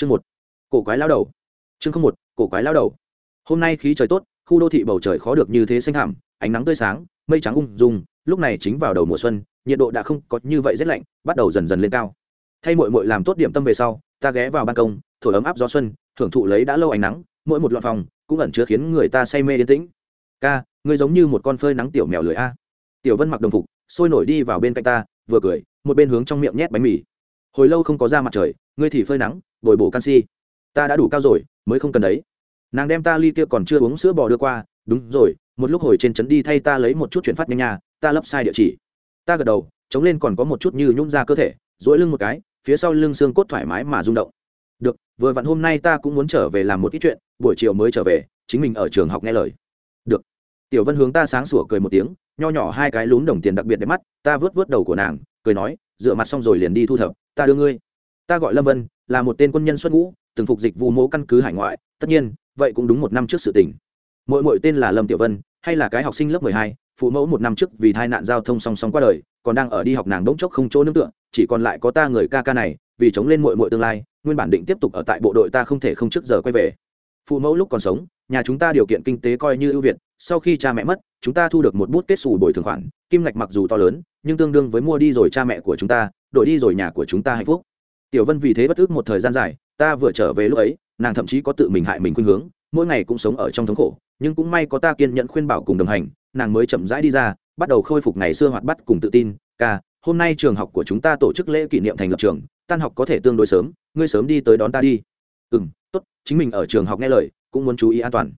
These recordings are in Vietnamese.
chương một, cổ quái lao đầu. Chương không một, cổ quái lao đầu. Hôm nay khí trời tốt, khu đô thị bầu trời khó được như thế xanh thảm ánh nắng tươi sáng, mây trắng ung dung, lúc này chính vào đầu mùa xuân, nhiệt độ đã không có như vậy rét lạnh, bắt đầu dần dần lên cao. Thay mội mội làm tốt điểm tâm về sau, ta ghé vào ban công, thổi ấm áp gió xuân, thưởng thụ lấy đã lâu ánh nắng, mỗi một loạt phòng cũng ẩn chứa khiến người ta say mê yên tĩnh. Ca, ngươi giống như một con phơi nắng tiểu mèo lười a. Tiểu vân mặc đồng phục, sôi nổi đi vào bên cạnh ta, vừa cười, một bên hướng trong miệng nhét bánh mì. Hồi lâu không có ra mặt trời ngươi thì phơi nắng, bồi bổ canxi. Ta đã đủ cao rồi, mới không cần đấy. Nàng đem ta ly kia còn chưa uống sữa bò đưa qua, đúng rồi, một lúc hồi trên trấn đi thay ta lấy một chút chuyển phát nhanh nhà ta lấp sai địa chỉ. Ta gật đầu, chống lên còn có một chút như nhún ra cơ thể dỗi lưng một cái, phía sau lưng xương cốt thoải mái mà rung động. Được, vừa vặn hôm nay ta cũng muốn trở về làm một ít chuyện, buổi chiều mới trở về, chính mình ở trường học nghe lời. Được. Tiểu vân hướng ta sáng sủa cười một tiếng, nho nhỏ hai cái lún đồng tiền đặc biệt đẹp mắt, ta vớt vớt đầu của nàng, cười nói dựa mặt xong rồi liền đi thu thập, ta đưa ngươi ta gọi lâm vân là một tên quân nhân xuất ngũ từng phục dịch vu mẫu căn cứ hải ngoại tất nhiên vậy cũng đúng một năm trước sự tình mỗi mỗi tên là lâm tiểu vân hay là cái học sinh lớp mười hai phụ mẫu một năm trước vì tai nạn giao thông song song qua đời còn đang ở đi học nàng đống chốc không chỗ nương tựa chỉ còn lại có ta người ca ca này vì chống lên muội muội tương lai nguyên bản định tiếp tục ở tại bộ đội ta không thể không trước giờ quay về phụ mẫu lúc còn sống nhà chúng ta điều kiện kinh tế coi như ưu việt sau khi cha mẹ mất chúng ta thu được một bút kết xù bồi thường khoản kim ngạch mặc dù to lớn nhưng tương đương với mua đi rồi cha mẹ của chúng ta đổi đi rồi nhà của chúng ta hạnh phúc tiểu vân vì thế bất ước một thời gian dài, ta vừa trở về lúc ấy, nàng thậm chí có tự mình hại mình khuyên hướng, mỗi ngày cũng sống ở trong thống khổ, nhưng cũng may có ta kiên nhẫn khuyên bảo cùng đồng hành, nàng mới chậm rãi đi ra, bắt đầu khôi phục ngày xưa hoạt bắt cùng tự tin, ca, hôm nay trường học của chúng ta tổ chức lễ kỷ niệm thành lập trường, tan học có thể tương đối sớm, ngươi sớm đi tới đón ta đi. Ừ m tốt, chính mình ở trường học nghe lời, cũng muốn chú ý an toàn.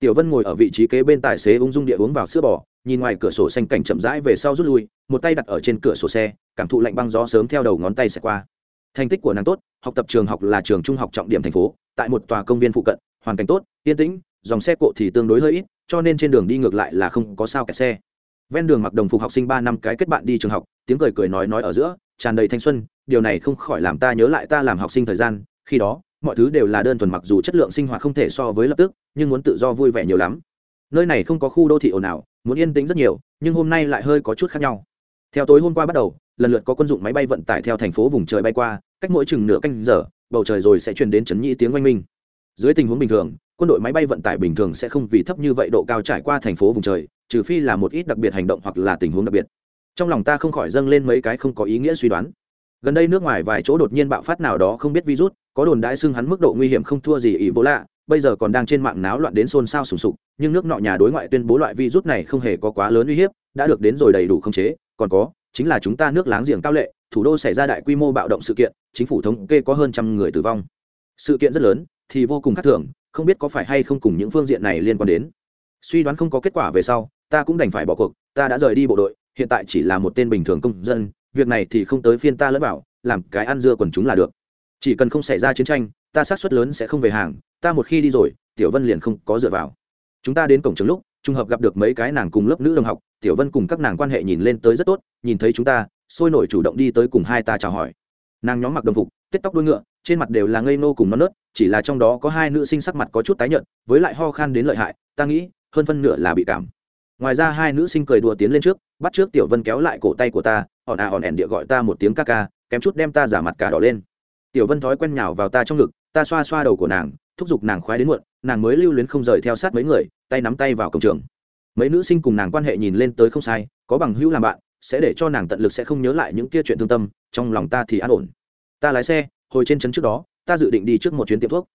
Tiểu vân ngồi ở vị trí kế bên tài xế ung dung địa uống vào sữa bò, nhìn ngoài cửa sổ xanh cảnh chậm rãi về sau rút lui, một tay đặt ở trên cửa sổ xe, cảm thụ lạnh băng gió sớm theo đầu ngón tay sẽ qua thành tích của nàng tốt, học tập trường học là trường trung học trọng điểm thành phố, tại một tòa công viên phụ cận, hoàn cảnh tốt, yên tĩnh, dòng xe cộ thì tương đối hơi ít, cho nên trên đường đi ngược lại là không có sao kẹt xe. Ven đường mặc đồng phục học sinh ba năm cái kết bạn đi trường học, tiếng cười cười nói nói ở giữa, tràn đầy thanh xuân, điều này không khỏi làm ta nhớ lại ta làm học sinh thời gian, khi đó, mọi thứ đều là đơn thuần mặc dù chất lượng sinh hoạt không thể so với lập tức, nhưng muốn tự do vui vẻ nhiều lắm. Nơi này không có khu đô thị ồn ào, muốn yên tĩnh rất nhiều, nhưng hôm nay lại hơi có chút khác nhau. Theo tối hôm qua bắt đầu lần lượt có quân dụng máy bay vận tải theo thành phố vùng trời bay qua, cách mỗi chừng nửa canh giờ, bầu trời rồi sẽ truyền đến chấn nhĩ tiếng oanh minh. Dưới tình huống bình thường, quân đội máy bay vận tải bình thường sẽ không vì thấp như vậy độ cao trải qua thành phố vùng trời, trừ phi là một ít đặc biệt hành động hoặc là tình huống đặc biệt. Trong lòng ta không khỏi dâng lên mấy cái không có ý nghĩa suy đoán. Gần đây nước ngoài vài chỗ đột nhiên bạo phát nào đó không biết virus, có đồn đãi xưng hắn mức độ nguy hiểm không thua gì ỷ vô lạ bây giờ còn đang trên mạng náo loạn đến xôn xao sùng sục, nhưng nước nọ nhà đối ngoại tuyên bố loại virus này không hề có quá lớn uy hiếp, đã được đến rồi đầy đủ khống chế, còn có chính là chúng ta nước láng giềng cao lệ, thủ đô xảy ra đại quy mô bạo động sự kiện, chính phủ thống kê có hơn trăm người tử vong. Sự kiện rất lớn, thì vô cùng khác thường, không biết có phải hay không cùng những phương diện này liên quan đến. Suy đoán không có kết quả về sau, ta cũng đành phải bỏ cuộc, ta đã rời đi bộ đội, hiện tại chỉ là một tên bình thường công dân, việc này thì không tới phiên ta lẫn bảo, làm cái ăn dưa quần chúng là được. Chỉ cần không xảy ra chiến tranh, ta sát suất lớn sẽ không về hàng, ta một khi đi rồi, tiểu vân liền không có dựa vào. Chúng ta đến cổng trường lúc trùng hợp gặp được mấy cái nàng cùng lớp nữ đồng học, tiểu vân cùng các nàng quan hệ nhìn lên tới rất tốt, nhìn thấy chúng ta, sôi nổi chủ động đi tới cùng hai ta chào hỏi. Nàng nhóm mặc đồng phục tết tóc đuôi ngựa, trên mặt đều là ngây nô cùng non nớt, chỉ là trong đó có hai nữ sinh sắc mặt có chút tái nhợt, với lại ho khan đến lợi hại, ta nghĩ, hơn phân nửa là bị cảm. Ngoài ra hai nữ sinh cười đùa tiến lên trước, bắt trước tiểu vân kéo lại cổ tay của ta ỏn à ỏn ẻn địa gọi ta một tiếng ca ca, kém chút đem ta giả mặt cả đỏ lên. Tiểu vân thói quen nhào vào ta trong ngực, ta xoa xoa đầu của nàng, thúc giục nàng khoái đến muộn nàng mới lưu luyến không rời theo sát mấy người, tay nắm tay vào cổng trường. Mấy nữ sinh cùng nàng quan hệ nhìn lên tới không sai, có bằng hữu làm bạn, sẽ để cho nàng tận lực sẽ không nhớ lại những kia chuyện thương tâm, trong lòng ta thì an ổn. Ta lái xe, hồi trên trấn trước đó, ta dự định đi trước một chuyến tiệm thuốc.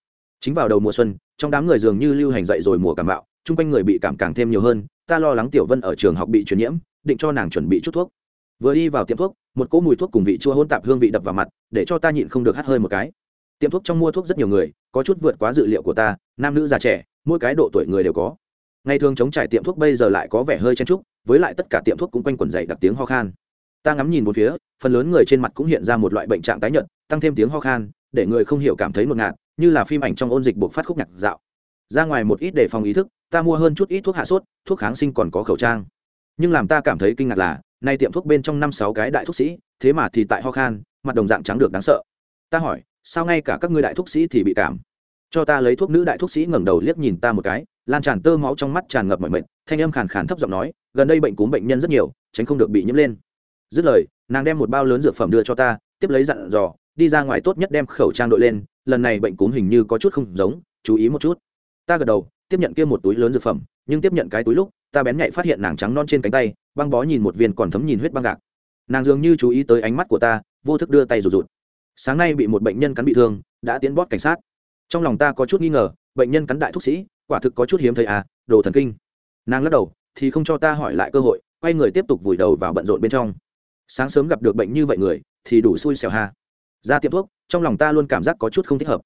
Chính vào đầu mùa xuân, trong đám người dường như lưu hành dậy rồi mùa cảm bạo, chung quanh người bị cảm càng thêm nhiều hơn, ta lo lắng tiểu vân ở trường học bị truyền nhiễm, định cho nàng chuẩn bị chút thuốc. Vừa đi vào tiệm thuốc, một cỗ mùi thuốc cùng vị chua hôn tạp hương vị đập vào mặt, để cho ta nhịn không được hắt hơi một cái tiệm thuốc trong mua thuốc rất nhiều người, có chút vượt quá dự liệu của ta, nam nữ già trẻ, mỗi cái độ tuổi người đều có. Ngày thường chống trải tiệm thuốc bây giờ lại có vẻ hơi chen trúc với lại tất cả tiệm thuốc cũng quanh quẩn dày đặc tiếng ho khan. Ta ngắm nhìn một phía, phần lớn người trên mặt cũng hiện ra một loại bệnh trạng tái nhợt, tăng thêm tiếng ho khan, để người không hiểu cảm thấy ngột ngạt, như là phim ảnh trong ôn dịch buộc phát khúc nhạc dạo. Ra ngoài một ít để phòng ý thức, ta mua hơn chút ít thuốc hạ sốt, thuốc kháng sinh còn có khẩu trang. Nhưng làm ta cảm thấy kinh ngạc là, nay tiệm thuốc bên trong năm sáu cái đại thuốc sĩ, thế mà thì tại ho khan, mặt đồng dạng trắng được đáng sợ. Ta hỏi sao ngay cả các ngươi đại thuốc sĩ thì bị cảm? Cho ta lấy thuốc nữ đại thuốc sĩ ngẩng đầu liếc nhìn ta một cái, lan tràn tơ máu trong mắt tràn ngập mọi mệt, thanh âm khàn khàn thấp giọng nói, gần đây bệnh cúm bệnh nhân rất nhiều, tránh không được bị nhiễm lên. Dứt lời, nàng đem một bao lớn dược phẩm đưa cho ta, tiếp lấy dặn dò, đi ra ngoài tốt nhất đem khẩu trang đội lên, lần này bệnh cúm hình như có chút không giống, chú ý một chút. Ta gật đầu, tiếp nhận kia một túi lớn dược phẩm, nhưng tiếp nhận cái túi lúc, ta bén nhạy phát hiện nàng trắng non trên cánh tay, băng bó nhìn một viên còn thấm nhìn huyết băng gạc. Nàng dường như chú ý tới ánh mắt của ta, vô thức đưa tay rụt rụt sáng nay bị một bệnh nhân cắn bị thương, đã tiến bót cảnh sát. Trong lòng ta có chút nghi ngờ, bệnh nhân cắn đại thuốc sĩ, quả thực có chút hiếm thấy à đồ thần kinh. Nàng lắc đầu, thì không cho ta hỏi lại cơ hội, quay người tiếp tục vùi đầu vào bận rộn bên trong. Sáng sớm gặp được bệnh như vậy người, thì đủ xui xẻo ha. Ra tiệm thuốc, trong lòng ta luôn cảm giác có chút không thích hợp.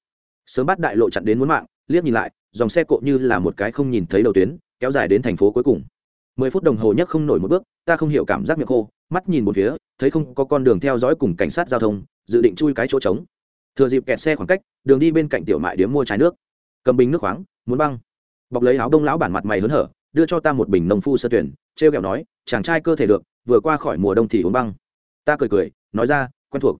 Sớm bắt đại lộ chặn đến muốn mạng, liếc nhìn lại, dòng xe cộ như là một cái không nhìn thấy đầu tuyến, kéo dài đến thành phố cuối cùng. Mười phút đồng hồ nhất không nổi một bước ta không hiểu cảm giác miệng khô, mắt nhìn một phía, thấy không có con đường theo dõi cùng cảnh sát giao thông, dự định chui cái chỗ trống. Thừa dịp kẹt xe khoảng cách, đường đi bên cạnh tiểu mại điếm mua trái nước. Cầm bình nước khoáng, muốn băng. Bọc lấy áo đông lão bản mặt mày hớn hở, đưa cho ta một bình nông phu sơ tuyển, trêu ghẹo nói, chàng trai cơ thể được, vừa qua khỏi mùa đông thì uống băng. Ta cười cười, nói ra, quen thuộc.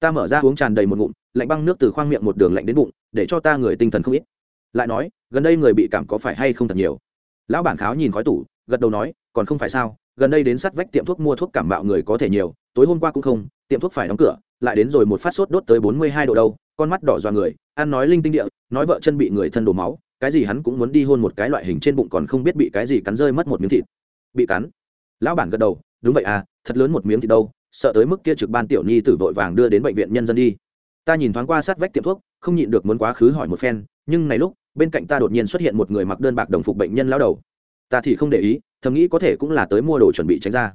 Ta mở ra uống tràn đầy một ngụm, lạnh băng nước từ khoang miệng một đường lạnh đến bụng, để cho ta người tinh thần không ít. Lại nói, gần đây người bị cảm có phải hay không thật nhiều? Lão bản kháo nhìn khói tủ, gật đầu nói, còn không phải sao gần đây đến sắt vách tiệm thuốc mua thuốc cảm bạo người có thể nhiều, tối hôm qua cũng không, tiệm thuốc phải đóng cửa, lại đến rồi một phát sốt đốt tới bốn mươi hai độ đâu, con mắt đỏ dọa người, ăn nói linh tinh địa, nói vợ chân bị người thân đổ máu, cái gì hắn cũng muốn đi hôn một cái loại hình trên bụng còn không biết bị cái gì cắn rơi mất một miếng thịt. Bị cắn. Lão bản gật đầu, đúng vậy à thật lớn một miếng thịt đâu, sợ tới mức kia trực ban tiểu nhi tử vội vàng đưa đến bệnh viện nhân dân đi. Ta nhìn thoáng qua sát vách tiệm thuốc, không nhịn được muốn quá khứ hỏi một phen, nhưng này lúc, bên cạnh ta đột nhiên xuất hiện một người mặc đơn bạc đồng phục bệnh nhân lao đầu. Ta thì không để ý thầm nghĩ có thể cũng là tới mua đồ chuẩn bị tránh ra.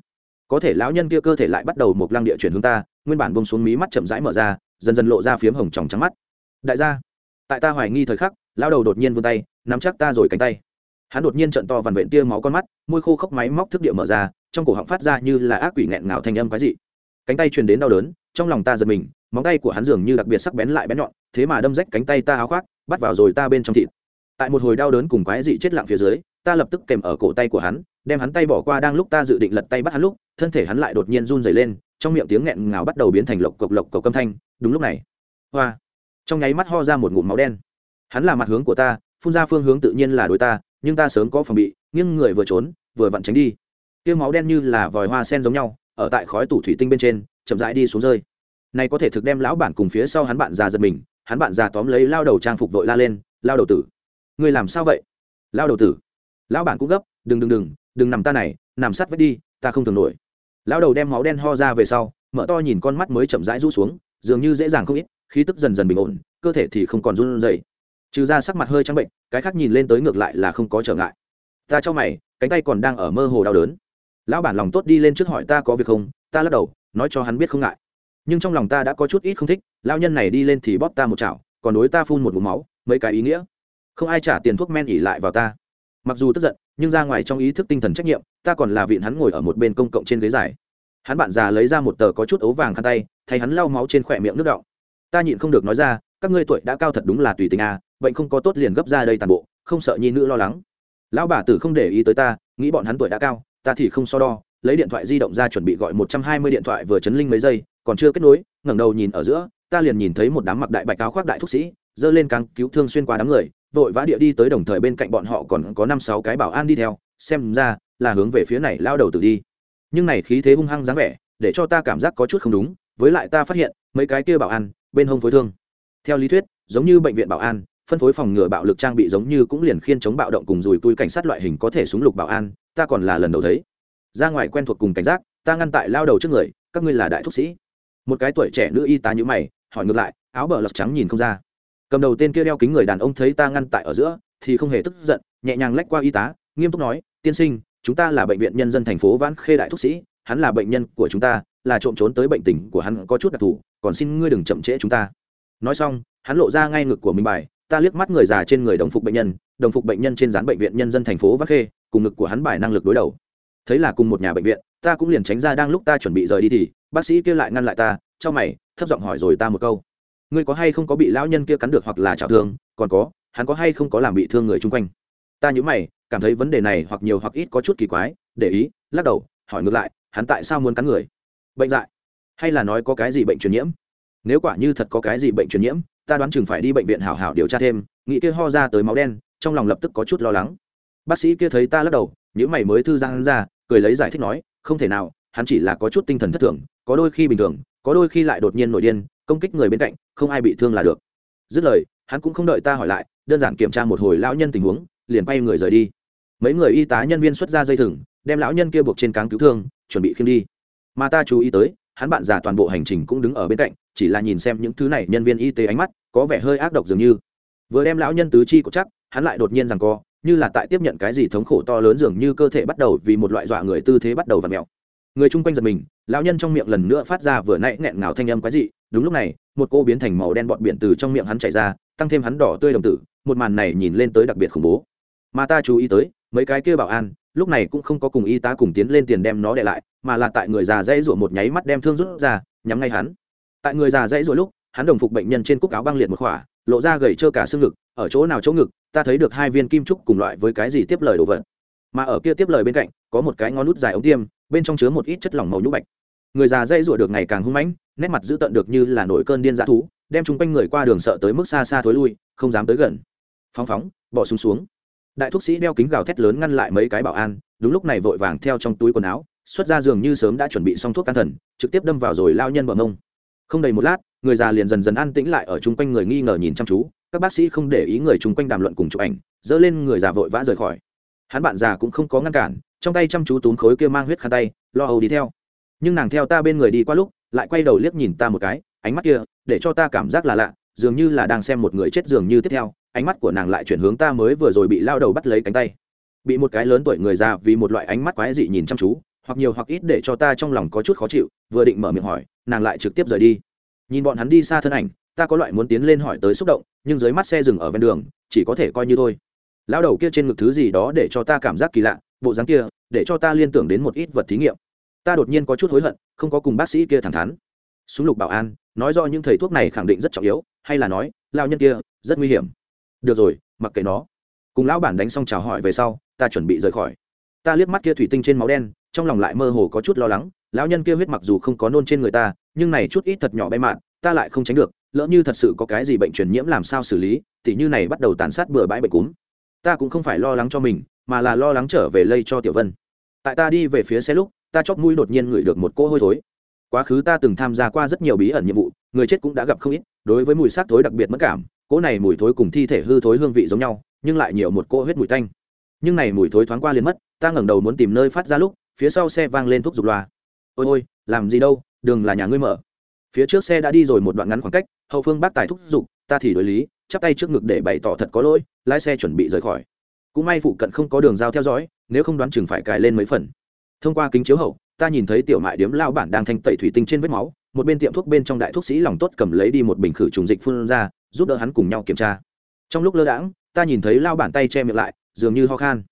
Có thể lão nhân kia cơ thể lại bắt đầu một lăng địa chuyển hướng ta, nguyên bản bông xuống mí mắt chậm rãi mở ra, dần dần lộ ra phiếm hồng tròng trắng mắt. Đại gia, tại ta hoài nghi thời khắc, lão đầu đột nhiên vươn tay, nắm chắc ta rồi cánh tay. Hắn đột nhiên trận to vằn vện tia máu con mắt, môi khô khốc máy móc thức địa mở ra, trong cổ họng phát ra như là ác quỷ nghẹn ngào thanh âm quái dị. Cánh tay truyền đến đau đớn, trong lòng ta giật mình, móng tay của hắn dường như đặc biệt sắc bén lại bén nhọn, thế mà đâm rách cánh tay ta áo khoác, bắt vào rồi ta bên trong thịt. Tại một hồi đau đớn cùng quái dị chết lặng phía dưới, ta lập tức kèm ở cổ tay của hắn đem hắn tay bỏ qua đang lúc ta dự định lật tay bắt hắn lúc, thân thể hắn lại đột nhiên run dày lên, trong miệng tiếng nghẹn ngào bắt đầu biến thành lộc cộc lộc cộc âm thanh, đúng lúc này. Hoa. Trong nháy mắt ho ra một ngụm máu đen. Hắn là mặt hướng của ta, phun ra phương hướng tự nhiên là đối ta, nhưng ta sớm có phòng bị, nghiêng người vừa trốn, vừa vặn tránh đi. Tiêu máu đen như là vòi hoa sen giống nhau, ở tại khói tủ thủy tinh bên trên, chậm rãi đi xuống rơi. Này có thể thực đem lão bản cùng phía sau hắn bạn già giật mình, hắn bạn già tóm lấy lao đầu trang phục vội la lên, lao đầu tử, ngươi làm sao vậy? Lao đầu tử. Lão bản cũng gấp, đừng đừng đừng đừng nằm ta này, nằm sát vết đi, ta không thường nổi. Lão đầu đem máu đen ho ra về sau, mở to nhìn con mắt mới chậm rãi rũ xuống, dường như dễ dàng không ít, khí tức dần dần bình ổn, cơ thể thì không còn run rẩy. Trừ ra sắc mặt hơi trắng bệnh, cái khác nhìn lên tới ngược lại là không có trở ngại. Ta cho mày, cánh tay còn đang ở mơ hồ đau đớn. Lão bản lòng tốt đi lên trước hỏi ta có việc không, ta lắc đầu, nói cho hắn biết không ngại. Nhưng trong lòng ta đã có chút ít không thích lao nhân này đi lên thì bóp ta một chảo, còn đối ta phun một mũ máu, mấy cái ý nghĩa. Không ai trả tiền thuốc men ỉ lại vào ta. Mặc dù tức giận nhưng ra ngoài trong ý thức tinh thần trách nhiệm, ta còn là vịn hắn ngồi ở một bên công cộng trên ghế dài. Hắn bạn già lấy ra một tờ có chút ấu vàng khăn tay thấy hắn lau máu trên khỏe miệng nước đọng. Ta nhịn không được nói ra, các ngươi tuổi đã cao thật đúng là tùy tình à bệnh không có tốt liền gấp ra đây toàn bộ, không sợ nhi nữ lo lắng. Lão bà tử không để ý tới ta, nghĩ bọn hắn tuổi đã cao, ta thì không so đo, lấy điện thoại di động ra chuẩn bị gọi một trăm hai mươi điện thoại vừa chấn linh mấy giây, còn chưa kết nối, ngẩng đầu nhìn ở giữa, ta liền nhìn thấy một đám mặc đại bạch áo khoác đại thúc sĩ, giơ lên càng cứu thương xuyên qua đám người vội vã địa đi tới đồng thời bên cạnh bọn họ còn có năm sáu cái bảo an đi theo, xem ra là hướng về phía này lao đầu tử đi. Nhưng này khí thế hung hăng dáng vẻ, để cho ta cảm giác có chút không đúng, với lại ta phát hiện, mấy cái kia bảo an, bên hông phối thương. Theo lý thuyết, giống như bệnh viện bảo an, phân phối phòng ngừa bạo lực trang bị giống như cũng liền khiên chống bạo động cùng dùi tui cảnh sát loại hình có thể súng lục bảo an, ta còn là lần đầu thấy. Ra ngoài quen thuộc cùng cảnh giác, ta ngăn tại lao đầu trước người, các ngươi là đại thúc sĩ. Một cái tuổi trẻ nữ y tá nhữ mày, hỏi ngược lại, áo bờ lọc trắng nhìn không ra cầm đầu tên kia đeo kính người đàn ông thấy ta ngăn tại ở giữa, thì không hề tức giận, nhẹ nhàng lách qua y tá, nghiêm túc nói, tiên sinh, chúng ta là bệnh viện nhân dân thành phố vãn khê đại thúc sĩ, hắn là bệnh nhân của chúng ta, là trộm trốn tới bệnh tình của hắn có chút đặc thù, còn xin ngươi đừng chậm trễ chúng ta. Nói xong, hắn lộ ra ngay ngực của mình bài, ta liếc mắt người già trên người đồng phục bệnh nhân, đồng phục bệnh nhân trên dán bệnh viện nhân dân thành phố vác khê, cùng ngực của hắn bài năng lực đối đầu. Thấy là cùng một nhà bệnh viện, ta cũng liền tránh ra đang lúc ta chuẩn bị rời đi thì, bác sĩ kia lại ngăn lại ta, cho mày, thấp giọng hỏi rồi ta một câu ngươi có hay không có bị lão nhân kia cắn được hoặc là chảo thương? Còn có, hắn có hay không có làm bị thương người chung quanh? Ta nhớ mày, cảm thấy vấn đề này hoặc nhiều hoặc ít có chút kỳ quái, để ý, lắc đầu, hỏi ngược lại, hắn tại sao muốn cắn người? Bệnh dại? Hay là nói có cái gì bệnh truyền nhiễm? Nếu quả như thật có cái gì bệnh truyền nhiễm, ta đoán chừng phải đi bệnh viện hảo hảo điều tra thêm, nghĩ kia ho ra tới máu đen, trong lòng lập tức có chút lo lắng. Bác sĩ kia thấy ta lắc đầu những mày mới thư giang ra, cười lấy giải thích nói, không thể nào, hắn chỉ là có chút tinh thần thất thường, có đôi khi bình thường, có đôi khi lại đột nhiên nổi điên công kích người bên cạnh, không ai bị thương là được. Dứt lời, hắn cũng không đợi ta hỏi lại, đơn giản kiểm tra một hồi lão nhân tình huống, liền bay người rời đi. Mấy người y tá nhân viên xuất ra dây thừng, đem lão nhân kia buộc trên cáng cứu thương, chuẩn bị khiêng đi. Mà ta chú ý tới, hắn bạn già toàn bộ hành trình cũng đứng ở bên cạnh, chỉ là nhìn xem những thứ này nhân viên y tế ánh mắt, có vẻ hơi ác độc dường như. Vừa đem lão nhân tứ chi cột chắc, hắn lại đột nhiên rằng co, như là tại tiếp nhận cái gì thống khổ to lớn dường như cơ thể bắt đầu vì một loại dọa người tư thế bắt đầu và ặ mẹo người chung quanh giật mình, lão nhân trong miệng lần nữa phát ra vừa nãy nghẹn ngào thanh âm quái dị đúng lúc này, một cô biến thành màu đen bọt biển từ trong miệng hắn chảy ra, tăng thêm hắn đỏ tươi đồng tử, một màn này nhìn lên tới đặc biệt khủng bố. Mà ta chú ý tới, mấy cái kia bảo an, lúc này cũng không có cùng y tá cùng tiến lên tiền đem nó để lại, mà là tại người già dãy rủa một nháy mắt đem thương rút ra, nhắm ngay hắn. Tại người già dãy rủa lúc, hắn đồng phục bệnh nhân trên cúc áo băng liệt một khỏa, lộ ra gầy trơ cả xương ngực, ở chỗ nào chỗ ngực, ta thấy được hai viên kim trúc cùng loại với cái gì tiếp lời đồ vật. Mà ở kia tiếp lời bên cạnh, có một cái ngón nút dài ống tiêm, bên trong chứa một ít chất lỏng màu nhũ bạch. Người già dây rủa được ngày càng hung mãnh nét mặt dữ tợn được như là nổi cơn điên dã thú đem chúng quanh người qua đường sợ tới mức xa xa thối lui không dám tới gần. Phóng phóng bỏ súng xuống, xuống đại thúc sĩ đeo kính gào thét lớn ngăn lại mấy cái bảo an đúng lúc này vội vàng theo trong túi quần áo xuất ra giường như sớm đã chuẩn bị xong thuốc can thần trực tiếp đâm vào rồi lao nhân bờ mông. Không đầy một lát người già liền dần dần an tĩnh lại ở chung quanh người nghi ngờ nhìn chăm chú các bác sĩ không để ý người chung quanh đàm luận cùng chụp ảnh dỡ lên người già vội vã rời khỏi. Hắn bạn già cũng không có ngăn cản trong tay chăm chú túm khối kia mang huyết khăn tay lo âu đi theo. Nhưng nàng theo ta bên người đi qua lúc lại quay đầu liếc nhìn ta một cái, ánh mắt kia, để cho ta cảm giác là lạ, dường như là đang xem một người chết dường như tiếp theo, ánh mắt của nàng lại chuyển hướng ta mới vừa rồi bị lao đầu bắt lấy cánh tay. Bị một cái lớn tuổi người già vì một loại ánh mắt quái dị nhìn chăm chú, hoặc nhiều hoặc ít để cho ta trong lòng có chút khó chịu, vừa định mở miệng hỏi, nàng lại trực tiếp rời đi. Nhìn bọn hắn đi xa thân ảnh, ta có loại muốn tiến lên hỏi tới xúc động, nhưng dưới mắt xe dừng ở ven đường, chỉ có thể coi như thôi. Lao đầu kia trên ngực thứ gì đó để cho ta cảm giác kỳ lạ, bộ dáng kia, để cho ta liên tưởng đến một ít vật thí nghiệm ta đột nhiên có chút hối hận, không có cùng bác sĩ kia thẳng thắn. Súng lục bảo an, nói do những thầy thuốc này khẳng định rất trọng yếu, hay là nói lao nhân kia, rất nguy hiểm. Được rồi, mặc kệ nó. Cùng lão bản đánh xong chào hỏi về sau, ta chuẩn bị rời khỏi. Ta liếc mắt kia thủy tinh trên máu đen, trong lòng lại mơ hồ có chút lo lắng, lão nhân kia huyết mặc dù không có nôn trên người ta, nhưng này chút ít thật nhỏ bay mạn, ta lại không tránh được, lỡ như thật sự có cái gì bệnh truyền nhiễm làm sao xử lý, thì như này bắt đầu tàn sát bừa bãi bệnh cúm. Ta cũng không phải lo lắng cho mình, mà là lo lắng trở về lây cho tiểu vân. Tại ta đi về phía xe lúc ta chóp mũi đột nhiên ngửi được một cỗ hôi thối. Quá khứ ta từng tham gia qua rất nhiều bí ẩn nhiệm vụ, người chết cũng đã gặp không ít, đối với mùi xác thối đặc biệt mất cảm, cỗ này mùi thối cùng thi thể hư thối hương vị giống nhau, nhưng lại nhiều một cỗ huyết mùi tanh. Nhưng này mùi thối thoáng qua liền mất, ta ngẩng đầu muốn tìm nơi phát ra lúc, phía sau xe vang lên thuốc giục loa. Ôi ôi, làm gì đâu, đường là nhà ngươi mở. Phía trước xe đã đi rồi một đoạn ngắn khoảng cách, hậu phương bác tài thúc giục ta thì đối lý, chắp tay trước ngực để bày tỏ thật có lỗi, lái xe chuẩn bị rời khỏi. Cũng may phụ cận không có đường giao theo dõi, nếu không đoán chừng phải cài lên mấy phần thông qua kính chiếu hậu, ta nhìn thấy tiểu mại điếm lao bản đang thanh tẩy thủy tinh trên vết máu, một bên tiệm thuốc bên trong đại thuốc sĩ lòng tốt cầm lấy đi một bình khử trùng dịch phun ra, giúp đỡ hắn cùng nhau kiểm tra. Trong lúc lơ đãng, ta nhìn thấy lao bản tay che miệng lại, dường như ho khan.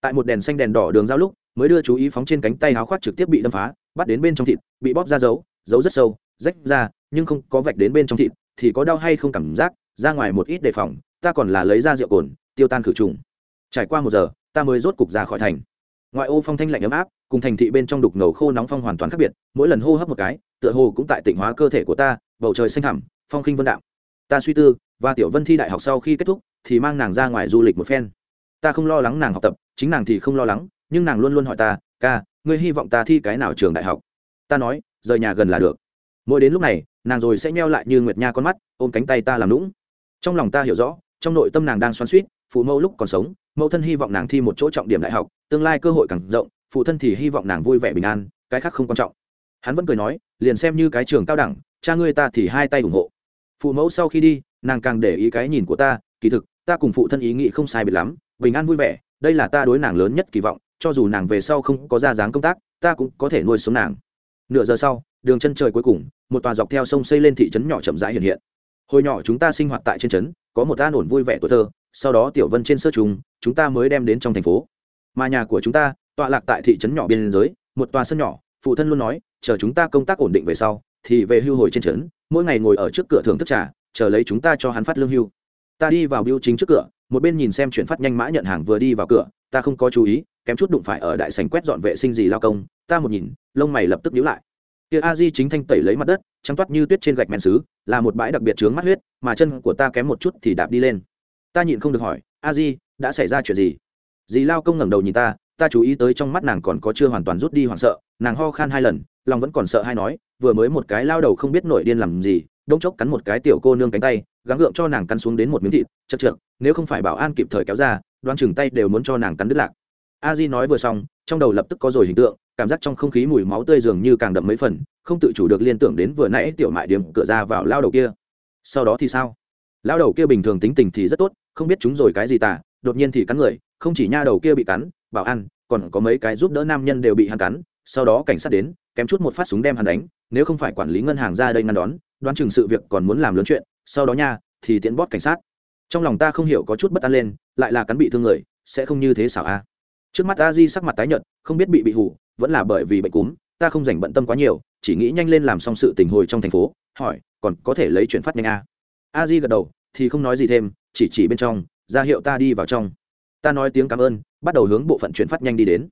Tại một đèn xanh đèn đỏ đường giao lúc, mới đưa chú ý phóng trên cánh tay háo khoác trực tiếp bị đâm phá, bắt đến bên trong thịt, bị bóp ra dấu dấu rất sâu, rách ra, nhưng không có vạch đến bên trong thịt, thì có đau hay không cảm giác, ra ngoài một ít đề phòng, ta còn là lấy ra rượu cồn, tiêu tan khử trùng. Trải qua một giờ, ta mới rốt cục ra khỏi thành ngoại ô phong thanh lạnh ấm áp, cùng thành thị bên trong đục ngầu khô nóng phong hoàn toàn khác biệt, mỗi lần hô hấp một cái, tựa hồ cũng tại tỉnh hóa cơ thể của ta, bầu trời xanh thẳm, phong khinh vân đạo ta suy tư, và tiểu vân thi đại học sau khi kết thúc, thì mang nàng ra ngoài du lịch một phen. Ta không lo lắng nàng học tập, chính nàng thì không lo lắng, nhưng nàng luôn luôn hỏi ta, ca, ngươi hy vọng ta thi cái nào trường đại học? Ta nói, rời nhà gần là được. Mỗi đến lúc này, nàng rồi sẽ nheo lại như nguyệt nha con mắt, ôm cánh tay ta làm lũng trong lòng ta hiểu rõ, trong nội tâm nàng đang xoắn suýt phụ mẫu lúc còn sống, mẫu thân hy vọng nàng thi một chỗ trọng điểm đại học, tương lai cơ hội càng rộng, phụ thân thì hy vọng nàng vui vẻ bình an, cái khác không quan trọng. Hắn vẫn cười nói, liền xem như cái trường cao đẳng, cha ngươi ta thì hai tay ủng hộ. Phụ mẫu sau khi đi, nàng càng để ý cái nhìn của ta, kỳ thực, ta cùng phụ thân ý nghĩ không sai biệt lắm, bình an vui vẻ, đây là ta đối nàng lớn nhất kỳ vọng, cho dù nàng về sau không có ra dáng công tác, ta cũng có thể nuôi sống nàng. Nửa giờ sau, đường chân trời cuối cùng, một tòa dọc theo sông xây lên thị trấn nhỏ chậm rãi hiện hiện. Hồi nhỏ chúng ta sinh hoạt tại trên trấn, có một an ổn vui vẻ tuổi thơ sau đó tiểu vân trên sơ trùng, chúng ta mới đem đến trong thành phố. Mà nhà của chúng ta, tọa lạc tại thị trấn nhỏ biên giới, một tòa sân nhỏ, phụ thân luôn nói, chờ chúng ta công tác ổn định về sau, thì về hưu hồi trên trấn, mỗi ngày ngồi ở trước cửa thưởng thức trà, chờ lấy chúng ta cho hắn phát lương hưu. Ta đi vào biêu chính trước cửa, một bên nhìn xem chuyển phát nhanh mã nhận hàng vừa đi vào cửa, ta không có chú ý, kém chút đụng phải ở đại sành quét dọn vệ sinh gì lao công, ta một nhìn, lông mày lập tức nhíu lại. Kia a di chính thanh tẩy lấy mặt đất, trắng toát như tuyết trên gạch men xứ, là một bãi đặc biệt trướng mắt huyết, mà chân của ta kém một chút thì đạp đi lên ta nhịn không được hỏi, a di, đã xảy ra chuyện gì? Dì lao công ngẩng đầu nhìn ta ta chú ý tới trong mắt nàng còn có chưa hoàn toàn rút đi hoảng sợ, nàng ho khan hai lần, lòng vẫn còn sợ hay nói, vừa mới một cái lao đầu không biết nổi điên làm gì đông chốc cắn một cái tiểu cô nương cánh tay, gắng gượng cho nàng cắn xuống đến một miếng thịt, chật trượt, nếu không phải bảo an kịp thời kéo ra đoan chừng tay đều muốn cho nàng cắn đứt lạc. A di nói vừa xong, trong đầu lập tức có rồi hình tượng, cảm giác trong không khí mùi máu tươi dường như càng đậm mấy phần, không tự chủ được liên tưởng đến vừa nãy tiểu mại điểm cửa ra vào lao đầu kia. Sau đó thì sao? Lao đầu kia bình thường tính tình thì rất tốt không biết chúng rồi cái gì tả đột nhiên thì cắn người, không chỉ nha đầu kia bị cắn, bảo an còn có mấy cái giúp đỡ nam nhân đều bị hắn cắn, sau đó cảnh sát đến, kém chút một phát súng đem hắn đánh, nếu không phải quản lý ngân hàng ra đây ngăn đón, đoán chừng sự việc còn muốn làm lớn chuyện, sau đó nha, thì tiễn bót cảnh sát. Trong lòng ta không hiểu có chút bất an lên, lại là cắn bị thương người, sẽ không như thế xảo a. Trước mắt a di sắc mặt tái nhợt, không biết bị bị hủ vẫn là bởi vì bệnh cúm, ta không dành bận tâm quá nhiều, chỉ nghĩ nhanh lên làm xong sự tình hồi trong thành phố, hỏi, còn có thể lấy chuyển phát nhanh a? A di gật đầu, thì không nói gì thêm chỉ chỉ bên trong, ra hiệu ta đi vào trong. Ta nói tiếng cảm ơn, bắt đầu hướng bộ phận chuyển phát nhanh đi đến.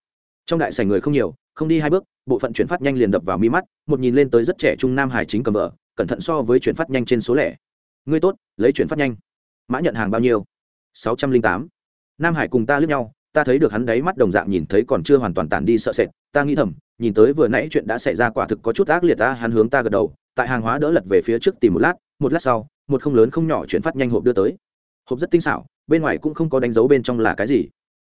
Trong đại sảnh người không nhiều, không đi hai bước, bộ phận chuyển phát nhanh liền đập vào mi mắt, một nhìn lên tới rất trẻ trung nam hải chính cầm vợ, cẩn thận so với chuyển phát nhanh trên số lẻ. Ngươi tốt, lấy chuyển phát nhanh. Mã nhận hàng bao nhiêu? Sáu trăm linh tám. Nam hải cùng ta lướt nhau, ta thấy được hắn đáy mắt đồng dạng nhìn thấy còn chưa hoàn toàn tản đi sợ sệt, ta nghĩ thầm, nhìn tới vừa nãy chuyện đã xảy ra quả thực có chút ác liệt ta, hắn hướng ta gật đầu, tại hàng hóa đỡ lật về phía trước tìm một lát một lát sau, một không lớn không nhỏ chuyển phát nhanh hộp đưa tới hộp rất tinh xảo, bên ngoài cũng không có đánh dấu bên trong là cái gì.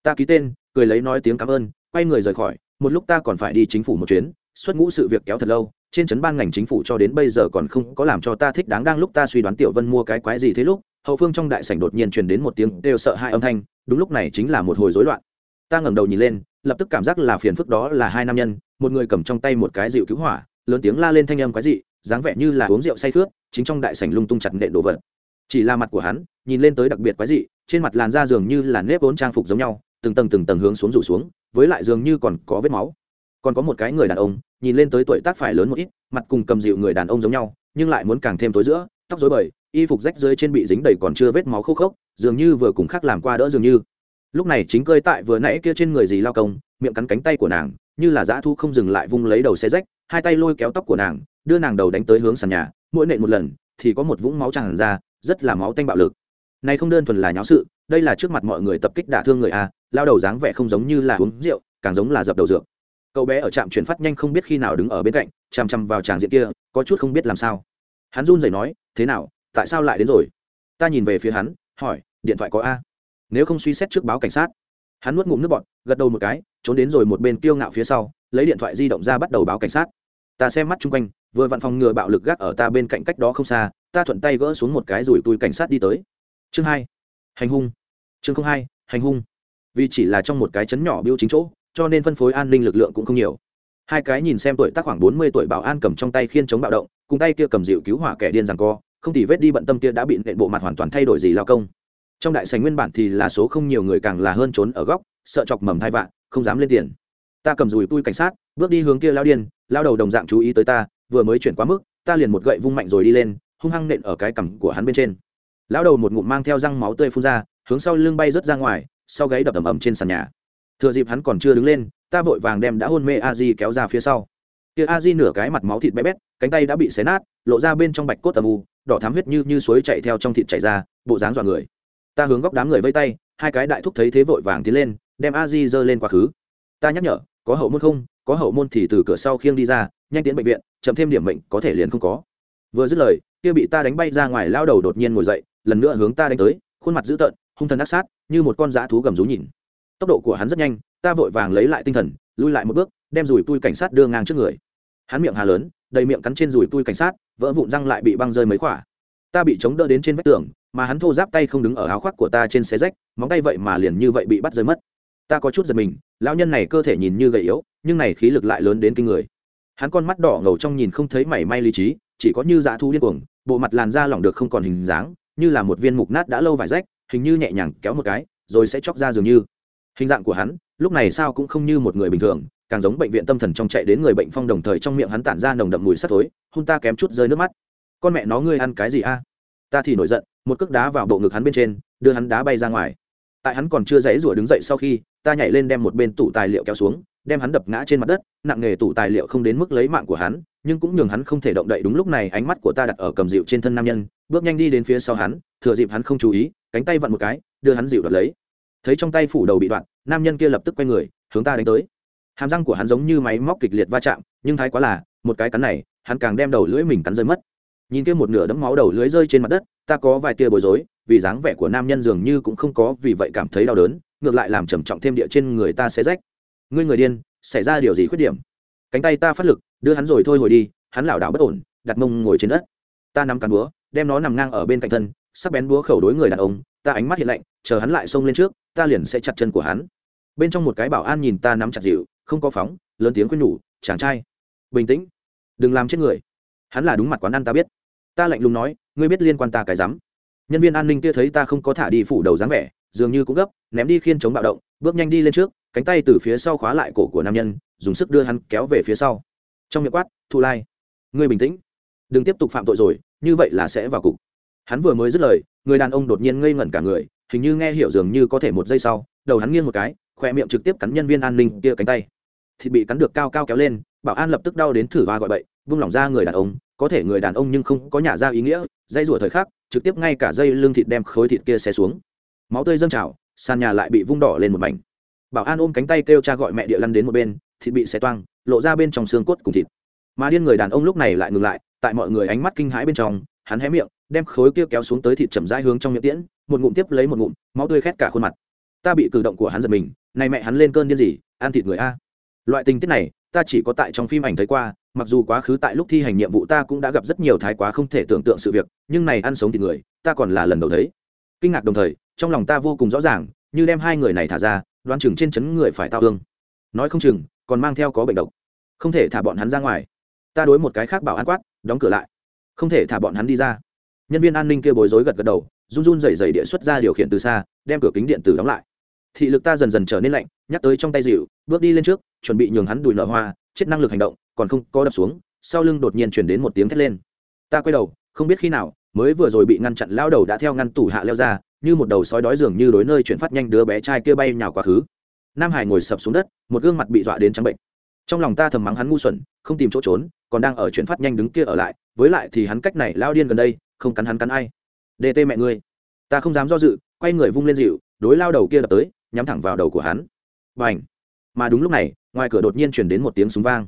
Ta ký tên, cười lấy nói tiếng cảm ơn, quay người rời khỏi, một lúc ta còn phải đi chính phủ một chuyến, xuất ngũ sự việc kéo thật lâu, trên trấn ban ngành chính phủ cho đến bây giờ còn không có làm cho ta thích đáng đang lúc ta suy đoán tiểu vân mua cái quái gì thế lúc, hậu phương trong đại sảnh đột nhiên truyền đến một tiếng đều sợ hai âm thanh, đúng lúc này chính là một hồi rối loạn. Ta ngẩng đầu nhìn lên, lập tức cảm giác là phiền phức đó là hai nam nhân, một người cầm trong tay một cái dịu cứu hỏa, lớn tiếng la lên thanh âm quái dị, dáng vẻ như là uống rượu say khướt, chính trong đại sảnh lung tung chặt nện đồ vật chỉ là mặt của hắn, nhìn lên tới đặc biệt quái dị, trên mặt làn da dường như là nếp vốn trang phục giống nhau, từng tầng từng tầng hướng xuống rủ xuống, với lại dường như còn có vết máu. Còn có một cái người đàn ông, nhìn lên tới tuổi tác phải lớn một ít, mặt cùng cầm dịu người đàn ông giống nhau, nhưng lại muốn càng thêm tối giữa, tóc dối bời, y phục rách dưới trên bị dính đầy còn chưa vết máu khô khốc, dường như vừa cùng khác làm qua đỡ dường như. Lúc này chính cơi tại vừa nãy kia trên người gì lao công, miệng cắn cánh tay của nàng, như là dã thu không dừng lại vung lấy đầu xe rách, hai tay lôi kéo tóc của nàng, đưa nàng đầu đánh tới hướng sàn nhà, mỗi nện một lần, thì có một vũng máu tràn ra rất là máu tanh bạo lực. Này không đơn thuần là nháo sự, đây là trước mặt mọi người tập kích đả thương người a, lao đầu dáng vẻ không giống như là uống rượu, càng giống là dập đầu dược. Cậu bé ở trạm chuyển phát nhanh không biết khi nào đứng ở bên cạnh, chằm chằm vào tràng diện kia, có chút không biết làm sao. Hắn run rẩy nói, thế nào, tại sao lại đến rồi? Ta nhìn về phía hắn, hỏi, điện thoại có a? Nếu không suy xét trước báo cảnh sát. Hắn nuốt ngụm nước bọt, gật đầu một cái, trốn đến rồi một bên kiêu ngạo phía sau, lấy điện thoại di động ra bắt đầu báo cảnh sát. Ta xem mắt chung quanh, vừa vặn phòng ngừa bạo lực gác ở ta bên cạnh cách đó không xa ta thuận tay gỡ xuống một cái rủi tui cảnh sát đi tới. Chương hai, hành hung. Chương không hai, hành hung. Vì chỉ là trong một cái chấn nhỏ biêu chính chỗ, cho nên phân phối an ninh lực lượng cũng không nhiều. Hai cái nhìn xem tuổi tác khoảng bốn mươi tuổi bảo an cầm trong tay khiên chống bạo động, cùng tay kia cầm dịu cứu hỏa kẻ điên rằng co, không thì vết đi bận tâm kia đã bị nện bộ mặt hoàn toàn thay đổi gì lao công. Trong đại sành nguyên bản thì là số không nhiều người càng là hơn trốn ở góc, sợ chọc mầm hai vạn không dám lên tiền. Ta cầm dùi tui cảnh sát, bước đi hướng kia lao điên, lao đầu đồng dạng chú ý tới ta, vừa mới chuyển quá mức, ta liền một gậy vung mạnh rồi đi lên hung hăng nện ở cái cằm của hắn bên trên. Lão đầu một ngụm mang theo răng máu tươi phun ra, hướng sau lưng bay rớt ra ngoài, sau gáy đập ầm ầm trên sàn nhà. Thừa dịp hắn còn chưa đứng lên, ta vội vàng đem đã hôn mê a di kéo ra phía sau. Kia a di nửa cái mặt máu thịt bé bét, cánh tay đã bị xé nát, lộ ra bên trong bạch cốt tầm u, đỏ thám huyết như như suối chạy theo trong thịt chảy ra, bộ dáng dọa người. Ta hướng góc đám người vây tay, hai cái đại thúc thấy thế vội vàng tiến lên, đem a di giơ lên quá khứ. Ta nhắc nhở, có hậu môn không? Có hậu môn thì từ cửa sau khiêng đi ra, nhanh tiến bệnh viện, chậm thêm điểm bệnh có thể liền không có vừa dứt lời, kia bị ta đánh bay ra ngoài lao đầu đột nhiên ngồi dậy, lần nữa hướng ta đánh tới, khuôn mặt dữ tợn, hung thần ác sát, như một con dã thú gầm rú nhìn. Tốc độ của hắn rất nhanh, ta vội vàng lấy lại tinh thần, lui lại một bước, đem rùi tui cảnh sát đưa ngang trước người. Hắn miệng hà lớn, đầy miệng cắn trên rùi tui cảnh sát, vỡ vụn răng lại bị băng rơi mấy khỏa. Ta bị chống đỡ đến trên vách tường, mà hắn thô giáp tay không đứng ở áo khoác của ta trên xe rách, móng tay vậy mà liền như vậy bị bắt rơi mất. Ta có chút giật mình, lão nhân này cơ thể nhìn như gầy yếu, nhưng này khí lực lại lớn đến kinh người. Hắn con mắt đỏ ngầu trong nhìn không thấy mảy may lý trí chỉ có như dạ thu điên cuồng, bộ mặt làn da lỏng được không còn hình dáng, như là một viên mục nát đã lâu vải rách, hình như nhẹ nhàng kéo một cái, rồi sẽ chóc ra dường như. Hình dạng của hắn, lúc này sao cũng không như một người bình thường, càng giống bệnh viện tâm thần trong chạy đến người bệnh phong đồng thời trong miệng hắn tản ra nồng đậm mùi sắt thối hôn ta kém chút rơi nước mắt. Con mẹ nó ngươi ăn cái gì a? Ta thì nổi giận, một cước đá vào bộ ngực hắn bên trên, đưa hắn đá bay ra ngoài. Tại hắn còn chưa dãy rủa đứng dậy sau khi, ta nhảy lên đem một bên tủ tài liệu kéo xuống, đem hắn đập ngã trên mặt đất, nặng nghề tủ tài liệu không đến mức lấy mạng của hắn nhưng cũng nhường hắn không thể động đậy đúng lúc này ánh mắt của ta đặt ở cầm dịu trên thân nam nhân, bước nhanh đi đến phía sau hắn, thừa dịp hắn không chú ý, cánh tay vặn một cái, đưa hắn dịu đoạt lấy. Thấy trong tay phủ đầu bị đoạn, nam nhân kia lập tức quay người, hướng ta đánh tới. Hàm răng của hắn giống như máy móc kịch liệt va chạm, nhưng thái quá là, một cái cắn này, hắn càng đem đầu lưỡi mình cắn rơi mất. Nhìn kia một nửa đấm máu đầu lưới rơi trên mặt đất, ta có vài tia bối rối, vì dáng vẻ của nam nhân dường như cũng không có vì vậy cảm thấy đau đớn, ngược lại làm trầm trọng thêm địa trên người ta sẽ rách. Ngươi người điên, xảy ra điều gì khuyết điểm? Cánh tay ta phát lực đưa hắn rồi thôi hồi đi, hắn lảo đảo bất ổn, đặt mông ngồi trên đất. Ta nắm cán búa, đem nó nằm ngang ở bên cạnh thân, sắc bén búa khẩu đối người đàn ông, ta ánh mắt hiện lạnh, chờ hắn lại xông lên trước, ta liền sẽ chặt chân của hắn. Bên trong một cái bảo an nhìn ta nắm chặt dịu, không có phóng, lớn tiếng khuyên nhủ, chàng trai, bình tĩnh, đừng làm chết người. Hắn là đúng mặt quán ăn ta biết. Ta lạnh lùng nói, ngươi biết liên quan ta cái rắm. Nhân viên an ninh kia thấy ta không có thả đi phủ đầu dáng vẻ, dường như cũng gấp, ném đi khiên chống bạo động, bước nhanh đi lên trước, cánh tay từ phía sau khóa lại cổ của nam nhân, dùng sức đưa hắn kéo về phía sau trong miệng quát, thu lai, ngươi bình tĩnh. Đừng tiếp tục phạm tội rồi, như vậy là sẽ vào cục. Hắn vừa mới dứt lời, người đàn ông đột nhiên ngây ngẩn cả người, hình như nghe hiểu dường như có thể một giây sau, đầu hắn nghiêng một cái khoe miệng trực tiếp cắn nhân viên an ninh kia cánh tay. Thịt bị cắn được cao cao kéo lên, bảo an lập tức đau đến thử va gọi bậy, vung lỏng ra người đàn ông, có thể người đàn ông nhưng không có nhả ra ý nghĩa dây rủa thời khắc, trực tiếp ngay cả dây lưng thịt đem khối thịt kia xé xuống. Máu tươi dâng trào, sàn nhà lại bị vung đỏ lên một mảnh. Bảo an ôm cánh tay kêu cha gọi mẹ địa lăn đến một bên, thịt bị xé toang lộ ra bên trong xương cốt cùng thịt. Mà điên người đàn ông lúc này lại ngừng lại, tại mọi người ánh mắt kinh hãi bên trong, hắn hé miệng, đem khối kia kéo xuống tới thịt chậm rãi hướng trong miệng tiễn, một ngụm tiếp lấy một ngụm, máu tươi khét cả khuôn mặt. Ta bị cử động của hắn giật mình, này mẹ hắn lên cơn điên gì, ăn thịt người a. Loại tình tiết này, ta chỉ có tại trong phim ảnh thấy qua, mặc dù quá khứ tại lúc thi hành nhiệm vụ ta cũng đã gặp rất nhiều thái quá không thể tưởng tượng sự việc, nhưng này ăn sống thịt người, ta còn là lần đầu thấy. Kinh ngạc đồng thời, trong lòng ta vô cùng rõ ràng, như đem hai người này thả ra, đoán chừng trên chấn người phải tao ương nói không chừng còn mang theo có bệnh độc. Không thể thả bọn hắn ra ngoài. Ta đối một cái khác bảo an quát, đóng cửa lại. Không thể thả bọn hắn đi ra. Nhân viên an ninh kia bối rối gật gật đầu, run run rẩy rẩy địa xuất ra điều khiển từ xa, đem cửa kính điện tử đóng lại. Thị lực ta dần dần trở nên lạnh, nhắc tới trong tay dịu, bước đi lên trước, chuẩn bị nhường hắn đùi nở hoa, chết năng lực hành động, còn không có đập xuống, sau lưng đột nhiên chuyển đến một tiếng thét lên. Ta quay đầu, không biết khi nào, mới vừa rồi bị ngăn chặn lao đầu đã theo ngăn tủ hạ leo ra, như một đầu sói đói dường như đối nơi chuyển phát nhanh đứa bé trai kia bay nhào quá khứ nam hải ngồi sập xuống đất, một gương mặt bị dọa đến trắng bệnh. Trong lòng ta thầm mắng hắn ngu xuẩn, không tìm chỗ trốn, còn đang ở chuyển phát nhanh đứng kia ở lại, với lại thì hắn cách này lao điên gần đây, không cắn hắn cắn ai. Dt mẹ ngươi. Ta không dám do dự, quay người vung lên dịu, đối lao đầu kia đập tới, nhắm thẳng vào đầu của hắn. Và ảnh mà đúng lúc này, ngoài cửa đột nhiên chuyển đến một tiếng súng vang.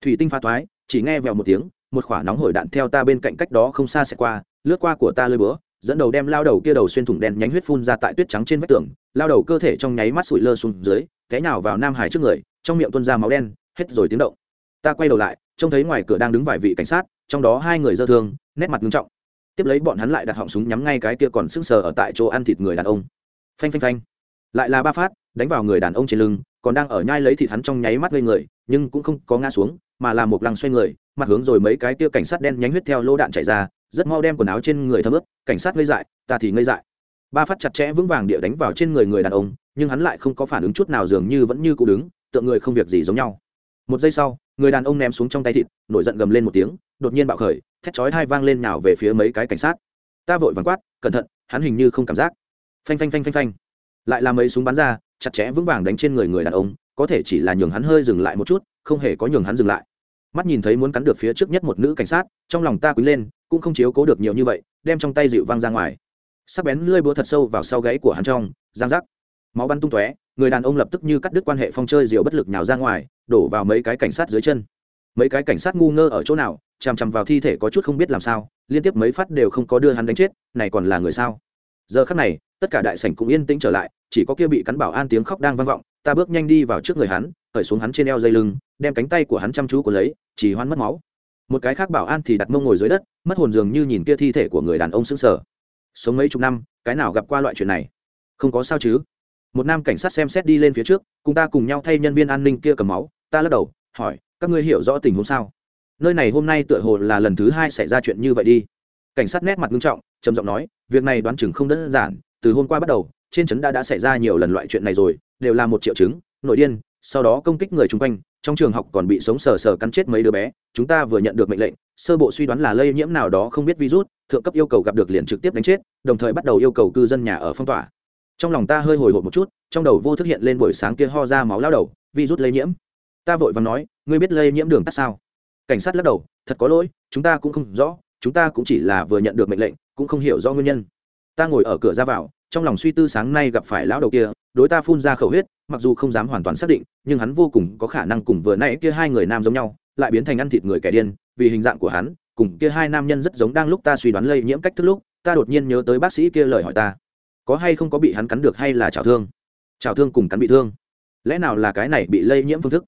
Thủy tinh pha thoái, chỉ nghe vèo một tiếng, một quả nóng hổi đạn theo ta bên cạnh cách đó không xa sẽ qua, lướt qua của ta lơi bữa dẫn đầu đem lao đầu kia đầu xuyên thủng đen nhánh huyết phun ra tại tuyết trắng trên vách tường, lao đầu cơ thể trong nháy mắt sụi lơ xuống dưới, té nhào vào nam hải trước người, trong miệng tuôn ra máu đen, hết rồi tiếng động. Ta quay đầu lại, trông thấy ngoài cửa đang đứng vài vị cảnh sát, trong đó hai người dơ thương, nét mặt nghiêm trọng. Tiếp lấy bọn hắn lại đặt họng súng nhắm ngay cái kia còn sững sờ ở tại chỗ ăn thịt người đàn ông. Phanh phanh phanh. Lại là ba phát, đánh vào người đàn ông trên lưng, còn đang ở nhai lấy thịt hắn trong nháy mắt lên người, nhưng cũng không có ngã xuống, mà là một lăng xoay người, mặt hướng rồi mấy cái kia cảnh sát đen nhánh huyết theo lô đạn chạy ra rất mau đem quần áo trên người thấm ướt, cảnh sát ngây dại, ta thì ngây dại. Ba phát chặt chẽ vững vàng địa đánh vào trên người người đàn ông, nhưng hắn lại không có phản ứng chút nào dường như vẫn như cụ đứng tượng người không việc gì giống nhau. Một giây sau, người đàn ông ném xuống trong tay thịt, nổi giận gầm lên một tiếng, đột nhiên bạo khởi, thét chói hai vang lên nhào về phía mấy cái cảnh sát. Ta vội vàng quát, cẩn thận, hắn hình như không cảm giác. Phanh phanh phanh phanh phanh. Lại làm mấy súng bắn ra, chặt chẽ vững vàng đánh trên người người đàn ông, có thể chỉ là nhường hắn hơi dừng lại một chút, không hề có nhường hắn dừng lại mắt nhìn thấy muốn cắn được phía trước nhất một nữ cảnh sát, trong lòng ta quý lên, cũng không chiếu cố được nhiều như vậy, đem trong tay dịu văng ra ngoài. Sắc bén lưỡi búa thật sâu vào sau gáy của hắn trong, giang rắc máu bắn tung tóe, người đàn ông lập tức như cắt đứt quan hệ phong chơi rượu bất lực nhào ra ngoài, đổ vào mấy cái cảnh sát dưới chân. Mấy cái cảnh sát ngu ngơ ở chỗ nào, chằm chằm vào thi thể có chút không biết làm sao, liên tiếp mấy phát đều không có đưa hắn đánh chết, này còn là người sao? Giờ khắc này, tất cả đại sảnh cũng yên tĩnh trở lại, chỉ có kia bị cắn bảo an tiếng khóc đang vang vọng ta bước nhanh đi vào trước người hắn cởi xuống hắn trên eo dây lưng, đem cánh tay của hắn chăm chú của lấy, chỉ hoan mất máu. Một cái khác bảo an thì đặt mông ngồi dưới đất, mất hồn dường như nhìn kia thi thể của người đàn ông xứng sờ. Sống mấy chục năm, cái nào gặp qua loại chuyện này? Không có sao chứ? Một nam cảnh sát xem xét đi lên phía trước, cùng ta cùng nhau thay nhân viên an ninh kia cầm máu. Ta lắc đầu, hỏi, các ngươi hiểu rõ tình huống sao? Nơi này hôm nay tựa hồ là lần thứ hai xảy ra chuyện như vậy đi. Cảnh sát nét mặt nghiêm trọng, trầm giọng nói, việc này đoán chừng không đơn giản. Từ hôm qua bắt đầu, trên trấn đã đã xảy ra nhiều lần loại chuyện này rồi đều là một triệu chứng, nội điên, sau đó công kích người chung quanh, trong trường học còn bị sống sờ sờ cắn chết mấy đứa bé, chúng ta vừa nhận được mệnh lệnh, sơ bộ suy đoán là lây nhiễm nào đó không biết virus, thượng cấp yêu cầu gặp được liền trực tiếp đánh chết, đồng thời bắt đầu yêu cầu cư dân nhà ở phong tỏa. Trong lòng ta hơi hồi hộp một chút, trong đầu vô thức hiện lên buổi sáng kia ho ra máu lao đầu, virus lây nhiễm. Ta vội vàng nói, ngươi biết lây nhiễm đường tắt sao? Cảnh sát lắc đầu, thật có lỗi, chúng ta cũng không rõ, chúng ta cũng chỉ là vừa nhận được mệnh lệnh, cũng không hiểu do nguyên nhân. Ta ngồi ở cửa ra vào, trong lòng suy tư sáng nay gặp phải lão đầu kia đối ta phun ra khẩu huyết, mặc dù không dám hoàn toàn xác định, nhưng hắn vô cùng có khả năng cùng vừa nãy kia hai người nam giống nhau, lại biến thành ăn thịt người kẻ điên, vì hình dạng của hắn, cùng cùng kia hai nam nhân rất giống đang lúc ta suy đoán lây nhiễm cách thức lúc, ta đột nhiên nhớ tới bác sĩ kia lời hỏi ta. Có hay không có bị hắn cắn được hay là chảo thương? Chảo thương cùng cắn bị thương. Lẽ nào là cái này bị lây nhiễm phương thức?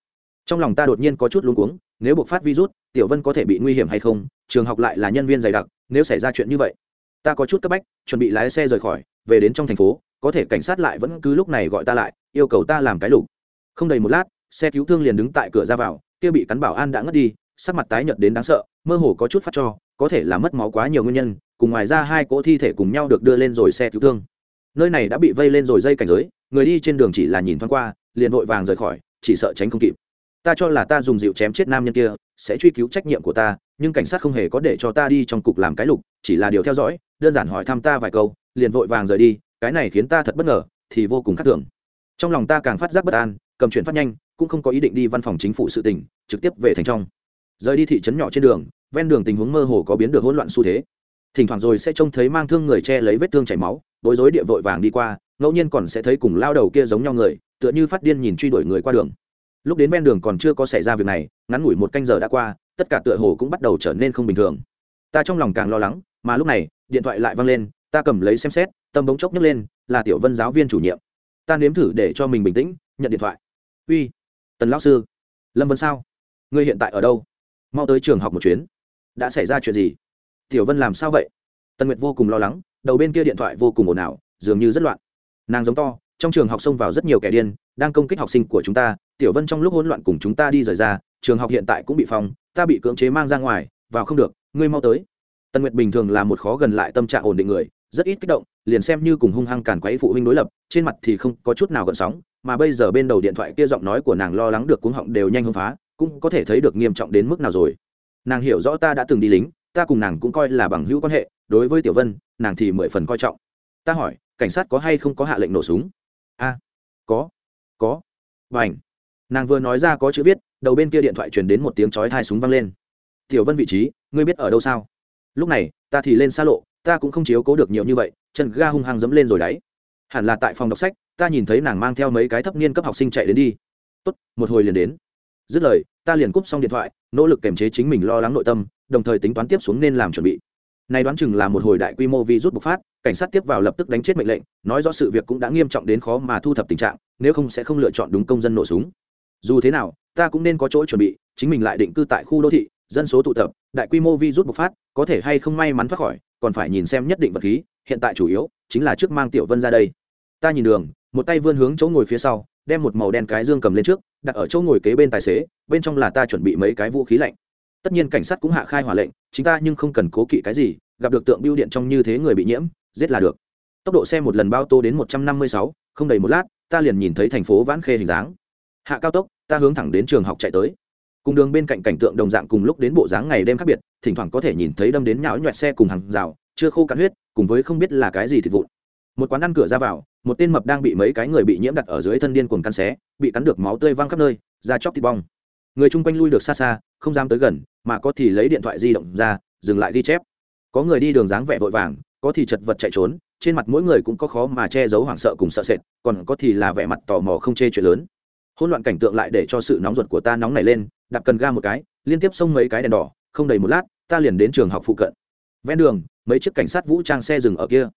Trong lòng ta đột nhiên có chút luống cuống, nếu buộc phát virus, tiểu vân có thể bị nguy hiểm hay không? Trường học lại là nhân viên dày đặc, nếu xảy ra chuyện như vậy, ta có chút cấp bách, chuẩn bị lái xe rời khỏi, về đến trong thành phố có thể cảnh sát lại vẫn cứ lúc này gọi ta lại, yêu cầu ta làm cái lục. Không đầy một lát, xe cứu thương liền đứng tại cửa ra vào, kia bị cắn bảo an đã ngất đi, sắc mặt tái nhợt đến đáng sợ, mơ hồ có chút phát cho, có thể là mất máu quá nhiều nguyên nhân, cùng ngoài ra hai cỗ thi thể cùng nhau được đưa lên rồi xe cứu thương. Nơi này đã bị vây lên rồi dây cảnh giới, người đi trên đường chỉ là nhìn thoáng qua, liền vội vàng rời khỏi, chỉ sợ tránh không kịp. Ta cho là ta dùng dịu chém chết nam nhân kia, sẽ truy cứu trách nhiệm của ta, nhưng cảnh sát không hề có để cho ta đi trong cục làm cái lục, chỉ là điều theo dõi, đơn giản hỏi thăm ta vài câu, liền vội vàng rời đi cái này khiến ta thật bất ngờ, thì vô cùng khác thường. Trong lòng ta càng phát giác bất an, cầm chuyện phát nhanh, cũng không có ý định đi văn phòng chính phủ sự tỉnh trực tiếp về thành trong. Rời đi thị trấn nhỏ trên đường, ven đường tình huống mơ hồ có biến được hỗn loạn xu thế. Thỉnh thoảng rồi sẽ trông thấy mang thương người che lấy vết thương chảy máu, bối rối địa vội vàng đi qua, ngẫu nhiên còn sẽ thấy cùng lao đầu kia giống nhau người, tựa như phát điên nhìn truy đuổi người qua đường. Lúc đến ven đường còn chưa có xảy ra việc này, ngắn ngủi một canh giờ đã qua, tất cả tựa hồ cũng bắt đầu trở nên không bình thường. Ta trong lòng càng lo lắng, mà lúc này, điện thoại lại văng lên, ta cầm lấy xem xét tâm bỗng chốc nhấc lên, là tiểu vân giáo viên chủ nhiệm. Ta nếm thử để cho mình bình tĩnh, nhận điện thoại. Uy, tần lão sư, lâm vân sao? Ngươi hiện tại ở đâu? Mau tới trường học một chuyến. Đã xảy ra chuyện gì? Tiểu vân làm sao vậy? Tần nguyệt vô cùng lo lắng, đầu bên kia điện thoại vô cùng ồn ào, dường như rất loạn. Nàng giống to, trong trường học xông vào rất nhiều kẻ điên, đang công kích học sinh của chúng ta. Tiểu vân trong lúc hỗn loạn cùng chúng ta đi rời ra, trường học hiện tại cũng bị phong, ta bị cưỡng chế mang ra ngoài, vào không được, ngươi mau tới. Tần nguyệt bình thường là một khó gần lại tâm trạng ổn định người, rất ít kích động liền xem như cùng hung hăng càn quấy phụ huynh đối lập, trên mặt thì không có chút nào gợn sóng, mà bây giờ bên đầu điện thoại kia giọng nói của nàng lo lắng được cuống họng đều nhanh hơn phá, cũng có thể thấy được nghiêm trọng đến mức nào rồi. Nàng hiểu rõ ta đã từng đi lính, ta cùng nàng cũng coi là bằng hữu quan hệ, đối với tiểu vân, nàng thì mười phần coi trọng. Ta hỏi, cảnh sát có hay không có hạ lệnh nổ súng? A, có có. Và ảnh nàng vừa nói ra có chữ viết, đầu bên kia điện thoại truyền đến một tiếng chói hai súng văng lên. Tiểu vân vị trí, ngươi biết ở đâu sao? Lúc này, ta thì lên xa lộ ta cũng không chiếu cố được nhiều như vậy, chân ga hung hăng dẫm lên rồi đấy. Hẳn là tại phòng đọc sách, ta nhìn thấy nàng mang theo mấy cái thấp niên cấp học sinh chạy đến đi. Tốt, một hồi liền đến. Dứt lời, ta liền cúp xong điện thoại, nỗ lực kềm chế chính mình lo lắng nội tâm, đồng thời tính toán tiếp xuống nên làm chuẩn bị. Này đoán chừng là một hồi đại quy mô vi rút bộc phát, cảnh sát tiếp vào lập tức đánh chết mệnh lệnh, nói rõ sự việc cũng đã nghiêm trọng đến khó mà thu thập tình trạng, nếu không sẽ không lựa chọn đúng công dân nổ súng. Dù thế nào, ta cũng nên có chỗ chuẩn bị, chính mình lại định cư tại khu đô thị, dân số tụ tập, đại quy mô vi rút bộc phát, có thể hay không may mắn thoát khỏi còn phải nhìn xem nhất định vật khí, hiện tại chủ yếu chính là trước mang tiểu vân ra đây. Ta nhìn đường, một tay vươn hướng chỗ ngồi phía sau, đem một màu đen cái dương cầm lên trước, đặt ở chỗ ngồi kế bên tài xế, bên trong là ta chuẩn bị mấy cái vũ khí lạnh. Tất nhiên cảnh sát cũng hạ khai hỏa lệnh, chính ta nhưng không cần cố kỵ cái gì, gặp được tượng biêu điện trong như thế người bị nhiễm, giết là được. Tốc độ xe một lần bao tô đến một trăm năm mươi sáu, không đầy một lát, ta liền nhìn thấy thành phố vãn khê hình dáng. Hạ cao tốc, ta hướng thẳng đến trường học chạy tới cùng đường bên cạnh cảnh tượng đồng dạng cùng lúc đến bộ dáng ngày đêm khác biệt, thỉnh thoảng có thể nhìn thấy đâm đến nhão nhoẹt xe cùng hàng rào, chưa khô cạn huyết, cùng với không biết là cái gì thịt vụn. Một quán ăn cửa ra vào, một tên mập đang bị mấy cái người bị nhiễm đặt ở dưới thân điên cuồng cắn xé, bị cắn được máu tươi văng khắp nơi, da chóc thịt bong. Người chung quanh lui được xa xa, không dám tới gần, mà có thì lấy điện thoại di động ra, dừng lại ghi chép. Có người đi đường dáng vẻ vội vàng, có thì chật vật chạy trốn, trên mặt mỗi người cũng có khó mà che giấu hoảng sợ cùng sợ sệt, còn có thì là vẻ mặt tò mò không chê chuyện lớn. Hỗn loạn cảnh tượng lại để cho sự nóng ruột của ta nóng nảy lên đạp cần ga một cái, liên tiếp xông mấy cái đèn đỏ, không đầy một lát, ta liền đến trường học phụ cận. Ven đường, mấy chiếc cảnh sát vũ trang xe dừng ở kia.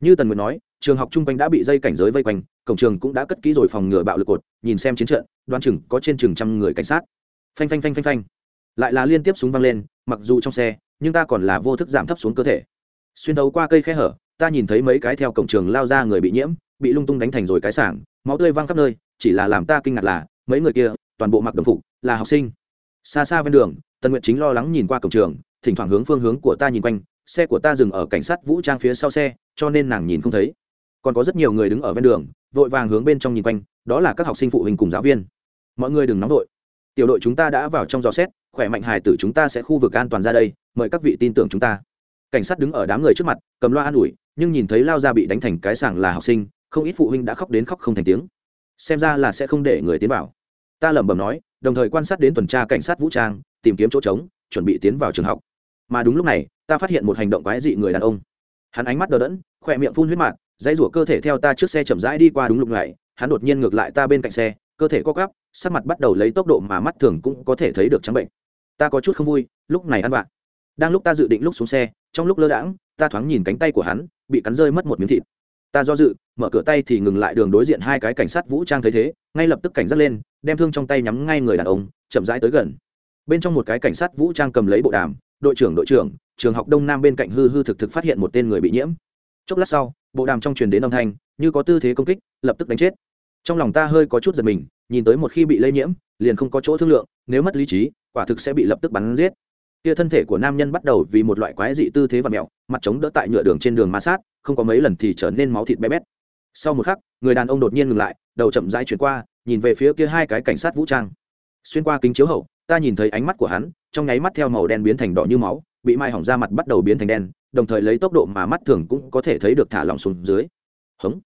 Như tần nguyệt nói, trường học chung quanh đã bị dây cảnh giới vây quanh, cổng trường cũng đã cất kỹ rồi phòng ngừa bạo lực cột, nhìn xem chiến trận đoan chừng có trên chừng trăm người cảnh sát. Phanh phanh phanh phanh phanh. Lại là liên tiếp súng văng lên, mặc dù trong xe, nhưng ta còn là vô thức giảm thấp xuống cơ thể. Xuyên thấu qua cây khe hở, ta nhìn thấy mấy cái theo cổng trường lao ra người bị nhiễm, bị lung tung đánh thành rồi cái sảng, máu tươi văng khắp nơi, chỉ là làm ta kinh ngạc là, mấy người kia, toàn bộ mặc đồng phục, là học sinh xa xa ven đường, tần nguyện chính lo lắng nhìn qua cổng trường, thỉnh thoảng hướng phương hướng của ta nhìn quanh, xe của ta dừng ở cảnh sát vũ trang phía sau xe, cho nên nàng nhìn không thấy. Còn có rất nhiều người đứng ở ven đường, vội vàng hướng bên trong nhìn quanh, đó là các học sinh phụ huynh cùng giáo viên. Mọi người đừng nóng vội. Tiểu đội chúng ta đã vào trong gió xét, khỏe mạnh hài tử chúng ta sẽ khu vực an toàn ra đây, mời các vị tin tưởng chúng ta. Cảnh sát đứng ở đám người trước mặt, cầm loa an ủi, nhưng nhìn thấy lao ra bị đánh thành cái sảng là học sinh, không ít phụ huynh đã khóc đến khóc không thành tiếng. Xem ra là sẽ không để người tiến vào. Ta lẩm bẩm nói đồng thời quan sát đến tuần tra cảnh sát vũ trang, tìm kiếm chỗ trống, chuẩn bị tiến vào trường học. Mà đúng lúc này, ta phát hiện một hành động quái dị người đàn ông. Hắn ánh mắt đờ đẫn, khỏe miệng phun huyết mạt dãy rủa cơ thể theo ta trước xe chậm rãi đi qua đúng lúc này, hắn đột nhiên ngược lại ta bên cạnh xe, cơ thể co gắp sắc mặt bắt đầu lấy tốc độ mà mắt thường cũng có thể thấy được trắng bệnh. Ta có chút không vui, lúc này ăn vạ. Đang lúc ta dự định lúc xuống xe, trong lúc lơ đãng, ta thoáng nhìn cánh tay của hắn, bị cắn rơi mất một miếng thịt ta do dự, mở cửa tay thì ngừng lại đường đối diện hai cái cảnh sát vũ trang thấy thế, ngay lập tức cảnh giác lên, đem thương trong tay nhắm ngay người đàn ông, chậm rãi tới gần. Bên trong một cái cảnh sát vũ trang cầm lấy bộ đàm, đội trưởng đội trưởng, trường học đông nam bên cạnh hư hư thực thực phát hiện một tên người bị nhiễm. Chốc lát sau, bộ đàm trong truyền đến âm thanh, như có tư thế công kích, lập tức đánh chết. Trong lòng ta hơi có chút giật mình, nhìn tới một khi bị lây nhiễm, liền không có chỗ thương lượng, nếu mất lý trí, quả thực sẽ bị lập tức bắn giết kia thân thể của nam nhân bắt đầu vì một loại quái dị tư thế và mẹo, mặt chống đỡ tại nhựa đường trên đường ma sát, không có mấy lần thì trở nên máu thịt bé bét. Sau một khắc, người đàn ông đột nhiên ngừng lại, đầu chậm rãi chuyển qua, nhìn về phía kia hai cái cảnh sát vũ trang. Xuyên qua kính chiếu hậu, ta nhìn thấy ánh mắt của hắn, trong nháy mắt theo màu đen biến thành đỏ như máu, bị mai hỏng da mặt bắt đầu biến thành đen, đồng thời lấy tốc độ mà mắt thường cũng có thể thấy được thả lỏng xuống dưới. Hống.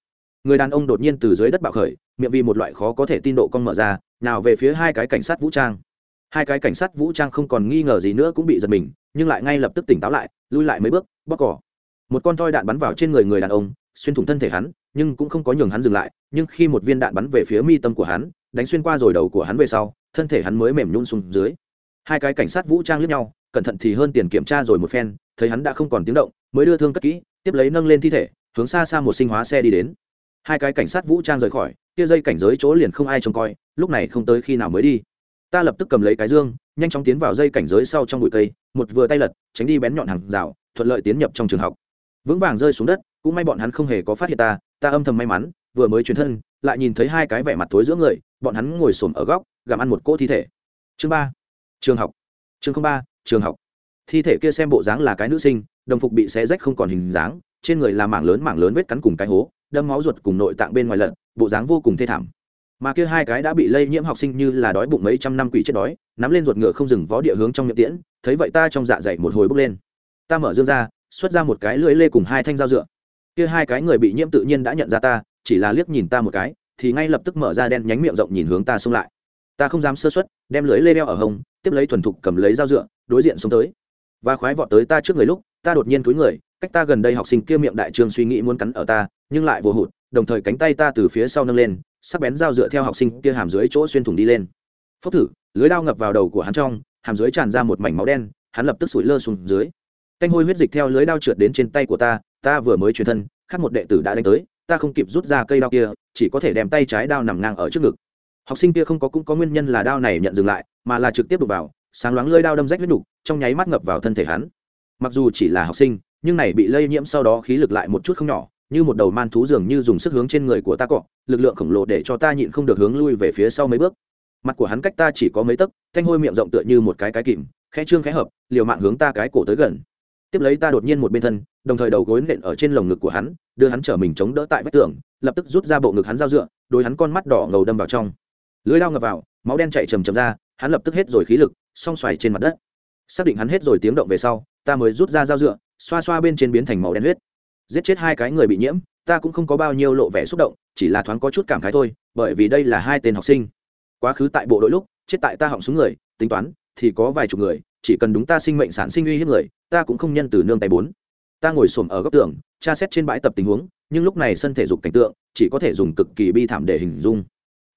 Người đàn ông đột nhiên từ dưới đất bạo khởi, miệng vì một loại khó có thể tin độ cong mở ra, nào về phía hai cái cảnh sát vũ trang hai cái cảnh sát vũ trang không còn nghi ngờ gì nữa cũng bị giật mình, nhưng lại ngay lập tức tỉnh táo lại, lui lại mấy bước bóc cỏ một con thoi đạn bắn vào trên người người đàn ông, xuyên thủng thân thể hắn, nhưng cũng không có nhường hắn dừng lại, nhưng khi một viên đạn bắn về phía mi tâm của hắn, đánh xuyên qua rồi đầu của hắn về sau, thân thể hắn mới mềm nhún xuống dưới. Hai cái cảnh sát vũ trang lướt nhau, cẩn thận thì hơn tiền kiểm tra rồi một phen, thấy hắn đã không còn tiếng động, mới đưa thương cất kỹ, tiếp lấy nâng lên thi thể, hướng xa xa một sinh hóa xe đi đến. Hai cái cảnh sát vũ trang rời khỏi, kia dây cảnh giới chỗ liền không ai trông coi, lúc này không tới khi nào mới đi ta lập tức cầm lấy cái dương nhanh chóng tiến vào dây cảnh giới sau trong bụi cây một vừa tay lật tránh đi bén nhọn hàng rào thuận lợi tiến nhập trong trường học. Vững vàng rơi xuống đất cũng may bọn hắn không hề có phát hiện ta ta âm thầm may mắn vừa mới chuyển thân lại nhìn thấy hai cái vẻ mặt thối giữa người bọn hắn ngồi xổm ở góc gặm ăn một cỗ thi thể. Chương ba trường học. Chương ba trường học. Thi thể kia xem bộ dáng là cái nữ sinh đồng phục bị xé rách không còn hình dáng trên người là mảng lớn mảng lớn vết cắn cùng cái hố đâm máu ruột cùng nội tạng bên ngoài lợn, bộ dáng vô cùng thê thảm mà kia hai cái đã bị lây nhiễm học sinh như là đói bụng mấy trăm năm quỷ chết đói, nắm lên ruột ngựa không dừng vó địa hướng trong miệng tiễn, thấy vậy ta trong dạ dày một hồi bốc lên. Ta mở dương ra, xuất ra một cái lưỡi lê cùng hai thanh dao dựa. Kia hai cái người bị nhiễm tự nhiên đã nhận ra ta, chỉ là liếc nhìn ta một cái, thì ngay lập tức mở ra đen nhánh miệng rộng nhìn hướng ta xông lại. Ta không dám sơ xuất đem lưới lê đeo ở hông, tiếp lấy thuần thục cầm lấy dao dựa, đối diện xuống tới. Và khoái vọt tới ta trước người lúc, ta đột nhiên túi người, cách ta gần đây học sinh kia miệng đại trường suy nghĩ muốn cắn ở ta, nhưng lại vô hụt, đồng thời cánh tay ta từ phía sau nâng lên sắc bén dao dựa theo học sinh kia hàm dưới chỗ xuyên thủng đi lên. Phốc thử, lưới đao ngập vào đầu của hắn trong, hàm dưới tràn ra một mảnh máu đen, hắn lập tức sủi lơ xuống dưới. Canh hôi huyết dịch theo lưới đao trượt đến trên tay của ta ta vừa mới truyền thân, khác một đệ tử đã đánh tới, ta không kịp rút ra cây đao kia, chỉ có thể đem tay trái đao nằm ngang ở trước ngực. Học sinh kia không có cũng có nguyên nhân là đao này nhận dừng lại, mà là trực tiếp đục vào, sáng loáng lơi đao đâm rách huyết đục trong nháy mắt ngập vào thân thể hắn. Mặc dù chỉ là học sinh, nhưng này bị lây nhiễm sau đó khí lực lại một chút không nhỏ như một đầu man thú dường như dùng sức hướng trên người của ta cọ, lực lượng khổng lồ để cho ta nhịn không được hướng lui về phía sau mấy bước. Mặt của hắn cách ta chỉ có mấy tấc, thanh hôi miệng rộng tựa như một cái cái kìm, khẽ trương khẽ hợp, liều mạng hướng ta cái cổ tới gần. Tiếp lấy ta đột nhiên một bên thân, đồng thời đầu gối nện ở trên lồng ngực của hắn, đưa hắn trở mình chống đỡ tại vách tường, lập tức rút ra bộ ngực hắn dao dựa, đôi hắn con mắt đỏ ngầu đâm vào trong. Lưới lao ngập vào, máu đen chạy trầm trầm ra, hắn lập tức hết rồi khí lực, song xoài trên mặt đất. Xác định hắn hết rồi tiếng động về sau, ta mới rút ra dao dựa, xoa xoa bên trên biến thành màu đen huyết giết chết hai cái người bị nhiễm, ta cũng không có bao nhiêu lộ vẻ xúc động, chỉ là thoáng có chút cảm khái thôi, bởi vì đây là hai tên học sinh. Quá khứ tại bộ đội lúc, chết tại ta họng xuống người, tính toán, thì có vài chục người, chỉ cần đúng ta sinh mệnh sản sinh uy hiếp người, ta cũng không nhân từ nương tay bốn. Ta ngồi xổm ở góc tường, tra xét trên bãi tập tình huống, nhưng lúc này sân thể dục cảnh tượng, chỉ có thể dùng cực kỳ bi thảm để hình dung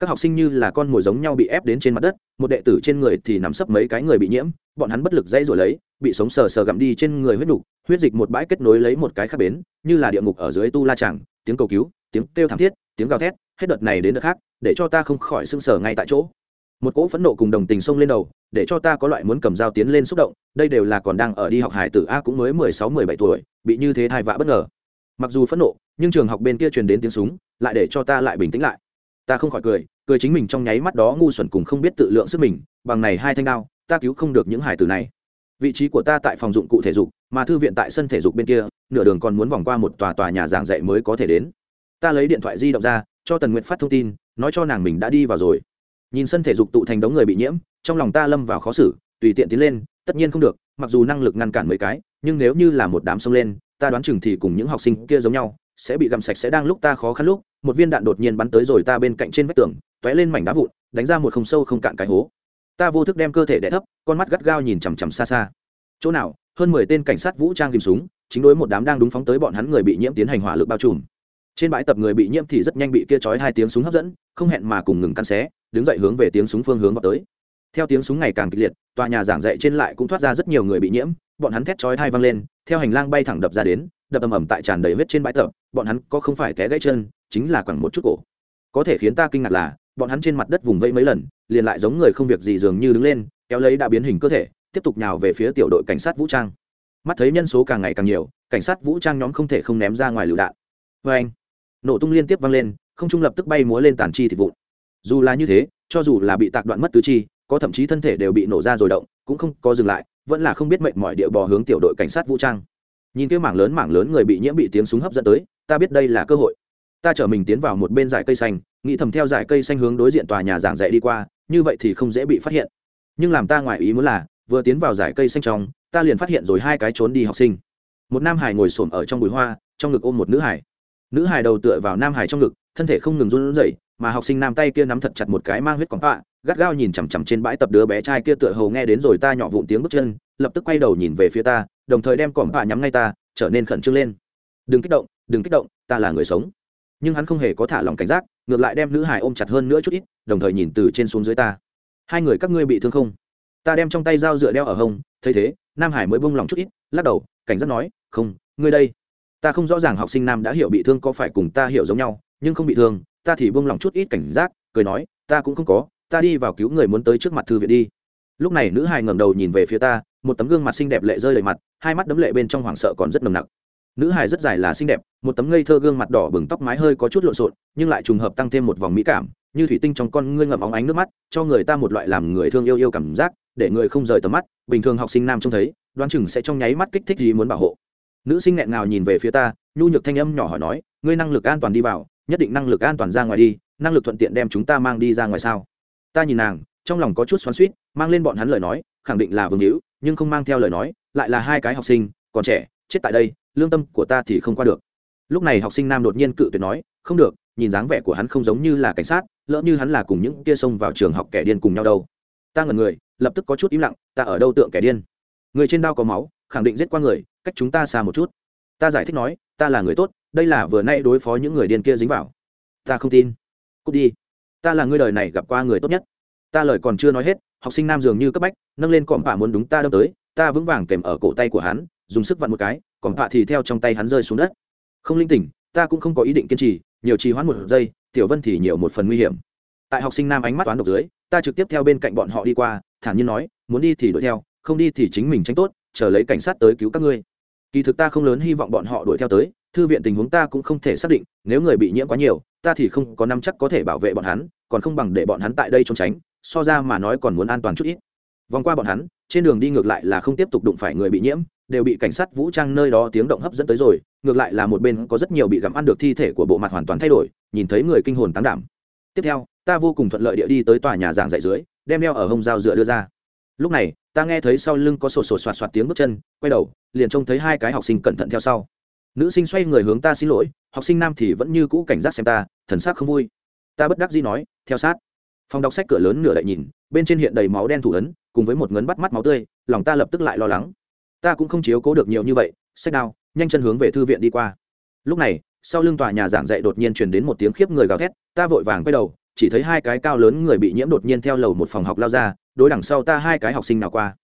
các học sinh như là con mồi giống nhau bị ép đến trên mặt đất, một đệ tử trên người thì nằm sấp mấy cái người bị nhiễm, bọn hắn bất lực dây rồi lấy, bị sống sờ sờ gặm đi trên người huyết nục huyết dịch một bãi kết nối lấy một cái khác bến, như là địa ngục ở dưới tu la tràng tiếng cầu cứu, tiếng kêu thảm thiết, tiếng gào thét, hết đợt này đến đợt khác, để cho ta không khỏi sưng sờ ngay tại chỗ. Một cỗ phẫn nộ cùng đồng tình xông lên đầu, để cho ta có loại muốn cầm dao tiến lên xúc động, đây đều là còn đang ở đi học hải tử a cũng mới mười sáu, mười bảy tuổi, bị như thế thai vạ bất ngờ. Mặc dù phẫn nộ, nhưng trường học bên kia truyền đến tiếng súng, lại để cho ta lại bình tĩnh lại ta không khỏi cười cười chính mình trong nháy mắt đó ngu xuẩn cùng không biết tự lượng sức mình, bằng này hai thanh đao, ta cứu không được những hải tử này. Vị trí của ta tại phòng dụng cụ thể dục, mà thư viện tại sân thể dục bên kia, nửa đường còn muốn vòng qua một tòa tòa nhà giảng dạy mới có thể đến. Ta lấy điện thoại di động ra, cho tần nguyện phát thông tin, nói cho nàng mình đã đi vào rồi. Nhìn sân thể dục tụ thành đống người bị nhiễm, trong lòng ta lâm vào khó xử, tùy tiện tiến lên, tất nhiên không được, mặc dù năng lực ngăn cản mấy cái, nhưng nếu như là một đám xông lên, ta đoán chừng thì cùng những học sinh kia giống nhau, sẽ bị gặm sạch sẽ đang lúc ta khó khăn lúc một viên đạn đột nhiên bắn tới rồi ta bên cạnh trên vách tường, t lên mảnh đá vụn, đánh ra một không sâu không cạn cái hố. Ta vô thức đem cơ thể đẻ thấp, con mắt gắt gao nhìn chằm chằm xa xa. Chỗ nào, hơn mười tên cảnh sát vũ trang kìm súng, chính đối một đám đang đúng phóng tới bọn hắn người bị nhiễm tiến hành hỏa lực bao trùm. Trên bãi tập người bị nhiễm thì rất nhanh bị kia chói hai tiếng súng hấp dẫn, không hẹn mà cùng ngừng căn xé, đứng dậy hướng về tiếng súng phương hướng vào tới. Theo tiếng súng ngày càng kịch liệt, tòa nhà giảng dạy trên lại cũng thoát ra rất nhiều người bị nhiễm, bọn hắn thét chói thai văng lên, theo hành lang bay thẳng đập ra đến đập ầm ầm tại tràn đầy vết trên bãi tập, bọn hắn có không phải té gãy chân, chính là quẳng một chút cổ. Có thể khiến ta kinh ngạc là, bọn hắn trên mặt đất vùng vẫy mấy lần, liền lại giống người không việc gì dường như đứng lên, kéo lấy đã biến hình cơ thể, tiếp tục nhào về phía tiểu đội cảnh sát vũ trang. Mắt thấy nhân số càng ngày càng nhiều, cảnh sát vũ trang nhóm không thể không ném ra ngoài lựu đạn. Vê anh, nổ tung liên tiếp vang lên, không trung lập tức bay múa lên tàn chi thịt vụn. Dù là như thế, cho dù là bị tạc đoạn mất tứ chi, có thậm chí thân thể đều bị nổ ra rồi động, cũng không có dừng lại, vẫn là không biết mệnh mọi địa bò hướng tiểu đội cảnh sát vũ trang nhìn kia mảng lớn mảng lớn người bị nhiễm bị tiếng súng hấp dẫn tới, ta biết đây là cơ hội. Ta chở mình tiến vào một bên dải cây xanh, nghĩ thầm theo dải cây xanh hướng đối diện tòa nhà giảng dạy đi qua, như vậy thì không dễ bị phát hiện. Nhưng làm ta ngoài ý muốn là, vừa tiến vào dải cây xanh trong, ta liền phát hiện rồi hai cái trốn đi học sinh. Một nam hải ngồi xổm ở trong bụi hoa, trong ngực ôm một nữ hải. Nữ hải đầu tựa vào nam hải trong ngực, thân thể không ngừng run rẩy, mà học sinh nam tay kia nắm thật chặt một cái mang huyết quảng bạ gắt gao nhìn chằm chằm trên bãi tập đứa bé trai kia tựa hầu nghe đến rồi ta nhỏ vụn tiếng bước chân, lập tức quay đầu nhìn về phía ta đồng thời đem cỏm bạ nhắm ngay ta, trở nên khẩn trương lên. Đừng kích động, đừng kích động, ta là người sống. Nhưng hắn không hề có thả lòng cảnh giác, ngược lại đem nữ hải ôm chặt hơn nữa chút ít, đồng thời nhìn từ trên xuống dưới ta. Hai người các ngươi bị thương không? Ta đem trong tay dao dựa đeo ở hông, thấy thế, nam hải mới bông lòng chút ít, lắc đầu, cảnh giác nói, không, ngươi đây. Ta không rõ ràng học sinh nam đã hiểu bị thương có phải cùng ta hiểu giống nhau, nhưng không bị thương, ta thì bông lòng chút ít cảnh giác, cười nói, ta cũng không có, ta đi vào cứu người muốn tới trước mặt thư viện đi. Lúc này nữ hài ngẩng đầu nhìn về phía ta một tấm gương mặt xinh đẹp lệ rơi đầy mặt, hai mắt đấm lệ bên trong hoảng sợ còn rất nồng nặc. Nữ hài rất dài là xinh đẹp, một tấm ngây thơ gương mặt đỏ bừng tóc mái hơi có chút lộn xộn, nhưng lại trùng hợp tăng thêm một vòng mỹ cảm, như thủy tinh trong con ngươi ngậm óng ánh nước mắt, cho người ta một loại làm người thương yêu yêu cảm giác, để người không rời tầm mắt. Bình thường học sinh nam trông thấy, đoán chừng sẽ trong nháy mắt kích thích gì muốn bảo hộ. Nữ sinh nghẹn ngào nhìn về phía ta, nhu nhược thanh âm nhỏ hỏi nói, ngươi năng lực an toàn đi vào, nhất định năng lực an toàn ra ngoài đi, năng lực thuận tiện đem chúng ta mang đi ra ngoài sao? Ta nhìn nàng, trong lòng có chút xoắn suýt mang lên bọn hắn lời nói, khẳng định là vương hữu nhưng không mang theo lời nói, lại là hai cái học sinh, còn trẻ, chết tại đây, lương tâm của ta thì không qua được. Lúc này học sinh nam đột nhiên cự tuyệt nói, không được, nhìn dáng vẻ của hắn không giống như là cảnh sát, lỡ như hắn là cùng những kia xông vào trường học kẻ điên cùng nhau đâu. Ta ngẩn người, lập tức có chút im lặng, ta ở đâu tượng kẻ điên? Người trên đao có máu, khẳng định giết qua người, cách chúng ta xa một chút. Ta giải thích nói, ta là người tốt, đây là vừa nay đối phó những người điên kia dính vào. Ta không tin. Cút đi. Ta là người đời này gặp qua người tốt nhất. Ta lời còn chưa nói hết học sinh nam dường như cấp bách, nâng lên cọm tạ muốn đúng ta đâm tới, ta vững vàng kèm ở cổ tay của hắn, dùng sức vặn một cái, cọm tạ thì theo trong tay hắn rơi xuống đất. Không linh tỉnh, ta cũng không có ý định kiên trì, nhiều trì hoãn một giây, tiểu vân thì nhiều một phần nguy hiểm. Tại học sinh nam ánh mắt toán độc dưới, ta trực tiếp theo bên cạnh bọn họ đi qua, thản nhiên nói, muốn đi thì đuổi theo, không đi thì chính mình tránh tốt, chờ lấy cảnh sát tới cứu các ngươi. Kỳ thực ta không lớn hy vọng bọn họ đuổi theo tới, thư viện tình huống ta cũng không thể xác định, nếu người bị nhiễm quá nhiều, ta thì không có năm chắc có thể bảo vệ bọn hắn, còn không bằng để bọn hắn tại đây trốn tránh so ra mà nói còn muốn an toàn chút ít. Vòng qua bọn hắn, trên đường đi ngược lại là không tiếp tục đụng phải người bị nhiễm, đều bị cảnh sát vũ trang nơi đó tiếng động hấp dẫn tới rồi, ngược lại là một bên có rất nhiều bị gặm ăn được thi thể của bộ mặt hoàn toàn thay đổi, nhìn thấy người kinh hồn tán đảm. Tiếp theo, ta vô cùng thuận lợi địa đi tới tòa nhà giảng dạy dưới, đem đeo ở hông dao dựa đưa ra. Lúc này, ta nghe thấy sau lưng có sổ sổ soạt soạt tiếng bước chân, quay đầu, liền trông thấy hai cái học sinh cẩn thận theo sau. Nữ sinh xoay người hướng ta xin lỗi, học sinh nam thì vẫn như cũ cảnh giác xem ta, thần sắc không vui. Ta bất đắc dĩ nói, theo sát phòng đọc sách cửa lớn nửa lại nhìn, bên trên hiện đầy máu đen thủ ấn, cùng với một ngấn bắt mắt máu tươi, lòng ta lập tức lại lo lắng. Ta cũng không chiếu cố được nhiều như vậy, sách đao, nhanh chân hướng về thư viện đi qua. Lúc này, sau lưng tòa nhà giảng dạy đột nhiên truyền đến một tiếng khiếp người gào thét, ta vội vàng quay đầu, chỉ thấy hai cái cao lớn người bị nhiễm đột nhiên theo lầu một phòng học lao ra, đối đằng sau ta hai cái học sinh nào qua.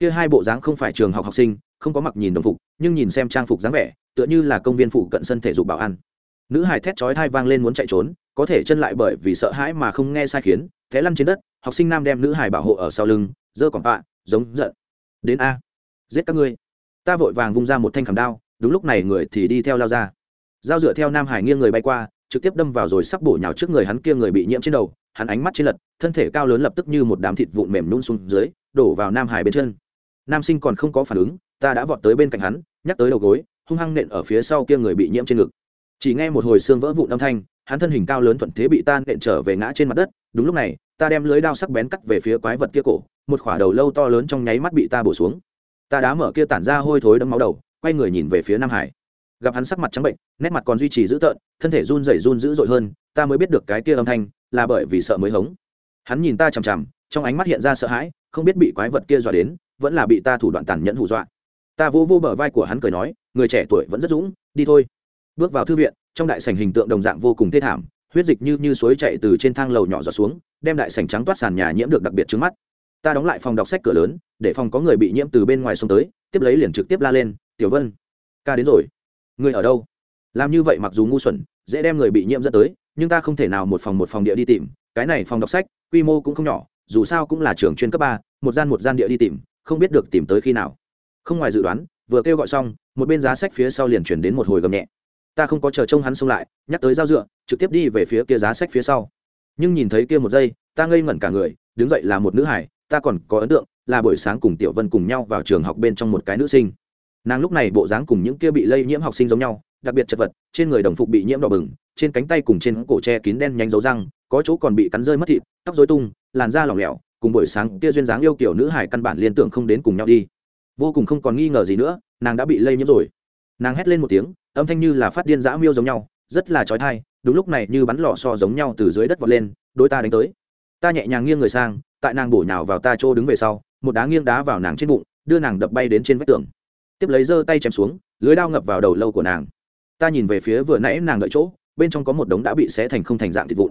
Kia hai bộ dáng không phải trường học học sinh, không có mặc nhìn đồng phục, nhưng nhìn xem trang phục dáng vẻ, tựa như là công viên phụ cận sân thể dục bảo an. Nữ hải thét chói thai vang lên muốn chạy trốn, có thể chân lại bởi vì sợ hãi mà không nghe sai khiến té lăn trên đất, học sinh nam đem nữ hải bảo hộ ở sau lưng, giơ còn bạ giống giận. Đến a. Giết các ngươi. Ta vội vàng vung ra một thanh khảm đao, đúng lúc này người thì đi theo lao ra. Dao dựa theo nam hải nghiêng người bay qua, trực tiếp đâm vào rồi sắp bổ nhào trước người hắn kia người bị nhiễm trên đầu, hắn ánh mắt trên lật thân thể cao lớn lập tức như một đám thịt vụn mềm nhún xuống dưới, đổ vào nam hải bên chân. Nam sinh còn không có phản ứng, ta đã vọt tới bên cạnh hắn, nhắc tới đầu gối, hung hăng nện ở phía sau kia người bị nhiễm trên ngực. Chỉ nghe một hồi xương vỡ vụn âm thanh, hắn thân hình cao lớn thuận thế bị tan nện trở về ngã trên mặt đất đúng lúc này, ta đem lưới đao sắc bén cắt về phía quái vật kia cổ, một khỏa đầu lâu to lớn trong nháy mắt bị ta bổ xuống. Ta đá mở kia tản ra hôi thối đấm máu đầu, quay người nhìn về phía nam hải. Gặp hắn sắc mặt trắng bệnh, nét mặt còn duy trì dữ tợn, thân thể run rẩy run dữ dội hơn, ta mới biết được cái kia âm thanh là bởi vì sợ mới hống. Hắn nhìn ta chằm chằm, trong ánh mắt hiện ra sợ hãi, không biết bị quái vật kia dọa đến, vẫn là bị ta thủ đoạn tàn nhẫn hù dọa. Ta vô vô bờ vai của hắn cười nói, người trẻ tuổi vẫn rất dũng, đi thôi. Bước vào thư viện, trong đại sảnh hình tượng đồng dạng vô cùng thê thảm huyết dịch như như suối chạy từ trên thang lầu nhỏ giọt xuống, đem đại sảnh trắng toát sàn nhà nhiễm được đặc biệt trước mắt. Ta đóng lại phòng đọc sách cửa lớn, để phòng có người bị nhiễm từ bên ngoài xông tới, tiếp lấy liền trực tiếp la lên, tiểu vân, ca đến rồi. Người ở đâu? Làm như vậy mặc dù ngu xuẩn, dễ đem người bị nhiễm dẫn tới, nhưng ta không thể nào một phòng một phòng địa đi tìm, cái này phòng đọc sách, quy mô cũng không nhỏ, dù sao cũng là trường chuyên cấp ba, một gian một gian địa đi tìm, không biết được tìm tới khi nào. Không ngoài dự đoán, vừa kêu gọi xong, một bên giá sách phía sau liền chuyển đến một hồi gầm nhẹ ta không có chờ trông hắn xông lại, nhắc tới dao dựa, trực tiếp đi về phía kia giá sách phía sau. Nhưng nhìn thấy kia một giây, ta ngây ngẩn cả người, đứng dậy là một nữ hải, ta còn có ấn tượng là buổi sáng cùng tiểu vân cùng nhau vào trường học bên trong một cái nữ sinh. Nàng lúc này bộ dáng cùng những kia bị lây nhiễm học sinh giống nhau, đặc biệt chật vật, trên người đồng phục bị nhiễm đỏ bừng, trên cánh tay cùng trên cổ tre kín đen nhánh dấu răng, có chỗ còn bị cắn rơi mất thịt, tóc dối tung, làn da lỏng lẻo, cùng buổi sáng kia duyên dáng yêu kiểu nữ hải căn bản liên tưởng không đến cùng nhau đi. Vô cùng không còn nghi ngờ gì nữa, nàng đã bị lây nhiễm rồi nàng hét lên một tiếng, âm thanh như là phát điên dã miêu giống nhau, rất là trói thai đúng lúc này như bắn lò so giống nhau từ dưới đất vọt lên, đôi ta đánh tới. Ta nhẹ nhàng nghiêng người sang, tại nàng bổ nhào vào ta chỗ đứng về sau, một đá nghiêng đá vào nàng trên bụng, đưa nàng đập bay đến trên vách tường. Tiếp lấy giơ tay chém xuống, lưới đao ngập vào đầu lâu của nàng. Ta nhìn về phía vừa nãy nàng đợi chỗ, bên trong có một đống đã bị xé thành không thành dạng thịt vụn.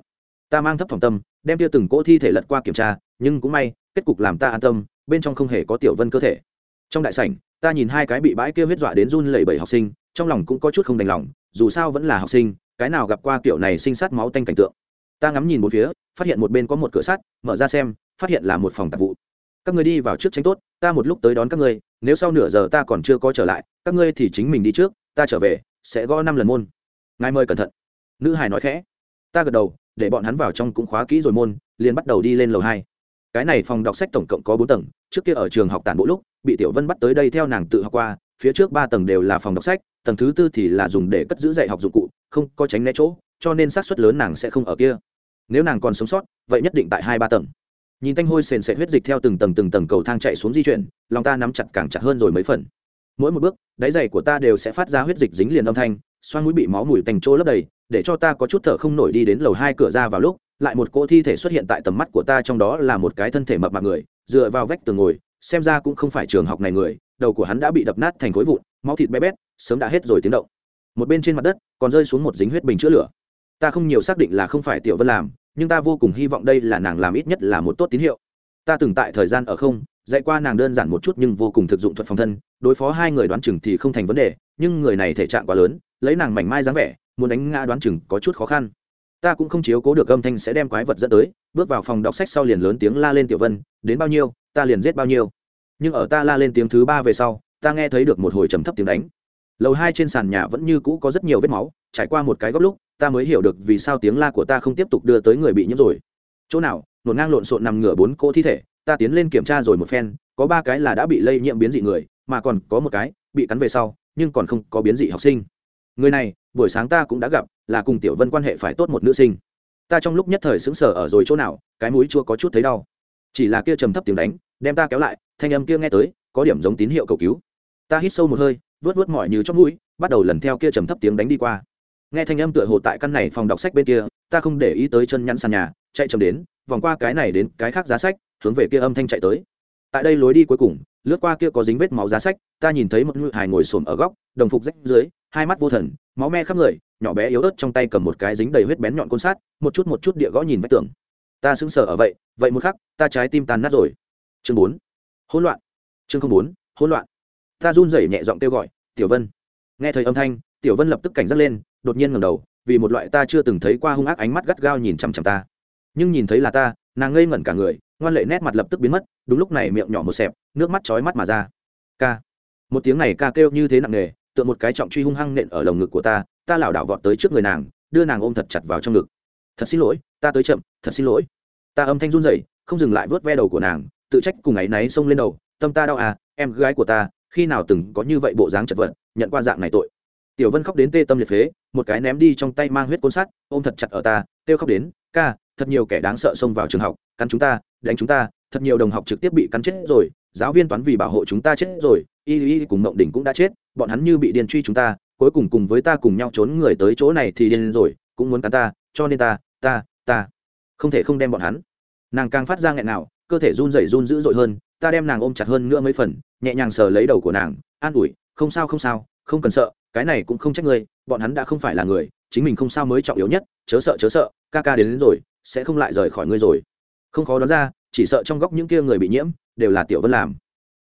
Ta mang thấp phòng tâm, đem tiêu từng cỗ thi thể lật qua kiểm tra, nhưng cũng may, kết cục làm ta an tâm, bên trong không hề có tiểu vân cơ thể. Trong đại sảnh ta nhìn hai cái bị bãi kia huyết dọa đến run lẩy bẩy học sinh, trong lòng cũng có chút không đành lòng, dù sao vẫn là học sinh, cái nào gặp qua kiểu này sinh sát máu tanh cảnh tượng. Ta ngắm nhìn một phía, phát hiện một bên có một cửa sắt, mở ra xem, phát hiện là một phòng tạp vụ. Các người đi vào trước tránh tốt, ta một lúc tới đón các ngươi, nếu sau nửa giờ ta còn chưa có trở lại, các ngươi thì chính mình đi trước, ta trở về, sẽ gõ năm lần môn. Ngài mời cẩn thận. Nữ hải nói khẽ. Ta gật đầu, để bọn hắn vào trong cũng khóa kỹ rồi môn, liền bắt đầu đi lên lầu hai. Cái này phòng đọc sách tổng cộng có bốn tầng, trước kia ở trường học tản bộ lúc bị tiểu vân bắt tới đây theo nàng tự học qua, phía trước ba tầng đều là phòng đọc sách, tầng thứ tư thì là dùng để cất giữ dạy học dụng cụ, không có tránh né chỗ, cho nên xác suất lớn nàng sẽ không ở kia. Nếu nàng còn sống sót, vậy nhất định tại hai ba tầng. Nhìn thanh hôi sền sệt huyết dịch theo từng tầng từng tầng cầu thang chạy xuống di chuyển, lòng ta nắm chặt càng chặt hơn rồi mấy phần. Mỗi một bước, đáy giày của ta đều sẽ phát ra huyết dịch dính liền âm thanh xoan mũi bị máu mùi tành chỗ lấp đầy, để cho ta có chút thở không nổi đi đến lầu hai cửa ra vào lúc, lại một cỗ thi thể xuất hiện tại tầm mắt của ta trong đó là một cái thân thể mập mạp người, dựa vào vách tường ngồi xem ra cũng không phải trường học này người, đầu của hắn đã bị đập nát thành khối vụn, máu thịt bé bét, sớm đã hết rồi tiếng động. Một bên trên mặt đất, còn rơi xuống một dính huyết bình chữa lửa. Ta không nhiều xác định là không phải tiểu vân làm, nhưng ta vô cùng hy vọng đây là nàng làm ít nhất là một tốt tín hiệu. Ta từng tại thời gian ở không, dạy qua nàng đơn giản một chút nhưng vô cùng thực dụng thuật phòng thân, đối phó hai người đoán chừng thì không thành vấn đề, nhưng người này thể trạng quá lớn, lấy nàng mảnh mai dáng vẻ, muốn đánh ngã đoán chừng có chút khó khăn. Ta cũng không chiếu cố được âm thanh sẽ đem quái vật dẫn tới, bước vào phòng đọc sách sau liền lớn tiếng la lên tiểu vân, đến bao nhiêu, ta liền giết bao nhiêu nhưng ở ta la lên tiếng thứ ba về sau, ta nghe thấy được một hồi trầm thấp tiếng đánh. Lầu hai trên sàn nhà vẫn như cũ có rất nhiều vết máu, trải qua một cái góc lúc, ta mới hiểu được vì sao tiếng la của ta không tiếp tục đưa tới người bị nhiễm rồi. Chỗ nào, nổn ngang lộn xộn nằm ngửa bốn cỗ thi thể, ta tiến lên kiểm tra rồi một phen, có ba cái là đã bị lây nhiễm biến dị người, mà còn có một cái, bị cắn về sau, nhưng còn không có biến dị học sinh. Người này, buổi sáng ta cũng đã gặp, là cùng tiểu vân quan hệ phải tốt một nữ sinh. Ta trong lúc nhất thời xứng sở ở rồi chỗ nào, cái mũi chưa có chút thấy đau. Chỉ là kia trầm thấp tiếng đánh, đem ta kéo lại thanh âm kia nghe tới, có điểm giống tín hiệu cầu cứu. Ta hít sâu một hơi, vớt vớt mỏi như chót mũi, bắt đầu lần theo kia trầm thấp tiếng đánh đi qua. Nghe thanh âm tựa hồ tại căn này phòng đọc sách bên kia, ta không để ý tới chân nhăn sàn nhà, chạy chậm đến, vòng qua cái này đến cái khác giá sách, hướng về kia âm thanh chạy tới. Tại đây lối đi cuối cùng, lướt qua kia có dính vết máu giá sách, ta nhìn thấy một ngự hài ngồi xổm ở góc, đồng phục rách dưới, hai mắt vô thần, máu me khắp người, nhỏ bé yếu ớt trong tay cầm một cái dính đầy huyết bén nhọn côn sát, một chút một chút địa gõ nhìn vách tường. Ta sững sờ ở vậy vậy một khắc, ta trái tim tàn nát rồi. Chương bốn hỗn loạn. Chương không bốn, hỗn loạn. Ta run rẩy nhẹ giọng kêu gọi, tiểu vân. Nghe thấy âm thanh, tiểu vân lập tức cảnh giác lên, đột nhiên ngẩng đầu, vì một loại ta chưa từng thấy qua hung ác ánh mắt gắt gao nhìn chằm chằm ta. Nhưng nhìn thấy là ta, nàng ngây ngẩn cả người, ngoan lệ nét mặt lập tức biến mất, đúng lúc này miệng nhỏ một xẹp, nước mắt chói mắt mà ra. Ca. Một tiếng này ca kêu như thế nặng nề, tựa một cái trọng truy hung hăng nện ở lồng ngực của ta ta lảo đảo vọt tới trước người nàng, đưa nàng ôm thật chặt vào trong ngực. Thật xin lỗi, ta tới chậm, thật xin lỗi. Ta âm thanh run rẩy, không dừng lại vớt ve đầu của nàng tự trách cùng ấy náy xông lên đầu, tâm ta đau à em gái của ta, khi nào từng có như vậy bộ dáng chật vật, nhận qua dạng này tội. Tiểu vân khóc đến tê tâm liệt phế, một cái ném đi trong tay mang huyết côn sắt, ôm thật chặt ở ta, kêu khóc đến, ca, thật nhiều kẻ đáng sợ xông vào trường học, cắn chúng ta, đánh chúng ta, thật nhiều đồng học trực tiếp bị cắn chết rồi, giáo viên toán vì bảo hộ chúng ta chết rồi, y y cùng mộng đỉnh cũng đã chết, bọn hắn như bị điên truy chúng ta, cuối cùng cùng với ta cùng nhau trốn người tới chỗ này thì điên rồi, cũng muốn cắn ta, cho nên ta ta ta, không thể không đem bọn hắn. Nàng càng phát ra nghẹn nào cơ thể run rẩy run dữ dội hơn ta đem nàng ôm chặt hơn nữa mấy phần nhẹ nhàng sờ lấy đầu của nàng an ủi không sao không sao không cần sợ cái này cũng không trách ngươi bọn hắn đã không phải là người chính mình không sao mới trọng yếu nhất chớ sợ chớ sợ ca ca đến, đến rồi sẽ không lại rời khỏi ngươi rồi. Không khó đoán ra chỉ sợ trong góc những kia người bị nhiễm đều là tiểu vân làm.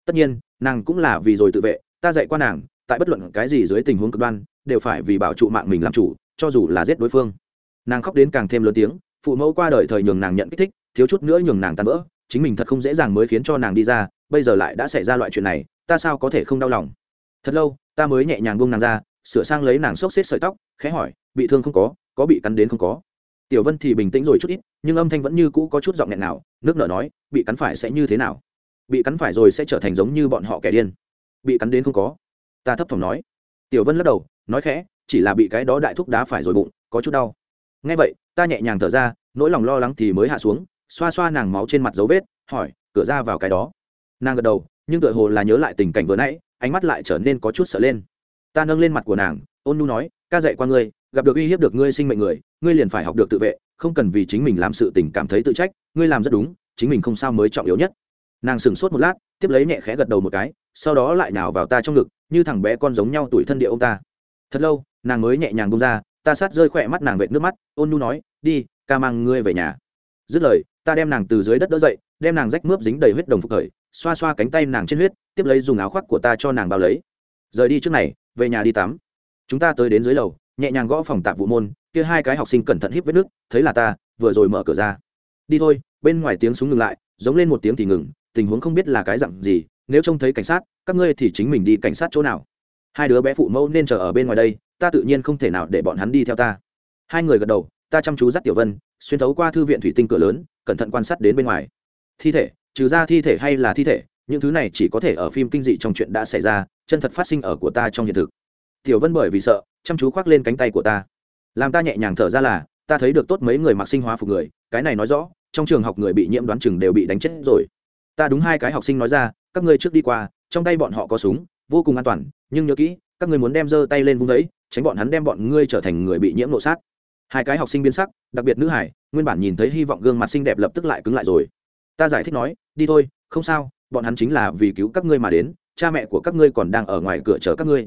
Tất nhiên nàng cũng là vì rồi tự vệ ta dạy qua nàng tại bất luận cái gì dưới tình huống cực đoan đều phải vì bảo trụ mạng mình làm chủ cho dù là giết đối phương. Nàng khóc đến càng thêm lớn tiếng phụ mẫu qua đời thời nhường nàng nhận kích thích thiếu chút nữa nhường nàng tan vỡ chính mình thật không dễ dàng mới khiến cho nàng đi ra, bây giờ lại đã xảy ra loại chuyện này, ta sao có thể không đau lòng? Thật lâu, ta mới nhẹ nhàng buông nàng ra, sửa sang lấy nàng xốc xếp sợi tóc, khẽ hỏi, bị thương không có có bị cắn đến không có? Tiểu vân thì bình tĩnh rồi chút ít, nhưng âm thanh vẫn như cũ có chút giọng nghẹn nào, nước nở nói, bị cắn phải sẽ như thế nào? Bị cắn phải rồi sẽ trở thành giống như bọn họ kẻ điên. Bị cắn đến không có? Ta thấp thỏm nói. Tiểu vân lắc đầu, nói khẽ, chỉ là bị cái đó đại thúc đá phải rồi bụng, có chút đau. Ngay vậy, ta nhẹ nhàng thở ra, nỗi lòng lo lắng thì mới hạ xuống xoa xoa nàng máu trên mặt dấu vết, hỏi, cửa ra vào cái đó. Nàng gật đầu, nhưng tựa hồ là nhớ lại tình cảnh vừa nãy, ánh mắt lại trở nên có chút sợ lên. Ta nâng lên mặt của nàng, ôn nu nói, ca dạy qua ngươi, gặp được uy hiếp được ngươi sinh mệnh người, ngươi liền phải học được tự vệ, không cần vì chính mình làm sự tình cảm thấy tự trách, ngươi làm rất đúng, chính mình không sao mới trọng yếu nhất. Nàng sửng sốt một lát, tiếp lấy nhẹ khẽ gật đầu một cái, sau đó lại nào vào ta trong ngực, như thằng bé con giống nhau tuổi thân địa ông ta. Thật lâu, nàng mới nhẹ nhàng bông ra, ta sát rơi khỏe mắt nàng vệt nước mắt, ôn nu nói, đi, ca mang ngươi về nhà dứt lời, ta đem nàng từ dưới đất đỡ dậy, đem nàng rách mướp dính đầy huyết đồng phục khởi, xoa xoa cánh tay nàng trên huyết, tiếp lấy dùng áo khoác của ta cho nàng bao lấy. Rời đi trước này, về nhà đi tắm. Chúng ta tới đến dưới lầu, nhẹ nhàng gõ phòng tạp vụ môn, kia hai cái học sinh cẩn thận híp vết nước, thấy là ta, vừa rồi mở cửa ra. Đi thôi, bên ngoài tiếng súng ngừng lại, giống lên một tiếng thì ngừng, tình huống không biết là cái dặn gì, nếu trông thấy cảnh sát, các ngươi thì chính mình đi cảnh sát chỗ nào. Hai đứa bé phụ mẫu nên chờ ở bên ngoài đây, ta tự nhiên không thể nào để bọn hắn đi theo ta. Hai người gật đầu, ta chăm chú dắt tiểu vân xuyên thấu qua thư viện thủy tinh cửa lớn, cẩn thận quan sát đến bên ngoài. Thi thể, trừ ra thi thể hay là thi thể, những thứ này chỉ có thể ở phim kinh dị trong chuyện đã xảy ra, chân thật phát sinh ở của ta trong hiện thực. Tiểu vân bởi vì sợ, chăm chú khoác lên cánh tay của ta. Làm ta nhẹ nhàng thở ra là, ta thấy được tốt mấy người mặc sinh hóa phục người, cái này nói rõ, trong trường học người bị nhiễm đoán chừng đều bị đánh chết rồi. Ta đúng hai cái học sinh nói ra, các ngươi trước đi qua, trong tay bọn họ có súng, vô cùng an toàn, nhưng nhớ kỹ, các ngươi muốn đem giơ tay lên vung đấy, tránh bọn hắn đem bọn ngươi trở thành người bị nhiễm nộ sát hai cái học sinh biến sắc, đặc biệt nữ hải, nguyên bản nhìn thấy hy vọng gương mặt xinh đẹp lập tức lại cứng lại rồi. Ta giải thích nói, đi thôi, không sao, bọn hắn chính là vì cứu các ngươi mà đến, cha mẹ của các ngươi còn đang ở ngoài cửa chờ các ngươi.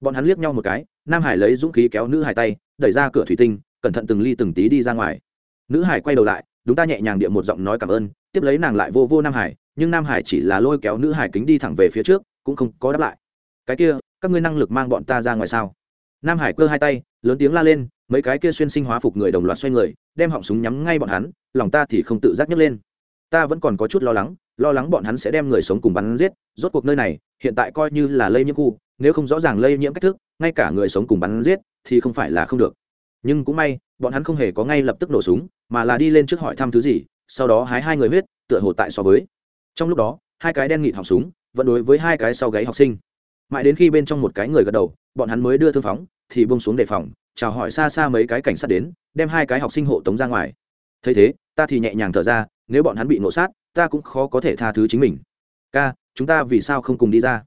Bọn hắn liếc nhau một cái, nam hải lấy dũng khí kéo nữ hải tay, đẩy ra cửa thủy tinh, cẩn thận từng ly từng tí đi ra ngoài. Nữ hải quay đầu lại, đúng ta nhẹ nhàng địa một giọng nói cảm ơn, tiếp lấy nàng lại vô vô nam hải, nhưng nam hải chỉ là lôi kéo nữ hải kính đi thẳng về phía trước, cũng không có đáp lại. Cái kia, các ngươi năng lực mang bọn ta ra ngoài sao? Nam hải cơ hai tay, lớn tiếng la lên mấy cái kia xuyên sinh hóa phục người đồng loạt xoay người, đem họng súng nhắm ngay bọn hắn, lòng ta thì không tự giác nhấc lên. Ta vẫn còn có chút lo lắng lo lắng bọn hắn sẽ đem người sống cùng bắn giết, rốt cuộc nơi này, hiện tại coi như là lây nhiễm khu, nếu không rõ ràng lây nhiễm cách thức, ngay cả người sống cùng bắn giết thì không phải là không được. Nhưng cũng may, bọn hắn không hề có ngay lập tức nổ súng, mà là đi lên trước hỏi thăm thứ gì, sau đó hái hai người huyết, tựa hồ tại so với. Trong lúc đó, hai cái đen nghịt học súng vẫn đối với hai cái sau gáy học sinh. Mãi đến khi bên trong một cái người gật đầu, bọn hắn mới đưa thương phóng, thì bông xuống đề phòng chào hỏi xa xa mấy cái cảnh sát đến, đem hai cái học sinh hộ tống ra ngoài. Thấy thế, ta thì nhẹ nhàng thở ra, nếu bọn hắn bị nổ sát, ta cũng khó có thể tha thứ chính mình. Ca, chúng ta vì sao không cùng đi ra?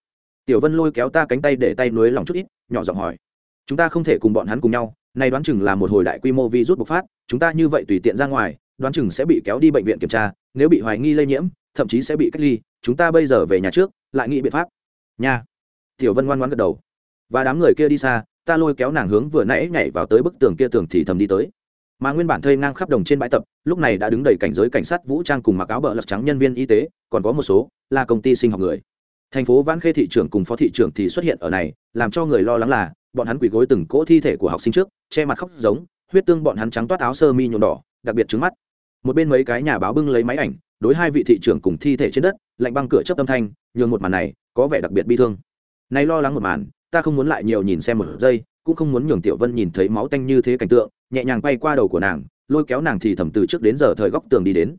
Tiểu vân lôi kéo ta cánh tay để tay nối lòng chút ít, nhỏ giọng hỏi. Chúng ta không thể cùng bọn hắn cùng nhau, nay đoán chừng là một hồi đại quy mô virus bộc phát, chúng ta như vậy tùy tiện ra ngoài, đoán chừng sẽ bị kéo đi bệnh viện kiểm tra, nếu bị hoài nghi lây nhiễm, thậm chí sẽ bị cách ly, chúng ta bây giờ về nhà trước, lại nghĩ biện pháp. Nha. Tiểu vân ngoan ngoan gật đầu. Và đám người kia đi xa ta lôi kéo nàng hướng vừa nãy nhảy vào tới bức tường kia tường thì thầm đi tới. Mà nguyên bản thây ngang khắp đồng trên bãi tập, lúc này đã đứng đầy cảnh giới cảnh sát vũ trang cùng mặc áo bờ lật trắng nhân viên y tế, còn có một số là công ty sinh học người. Thành phố vãn khê thị trưởng cùng phó thị trưởng thì xuất hiện ở này, làm cho người lo lắng là bọn hắn quỳ gối từng cỗ thi thể của học sinh trước, che mặt khóc giống, huyết tương bọn hắn trắng toát áo sơ mi nhuộm đỏ, đặc biệt trứng mắt. Một bên mấy cái nhà báo bưng lấy máy ảnh, đối hai vị thị trưởng cùng thi thể trên đất, lạnh băng cửa chớp âm thanh, nhường một màn này có vẻ đặc biệt bi thương. Nay lo lắng một màn ta không muốn lại nhiều nhìn xem một giây, cũng không muốn nhường tiểu vân nhìn thấy máu tanh như thế cảnh tượng, nhẹ nhàng bay qua đầu của nàng, lôi kéo nàng thì thầm từ trước đến giờ thời góc tường đi đến.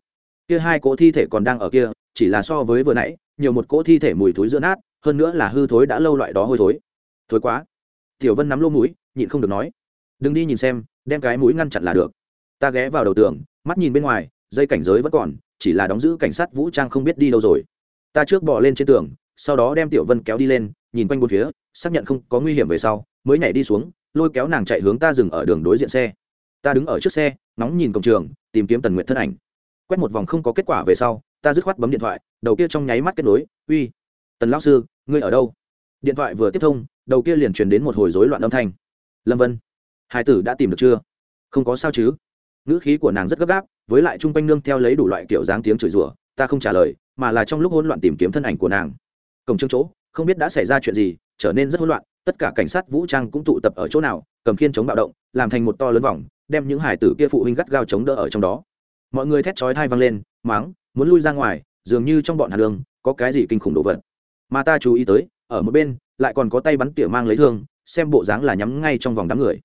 Kia hai cỗ thi thể còn đang ở kia, chỉ là so với vừa nãy, nhiều một cỗ thi thể mùi thối giữa nát, hơn nữa là hư thối đã lâu loại đó hôi thối. Thối quá. Tiểu vân nắm lô mũi, nhịn không được nói. Đừng đi nhìn xem, đem cái mũi ngăn chặn là được. Ta ghé vào đầu tường, mắt nhìn bên ngoài, dây cảnh giới vẫn còn, chỉ là đóng giữ cảnh sát vũ trang không biết đi đâu rồi. Ta trước bỏ lên trên tường, sau đó đem tiểu vân kéo đi lên nhìn quanh bốn phía, xác nhận không có nguy hiểm về sau, mới nhảy đi xuống, lôi kéo nàng chạy hướng ta dừng ở đường đối diện xe. Ta đứng ở trước xe nóng nhìn cổng trường, tìm kiếm tần nguyện thân ảnh. Quét một vòng không có kết quả về sau, ta dứt khoát bấm điện thoại, đầu kia trong nháy mắt kết nối, uy, tần lão sư, ngươi ở đâu? Điện thoại vừa tiếp thông, đầu kia liền truyền đến một hồi rối loạn âm thanh. Lâm vân, hai tử đã tìm được chưa? Không có sao chứ. Ngữ khí của nàng rất gấp gáp, với lại chung quanh nương theo lấy đủ loại kiểu dáng tiếng chửi rủa, ta không trả lời, mà là trong lúc hỗn loạn tìm kiếm thân ảnh của nàng. Cổng trương chỗ không biết đã xảy ra chuyện gì, trở nên rất hỗn loạn, tất cả cảnh sát vũ trang cũng tụ tập ở chỗ nào, cầm khiên chống bạo động, làm thành một to lớn vòng, đem những hải tử kia phụ huynh gắt gao chống đỡ ở trong đó. Mọi người thét chói thai vang lên máng muốn lui ra ngoài, dường như trong bọn hàn lương, có cái gì kinh khủng đồ vật. Mà ta chú ý tới, ở một bên, lại còn có tay bắn tỉa mang lấy thương, xem bộ dáng là nhắm ngay trong vòng đám người.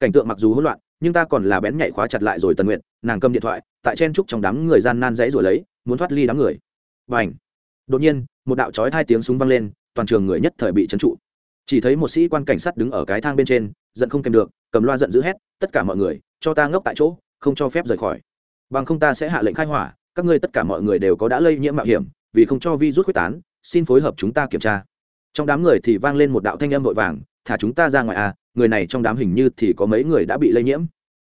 Cảnh tượng mặc dù hỗn loạn, nhưng ta còn là bén nhạy khóa chặt lại rồi tần nguyện nàng cầm điện thoại, tại chen trúc trong đám người gian nan dãy rồi lấy, muốn thoát ly đám người. Và ảnh đột nhiên, một đạo chói hai tiếng súng vang lên toàn trường người nhất thời bị trấn trụ. Chỉ thấy một sĩ quan cảnh sát đứng ở cái thang bên trên, giận không kèm được, cầm loa giận dữ hét, tất cả mọi người, cho ta ngốc tại chỗ, không cho phép rời khỏi. Bằng không ta sẽ hạ lệnh khai hỏa, các ngươi tất cả mọi người đều có đã lây nhiễm mạo hiểm, vì không cho vi rút quyết tán, xin phối hợp chúng ta kiểm tra. Trong đám người thì vang lên một đạo thanh âm vội vàng, thả chúng ta ra ngoài à người này trong đám hình như thì có mấy người đã bị lây nhiễm.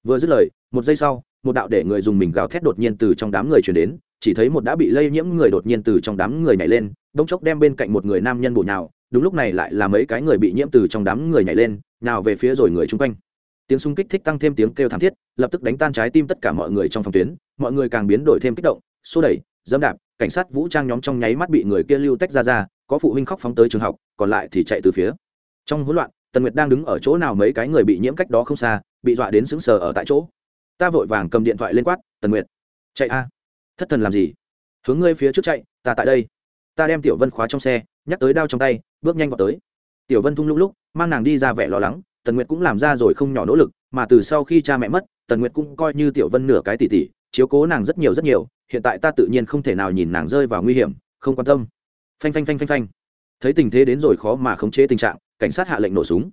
Vừa dứt lời, một giây sau, một đạo để người dùng mình gào thét đột nhiên từ trong đám người chuyển đến, chỉ thấy một đã bị lây nhiễm người đột nhiên từ trong đám người nhảy lên bỗng chốc đem bên cạnh một người nam nhân bổ nhào, đúng lúc này lại là mấy cái người bị nhiễm từ trong đám người nhảy lên nào về phía rồi người chung quanh. Tiếng súng kích thích tăng thêm tiếng kêu thảm thiết, lập tức đánh tan trái tim tất cả mọi người trong phòng tuyến, mọi người càng biến đổi thêm kích động, xô đẩy, dẫm đạp, cảnh sát vũ trang nhóm trong nháy mắt bị người kia lưu tách ra ra, có phụ huynh khóc phóng tới trường học, còn lại thì chạy từ phía. Trong hỗn loạn, tần nguyệt đang đứng ở chỗ nào mấy cái người bị nhiễm cách đó không xa, bị dọa đến sững sờ ở tại chỗ. Ta vội vàng cầm điện thoại lên quát, tần nguyệt, chạy a. Thất thần làm gì? Hướng ngươi phía trước chạy, ta tại đây ta đem tiểu vân khóa trong xe, nhắc tới đao trong tay, bước nhanh vào tới. Tiểu vân thung lũng lúc, mang nàng đi ra vẻ lo lắng, tần nguyệt cũng làm ra rồi không nhỏ nỗ lực, mà từ sau khi cha mẹ mất, tần nguyệt cũng coi như tiểu vân nửa cái tỷ tỷ chiếu cố nàng rất nhiều rất nhiều, hiện tại ta tự nhiên không thể nào nhìn nàng rơi vào nguy hiểm, không quan tâm. Phanh phanh phanh phanh phanh. Thấy tình thế đến rồi khó mà khống chế tình trạng, cảnh sát hạ lệnh nổ súng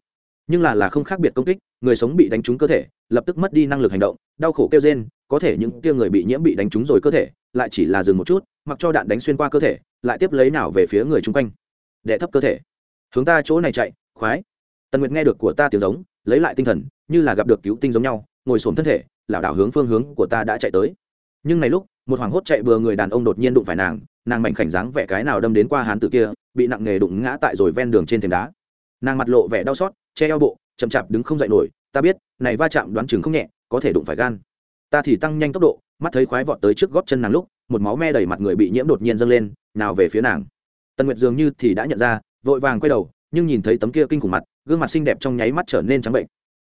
nhưng là là không khác biệt công kích, người sống bị đánh trúng cơ thể, lập tức mất đi năng lực hành động, đau khổ kêu rên, có thể những kia người bị nhiễm bị đánh trúng rồi cơ thể, lại chỉ là dừng một chút, mặc cho đạn đánh xuyên qua cơ thể, lại tiếp lấy nào về phía người chung quanh. Đệ thấp cơ thể. Hướng ta chỗ này chạy, khoái. Tần nguyệt nghe được của ta tiếng giống, lấy lại tinh thần, như là gặp được cứu tinh giống nhau, ngồi xổm thân thể, lảo đảo hướng phương hướng của ta đã chạy tới. Nhưng này lúc, một hoàng hốt chạy bừa người đàn ông đột nhiên đụng phải nàng nàng mạnh khảnh dáng vẻ cái nào đâm đến qua hán tử kia, bị nặng nghề đụng ngã tại rồi ven đường trên thềm đá nàng mặt lộ vẻ đau xót, che eo bộ, chậm chạp đứng không dậy nổi, ta biết, này va chạm đoán chừng không nhẹ, có thể đụng phải gan. Ta thì tăng nhanh tốc độ, mắt thấy khoái vọt tới trước góp chân nàng lúc, một máu me đầy mặt người bị nhiễm đột nhiên dâng lên, nào về phía nàng. Tần nguyệt dường như thì đã nhận ra, vội vàng quay đầu, nhưng nhìn thấy tấm kia kinh khủng mặt, gương mặt xinh đẹp trong nháy mắt trở nên trắng bệnh.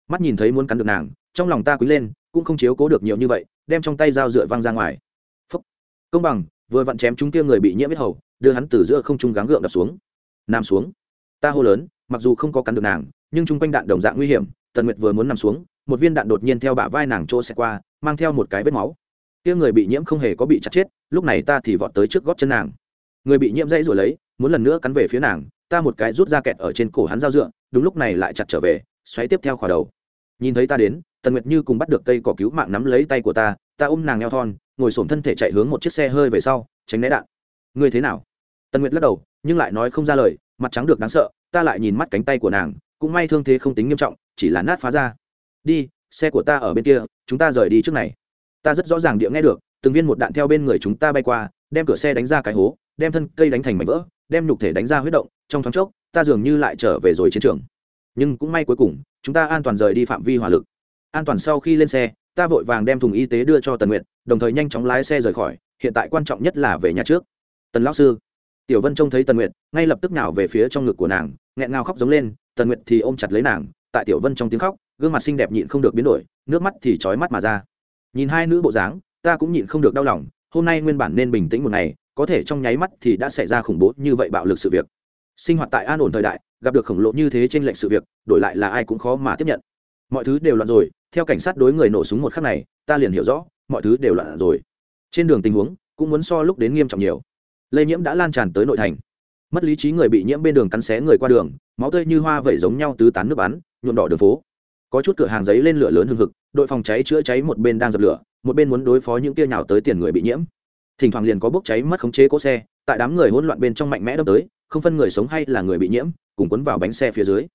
Mắt nhìn thấy muốn cắn được nàng, trong lòng ta quý lên, cũng không chiếu cố được nhiều như vậy, đem trong tay dao dựa văng ra ngoài. Phúc. công bằng, vừa vặn chém chúng kia người bị nhiễm huyết hầu, đưa hắn từ giữa không trung gắng gượng đập xuống. Nằm xuống. Ta hô lớn mặc dù không có cắn được nàng, nhưng chung quanh đạn đồng dạng nguy hiểm, tần nguyệt vừa muốn nằm xuống, một viên đạn đột nhiên theo bả vai nàng trô xe qua, mang theo một cái vết máu. Kia người bị nhiễm không hề có bị chặt chết, lúc này ta thì vọt tới trước gót chân nàng. Người bị nhiễm dãy rồi lấy, muốn lần nữa cắn về phía nàng, ta một cái rút ra kẹt ở trên cổ hắn dao dựa, đúng lúc này lại chặt trở về, xoáy tiếp theo khỏa đầu. Nhìn thấy ta đến, tần nguyệt như cùng bắt được cây cỏ cứu mạng nắm lấy tay của ta ta ôm nàng eo thon, ngồi xổm thân thể chạy hướng một chiếc xe hơi về sau, tránh né đạn. Ngươi thế nào? Tần nguyệt lắc đầu, nhưng lại nói không ra lời mặt trắng được đáng sợ, ta lại nhìn mắt cánh tay của nàng, cũng may thương thế không tính nghiêm trọng, chỉ là nát phá ra. Đi, xe của ta ở bên kia, chúng ta rời đi trước này. Ta rất rõ ràng địa nghe được, từng viên một đạn theo bên người chúng ta bay qua, đem cửa xe đánh ra cái hố, đem thân cây đánh thành mảnh vỡ, đem nhục thể đánh ra huyết động, trong thoáng chốc, ta dường như lại trở về rồi chiến trường. Nhưng cũng may cuối cùng, chúng ta an toàn rời đi phạm vi hỏa lực. An toàn sau khi lên xe, ta vội vàng đem thùng y tế đưa cho tần nguyện đồng thời nhanh chóng lái xe rời khỏi, hiện tại quan trọng nhất là về nhà trước. Tần lão sư tiểu vân trông thấy tần Nguyệt, ngay lập tức nào về phía trong ngực của nàng nghẹn ngào khóc giống lên tần Nguyệt thì ôm chặt lấy nàng tại tiểu vân trong tiếng khóc gương mặt xinh đẹp nhịn không được biến đổi nước mắt thì trói mắt mà ra. Nhìn hai nữ bộ dáng ta cũng nhịn không được đau lòng hôm nay nguyên bản nên bình tĩnh một ngày có thể trong nháy mắt thì đã xảy ra khủng bố như vậy bạo lực sự việc. Sinh hoạt tại an ổn thời đại gặp được khổng lồ như thế trên lệnh sự việc đổi lại là ai cũng khó mà tiếp nhận. Mọi thứ đều loạn rồi theo cảnh sát đối người nổ súng một khắc này ta liền hiểu rõ mọi thứ đều loạn rồi. Trên đường tình huống cũng muốn so lúc đến nghiêm trọng nhiều lây nhiễm đã lan tràn tới nội thành. Mất lý trí người bị nhiễm bên đường cắn xé người qua đường, máu tươi như hoa vẩy giống nhau tứ tán nước bắn, nhuộm đỏ đường phố. Có chút cửa hàng giấy lên lửa lớn hừng hực, đội phòng cháy chữa cháy một bên đang dập lửa, một bên muốn đối phó những tia nhào tới tiền người bị nhiễm. Thỉnh thoảng liền có bốc cháy mất khống chế cỗ xe, tại đám người hỗn loạn bên trong mạnh mẽ đâm tới, không phân người sống hay là người bị nhiễm, cùng quấn vào bánh xe phía dưới.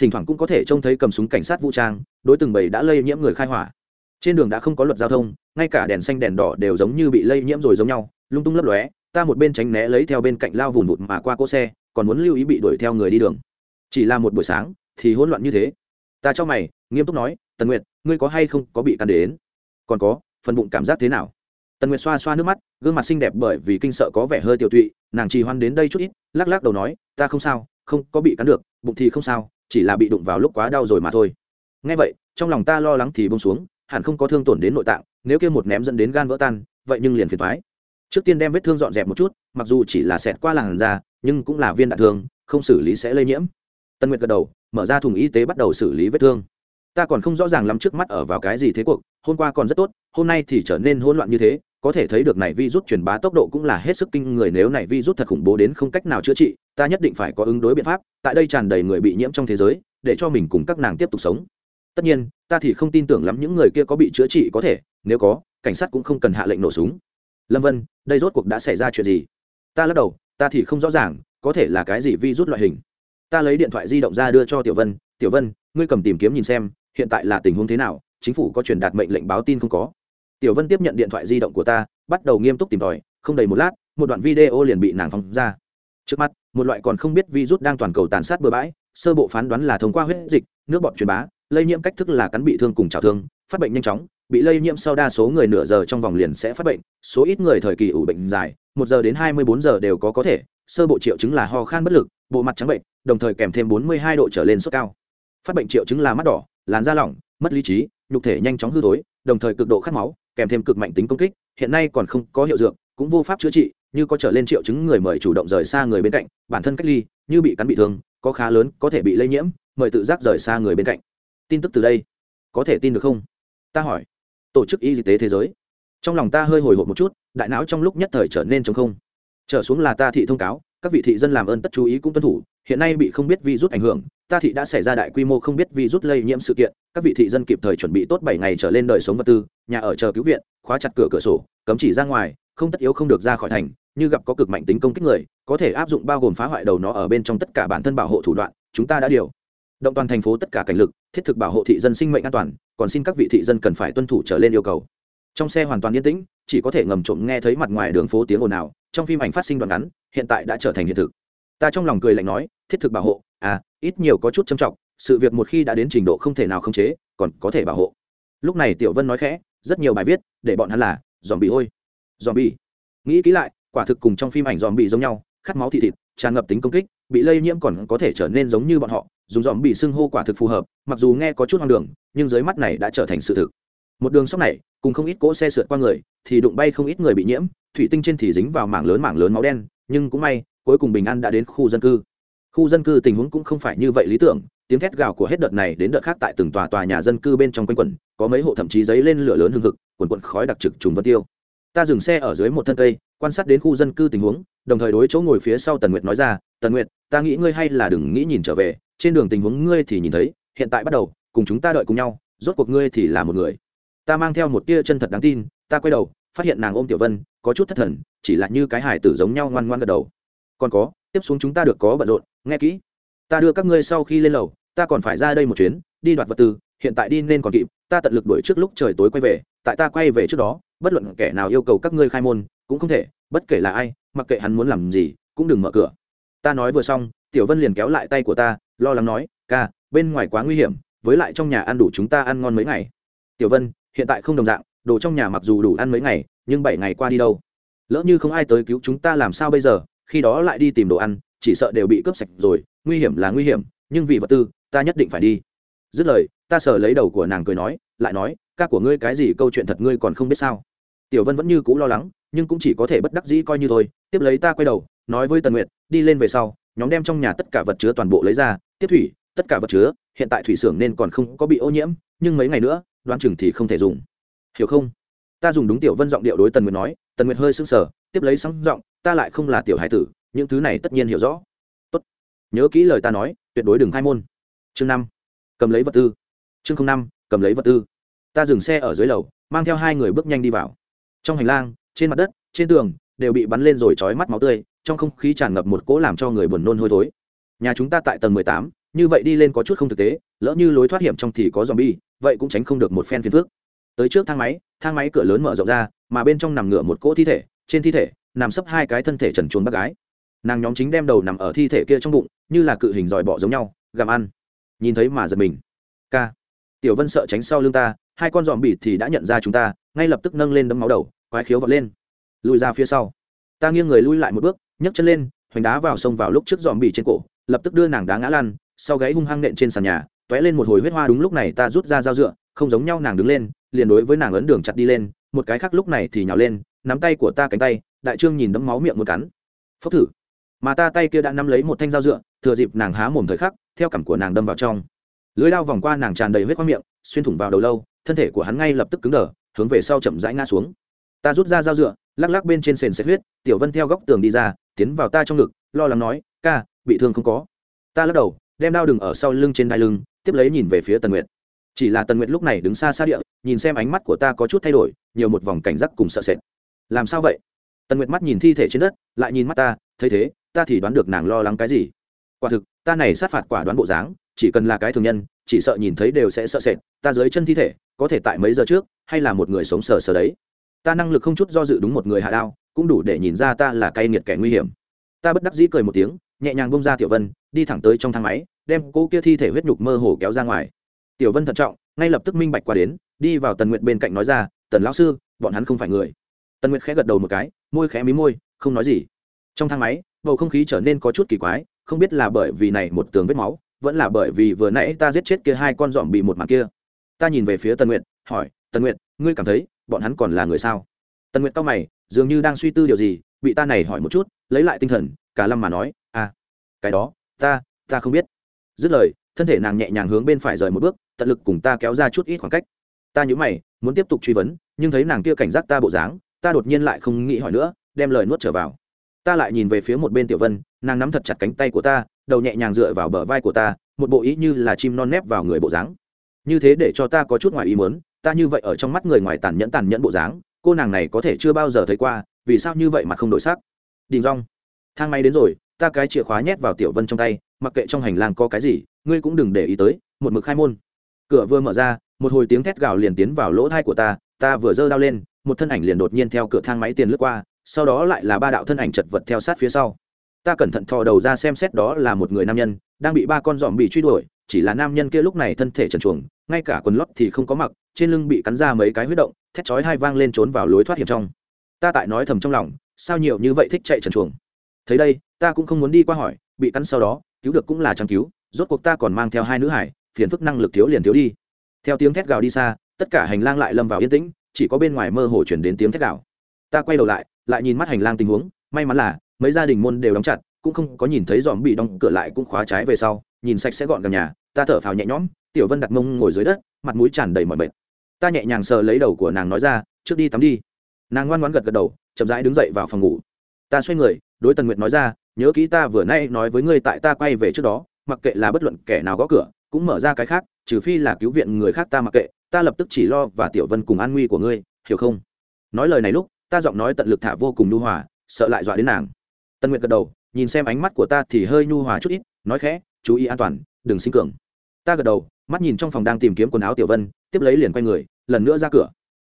Thỉnh thoảng cũng có thể trông thấy cầm súng cảnh sát vũ trang, đối từng bầy đã lây nhiễm người khai hỏa. Trên đường đã không có luật giao thông, ngay cả đèn xanh đèn đỏ đều giống như bị lây nhiễm rồi giống nhau, lung tung lấp lóe ta một bên tránh né lấy theo bên cạnh lao vùn vụt mà qua cỗ xe, còn muốn lưu ý bị đuổi theo người đi đường. Chỉ là một buổi sáng, thì hỗn loạn như thế. Ta cho mày, nghiêm túc nói, tần nguyệt, ngươi có hay không có bị cắn đến? Còn có, phần bụng cảm giác thế nào? Tần nguyệt xoa xoa nước mắt, gương mặt xinh đẹp bởi vì kinh sợ có vẻ hơi tiểu tụy, nàng trì hoan đến đây chút ít, lắc lắc đầu nói, ta không sao, không có bị cắn được, bụng thì không sao, chỉ là bị đụng vào lúc quá đau rồi mà thôi. Ngay vậy, trong lòng ta lo lắng thì bông xuống, hẳn không có thương tổn đến nội tạng, nếu kia một ném dẫn đến gan vỡ tan, vậy nhưng liền phiền thoái trước tiên đem vết thương dọn dẹp một chút, mặc dù chỉ là xẹt qua làn da, nhưng cũng là viên đạn thương, không xử lý sẽ lây nhiễm. Tân nguyệt gật đầu, mở ra thùng y tế bắt đầu xử lý vết thương. Ta còn không rõ ràng lắm trước mắt ở vào cái gì thế cuộc, hôm qua còn rất tốt, hôm nay thì trở nên hỗn loạn như thế, có thể thấy được này vi rút truyền bá tốc độ cũng là hết sức kinh người, nếu này vi rút thật khủng bố đến không cách nào chữa trị, ta nhất định phải có ứng đối biện pháp, tại đây tràn đầy người bị nhiễm trong thế giới, để cho mình cùng các nàng tiếp tục sống. Tất nhiên, ta thì không tin tưởng lắm những người kia có bị chữa trị có thể, nếu có, cảnh sát cũng không cần hạ lệnh nổ súng lâm vân đây rốt cuộc đã xảy ra chuyện gì ta lắc đầu ta thì không rõ ràng có thể là cái gì vi rút loại hình ta lấy điện thoại di động ra đưa cho tiểu vân tiểu vân ngươi cầm tìm kiếm nhìn xem hiện tại là tình huống thế nào chính phủ có truyền đạt mệnh lệnh báo tin không có tiểu vân tiếp nhận điện thoại di động của ta bắt đầu nghiêm túc tìm tòi không đầy một lát một đoạn video liền bị nàng phóng ra trước mắt một loại còn không biết virus đang toàn cầu tàn sát bừa bãi sơ bộ phán đoán là thông qua huyết dịch nước bọt truyền bá lây nhiễm cách thức là cắn bị thương cùng trào thương phát bệnh nhanh chóng bị lây nhiễm sau đa số người nửa giờ trong vòng liền sẽ phát bệnh, số ít người thời kỳ ủ bệnh dài, một giờ đến hai mươi bốn giờ đều có có thể, sơ bộ triệu chứng là ho khan bất lực, bộ mặt trắng bệnh, đồng thời kèm thêm bốn mươi hai độ trở lên sốt cao. Phát bệnh triệu chứng là mắt đỏ, làn da lỏng, mất lý trí, nhục thể nhanh chóng hư tối đồng thời cực độ khát máu, kèm thêm cực mạnh tính công kích, hiện nay còn không có hiệu dược, cũng vô pháp chữa trị, như có trở lên triệu chứng người mời chủ động rời xa người bên cạnh, bản thân cách ly, như bị cắn bị thương, có khá lớn, có thể bị lây nhiễm, mời tự giác rời xa người bên cạnh. Tin tức từ đây, có thể tin được không? Ta hỏi tổ chức y tế thế giới. Trong lòng ta hơi hồi hộp một chút, đại não trong lúc nhất thời trở nên chống không. Trở xuống là ta thị thông cáo, các vị thị dân làm ơn tất chú ý cũng tuân thủ, hiện nay bị không biết virus ảnh hưởng, ta thị đã xảy ra đại quy mô không biết virus lây nhiễm sự kiện, các vị thị dân kịp thời chuẩn bị tốt bảy ngày trở lên đời sống vật tư, nhà ở chờ cứu viện, khóa chặt cửa cửa sổ, cấm chỉ ra ngoài, không tất yếu không được ra khỏi thành, như gặp có cực mạnh tính công kích người, có thể áp dụng bao gồm phá hoại đầu nó ở bên trong tất cả bản thân bảo hộ thủ đoạn, chúng ta đã điều động toàn thành phố tất cả cảnh lực, thiết thực bảo hộ thị dân sinh mệnh an toàn còn xin các vị thị dân cần phải tuân thủ trở lên yêu cầu. Trong xe hoàn toàn yên tĩnh, chỉ có thể ngầm trộm nghe thấy mặt ngoài đường phố tiếng ồn ào, trong phim ảnh phát sinh đoạn ngắn, hiện tại đã trở thành hiện thực. Ta trong lòng cười lạnh nói, thiết thực bảo hộ à ít nhiều có chút trầm trọng, sự việc một khi đã đến trình độ không thể nào khống chế, còn có thể bảo hộ. Lúc này tiểu vân nói khẽ, rất nhiều bài viết, để bọn hắn là dòm bị ôi dòm bị nghĩ kỹ lại, quả thực cùng trong phim ảnh dòm bị giống nhau, khát máu thị thịt, tràn ngập tính công kích, bị lây nhiễm còn có thể trở nên giống như bọn họ dùng dòm bị xưng hô quả thực phù hợp, mặc dù nghe có chút hoang đường, nhưng dưới mắt này đã trở thành sự thực. Một đường sóc này, cùng không ít cỗ xe sượt qua người, thì đụng bay không ít người bị nhiễm, thủy tinh trên thì dính vào mảng lớn mảng lớn máu đen, nhưng cũng may, cuối cùng bình an đã đến khu dân cư. Khu dân cư tình huống cũng không phải như vậy lý tưởng, tiếng thét gào của hết đợt này đến đợt khác tại từng tòa tòa nhà dân cư bên trong quanh quẩn, có mấy hộ thậm chí giấy lên lửa lớn hương hực quần quận khói đặc trực trùng vân tiêu. Ta dừng xe ở dưới một thân cây, quan sát đến khu dân cư tình huống, đồng thời đối chỗ ngồi phía sau tần nguyệt nói ra, tần nguyệt, ta nghĩ ngươi hay là đừng nghĩ nhìn trở về trên đường tình huống ngươi thì nhìn thấy, hiện tại bắt đầu, cùng chúng ta đợi cùng nhau, rốt cuộc ngươi thì là một người. Ta mang theo một tia chân thật đáng tin, ta quay đầu, phát hiện nàng ôm tiểu vân, có chút thất thần, chỉ là như cái hải tử giống nhau ngoan ngoan gật đầu. Còn có, tiếp xuống chúng ta được có bận rộn, nghe kỹ. Ta đưa các ngươi sau khi lên lầu, ta còn phải ra đây một chuyến, đi đoạt vật tư, hiện tại đi nên còn kịp, ta tận lực đuổi trước lúc trời tối quay về, tại ta quay về trước đó, bất luận kẻ nào yêu cầu các ngươi khai môn, cũng không thể, bất kể là ai, mặc kệ hắn muốn làm gì, cũng đừng mở cửa. Ta nói vừa xong tiểu vân liền kéo lại tay của ta, lo lắng nói, ca, bên ngoài quá nguy hiểm, với lại trong nhà ăn đủ chúng ta ăn ngon mấy ngày. Tiểu vân, hiện tại không đồng dạng, đồ trong nhà mặc dù đủ ăn mấy ngày, nhưng bảy ngày qua đi đâu? Lỡ như không ai tới cứu chúng ta làm sao bây giờ? Khi đó lại đi tìm đồ ăn, chỉ sợ đều bị cướp sạch rồi, nguy hiểm là nguy hiểm, nhưng vì vật tư, ta nhất định phải đi. Dứt lời, ta sờ lấy đầu của nàng cười nói, lại nói, ca của ngươi cái gì câu chuyện thật ngươi còn không biết sao? Tiểu vân vẫn như c ũ lo lắng, nhưng cũng chỉ có thể bất đắc dĩ coi như thôi, tiếp lấy ta quay đầu, nói với tần nguyệt, đi lên về sau nhóm đem trong nhà tất cả vật chứa toàn bộ lấy ra, tiếp thủy, tất cả vật chứa, hiện tại thủy xưởng nên còn không có bị ô nhiễm, nhưng mấy ngày nữa, đoán chừng thì không thể dùng. Hiểu không? Ta dùng đúng tiểu vân giọng điệu đối tần nguyệt nói, tần nguyệt hơi sững sờ, tiếp lấy sáng giọng, ta lại không là tiểu hải tử, những thứ này tất nhiên hiểu rõ. Tốt. Nhớ kỹ lời ta nói, tuyệt đối đừng khai môn. Chương năm. Cầm lấy vật tư. Chương năm, cầm lấy vật tư. Ta dừng xe ở dưới lầu, mang theo hai người bước nhanh đi vào. Trong hành lang, trên mặt đất, trên tường đều bị bắn lên rồi trói mắt máu tươi, trong không khí tràn ngập một cỗ làm cho người buồn nôn hôi thối. Nhà chúng ta tại tầng mười tám, như vậy đi lên có chút không thực tế, lỡ như lối thoát hiểm trong thì có zombie, vậy cũng tránh không được một phen phiền phước tới trước thang máy thang máy cửa lớn mở rộng ra, mà bên trong nằm ngửa một cỗ thi thể, trên thi thể nằm sấp hai cái thân thể trần chuồn bác gái. Nàng nhóm chính đem đầu nằm ở thi thể kia trong bụng, như là cự hình dòi bọ giống nhau, gặm ăn. Nhìn thấy mà giật mình. Ca. Tiểu vân sợ tránh sau lưng ta, hai con dòm bịt thì đã nhận ra chúng ta, ngay lập tức nâng lên đấm máu đầu, quái khiếu vọt lên lùi ra phía sau. Ta nghiêng người lui lại một bước, nhấc chân lên, hoành đá vào sông vào lúc trước dòm bì trên cổ, lập tức đưa nàng đá ngã lăn, sau gáy hung hăng nện trên sàn nhà t ó é lên một hồi huyết hoa đúng lúc này ta rút ra dao dựa, không giống nhau nàng đứng lên, liền đối với nàng ấn đường chặt đi lên, một cái khác lúc này thì nhào lên, nắm tay của ta cánh tay, đại trương nhìn đấm máu miệng một cắn. Phốc thử. Mà ta tay kia đã nắm lấy một thanh dao dựa, thừa dịp nàng há mồm thời khắc, theo cảm của nàng đâm vào trong. Lưới lao vòng qua nàng tràn đầy huyết khoang miệng, xuyên thủng vào đầu lâu, thân thể của hắn ngay lập tức cứng đờ, hướng về sau chậm rãi ngã xuống. Ta rút ra dao dựa lắc lắc bên trên sền xét huyết, tiểu vân theo góc tường đi ra, tiến vào ta trong ngực, lo lắng nói, ca, bị thương không có. Ta lắc đầu, đem đao đừng ở sau lưng trên đai lưng, tiếp lấy nhìn về phía tần nguyệt. Chỉ là tần nguyệt lúc này đứng xa xa địa, nhìn xem ánh mắt của ta có chút thay đổi, nhiều một vòng cảnh giác cùng sợ sệt. Làm sao vậy? Tần nguyệt mắt nhìn thi thể trên đất, lại nhìn mắt ta, thấy thế, ta thì đoán được nàng lo lắng cái gì. Quả thực, ta này sát phạt quả đoán bộ dáng, chỉ cần là cái thường nhân, chỉ sợ nhìn thấy đều sẽ sợ sệt, ta dưới chân thi thể, có thể tại mấy giờ trước, hay là một người sống sờ sờ đấy ta năng lực không chút do dự đúng một người hạ đao, cũng đủ để nhìn ra ta là cay nghiệt kẻ nguy hiểm. Ta bất đắc dĩ cười một tiếng, nhẹ nhàng bông ra tiểu vân, đi thẳng tới trong thang máy, đem cô kia thi thể huyết nhục mơ hồ kéo ra ngoài. Tiểu vân thận trọng, ngay lập tức minh bạch qua đến, đi vào tần nguyện bên cạnh nói ra, tần lão sư, bọn hắn không phải người. Tần nguyệt khẽ gật đầu một cái, môi khẽ mí môi, không nói gì. Trong thang máy, bầu không khí trở nên có chút kỳ quái, không biết là bởi vì này một tường vết máu, vẫn là bởi vì vừa nãy ta giết chết kia hai con dòm bị một mặt kia. Ta nhìn về phía tần nguyệt, hỏi, tần nguyệt, ngươi cảm thấy bọn hắn còn là người sao? Tần nguyệt cao mày, dường như đang suy tư điều gì, bị ta này hỏi một chút, lấy lại tinh thần, cả lâm mà nói à cái đó, ta ta không biết. Dứt lời, thân thể nàng nhẹ nhàng hướng bên phải rời một bước, tận lực cùng ta kéo ra chút ít khoảng cách. Ta nhớ mày, muốn tiếp tục truy vấn, nhưng thấy nàng kia cảnh giác ta bộ dáng, ta đột nhiên lại không nghĩ hỏi nữa, đem lời nuốt trở vào. Ta lại nhìn về phía một bên tiểu vân, nàng nắm thật chặt cánh tay của ta, đầu nhẹ nhàng dựa vào bờ vai của ta, một bộ ý như là chim non nép vào người bộ dáng. Như thế để cho ta có chút ngoài ý muốn ta như vậy ở trong mắt người ngoài tàn nhẫn tàn nhẫn bộ dáng, cô nàng này có thể chưa bao giờ thấy qua, vì sao như vậy mà không đổi sắc? Đình rong thang máy đến rồi, ta cái chìa khóa nhét vào tiểu vân trong tay, mặc kệ trong hành lang có cái gì, ngươi cũng đừng để ý tới, một mực khai môn. Cửa vừa mở ra, một hồi tiếng thét gào liền tiến vào lỗ thai của ta ta vừa giơ đao lên, một thân ảnh liền đột nhiên theo cửa thang máy tiền lướt qua, sau đó lại là ba đạo thân ảnh chật vật theo sát phía sau ta cẩn thận thò đầu ra xem xét đó là một người nam nhân, đang bị ba con dòm bị truy đuổi, chỉ là nam nhân kia lúc này thân thể trần truồng, ngay cả quần lót thì không có mặc, trên lưng bị cắn ra mấy cái huyết động, thét chói hai vang lên trốn vào lối thoát hiểm trong. Ta tại nói thầm trong lòng, sao nhiều như vậy thích chạy trần truồng? Thấy đây, ta cũng không muốn đi qua hỏi, bị cắn sau đó, cứu được cũng là chẳng cứu, rốt cuộc ta còn mang theo hai nữ hải, phiền phức năng lực thiếu liền thiếu đi. Theo tiếng thét gào đi xa, tất cả hành lang lại lâm vào yên tĩnh, chỉ có bên ngoài mơ hồ chuyển đến tiếng thét gào. Ta quay đầu lại lại nhìn mắt hành lang tình huống, may mắn là mấy gia đình môn đều đóng chặt, cũng không có nhìn thấy dòm bị đóng cửa lại cũng khóa trái về sau, nhìn sạch sẽ gọn gàng nhà, ta thở phào nhẹ nhõm, tiểu vân đặt mông ngồi dưới đất, mặt mũi tràn đầy mọi bệnh ta nhẹ nhàng sờ lấy đầu của nàng nói ra, trước đi tắm đi. Nàng ngoan ngoãn gật gật đầu, chậm rãi đứng dậy vào phòng ngủ. Ta xoay người, đối tần nguyệt nói ra, nhớ kỹ ta vừa nay nói với ngươi tại ta quay về trước đó, mặc kệ là bất luận kẻ nào gõ cửa, cũng mở ra cái khác, trừ phi là cứu viện người khác ta mặc kệ, ta lập tức chỉ lo và tiểu vân cùng an nguy của ngươi, hiểu không? Nói lời này lúc, ta giọng nói tận lực thả vô cùng nhu hòa, sợ lại dọa đến nàng tân nguyệt gật đầu, nhìn xem ánh mắt của ta thì hơi nhu hòa chút ít, nói khẽ, chú ý an toàn, đừng sinh cường. Ta gật đầu, mắt nhìn trong phòng đang tìm kiếm quần áo tiểu vân, tiếp lấy liền quay người, lần nữa ra cửa.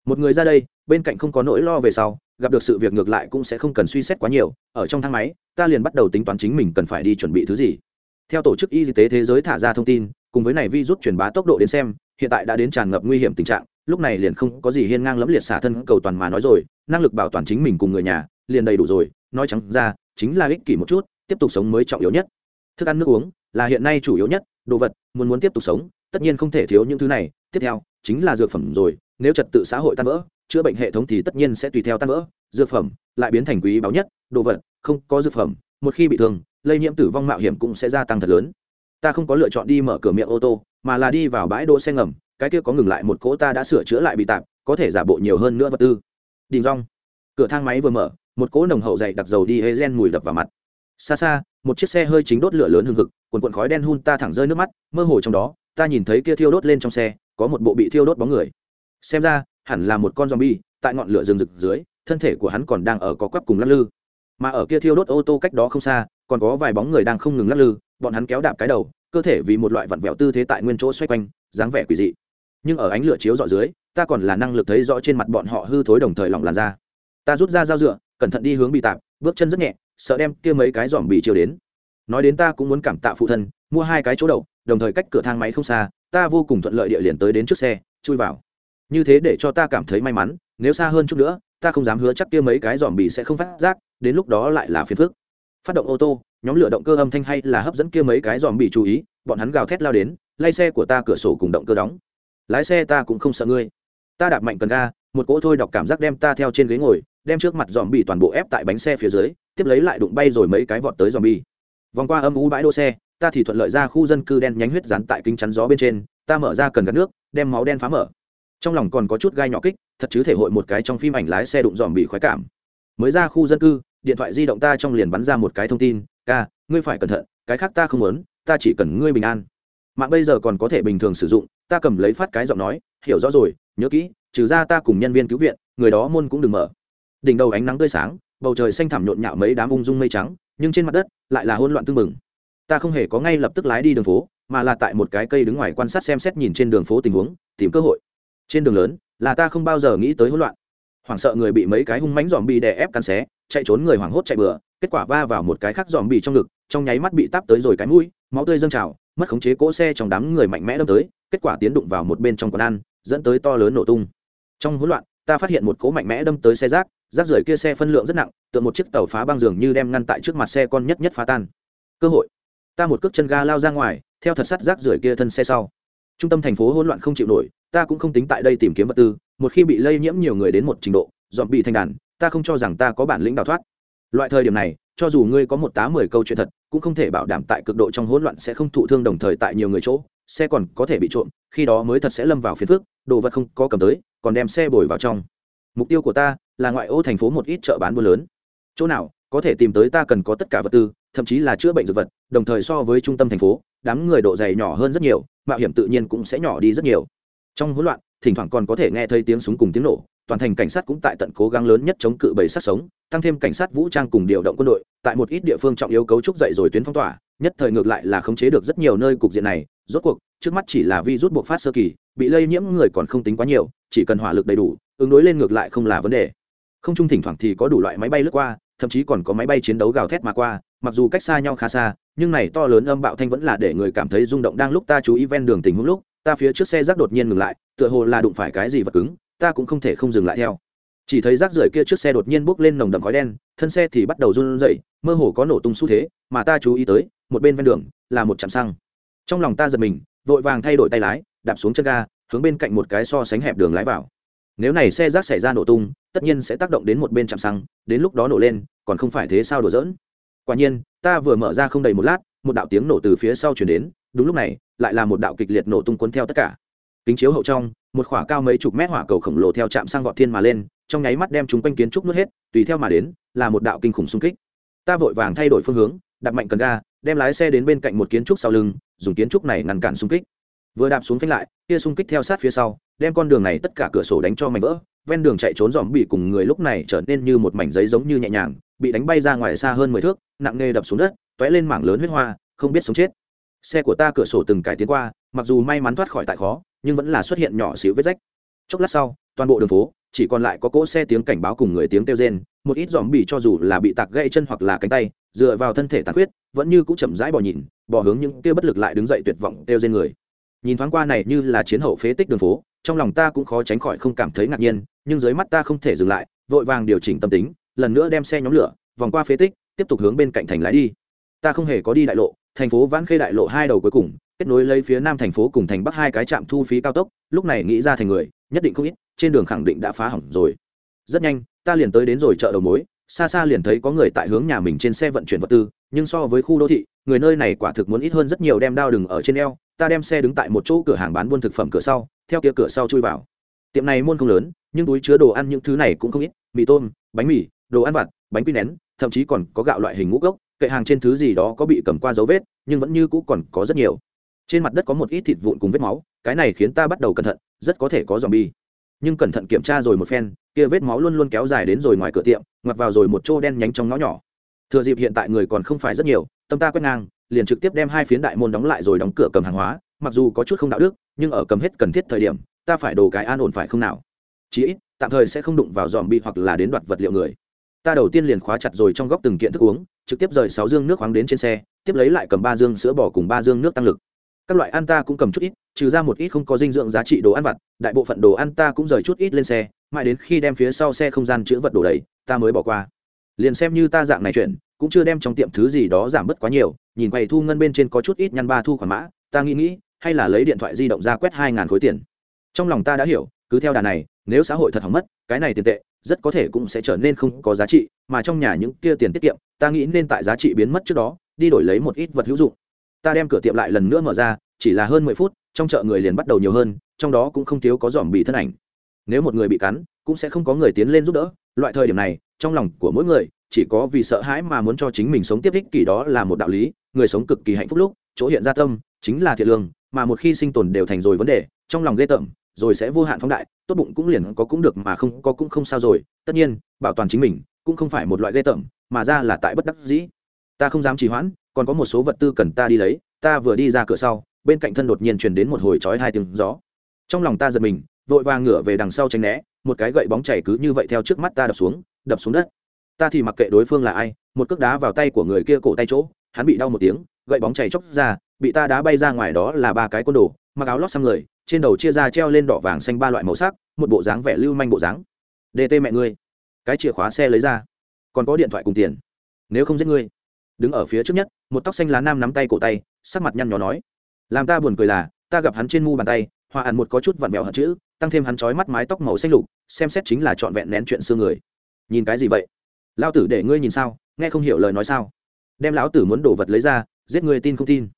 Một người ra đây, bên cạnh không có nỗi lo về sau, gặp được sự việc ngược lại cũng sẽ không cần suy xét quá nhiều, ở trong thang máy, ta liền bắt đầu tính toán chính mình cần phải đi chuẩn bị thứ gì. Theo tổ chức y tế thế giới thả ra thông tin, cùng với này vi rút truyền bá tốc độ đến xem, hiện tại đã đến tràn ngập nguy hiểm tình trạng, lúc này liền không có gì hiên ngang lẫm liệt xả thân cầu toàn mà nói rồi, năng lực bảo toàn chính mình cùng người nhà, liền đầy đủ rồi, nói trắng ra chính là ích kỷ một chút, tiếp tục sống mới trọng yếu nhất. Thức ăn nước uống là hiện nay chủ yếu nhất, đồ vật, muốn muốn tiếp tục sống, tất nhiên không thể thiếu những thứ này. Tiếp theo, chính là dược phẩm rồi, nếu trật tự xã hội tan vỡ, chữa bệnh hệ thống thì tất nhiên sẽ tùy theo tan vỡ. Dược phẩm lại biến thành quý báu nhất, đồ vật, không có dược phẩm, một khi bị thương, lây nhiễm tử vong mạo hiểm cũng sẽ gia tăng thật lớn. Ta không có lựa chọn đi mở cửa miệng ô tô, mà là đi vào bãi đỗ xe ngầm, cái kia có ngừng lại một cỗ ta đã sửa chữa lại bị tạm, có thể giả bộ nhiều hơn nữa vật tư. Đình rong cửa thang máy vừa mở một cỗ nồng hậu dày đặc dầu đi hê gen mùi đập vào mặt. Xa xa, một chiếc xe hơi chính đốt lửa lớn hừng hực quần quần khói đen hun ta thẳng rơi nước mắt, mơ hồ trong đó, ta nhìn thấy kia thiêu đốt lên trong xe, có một bộ bị thiêu đốt bóng người. Xem ra, hẳn là một con zombie, tại ngọn lửa rừng rực dưới, thân thể của hắn còn đang ở có quắp cùng lắc lư. Mà ở kia thiêu đốt ô tô cách đó không xa, còn có vài bóng người đang không ngừng lắc lư, bọn hắn kéo đạp cái đầu, cơ thể vì một loại vặn vẹo tư thế tại nguyên chỗ xoay quanh, dáng vẻ quỷ dị. Nhưng ở ánh lửa chiếu dọ dưới, ta còn là năng lực thấy rõ trên mặt bọn họ hư thối đồng thời lỏng làn da ta rút ra dao dựa cẩn thận đi hướng bị tạp, bước chân rất nhẹ, sợ đem kia mấy cái dòm bị chiều đến. Nói đến ta cũng muốn cảm tạ phụ thân, mua hai cái chỗ đậu, đồng thời cách cửa thang máy không xa, ta vô cùng thuận lợi địa liền tới đến trước xe, chui vào. Như thế để cho ta cảm thấy may mắn, nếu xa hơn chút nữa, ta không dám hứa chắc kia mấy cái dòm bì sẽ không phát giác, đến lúc đó lại là phiền phức. Phát động ô tô, nhóm lửa động cơ âm thanh hay là hấp dẫn kia mấy cái dòm bì chú ý, bọn hắn gào thét lao đến, lay xe của ta cửa sổ cùng động cơ đóng. Lái xe ta cũng không sợ ngươi ta đạp mạnh cần ga, một cỗ thôi đọc cảm giác đem ta theo trên ghế ngồi, đem trước mặt dòm bì toàn bộ ép tại bánh xe phía dưới, tiếp lấy lại đụng bay rồi mấy cái vọt tới dòm bì vòng qua âm u bãi đỗ xe, ta thì thuận lợi ra khu dân cư đen nhánh huyết dán tại kính chắn gió bên trên, ta mở ra cần gắt nước, đem máu đen phá mở. Trong lòng còn có chút gai nhỏ kích, thật chứ thể hội một cái trong phim ảnh lái xe đụng dòm bị khoái cảm. Mới ra khu dân cư, điện thoại di động ta trong liền bắn ra một cái thông tin, ca, ngươi phải cẩn thận, cái khác ta không muốn, ta chỉ cần ngươi bình an. Mạng bây giờ còn có thể bình thường sử dụng, ta cầm lấy phát cái giọng nói, hiểu rõ rồi nhớ kỹ, trừ ra ta cùng nhân viên cứu viện, người đó môn cũng đừng mở. Đỉnh đầu ánh nắng tươi sáng, bầu trời xanh thẳm nhộn nhạo mấy đám ung dung mây trắng, nhưng trên mặt đất lại là hỗn loạn tưng bừng. Ta không hề có ngay lập tức lái đi đường phố, mà là tại một cái cây đứng ngoài quan sát xem xét nhìn trên đường phố tình huống, tìm cơ hội. Trên đường lớn, là ta không bao giờ nghĩ tới hỗn loạn. Hoảng sợ người bị mấy cái hung mánh dòm bị đè ép cắn xé, chạy trốn người hoảng hốt chạy bừa, kết quả va vào một cái khác dòm bị trong ngực, trong nháy mắt bị tắp tới rồi cái mũi, máu tươi dâng trào, mất khống chế cỗ xe trong đám người mạnh mẽ đâm tới, kết quả tiến đụng vào một bên trong quán ăn dẫn tới to lớn nổ tung. Trong hỗn loạn, ta phát hiện một cỗ mạnh mẽ đâm tới xe rác rác rưởi kia xe phân lượng rất nặng, tựa một chiếc tàu phá băng dường như đem ngăn tại trước mặt xe con nhất nhất phá tan. Cơ hội. Ta một cước chân ga lao ra ngoài, theo thật sắt rác rưởi kia thân xe sau. Trung tâm thành phố hỗn loạn không chịu nổi, ta cũng không tính tại đây tìm kiếm vật tư, một khi bị lây nhiễm nhiều người đến một trình độ, dọn bị thành đàn, ta không cho rằng ta có bản lĩnh đào thoát. Loại thời điểm này, cho dù ngươi có một tá mười câu chuyện thật, cũng không thể bảo đảm tại cực độ trong hỗn loạn sẽ không thụ thương đồng thời tại nhiều người chỗ xe còn có thể bị trộm, khi đó mới thật sẽ lâm vào phiền phước đồ vật không có cầm tới, còn đem xe bồi vào trong. Mục tiêu của ta là ngoại ô thành phố một ít chợ bán buôn lớn. Chỗ nào có thể tìm tới ta cần có tất cả vật tư, thậm chí là chữa bệnh dược vật, đồng thời so với trung tâm thành phố, đám người độ dày nhỏ hơn rất nhiều, mạo hiểm tự nhiên cũng sẽ nhỏ đi rất nhiều. Trong hỗn loạn, thỉnh thoảng còn có thể nghe thấy tiếng súng cùng tiếng nổ, toàn thành cảnh sát cũng tại tận cố gắng lớn nhất chống cự bầy sát sống, tăng thêm cảnh sát vũ trang cùng điều động quân đội, tại một ít địa phương trọng yếu cấu trúc dậy rồi tuyến phong tỏa, nhất thời ngược lại là khống chế được rất nhiều nơi cục diện này rốt cuộc, trước mắt chỉ là vi rút buộc phát sơ kỳ, bị lây nhiễm người còn không tính quá nhiều, chỉ cần hỏa lực đầy đủ, ứng đối lên ngược lại không là vấn đề. Không trung thỉnh thoảng thì có đủ loại máy bay lướt qua, thậm chí còn có máy bay chiến đấu gào thét mà qua, mặc dù cách xa nhau khá xa, nhưng này to lớn âm bạo thanh vẫn là để người cảm thấy rung động đang lúc ta chú ý ven đường tình huống lúc, ta phía trước xe rác đột nhiên ngừng lại, tựa hồ là đụng phải cái gì vật cứng, ta cũng không thể không dừng lại theo. Chỉ thấy rác rưởi kia trước xe đột nhiên bốc lên nồng đậm khói đen, thân xe thì bắt đầu run rẩy, mơ hồ có nổ tung xu thế, mà ta chú ý tới, một bên ven đường là một trạm xăng trong lòng ta giật mình, vội vàng thay đổi tay lái, đạp xuống chân ga, hướng bên cạnh một cái so sánh hẹp đường lái vào. Nếu này xe rác xảy ra nổ tung, tất nhiên sẽ tác động đến một bên chạm xăng, đến lúc đó nổ lên, còn không phải thế sao đổ dỡn quả nhiên, ta vừa mở ra không đầy một lát, một đạo tiếng nổ từ phía sau chuyển đến, đúng lúc này, lại là một đạo kịch liệt nổ tung cuốn theo tất cả. Kính chiếu hậu trong, một khỏa cao mấy chục mét hỏa cầu khổng lồ theo trạm sang vọt thiên mà lên, trong nháy mắt đem chúng quanh kiến trúc nuốt hết, tùy theo mà đến, là một đạo kinh khủng xung kích. Ta vội vàng thay đổi phương hướng đặt mạnh cần ga, đem lái xe đến bên cạnh một kiến trúc sau lưng dùng kiến trúc này ngăn cản xung kích. Vừa đạp xuống phanh lại kia xung kích theo sát phía sau, đem con đường này tất cả cửa sổ đánh cho mảnh vỡ, ven đường chạy trốn dòm bị cùng người lúc này trở nên như một mảnh giấy giống như nhẹ nhàng, bị đánh bay ra ngoài xa hơn mười thước, nặng nề đập xuống đất t lên mảng lớn huyết hoa, không biết sống chết. Xe của ta cửa sổ từng cải tiến qua, mặc dù may mắn thoát khỏi tại khó, nhưng vẫn là xuất hiện nhỏ xíu vết rách. Chốc lát sau, toàn bộ đường phố chỉ còn lại có cỗ xe tiếng cảnh báo cùng người tiếng kêu rên, một ít dòm bị cho dù là bị tạc gãy chân hoặc là cánh tay, dựa vào thân thể tàn huyết vẫn như cũng chậm rãi bỏ nhìn bỏ hướng những kia bất lực lại đứng dậy tuyệt vọng kêu rên người. Nhìn thoáng qua này như là chiến hậu phế tích đường phố, trong lòng ta cũng khó tránh khỏi không cảm thấy ngạc nhiên, nhưng dưới mắt ta không thể dừng lại, vội vàng điều chỉnh tâm tính, lần nữa đem xe nhóm lửa, vòng qua phế tích, tiếp tục hướng bên cạnh thành lái đi. Ta không hề có đi đại lộ, thành phố vãn khê đại lộ hai đầu cuối cùng, kết nối lấy phía nam thành phố cùng thành bắc hai cái trạm thu phí cao tốc, lúc này nghĩ ra thành người, nhất định không ít trên đường khẳng định đã phá hỏng rồi. Rất nhanh, ta liền tới đến rồi chợ đầu mối, xa xa liền thấy có người tại hướng nhà mình trên xe vận chuyển vật tư, nhưng so với khu đô thị, người nơi này quả thực muốn ít hơn rất nhiều đem đao đừng ở trên eo, ta đem xe đứng tại một chỗ cửa hàng bán buôn thực phẩm cửa sau, theo kia cửa sau chui vào. Tiệm này môn không lớn, nhưng túi chứa đồ ăn những thứ này cũng không ít, mì tôm, bánh mì, đồ ăn vặt, bánh quy nén, thậm chí còn có gạo loại hình ngũ cốc, kệ hàng trên thứ gì đó có bị cầm qua dấu vết, nhưng vẫn như cũ còn có rất nhiều. Trên mặt đất có một ít thịt vụn cùng vết máu, cái này khiến ta bắt đầu cẩn thận, rất có thể có dòm bi nhưng cẩn thận kiểm tra rồi một phen, kia vết máu luôn luôn kéo dài đến rồi ngoài cửa tiệm, ngoặt vào rồi một chỗ đen nhánh trong ngõ nhỏ. Thừa dịp hiện tại người còn không phải rất nhiều, tâm ta quét ngang, liền trực tiếp đem hai phiến đại môn đóng lại rồi đóng cửa cầm hàng hóa, mặc dù có chút không đạo đức, nhưng ở cầm hết cần thiết thời điểm, ta phải đồ cái an ổn phải không nào? Chí ít, tạm thời sẽ không đụng vào dòm bi hoặc là đến đoạt vật liệu người. Ta đầu tiên liền khóa chặt rồi trong góc từng kiện thức uống, trực tiếp rời sáu dương nước khoáng đến trên xe, tiếp lấy lại cầm ba dương sữa bò cùng ba dương nước tăng lực. Các loại ăn ta cũng cầm chút ít trừ ra một ít không có dinh dưỡng giá trị đồ ăn vặt, đại bộ phận đồ ăn ta cũng rời chút ít lên xe, mãi đến khi đem phía sau xe không gian chữ vật đổ đầy, ta mới bỏ qua. Liền xem như ta dạng này chuyện cũng chưa đem trong tiệm thứ gì đó giảm bớt quá nhiều, nhìn quầy thu ngân bên trên có chút ít nhăn ba thu khoản mã, ta nghĩ nghĩ, hay là lấy điện thoại di động ra quét hai ngàn khối tiền. Trong lòng ta đã hiểu, cứ theo đà này, nếu xã hội thật hỏng mất, cái này tiền tệ, rất có thể cũng sẽ trở nên không có giá trị, mà trong nhà những kia tiền tiết kiệm, ta nghĩ nên tại giá trị biến mất trước đó, đi đổi lấy một ít vật hữu dụng. Ta đem cửa tiệm lại lần nữa mở ra, chỉ là hơn mười phút trong chợ người liền bắt đầu nhiều hơn, trong đó cũng không thiếu có dòm bị thân ảnh. Nếu một người bị cắn, cũng sẽ không có người tiến lên giúp đỡ. Loại thời điểm này, trong lòng của mỗi người, chỉ có vì sợ hãi mà muốn cho chính mình sống tiếp ích kỷ đó là một đạo lý. Người sống cực kỳ hạnh phúc lúc, chỗ hiện ra tâm, chính là thiện lương, mà một khi sinh tồn đều thành rồi vấn đề, trong lòng ghê tởm, rồi sẽ vô hạn phóng đại, tốt bụng cũng liền có cũng được mà không có cũng không sao rồi. Tất nhiên, bảo toàn chính mình cũng không phải một loại ghê tởm, mà ra là tại bất đắc dĩ. Ta không dám trì hoãn, còn có một số vật tư cần ta đi lấy, ta vừa đi ra cửa sau bên cạnh thân đột nhiên truyền đến một hồi chói hai tiếng gió. Trong lòng ta giật mình, vội vàng ngửa về đằng sau tránh né, một cái gậy bóng chảy cứ như vậy theo trước mắt ta đập xuống đập xuống đất. Ta thì mặc kệ đối phương là ai, một cước đá vào tay của người kia cổ tay chỗ, hắn bị đau một tiếng, gậy bóng chảy chóc ra, bị ta đá bay ra ngoài đó là ba cái côn đồ, mặc áo lót sang người, trên đầu chia ra treo lên đỏ vàng xanh ba loại màu sắc, một bộ dáng vẻ lưu manh bộ dáng. Dt mẹ ngươi. Cái chìa khóa xe lấy ra. Còn có điện thoại cùng tiền. Nếu không giết ngươi. Đứng ở phía trước nhất, một tóc xanh lá nam nắm tay cổ tay, sắc mặt nhăn nhó nói làm ta buồn cười là, ta gặp hắn trên mu bàn tay, hòa ăn một có chút vặn vẹo hận chữ, tăng thêm hắn trói mắt mái tóc màu xanh lục, xem xét chính là trọn vẹn nén chuyện xưa người. Nhìn cái gì vậy? Lao tử để ngươi nhìn sao? Nghe không hiểu lời nói sao? Đem lão tử muốn đổ vật lấy ra, giết người tin không tin.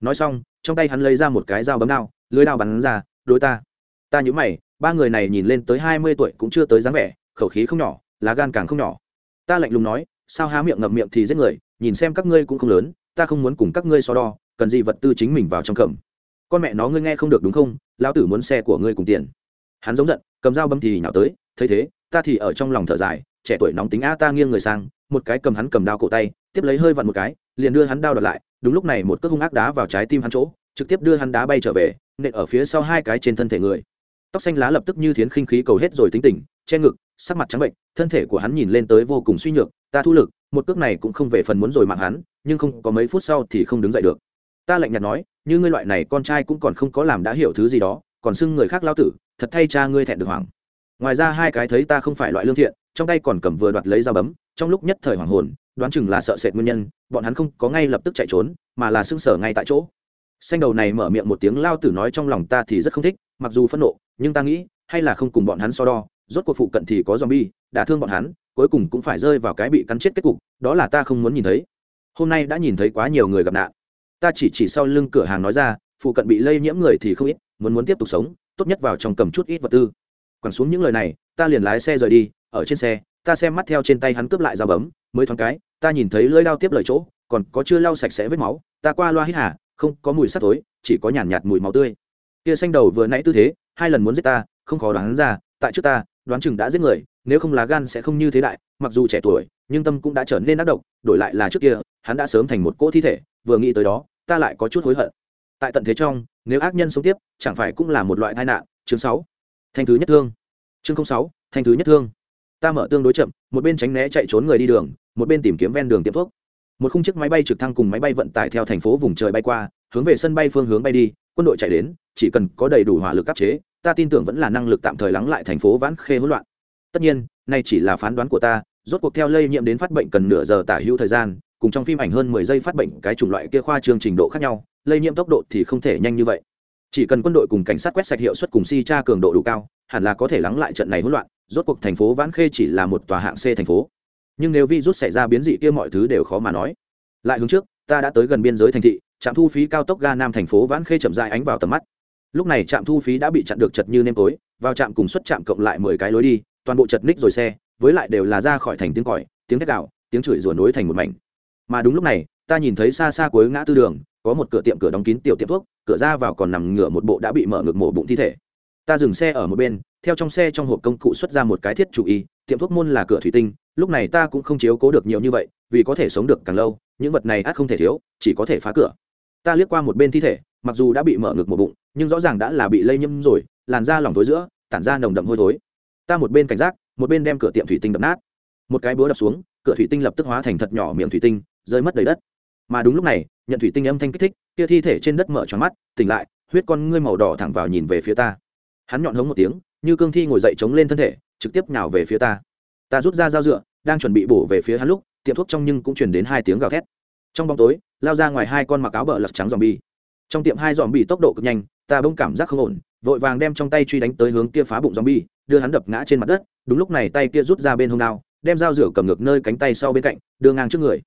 Nói xong, trong tay hắn lấy ra một cái dao bấm đao, lưới đao bắn ra, đối ta. Ta nhớ mày, ba người này nhìn lên tới hai mươi tuổi cũng chưa tới dáng vẻ, khẩu khí không nhỏ, lá gan càng không nhỏ. Ta lạnh lùng nói, sao há miệng ngậm miệng thì giết người, nhìn xem các ngươi cũng không lớn, ta không muốn cùng các ngươi so đo cần gì vật tư chính mình vào trong cầm. Con mẹ nó ngươi nghe không được đúng không? Lão tử muốn xe của ngươi cùng tiền. Hắn giống giận, cầm dao bấm thì nhào tới, thấy thế, ta thì ở trong lòng thở dài, trẻ tuổi nóng tính a ta nghiêng người sang, một cái cầm hắn cầm đao cổ tay, tiếp lấy hơi vặn một cái, liền đưa hắn đao đợt lại, đúng lúc này một cước hung ác đá vào trái tim hắn chỗ, trực tiếp đưa hắn đá bay trở về, nện ở phía sau hai cái trên thân thể người. Tóc xanh lá lập tức như thiến khinh khí cầu hết rồi tính tỉnh che ngực, sắc mặt trắng bệnh, thân thể của hắn nhìn lên tới vô cùng suy nhược, ta thu lực, một cước này cũng không về phần muốn rồi mạng hắn, nhưng không có mấy phút sau thì không đứng dậy được ta lạnh nhạt nói, như ngươi loại này con trai cũng còn không có làm đã hiểu thứ gì đó, còn xưng người khác lao tử, thật thay cha ngươi thẹn được hoảng. Ngoài ra hai cái thấy ta không phải loại lương thiện, trong tay còn cầm vừa đoạt lấy dao bấm, trong lúc nhất thời hoàng hồn, đoán chừng là sợ sệt nguyên nhân, bọn hắn không có ngay lập tức chạy trốn, mà là xưng sở ngay tại chỗ. Xanh đầu này mở miệng một tiếng lao tử nói trong lòng ta thì rất không thích, mặc dù phẫn nộ, nhưng ta nghĩ, hay là không cùng bọn hắn so đo, rốt cuộc phụ cận thì có zombie, đả thương bọn hắn, cuối cùng cũng phải rơi vào cái bị cắn chết kết cục, đó là ta không muốn nhìn thấy. Hôm nay đã nhìn thấy quá nhiều người gặp nạn ta chỉ chỉ sau lưng cửa hàng nói ra phụ cận bị lây nhiễm người thì không ít muốn muốn tiếp tục sống tốt nhất vào trong cầm chút ít vật tư. Quẳng xuống những lời này ta liền lái xe rời đi ở trên xe ta xem mắt theo trên tay hắn cướp lại dao bấm mới thoáng cái ta nhìn thấy lưỡi lao tiếp lời chỗ còn có chưa lau sạch sẽ vết máu ta qua loa hít hà không có mùi sắt tối chỉ có nhàn nhạt, nhạt mùi máu tươi. Kia xanh đầu vừa nãy tư thế hai lần muốn giết ta không khó đoán ra tại trước ta đoán chừng đã giết người nếu không lá gan sẽ không như thế đại mặc dù trẻ tuổi nhưng tâm cũng đã trở nên ác độc đổi lại là trước kia hắn đã sớm thành một cỗ thi thể vừa nghĩ tới đó, ta lại có chút hối hận. Tại tận thế trong, nếu ác nhân sống tiếp, chẳng phải cũng là một loại tai nạn. Chương sáu. Thanh thứ nhất thương. Chương sáu, thanh thứ nhất thương. Ta mở tương đối chậm, một bên tránh né chạy trốn người đi đường, một bên tìm kiếm ven đường tiệm thuốc. Một khung chiếc máy bay trực thăng cùng máy bay vận tải theo thành phố vùng trời bay qua, hướng về sân bay phương hướng bay đi, quân đội chạy đến, chỉ cần có đầy đủ hỏa lực áp chế, ta tin tưởng vẫn là năng lực tạm thời lắng lại thành phố vãn khê hỗn loạn. Tất nhiên nay chỉ là phán đoán của ta, rốt cuộc theo lây nhiễm đến phát bệnh cần nửa giờ tả hữu thời gian cùng trong phim ảnh hơn mười giây phát bệnh cái chủng loại kia khoa trương trình độ khác nhau, lây nhiễm tốc độ thì không thể nhanh như vậy. Chỉ cần quân đội cùng cảnh sát quét sạch hiệu suất cùng si tra cường độ đủ cao, hẳn là có thể lắng lại trận này hỗn loạn, rốt cuộc thành phố vãn khê chỉ là một tòa hạng c thành phố. Nhưng nếu virus xảy ra biến dị kia mọi thứ đều khó mà nói. Lại hướng trước, ta đã tới gần biên giới thành thị, trạm thu phí cao tốc ga nam thành phố vãn khê chậm dài ánh vào tầm mắt. Lúc này trạm thu phí đã bị chặn được chật như nêm tối, vào trạm cùng xuất trạm cộng lại mười cái lối đi, toàn bộ chật ních rồi xe, với lại đều là ra khỏi thành tiếng còi, tiếng thét đạo tiếng chửi rủa nối thành một mảnh mà đúng lúc này, ta nhìn thấy xa xa cuối ngã tư đường, có một cửa tiệm cửa đóng kín tiểu tiệm thuốc, cửa ra vào còn nằm ngửa một bộ đã bị mở ngược mổ bụng thi thể. Ta dừng xe ở một bên, theo trong xe trong hộp công cụ xuất ra một cái thiết chủ y, tiệm thuốc môn là cửa thủy tinh, lúc này ta cũng không chiếu cố được nhiều như vậy, vì có thể sống được càng lâu, những vật này ắt không thể thiếu, chỉ có thể phá cửa. Ta liếc qua một bên thi thể, mặc dù đã bị mở ngực một bụng, nhưng rõ ràng đã là bị lây nhiễm rồi, làn da lỏng thối giữa, tản ra nồng đậm hôi thối. Ta một bên cảnh giác, một bên đem cửa tiệm thủy tinh đập nát. Một cái búa đập xuống, cửa thủy tinh lập tức hóa thành thật nhỏ miệng thủy tinh rơi mất đầy đất. Mà đúng lúc này, nhận thủy tinh âm thanh kích thích, kia thi thể trên đất mở tròn mắt, tỉnh lại, huyết con ngươi màu đỏ thẳng vào nhìn về phía ta. Hắn nhọn hống một tiếng, như cương thi ngồi dậy chống lên thân thể, trực tiếp nhào về phía ta. Ta rút ra dao dựa, đang chuẩn bị bổ về phía hắn lúc, tiệm thuốc trong nhưng cũng chuyển đến hai tiếng gào thét. Trong bóng tối, lao ra ngoài hai con mặc áo bờ lật trắng dòm bi trong tiệm hai dòm bi tốc độ cực nhanh, ta bỗng cảm giác không ổn, vội vàng đem trong tay truy đánh tới hướng kia phá bụng dòm bi đưa hắn đập ngã trên mặt đất, đúng lúc này tay kia rút ra bên hông đao, đem dao rửa cầm ngược nơi cánh tay sau bên cạnh, đưa ngang trước người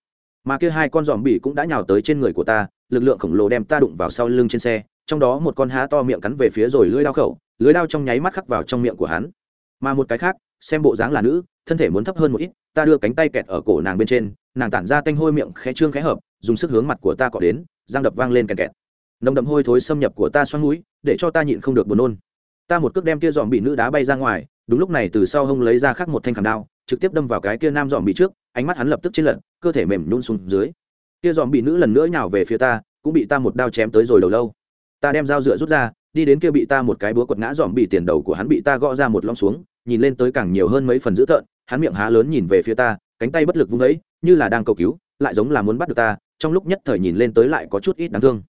mà kia hai con dòm bỉ cũng đã nhào tới trên người của ta, lực lượng khổng lồ đem ta đụng vào sau lưng trên xe, trong đó một con há to miệng cắn về phía rồi lưỡi đao khẩu, lưỡi đao trong nháy mắt khắc vào trong miệng của hắn. Mà một cái khác, xem bộ dáng là nữ, thân thể muốn thấp hơn một ít, ta đưa cánh tay kẹt ở cổ nàng bên trên, nàng tản ra tanh hôi miệng khẽ trương khẽ hợp, dùng sức hướng mặt của ta cọ đến, răng đập vang lên kẹt kẹt. Nồng đậm hôi thối xâm nhập của ta xoắn mũi, để cho ta nhịn không được buồn nôn. Ta một cước đem kia dòm bị nữ đá bay ra ngoài, đúng lúc này từ sau hông lấy ra khắc một thanh khảm đao trực tiếp đâm vào cái kia nam dòm bị trước, ánh mắt hắn lập tức trên lật cơ thể mềm nhún xuống dưới. Kia dòm bị nữ lần nữa nhào về phía ta, cũng bị ta một đao chém tới rồi đầu lâu. Ta đem dao dựa rút ra, đi đến kia bị ta một cái búa quật ngã dòm bị tiền đầu của hắn bị ta gõ ra một lom xuống, nhìn lên tới càng nhiều hơn mấy phần dữ tợn, hắn miệng há lớn nhìn về phía ta, cánh tay bất lực vung ấy như là đang cầu cứu, lại giống là muốn bắt được ta, trong lúc nhất thời nhìn lên tới lại có chút ít đáng thương.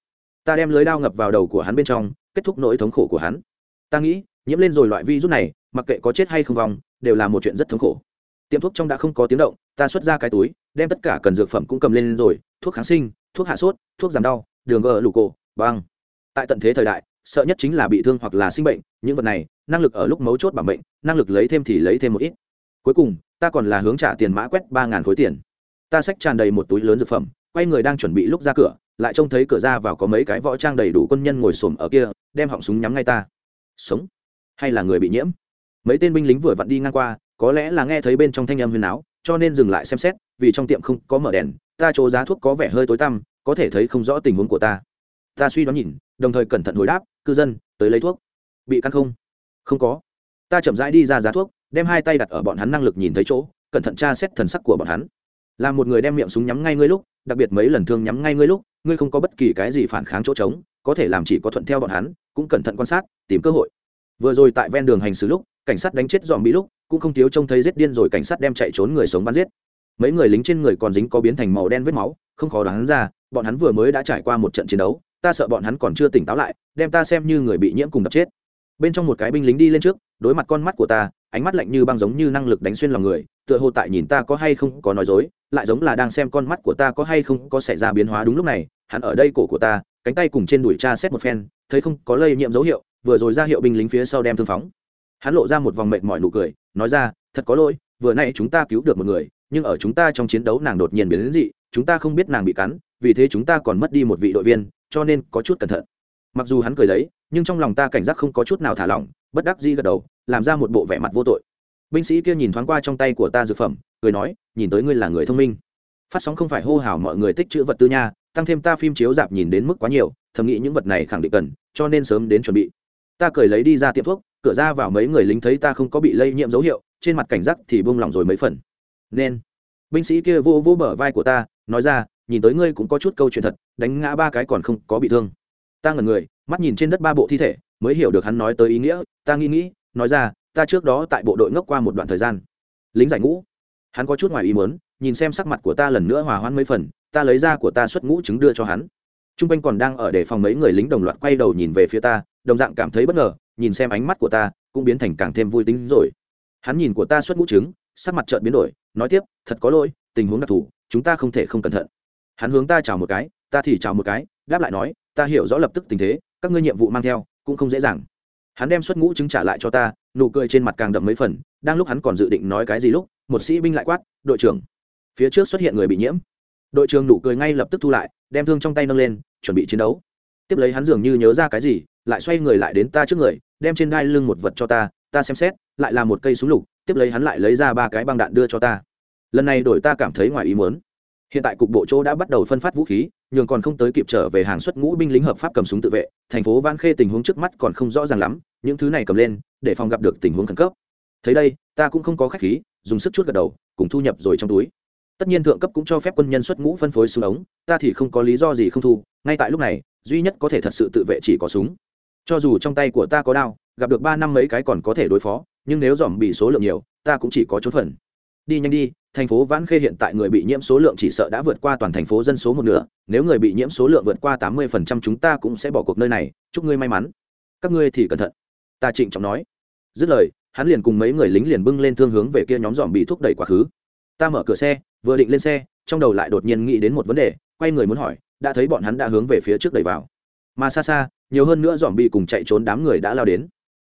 Ta đem lưới đao ngập vào đầu của hắn bên trong, kết thúc nỗi thống khổ của hắn. Ta nghĩ, nhiễm lên rồi loại vi rút này, mặc kệ có chết hay không vong, đều là một chuyện rất thống khổ tiệm thuốc trong đã không có tiếng động, ta xuất ra cái túi, đem tất cả cần dược phẩm cũng cầm lên rồi, thuốc kháng sinh, thuốc hạ sốt, thuốc giảm đau, đường gờ lù cổ, băng. Tại tận thế thời đại, sợ nhất chính là bị thương hoặc là sinh bệnh, những vật này, năng lực ở lúc mấu chốt bảo bệnh năng lực lấy thêm thì lấy thêm một ít. Cuối cùng, ta còn là hướng trả tiền mã quét ba ngàn khối tiền. Ta xách tràn đầy một túi lớn dược phẩm, quay người đang chuẩn bị lúc ra cửa, lại trông thấy cửa ra vào có mấy cái võ trang đầy đủ quân nhân ngồi xổm ở kia, đem họng súng nhắm ngay ta. Sống. Hay là người bị nhiễm? Mấy tên binh lính vừa vặn đi ngang qua có lẽ là nghe thấy bên trong thanh âm huyền áo, cho nên dừng lại xem xét, vì trong tiệm không có mở đèn, ta chỗ giá thuốc có vẻ hơi tối tăm, có thể thấy không rõ tình huống của ta. Ta suy đoán nhìn, đồng thời cẩn thận hồi đáp, cư dân, tới lấy thuốc. Bị căn không? Không có. Ta chậm rãi đi ra giá thuốc, đem hai tay đặt ở bọn hắn năng lực nhìn thấy chỗ, cẩn thận tra xét thần sắc của bọn hắn. Là một người đem miệng súng nhắm ngay ngươi lúc, đặc biệt mấy lần thương nhắm ngay ngươi lúc, ngươi không có bất kỳ cái gì phản kháng chỗ trống, có thể làm chỉ có thuận theo bọn hắn, cũng cẩn thận quan sát, tìm cơ hội. Vừa rồi tại ven đường hành xử lúc, cảnh sát đánh chết dòm bị lúc cũng không thiếu trông thấy giết điên rồi cảnh sát đem chạy trốn người sống bắn giết. Mấy người lính trên người còn dính có biến thành màu đen vết máu, không khó đoán ra, bọn hắn vừa mới đã trải qua một trận chiến đấu, ta sợ bọn hắn còn chưa tỉnh táo lại, đem ta xem như người bị nhiễm cùng đập chết. Bên trong một cái binh lính đi lên trước, đối mặt con mắt của ta, ánh mắt lạnh như băng giống như năng lực đánh xuyên lòng người, tựa hồ tại nhìn ta có hay không có nói dối, lại giống là đang xem con mắt của ta có hay không có xảy ra biến hóa đúng lúc này, hắn ở đây cổ của ta, cánh tay cùng trên đùi cha xét một phen, thấy không có lây nhiễm dấu hiệu, vừa rồi ra hiệu binh lính phía sau đem thương phóng hắn lộ ra một vòng mệt mỏi nụ cười, nói ra, thật có lỗi, vừa nay chúng ta cứu được một người, nhưng ở chúng ta trong chiến đấu nàng đột nhiên biến đến dị, chúng ta không biết nàng bị cắn, vì thế chúng ta còn mất đi một vị đội viên, cho nên có chút cẩn thận. Mặc dù hắn cười đấy, nhưng trong lòng ta cảnh giác không có chút nào thả lỏng, bất đắc dĩ gật đầu, làm ra một bộ vẻ mặt vô tội. Binh sĩ kia nhìn thoáng qua trong tay của ta dược phẩm, cười nói, nhìn tới ngươi là người thông minh. Phát sóng không phải hô hào mọi người tích chữ vật tư nha, tăng thêm ta phim chiếu dạp nhìn đến mức quá nhiều, thầm nghĩ những vật này khẳng định cần, cho nên sớm đến chuẩn bị. Ta cười lấy đi ra tiệm thuốc cửa ra vào mấy người lính thấy ta không có bị lây nhiễm dấu hiệu, trên mặt cảnh giác thì buông lỏng rồi mấy phần. Nên, binh sĩ kia vô vô bờ vai của ta, nói ra, nhìn tới ngươi cũng có chút câu chuyện thật, đánh ngã ba cái còn không có bị thương. Ta ngẩn người, mắt nhìn trên đất ba bộ thi thể, mới hiểu được hắn nói tới ý nghĩa, ta nghĩ nghĩ, nói ra, ta trước đó tại bộ đội ngốc qua một đoạn thời gian. Lính giải ngũ. Hắn có chút ngoài ý muốn, nhìn xem sắc mặt của ta lần nữa hòa hoãn mấy phần, ta lấy ra của ta xuất ngũ chứng đưa cho hắn. T r u n g quanh còn đang ở để phòng mấy người lính đồng loạt quay đầu nhìn về phía ta, đồng dạng cảm thấy bất ngờ nhìn xem ánh mắt của ta, cũng biến thành càng thêm vui tính rồi. Hắn nhìn của ta xuất ngũ trứng, sắc mặt trợn biến đổi, nói tiếp, thật có lỗi, tình huống đặc thù, chúng ta không thể không cẩn thận. Hắn hướng ta chào một cái, ta thì chào một cái đáp lại nói, ta hiểu rõ lập tức tình thế, các ngươi nhiệm vụ mang theo, cũng không dễ dàng. Hắn đem xuất ngũ chứng trả lại cho ta, nụ cười trên mặt càng đậm mấy phần, đang lúc hắn còn dự định nói cái gì lúc, một sĩ binh lại quát, đội trưởng. Phía trước xuất hiện người bị nhiễm. Đội trưởng nụ cười ngay lập tức thu lại, đem thương trong tay nâng lên, chuẩn bị chiến đấu tiếp lấy hắn dường như nhớ ra cái gì, lại xoay người lại đến ta trước người, đem trên đai lưng một vật cho ta ta xem xét, lại là một cây súng lục, tiếp lấy hắn lại lấy ra ba cái băng đạn đưa cho ta. Lần này đổi ta cảm thấy ngoài ý muốn. Hiện tại cục bộ chỗ đã bắt đầu phân phát vũ khí, nhường còn không tới kịp trở về hàng xuất ngũ binh lính hợp pháp cầm súng tự vệ, thành phố van khê tình huống trước mắt còn không rõ ràng lắm, những thứ này cầm lên, để phòng gặp được tình huống khẩn cấp. Thấy đây, ta cũng không có khách khí, dùng sức chút gật đầu, cùng thu nhập rồi trong túi. Tất nhiên thượng cấp cũng cho phép quân nhân xuất ngũ phân phối súng ống, ta thì không có lý do gì không thu, ngay tại lúc này duy nhất có thể thật sự tự vệ chỉ có súng. Cho dù trong tay của ta có đao, gặp được ba năm mấy cái còn có thể đối phó, nhưng nếu dòm bị số lượng nhiều, ta cũng chỉ có chốt phần. Đi nhanh đi, thành phố vãn khê hiện tại người bị nhiễm số lượng chỉ sợ đã vượt qua toàn thành phố dân số một nửa, nếu người bị nhiễm số lượng vượt qua tám mươi phần trăm chúng ta cũng sẽ bỏ cuộc nơi này, chúc ngươi may mắn. Các ngươi thì cẩn thận. Ta trịnh trọng nói. Dứt lời, hắn liền cùng mấy người lính liền bưng lên thương hướng về kia nhóm dòm bị thúc đẩy quá khứ. Ta mở cửa xe, vừa định lên xe, trong đầu lại đột nhiên nghĩ đến một vấn đề, quay người muốn hỏi đã thấy bọn hắn đã hướng về phía trước đẩy vào. Mà xa xa, nhiều hơn nữa dòm bị cùng chạy trốn đám người đã lao đến.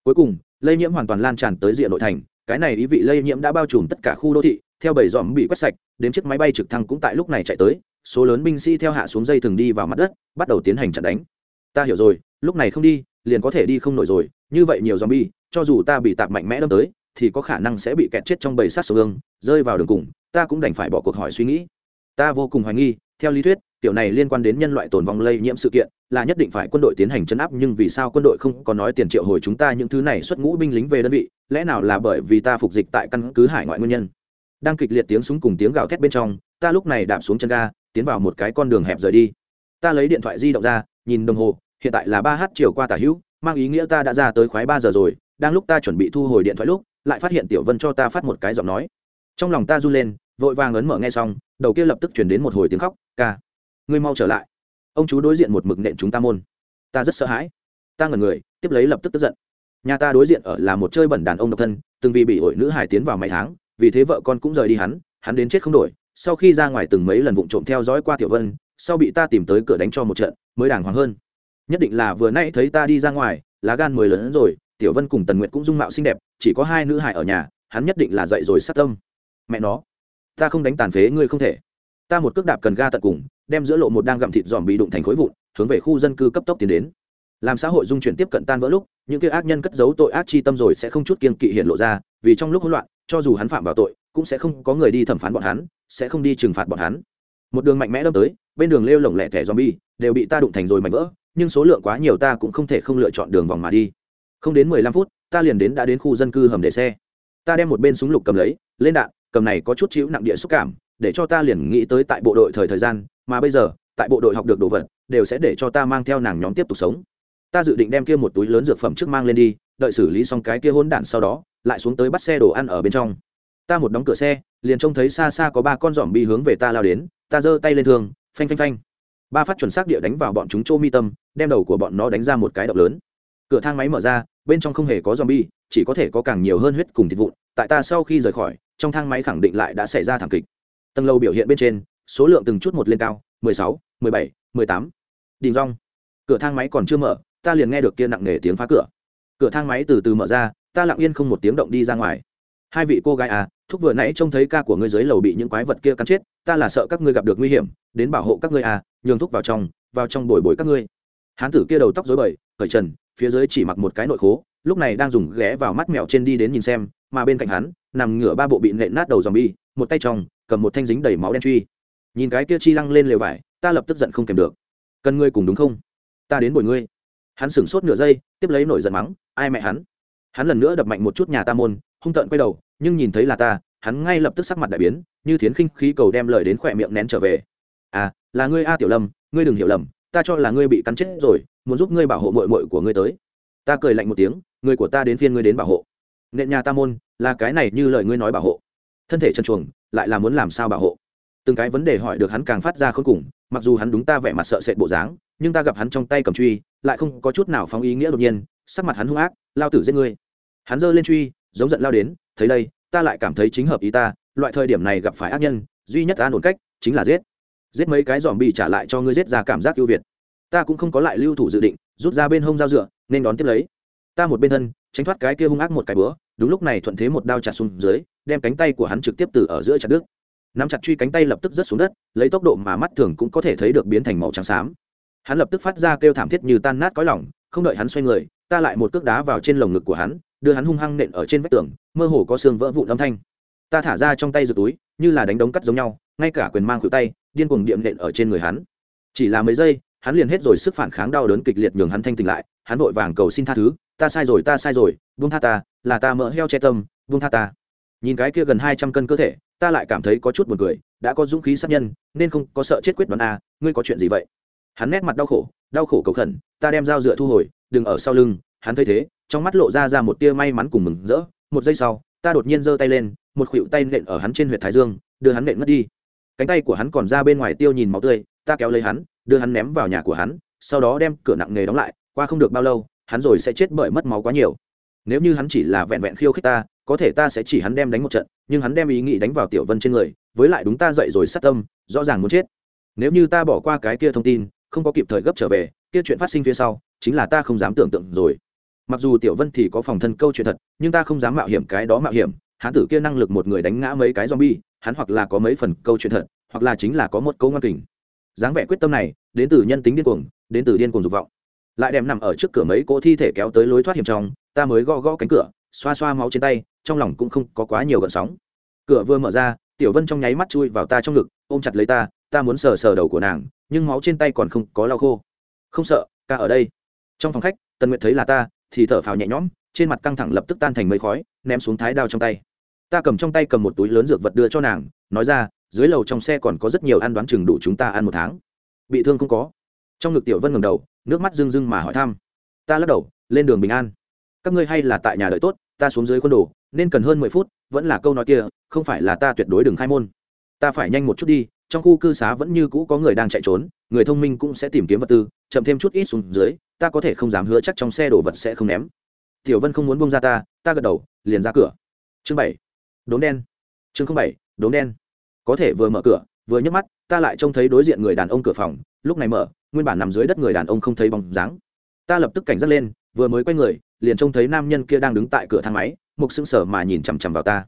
Cuối cùng, lây nhiễm hoàn toàn lan tràn tới diện nội thành, cái này ý vị lây nhiễm đã bao trùm tất cả khu đô thị, theo bảy dòm bị quét sạch, đến chiếc máy bay trực thăng cũng tại lúc này chạy tới, số lớn binh sĩ theo hạ xuống dây thường đi vào mặt đất, bắt đầu tiến hành chặn đánh. Ta hiểu rồi, lúc này không đi, liền có thể đi không nổi rồi, như vậy nhiều zombie cho dù ta bị tạp mạnh mẽ đâm tới, thì có khả năng sẽ bị kẹt chết trong bầy sát sông ương rơi vào đường cùng, ta cũng đành phải bỏ cuộc hỏi suy nghĩ. Ta vô cùng hoài nghi, theo lý thuyết tiểu này liên quan đến nhân loại tồn vong lây nhiễm sự kiện, là nhất định phải quân đội tiến hành chấn áp, nhưng vì sao quân đội không có nói tiền triệu hồi chúng ta những thứ này xuất ngũ binh lính về đơn vị, lẽ nào là bởi vì ta phục dịch tại căn cứ hải ngoại nguyên nhân? Đang kịch liệt tiếng súng cùng tiếng gào thét bên trong, ta lúc này đạp xuống chân ga, tiến vào một cái con đường hẹp rời đi. Ta lấy điện thoại di động ra, nhìn đồng hồ, hiện tại là ba h chiều qua tả hữu, mang ý nghĩa ta đã ra tới khoái ba giờ rồi, đang lúc ta chuẩn bị thu hồi điện thoại lúc, lại phát hiện tiểu vân cho ta phát một cái giọng nói. Trong lòng ta run lên, vội vàng ấn mở nghe xong, đầu kia lập tức chuyển đến một hồi tiếng khóc, ca ngươi mau trở lại. Ông chú đối diện một mực nện chúng ta môn. Ta rất sợ hãi. Ta ngẩn người, tiếp lấy lập tức tức giận. Nhà ta đối diện ở là một chơi bẩn đàn ông độc thân, từng vì bị ổi nữ hải tiến vào mấy tháng, vì thế vợ con cũng rời đi hắn hắn đến chết không đổi. Sau khi ra ngoài từng mấy lần vụng trộm theo dõi qua tiểu vân, sau bị ta tìm tới cửa đánh cho một trận, mới đàng hoàng hơn. Nhất định là vừa nay thấy ta đi ra ngoài, lá gan mười lớn rồi, tiểu vân cùng tần nguyệt cũng dung mạo xinh đẹp, chỉ có hai nữ hải ở nhà, hắn nhất định là dậy rồi sát tâm. Mẹ nó, ta không đánh tàn phế ngươi không thể. Ta một cước đạp cần ga tận cùng đem giữa lộ một đang gặm thịt dòm bị đụng thành khối vụn, hướng về khu dân cư cấp tốc tiến đến. Làm xã hội dung chuyển tiếp cận tan vỡ lúc, những kia ác nhân cất giấu tội ác chi tâm rồi sẽ không chút kiên kỵ hiện lộ ra, vì trong lúc hỗn loạn, cho dù hắn phạm vào tội, cũng sẽ không có người đi thẩm phán bọn hắn, sẽ không đi trừng phạt bọn hắn. Một đường mạnh mẽ đâm tới, bên đường lêu lổng lẻ thẻ zombie, đều bị ta đụng thành rồi mảnh vỡ, nhưng số lượng quá nhiều ta cũng không thể không lựa chọn đường vòng mà đi. Không đến mười lăm phút, ta liền đến đã đến khu dân cư hầm để xe. Ta đem một bên súng lục cầm lấy, lên đạn, cầm này có chút chịu nặng địa xúc cảm, để cho ta liền nghĩ tới tại bộ đội thời thời gian mà bây giờ, tại bộ đội học được đồ vật, đều sẽ để cho ta mang theo nàng nhóm tiếp tục sống. Ta dự định đem kia một túi lớn dược phẩm trước mang lên đi, đợi xử lý xong cái kia hỗn đạn sau đó, lại xuống tới bắt xe đồ ăn ở bên trong. Ta một đóng cửa xe, liền trông thấy xa xa có ba con giỏm bi hướng về ta lao đến, ta giơ tay lên thường phanh phanh phanh. Ba phát chuẩn xác địa đánh vào bọn chúng chỗ mi tâm, đem đầu của bọn nó đánh ra một cái động lớn. Cửa thang máy mở ra, bên trong không hề có zombie chỉ có thể có càng nhiều hơn huyết cùng thịt vụn. Tại ta sau khi rời khỏi, trong thang máy khẳng định lại đã xảy ra thảm kịch. Tầng lầu biểu hiện bên trên số lượng từng chút một lên cao 16, 17, 18. đình rong. Cửa thang máy còn chưa mở ta liền nghe được kia nặng nề tiếng phá cửa. Cửa thang máy từ từ mở ra ta lặng yên không một tiếng động đi ra ngoài. Hai vị cô gái à thúc vừa nãy trông thấy ca của ngươi dưới lầu bị những quái vật kia cắn chết ta là sợ các ngươi gặp được nguy hiểm đến bảo hộ các ngươi à nhường thúc vào trong vào trong bồi bồi các ngươi. Hán tử kia đầu tóc rối bời cởi trần phía dưới chỉ mặc một cái nội khố lúc này đang dùng ghé vào mắt mèo trên đi đến nhìn xem mà bên cạnh hắn nằm ngửa ba bộ bị nện nát đầu dòm bi một tay trong cầm một thanh dính đầy máu đen truy nhìn cái kia chi lăng lên lều vải, ta lập tức giận không kèm được. Cần ngươi cùng đúng không? Ta đến bồi ngươi. Hắn sửng sốt nửa giây, tiếp lấy nổi giận mắng, ai mẹ hắn? Hắn lần nữa đập mạnh một chút nhà ta môn, hung tợn quay đầu, nhưng nhìn thấy là ta, hắn ngay lập tức sắc mặt đại biến, như thiến khinh khí cầu đem lời đến khỏe miệng nén trở về. À là ngươi a tiểu lâm, ngươi đừng hiểu lầm, ta cho là ngươi bị cắn chết rồi, muốn giúp ngươi bảo hộ mội mội của ngươi tới. Ta cười lạnh một tiếng, người của ta đến phiên ngươi đến bảo hộ. Nện nhà ta môn, là cái này như lời ngươi nói bảo hộ. Thân thể chân chuồng lại là muốn làm sao bảo hộ? Từng cái vấn đề hỏi được hắn càng phát ra khôn cùng, mặc dù hắn đúng ta vẻ mặt sợ sệt bộ dáng, nhưng ta gặp hắn trong tay cầm truy, lại không có chút nào phóng ý nghĩa đột nhiên, sắc mặt hắn hung ác, lao tử giết ngươi. Hắn giơ lên truy, giống giận lao đến, thấy đây, ta lại cảm thấy chính hợp ý ta, loại thời điểm này gặp phải ác nhân, duy nhất an ổn cách, chính là giết. Giết mấy cái dòm bị trả lại cho ngươi giết ra cảm giác ưu việt. Ta cũng không có lại lưu thủ dự định, rút ra bên hông dao dựa, nên đón tiếp lấy. Ta một bên thân, tránh thoát cái kia hung ác một cái bữa, đúng lúc này thuận thế một đao chặt xuống dưới, đem cánh tay của hắn trực tiếp từ ở giữa chặt đứt nắm chặt truy cánh tay lập tức rớt xuống đất, lấy tốc độ mà mắt thường cũng có thể thấy được biến thành màu trắng xám. Hắn lập tức phát ra kêu thảm thiết như tan nát cõi lỏng không đợi hắn xoay người, ta lại một cước đá vào trên lồng ngực của hắn, đưa hắn hung hăng nện ở trên vách tường, mơ hồ có xương vỡ vụn âm thanh. Ta thả ra trong tay giật túi, như là đánh đống cắt giống nhau, ngay cả quyền mang khuỷu tay, điên cuồng điệm nện ở trên người hắn. Chỉ là mấy giây, hắn liền hết rồi sức phản kháng đau đớn kịch liệt nhường hắn thanh tỉnh lại, hắn vội vàng cầu xin tha thứ, ta sai rồi, ta sai rồi, buông tha ta, là ta mỡ heo che tâm, buông tha ta. Nhìn cái kia gần hai trăm cân cơ thể ta lại cảm thấy có chút buồn cười đã có dũng khí sát nhân nên không có sợ chết quyết đoán a à, ngươi có chuyện gì vậy? Hắn nét mặt đau khổ đau khổ cầu khẩn ta đem dao dựa thu hồi đừng ở sau lưng hắn thấy thế trong mắt lộ ra ra một tia may mắn cùng mừng rỡ một giây sau ta đột nhiên giơ tay lên một khuỷu tay nện ở hắn trên huyệt thái dương đưa hắn nện mất đi. Cánh tay của hắn còn ra bên ngoài tiêu nhìn máu tươi ta kéo lấy hắn đưa hắn ném vào nhà của hắn sau đó đem cửa nặng nghề đóng lại qua không được bao lâu hắn rồi sẽ chết bởi mất máu quá nhiều. Nếu như hắn chỉ là vẹn vẹn khiêu khích ta có thể ta sẽ chỉ hắn đem đánh một trận, nhưng hắn đem ý nghĩ đánh vào tiểu vân trên người, với lại đúng ta dậy rồi sát tâm, rõ ràng muốn chết. Nếu như ta bỏ qua cái kia thông tin, không có kịp thời gấp trở về, kia chuyện phát sinh phía sau, chính là ta không dám tưởng tượng rồi. Mặc dù tiểu vân thì có phòng thân câu chuyện thật, nhưng ta không dám mạo hiểm cái đó mạo hiểm hắn tử kia năng lực một người đánh ngã mấy cái zombie, hắn hoặc là có mấy phần câu chuyện thật, hoặc là chính là có một câu ngoan kình. Dáng vẻ quyết tâm này, đến từ nhân tính điên cuồng, đến từ điên cuồng dục vọng. Lại đem nằm ở trước cửa mấy cỗ thi thể kéo tới lối thoát hiểm trong, ta mới gõ gõ cánh cửa, xoa xoa máu trên tay trong lòng cũng không có quá nhiều gợn sóng. Cửa vừa mở ra, tiểu vân trong nháy mắt chui vào ta trong ngực, ôm chặt lấy ta ta muốn sờ sờ đầu của nàng, nhưng máu trên tay còn không có lau khô. Không sợ, ca ở đây. Trong phòng khách, tần nguyệt thấy là ta, thì thở phào nhẹ nhõm, trên mặt căng thẳng lập tức tan thành mây khói, ném xuống thái đao trong tay. Ta cầm trong tay cầm một túi lớn dược vật đưa cho nàng, nói ra, dưới lầu trong xe còn có rất nhiều ăn đoán chừng đủ chúng ta ăn một tháng. Bị thương không có. Trong ngực tiểu vân ngầm đầu, nước mắt rưng rưng mà hỏi thăm. Ta lắc đầu, lên đường bình an. Các ngươi hay là tại nhà đợi tốt ta xuống dưới quân đồ, nên cần hơn mười phút, vẫn là câu nói kia, không phải là ta tuyệt đối đừng khai môn. Ta phải nhanh một chút đi, trong khu cư xá vẫn như cũ có người đang chạy trốn, người thông minh cũng sẽ tìm kiếm vật tư, chậm thêm chút ít xuống dưới, ta có thể không dám hứa chắc trong xe đồ vật sẽ không ném. Tiểu vân không muốn bông ra ta ta gật đầu, liền ra cửa. Chương bảy, đốm đen. Chương bảy, đốm đen. Có thể vừa mở cửa, vừa nhấc mắt, ta lại trông thấy đối diện người đàn ông cửa phòng, lúc này mở, nguyên bản nằm dưới đất người đàn ông không thấy bóng dáng. Ta lập tức cảnh giác lên, vừa mới quay người liền trông thấy nam nhân kia đang đứng tại cửa thang máy, mục sững sờ mà nhìn chằm chằm vào ta.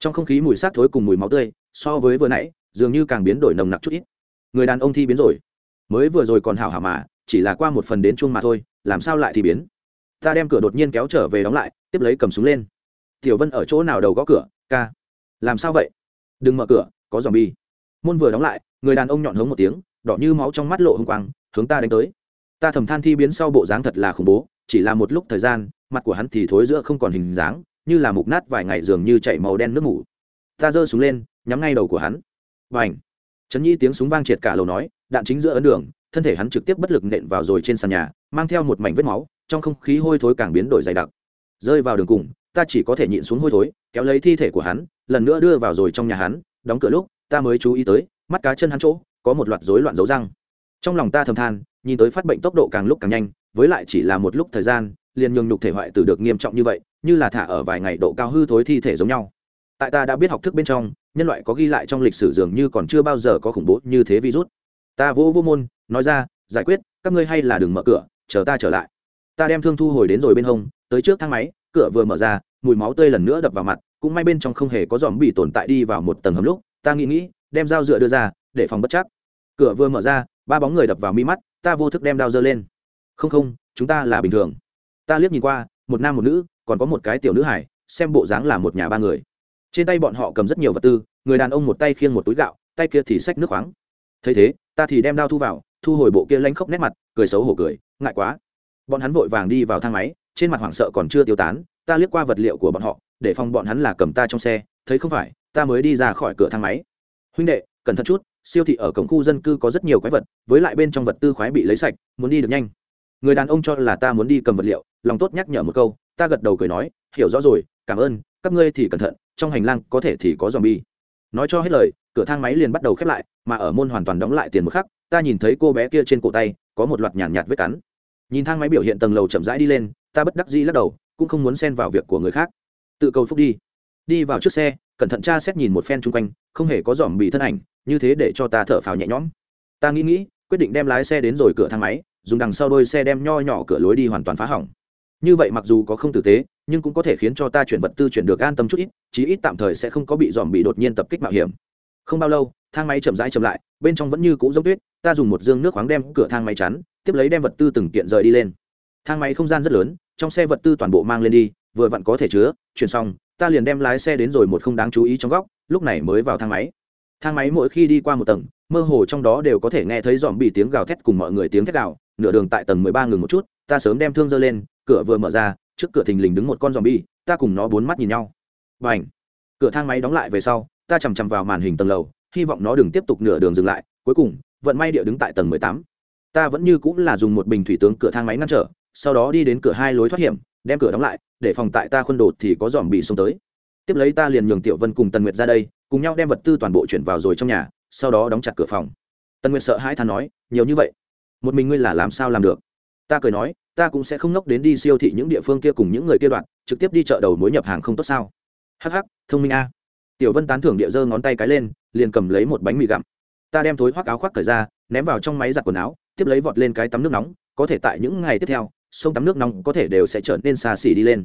Trong không khí mùi xác thối cùng mùi máu tươi, so với vừa nãy, dường như càng biến đổi nồng nặc chút ít. Người đàn ông thi biến rồi. Mới vừa rồi còn hảo hảo mà, chỉ là qua một phần đến chuông mà thôi, làm sao lại thì biến? Ta đem cửa đột nhiên kéo trở về đóng lại, tiếp lấy cầm súng lên. Tiểu vân ở chỗ nào đầu gõ cửa, ca? Làm sao vậy? Đừng mở cửa, có dòm bi môn vừa đóng lại, người đàn ông nhọn hống một tiếng, đỏ như máu trong mắt lộ hung quang, hướng ta đánh tới. Ta thầm than thi biến sau bộ dáng thật là khủng bố chỉ là một lúc thời gian, mặt của hắn thì thối giữa không còn hình dáng, như là mục nát vài ngày dường như chảy màu đen nước mủ. Ta giơ súng lên, nhắm ngay đầu của hắn. Và ảnh trấn nhi tiếng súng vang triệt cả lầu nói, đạn chính giữa ấn đường, thân thể hắn trực tiếp bất lực nện vào rồi trên sàn nhà, mang theo một mảnh vết máu, trong không khí hôi thối càng biến đổi dày đặc. Rơi vào đường cùng, ta chỉ có thể nhịn xuống hôi thối, kéo lấy thi thể của hắn, lần nữa đưa vào rồi trong nhà hắn, đóng cửa lúc, ta mới chú ý tới, mắt cá chân hắn chỗ, có một loạt rối loạn dấu răng. Trong lòng ta thầm than, nhìn tới phát bệnh tốc độ càng lúc càng nhanh với lại chỉ là một lúc thời gian, liền nhường nhục thể hoại tử được nghiêm trọng như vậy, như là thả ở vài ngày độ cao hư thối thi thể giống nhau. Tại ta đã biết học thức bên trong, nhân loại có ghi lại trong lịch sử dường như còn chưa bao giờ có khủng bố như thế virus. Ta vô vô môn, nói ra, giải quyết, các ngươi hay là đừng mở cửa, chờ ta trở lại. Ta đem thương thu hồi đến rồi bên hông, tới trước thang máy, cửa vừa mở ra, mùi máu tươi lần nữa đập vào mặt, cũng may bên trong không hề có dòm bị tồn tại đi vào một tầng hầm lúc, ta nghĩ nghĩ, đem dao dựa đưa ra, để phòng bất chắc. Cửa vừa mở ra, ba bóng người đập vào mi mắt, ta vô thức đem đao dơ lên không không, chúng ta là bình thường. Ta liếc nhìn qua, một nam một nữ, còn có một cái tiểu nữ hải xem bộ dáng là một nhà ba người. Trên tay bọn họ cầm rất nhiều vật tư, người đàn ông một tay khiêng một túi gạo, tay kia thì xách nước khoáng. Thấy thế, ta thì đem đao thu vào, thu hồi bộ kia lanh khóc nét mặt, cười xấu hổ cười, ngại quá. Bọn hắn vội vàng đi vào thang máy, trên mặt hoảng sợ còn chưa tiêu tán, ta liếc qua vật liệu của bọn họ, để phòng bọn hắn là cầm ta trong xe, thấy không phải, ta mới đi ra khỏi cửa thang máy. Huynh đệ, cẩn thận chút, siêu thị ở cổng khu dân cư có rất nhiều quái vật, với lại bên trong vật tư khoái bị lấy sạch, muốn đi được nhanh người đàn ông cho là ta muốn đi cầm vật liệu lòng tốt nhắc nhở một câu ta gật đầu cười nói hiểu rõ rồi cảm ơn các ngươi thì cẩn thận trong hành lang có thể thì có dòm bi nói cho hết lời cửa thang máy liền bắt đầu khép lại mà ở môn hoàn toàn đóng lại tiền một khắc ta nhìn thấy cô bé kia trên cổ tay có một loạt nhàn nhạt, nhạt vết cắn. Nhìn thang máy biểu hiện tầng lầu chậm rãi đi lên ta bất đắc dĩ lắc đầu cũng không muốn xen vào việc của người khác. Tự cầu phúc đi. Đi vào trước xe cẩn thận tra xét nhìn một phen chung quanh không hề có dòm bị thân ảnh như thế để cho ta thở phào nhẹ nhõm. Ta nghĩ nghĩ quyết định đem lái xe đến rồi cửa thang máy dùng đằng sau đôi xe đem nho nhỏ cửa lối đi hoàn toàn phá hỏng. Như vậy mặc dù có không tử tế, nhưng cũng có thể khiến cho ta chuyển vật tư chuyển được an tâm chút ít, chí ít tạm thời sẽ không có bị dòm bị đột nhiên tập kích mạo hiểm. Không bao lâu, thang máy chậm rãi chậm lại, bên trong vẫn như cũ giống tuyết, ta dùng một dương nước khoáng đem cửa thang máy chắn, tiếp lấy đem vật tư từng kiện rời đi lên. Thang máy không gian rất lớn, trong xe vật tư toàn bộ mang lên đi, vừa vặn có thể chứa, chuyển xong, ta liền đem lái xe đến rồi một không đáng chú ý trong góc, lúc này mới vào thang máy. Thang máy mỗi khi đi qua một tầng mơ hồ trong đó đều có thể nghe thấy dòm bị tiếng gào thét cùng mọi người tiếng thét gào, nửa đường tại tầng mười ba ngừng một chút, ta sớm đem thương dơ lên, cửa vừa mở ra, trước cửa thình lình đứng một con dòm bi ta cùng nó bốn mắt nhìn nhau. Và ảnh cửa thang máy đóng lại về sau, ta chằm chằm vào màn hình tầng lầu, hy vọng nó đừng tiếp tục nửa đường dừng lại, cuối cùng, vận may địa đứng tại tầng mười tám. Ta vẫn như cũng là dùng một bình thủy tướng cửa thang máy ngăn trở, sau đó đi đến cửa hai lối thoát hiểm, đem cửa đóng lại, để phòng tại ta khuôn đột thì có dòm bị xông tới. Tiếp lấy ta liền nhường tiểu vân cùng tần nguyệt ra đây, cùng nhau đem vật tư toàn bộ chuyển vào rồi trong nhà sau đó đóng chặt cửa phòng. Tần nguyệt sợ hãi than nói, nhiều như vậy, một mình ngươi là làm sao làm được? Ta cười nói, ta cũng sẽ không ngốc đến đi siêu thị những địa phương kia cùng những người kia đoạn, trực tiếp đi chợ đầu mối nhập hàng không tốt sao? Hh thông minh a. Tiểu vân tán thưởng địa giơ ngón tay cái lên, liền cầm lấy một bánh mì gặm. Ta đem thối hoác áo khoác cởi ra, ném vào trong máy giặt quần áo, tiếp lấy vọt lên cái tắm nước nóng, có thể tại những ngày tiếp theo, sông tắm nước nóng có thể đều sẽ trở nên xa xỉ đi lên.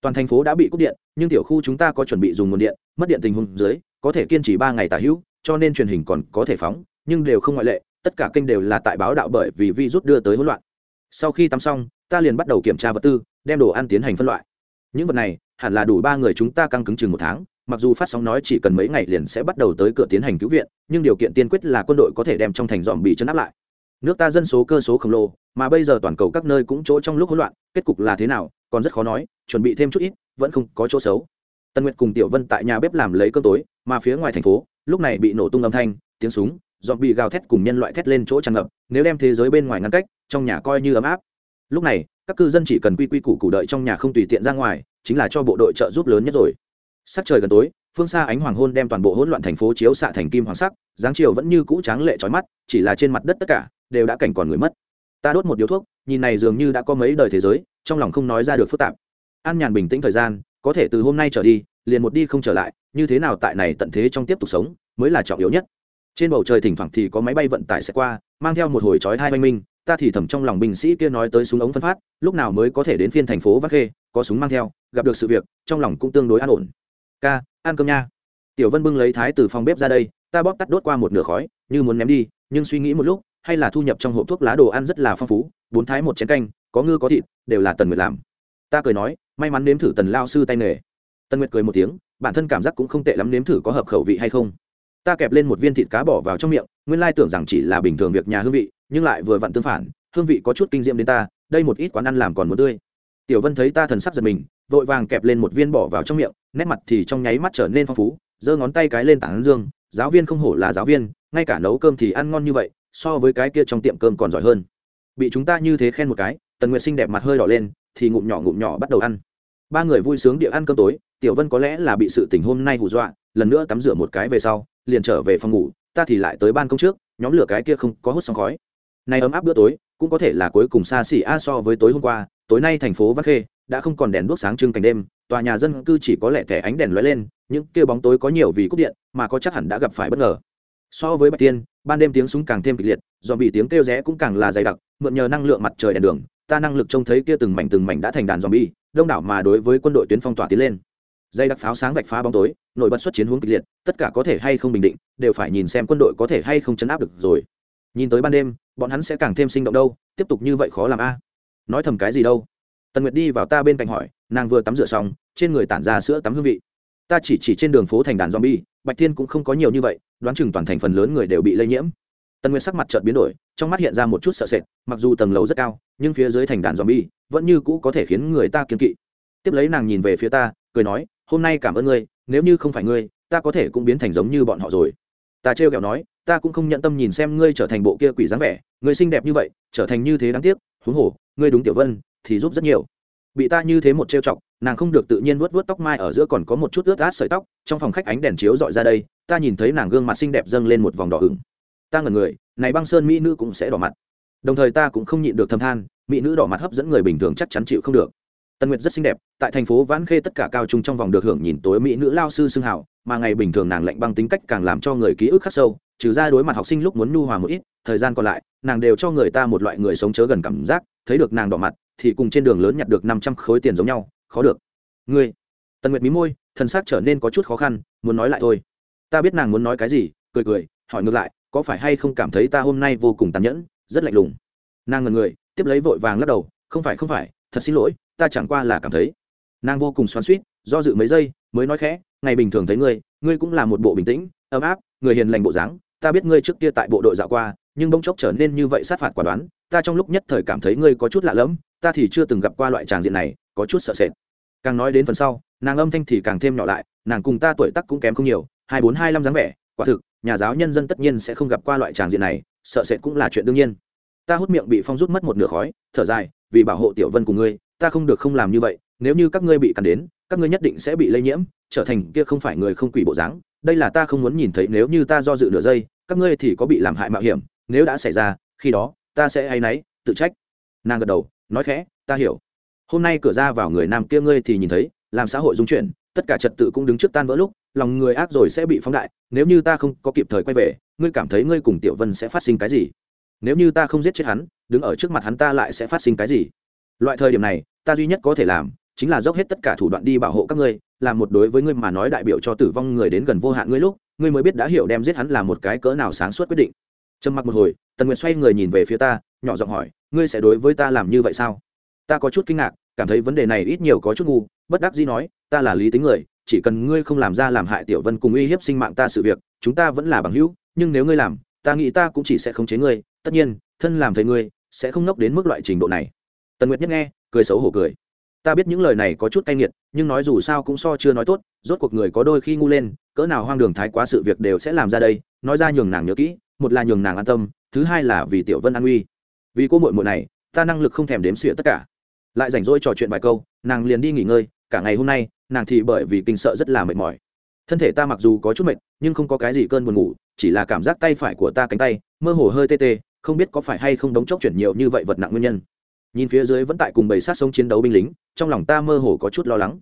Toàn thành phố đã bị cúp điện, nhưng tiểu khu chúng ta có chuẩn bị dùng nguồn điện, mất điện tình huống dưới, có thể kiên trì ba ngày tả hữu cho nên truyền hình còn có thể phóng, nhưng đều không ngoại lệ, tất cả kênh đều là tại báo đạo bởi vì virus đưa tới hỗn loạn. Sau khi tắm xong, ta liền bắt đầu kiểm tra vật tư, đem đồ ăn tiến hành phân loại. Những vật này, hẳn là đủ ba người chúng ta căng cứng chừng một tháng, mặc dù phát sóng nói chỉ cần mấy ngày liền sẽ bắt đầu tới cửa tiến hành cứu viện, nhưng điều kiện tiên quyết là quân đội có thể đem trong thành dòm bị chấn áp lại. Nước ta dân số cơ số khổng lồ, mà bây giờ toàn cầu các nơi cũng chỗ trong lúc hỗn loạn, kết cục là thế nào, còn rất khó nói, chuẩn bị thêm chút ít, vẫn không có chỗ xấu. Tân nguyệt cùng tiểu vân tại nhà bếp làm lấy cơm tối, mà phía ngoài thành phố lúc này bị nổ tung âm thanh, tiếng súng dọn bị gào thét cùng nhân loại thét lên chỗ tràn ngập, nếu đem thế giới bên ngoài ngăn cách, trong nhà coi như ấm áp. Lúc này, các cư dân chỉ cần quy quy củ củ đợi trong nhà không tùy tiện ra ngoài, chính là cho bộ đội trợ giúp lớn nhất rồi. Sắc trời gần tối, phương xa ánh hoàng hôn đem toàn bộ hỗn loạn thành phố chiếu xạ thành kim hoàng sắc, dáng chiều vẫn như cũ tráng lệ trói mắt, chỉ là trên mặt đất tất cả đều đã cảnh còn người mất. Ta đốt một điếu thuốc, nhìn này dường như đã có mấy đời thế giới, trong lòng không nói ra được phức tạp. An nhàn bình tĩnh thời gian, có thể từ hôm nay trở đi liền một đi không trở lại, như thế nào tại này tận thế trong tiếp tục sống, mới là trọng yếu nhất. Trên bầu trời thỉnh thoảng thì có máy bay vận tải sẽ qua, mang theo một hồi chói hai oanh minh, ta thì thầm trong lòng binh sĩ kia nói tới súng ống phân phát, lúc nào mới có thể đến phiên thành phố vác khê, có súng mang theo, gặp được sự việc, trong lòng cũng tương đối an ổn. Ca, ăn cơm nha. Tiểu vân bưng lấy thái từ phòng bếp ra đây, ta bóp tắt đốt qua một nửa khói, như muốn ném đi, nhưng suy nghĩ một lúc, hay là thu nhập trong hộp thuốc lá đồ ăn rất là phong phú, bốn thái một chén canh, có ngư có thịt, đều là tần nguyệt làm. Ta cười nói, may mắn nếm thử tần lao sư tay nghề tần nguyệt cười một tiếng, bản thân cảm giác cũng không tệ lắm, nếm thử có hợp khẩu vị hay không. Ta kẹp lên một viên thịt cá bỏ vào trong miệng, nguyên lai tưởng rằng chỉ là bình thường việc nhà hương vị, nhưng lại vừa vặn tương phản, hương vị có chút kinh diệm đến ta, đây một ít quán ăn làm còn muốn tươi. Tiểu vân thấy ta thần sắc giật mình, vội vàng kẹp lên một viên bỏ vào trong miệng, nét mặt thì trong nháy mắt trở nên phong phú, giơ ngón tay cái lên tảng dương, giáo viên không hổ là giáo viên, ngay cả nấu cơm thì ăn ngon như vậy, so với cái kia trong tiệm cơm còn giỏi hơn. Bị chúng ta như thế khen một cái, tần nguyệt xinh đẹp mặt hơi đỏ lên, thì ngụm nhỏ ngụm nhỏ bắt đầu ăn. Ba người vui sướng địa ăn cơm tối tiểu vân có lẽ là bị sự tình hôm nay hù dọa lần nữa tắm rửa một cái về sau liền trở về phòng ngủ ta thì lại tới ban công trước nhóm lửa cái kia không có hút xong khói này ấm áp bữa tối cũng có thể là cuối cùng xa xỉ a so với tối hôm qua tối nay thành phố văn Khê đã không còn đèn đuốc sáng trưng cảnh đêm, tòa nhà dân cư chỉ có lẻ thẻ ánh đèn lóe lên, những kia bóng tối có nhiều vì cúp điện, mà có chắc hẳn đã gặp phải bất ngờ. So với bạch tiên, ban đêm tiếng súng càng thêm kịch liệt, do bị tiếng kêu rẽ cũng càng là dày đặc, mượn nhờ năng lượng mặt trời đèn đường, ta năng lực trông thấy kia từng mảnh từng mảnh đã thành đàn zombie, đông đảo mà đối với quân đội tuyến phong tỏa tiến lên. Dây đặc pháo sáng vạch phá bóng tối, nổi bật xuất chiến hướng kịch liệt, tất cả có thể hay không bình định, đều phải nhìn xem quân đội có thể hay không chấn áp được rồi. Nhìn tới ban đêm, bọn hắn sẽ càng thêm sinh động đâu, tiếp tục như vậy khó làm a. Nói thầm cái gì đâu? tần nguyệt đi vào ta bên cạnh hỏi nàng vừa tắm rửa xong trên người tản ra sữa tắm hương vị ta chỉ chỉ trên đường phố thành đàn zombie bạch thiên cũng không có nhiều như vậy đoán chừng toàn thành phần lớn người đều bị lây nhiễm tần nguyệt sắc mặt chợt biến đổi trong mắt hiện ra một chút sợ sệt mặc dù tầng lầu rất cao nhưng phía dưới thành đàn zombie vẫn như cũ có thể khiến người ta kiên kỵ tiếp lấy nàng nhìn về phía ta cười nói hôm nay cảm ơn ngươi, nếu như không phải ngươi, ta có thể cũng biến thành giống như bọn họ rồi. Ta trêu kẹo nói, ta cũng không nhận tâm nhìn xem ngươi trở thành bộ kia quỷ dáng vẻ, ngươi xinh đẹp như vậy, trở thành như thế đáng tiếc, huống hồ, ngươi đúng tiểu vân, thì giúp rất nhiều. Bị ta như thế một trêu chọc, nàng không được tự nhiên vuốt vuốt tóc mai ở giữa còn có một chút ướt át sợi tóc, trong phòng khách ánh đèn chiếu dọi ra đây, ta nhìn thấy nàng gương mặt xinh đẹp dâng lên một vòng đỏ ửng. Ta ngẩn người, này băng sơn mỹ nữ cũng sẽ đỏ mặt. Đồng thời ta cũng không nhịn được thầm than, mỹ nữ đỏ mặt hấp dẫn người bình thường chắc chắn chịu không được tân nguyệt rất xinh đẹp, tại thành phố vãn khê tất cả cao trung trong vòng được hưởng nhìn tối mỹ nữ lao sư xưng hào, mà ngày bình thường nàng lạnh băng tính cách càng làm cho người ký ức khắc sâu, trừ ra đối mặt học sinh lúc muốn nhu hòa một ít, thời gian còn lại, nàng đều cho người ta một loại người sống chớ gần cảm giác, thấy được nàng đỏ mặt, thì cùng trên đường lớn nhặt được năm trăm khối tiền giống nhau, khó được. Ngươi, tần nguyệt mí môi thân xác trở nên có chút khó khăn, muốn nói lại thôi. Ta biết nàng muốn nói cái gì, cười cười, hỏi ngược lại, có phải hay không cảm thấy ta hôm nay vô cùng tàn nhẫn, rất lạnh lùng. Nàng ngần người, tiếp lấy vội vàng lắc đầu, không phải không phải, thật xin lỗi ta chẳng qua là cảm thấy. Nàng vô cùng xoắn suýt do dự mấy giây, mới nói khẽ, ngày bình thường thấy ngươi ngươi cũng là một bộ bình tĩnh, ấm áp, người hiền lành bộ dáng. Ta biết ngươi trước kia tại bộ đội dạo qua, nhưng bỗng chốc trở nên như vậy sát phạt quả đoán. Ta trong lúc nhất thời cảm thấy ngươi có chút lạ lẫm, ta thì chưa từng gặp qua loại tràng diện này, có chút sợ sệt. Càng nói đến phần sau, nàng âm thanh thì càng thêm nhỏ lại, nàng cùng ta tuổi tác cũng kém không nhiều, hai bốn, hai năm dáng vẻ, quả thực, nhà giáo nhân dân tất nhiên sẽ không gặp qua loại tràng diện này, sợ sệt cũng là chuyện đương nhiên. Ta hút miệng bị phong rút mất một nửa khói, thở dài, vì bảo hộ tiểu vân của ngươi ta không được không làm như vậy, nếu như các ngươi bị cắn đến, các ngươi nhất định sẽ bị lây nhiễm, trở thành kia không phải người không quỷ bộ dáng. Đây là ta không muốn nhìn thấy, nếu như ta do dự nửa giây, các ngươi thì có bị làm hại mạo hiểm, nếu đã xảy ra, khi đó, ta sẽ hay náy, tự trách. Nàng gật đầu, nói khẽ, ta hiểu. Hôm nay cửa ra vào người nam kia ngươi thì nhìn thấy, làm xã hội dung chuyển, tất cả trật tự cũng đứng trước tan vỡ lúc, lòng người ác rồi sẽ bị phóng đại, nếu như ta không có kịp thời quay về, ngươi cảm thấy ngươi cùng tiểu vân sẽ phát sinh cái gì? Nếu như ta không giết chết hắn, đứng ở trước mặt hắn ta lại sẽ phát sinh cái gì? Loại thời điểm này, ta duy nhất có thể làm, chính là dốc hết tất cả thủ đoạn đi bảo hộ các ngươi, làm một đối với ngươi mà nói đại biểu cho tử vong người đến gần vô hạn ngươi lúc, ngươi mới biết đã hiểu đem giết hắn là một cái cỡ nào sáng suốt quyết định. Trầm mặc một hồi, tần nguyệt xoay người nhìn về phía ta, nhỏ giọng hỏi, ngươi sẽ đối với ta làm như vậy sao? Ta có chút kinh ngạc, cảm thấy vấn đề này ít nhiều có chút ngu, bất đắc dĩ nói, ta là lý tính người, chỉ cần ngươi không làm ra làm hại tiểu vân cùng uy hiếp sinh mạng ta sự việc, chúng ta vẫn là bằng hữu, nhưng nếu ngươi làm, ta nghĩ ta cũng chỉ sẽ khống chế ngươi, tất nhiên, thân làm thầy ngươi, sẽ không nốc đến mức loại trình độ này tần nguyệt nhất nghe, cười xấu hổ cười. Ta biết những lời này có chút cay nghiệt, nhưng nói dù sao cũng so chưa nói tốt, rốt cuộc người có đôi khi ngu lên, cỡ nào hoang đường thái quá sự việc đều sẽ làm ra đây, nói ra nhường nàng nhớ kỹ, một là nhường nàng an tâm, thứ hai là vì tiểu vân an uy vì cô muội muội này, ta năng lực không thèm đếm xỉa tất cả. Lại rảnh rỗi trò chuyện vài câu, nàng liền đi nghỉ ngơi, cả ngày hôm nay, nàng thì bởi vì kinh sợ rất là mệt mỏi. Thân thể ta mặc dù có chút mệt, nhưng không có cái gì cơn buồn ngủ, chỉ là cảm giác tay phải của ta cánh tay, mơ hồ hơi tê tê, không biết có phải hay không đống chốc chuyển nhiều như vậy vật nặng nguyên nhân nhìn phía dưới vẫn tại cùng bầy sát sống chiến đấu binh lính, trong lòng ta mơ hồ có chút lo lắng.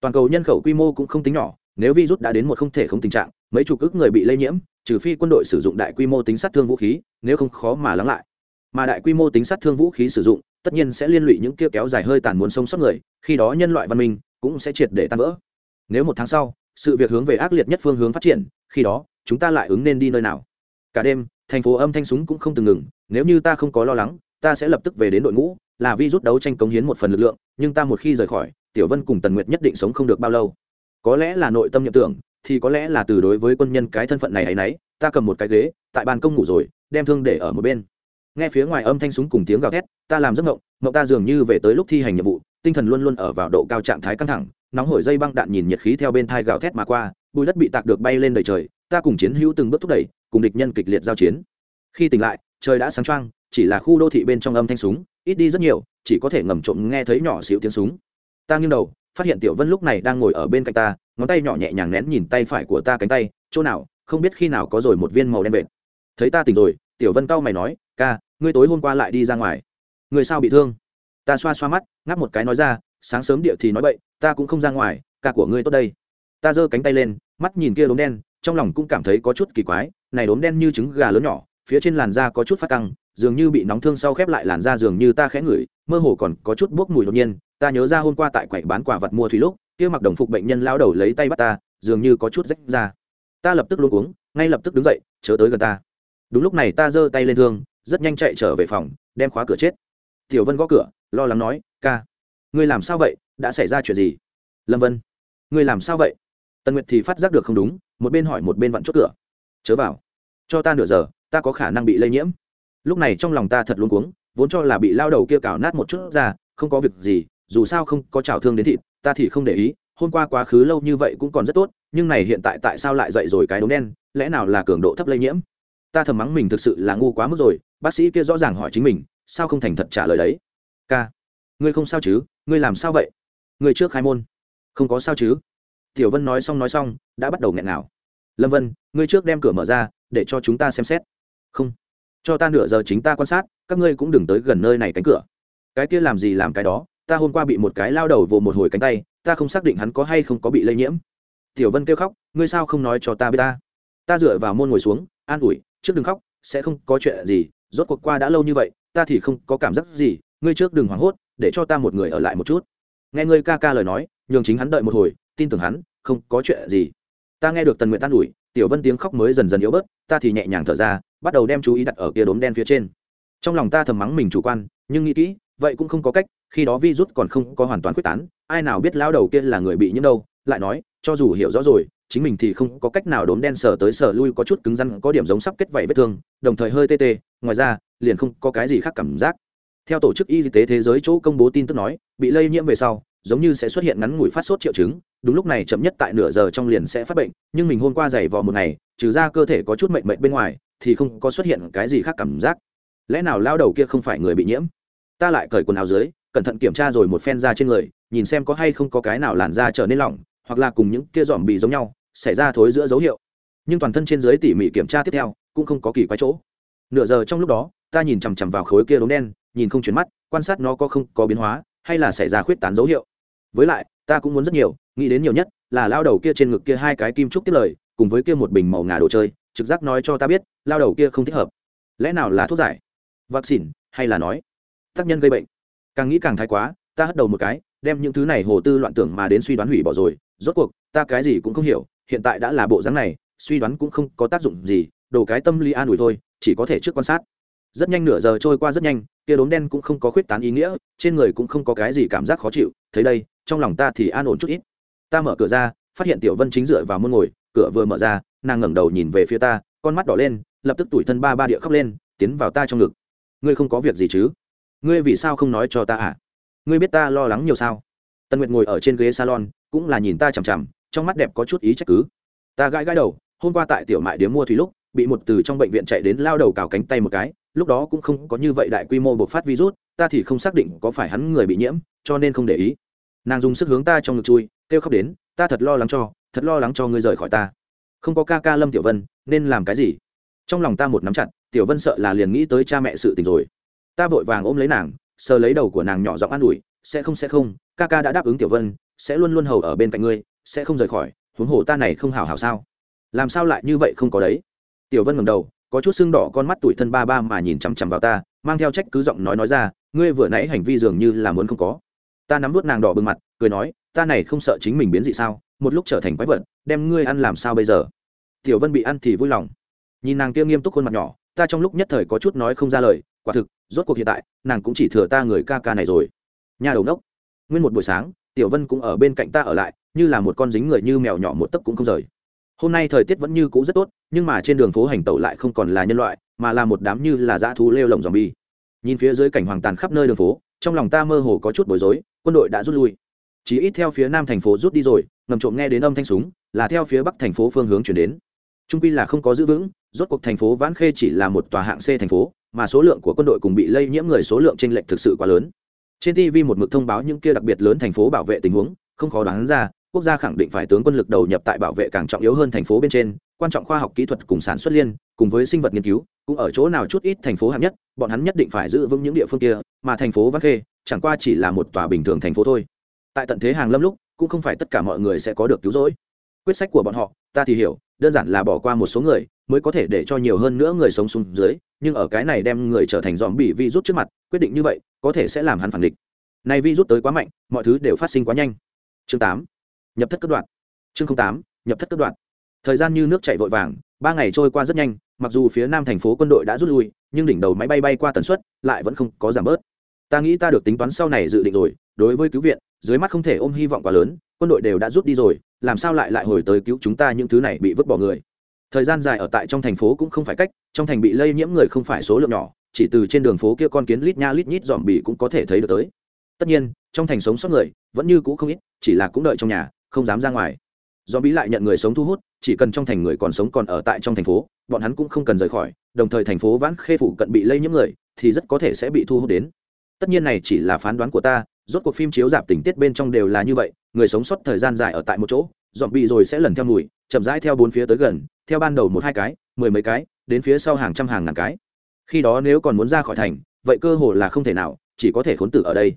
Toàn cầu nhân khẩu quy mô cũng không tính nhỏ, nếu virus đã đến một không thể không tình trạng, mấy chục ức người bị lây nhiễm, trừ phi quân đội sử dụng đại quy mô tính sát thương vũ khí, nếu không khó mà lắng lại. Mà đại quy mô tính sát thương vũ khí sử dụng, tất nhiên sẽ liên lụy những kia kéo dài hơi tàn muốn sống sót người, khi đó nhân loại văn minh cũng sẽ triệt để tan vỡ. Nếu một tháng sau, sự việc hướng về ác liệt nhất phương hướng phát triển, khi đó, chúng ta lại ứng nên đi nơi nào? Cả đêm, thành phố âm thanh súng cũng không từng ngừng, nếu như ta không có lo lắng ta sẽ lập tức về đến đội ngũ, là vi rút đấu tranh cống hiến một phần lực lượng, nhưng ta một khi rời khỏi, tiểu vân cùng tần nguyệt nhất định sống không được bao lâu. Có lẽ là nội tâm nhậm tưởng, thì có lẽ là từ đối với quân nhân cái thân phận này ấ y n ấ y ta cầm một cái ghế, tại ban công ngủ rồi, đem thương để ở một bên. Nghe phía ngoài âm thanh súng cùng tiếng gào thét, ta làm giấc ngộng ngộng ta dường như về tới lúc thi hành nhiệm vụ, tinh thần luôn luôn ở vào độ cao trạng thái căng thẳng, nóng hổi dây băng đạn nhìn nhiệt khí theo bên thai gào thét mà qua, bụi đất bị tạc được bay lên đầy trời, ta cùng chiến hữu từng bước thúc đẩy, cùng địch nhân kịch liệt giao chiến. Khi tỉnh lại, trời đã sáng trăng chỉ là khu đô thị bên trong âm thanh súng, ít đi rất nhiều, chỉ có thể ngầm trộm nghe thấy nhỏ xíu tiếng súng. Ta nghiêng đầu, phát hiện tiểu vân lúc này đang ngồi ở bên cạnh ta, ngón tay nhỏ nhẹ nhàng nén nhìn tay phải của ta cánh tay, chỗ nào, không biết khi nào có rồi một viên màu đen vệt. Thấy ta tỉnh rồi, tiểu vân cau mày nói, ca, ngươi tối hôm qua lại đi ra ngoài. Người sao bị thương? Ta xoa xoa mắt, ngáp một cái nói ra, sáng sớm địa thì nói bậy, ta cũng không ra ngoài, ca của ngươi tốt đây. Ta giơ cánh tay lên, mắt nhìn kia đốm đen, trong lòng cũng cảm thấy có chút kỳ quái, này đốm đen như trứng gà lớn nhỏ, phía trên làn da có chút phát căng dường như bị nóng thương sau khép lại làn da dường như ta khẽ ngửi, mơ hồ còn có chút bốc mùi đột nhiên, ta nhớ ra hôm qua tại quầy bán quả vật mua thủy lúc, kia mặc đồng phục bệnh nhân lao đầu lấy tay bắt ta, dường như có chút rách ra. Ta lập tức luôn uống ngay lập tức đứng dậy, chớ tới gần ta. Đúng lúc này ta giơ tay lên thương, rất nhanh chạy trở về phòng, đem khóa cửa chết. Tiểu vân gõ cửa, lo lắng nói, ca, ngươi làm sao vậy? Đã xảy ra chuyện gì? Lâm vân, ngươi làm sao vậy? Tần nguyệt thì phát giác được không đúng, một bên hỏi một bên vặn chốt cửa. Chớ vào. Cho ta nửa giờ, ta có khả năng bị lây nhiễm lúc này trong lòng ta thật luôn cuống, vốn cho là bị lao đầu kia cào nát một chút ra, không có việc gì, dù sao không có trào thương đến thịt, ta thì không để ý, hôm qua quá khứ lâu như vậy cũng còn rất tốt, nhưng này hiện tại tại sao lại dậy rồi cái đống đen, lẽ nào là cường độ thấp lây nhiễm? Ta thầm mắng mình thực sự là ngu quá mức rồi, bác sĩ kia rõ ràng hỏi chính mình, sao không thành thật trả lời đấy? Ca, ngươi không sao chứ, ngươi làm sao vậy? Ngươi trước khai môn, không có sao chứ? Tiểu vân nói xong nói xong, đã bắt đầu nghẹn nào lâm vân, ngươi trước đem cửa mở ra, để cho chúng ta xem xét. Không cho ta nửa giờ chính ta quan sát, các ngươi cũng đừng tới gần nơi này cánh cửa. Cái kia làm gì làm cái đó, ta hôm qua bị một cái lao đầu vồ một hồi cánh tay, ta không xác định hắn có hay không có bị lây nhiễm. Tiểu vân kêu khóc, ngươi sao không nói cho ta biết ta? Ta dựa vào môn ngồi xuống, an ủi, trước đừng khóc, sẽ không có chuyện gì, rốt cuộc qua đã lâu như vậy, ta thì không có cảm giác gì, ngươi trước đừng hoảng hốt, để cho ta một người ở lại một chút. Nghe ngươi ca ca lời nói, nhường chính hắn đợi một hồi, tin tưởng hắn, không có chuyện gì. Ta nghe được tần nguyện an ủi tiểu vân tiếng khóc mới dần dần yếu bớt, ta thì nhẹ nhàng thở ra, bắt đầu đem chú ý đặt ở kia đốm đen phía trên. Trong lòng ta thầm mắng mình chủ quan, nhưng nghĩ kỹ, vậy cũng không có cách, khi đó virus còn không có hoàn toàn quyết tán, ai nào biết lao đầu kia là người bị nhiễm đâu, lại nói, cho dù hiểu rõ rồi, chính mình thì không có cách nào đốm đen sờ tới sờ lui có chút cứng rắn, có điểm giống sắp kết vảy vết thương, đồng thời hơi tê tê, ngoài ra, liền không có cái gì khác cảm giác. Theo tổ chức y tế thế giới chỗ công bố tin tức nói, bị lây nhiễm về sau, giống như sẽ xuất hiện ngắn ngủi phát sốt triệu chứng đúng lúc này chậm nhất tại nửa giờ trong liền sẽ phát bệnh, nhưng mình hôm qua dày vò một ngày, trừ ra cơ thể có chút mệnh mệnh bên ngoài, thì không có xuất hiện cái gì khác cảm giác. Lẽ nào lao đầu kia không phải người bị nhiễm? Ta lại cởi quần áo dưới, cẩn thận kiểm tra rồi một phen da trên người, nhìn xem có hay không có cái nào làn da trở nên lỏng, hoặc là cùng những kia dòm bị giống nhau, xảy ra thối giữa dấu hiệu. Nhưng toàn thân trên dưới tỉ mỉ kiểm tra tiếp theo, cũng không có kỳ quái chỗ. Nửa giờ trong lúc đó, ta nhìn chằm chằm vào khối kia đốm đen, nhìn không chuyển mắt, quan sát nó có không có biến hóa, hay là xảy ra khuyết tán dấu hiệu. Với lại, ta cũng muốn rất nhiều nghĩ đến nhiều nhất là lao đầu kia trên ngực kia hai cái kim trúc tiếp lời, cùng với kia một bình màu ngà đồ chơi, trực giác nói cho ta biết, lao đầu kia không thích hợp. Lẽ nào là thuốc giải? Vaccine, hay là nói, tác nhân gây bệnh? Càng nghĩ càng thái quá, ta hất đầu một cái, đem những thứ này hồ tư loạn tưởng mà đến suy đoán hủy bỏ rồi, rốt cuộc, ta cái gì cũng không hiểu, hiện tại đã là bộ dáng này, suy đoán cũng không có tác dụng gì, đồ cái tâm lý an ủi thôi, chỉ có thể trước quan sát. Rất nhanh nửa giờ trôi qua rất nhanh, kia đốm đen cũng không có khuyết tán ý nghĩa, trên người cũng không có cái gì cảm giác khó chịu, thấy đây, trong lòng ta thì an ổn chút ít ta mở cửa ra, phát hiện tiểu vân chính dựa vào môn ngồi, cửa vừa mở ra, nàng ngẩng đầu nhìn về phía ta, con mắt đỏ lên, lập tức tủi thân ba ba địa khóc lên, tiến vào ta trong ngực. Ngươi không có việc gì chứ? Ngươi vì sao không nói cho ta à? Ngươi biết ta lo lắng nhiều sao? Tân nguyệt ngồi ở trên ghế salon, cũng là nhìn ta chằm chằm, trong mắt đẹp có chút ý trách cứ. Ta gãi gãi đầu, hôm qua tại tiểu mại điếm mua thủy lúc, bị một từ trong bệnh viện chạy đến lao đầu cào cánh tay một cái, lúc đó cũng không có như vậy đại quy mô bộc phát virus, ta thì không xác định có phải hắn người bị nhiễm, cho nên không để ý. Nàng dùng sức hướng ta trong ngực chui kêu khóc đến, ta thật lo lắng cho, thật lo lắng cho ngươi rời khỏi ta. Không có ca ca lâm tiểu vân, nên làm cái gì? Trong lòng ta một nắm chặt, tiểu vân sợ là liền nghĩ tới cha mẹ sự tình rồi. Ta vội vàng ôm lấy nàng, sờ lấy đầu của nàng nhỏ giọng an ủi, sẽ không sẽ không, ca ca đã đáp ứng tiểu vân, sẽ luôn luôn hầu ở bên cạnh ngươi, sẽ không rời khỏi, huống hồ ta này không hảo hảo sao? Làm sao lại như vậy không có đấy? Tiểu vân ngầm đầu, có chút sưng đỏ con mắt tủi thân ba ba mà nhìn chằm chằm vào ta, mang theo trách cứ giọng nói nói ra, ngươi vừa nãy hành vi dường như là muốn không có. Ta nắm vút nàng đỏ bừng mặt, cười nói ta này không sợ chính mình biến dị sao? Một lúc trở thành quái vật, đem ngươi ăn làm sao bây giờ? Tiểu vân bị ăn thì vui lòng. Nhìn nàng kia nghiêm túc khuôn mặt nhỏ, ta trong lúc nhất thời có chút nói không ra lời, quả thực, rốt cuộc hiện tại, nàng cũng chỉ thừa ta người ca ca này rồi. Nhà đầu đốc, nguyên một buổi sáng, tiểu vân cũng ở bên cạnh ta ở lại, như là một con dính người như mèo nhỏ một tấc cũng không rời. Hôm nay thời tiết vẫn như cũ rất tốt, nhưng mà trên đường phố hành tẩu lại không còn là nhân loại, mà là một đám như là dã thú lêu lồng dòm bi nhìn phía dưới cảnh hoàng tàn khắp nơi đường phố, trong lòng ta mơ hồ có chút bối rối, quân đội đã rút lui chỉ ít theo phía nam thành phố rút đi rồi, ngầm trộm nghe đến âm thanh súng, là theo phía bắc thành phố phương hướng chuyển đến. Trung quy là không có giữ vững, rốt cuộc thành phố vãn khê chỉ là một tòa hạng c thành phố, mà số lượng của quân đội cùng bị lây nhiễm người số lượng trên lệch thực sự quá lớn. Trên tv một mực thông báo những kia đặc biệt lớn thành phố bảo vệ tình huống, không khó đoán ra, quốc gia khẳng định phải tướng quân lực đầu nhập tại bảo vệ càng trọng yếu hơn thành phố bên trên, quan trọng khoa học kỹ thuật cùng sản xuất liên, cùng với sinh vật nghiên cứu, cũng ở chỗ nào chút ít thành phố hạng nhất, bọn hắn nhất định phải giữ vững những địa phương kia, mà thành phố văn khê chẳng qua chỉ là một tòa bình thường thành phố thôi tại tận thế hàng lâm lúc, cũng không phải tất cả mọi người sẽ có được cứu rỗi. Quyết sách của bọn họ, ta thì hiểu, đơn giản là bỏ qua một số người, mới có thể để cho nhiều hơn nữa người sống xuống dưới, nhưng ở cái này đem người trở thành dòm bị vi rút trước mặt, quyết định như vậy, có thể sẽ làm hắn phản địch. Nay vi rút tới quá mạnh, mọi thứ đều phát sinh quá nhanh. Chương tám, nhập thất cấp đoạn. Chương tám, nhập thất cấp đoạn. Thời gian như nước chảy vội vàng, ba ngày trôi qua rất nhanh, mặc dù phía nam thành phố quân đội đã rút lui, nhưng đỉnh đầu máy bay bay qua tần suất lại vẫn không có giảm bớt. Ta nghĩ ta được tính toán sau này dự định rồi, đối với cứu viện dưới mắt không thể ôm hy vọng quá lớn, quân đội đều đã rút đi rồi, làm sao lại lại hồi tới cứu chúng ta những thứ này bị vứt bỏ người? Thời gian dài ở tại trong thành phố cũng không phải cách, trong thành bị lây nhiễm người không phải số lượng nhỏ, chỉ từ trên đường phố kia con kiến lít nha lít nhít dòm bị cũng có thể thấy được tới. Tất nhiên, trong thành sống sót người, vẫn như cũ không ít, chỉ là cũng đợi trong nhà, không dám ra ngoài. Do bí lại nhận người sống thu hút, chỉ cần trong thành người còn sống còn ở tại trong thành phố, bọn hắn cũng không cần rời khỏi, đồng thời thành phố vãn khê phủ cận bị lây nhiễm người, thì rất có thể sẽ bị thu hút đến. Tất nhiên này chỉ là phán đoán của ta rốt cuộc phim chiếu dạp tình tiết bên trong đều là như vậy, người sống sót thời gian dài ở tại một chỗ dọn bị rồi sẽ lần theo mùi, chậm rãi theo bốn phía tới gần, theo ban đầu một hai cái, mười mấy cái, đến phía sau hàng trăm hàng ngàn cái. Khi đó nếu còn muốn ra khỏi thành, vậy cơ hội là không thể nào, chỉ có thể khốn tử ở đây.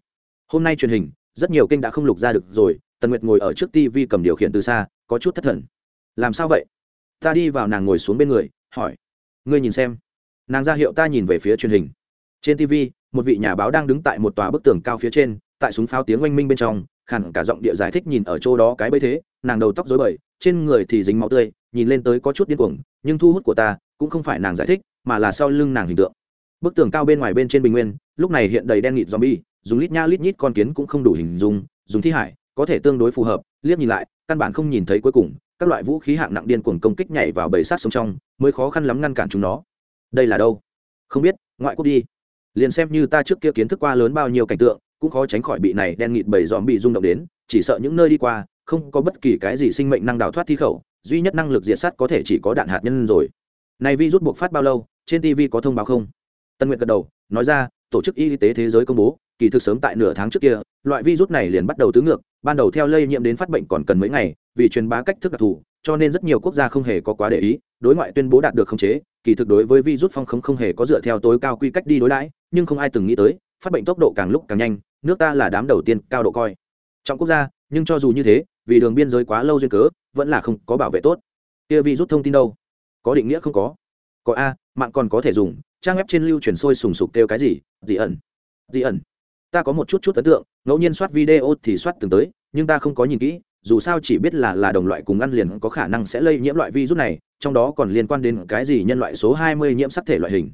Hôm nay truyền hình, rất nhiều kênh đã không lục ra được rồi, tần nguyệt ngồi ở trước tv cầm điều khiển từ xa, có chút thất thần. Làm sao vậy? Ta đi vào nàng ngồi xuống bên người, hỏi. Ngươi nhìn xem. Nàng ra hiệu ta nhìn về phía truyền hình. Trên tv một vị nhà báo đang đứng tại một tòa bức tường cao phía trên tại súng pháo tiếng oanh minh bên trong khẳng cả giọng địa giải thích nhìn ở chỗ đó cái bấy thế, nàng đầu tóc dối bời, trên người thì dính máu tươi, nhìn lên tới có chút điên cuồng, nhưng thu hút của ta cũng không phải nàng giải thích, mà là sau lưng nàng hình tượng. Bức tường cao bên ngoài bên trên bình nguyên, lúc này hiện đầy đen nghịt zombie, dùng lít nha lít nhít con kiến cũng không đủ hình dung, dùng thi hải, có thể tương đối phù hợp, liếc nhìn lại, căn bản không nhìn thấy cuối cùng, các loại vũ khí hạng nặng điên cuồng công kích nhảy vào bầy sát sống trong, mới khó khăn lắm ngăn cản chúng nó. Đây là đâu? Không biết, ngoại quốc đi. Liền xem như ta trước kia kiến thức qua lớn bao nhiêu cảnh tượng cũng khó tránh khỏi bị này đen nghịt bầy dòm bị rung động đến, chỉ sợ những nơi đi qua, không có bất kỳ cái gì sinh mệnh năng đào thoát thi khẩu, duy nhất năng lực diệt sát có thể chỉ có đạn hạt nhân rồi. Này vi rút buộc phát bao lâu, trên tv có thông báo không? Tân nguyện gật đầu, nói ra, tổ chức y tế thế giới công bố, kỳ thực sớm tại nửa tháng trước kia, loại virus này liền bắt đầu tứ ngược, ban đầu theo lây nhiễm đến phát bệnh còn cần mấy ngày, vì truyền bá cách thức đặc thù, cho nên rất nhiều quốc gia không hề có quá để ý, đối ngoại tuyên bố đạt được khống chế, kỳ thực đối với virus phong khống không hề có dựa theo tối cao quy cách đi đối đãi, nhưng không ai từng nghĩ tới, phát bệnh tốc độ càng lúc càng nhanh nước ta là đám đầu tiên cao độ coi. Trong quốc gia, nhưng cho dù như thế, vì đường biên giới quá lâu duyên cớ, vẫn là không có bảo vệ tốt. Kia virus thông tin đâu? Có định nghĩa không có. Có a, mạng còn có thể dùng, trang web trên lưu truyền sôi sùng sục kêu cái gì? Dị ẩn. Dị ẩn. Ta có một chút chút ấn tượng, ngẫu nhiên soát video thì soát từng tới, nhưng ta không có nhìn kỹ, dù sao chỉ biết là là đồng loại cùng ăn liền có khả năng sẽ lây nhiễm loại virus này, trong đó còn liên quan đến cái gì nhân loại số 20 nhiễm sắc thể loại hình.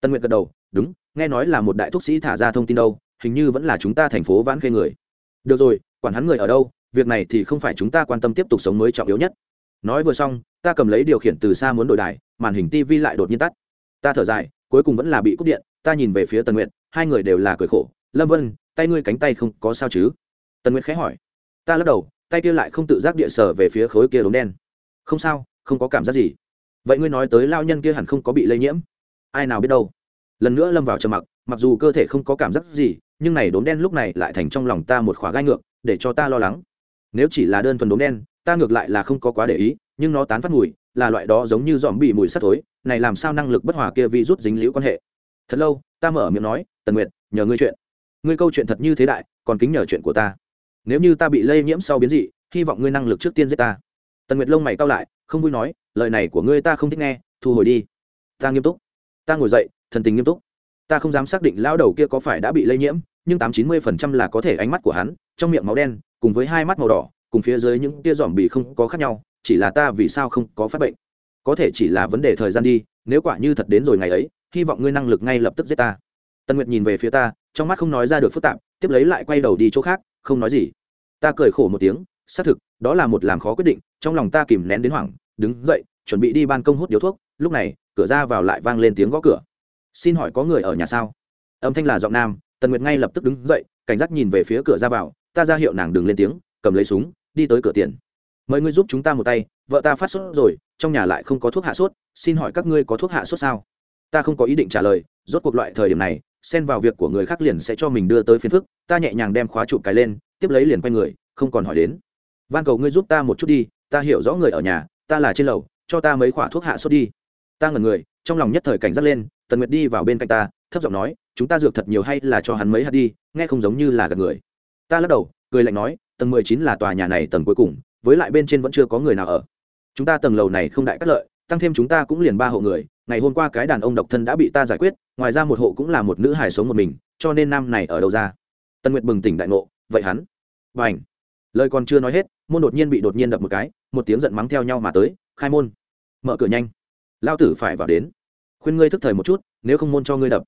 Tân nguyệt gật đầu, đúng, nghe nói là một đại thuốc sĩ thả ra thông tin đâu hình như vẫn là chúng ta thành phố vãn khê người. Được rồi, quản hắn người ở đâu, việc này thì không phải chúng ta quan tâm tiếp tục sống mới trọng yếu nhất. Nói vừa xong, ta cầm lấy điều khiển từ xa muốn đổi đài, màn hình tv lại đột nhiên tắt. Ta thở dài, cuối cùng vẫn là bị cúp điện, ta nhìn về phía tần nguyệt, hai người đều là cười khổ. Lâm vân, tay ngươi cánh tay không có sao chứ? Tần nguyệt khẽ hỏi. Ta lắc đầu, tay kia lại không tự giác địa sở về phía khối kia đốm đen. Không sao, không có cảm giác gì. Vậy ngươi nói tới lao nhân kia hẳn không có bị lây nhiễm. Ai nào biết đâu. Lần nữa lâm vào trầm mặc mặc dù cơ thể không có cảm giác gì nhưng này đốm đen lúc này lại thành trong lòng ta một khóa gai ngược, để cho ta lo lắng. Nếu chỉ là đơn thuần đốm đen, ta ngược lại là không có quá để ý, nhưng nó tán phát mùi, là loại đó giống như dòm bị mùi sắt thối, này làm sao năng lực bất hòa kia vi rút dính liễu quan hệ. Thật lâu, ta mở miệng nói, tần nguyệt, nhờ ngươi chuyện. Ngươi câu chuyện thật như thế đại, còn kính nhờ chuyện của ta. Nếu như ta bị lây nhiễm sau biến dị, hy vọng ngươi năng lực trước tiên giết ta. Tần nguyệt lông mày cao lại, không vui nói, lời này của ngươi ta không thích nghe, thu hồi đi. Ta nghiêm túc. Ta ngồi dậy, thần tình nghiêm túc. Ta không dám xác định lão đầu kia có phải đã bị lây nhiễm nhưng tám chín mươi phần trăm là có thể ánh mắt của hắn, trong miệng máu đen, cùng với hai mắt màu đỏ, cùng phía dưới những tia dòm bị không có khác nhau, chỉ là ta vì sao không có phát bệnh? Có thể chỉ là vấn đề thời gian đi, nếu quả như thật đến rồi ngày ấy, hy vọng ngươi năng lực ngay lập tức giết ta. Tân nguyệt nhìn về phía ta, trong mắt không nói ra được phức tạp, tiếp lấy lại quay đầu đi chỗ khác, không nói gì. Ta cười khổ một tiếng, xác thực, đó là một làm khó quyết định, trong lòng ta kìm nén đến hoảng, đứng dậy, chuẩn bị đi ban công hút điếu thuốc, lúc này, cửa ra vào lại vang lên tiếng gõ cửa. Xin hỏi có người ở nhà sao? Âm thanh là giọng nam tần nguyệt ngay lập tức đứng dậy, cảnh giác nhìn về phía cửa ra vào, ta ra hiệu nàng đừng lên tiếng, cầm lấy súng, đi tới cửa tiền mời ngươi giúp chúng ta một tay, vợ ta phát sốt rồi, trong nhà lại không có thuốc hạ sốt, xin hỏi các ngươi có thuốc hạ sốt sao? Ta không có ý định trả lời, rốt cuộc loại thời điểm này, xen vào việc của người khác liền sẽ cho mình đưa tới phiền phức, ta nhẹ nhàng đem khóa chụp cái lên, tiếp lấy liền quay người, không còn hỏi đến. Van cầu ngươi giúp ta một chút đi, ta hiểu rõ người ở nhà, ta là trên lầu, cho ta mấy khỏa thuốc hạ sốt đi. Ta ngẩn người, trong lòng nhất thời cảnh giác lên, tần nguyệt đi vào bên cạnh ta thấp giọng nói, chúng ta dược thật nhiều hay là cho hắn mấy hạt đi, nghe không giống như là gạt người. Ta lắc đầu, cười lạnh nói, tầng mười chín là tòa nhà này tầng cuối cùng, với lại bên trên vẫn chưa có người nào ở. Chúng ta tầng lầu này không đại cắt lợi, tăng thêm chúng ta cũng liền ba hộ người, ngày hôm qua cái đàn ông độc thân đã bị ta giải quyết, ngoài ra một hộ cũng là một nữ hài sống một mình, cho nên nam này ở đâu ra? Tân nguyệt bừng tỉnh đại ngộ, vậy hắn? Và ảnh lời còn chưa nói hết, môn đột nhiên bị đột nhiên đập một cái, một tiếng giận mắng theo nhau mà tới, khai môn! Mở cửa nhanh! Lao tử phải vào đến! Khuyên ngươi thức thời một chút, nếu không môn cho ngươi đập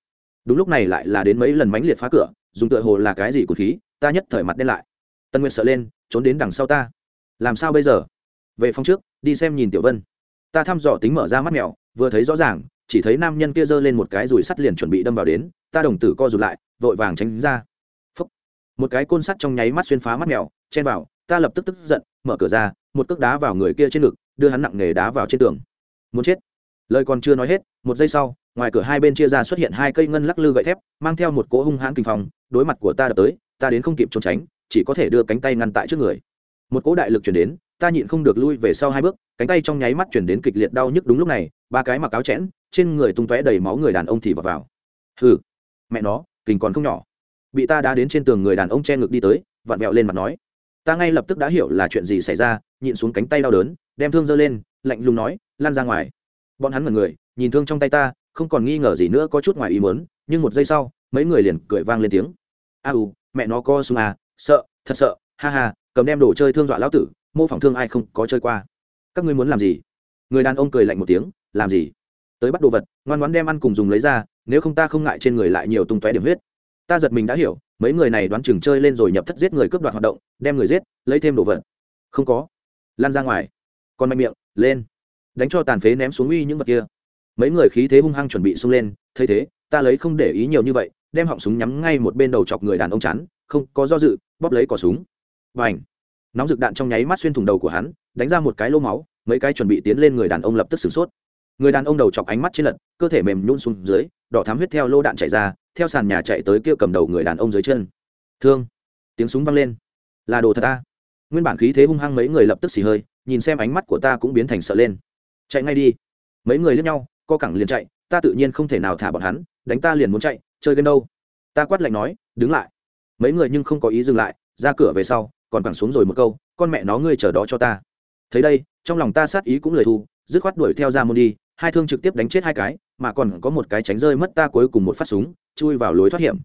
đúng lúc này lại là đến mấy lần mánh liệt phá cửa, dùng tựa hồ là cái gì của khí, ta nhất thời mặt đen lại. Tân nguyệt sợ lên, trốn đến đằng sau ta. Làm sao bây giờ? Về phòng trước, đi xem nhìn tiểu vân. Ta thăm dò tính mở ra mắt mèo, vừa thấy rõ ràng, chỉ thấy nam nhân kia giơ lên một cái rùi sắt liền chuẩn bị đâm vào đến, ta đồng tử co rụt lại, vội vàng tránh ra. Phúc. một cái côn sắt trong nháy mắt xuyên phá mắt mèo, chen vào, ta lập tức tức giận, mở cửa ra, một cước đá vào người kia trên ngực, đưa hắn nặng nề đá vào trên tường. Muốn chết lời còn chưa nói hết, một giây sau, ngoài cửa hai bên chia ra xuất hiện hai cây ngân lắc lư gậy thép, mang theo một cỗ hung hãn kinh phòng đối mặt của ta đập tới, ta đến không kịp trốn tránh, chỉ có thể đưa cánh tay ngăn tại trước người. Một cỗ đại lực chuyển đến, ta nhịn không được lui về sau hai bước, cánh tay trong nháy mắt chuyển đến kịch liệt đau nhức đúng lúc này, ba cái mặc áo chẽn, trên người tung tóe đầy máu người đàn ông thì vào vào. Hừ, mẹ nó, kình còn không nhỏ. Bị ta đá đến trên tường người đàn ông che ngực đi tới, vặn vẹo lên mặt nói. Ta ngay lập tức đã hiểu là chuyện gì xảy ra, nhịn xuống cánh tay đau đớn, đem thương giơ lên, lạnh lùng nói, lan ra ngoài bọn hắn mật người, nhìn thương trong tay ta, không còn nghi ngờ gì nữa, có chút ngoài ý muốn, nhưng một giây sau, mấy người liền cười vang lên tiếng. A u, mẹ nó co sung à sợ, thật sợ, ha ha, cầm đem đồ chơi thương dọa lão tử, mô phỏng thương ai không có chơi qua. Các ngươi muốn làm gì? Người đàn ông cười lạnh một tiếng, làm gì? Tới bắt đồ vật, ngoan ngoãn đem ăn cùng dùng lấy ra, nếu không ta không ngại trên người lại nhiều tung tóe điểm huyết. Ta giật mình đã hiểu, mấy người này đoán chừng chơi lên rồi nhập thất giết người cướp đoạt hoạt động, đem người giết, lấy thêm đồ vật. Không có. Lan ra ngoài. Còn mạnh miệng, lên đánh cho tàn phế ném xuống uy những vật kia. Mấy người khí thế hung hăng chuẩn bị xông lên, thấy thế, ta lấy không để ý nhiều như vậy, đem họng súng nhắm ngay một bên đầu chọc người đàn ông chắn không có do dự, bóp lấy cỏ súng. Và ảnh nóng rực đạn trong nháy mắt xuyên thủng đầu của hắn, đánh ra một cái lô máu, mấy cái chuẩn bị tiến lên người đàn ông lập tức sửng sốt. Người đàn ông đầu chọc ánh mắt trên lật, cơ thể mềm nhún xuống dưới, đỏ thám huyết theo lô đạn chạy ra, theo sàn nhà chạy tới kia cầm đầu người đàn ông dưới chân. Thương! Tiếng súng vang lên. Là đồ thật ta. Nguyên bản khí thế hung hăng mấy người lập tức xì hơi, nhìn xem ánh mắt của ta cũng biến thành sợ lên chạy ngay đi. Mấy người lên nhau, co cẳng liền chạy, ta tự nhiên không thể nào thả bọn hắn, đánh ta liền muốn chạy, chơi game đâu. Ta quát lạnh nói, đứng lại. Mấy người nhưng không có ý dừng lại, ra cửa về sau, còn cẳng xuống rồi một câu, con mẹ nó ngươi chờ đó cho ta. Thấy đây, trong lòng ta sát ý cũng lời thu dứt khoát đuổi theo ra môn đi, hai thương trực tiếp đánh chết hai cái, mà còn có một cái tránh rơi mất ta cuối cùng một phát súng, chui vào lối thoát hiểm.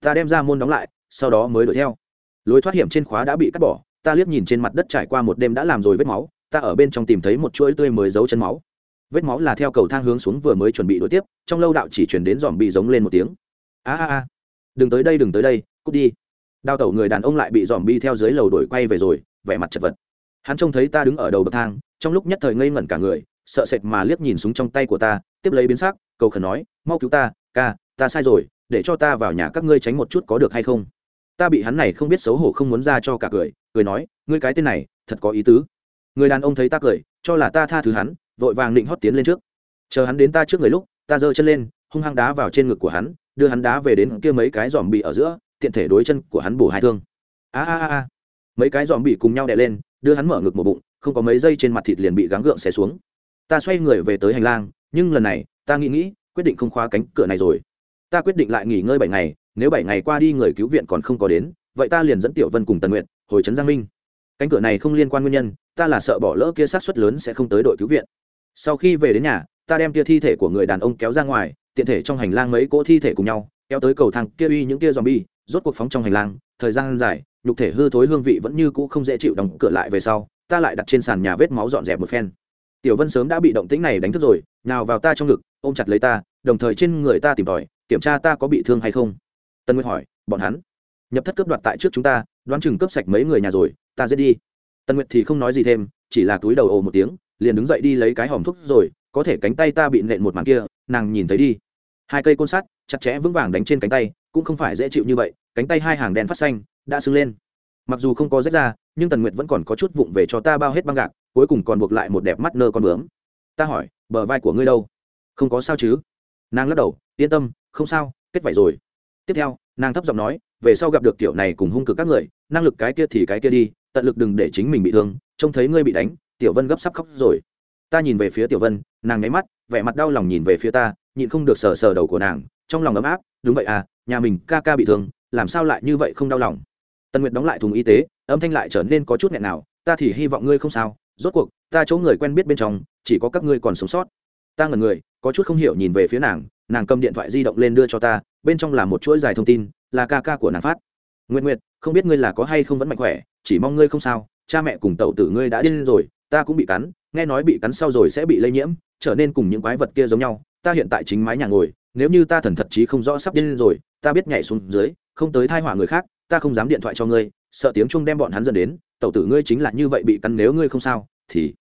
Ta đem ra môn đóng lại, sau đó mới đuổi theo. Lối thoát hiểm trên khóa đã bị cắt bỏ, ta liếc nhìn trên mặt đất trải qua một đêm đã làm rồi vết máu ta ở bên trong tìm thấy một chuỗi tươi mới dấu chân máu. Vết máu là theo cầu thang hướng xuống vừa mới chuẩn bị đối tiếp, trong lâu đạo chỉ chuyển đến dòm bị giống lên một tiếng. A a a. Đừng tới đây, đừng tới đây, cút đi. Đào tẩu người đàn ông lại bị dòm bi theo dưới lầu đổi quay về rồi, vẻ mặt chật vật. Hắn trông thấy ta đứng ở đầu bậc thang, trong lúc nhất thời ngây ngẩn cả người, sợ sệt mà liếc nhìn súng trong tay của ta, tiếp lấy biến sắc, cầu khẩn nói, mau cứu ta, ca, ta sai rồi, để cho ta vào nhà các ngươi tránh một chút có được hay không? Ta bị hắn này không biết xấu hổ không muốn ra cho cả cười cười nói, ngươi cái tên này, thật có ý tứ người đàn ông thấy ta cười, cho là ta tha thứ hắn, vội vàng định hót tiến lên trước. Chờ hắn đến ta trước người lúc, ta giơ chân lên, hung hăng đá vào trên ngực của hắn, đưa hắn đá về đến kia mấy cái dòm bị ở giữa, tiện thể đối chân của hắn bổ hai thương. A a a mấy cái dòm bị cùng nhau đè lên, đưa hắn mở ngực một bụng, không có mấy giây trên mặt thịt liền bị gắng gượng xé xuống. Ta xoay người về tới hành lang, nhưng lần này, ta nghĩ nghĩ, quyết định không khóa cánh cửa này rồi. Ta quyết định lại nghỉ ngơi bảy ngày, nếu bảy ngày qua đi người cứu viện còn không có đến, vậy ta liền dẫn tiểu vân cùng tần nguyện hồi trấn giang minh cánh cửa này không liên quan nguyên nhân, ta là sợ bỏ lỡ kia sát suất lớn sẽ không tới đội cứu viện. Sau khi về đến nhà, ta đem kia thi thể của người đàn ông kéo ra ngoài, tiện thể trong hành lang mấy cỗ thi thể cùng nhau, kéo tới cầu thang kia uy những kia zombie, rốt cuộc phóng trong hành lang, thời gian dài, nhục thể hư thối hương vị vẫn như cũ không dễ chịu đóng cửa lại về sau, ta lại đặt trên sàn nhà vết máu dọn dẹp một phen. Tiểu vân sớm đã bị động tĩnh này đánh thức rồi, nào vào ta trong ngực, ôm chặt lấy ta, đồng thời trên người ta tìm tòi, kiểm tra ta có bị thương hay không. Tân nguyệt hỏi, bọn hắn? Nhập thất cướp đoạt tại trước chúng ta, đoán chừng cướp sạch mấy người nhà rồi, ta dễ đi. Tân nguyệt thì không nói gì thêm, chỉ là túi đầu ồ một tiếng, liền đứng dậy đi lấy cái hòm thuốc rồi, có thể cánh tay ta bị nện một màn kia, nàng nhìn thấy đi. Hai cây côn sắt, chặt chẽ vững vàng đánh trên cánh tay, cũng không phải dễ chịu như vậy, cánh tay hai hàng đen phát xanh, đã sưng lên. Mặc dù không có rách ra, nhưng tần nguyệt vẫn còn có chút vụng về cho ta bao hết băng gạc, cuối cùng còn buộc lại một đẹp mắt nơ con bướm. Ta hỏi, bờ vai của ngươi đâu? Không có sao chứ? Nàng lắc đầu, yên tâm, không sao, kết vảy rồi. Tiếp theo nàng thấp giọng nói, về sau gặp được kiểu này cùng hung cực các người, năng lực cái kia thì cái kia đi, tận lực đừng để chính mình bị thương, trông thấy ngươi bị đánh, tiểu vân gấp sắp khóc rồi. Ta nhìn về phía tiểu vân, nàng nháy mắt, vẻ mặt đau lòng nhìn về phía ta, nhịn không được sờ sờ đầu của nàng, trong lòng ấm áp, đúng vậy à nhà mình ca ca bị thương, làm sao lại như vậy không đau lòng? Tần nguyệt đóng lại thùng y tế, âm thanh lại trở nên có chút nghẹn nào, ta thì hy vọng ngươi không sao, rốt cuộc, ta chỗ người quen biết bên trong, chỉ có các ngươi còn sống sót. Ta ngần người, có chút không hiểu nhìn về phía nàng nàng cầm điện thoại di động lên đưa cho ta bên trong là một chuỗi dài thông tin, là ca ca của nàng phát. Nguyện nguyện không biết ngươi là có hay không vẫn mạnh khỏe, chỉ mong ngươi không sao, cha mẹ cùng tẩu tử ngươi đã điên rồi, ta cũng bị cắn, nghe nói bị cắn sau rồi sẽ bị lây nhiễm, trở nên cùng những quái vật kia giống nhau, ta hiện tại chính mái nhà ngồi, nếu như ta thần thật chí không rõ sắp điên rồi, ta biết nhảy xuống dưới, không tới thai họa người khác, ta không dám điện thoại cho ngươi, sợ tiếng chuông đem bọn hắn dần đến, tẩu tử ngươi chính là như vậy bị cắn nếu ngươi không sao, thì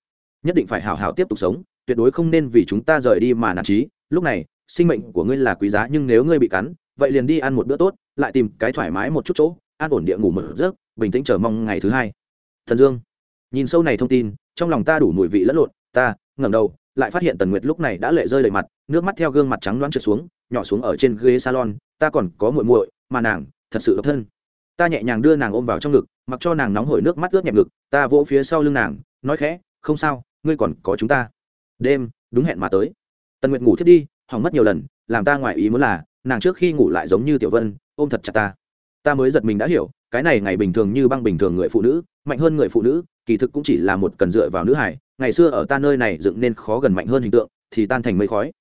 nhất định phải hào hào tiếp tục sống, tuyệt đối không nên vì chúng ta rời đi mà nản trí lúc này sinh mệnh của ngươi là quý giá, nhưng nếu ngươi bị cắn, vậy liền đi ăn một bữa tốt, lại tìm cái thoải mái một chút chỗ, an ổn địa ngủ một giấc, bình tĩnh chờ mong ngày thứ hai. Thần dương, nhìn sâu này thông tin, trong lòng ta đủ mùi vị lẫn lộn, ta ngẩng đầu, lại phát hiện tần nguyệt lúc này đã lệ rơi đầy mặt, nước mắt theo gương mặt trắng loáng trượt xuống, nhỏ xuống ở trên ghế salon, ta còn có muội muội, mà nàng thật sự độc thân. Ta nhẹ nhàng đưa nàng ôm vào trong ngực, mặc cho nàng nóng hổi nước mắt ướt nhẹp ngực, ta vỗ phía sau lưng nàng, nói khẽ, không sao, ngươi còn có chúng ta. Đêm, đúng hẹn mà tới. Tần nguyệt ngủ thiết đi hỏng mất nhiều lần, làm ta ngoài ý muốn là, nàng trước khi ngủ lại giống như tiểu vân, ôm thật chặt ta. Ta mới giật mình đã hiểu, cái này ngày bình thường như băng bình thường người phụ nữ, mạnh hơn người phụ nữ, kỳ thực cũng chỉ là một cần dựa vào nữ hải ngày xưa ở ta nơi này dựng nên khó gần mạnh hơn hình tượng, thì tan thành mây khói.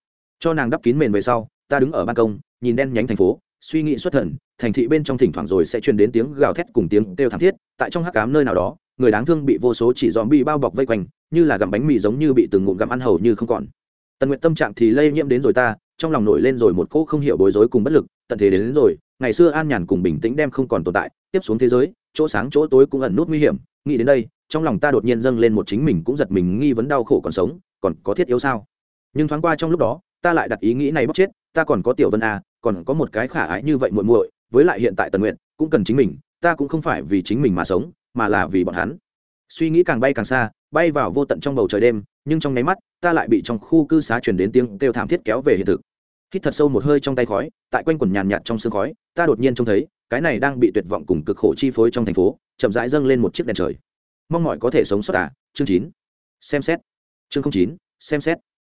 Cho nàng đắp kín mền về sau, ta đứng ở ban công, nhìn đen nhánh thành phố, suy nghĩ xuất thần, thành thị bên trong thỉnh thoảng rồi sẽ truyền đến tiếng gào thét cùng tiếng kêu thảm thiết, tại trong hắc cám nơi nào đó, người đáng thương bị vô số chỉ dòm bị bao bọc vây quanh, như là gặm bánh mì giống như bị từng ngụm gặm ăn hầu như không còn tần nguyện tâm trạng thì lây nhiễm đến rồi ta trong lòng nổi lên rồi một cỗ không hiểu bối rối cùng bất lực tận thế đến, đến rồi ngày xưa an nhàn cùng bình tĩnh đem không còn tồn tại tiếp xuống thế giới chỗ sáng chỗ tối cũng ẩn nút nguy hiểm nghĩ đến đây trong lòng ta đột nhiên dâng lên một chính mình cũng giật mình nghi vấn đau khổ còn sống còn có thiết yếu sao? Nhưng thoáng qua trong lúc đó ta lại đặt ý nghĩ này bóc chết ta còn có tiểu vân a còn có một cái khả ái như vậy muội muội với lại hiện tại tần nguyện cũng cần chính mình ta cũng không phải vì chính mình mà sống mà là vì bọn hắn. Suy nghĩ càng bay càng xa bay vào vô tận trong bầu trời đêm, nhưng trong nháy mắt, ta lại bị trong khu cư xá chuyển đến tiếng kêu thảm thiết kéo về hiện thực. Hít thật sâu một hơi trong tay khói, tại quanh quần nhàn nhạt trong sương khói, ta đột nhiên trông thấy, cái này đang bị tuyệt vọng cùng cực khổ chi phối trong thành phố, chậm rãi dâng lên một chiếc đèn trời. Mong mọi có thể sống sót à? Chương chín. Xem xét. Chương chín, xem xét.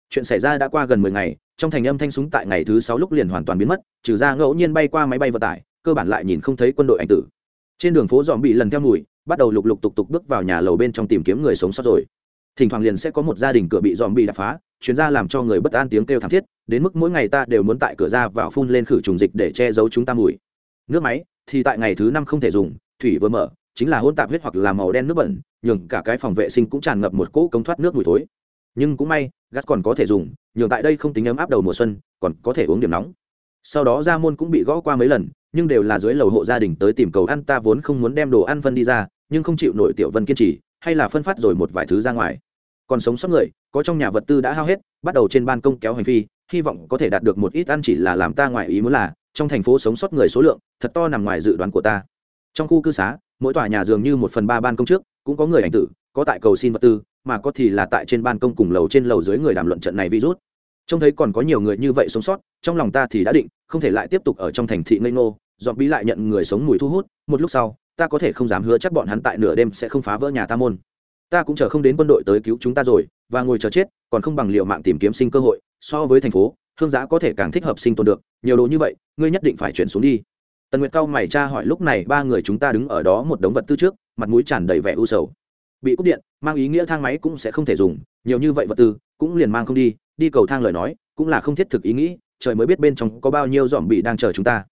Chuyện xảy ra đã qua gần mười ngày, trong thành âm thanh súng tại ngày thứ sáu lúc liền hoàn toàn biến mất, trừ ra ngẫu nhiên bay qua máy bay vận tải, cơ bản lại nhìn không thấy quân đội anh tử. Trên đường phố dòm bị lần theo mùi bắt đầu lục lục tục tục bước vào nhà lầu bên trong tìm kiếm người sống sót rồi. Thỉnh thoảng liền sẽ có một gia đình cửa bị dòm bị đập phá chuyến ra làm cho người bất an tiếng kêu thảm thiết, đến mức mỗi ngày ta đều muốn tại cửa ra vào phun lên khử trùng dịch để che giấu chúng ta mùi. Nước máy thì tại ngày thứ năm không thể dùng, thủy vừa mở, chính là hôn tạp huyết hoặc là màu đen nước bẩn, nhường cả cái phòng vệ sinh cũng tràn ngập một cỗ cống thoát nước mùi thối. Nhưng cũng may, gas còn có thể dùng, nhường tại đây không tính ấm áp đầu mùa xuân, còn có thể uống điểm nóng. Sau đó ra môn cũng bị gõ qua mấy lần, nhưng đều là dưới lầu hộ gia đình tới tìm cầu ăn, ta vốn không muốn đem đồ ăn phân đi ra nhưng không chịu nổi tiểu vân kiên trì, hay là phân phát rồi một vài thứ ra ngoài. Còn sống sót người, có trong nhà vật tư đã hao hết, bắt đầu trên ban công kéo hành phi, hy vọng có thể đạt được một ít ăn chỉ là làm ta ngoài ý muốn là, trong thành phố sống sót người số lượng, thật to nằm ngoài dự đoán của ta. Trong khu cư xá, mỗi tòa nhà dường như một phần ba ban công trước, cũng có người ảnh tử, có tại cầu xin vật tư, mà có thì là tại trên ban công cùng lầu trên lầu dưới người đàm luận trận này virus. Trông thấy còn có nhiều người như vậy sống sót, trong lòng ta thì đã định, không thể lại tiếp tục ở trong thành thị ngây ngô, dọn bí lại nhận người sống mùi thu hút, một lúc sau ta có thể không dám hứa chắc bọn hắn tại nửa đêm sẽ không phá vỡ nhà ta môn. Ta cũng chờ không đến quân đội tới cứu chúng ta rồi, và ngồi chờ chết, còn không bằng liệu mạng tìm kiếm sinh cơ hội, so với thành phố, hương giã có thể càng thích hợp sinh tồn được. Nhiều đồ như vậy, ngươi nhất định phải chuyển xuống đi. Tần nguyệt cao mày cha hỏi lúc này ba người chúng ta đứng ở đó một đống vật tư trước, mặt mũi tràn đầy vẻ u sầu. Bị cúp điện, mang ý nghĩa thang máy cũng sẽ không thể dùng, nhiều như vậy vật tư cũng liền mang không đi đi cầu thang lời nói cũng là không thiết thực ý nghĩ, trời mới biết bên trong có bao nhiêu dòm bị đang chờ chúng ta.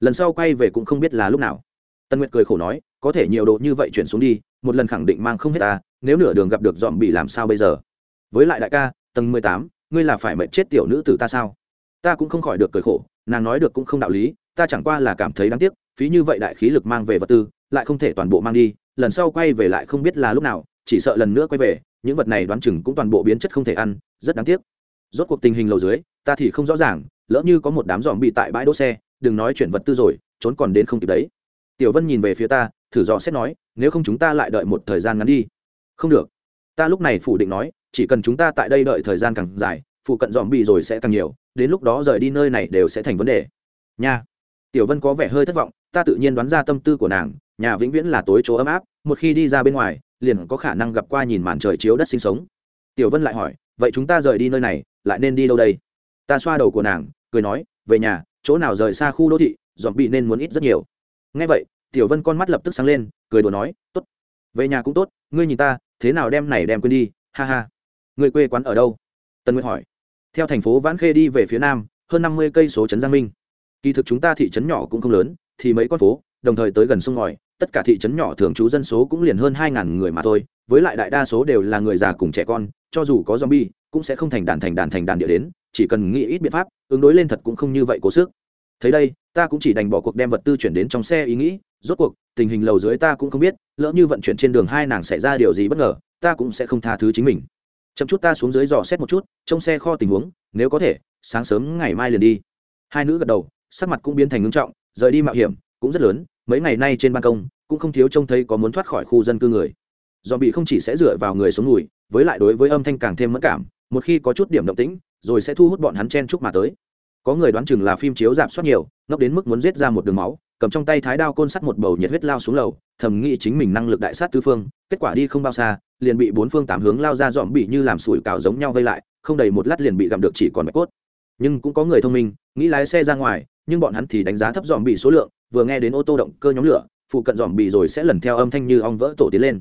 Lần sau quay về cũng không biết là lúc nào tân nguyệt cười khổ nói, có thể nhiều đồ như vậy chuyển xuống đi, một lần khẳng định mang không hết ta, nếu nửa đường gặp được dòm bị làm sao bây giờ? Với lại đại ca, tầng mười tám, ngươi là phải mệnh chết tiểu nữ tử ta sao? Ta cũng không khỏi được cười khổ, nàng nói được cũng không đạo lý, ta chẳng qua là cảm thấy đáng tiếc, phí như vậy đại khí lực mang về vật tư, lại không thể toàn bộ mang đi, lần sau quay về lại không biết là lúc nào, chỉ sợ lần nữa quay về, những vật này đoán chừng cũng toàn bộ biến chất không thể ăn, rất đáng tiếc. Rốt cuộc tình hình lầu dưới, ta thì không rõ ràng, lỡ như có một đám dòm bị tại bãi đỗ xe, đừng nói chuyển vật tư rồi, trốn còn đến không kịp đấy tiểu vân nhìn về phía ta, thử dò xét nói, nếu không chúng ta lại đợi một thời gian ngắn đi. Không được. Ta lúc này phủ định nói, chỉ cần chúng ta tại đây đợi thời gian càng dài, phụ cận dòm bị rồi sẽ càng nhiều, đến lúc đó rời đi nơi này đều sẽ thành vấn đề. Nha. Tiểu vân có vẻ hơi thất vọng, ta tự nhiên đoán ra tâm tư của nàng, nhà vĩnh viễn là tối chỗ ấm áp, một khi đi ra bên ngoài, liền có khả năng gặp qua nhìn màn trời chiếu đất sinh sống. Tiểu vân lại hỏi, vậy chúng ta rời đi nơi này, lại nên đi đâu đây? Ta xoa đầu của nàng, cười nói, về nhà, chỗ nào rời xa khu đô thị, dòm bị nên muốn ít rất nhiều ngay vậy, tiểu vân con mắt lập tức sáng lên, cười đùa nói, tốt, về nhà cũng tốt, ngươi nhìn ta, thế nào đem này đem quên đi, ha ha. Người quê quán ở đâu? Tân nguyệt hỏi. Theo thành phố vãn khê đi về phía nam, hơn năm mươi cây số trấn giang minh. Kỳ thực chúng ta thị trấn nhỏ cũng không lớn, thì mấy con phố, đồng thời tới gần sông ngòi, tất cả thị trấn nhỏ thường trú dân số cũng liền hơn hai ngàn người mà thôi, với lại đại đa số đều là người già cùng trẻ con, cho dù có zombie, cũng sẽ không thành đàn thành đàn thành đàn địa đến, chỉ cần nghĩ ít biện pháp, ứng đối lên thật cũng không như vậy cố sức. Thấy đây ta cũng chỉ đành bỏ cuộc đem vật tư chuyển đến trong xe ý nghĩ, rốt cuộc, tình hình lầu dưới ta cũng không biết, lỡ như vận chuyển trên đường hai nàng xảy ra điều gì bất ngờ, ta cũng sẽ không tha thứ chính mình. Chậm chút ta xuống dưới dò xét một chút trong xe kho tình huống, nếu có thể, sáng sớm ngày mai liền đi. Hai nữ gật đầu, sắc mặt cũng biến thành ngưng trọng, rời đi mạo hiểm, cũng rất lớn, mấy ngày nay trên ban công, cũng không thiếu trông thấy có muốn thoát khỏi khu dân cư người. Do bị không chỉ sẽ dựa vào người sống mùi, với lại đối với âm thanh càng thêm mất cảm, một khi có chút điểm động tĩnh, rồi sẽ thu hút bọn hắn chen chúc mà tới có người đoán chừng là phim chiếu giảm suất nhiều, ngốc đến mức muốn giết ra một đường máu, cầm trong tay thái đao côn sắt một bầu nhiệt huyết lao xuống lầu, thầm nghĩ chính mình năng lực đại sát tứ phương, kết quả đi không bao xa, liền bị bốn phương tám hướng lao ra dọn bị như làm sủi cảo giống nhau vây lại, không đầy một lát liền bị gặm được chỉ còn bạch cốt. Nhưng cũng có người thông minh, nghĩ lái xe ra ngoài, nhưng bọn hắn thì đánh giá thấp dòm bị số lượng, vừa nghe đến ô tô động cơ nhóm lửa, phụ cận dòm bị rồi sẽ lần theo âm thanh như ong vỡ tổ tiến lên.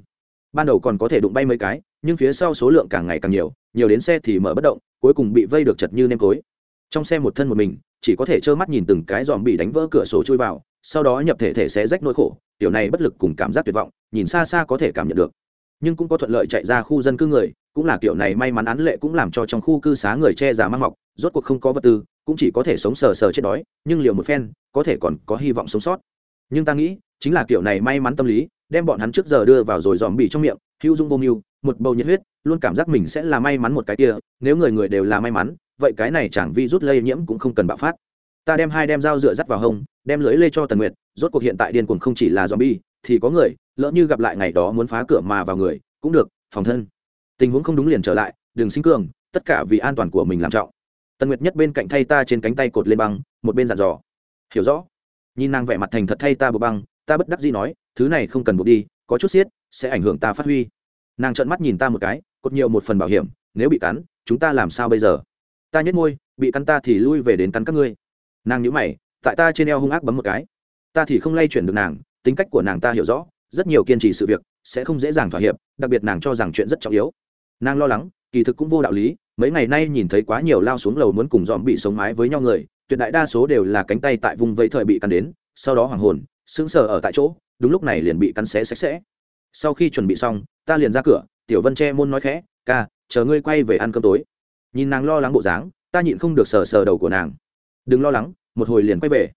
Ban đầu còn có thể đụng bay mấy cái, nhưng phía sau số lượng càng ngày càng nhiều nhiều đến xe thì mở bất động, cuối cùng bị vây được chật như nêm cối trong xe một thân một mình, chỉ có thể trơ mắt nhìn từng cái dòm bị đánh vỡ cửa sổ chui vào, sau đó nhập thể thể sẽ rách nỗi khổ, tiểu này bất lực cùng cảm giác tuyệt vọng, nhìn xa xa có thể cảm nhận được. Nhưng cũng có thuận lợi chạy ra khu dân cư người, cũng là kiểu này may mắn án lệ cũng làm cho trong khu cư xá người che giả mang mọc, rốt cuộc không có vật tư, cũng chỉ có thể sống sờ sờ chết đói, nhưng liều một phen, có thể còn có hy vọng sống sót. Nhưng ta nghĩ, chính là kiểu này may mắn tâm lý, đem bọn hắn trước giờ đưa vào rồi dòm bị trong miệng, hữu dung vô mưu, một bầu nhiệt huyết, luôn cảm giác mình sẽ là may mắn một cái kia, nếu người người đều là may mắn vậy cái này chẳng vi rút lây nhiễm cũng không cần bạo phát. Ta đem hai đem dao dựa dắt vào hông, đem lưới lê cho tần nguyệt, rốt cuộc hiện tại điên cuồng không chỉ là zombie, thì có người, lỡ như gặp lại ngày đó muốn phá cửa mà vào người, cũng được, phòng thân. Tình huống không đúng liền trở lại, đừng sinh cường, tất cả vì an toàn của mình làm trọng. Tần nguyệt nhất bên cạnh thay ta trên cánh tay cột lên băng, một bên dặn dò. Hiểu rõ. Nhìn nàng vẻ mặt thành thật thay ta buộc băng, ta bất đắc dĩ nói, thứ này không cần buộc đi, có chút xiết, sẽ ảnh hưởng ta phát huy. Nàng trợn mắt nhìn ta một cái, cột nhiều một phần bảo hiểm, nếu bị cắn, chúng ta làm sao bây giờ? Ta nhếch môi, bị cắn ta thì lui về đến cắn các ngươi. Nàng nhíu mày, tại ta trên eo hung ác bấm một cái. Ta thì không lay chuyển được nàng, tính cách của nàng ta hiểu rõ, rất nhiều kiên trì sự việc, sẽ không dễ dàng thỏa hiệp, đặc biệt nàng cho rằng chuyện rất trọng yếu. Nàng lo lắng, kỳ thực cũng vô đạo lý, mấy ngày nay nhìn thấy quá nhiều lao xuống lầu muốn cùng dòm bị sống mái với nhau người, tuyệt đại đa số đều là cánh tay tại vùng vẫy thời bị cắn đến, sau đó hoàng hồn, sững sờ ở tại chỗ, đúng lúc này liền bị cắn xé sạch sẽ. Sau khi chuẩn bị xong, ta liền ra cửa, tiểu vân che môn nói khẽ, ca, chờ ngươi quay về ăn cơm tối nhìn nàng lo lắng bộ dáng, ta nhịn không được sờ sờ đầu của nàng. Đừng lo lắng, một hồi liền quay về.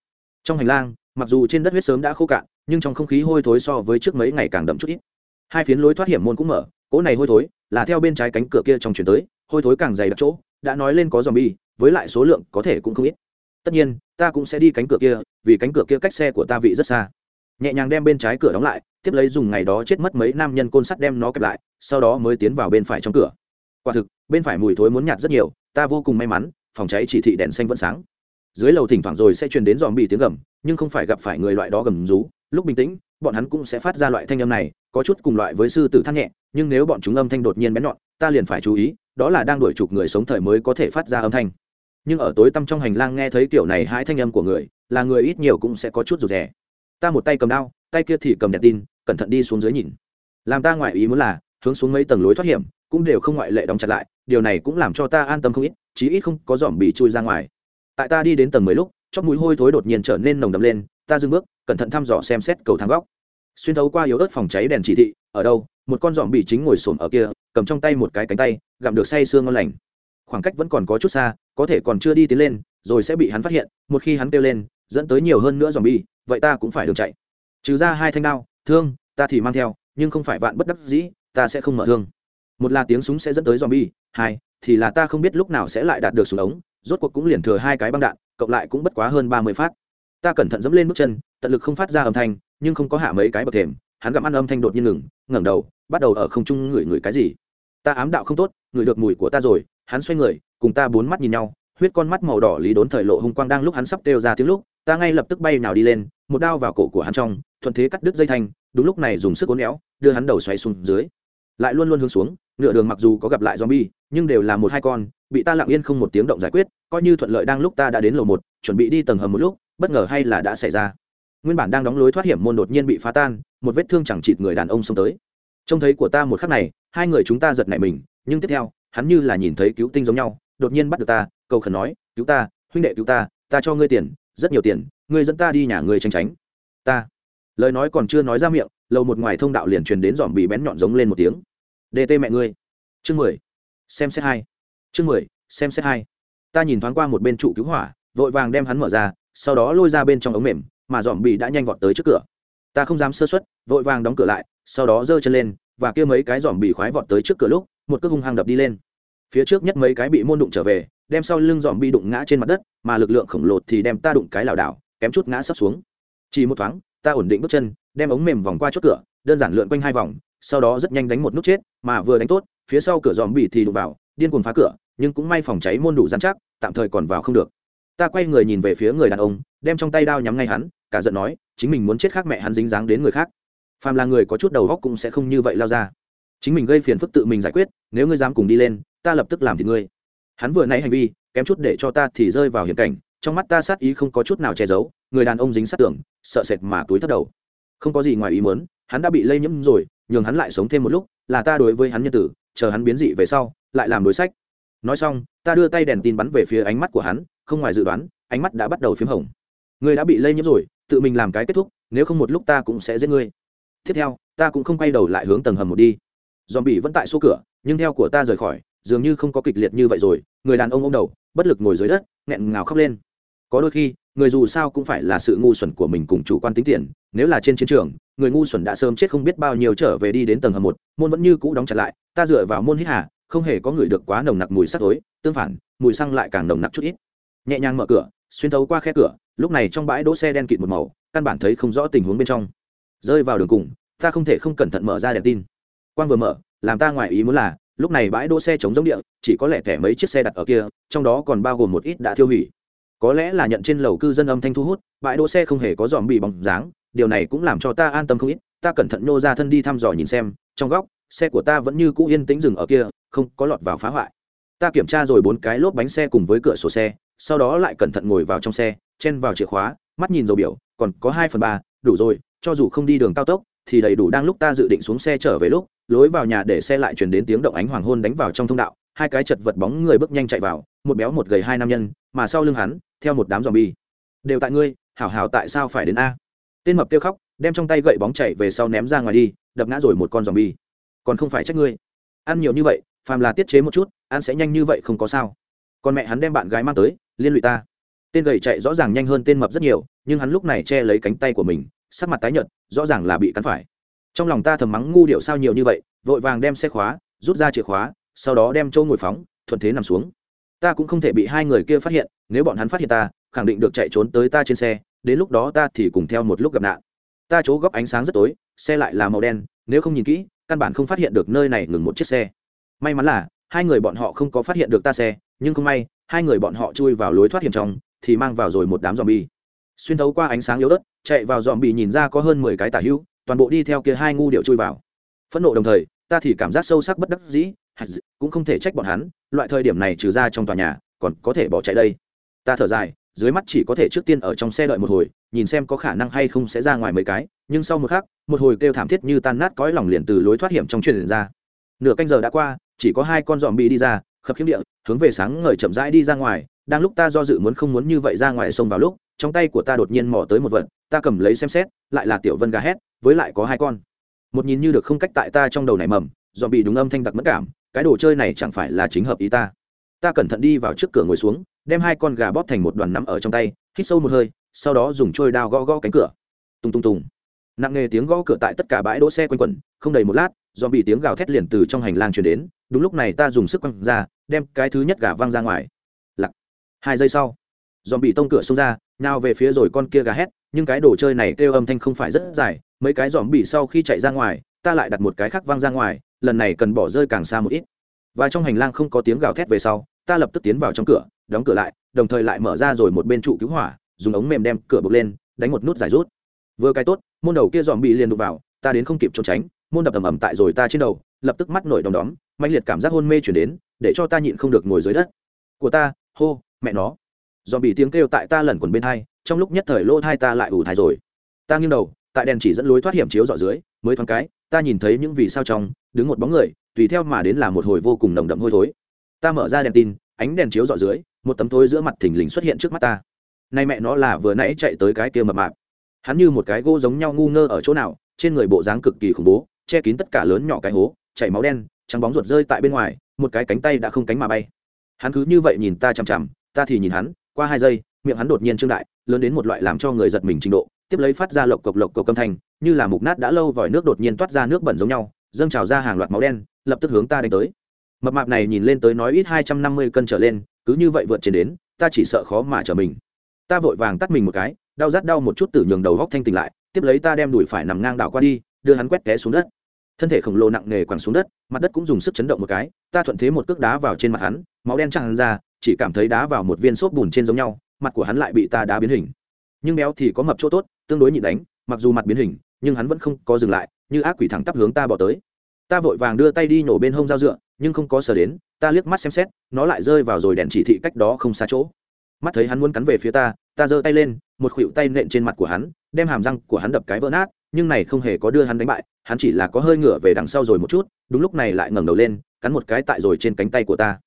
Trong hành lang, mặc dù trên đất huyết sớm đã khô cạn, nhưng trong không khí hôi thối so với trước mấy ngày càng đậm chút ít. Hai phiến lối thoát hiểm môn cũng mở, cỗ này hôi thối là theo bên trái cánh cửa kia trong chuyển tới, hôi thối càng dày đặc chỗ, đã nói lên có dòm bi với lại số lượng có thể cũng không ít. Tất nhiên, ta cũng sẽ đi cánh cửa kia, vì cánh cửa kia cách xe của ta vị rất xa. Nhẹ nhàng đem bên trái cửa đóng lại, tiếp lấy dùng ngày đó chết mất mấy nam nhân côn sắt đem nó kẹp lại, sau đó mới tiến vào bên phải trong cửa. Quả thực bên phải mùi thối muốn nhạt rất nhiều, ta vô cùng may mắn, phòng cháy chỉ thị đèn xanh vẫn sáng. Dưới lầu thỉnh thoảng rồi sẽ truyền đến dòm bị tiếng gầm, nhưng không phải gặp phải người loại đó gầm rú. Lúc bình tĩnh, bọn hắn cũng sẽ phát ra loại thanh âm này, có chút cùng loại với sư tử thắt nhẹ, nhưng nếu bọn chúng âm thanh đột nhiên bén nhọn, ta liền phải chú ý, đó là đang đuổi chụp người sống thời mới có thể phát ra âm thanh. Nhưng ở tối tăm trong hành lang nghe thấy kiểu này hai thanh âm của người, là người ít nhiều cũng sẽ có chút rụt rè. Ta một tay cầm đao, tay kia thì cầm đèn tin, cẩn thận đi xuống dưới nhìn. Làm ta ngoại ý muốn là, hướng xuống mấy tầng lối thoát hiểm, cũng đều không ngoại lệ đóng chặt lại điều này cũng làm cho ta an tâm không ít, chí ít không có dòm bị chui ra ngoài. Tại ta đi đến tầng mười lúc, chóp mũi hôi thối đột nhiên trở nên nồng đậm lên, ta dừng bước, cẩn thận thăm dò xem xét cầu thang góc. Xuyên thấu qua yếu ớt phòng cháy đèn chỉ thị, ở đâu, một con dòm bị chính ngồi xổm ở kia, cầm trong tay một cái cánh tay, gặm được say sương ngon lành. Khoảng cách vẫn còn có chút xa, có thể còn chưa đi tiến lên, rồi sẽ bị hắn phát hiện, một khi hắn kêu lên, dẫn tới nhiều hơn nữa dòm bi vậy ta cũng phải đường chạy. Trừ ra hai thanh đao, thương, ta thì mang theo, nhưng không phải vạn bất đắc dĩ, ta sẽ không mở thương một là tiếng súng sẽ dẫn tới zombie, hai thì là ta không biết lúc nào sẽ lại đạt được súng ống rốt cuộc cũng liền thừa hai cái băng đạn cộng lại cũng bất quá hơn ba mươi phát. Ta cẩn thận dẫm lên bước chân tận lực không phát ra âm thanh nhưng không có hạ mấy cái bậc thềm hắn gặm ăn âm thanh đột nhiên ngừng ngẩng đầu bắt đầu ở không trung ngửi ngửi cái gì. Ta ám đạo không tốt ngửi được mùi của ta rồi hắn xoay người cùng ta bốn mắt nhìn nhau huyết con mắt màu đỏ lý đốn thời lộ hung quang đang lúc hắn sắp kêu ra tiếng lúc ta ngay lập tức bay nào đi lên một đao vào cổ của hắn trong thuận thế cắt đứt dây thanh đúng lúc này dùng sức cố néo đưa hắn đầu xoay xuống dưới. Lại luôn luôn hướng xuống nửa đường mặc dù có gặp lại zombie, nhưng đều là một hai con, bị ta lặng yên không một tiếng động giải quyết, coi như thuận lợi đang lúc ta đã đến lầu một, chuẩn bị đi tầng hầm một lúc, bất ngờ hay là đã xảy ra. Nguyên bản đang đóng lối thoát hiểm môn đột nhiên bị phá tan, một vết thương chẳng chịt người đàn ông xông tới. Trông thấy của ta một khắc này, hai người chúng ta giật nảy mình, nhưng tiếp theo, hắn như là nhìn thấy cứu tinh giống nhau, đột nhiên bắt được ta, cầu khẩn nói, cứu ta, huynh đệ cứu ta ta cho ngươi tiền, rất nhiều tiền, ngươi dẫn ta đi nhà ngươi tránh tránh. Ta. Lời nói còn chưa nói ra miệng, lầu một ngoài thông đạo liền truyền đến dòm bị bén nhọn giống lên một tiếng dt mẹ ngươi. Chương mười. Xem xét hai. Chương mười, xem xét hai. Ta nhìn thoáng qua một bên trụ cứu hỏa, vội vàng đem hắn mở ra, sau đó lôi ra bên trong ống mềm, mà dòm bị đã nhanh vọt tới trước cửa. Ta không dám sơ xuất vội vàng đóng cửa lại, sau đó giơ chân lên, và kia mấy cái dòm bị khoái vọt tới trước cửa lúc, một cước hung hăng đập đi lên. Phía trước nhất mấy cái bị môn đụng trở về, đem sau lưng dòm bị đụng ngã trên mặt đất, mà lực lượng khổng lồ thì đem ta đụng cái lảo đảo, kém chút ngã sấp xuống. Chỉ một thoáng, ta ổn định bước chân, đem ống mềm vòng qua chốt cửa đơn giản lượn quanh hai vòng, sau đó rất nhanh đánh một nút chết, mà vừa đánh tốt, phía sau cửa dòm bị thì đụng vào, điên cuồng phá cửa, nhưng cũng may phòng cháy môn đủ dán chắc, tạm thời còn vào không được. Ta quay người nhìn về phía người đàn ông, đem trong tay đao nhắm ngay hắn, cả giận nói, chính mình muốn chết khác mẹ hắn dính dáng đến người khác. Phàm là người có chút đầu góc cũng sẽ không như vậy lao ra. Chính mình gây phiền phức tự mình giải quyết, nếu ngươi dám cùng đi lên, ta lập tức làm thì ngươi. Hắn vừa nãy hành vi, kém chút để cho ta thì rơi vào hiểm cảnh, trong mắt ta sát ý không có chút nào che giấu, người đàn ông dính sát tưởng sợ sệt mà túi thất đầu. Không có gì ngoài ý muốn hắn đã bị lây nhiễm rồi, nhường hắn lại sống thêm một lúc, là ta đối với hắn nhân tử, chờ hắn biến dị về sau, lại làm đối sách. Nói xong, ta đưa tay đèn tin bắn về phía ánh mắt của hắn, không ngoài dự đoán, ánh mắt đã bắt đầu p h í m hồng. Ngươi đã bị lây nhiễm rồi, tự mình làm cái kết thúc, nếu không một lúc ta cũng sẽ giết ngươi. Tiếp theo, ta cũng không quay đầu lại hướng tầng hầm một đi. Dòm bị vẫn tại số cửa, nhưng theo của ta rời khỏi, dường như không có kịch liệt như vậy rồi, người đàn ông ô m đầu, bất lực ngồi dưới đất, nghẹn ngào khóc lên. Có đôi khi người dù sao cũng phải là sự ngu xuẩn của mình cùng chủ quan tính tiền, nếu là trên chiến trường, người ngu xuẩn đã sớm chết không biết bao nhiêu trở về đi đến tầng hầm một, môn vẫn như cũ đóng chặt lại, ta dựa vào môn hít hà, không hề có người được quá nồng nặc mùi sắc tối tương phản, mùi xăng lại càng nồng nặc chút ít. Nhẹ nhàng mở cửa, xuyên thấu qua khe cửa, lúc này trong bãi đỗ xe đen kịt một màu, căn bản thấy không rõ tình huống bên trong. Rơi vào đường cùng, ta không thể không cẩn thận mở ra đèn tin. Quang vừa mở, làm ta ngoài ý muốn là, lúc này bãi đỗ xe chống giống địa, chỉ có lẻ thẻ mấy chiếc xe đặt ở kia, trong đó còn bao gồm một ít đã thiêu hủy có lẽ là nhận trên lầu cư dân âm thanh thu hút, bãi đỗ xe không hề có dòm bị bóng dáng, điều này cũng làm cho ta an tâm không ít, ta cẩn thận nô ra thân đi thăm dò nhìn xem, trong góc, xe của ta vẫn như cũ yên tĩnh dừng ở kia, không có lọt vào phá hoại. Ta kiểm tra rồi bốn cái lốp bánh xe cùng với cửa sổ xe, sau đó lại cẩn thận ngồi vào trong xe, chen vào chìa khóa, mắt nhìn dầu biểu, còn có hai phần ba, đủ rồi, cho dù không đi đường cao tốc, thì đầy đủ đang lúc ta dự định xuống xe trở về lúc, lối vào nhà để xe lại chuyển đến tiếng động ánh hoàng hôn đánh vào trong thông đạo, hai cái chật vật bóng người bước nhanh chạy vào, một béo một gầy hai nam nhân, mà sau lưng hắn theo một đám zombie. đều tại ngươi, hảo hảo tại sao phải đến a? Tên mập kêu khóc, đem trong tay gậy bóng chạy về sau ném ra ngoài đi, đập ngã rồi một con zombie. còn không phải trách ngươi. Ăn nhiều như vậy, phàm là tiết chế một chút, ăn sẽ nhanh như vậy không có sao. Còn mẹ hắn đem bạn gái mang tới, liên lụy ta. Tên gầy chạy rõ ràng nhanh hơn tên mập rất nhiều, nhưng hắn lúc này che lấy cánh tay của mình, sắc mặt tái nhợt, rõ ràng là bị cắn phải. Trong lòng ta thầm mắng ngu điệu sao nhiều như vậy, vội vàng đem xe khóa, rút ra chìa khóa, sau đó đem châu ngồi phóng, thuận thế nằm xuống. Ta cũng không thể bị hai người kia phát hiện nếu bọn hắn phát hiện ta, khẳng định được chạy trốn tới ta trên xe, đến lúc đó ta thì cùng theo một lúc gặp nạn. Ta chỗ góc ánh sáng rất tối, xe lại là màu đen, nếu không nhìn kỹ, căn bản không phát hiện được nơi này ngừng một chiếc xe. May mắn là, hai người bọn họ không có phát hiện được ta xe, nhưng không may, hai người bọn họ chui vào lối thoát hiểm trong, thì mang vào rồi một đám dòm bi xuyên thấu qua ánh sáng yếu ớt, chạy vào dòm bi nhìn ra có hơn mười cái tả hữu, toàn bộ đi theo kia hai ngu điệu chui vào. Phẫn nộ đồng thời, ta thì cảm giác sâu sắc bất đắc dĩ cũng không thể trách bọn hắn, loại thời điểm này trừ ra trong tòa nhà, còn có thể bỏ chạy đây ta thở dài, dưới mắt chỉ có thể trước tiên ở trong xe đợi một hồi, nhìn xem có khả năng hay không sẽ ra ngoài mấy cái, nhưng sau một khắc, một hồi kêu thảm thiết như tan nát cõi lòng liền từ lối thoát hiểm trong truyền ra. Nửa canh giờ đã qua, chỉ có hai con dòm bị đi ra, khập khiếm địa, hướng về sáng ngời chậm rãi đi ra ngoài, đang lúc ta do dự muốn không muốn như vậy ra ngoài sông vào lúc, trong tay của ta đột nhiên mò tới một vật, ta cầm lấy xem xét, lại là tiểu vân gà hét, với lại có hai con. Một nhìn như được không cách tại ta trong đầu này mầm dòm bị đúng âm thanh đặc mất cảm, cái đồ chơi này chẳng phải là chính hợp ý ta. Ta cẩn thận đi vào trước cửa ngồi xuống đem hai con gà bóp thành một đoàn nắm ở trong tay, hít sâu một hơi, sau đó dùng trôi đao gõ gõ cánh cửa. Tung tung tùng. Nặng nề tiếng gõ cửa tại tất cả bãi đỗ xe quanh quẩn, không đầy một lát do bị tiếng gào thét liền từ trong hành lang chuyển đến, đúng lúc này ta dùng sức quăng ra, đem cái thứ nhất gà văng ra ngoài. Lặc. Hai giây sau dòm bị tông cửa xông ra nào về phía rồi con kia gà hét, nhưng cái đồ chơi này kêu âm thanh không phải rất dài, mấy cái dòm bị sau khi chạy ra ngoài, ta lại đặt một cái khác văng ra ngoài, lần này cần bỏ rơi càng xa một ít. Và trong hành lang không có tiếng gào thét về sau ta lập tức tiến vào trong cửa, đóng cửa lại, đồng thời lại mở ra rồi một bên trụ cứu hỏa, dùng ống mềm đem cửa bực lên, đánh một nút giải rút. Vừa cái tốt, môn đầu kia dòm bị liền đục vào, ta đến không kịp trốn tránh, môn đập ầm ầm tại rồi ta trên đầu, lập tức mắt nổi đom đóm mạnh liệt cảm giác hôn mê chuyển đến, để cho ta nhịn không được ngồi dưới đất. Của ta, hô, mẹ nó. Dòm bị tiếng kêu tại ta lẩn quẩn bên hai, trong lúc nhất thời lỗ thai ta lại ủ thai rồi. Ta nghiêng đầu, tại đèn chỉ dẫn lối thoát hiểm chiếu dọ dưới, mới thoáng cái, ta nhìn thấy những vì sao trong, đứng một bóng người, tùy theo mà đến là một hồi vô cùng nồng đậm hôi thối ta mở ra đèn tin, ánh đèn chiếu dọ dưới, một tấm thối giữa mặt thình lình xuất hiện trước mắt ta. Nay mẹ nó là vừa nãy chạy tới cái kia mập mạp. Hắn như một cái gỗ giống nhau ngu ngơ ở chỗ nào, trên người bộ dáng cực kỳ khủng bố, che kín tất cả lớn nhỏ cái hố, chảy máu đen, trắng bóng ruột rơi tại bên ngoài, một cái cánh tay đã không cánh mà bay. Hắn cứ như vậy nhìn ta chằm chằm, ta thì nhìn hắn, qua hai giây, miệng hắn đột nhiên trương đại, lớn đến một loại làm cho người giật mình trình độ, tiếp lấy phát ra lộc cộc lộc cộc âm thanh, như là mục nát đã lâu vòi nước đột nhiên toát ra nước bẩn giống nhau, dâng trào ra hàng loạt máu đen, lập tức hướng ta đánh tới mập mạp này nhìn lên tới nói ít hai trăm năm mươi cân trở lên, cứ như vậy vượt trên đến, ta chỉ sợ khó mà trở mình. Ta vội vàng tắt mình một cái, đau rát đau một chút từ nhường đầu góc thanh tỉnh lại, tiếp lấy ta đem đùi phải nằm ngang đảo qua đi, đưa hắn quét té xuống đất. Thân thể khổng lồ nặng nề quẳng xuống đất, mặt đất cũng dùng sức chấn động một cái, ta thuận thế một cước đá vào trên mặt hắn, máu đen tràn ra, chỉ cảm thấy đá vào một viên xốp bùn trên giống nhau, mặt của hắn lại bị ta đá biến hình. Nhưng béo thì có mập chỗ tốt, tương đối nhịn đánh, mặc dù mặt biến hình, nhưng hắn vẫn không có dừng lại, như ác quỷ thẳng tắp hướng ta bỏ tới. Ta vội vàng đưa tay đi nổ bên hông dao dựa nhưng không có sờ đến, ta liếc mắt xem xét, nó lại rơi vào rồi đèn chỉ thị cách đó không xa chỗ. Mắt thấy hắn muốn cắn về phía ta ta giơ tay lên, một khuỷu tay nện trên mặt của hắn, đem hàm răng của hắn đập cái vỡ nát, nhưng này không hề có đưa hắn đánh bại, hắn chỉ là có hơi ngửa về đằng sau rồi một chút, đúng lúc này lại ngẩng đầu lên, cắn một cái tại rồi trên cánh tay của ta.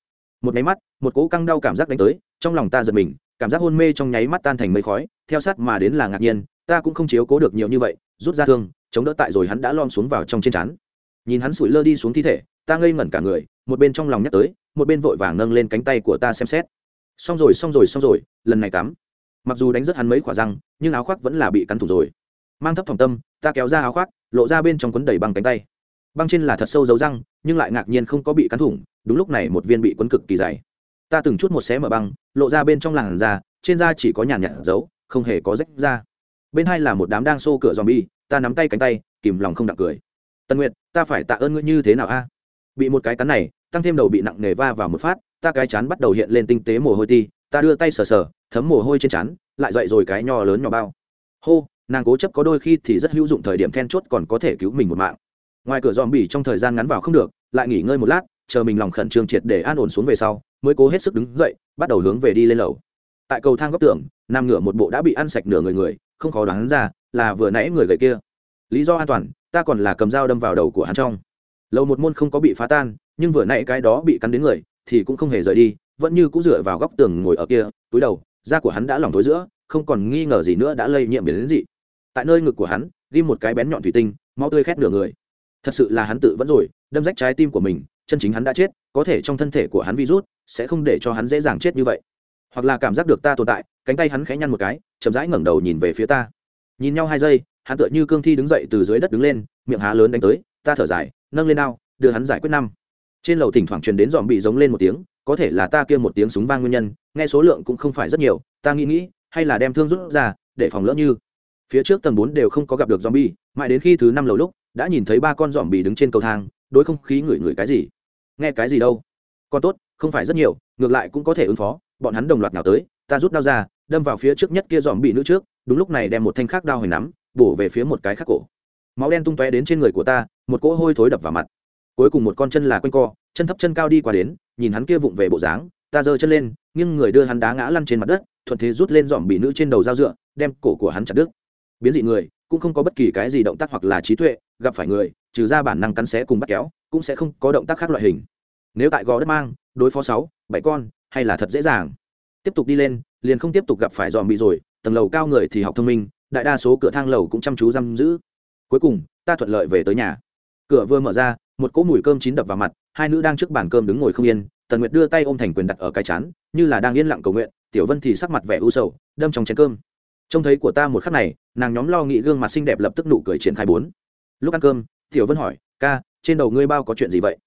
Một nháy mắt, một cỗ căng đau cảm giác đánh tới, trong lòng ta giật mình, cảm giác hôn mê trong nháy mắt tan thành mây khói, theo sát mà đến là ngạc nhiên, ta cũng không chiếu cố được nhiều như vậy, rút ra thương, chống đỡ tại rồi hắn đã lom xuống vào trong trên chắn nhìn hắn sủi lơ đi xuống thi thể ta ngây ngẩn cả người, một bên trong lòng nhắc tới, một bên vội vàng nâng lên cánh tay của ta xem xét. Xong rồi xong rồi xong rồi, lần này tắm. Mặc dù đánh rất hắn mấy quả răng, nhưng áo khoác vẫn là bị cắn thủ rồi. Mang thấp phòng tâm, ta kéo ra áo khoác, lộ ra bên trong quấn đầy băng cánh tay. Băng trên là thật sâu dấu răng, nhưng lại ngạc nhiên không có bị cắn thủng, đúng lúc này một viên bị quấn cực kỳ dày. Ta từng chút một xé mở băng, lộ ra bên trong làn da, trên da chỉ có nhàn nhạt dấu, không hề có rách da bên hai là một đám đang xô cửa dòm bi ta nắm tay cánh tay, kìm lòng không đặng cười. Tân nguyệt, ta phải tạ ơn ngươi như thế nào a? Bị một cái cắn này, tăng thêm đầu bị nặng nề va vào một phát, ta cái chán bắt đầu hiện lên tinh tế mồ hôi ti, ta đưa tay sờ sờ, thấm mồ hôi trên chán, lại dậy rồi cái nho lớn nhỏ bao. Hô, nàng cố chấp có đôi khi thì rất hữu dụng thời điểm then chốt còn có thể cứu mình một mạng. Ngoài cửa dòm bỉ trong thời gian ngắn vào không được, lại nghỉ ngơi một lát, chờ mình lòng khẩn trương triệt để an ổn xuống về sau, mới cố hết sức đứng dậy, bắt đầu hướng về đi lên lầu. Tại cầu thang góc tường nam ngửa một bộ đã bị ăn sạch nửa người người, không khó đoán ra là vừa nãy người gầy kia. Lý do an toàn, ta còn là cầm dao đâm vào đầu của hắn trong lầu một môn không có bị phá tan, nhưng vừa nãy cái đó bị cắn đến người, thì cũng không hề rời đi, vẫn như cũng dựa vào góc tường ngồi ở kia, túi đầu, da của hắn đã lỏng thối giữa, không còn nghi ngờ gì nữa đã lây nhiễm biến đến dị. Tại nơi ngực của hắn ghi một cái bén nhọn thủy tinh mau tươi khét nửa người. Thật sự là hắn tự vẫn rồi, đâm rách trái tim của mình, chân chính hắn đã chết, có thể trong thân thể của hắn virus sẽ không để cho hắn dễ dàng chết như vậy. Hoặc là cảm giác được ta tồn tại, cánh tay hắn khẽ nhăn một cái, chậm rãi ngẩng đầu nhìn về phía ta. Nhìn nhau hai giây, hắn tựa như cương thi đứng dậy từ dưới đất đứng lên, miệng há lớn đánh tới ta thở dài nâng lên ao đưa hắn giải quyết năm. Trên lầu thỉnh thoảng truyền đến dòm bị giống lên một tiếng có thể là ta kia một tiếng súng vang nguyên nhân nghe số lượng cũng không phải rất nhiều ta nghĩ nghĩ hay là đem thương rút ra để phòng lỡ như. Phía trước tầng bốn đều không có gặp được dòm bị, mãi đến khi thứ năm lầu lúc đã nhìn thấy ba con dòm bị đứng trên cầu thang đối không khí ngửi ngửi cái gì? Nghe cái gì đâu? Còn tốt không phải rất nhiều ngược lại cũng có thể ứng phó bọn hắn đồng loạt nào tới ta rút đao ra đâm vào phía trước nhất kia dòm bị nữ trước đúng lúc này đem một thanh khác đao hồi nắm bổ về phía một cái khác cổ máu đen tung tóe đến trên người của ta, một cỗ hôi thối đập vào mặt. Cuối cùng một con chân là quanh co, chân thấp chân cao đi qua đến, nhìn hắn kia vụng về bộ dáng, ta giơ chân lên nhưng người đưa hắn đá ngã lăn trên mặt đất, thuận thế rút lên dòm bị nữ trên đầu dao dựa, đem cổ của hắn chặt đứt. Biến dị người, cũng không có bất kỳ cái gì động tác hoặc là trí tuệ, gặp phải người, trừ ra bản năng cắn xé cùng bắt kéo, cũng sẽ không có động tác khác loại hình. Nếu tại gò đất mang, đối phó sáu, bảy con, hay là thật dễ dàng. Tiếp tục đi lên, liền không tiếp tục gặp phải dòm bị rồi, tầng lầu cao người thì học thông minh, đại đa số cửa thang lầu cũng chăm chú giam giữ cuối cùng, ta thuận lợi về tới nhà. Cửa vừa mở ra, một cỗ mùi cơm chín đập vào mặt, hai nữ đang trước bàn cơm đứng ngồi không yên, tần nguyệt đưa tay ôm thành quyền đặt ở cái chán, như là đang yên lặng cầu nguyện, tiểu vân thì sắc mặt vẻ u sầu, đâm trong chén cơm. Trông thấy của ta một khắc này, nàng nhóm lo nghĩ gương mặt xinh đẹp lập tức nụ cười triển khai bốn. Lúc ăn cơm, tiểu vân hỏi, ca, trên đầu ngươi bao có chuyện gì vậy?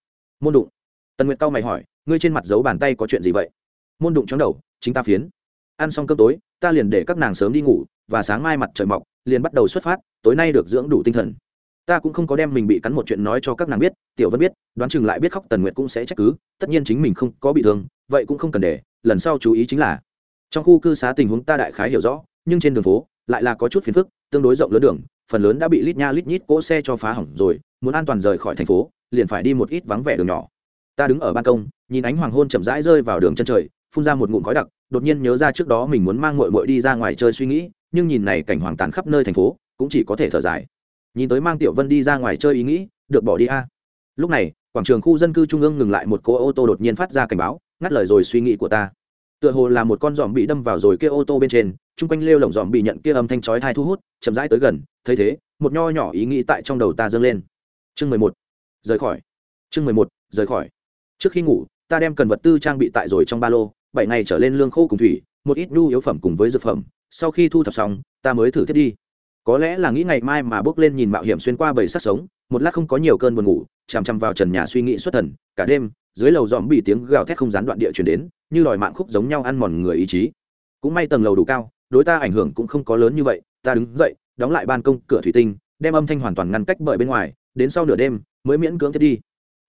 Môn đụng. Tần nguyệt tao mày hỏi, ngươi trên mặt giấu bàn tay có chuyện gì vậy? Môn đụng chóng đầu, chính ta phiến. Ăn xong cơm tối, ta liền để các nàng sớm đi ngủ, và sáng mai mặt trời mọc liền bắt đầu xuất phát, tối nay được dưỡng đủ tinh thần. Ta cũng không có đem mình bị cắn một chuyện nói cho các nàng biết, tiểu vân biết, đoán chừng lại biết khóc tần nguyệt cũng sẽ trách cứ, tất nhiên chính mình không có bị thương, vậy cũng không cần để, lần sau chú ý chính là, trong khu cư xá tình huống ta đại khái hiểu rõ, nhưng trên đường phố, lại là có chút phiền phức, tương đối rộng lớn đường, phần lớn đã bị lít nha lít nhít cỗ xe cho phá hỏng rồi, muốn an toàn rời khỏi thành phố, liền phải đi một ít vắng vẻ đường nhỏ. Ta đứng ở ban công, nhìn ánh hoàng hôn chậm rãi rơi vào đường chân trời, phun ra một ngụm khói đặc, đột nhiên nhớ ra trước đó mình muốn mang mội mội đi ra ngoài chơi suy nghĩ nhưng nhìn này cảnh hoàng tàn khắp nơi thành phố, cũng chỉ có thể thở dài. Nhìn tới mang tiểu vân đi ra ngoài chơi ý nghĩ, được bỏ đi a. Lúc này, quảng trường khu dân cư trung ương ngừng lại một cỗ ô tô đột nhiên phát ra cảnh báo, ngắt lời rồi suy nghĩ của ta. Tựa hồ là một con giòm bị đâm vào rồi kia ô tô bên trên, chung quanh lêu lồng giòm bị nhận kia âm thanh chói thai thu hút, chậm rãi tới gần, thấy thế, một nho nhỏ ý nghĩ tại trong đầu ta dâng lên. Chương mười một. Rời khỏi. Chương mười một. Rời khỏi. Trước khi ngủ, ta đem cần vật tư trang bị tại rồi trong ba lô, bảy ngày trở lên lương khô cùng thủy, một ít nhu yếu phẩm cùng với dược phẩm sau khi thu thập xong, ta mới thử thiết đi. Có lẽ là nghĩ ngày mai mà bước lên nhìn mạo hiểm xuyên qua bầy sát sống, một lát không có nhiều cơn buồn ngủ, chằm chằm vào trần nhà suy nghĩ xuất thần, cả đêm, dưới lầu dòm bị tiếng gào thét không gián đoạn địa chuyển đến, như đòi mạng khúc giống nhau ăn mòn người ý chí. Cũng may tầng lầu đủ cao, đối ta ảnh hưởng cũng không có lớn như vậy, ta đứng dậy, đóng lại ban công cửa thủy tinh, đem âm thanh hoàn toàn ngăn cách bởi bên ngoài, đến sau nửa đêm, mới miễn cưỡng thiết đi.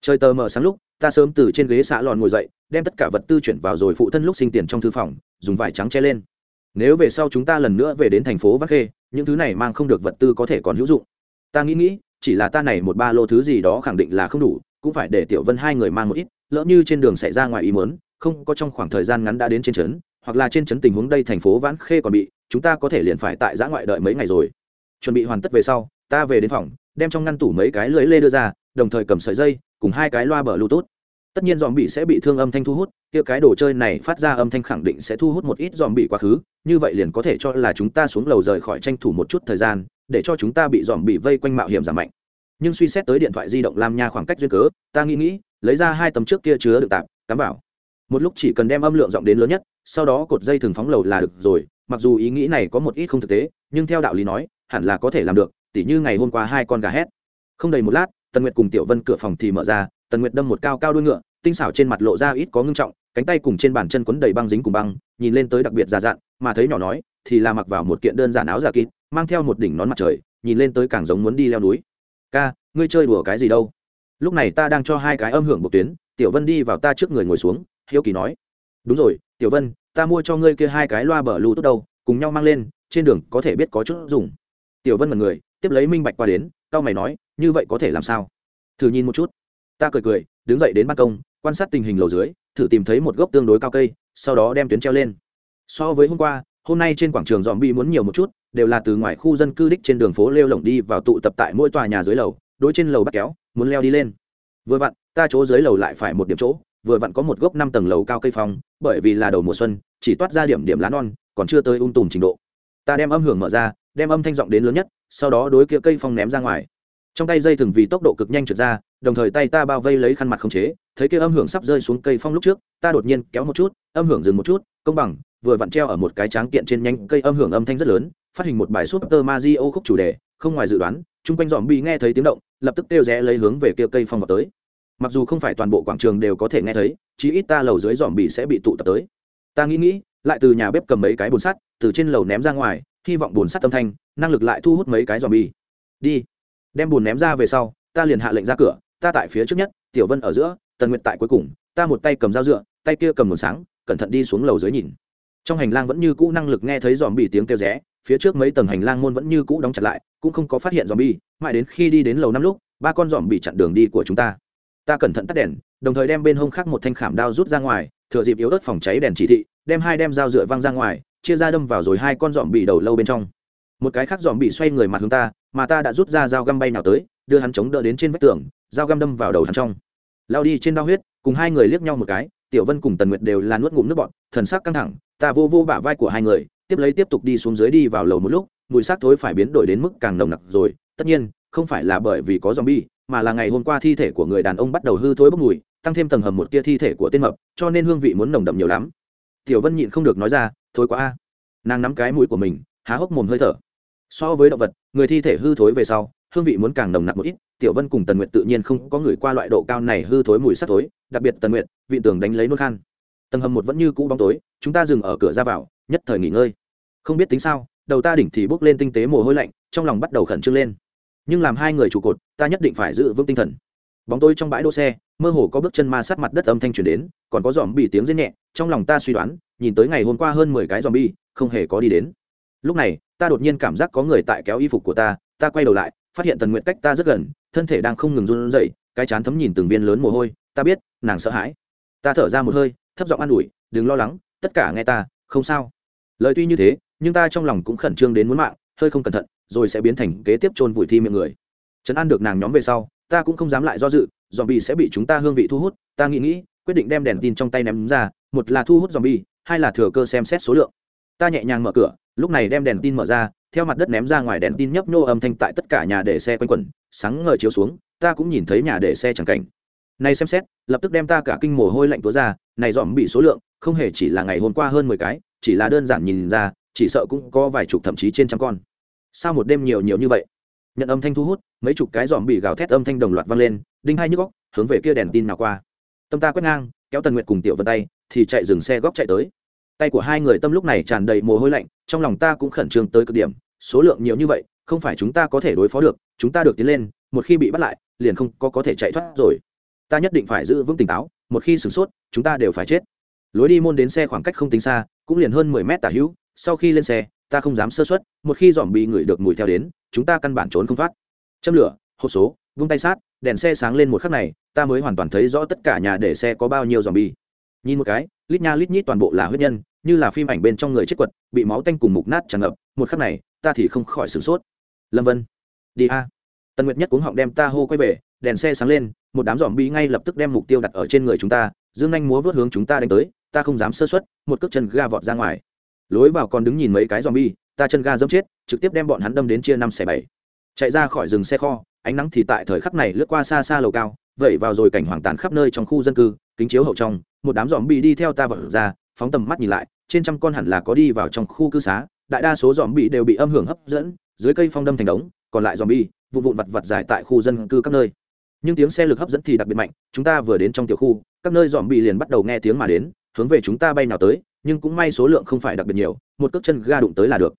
Trời tờ mờ sáng lúc, ta sớm từ trên ghế xạ lòn ngồi dậy, đem tất cả vật tư chuyển vào rồi phụ thân lúc sinh tiền trong thư phòng, dùng vải trắng che lên nếu về sau chúng ta lần nữa về đến thành phố vác khê, những thứ này mang không được vật tư có thể còn hữu dụng. Ta nghĩ nghĩ, chỉ là ta này một ba lô thứ gì đó khẳng định là không đủ, cũng phải để tiểu vân hai người mang một ít, lỡ như trên đường xảy ra ngoài ý mớn không có trong khoảng thời gian ngắn đã đến trên trấn, hoặc là trên trấn tình huống đây thành phố vãn khê còn bị, chúng ta có thể liền phải tại giã ngoại đợi mấy ngày rồi. Chuẩn bị hoàn tất về sau, ta về đến phòng, đem trong ngăn tủ mấy cái lưới lê đưa ra, đồng thời cầm sợi dây, cùng hai cái loa bờ bluetooth tất nhiên dòm bị sẽ bị thương âm thanh thu hút, kia cái đồ chơi này phát ra âm thanh khẳng định sẽ thu hút một ít dòm bị quá khứ, như vậy liền có thể cho là chúng ta xuống lầu rời khỏi tranh thủ một chút thời gian, để cho chúng ta bị dòm bị vây quanh mạo hiểm giảm mạnh. Nhưng suy xét tới điện thoại di động lam nha khoảng cách duyên cớ, ta nghĩ nghĩ, lấy ra hai tấm trước kia chứa được tạm cắm vào. Một lúc chỉ cần đem âm lượng giọng đến lớn nhất, sau đó cột dây thường phóng lầu là được rồi, mặc dù ý nghĩ này có một ít không thực tế, nhưng theo đạo lý nói, hẳn là có thể làm được, tỉ như ngày hôm qua hai con gà hét. Không đầy một lát, tần nguyệt cùng tiểu vân cửa phòng thì mở ra tần nguyệt đâm một cao cao đuôi ngựa, tinh xảo trên mặt lộ ra ít có ngưng trọng, cánh tay cùng trên bàn chân quấn đầy băng dính cùng băng, nhìn lên tới đặc biệt già dặn, mà thấy nhỏ nói, thì là mặc vào một kiện đơn giản áo giả kín mang theo một đỉnh nón mặt trời, nhìn lên tới càng giống muốn đi leo núi. Ca, ngươi chơi đùa cái gì đâu? Lúc này ta đang cho hai cái âm hưởng một tuyến, tiểu vân đi vào ta trước người ngồi xuống, hiếu kỳ nói. Đúng rồi, tiểu vân, ta mua cho ngươi kia hai cái loa bờ lưu tốt đâu, cùng nhau mang lên, trên đường có thể biết có chút dùng. Tiểu vân mật người, tiếp lấy minh bạch qua đến tao mày nói, như vậy có thể làm sao? Thử nhìn một chút ta cười cười, đứng dậy đến ban công, quan sát tình hình lầu dưới, thử tìm thấy một gốc tương đối cao cây, sau đó đem tuyến treo lên. So với hôm qua, hôm nay trên quảng trường dòm bi muốn nhiều một chút, đều là từ ngoài khu dân cư đích trên đường phố lêu lồng đi vào tụ tập tại mỗi tòa nhà dưới lầu, đối trên lầu bắt kéo, muốn leo đi lên. Vừa vặn, ta chỗ dưới lầu lại phải một điểm chỗ, vừa vặn có một gốc năm tầng lầu cao cây phong, bởi vì là đầu mùa xuân, chỉ toát ra điểm điểm lá non, còn chưa tới ung tùm trình độ. Ta đem âm hưởng mở ra, đem âm thanh giọng đến lớn nhất, sau đó đối kia cây phong ném ra ngoài trong tay dây thừng vì tốc độ cực nhanh trượt ra, đồng thời tay ta bao vây lấy khăn mặt không chế, thấy kia âm hưởng sắp rơi xuống cây phong lúc trước, ta đột nhiên kéo một chút, âm hưởng dừng một chút, công bằng, vừa vặn treo ở một cái tráng kiện trên nhánh cây âm hưởng âm thanh rất lớn, phát hình một bài super mario khúc chủ đề, không ngoài dự đoán, chung quanh dòm bị nghe thấy tiếng động, lập tức kêu rẽ lấy hướng về kia cây phong vào tới. Mặc dù không phải toàn bộ quảng trường đều có thể nghe thấy, chí ít ta lầu dưới dòm bị sẽ bị tụ tập tới. Ta nghĩ nghĩ, lại từ nhà bếp cầm mấy cái bồn sắt, từ trên lầu ném ra ngoài, hy vọng bồn sắt âm thanh, năng lực lại thu hút mấy cái dòm bi. Đi đem bùn ném ra về sau, ta liền hạ lệnh ra cửa, ta tại phía trước nhất, tiểu vân ở giữa, tần nguyện tại cuối cùng, ta một tay cầm dao dựa, tay kia cầm một sáng, cẩn thận đi xuống lầu dưới nhìn. Trong hành lang vẫn như cũ năng lực nghe thấy dòm bị tiếng kêu rẽ, phía trước mấy tầng hành lang môn vẫn như cũ đóng chặt lại, cũng không có phát hiện dòm bi mãi đến khi đi đến lầu năm lúc, ba con dòm bị chặn đường đi của chúng ta. Ta cẩn thận tắt đèn, đồng thời đem bên hông khác một thanh khảm đao rút ra ngoài, thừa dịp yếu ớt phòng cháy đèn chỉ thị, đem hai đem dao dựa văng ra ngoài, chia ra đâm vào rồi hai con dòm bị đầu lâu bên trong một cái khác dòm bị xoay người mặt hướng ta, mà ta đã rút ra dao găm bay nào tới, đưa hắn chống đỡ đến trên vách tường, dao găm đâm vào đầu hắn trong. Lao đi trên đao huyết, cùng hai người liếc nhau một cái, tiểu vân cùng tần nguyệt đều là nuốt ngụm nước bọt, thần sắc căng thẳng, ta vô vô bả vai của hai người, tiếp lấy tiếp tục đi xuống dưới đi vào lầu một lúc, mùi xác thối phải biến đổi đến mức càng nồng nặc rồi, tất nhiên, không phải là bởi vì có zombie, mà là ngày hôm qua thi thể của người đàn ông bắt đầu hư thối bốc mùi, tăng thêm tầng hầm một kia thi thể của tên mập, cho nên hương vị muốn nồng đậm nhiều lắm. Tiểu vân nhịn không được nói ra, thối quá a. Nàng nắm cái mũi của mình, há hốc mồm hơi thở so với động vật, người thi thể hư thối về sau, hương vị muốn càng nồng nặc một ít, tiểu vân cùng tần nguyệt tự nhiên không có người qua loại độ cao này hư thối mùi sắt thối, đặc biệt tần nguyệt, vị tường đánh lấy nốt khan. Tầng hầm một vẫn như cũ bóng tối, chúng ta dừng ở cửa ra vào, nhất thời nghỉ ngơi. Không biết tính sao, đầu ta đỉnh thì bốc lên tinh tế mồ hôi lạnh, trong lòng bắt đầu khẩn trương lên. Nhưng làm hai người trụ cột, ta nhất định phải giữ vững tinh thần. Bóng tôi trong bãi đỗ xe, mơ hồ có bước chân ma sát mặt đất âm thanh truyền đến, còn có dòm bị tiếng rên nhẹ, trong lòng ta suy đoán, nhìn tới ngày hôm qua hơn mười cái dòm bi không hề có đi đến. Lúc này ta đột nhiên cảm giác có người tại kéo y phục của ta ta quay đầu lại, phát hiện tần nguyện cách ta rất gần, thân thể đang không ngừng run rẩy, cái chán thấm nhìn từng viên lớn mồ hôi, ta biết, nàng sợ hãi. Ta thở ra một hơi, thấp giọng an ủi, đừng lo lắng, tất cả nghe ta, không sao. Lời tuy như thế, nhưng ta trong lòng cũng khẩn trương đến muốn mạng, hơi không cẩn thận, rồi sẽ biến thành kế tiếp chôn vùi thi miệng người. Trấn an được nàng nhóm về sau, ta cũng không dám lại do dự dòm bi sẽ bị chúng ta hương vị thu hút, ta nghĩ nghĩ, quyết định đem đèn tin trong tay ném ra, một là thu hút dòm bi hai là thừa cơ xem xét số lượng ta nhẹ nhàng mở cửa, lúc này đem đèn tin mở ra, theo mặt đất ném ra ngoài đèn tin nhấp nhô âm thanh tại tất cả nhà để xe quanh quẩn, sáng ngời chiếu xuống, ta cũng nhìn thấy nhà để xe chẳng cảnh. Này xem xét, lập tức đem ta cả kinh mồ hôi lạnh túa ra, này dòm bị số lượng, không hề chỉ là ngày hôm qua hơn mười cái, chỉ là đơn giản nhìn ra, chỉ sợ cũng có vài chục thậm chí trên trăm con. Sao một đêm nhiều nhiều như vậy? Nhận âm thanh thu hút, mấy chục cái dòm bị gào thét âm thanh đồng loạt vang lên, đinh hai nhức góc hướng về kia đèn tin nào qua. Tâm ta quét ngang, kéo tần nguyệt cùng tiểu vân tay, thì chạy dừng xe góc chạy tới tay của hai người tâm lúc này tràn đầy mồ hôi lạnh, trong lòng ta cũng khẩn trương tới cực điểm, số lượng nhiều như vậy, không phải chúng ta có thể đối phó được, chúng ta được tiến lên, một khi bị bắt lại, liền không có có thể chạy thoát rồi. Ta nhất định phải giữ vững tỉnh táo, một khi sửng sốt, chúng ta đều phải chết. Lối đi môn đến xe khoảng cách không tính xa, cũng liền hơn mười mét tả hữu, sau khi lên xe, ta không dám sơ xuất một khi dòm bị người được mùi theo đến, chúng ta căn bản trốn không thoát. Châm lửa, hộp số, vung tay sát, đèn xe sáng lên một khắc này, ta mới hoàn toàn thấy rõ tất cả nhà để xe có bao nhiêu dòm bi. Nhìn một cái, lít nha lít nhít toàn bộ là huyết nhân như là phim ảnh bên trong người chết quật, bị máu tanh cùng mục nát tràn ngập, một khắc này, ta thì không khỏi sửng sốt. Lâm vân, đi a. Tần nguyệt nhất cuống họng đem ta hô quay về, đèn xe sáng lên, một đám dòm bi ngay lập tức đem mục tiêu đặt ở trên người chúng ta, dương anh múa vớt hướng chúng ta đánh tới, ta không dám sơ xuất một cước chân ga vọt ra ngoài. Lối vào còn đứng nhìn mấy cái dòm bi, ta chân ga dẫm chết, trực tiếp đem bọn hắn đâm đến chia năm xẻ bảy. Chạy ra khỏi rừng xe kho, ánh nắng thì tại thời khắc này lướt qua xa xa lầu cao, vẩy vào rồi cảnh hoàng tàn khắp nơi trong khu dân cư, kính chiếu hậu trong, một đám dòm bi đi theo ta vọt ra phóng tầm mắt nhìn lại, trên trăm con hẳn là có đi vào trong khu cư xá, đại đa số dòm bị đều bị âm hưởng hấp dẫn, dưới cây phong đâm thành đống, còn lại dòm bi vụ vụn vặt vặt dài tại khu dân cư các nơi. Nhưng tiếng xe lực hấp dẫn thì đặc biệt mạnh, chúng ta vừa đến trong tiểu khu, các nơi dòm bị liền bắt đầu nghe tiếng mà đến, hướng về chúng ta bay nào tới, nhưng cũng may số lượng không phải đặc biệt nhiều, một cước chân ga đụng tới là được.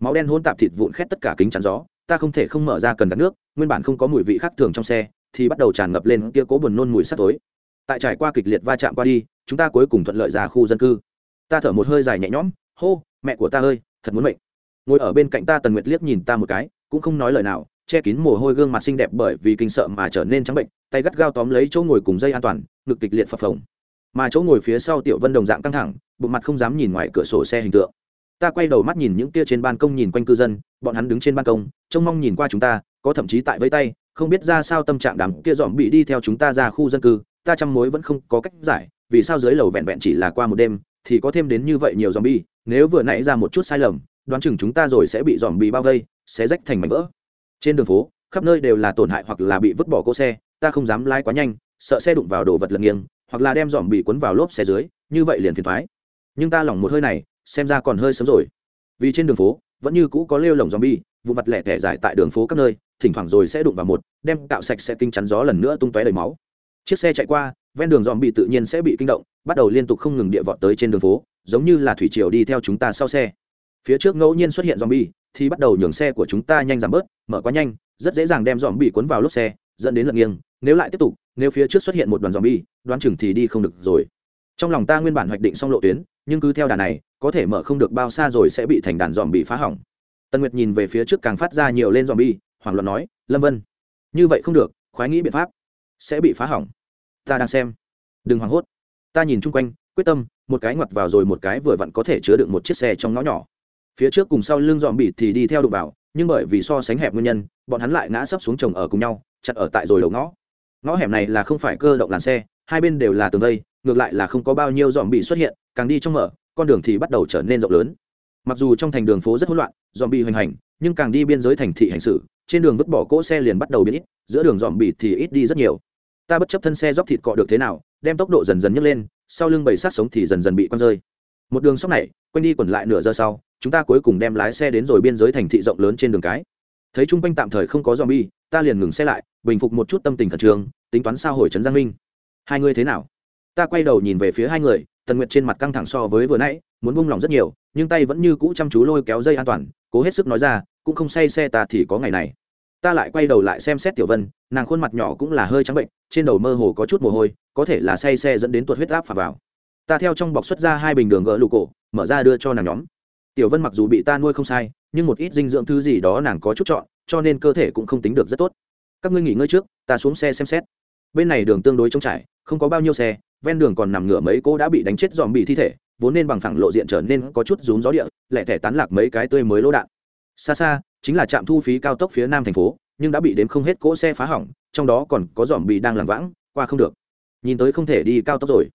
Máu đen hôn tạp thịt vụn khét tất cả kính chắn gió, ta không thể không mở ra cần đặt nước, nguyên bản không có mùi vị khác thường trong xe, thì bắt đầu tràn ngập lên kia cố buồn nôn mùi sắt tối. Tại trải qua kịch liệt va chạm qua đi, chúng ta cuối cùng thuận lợi ra khu dân cư ta thở một hơi dài nhẹ nhõm, hô, mẹ của ta ơi, thật muốn mệnh. Ngồi ở bên cạnh ta tần nguyệt liếc nhìn ta một cái, cũng không nói lời nào, che kín mồ hôi gương mặt xinh đẹp bởi vì kinh sợ mà trở nên trắng bệnh, tay gắt gao tóm lấy chỗ ngồi cùng dây an toàn, ngực kịch liệt phập phồng. Mà chỗ ngồi phía sau tiểu vân đồng dạng căng thẳng, bụng mặt không dám nhìn ngoài cửa sổ xe hình tượng. Ta quay đầu mắt nhìn những kia trên ban công nhìn quanh cư dân, bọn hắn đứng trên ban công, trông mong nhìn qua chúng ta, có thậm chí tại với tay, không biết ra sao tâm trạng đám kia dòm bị đi theo chúng ta ra khu dân cư, ta chăm mối vẫn không có cách giải, vì sao dưới lầu vẹn vẹn chỉ là qua một đêm thì có thêm đến như vậy nhiều zombie. nếu vừa nãy ra một chút sai lầm, đoán chừng chúng ta rồi sẽ bị zombie bao vây, sẽ rách thành mảnh vỡ trên đường phố, khắp nơi đều là tổn hại hoặc là bị vứt bỏ cỗ xe, ta không dám lái quá nhanh, sợ xe đụng vào đồ vật lật nghiêng, hoặc là đem zombie cuốn vào lốp xe dưới, như vậy liền phiền toái. nhưng ta lỏng một hơi này, xem ra còn hơi sớm rồi vì trên đường phố, vẫn như cũ có lêu lồng zombie, vụ mặt lẻ tẻ giải tại đường phố các nơi, thỉnh thoảng rồi sẽ đụng vào một, đem cạo sạch sẽ kinh chắn gió lần nữa tung tóe đầy máu chiếc xe chạy qua, ven đường dòm bị tự nhiên sẽ bị kinh động, bắt đầu liên tục không ngừng địa vọt tới trên đường phố, giống như là thủy triều đi theo chúng ta sau xe. Phía trước ngẫu nhiên xuất hiện dòm bi thì bắt đầu nhường xe của chúng ta nhanh giảm bớt, mở quá nhanh, rất dễ dàng đem dòm bị cuốn vào lốp xe, dẫn đến lật nghiêng. Nếu lại tiếp tục, nếu phía trước xuất hiện một đoàn dòm bi đoán chừng thì đi không được rồi. Trong lòng ta nguyên bản hoạch định xong lộ tuyến, nhưng cứ theo đà này, có thể mở không được bao xa rồi sẽ bị thành đàn dòm bị phá hỏng. Tân nguyệt nhìn về phía trước càng phát ra nhiều lên dòm bi hoảng loạn nói, lâm vân, như vậy không được, khoái nghĩ biện pháp sẽ bị phá hỏng ta đang xem. Đừng hoảng hốt. Ta nhìn chung quanh, quyết tâm, một cái ngoặt vào rồi một cái vừa vặn có thể chứa được một chiếc xe trong ngõ nhỏ. Phía trước cùng sau lưng dòm bị thì đi theo đụng vào, nhưng bởi vì so sánh hẹp nguyên nhân, bọn hắn lại ngã sấp xuống chồng ở cùng nhau, chặt ở tại rồi đầu ngõ. Ngõ hẻm này là không phải cơ động làn xe, hai bên đều là tường vây, ngược lại là không có bao nhiêu dòm bị xuất hiện, càng đi trong mở, con đường thì bắt đầu trở nên rộng lớn. Mặc dù trong thành đường phố rất hỗn loạn dòm bị hoành hành, nhưng càng đi biên giới thành thị hành xử, trên đường vứt bỏ cỗ xe liền bắt đầu biến ít, giữa đường dòm bị thì ít đi rất nhiều ta bất chấp thân xe dốc thịt cọ được thế nào, đem tốc độ dần dần nhấc lên, sau lưng bầy sát sống thì dần dần bị quăng rơi. Một đường sóc này, quanh đi quẩn lại nửa giờ sau, chúng ta cuối cùng đem lái xe đến rồi biên giới thành thị rộng lớn trên đường cái. Thấy chung quanh tạm thời không có zombie, ta liền ngừng xe lại, bình phục một chút tâm tình khẩn trương, tính toán sao hồi trấn giang minh. Hai người thế nào? Ta quay đầu nhìn về phía hai người, tần nguyệt trên mặt căng thẳng so với vừa nãy, muốn buông lòng rất nhiều, nhưng tay vẫn như cũ chăm chú lôi kéo dây an toàn, cố hết sức nói ra, cũng không say xe ta thì có ngày này ta lại quay đầu lại xem xét tiểu vân, nàng khuôn mặt nhỏ cũng là hơi trắng bệnh, trên đầu mơ hồ có chút mồ hôi, có thể là say xe dẫn đến tuột huyết áp phà vào. Ta theo trong bọc xuất ra hai bình đường gỡ lụ cổ, mở ra đưa cho nàng nhóm. Tiểu vân mặc dù bị ta nuôi không sai, nhưng một ít dinh dưỡng thứ gì đó nàng có chút chọn, cho nên cơ thể cũng không tính được rất tốt. Các ngươi nghỉ ngơi trước, ta xuống xe xem xét. Bên này đường tương đối trống trải, không có bao nhiêu xe, ven đường còn nằm ngửa mấy cô đã bị đánh chết dòm bị thi thể, vốn nên bằng phẳng lộ diện trở nên có chút rúm gió địa lẹ thẻ tán lạc mấy cái tươi mới lỗ đạn. Xa xa chính là trạm thu phí cao tốc phía nam thành phố, nhưng đã bị đếm không hết cỗ xe phá hỏng, trong đó còn có dòm bị đang làm vãng, qua không được. Nhìn tới không thể đi cao tốc rồi.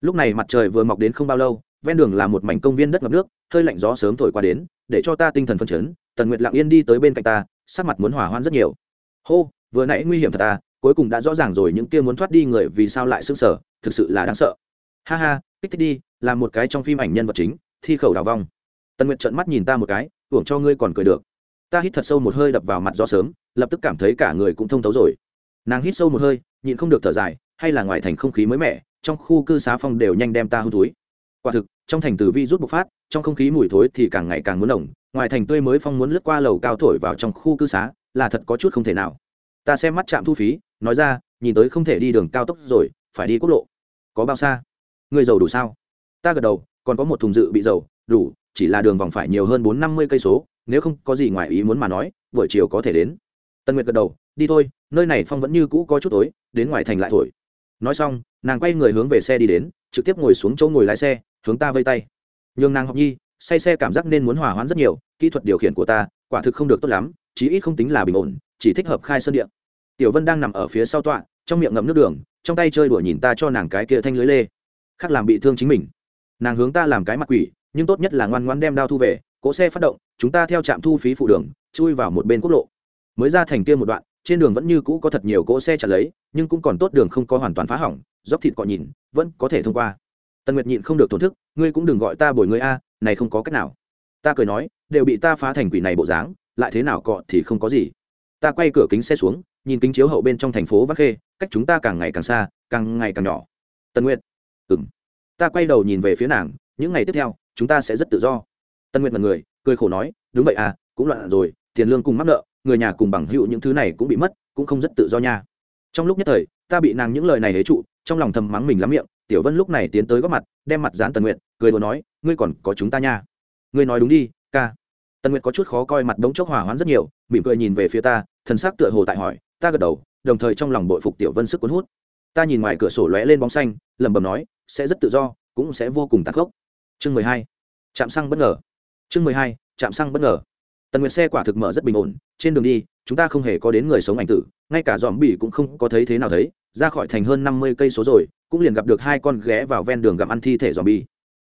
Lúc này mặt trời vừa mọc đến không bao lâu, ven đường là một mảnh công viên đất ngập nước, hơi lạnh gió sớm thổi qua đến, để cho ta tinh thần phân chấn, tần nguyệt lặng yên đi tới bên cạnh ta, sắc mặt muốn hỏa hoạn rất nhiều. Hô, vừa nãy nguy hiểm thật ta cuối cùng đã rõ ràng rồi, những kia muốn thoát đi người vì sao lại sững sờ, thực sự là đáng sợ. Ha ha, kích thích đi làm một cái trong phim ảnh nhân vật chính, thi khẩu đào vong. Tần nguyệt trợn mắt nhìn ta một cái, hưởng cho ngươi còn cười được ta hít thật sâu một hơi đập vào mặt gió sớm, lập tức cảm thấy cả người cũng thông thấu rồi. Nàng hít sâu một hơi, nhịn không được thở dài, hay là ngoài thành không khí mới mẻ, trong khu cư xá phong đều nhanh đem ta hư túi. Quả thực, trong thành từ vi rút bộc phát, trong không khí mùi thối thì càng ngày càng muốn nồng, ngoài thành tươi mới phong muốn lướt qua lầu cao thổi vào trong khu cư xá, là thật có chút không thể nào. Ta xem mắt trạm thu phí, nói ra, nhìn tới không thể đi đường cao tốc rồi, phải đi quốc lộ. Có bao xa? Người giàu đủ sao? Ta gật đầu, còn có một thùng dự bị dầu, đủ, chỉ là đường vòng phải nhiều hơn bốn năm mươi cây số nếu không có gì ngoài ý muốn mà nói, buổi chiều có thể đến. Tân nguyệt gật đầu, đi thôi, nơi này phong vẫn như cũ có chút tối, đến ngoài thành lại thổi. Nói xong, nàng quay người hướng về xe đi đến, trực tiếp ngồi xuống chỗ ngồi lái xe, hướng ta vây tay. Nhường nàng học nhi, say xe cảm giác nên muốn hòa hoãn rất nhiều, kỹ thuật điều khiển của ta, quả thực không được tốt lắm, chí ít không tính là bình ổn, chỉ thích hợp khai sơn điện tiểu vân đang nằm ở phía sau tọa, trong miệng ngậm nước đường, trong tay chơi đùa nhìn ta cho nàng cái kia thanh lưới lê. Khác làm bị thương chính mình. Nàng hướng ta làm cái mặt quỷ, nhưng tốt nhất là ngoan ngoan đem đao thu về cỗ xe phát động, chúng ta theo trạm thu phí phụ đường, chui vào một bên quốc lộ. Mới ra thành kia một đoạn, trên đường vẫn như cũ có thật nhiều cỗ xe chặt lấy, nhưng cũng còn tốt đường không có hoàn toàn phá hỏng, dốc thịt cọ nhìn, vẫn có thể thông qua. Tần nguyệt nhịn không được thổn thức, ngươi cũng đừng gọi ta bồi ngươi a, này không có cách nào. Ta cười nói, đều bị ta phá thành quỷ này bộ dáng, lại thế nào cọ thì không có gì. Ta quay cửa kính xe xuống, nhìn kính chiếu hậu bên trong thành phố vác khê, cách chúng ta càng ngày càng xa, càng ngày càng nhỏ. Tần nguyệt ừng ta quay đầu nhìn về phía nàng, những ngày tiếp theo, chúng ta sẽ rất tự do tân nguyệt mật người, cười khổ nói, đúng vậy à cũng loạn rồi, tiền lương cùng mắc nợ, người nhà cùng bằng hữu những thứ này cũng bị mất, cũng không rất tự do nha. Trong lúc nhất thời, ta bị nàng những lời này hế trụ, trong lòng thầm mắng mình lắm miệng, tiểu vân lúc này tiến tới góp mặt, đem mặt dán tần nguyện cười đùa nói, ngươi còn có chúng ta nha. Ngươi nói đúng đi, ca. Tần nguyệt có chút khó coi mặt đống chốc hỏa hoãn rất nhiều, mỉm cười nhìn về phía ta, thần sắc tựa hồ tại hỏi, ta gật đầu, đồng thời trong lòng bội phục tiểu vân sức cuốn hút. Ta nhìn ngoài cửa sổ lóe lên bóng xanh, lẩm bẩm nói, sẽ rất tự do, cũng sẽ vô cùng tàn khốc. Chương mười hai. Chạm xăng bất ngờ chương mười hai, chạm xăng bất ngờ. Tần nguyệt xe quả thực mở rất bình ổn, trên đường đi, chúng ta không hề có đến người sống ảnh tử, ngay cả dòm bỉ cũng không có thấy thế nào thấy, ra khỏi thành hơn năm mươi cây số rồi, cũng liền gặp được hai con ghé vào ven đường gặm ăn thi thể dòm bỉ.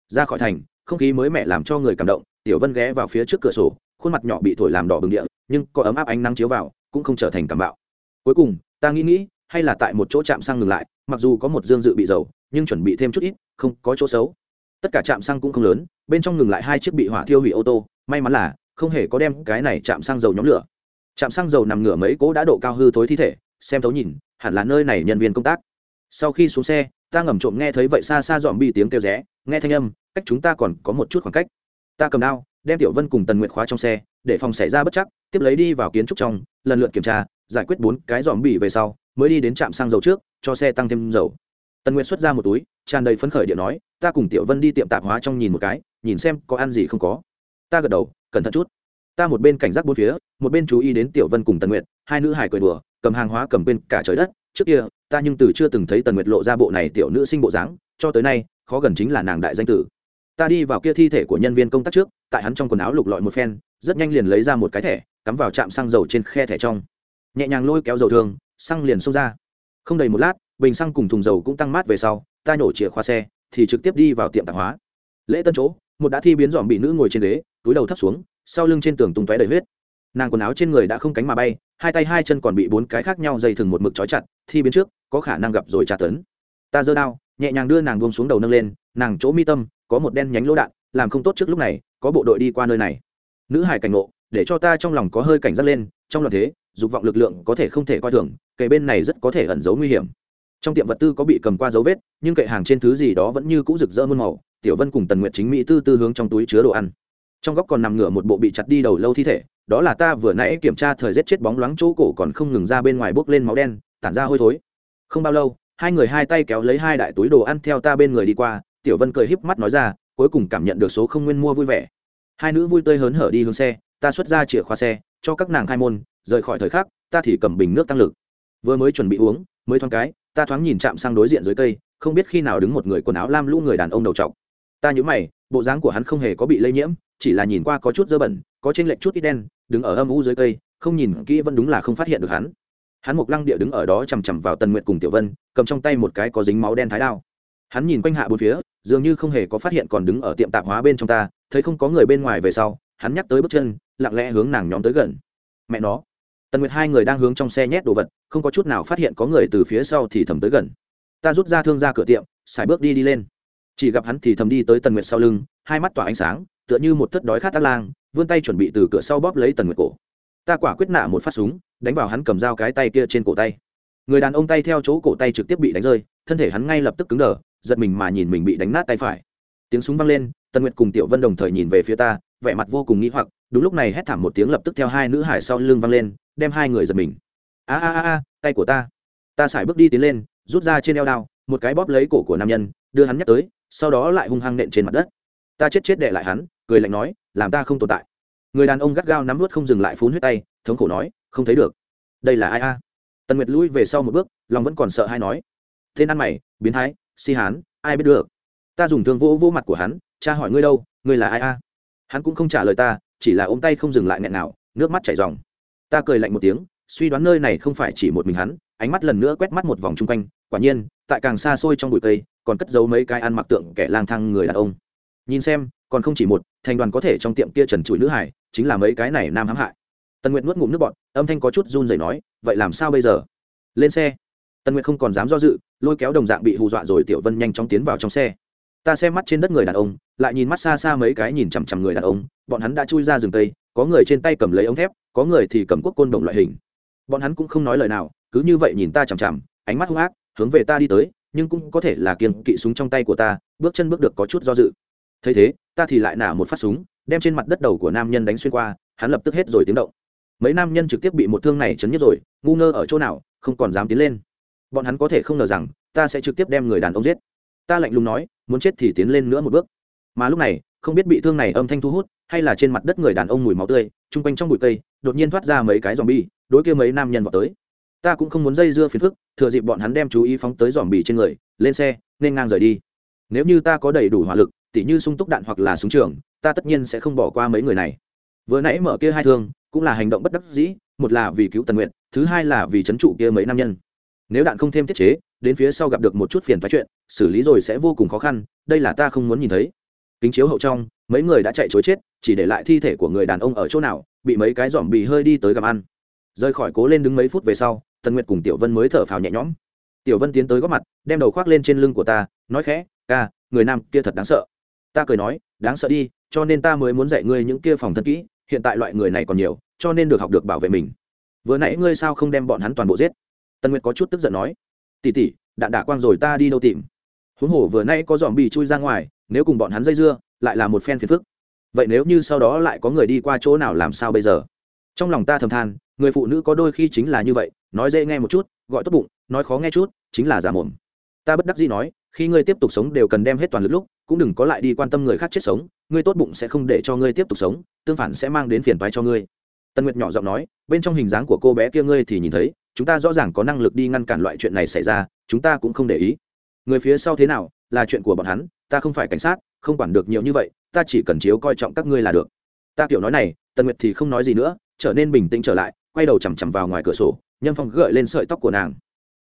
Ra khỏi thành, không khí mới mẻ làm cho người cảm động, tiểu vân ghé vào phía trước cửa sổ, khuôn mặt nhỏ bị thổi làm đỏ bừng địa, nhưng có ấm áp ánh nắng chiếu vào, cũng không trở thành cảm bạo. Cuối cùng, ta nghĩ nghĩ, hay là tại một chỗ chạm xăng ngừng lại, mặc dù có một dương dự bị dầu, nhưng chuẩn bị thêm chút ít, không có chỗ xấu tất cả trạm xăng cũng không lớn, bên trong ngừng lại hai chiếc bị hỏa thiêu hủy ô tô, may mắn là, không hề có đem cái này chạm xăng dầu nhóm lửa. Chạm xăng dầu nằm ngửa mấy cỗ đã độ cao hư thối thi thể, xem thấu nhìn, hẳn là nơi này nhân viên công tác. Sau khi xuống xe, ta ngầm trộm nghe thấy vậy xa xa dọn bị tiếng kêu rẽ, nghe thanh âm, cách chúng ta còn có một chút khoảng cách. Ta cầm đao, đem tiểu vân cùng tần nguyện khóa trong xe, để phòng xảy ra bất chắc, tiếp lấy đi vào kiến trúc trong, lần lượt kiểm tra, giải quyết bốn cái dòm bị về sau, mới đi đến trạm xăng dầu trước, cho xe tăng thêm dầu. Tần nguyện xuất ra một túi, tràn đầy phấn khởi điện nói ta cùng tiểu vân đi tiệm tạp hóa trong nhìn một cái nhìn xem có ăn gì không có. Ta gật đầu cẩn thận chút. Ta một bên cảnh giác bốn phía một bên chú ý đến tiểu vân cùng tần nguyệt hai nữ hải cười đùa cầm hàng hóa cầm bên cả trời đất. Trước kia ta nhưng từ chưa từng thấy tần nguyệt lộ ra bộ này tiểu nữ sinh bộ dáng cho tới nay khó gần chính là nàng đại danh tử. Ta đi vào kia thi thể của nhân viên công tác trước tại hắn trong quần áo lục lọi một phen rất nhanh liền lấy ra một cái thẻ cắm vào trạm xăng dầu trên khe thẻ trong. Nhẹ nhàng lôi kéo dầu thường, xăng liền xông ra. Không đầy một lát bình xăng cùng thùng dầu cũng tăng mát về sau ta nhổ chìa khóa xe thì trực tiếp đi vào tiệm tạp hóa. Lễ tân chỗ, một đã thi biến dòm bị nữ ngồi trên ghế, túi đầu thấp xuống, sau lưng trên tường tung tóe đầy huyết. Nàng quần áo trên người đã không cánh mà bay, hai tay hai chân còn bị bốn cái khác nhau dây thừng một mực trói chặt, thi biến trước, có khả năng gặp rồi tra tấn. Ta giơ đao, nhẹ nhàng đưa nàng buông xuống đầu nâng lên, nàng chỗ mi tâm, có một đen nhánh lỗ đạn, làm không tốt trước lúc này, có bộ đội đi qua nơi này. Nữ hải cảnh ngộ, để cho ta trong lòng có hơi cảnh giác lên, trong loạt thế, dục vọng lực lượng có thể không thể coi thường kề bên này rất có thể ẩn giấu nguy hiểm trong tiệm vật tư có bị cầm qua dấu vết, nhưng kệ hàng trên thứ gì đó vẫn như cũ rực rỡ muôn màu, tiểu vân cùng tần nguyệt chính mỹ tư tư hướng trong túi chứa đồ ăn. Trong góc còn nằm ngửa một bộ bị chặt đi đầu lâu thi thể, đó là ta vừa nãy kiểm tra thời giết chết bóng loáng chỗ cổ còn không ngừng ra bên ngoài bốc lên máu đen, tản ra hôi thối. Không bao lâu, hai người hai tay kéo lấy hai đại túi đồ ăn theo ta bên người đi qua, tiểu vân cười híp mắt nói ra, cuối cùng cảm nhận được số không nguyên mua vui vẻ. Hai nữ vui tươi hớn hở đi hướng xe, ta xuất ra chìa khóa xe, cho các nàng khai môn, rời khỏi thời khắc, ta thì cầm bình nước tăng lực. Vừa mới chuẩn bị uống, mới thoáng cái ta thoáng nhìn chạm sang đối diện dưới cây, không biết khi nào đứng một người quần áo lam lũ người đàn ông đầu trọc. Ta nhớ mày, bộ dáng của hắn không hề có bị lây nhiễm, chỉ là nhìn qua có chút dơ bẩn, có trên lệch chút ít đen, đứng ở âm u dưới cây, không nhìn kỹ vẫn đúng là không phát hiện được hắn. Hắn mục lăng địa đứng ở đó chằm chằm vào tần nguyện cùng tiểu vân, cầm trong tay một cái có dính máu đen thái đao. Hắn nhìn quanh hạ bốn phía, dường như không hề có phát hiện còn đứng ở tiệm tạp hóa bên trong ta, thấy không có người bên ngoài về sau, hắn nhắc tới bước chân, lặng lẽ hướng nàng nhóm tới gần. Mẹ nó tần nguyệt hai người đang hướng trong xe nhét đồ vật không có chút nào phát hiện có người từ phía sau thì thầm tới gần ta rút ra thương ra cửa tiệm xài bước đi đi lên chỉ gặp hắn thì thầm đi tới tần nguyệt sau lưng hai mắt tỏa ánh sáng tựa như một thất đói khát tác lang vươn tay chuẩn bị từ cửa sau bóp lấy tần nguyệt cổ ta quả quyết nạ một phát súng đánh vào hắn cầm dao cái tay kia trên cổ tay người đàn ông tay theo chỗ cổ tay trực tiếp bị đánh rơi thân thể hắn ngay lập tức cứng đờ giật mình mà nhìn mình bị đánh nát tay phải tiếng súng vang lên tần nguyệt cùng tiểu vân đồng thời nhìn về phía ta vẻ mặt vô cùng nghĩ hoặc đúng lúc này hét thảm một tiếng lập tức theo hai nữ hải sau lưng vang lên đem hai người giật mình. A a a a, tay của ta. Ta sải bước đi tiến lên, rút ra trên eo đao, một cái bóp lấy cổ của nam nhân, đưa hắn nhắc tới, sau đó lại hung hăng nện trên mặt đất. Ta chết chết đệ lại hắn, cười lạnh nói, làm ta không tồn tại. Người đàn ông gắt gao nắm vút không dừng lại phun huyết tay, thống khổ nói, không thấy được. Đây là ai a? Tần nguyệt lui về sau một bước, lòng vẫn còn sợ hay nói, tên ăn mày, biến thái, si hán, ai biết được? Ta dùng thương vỗ vỗ mặt của hắn cha hỏi ngươi đâu, ngươi là ai a? Hắn cũng không trả lời ta, chỉ là ôm tay không dừng lại nghẹn nào nước mắt chảy ròng ta cười lạnh một tiếng, suy đoán nơi này không phải chỉ một mình hắn, ánh mắt lần nữa quét mắt một vòng chung quanh, quả nhiên, tại càng xa xôi trong bụi cây, còn cất giấu mấy cái ăn mặc tượng kẻ lang thang người đàn ông. Nhìn xem, còn không chỉ một, thành đoàn có thể trong tiệm kia trần trụi nữ hải, chính là mấy cái này nam hãm hại. Tần nguyệt nuốt ngụm nước bọn âm thanh có chút run rẩy nói, vậy làm sao bây giờ? Lên xe. Tần nguyệt không còn dám do dự, lôi kéo đồng dạng bị hù dọa rồi tiểu vân nhanh chóng tiến vào trong xe. Ta xem mắt trên đất người đàn ông, lại nhìn mắt xa xa mấy cái nhìn chằm chằm người đàn ông, bọn hắn đã chui ra rừng tây có người trên tay cầm lấy ống thép, có người thì cầm quốc côn đồng loại hình. Bọn hắn cũng không nói lời nào, cứ như vậy nhìn ta chằm chằm, ánh mắt hung ác, hướng về ta đi tới, nhưng cũng có thể là kiêng kỵ súng trong tay của ta, bước chân bước được có chút do dự. Thấy thế, ta thì lại nả một phát súng, đem trên mặt đất đầu của nam nhân đánh xuyên qua, hắn lập tức hết rồi tiếng động. Mấy nam nhân trực tiếp bị một thương này chấn nhất rồi, ngu ngơ ở chỗ nào, không còn dám tiến lên. Bọn hắn có thể không ngờ rằng, ta sẽ trực tiếp đem người đàn ông giết. Ta lạnh lùng nói, muốn chết thì tiến lên nữa một bước. Mà lúc này, không biết bị thương này âm thanh thu hút hay là trên mặt đất người đàn ông mùi máu tươi, chung quanh trong bụi cây, đột nhiên thoát ra mấy cái dòm bi đối kia mấy nam nhân vào tới. Ta cũng không muốn dây dưa phiền phức, thừa dịp bọn hắn đem chú ý phóng tới dòm bì trên người, lên xe, nên ngang rời đi. Nếu như ta có đầy đủ hỏa lực, tỉ như sung túc đạn hoặc là súng trường, ta tất nhiên sẽ không bỏ qua mấy người này. Vừa nãy mở kia hai thương, cũng là hành động bất đắc dĩ, một là vì cứu tần nguyện thứ hai là vì c h ấ n trụ kia mấy nam nhân. Nếu đạn không thêm tiết chế, đến phía sau gặp được một chút phiền phái chuyện, xử lý rồi sẽ vô cùng khó khăn, đây là ta không muốn nhìn thấy. Kính chiếu hậu trong mấy người đã chạy chối chết, chỉ để lại thi thể của người đàn ông ở chỗ nào, bị mấy cái dòm bị hơi đi tới gặm ăn. Rời khỏi cố lên đứng mấy phút về sau, tần nguyệt cùng tiểu vân mới thở phào nhẹ nhõm. Tiểu vân tiến tới góp mặt, đem đầu khoác lên trên lưng của ta, nói khẽ, ca, người nam kia thật đáng sợ. Ta cười nói, đáng sợ đi, cho nên ta mới muốn dạy ngươi những kia phòng thân kỹ, hiện tại loại người này còn nhiều, cho nên được học được bảo vệ mình. Vừa nãy ngươi sao không đem bọn hắn toàn bộ giết? Tân nguyệt có chút tức giận nói. Tỉ tỉ đạn đả quang rồi ta đi đâu tìm? Huống hồ vừa nãy có dòm bì chui ra ngoài, nếu cùng bọn hắn dây dưa lại là một phen phiền phức. Vậy nếu như sau đó lại có người đi qua chỗ nào làm sao bây giờ? Trong lòng ta thầm than, người phụ nữ có đôi khi chính là như vậy, nói dễ nghe một chút, gọi tốt bụng, nói khó nghe chút, chính là giả mồm. Ta bất đắc dĩ nói, khi ngươi tiếp tục sống đều cần đem hết toàn lực lúc, cũng đừng có lại đi quan tâm người khác chết sống, ngươi tốt bụng sẽ không để cho ngươi tiếp tục sống, tương phản sẽ mang đến phiền toái cho ngươi. Tân nguyệt nhỏ giọng nói, bên trong hình dáng của cô bé kia ngươi thì nhìn thấy, chúng ta rõ ràng có năng lực đi ngăn cản loại chuyện này xảy ra, chúng ta cũng không để ý. Người phía sau thế nào, là chuyện của bọn hắn ta không phải cảnh sát, không quản được nhiều như vậy, ta chỉ cần chiếu coi trọng các ngươi là được. Ta kiểu nói này, tần nguyệt thì không nói gì nữa, trở nên bình tĩnh trở lại, quay đầu chằm chằm vào ngoài cửa sổ, nhâm phong gợi lên sợi tóc của nàng.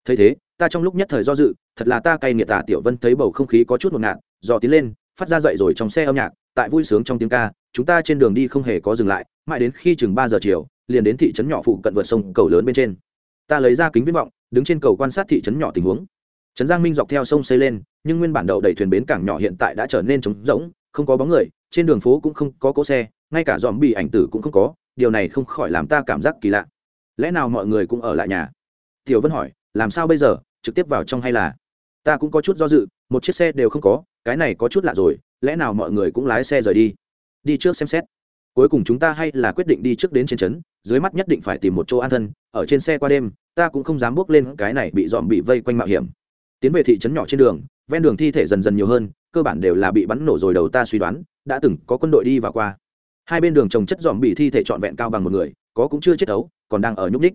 Thấy thế, ta trong lúc nhất thời do dự, thật là ta cay nghiệt tả tiểu vân thấy bầu không khí có chút ngột ngạt, dò tiến lên, phát ra dậy rồi trong xe âm nhạc, tại vui sướng trong tiếng ca, chúng ta trên đường đi không hề có dừng lại, mãi đến khi chừng ba giờ chiều, liền đến thị trấn nhỏ phụ cận vượt sông cầu lớn bên trên. Ta lấy ra kính viễn vọng, đứng trên cầu quan sát thị trấn nhỏ tình huống. Trấn giang minh dọc theo sông xây lên nhưng nguyên bản đậu đẩy thuyền bến cảng nhỏ hiện tại đã trở nên trống rỗng, không có bóng người, trên đường phố cũng không có cỗ xe, ngay cả dòm bị ảnh tử cũng không có, điều này không khỏi làm ta cảm giác kỳ lạ. Lẽ nào mọi người cũng ở lại nhà? Tiểu vân hỏi, làm sao bây giờ, trực tiếp vào trong hay là? Ta cũng có chút do dự, một chiếc xe đều không có, cái này có chút lạ rồi, lẽ nào mọi người cũng lái xe rời đi? Đi trước xem xét. Cuối cùng chúng ta hay là quyết định đi trước đến trên trấn, dưới mắt nhất định phải tìm một chỗ an thân, ở trên xe qua đêm, ta cũng không dám bước lên cái này bị dọn bị vây quanh mạo hiểm tiến về thị trấn nhỏ trên đường, ven đường thi thể dần dần nhiều hơn, cơ bản đều là bị bắn nổ rồi đầu ta suy đoán, đã từng có quân đội đi và qua. Hai bên đường trồng chất dòm bị thi thể trọn vẹn cao bằng một người, có cũng chưa chết ấu còn đang ở nhúc ních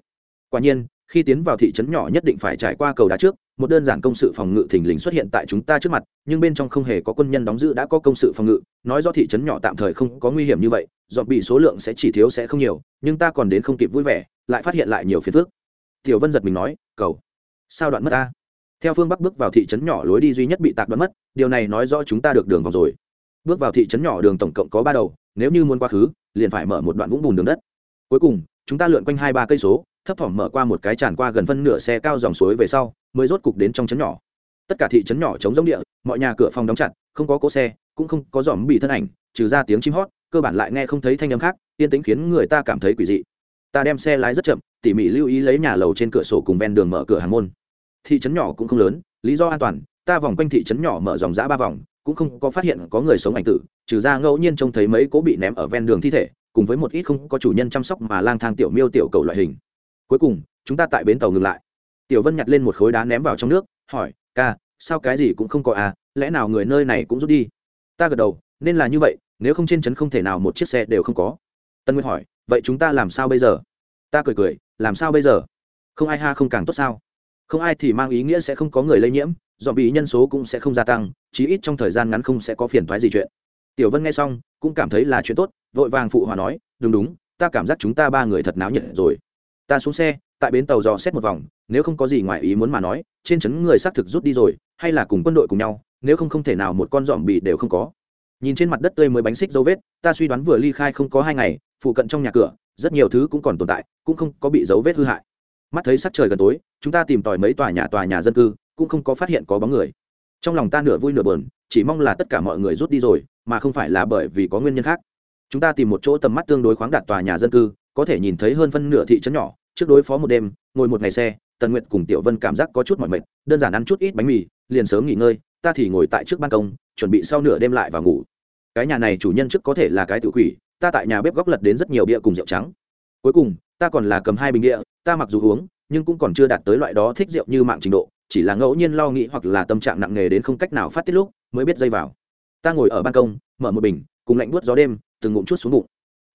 quả nhiên, khi tiến vào thị trấn nhỏ nhất định phải trải qua cầu đá trước, một đơn giản công sự phòng ngự thình lình xuất hiện tại chúng ta trước mặt, nhưng bên trong không hề có quân nhân đóng giữ đã có công sự phòng ngự, nói do thị trấn nhỏ tạm thời không có nguy hiểm như vậy dọn bị số lượng sẽ chỉ thiếu sẽ không nhiều, nhưng ta còn đến không kịp vui vẻ, lại phát hiện lại nhiều phiền phức. Tiểu vân giật mình nói, cầu, sao đoạn mất ta? Theo phương bắc bước vào thị trấn nhỏ lối đi duy nhất bị tạc đoạn mất, điều này nói rõ chúng ta được đường vòng rồi. Bước vào thị trấn nhỏ đường tổng cộng có ba đầu, nếu như muốn qua khứ, liền phải mở một đoạn vũng bùn đường đất. Cuối cùng, chúng ta lượn quanh hai ba cây số, thấp thỏm mở qua một cái tràn qua gần phân nửa xe cao dòng suối về sau, mới rốt cục đến trong trấn nhỏ. Tất cả thị trấn nhỏ chống giống địa, mọi nhà cửa phòng đóng chặt, không có cỗ xe, cũng không có dòm bị thân ảnh, trừ ra tiếng chim hót, cơ bản lại nghe không thấy thanh âm khác, yên tĩnh khiến người ta cảm thấy quỷ dị. Ta đem xe lái rất chậm, tỉ mỉ lưu ý lấy nhà lầu trên cửa sổ cùng ven đường mở cửa hàng môn thị trấn nhỏ cũng không lớn, lý do an toàn, ta vòng quanh thị trấn nhỏ mở dòng giã ba vòng, cũng không có phát hiện có người sống ảnh tử, trừ ra ngẫu nhiên trông thấy mấy cố bị ném ở ven đường thi thể, cùng với một ít không có chủ nhân chăm sóc mà lang thang tiểu miêu tiểu cầu loại hình. Cuối cùng, chúng ta tại bến tàu ngừng lại. Tiểu vân nhặt lên một khối đá ném vào trong nước, hỏi, ca, sao cái gì cũng không có à lẽ nào người nơi này cũng rút đi? Ta gật đầu, nên là như vậy, nếu không trên trấn không thể nào một chiếc xe đều không có. Tân nguyên hỏi, vậy chúng ta làm sao bây giờ? Ta cười cười, làm sao bây giờ? Không ai ha không càng tốt sao? Không ai thì mang ý nghĩa sẽ không có người lây nhiễm dọn bị nhân số cũng sẽ không gia tăng, chí ít trong thời gian ngắn không sẽ có phiền thoái gì chuyện. Tiểu vân nghe xong, cũng cảm thấy là chuyện tốt, vội vàng phụ hòa nói, đúng đúng, ta cảm giác chúng ta ba người thật náo nhiệt rồi. Ta xuống xe, tại bến tàu dò xét một vòng, nếu không có gì ngoài ý muốn mà nói, trên trấn người xác thực rút đi rồi, hay là cùng quân đội cùng nhau, nếu không không thể nào một con dòm bị đều không có. Nhìn trên mặt đất tươi mới bánh xích dấu vết, ta suy đoán vừa ly khai không có hai ngày, phụ cận trong nhà cửa, rất nhiều thứ cũng còn tồn tại, cũng không có bị dấu vết hư hại mắt thấy sắc trời gần tối, chúng ta tìm tòi mấy tòa nhà tòa nhà dân cư, cũng không có phát hiện có bóng người. Trong lòng ta nửa vui nửa bờn chỉ mong là tất cả mọi người rút đi rồi, mà không phải là bởi vì có nguyên nhân khác. Chúng ta tìm một chỗ tầm mắt tương đối khoáng đạt tòa nhà dân cư, có thể nhìn thấy hơn phân nửa thị trấn nhỏ, trước đối phó một đêm, ngồi một ngày xe, tần nguyệt cùng tiểu vân cảm giác có chút mỏi mệt, đơn giản ăn chút ít bánh mì, liền sớm nghỉ ngơi, ta thì ngồi tại trước ban công, chuẩn bị sau nửa đêm lại và ngủ. Cái nhà này chủ nhân trước có thể là cái tự quỷ, ta tại nhà bếp góc lật đến rất nhiều bia cùng rượu trắng. Cuối cùng, ta còn là cầm hai bình địa ta mặc dù uống, nhưng cũng còn chưa đạt tới loại đó thích rượu như mạng trình độ, chỉ là ngẫu nhiên lo nghĩ hoặc là tâm trạng nặng nề đến không cách nào phát tiết lúc, mới biết dây vào. Ta ngồi ở ban công, mở một bình, cùng lạnh buốt gió đêm, từng ngụm chút xuống bụng.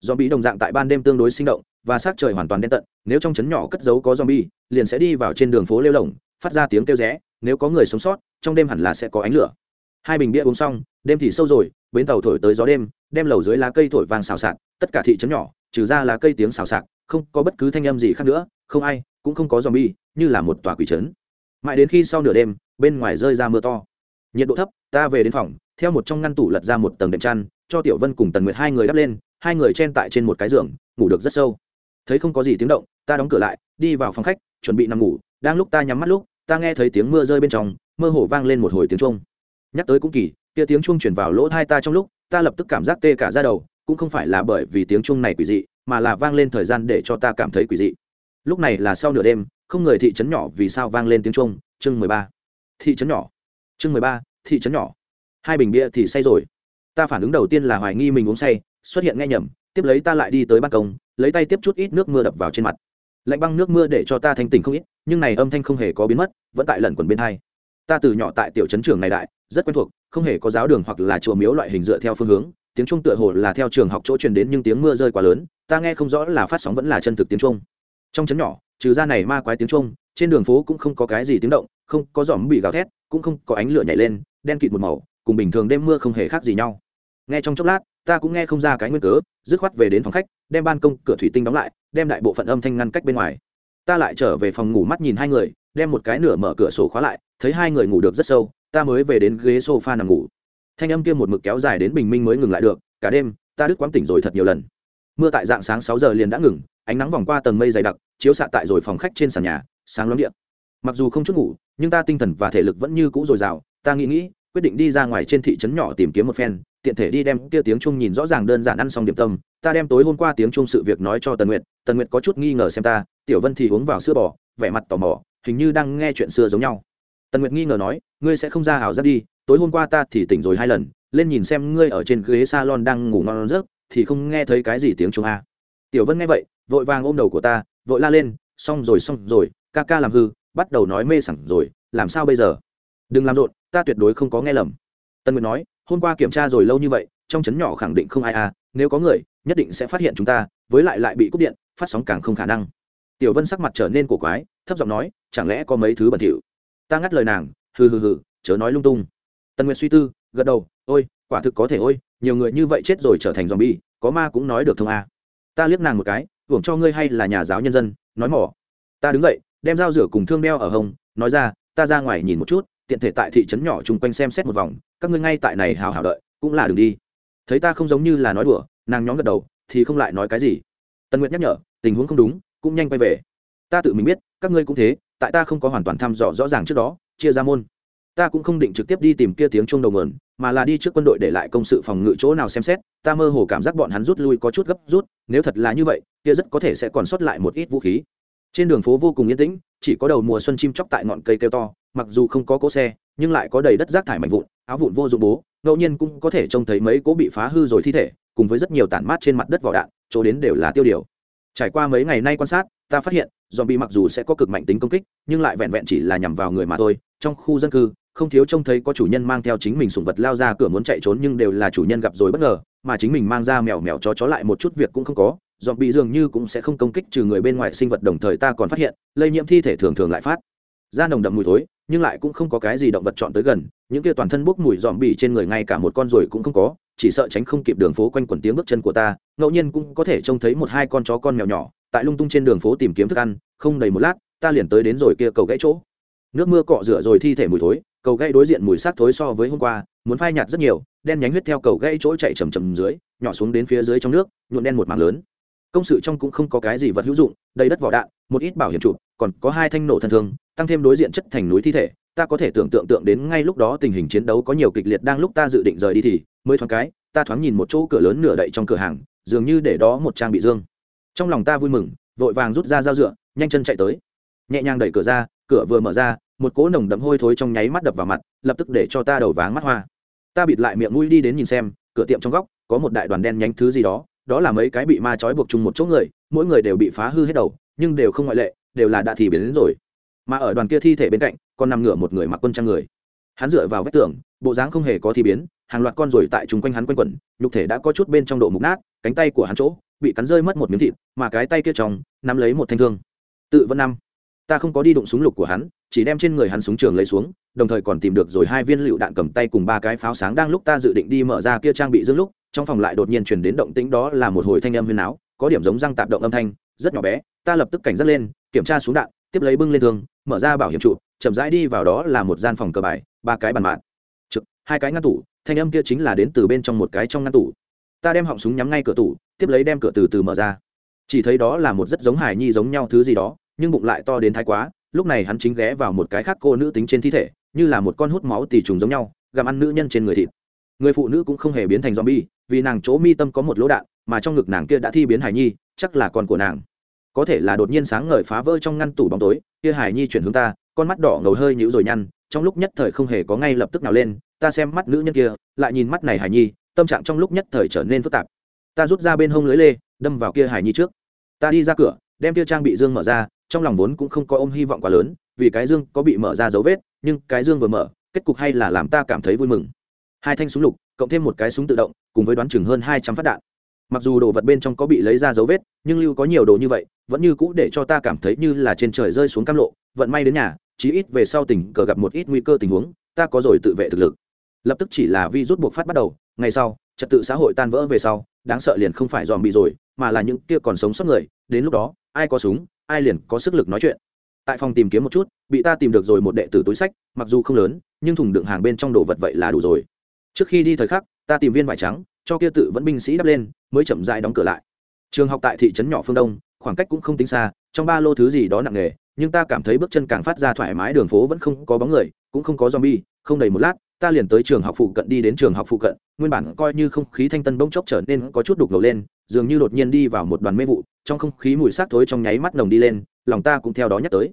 Zombie đồng dạng tại ban đêm tương đối sinh động, và sát trời hoàn toàn đen tận, nếu trong trấn nhỏ cất giấu có zombie, liền sẽ đi vào trên đường phố lêu lồng, phát ra tiếng kêu rẽ, nếu có người sống sót, trong đêm hẳn là sẽ có ánh lửa. Hai bình bia uống xong, đêm thì sâu rồi, bến tàu thổi tới gió đêm, đem lầu dưới lá cây thổi vàng xào xạc, tất cả thị trấn nhỏ, trừ ra lá cây tiếng xào xạc, không có bất cứ thanh âm gì khác nữa không ai, cũng không có zombie, như là một tòa quỷ trấn. Mãi đến khi sau nửa đêm, bên ngoài rơi ra mưa to. Nhiệt độ thấp, ta về đến phòng, theo một trong ngăn tủ lật ra một tầng đệm chăn, cho tiểu vân cùng tần nguyệt hai người đắp lên, hai người chen tại trên một cái giường, ngủ được rất sâu. Thấy không có gì tiếng động, ta đóng cửa lại, đi vào phòng khách, chuẩn bị nằm ngủ. Đang lúc ta nhắm mắt lúc, ta nghe thấy tiếng mưa rơi bên trong, mơ hồ vang lên một hồi tiếng chuông. Nhắc tới cũng kỳ, kia tiếng chuông chuyển vào lỗ thai ta trong lúc, ta lập tức cảm giác tê cả ra đầu, cũng không phải là bởi vì tiếng chuông này quỷ dị, mà là vang lên thời gian để cho ta cảm thấy quỷ dị lúc này là sau nửa đêm không người thị trấn nhỏ vì sao vang lên tiếng trung, chương mười ba. Thị trấn nhỏ. Chương mười ba thị trấn nhỏ. Hai bình bia thì say rồi. Ta phản ứng đầu tiên là hoài nghi mình uống say xuất hiện nghe nhầm tiếp lấy ta lại đi tới ban công lấy tay tiếp chút ít nước mưa đập vào trên mặt. Lạnh băng nước mưa để cho ta thanh tỉnh không ít nhưng này âm thanh không hề có biến mất vẫn tại lần quẩn bên hai. Ta từ nhỏ tại tiểu trấn trường này đại rất quen thuộc không hề có giáo đường hoặc là chùa miếu loại hình dựa theo phương hướng tiếng trung tựa hồ là theo trường học chỗ truyền đến nhưng tiếng mưa rơi quá lớn ta nghe không rõ là phát sóng vẫn là chân thực tiếng trung trong trấn nhỏ, trừ ra này ma quái tiếng trung trên đường phố cũng không có cái gì tiếng động, không có giỏm bị gào thét, cũng không có ánh lửa nhảy lên, đen kịt một màu, cùng bình thường đêm mưa không hề khác gì nhau. Nghe trong chốc lát, ta cũng nghe không ra cái nguyên cớ, dứt khoát về đến phòng khách, đem ban công, cửa thủy tinh đóng lại, đem đại bộ phận âm thanh ngăn cách bên ngoài. Ta lại trở về phòng ngủ mắt nhìn hai người, đem một cái nửa mở cửa sổ khóa lại, thấy hai người ngủ được rất sâu, ta mới về đến ghế sofa nằm ngủ. Thanh âm kia một mực kéo dài đến bình minh mới ngừng lại được, cả đêm, ta đứt quãng tỉnh rồi thật nhiều lần mưa tại dạng sáng sáu giờ liền đã ngừng, ánh nắng vòng qua tầng mây dày đặc, chiếu xạ tại rồi phòng khách trên sàn nhà, sáng lắm điện mặc dù không chút ngủ, nhưng ta tinh thần và thể lực vẫn như cũ dồi dào, ta nghĩ nghĩ, quyết định đi ra ngoài trên thị trấn nhỏ tìm kiếm một phen, tiện thể đi đem kia tiếng chung nhìn rõ ràng đơn giản ăn xong điểm tâm, ta đem tối hôm qua tiếng chung sự việc nói cho tần nguyệt tần nguyệt có chút nghi ngờ xem ta, tiểu vân thì uống vào sữa bò, vẻ mặt tò mò, hình như đang nghe chuyện xưa giống nhau. Tần nguyệt nghi ngờ nói, ngươi sẽ không ra ảo giác đi, tối hôm qua ta thì tỉnh rồi hai lần, lên nhìn xem ngươi ở trên ghế salon đang ngủ ngon giấc thì không nghe thấy cái gì tiếng chung a. Tiểu vân nghe vậy, vội vàng ôm đầu của ta, vội la lên, xong rồi xong rồi, ca ca làm hư, bắt đầu nói mê sảng rồi, làm sao bây giờ? Đừng làm rộn, ta tuyệt đối không có nghe lầm. Tân nguyệt nói, hôm qua kiểm tra rồi lâu như vậy, trong trấn nhỏ khẳng định không ai à nếu có người, nhất định sẽ phát hiện chúng ta, với lại lại bị cúp điện, phát sóng càng không khả năng. Tiểu vân sắc mặt trở nên cổ quái, thấp giọng nói, chẳng lẽ có mấy thứ bẩn thỉu? Ta ngắt lời nàng, hừ hừ hừ, chớ nói lung tung. Tân nguyệt suy tư, gật đầu, ôi, quả thực có thể ôi nhiều người như vậy chết rồi trở thành zombie, có ma cũng nói được thông à. ta liếc nàng một cái, hưởng cho ngươi hay là nhà giáo nhân dân, nói mỏ. Ta đứng dậy, đem dao rửa cùng thương đeo ở hông, nói ra, ta ra ngoài nhìn một chút, tiện thể tại thị trấn nhỏ chung quanh xem xét một vòng, các ngươi ngay tại này hào hào đợi, cũng là đừng đi. Thấy ta không giống như là nói đùa, nàng nhóm gật đầu, thì không lại nói cái gì. Tần nguyệt nhắc nhở, tình huống không đúng, cũng nhanh quay về. Ta tự mình biết, các ngươi cũng thế, tại ta không có hoàn toàn thăm dò rõ ràng trước đó, chia ra môn ta cũng không định trực tiếp đi tìm kia tiếng chuông đầu mườn mà là đi trước quân đội để lại công sự phòng ngự chỗ nào xem xét, ta mơ hồ cảm giác bọn hắn rút lui có chút gấp rút, nếu thật là như vậy, kia rất có thể sẽ còn sót lại một ít vũ khí. Trên đường phố vô cùng yên tĩnh, chỉ có đầu mùa xuân chim chóc tại ngọn cây kêu to, mặc dù không có cỗ xe, nhưng lại có đầy đất rác thải mạnh vụn, áo vụn vô dụng bố, ngẫu nhiên cũng có thể trông thấy mấy cỗ bị phá hư rồi thi thể, cùng với rất nhiều tản mát trên mặt đất vỏ đạn, chỗ đến đều là tiêu điều. Trải qua mấy ngày nay quan sát, ta phát hiện dòm bị mặc dù sẽ có cực mạnh tính công kích, nhưng lại vẹn vẹn chỉ là nhằm vào người mà thôi, trong khu dân cư không thiếu trông thấy có chủ nhân mang theo chính mình sùng vật lao ra cửa muốn chạy trốn nhưng đều là chủ nhân gặp rồi bất ngờ, mà chính mình mang ra mèo mèo chó chó lại một chút việc cũng không có dọn bị dường như cũng sẽ không công kích trừ người bên ngoài sinh vật đồng thời ta còn phát hiện, lây nhiễm thi thể thường thường lại phát ra nồng đậm mùi thối, nhưng lại cũng không có cái gì động vật chọn tới gần, những kia toàn thân bốc mùi dòm bỉ trên người ngay cả một con ruồi cũng không có, chỉ sợ tránh không kịp đường phố quanh quẩn tiếng bước chân của ta, ngẫu nhiên cũng có thể trông thấy một hai con chó con mèo nhỏ, tại lung tung trên đường phố tìm kiếm thức ăn, không đầy một lát, ta liền tới đến rồi kia cầu gãy chỗ. Nước mưa cọ rửa rồi thi thể mùi thối cầu gãy đối diện mùi xác thối so với hôm qua, muốn phai nhạt rất nhiều, đen nhánh huyết theo cầu gãy chỗ chạy chầm chầm dưới, nhỏ xuống đến phía dưới trong nước nhuộn đen một mảng lớn. Công sự trong cũng không có cái gì vật hữu dụng, đầy đất vỏ đạn, một ít bảo hiểm trụ, còn có hai thanh nổ thân thương, tăng thêm đối diện chất thành núi thi thể. Ta có thể tưởng tượng tượng đến ngay lúc đó tình hình chiến đấu có nhiều kịch liệt đang lúc ta dự định rời đi thì mới thoáng cái, ta thoáng nhìn một chỗ cửa lớn nửa đậy trong cửa hàng, dường như để đó một trang bị dương. Trong lòng ta vui mừng, vội vàng rút ra dao dựa, nhanh chân chạy tới. Nhẹ nhàng đẩy cửa ra, cửa vừa mở ra một cỗ nồng đậm hôi thối trong nháy mắt đập vào mặt, lập tức để cho ta đầu váng mắt hoa. Ta bịt lại miệng mũi đi đến nhìn xem, cửa tiệm trong góc, có một đại đoàn đen nhánh thứ gì đó đó là mấy cái bị ma trói buộc chung một chỗ người, mỗi người đều bị phá hư hết đầu, nhưng đều không ngoại lệ, đều là đã thì biến đến rồi. Mà ở đoàn kia thi thể bên cạnh, còn nằm ngửa một người mặc quân trang người. Hắn dựa vào vách tường, bộ dáng không hề có thi biến, hàng loạt con ruồi tại chung quanh hắn quanh quẩn, nhục thể đã có chút bên trong độ mục nát, cánh tay của hắn chỗ bị cắn rơi mất một miếng thịt, mà cái tay kia trong, nắm lấy một thanh thương. Tự vẫn năm ta không có đi đụng súng lục của hắn, chỉ đem trên người hắn súng trường lấy xuống, đồng thời còn tìm được rồi hai viên lựu đạn cầm tay cùng ba cái pháo sáng đang lúc ta dự định đi mở ra kia trang bị dương lúc, trong phòng lại đột nhiên chuyển đến động tĩnh đó là một hồi thanh âm huyên áo có điểm giống răng tạp động âm thanh, rất nhỏ bé, ta lập tức cảnh giác lên, kiểm tra súng đạn, tiếp lấy bưng lên thương, mở ra bảo hiểm trụ, chậm rãi đi vào đó là một gian phòng cờ bài, ba cái bàn mạng. Trực, hai cái ngăn tủ, thanh âm kia chính là đến từ bên trong một cái trong ngăn tủ. Ta đem họng súng nhắm ngay cửa tủ, tiếp lấy đem cửa từ từ mở ra. Chỉ thấy đó là một rất giống hải nhi giống nhau thứ gì đó nhưng bụng lại to đến thái quá, lúc này hắn chính ghé vào một cái khác cô nữ tính trên thi thể, như là một con hút máu tỳ trùng giống nhau, gặm ăn nữ nhân trên người thịt. Người phụ nữ cũng không hề biến thành zombie, vì nàng chỗ mi tâm có một lỗ đạn, mà trong ngực nàng kia đã thi biến hải nhi, chắc là con của nàng. Có thể là đột nhiên sáng ngời phá vỡ trong ngăn tủ bóng tối, kia hải nhi chuyển hướng ta, con mắt đỏ ngầu hơi nhũ rồi nhăn, trong lúc nhất thời không hề có ngay lập tức nào lên, ta xem mắt nữ nhân kia, lại nhìn mắt này hải nhi, tâm trạng trong lúc nhất thời trở nên phức tạp. Ta rút ra bên hông lưới lê, đâm vào kia hải nhi trước. Ta đi ra cửa, đem kia trang bị dương mở ra trong lòng vốn cũng không có ôm hy vọng quá lớn, vì cái dương có bị mở ra dấu vết, nhưng cái dương vừa mở, kết cục hay là làm ta cảm thấy vui mừng. Hai thanh súng lục, cộng thêm một cái súng tự động, cùng với đoán chừng hơn hai trăm phát đạn. Mặc dù đồ vật bên trong có bị lấy ra dấu vết, nhưng lưu có nhiều đồ như vậy, vẫn như cũ để cho ta cảm thấy như là trên trời rơi xuống cam lộ, vận may đến nhà, chí ít về sau tình cờ gặp một ít nguy cơ tình huống, ta có rồi tự vệ thực lực. Lập tức chỉ là vi rút buộc phát bắt đầu, ngày sau, trật tự xã hội tan vỡ về sau, đáng sợ liền không phải dòm bị rồi, mà là những kia còn sống sót người, đến lúc đó, ai có súng ai liền có sức lực nói chuyện. Tại phòng tìm kiếm một chút, bị ta tìm được rồi một đệ tử túi sách, mặc dù không lớn, nhưng thùng đựng hàng bên trong đồ vật vậy là đủ rồi. Trước khi đi thời khắc, ta tìm viên vải trắng, cho kia tự vẫn binh sĩ đắp lên, mới chậm dại đóng cửa lại. Trường học tại thị trấn nhỏ phương đông, khoảng cách cũng không tính xa, trong ba lô thứ gì đó nặng nề, nhưng ta cảm thấy bước chân càng phát ra thoải mái, đường phố vẫn không có bóng người, cũng không có zombie, không đầy một lát, ta liền tới trường học phụ cận đi đến trường học phụ cận, nguyên bản coi như không khí thanh tân bỗng chốc trở nên có chút đục ngầu lên, dường như đột nhiên đi vào một đoàn mê vụ trong không khí mùi xác thối trong nháy mắt nồng đi lên, lòng ta cũng theo đó nhắc tới.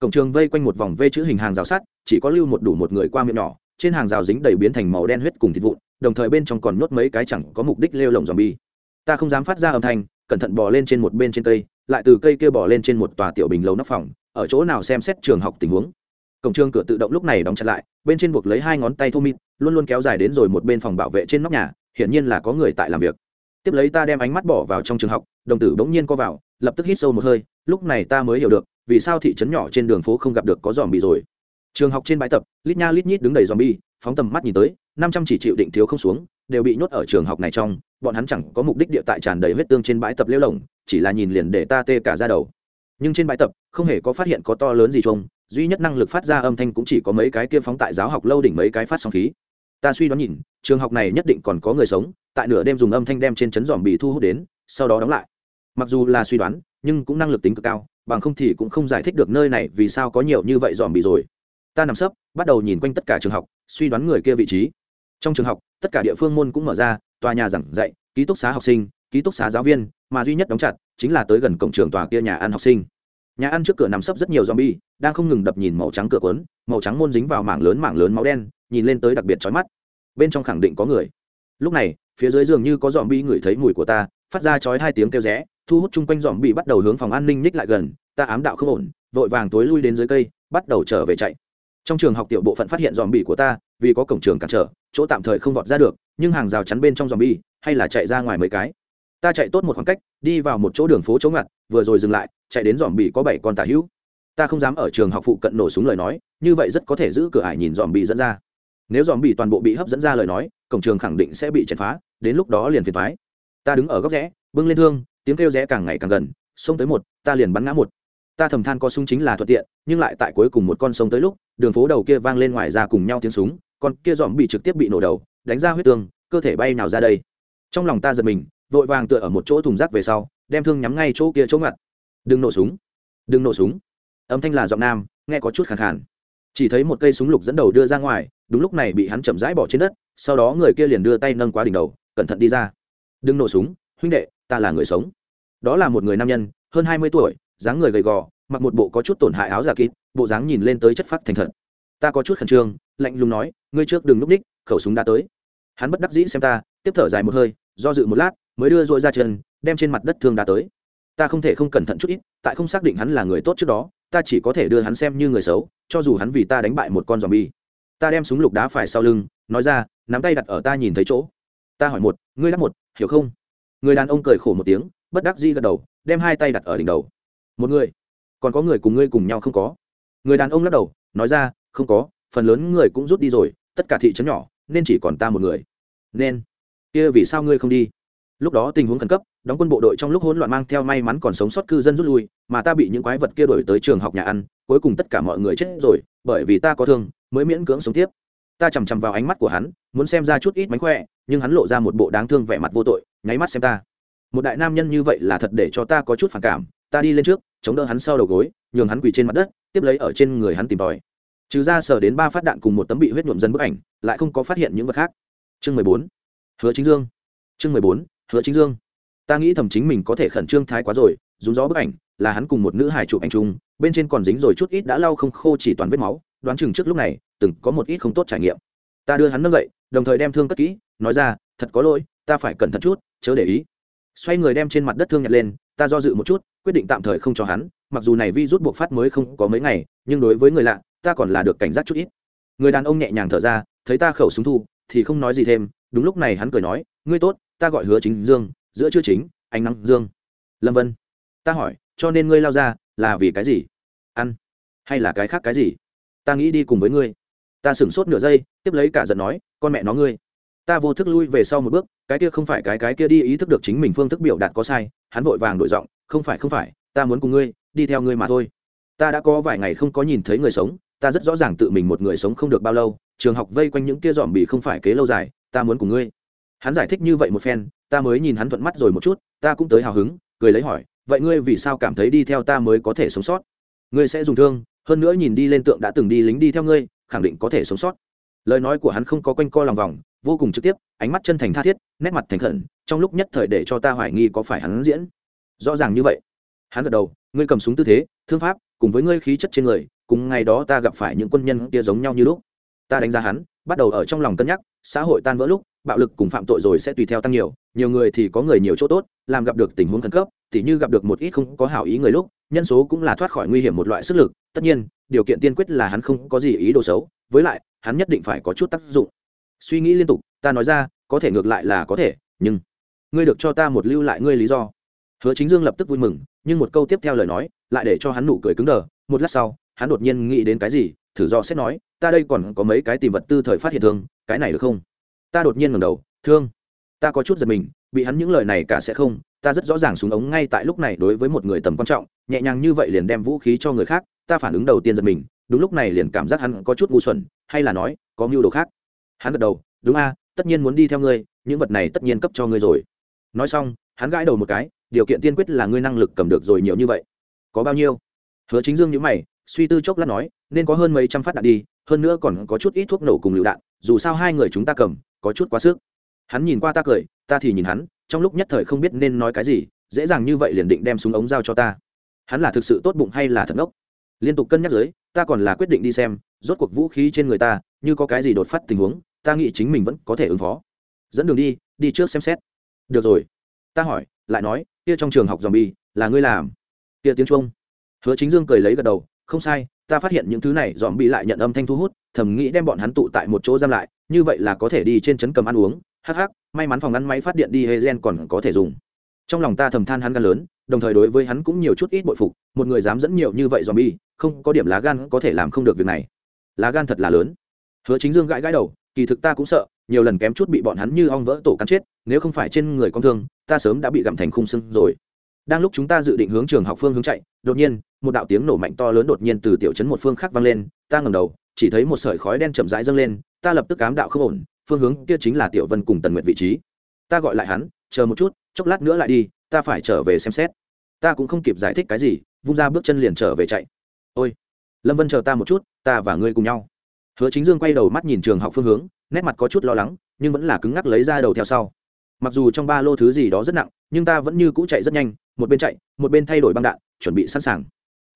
Cổng trường vây quanh một vòng vây chữ hình hàng rào sắt, chỉ có lưu một đủ một người qua miệng nhỏ, trên hàng rào dính đầy biến thành màu đen huyết cùng thịt vụn, đồng thời bên trong còn nhốt mấy cái chẳng có mục đích lêu lồng dòm bi ta không dám phát ra âm thanh, cẩn thận bò lên trên một bên trên cây, lại từ cây kia bò lên trên một tòa tiểu bình lầu nóc phòng, ở chỗ nào xem xét trường học tình huống. Cổng trường cửa tự động lúc này đóng chặt lại, bên trên buộc lấy hai ngón tay thô mịt, luôn luôn kéo dài đến rồi một bên phòng bảo vệ trên nóc nhà, hiển nhiên là có người tại làm việc tiếp lấy ta đem ánh mắt bỏ vào trong trường học, đồng tử bỗng nhiên co vào, lập tức hít sâu một hơi, lúc này ta mới hiểu được, vì sao thị trấn nhỏ trên đường phố không gặp được có dòm bị rồi. Trường học trên bãi tập, lít nha lít nhít đứng đầy dòm bi phóng tầm mắt nhìn tới, năm trăm chỉ chịu định thiếu không xuống, đều bị nhốt ở trường học này trong, bọn hắn chẳng có mục đích địa tại tràn đầy huyết tương trên bãi tập lêu lồng, chỉ là nhìn liền để ta tê cả ra đầu. Nhưng trên bãi tập, không hề có phát hiện có to lớn gì chung duy nhất năng lực phát ra âm thanh cũng chỉ có mấy cái kia phóng tại giáo học lâu đỉnh mấy cái phát sóng khí. Ta suy đoán nhìn, trường học này nhất định còn có người sống tại nửa đêm dùng âm thanh đem trên chấn dòm bị thu hút đến, sau đó đóng lại. Mặc dù là suy đoán, nhưng cũng năng lực tính cực cao, bằng không thì cũng không giải thích được nơi này vì sao có nhiều như vậy dòm bị rồi. Ta nằm sấp, bắt đầu nhìn quanh tất cả trường học, suy đoán người kia vị trí. Trong trường học, tất cả địa phương môn cũng mở ra, tòa nhà giảng dạy, ký túc xá học sinh, ký túc xá giáo viên, mà duy nhất đóng chặt chính là tới gần cổng trường tòa kia nhà ăn học sinh. Nhà ăn trước cửa nằm sấp rất nhiều zombie, đang không ngừng đập nhìn màu trắng cửa quấn màu trắng môn dính vào mảng lớn mảng lớn máu đen, nhìn lên tới đặc biệt chói mắt. Bên trong khẳng định có người lúc này, phía dưới giường như có dòm bi ngửi thấy mùi của ta, phát ra chói hai tiếng kêu rẽ, thu hút chung quanh dòm bị bắt đầu hướng phòng an ninh ních lại gần, ta ám đạo không ổn, vội vàng tối lui đến dưới cây, bắt đầu trở về chạy. Trong trường học tiểu bộ phận phát hiện dòm bị của ta, vì có cổng trường cản trở, chỗ tạm thời không vọt ra được, nhưng hàng rào chắn bên trong dòm bi hay là chạy ra ngoài mấy cái. Ta chạy tốt một khoảng cách, đi vào một chỗ đường phố chống ngặt, vừa rồi dừng lại, chạy đến dòm bị có bảy con tà hữu. Ta không dám ở trường học phụ cận nổ súng lời nói, như vậy rất có thể giữ cửa ải nhìn dòm bị dẫn ra. Nếu dòm bị toàn bộ bị hấp dẫn ra lời nói cổng trường khẳng định sẽ bị chèn phá, đến lúc đó liền phiền thoái ta đứng ở góc rẽ, bưng lên thương, tiếng kêu rẽ càng ngày càng gần, xông tới một, ta liền bắn ngã một. Ta thầm than có súng chính là thuận tiện, nhưng lại tại cuối cùng một con sông tới lúc, đường phố đầu kia vang lên ngoài ra cùng nhau tiếng súng, con kia dòm bị trực tiếp bị nổ đầu, đánh ra huyết tương, cơ thể bay nào ra đây. Trong lòng ta giật mình, vội vàng tựa ở một chỗ thùng rác về sau, đem thương nhắm ngay chỗ kia chỗ ngặt. Đừng nổ súng. Đừng nổ súng. Âm thanh là giọng nam, nghe có chút khàn khàn. Chỉ thấy một cây súng lục dẫn đầu đưa ra ngoài, đúng lúc này bị hắn chậm rãi bỏ trên đất sau đó người kia liền đưa tay nâng quá đỉnh đầu, cẩn thận đi ra. Đừng nổ súng, huynh đệ, ta là người sống. Đó là một người nam nhân, hơn hai mươi tuổi, dáng người gầy gò, mặc một bộ có chút tổn hại áo giả kín bộ dáng nhìn lên tới chất phát thành thật. Ta có chút khẩn trương, lạnh lùng nói, ngươi trước đừng núp ních, khẩu súng đã tới. Hắn bất đắc dĩ xem ta, tiếp thở dài một hơi, do dự một lát, mới đưa dội ra chân, đem trên mặt đất thương đã tới. Ta không thể không cẩn thận chút ít, tại không xác định hắn là người tốt trước đó, ta chỉ có thể đưa hắn xem như người xấu, cho dù hắn vì ta đánh bại một con dòm bi ta đem súng lục đá phải sau lưng nói ra, nắm tay đặt ở ta nhìn thấy chỗ. Ta hỏi một, ngươi đáp một, hiểu không? Người đàn ông cười khổ một tiếng, bất đắc dĩ gật đầu, đem hai tay đặt ở đỉnh đầu. Một người, còn có người cùng ngươi cùng nhau không có. Người đàn ông lắc đầu, nói ra, không có, phần lớn người cũng rút đi rồi, tất cả thị trấn nhỏ, nên chỉ còn ta một người. Nên, kia vì sao ngươi không đi? Lúc đó tình huống khẩn cấp, đóng quân bộ đội trong lúc hỗn loạn mang theo may mắn còn sống sót cư dân rút lui, mà ta bị những quái vật kia đổi tới trường học nhà ăn, cuối cùng tất cả mọi người chết rồi, bởi vì ta có thương, mới miễn cưỡng sống tiếp ta chằm chằm vào ánh mắt của hắn, muốn xem ra chút ít mánh khỏe, nhưng hắn lộ ra một bộ đáng thương vẻ mặt vô tội, nháy mắt xem ta. Một đại nam nhân như vậy là thật để cho ta có chút phản cảm, ta đi lên trước, chống đỡ hắn sau đầu gối, nhường hắn quỳ trên mặt đất, tiếp lấy ở trên người hắn tìm tòi. Trừ ra sở đến ba phát đạn cùng một tấm bị huyết nhuộm dân bức ảnh, lại không có phát hiện những vật khác. Chương mười bốn. Hứa chính dương. Chương mười bốn. Hứa chính dương. Ta nghĩ thầm chính mình có thể khẩn trương thái quá rồi rún gió bức ảnh, là hắn cùng một nữ hải chụp ảnh chung, bên trên còn dính rồi chút ít đã lau không khô chỉ toàn vết máu, đoán chừng trước lúc này từng có một ít không tốt trải nghiệm. Ta đưa hắn nâng dậy, đồng thời đem thương cất kỹ, nói ra, thật có lỗi, ta phải cẩn thận chút, chớ để ý. Xoay người đem trên mặt đất thương nhặt lên, ta do dự một chút, quyết định tạm thời không cho hắn, mặc dù này vi rút buộc phát mới không có mấy ngày, nhưng đối với người lạ, ta còn là được cảnh giác chút ít. Người đàn ông nhẹ nhàng thở ra, thấy ta khẩu súng thu, thì không nói gì thêm, đúng lúc này hắn cười nói, ngươi tốt, ta gọi hứa chính dương, giữa chưa chính, ánh nắng dương. Lâm vân, ta hỏi, cho nên ngươi lao ra, là vì cái gì? Ăn hay là cái khác cái gì? Ta nghĩ đi cùng với ngươi ta sửng sốt nửa giây, tiếp lấy cả giận nói, con mẹ nó ngươi, ta vô thức lui về sau một bước, cái kia không phải cái cái kia đi ý thức được chính mình phương thức biểu đạt có sai, hắn vội vàng đổi giọng, không phải không phải, ta muốn cùng ngươi, đi theo ngươi mà thôi. Ta đã có vài ngày không có nhìn thấy người sống, ta rất rõ ràng tự mình một người sống không được bao lâu, trường học vây quanh những kia dòm bị không phải kế lâu dài, ta muốn cùng ngươi. Hắn giải thích như vậy một phen, ta mới nhìn hắn thuận mắt rồi một chút, ta cũng tới hào hứng, cười lấy hỏi, vậy ngươi vì sao cảm thấy đi theo ta mới có thể sống sót? Ngươi sẽ dùng thương, hơn nữa nhìn đi lên tượng đã từng đi lính đi theo ngươi khẳng định có thể sống sót. Lời nói của hắn không có quanh co lòng vòng, vô cùng trực tiếp, ánh mắt chân thành tha thiết, nét mặt thành khẩn, trong lúc nhất thời để cho ta hoài nghi có phải hắn diễn. Rõ ràng như vậy, hắn gật đầu, ngươi cầm súng tư thế, thương pháp, cùng với ngươi khí chất trên người, cùng ngày đó ta gặp phải những quân nhân kia giống nhau như lúc. Ta đánh giá hắn, bắt đầu ở trong lòng cân nhắc, xã hội tan vỡ lúc, bạo lực cùng phạm tội rồi sẽ tùy theo tăng nhiều nhiều người thì có người nhiều chỗ tốt, làm gặp được tình huống khẩn cấp tỉ như gặp được một ít không có hảo ý người lúc, nhân số cũng là thoát khỏi nguy hiểm một loại sức lực, tất nhiên, điều kiện tiên quyết là hắn không có gì ý đồ xấu, với lại, hắn nhất định phải có chút tác dụng. Suy nghĩ liên tục, ta nói ra, có thể ngược lại là có thể, nhưng ngươi được cho ta một lưu lại ngươi lý do. Hứa chính dương lập tức vui mừng, nhưng một câu tiếp theo lời nói, lại để cho hắn nụ cười cứng đờ. Một lát sau, hắn đột nhiên nghĩ đến cái gì, thử do xét nói, ta đây còn có mấy cái tìm vật tư thời phát hiện thương, cái này được không? Ta đột nhiên ngầm đầu, thương ta có chút giật mình, bị hắn những lời này cả sẽ không, ta rất rõ ràng súng ống ngay tại lúc này đối với một người tầm quan trọng, nhẹ nhàng như vậy liền đem vũ khí cho người khác, ta phản ứng đầu tiên giật mình, đúng lúc này liền cảm giác hắn có chút ngu xuẩn, hay là nói, có mưu đồ khác. Hắn gật đầu, đúng a, tất nhiên muốn đi theo ngươi, những vật này tất nhiên cấp cho ngươi rồi. Nói xong, hắn gãi đầu một cái, điều kiện tiên quyết là ngươi năng lực cầm được rồi nhiều như vậy. Có bao nhiêu? Hứa chính dương nhữ mày, suy tư chốc lát nói, nên có hơn mấy trăm phát đạn đi, hơn nữa còn có chút ít thuốc nổ cùng lựu đạn, dù sao hai người chúng ta cầm, có chút quá sức hắn nhìn qua ta cười, ta thì nhìn hắn, trong lúc nhất thời không biết nên nói cái gì, dễ dàng như vậy liền định đem súng ống giao cho ta. Hắn là thực sự tốt bụng hay là thật ngốc? Liên tục cân nhắc dưới, ta còn là quyết định đi xem, rốt cuộc vũ khí trên người ta, như có cái gì đột phát tình huống, ta nghĩ chính mình vẫn có thể ứng phó. Dẫn đường đi đi trước xem xét. Được rồi. Ta hỏi, lại nói, kia trong trường học dòm bi là ngươi làm? Kia tiếng trung hứa chính dương cười lấy gật đầu, không sai, ta phát hiện những thứ này dòm bi lại nhận âm thanh thu hút, thầm nghĩ đem bọn hắn tụ tại một chỗ giam lại, như vậy là có thể đi trên trấn cầm ăn uống hh may mắn phòng ngăn máy phát điện đi hê gen còn có thể dùng. Trong lòng ta thầm than hắn gan lớn, đồng thời đối với hắn cũng nhiều chút ít bội phục, một người dám dẫn nhiều như vậy dòm bi không có điểm lá gan có thể làm không được việc này. Lá gan thật là lớn. Hứa chính dương gãi gãi đầu, kỳ thực ta cũng sợ, nhiều lần kém chút bị bọn hắn như ong vỡ tổ cắn chết, nếu không phải trên người con thương, ta sớm đã bị gặm thành khung sưng rồi. Đang lúc chúng ta dự định hướng trường học phương hướng chạy, đột nhiên, một đạo tiếng nổ mạnh to lớn đột nhiên từ tiểu trấn một phương khác vang lên, ta ngầm đầu, chỉ thấy một sợi khói đen chậm rãi dâng lên, ta lập tức cám đạo không ổn phương hướng kia chính là tiểu vân cùng tần nguyện vị trí. Ta gọi lại hắn, chờ một chút, chốc lát nữa lại đi, ta phải trở về xem xét. Ta cũng không kịp giải thích cái gì, vung ra bước chân liền trở về chạy. Ôi, lâm vân chờ ta một chút, ta và ngươi cùng nhau. Hứa chính dương quay đầu mắt nhìn trường học phương hướng, nét mặt có chút lo lắng, nhưng vẫn là cứng ngắc lấy ra đầu theo sau. Mặc dù trong ba lô thứ gì đó rất nặng, nhưng ta vẫn như cũ chạy rất nhanh, một bên chạy, một bên thay đổi băng đạn, chuẩn bị sẵn sàng.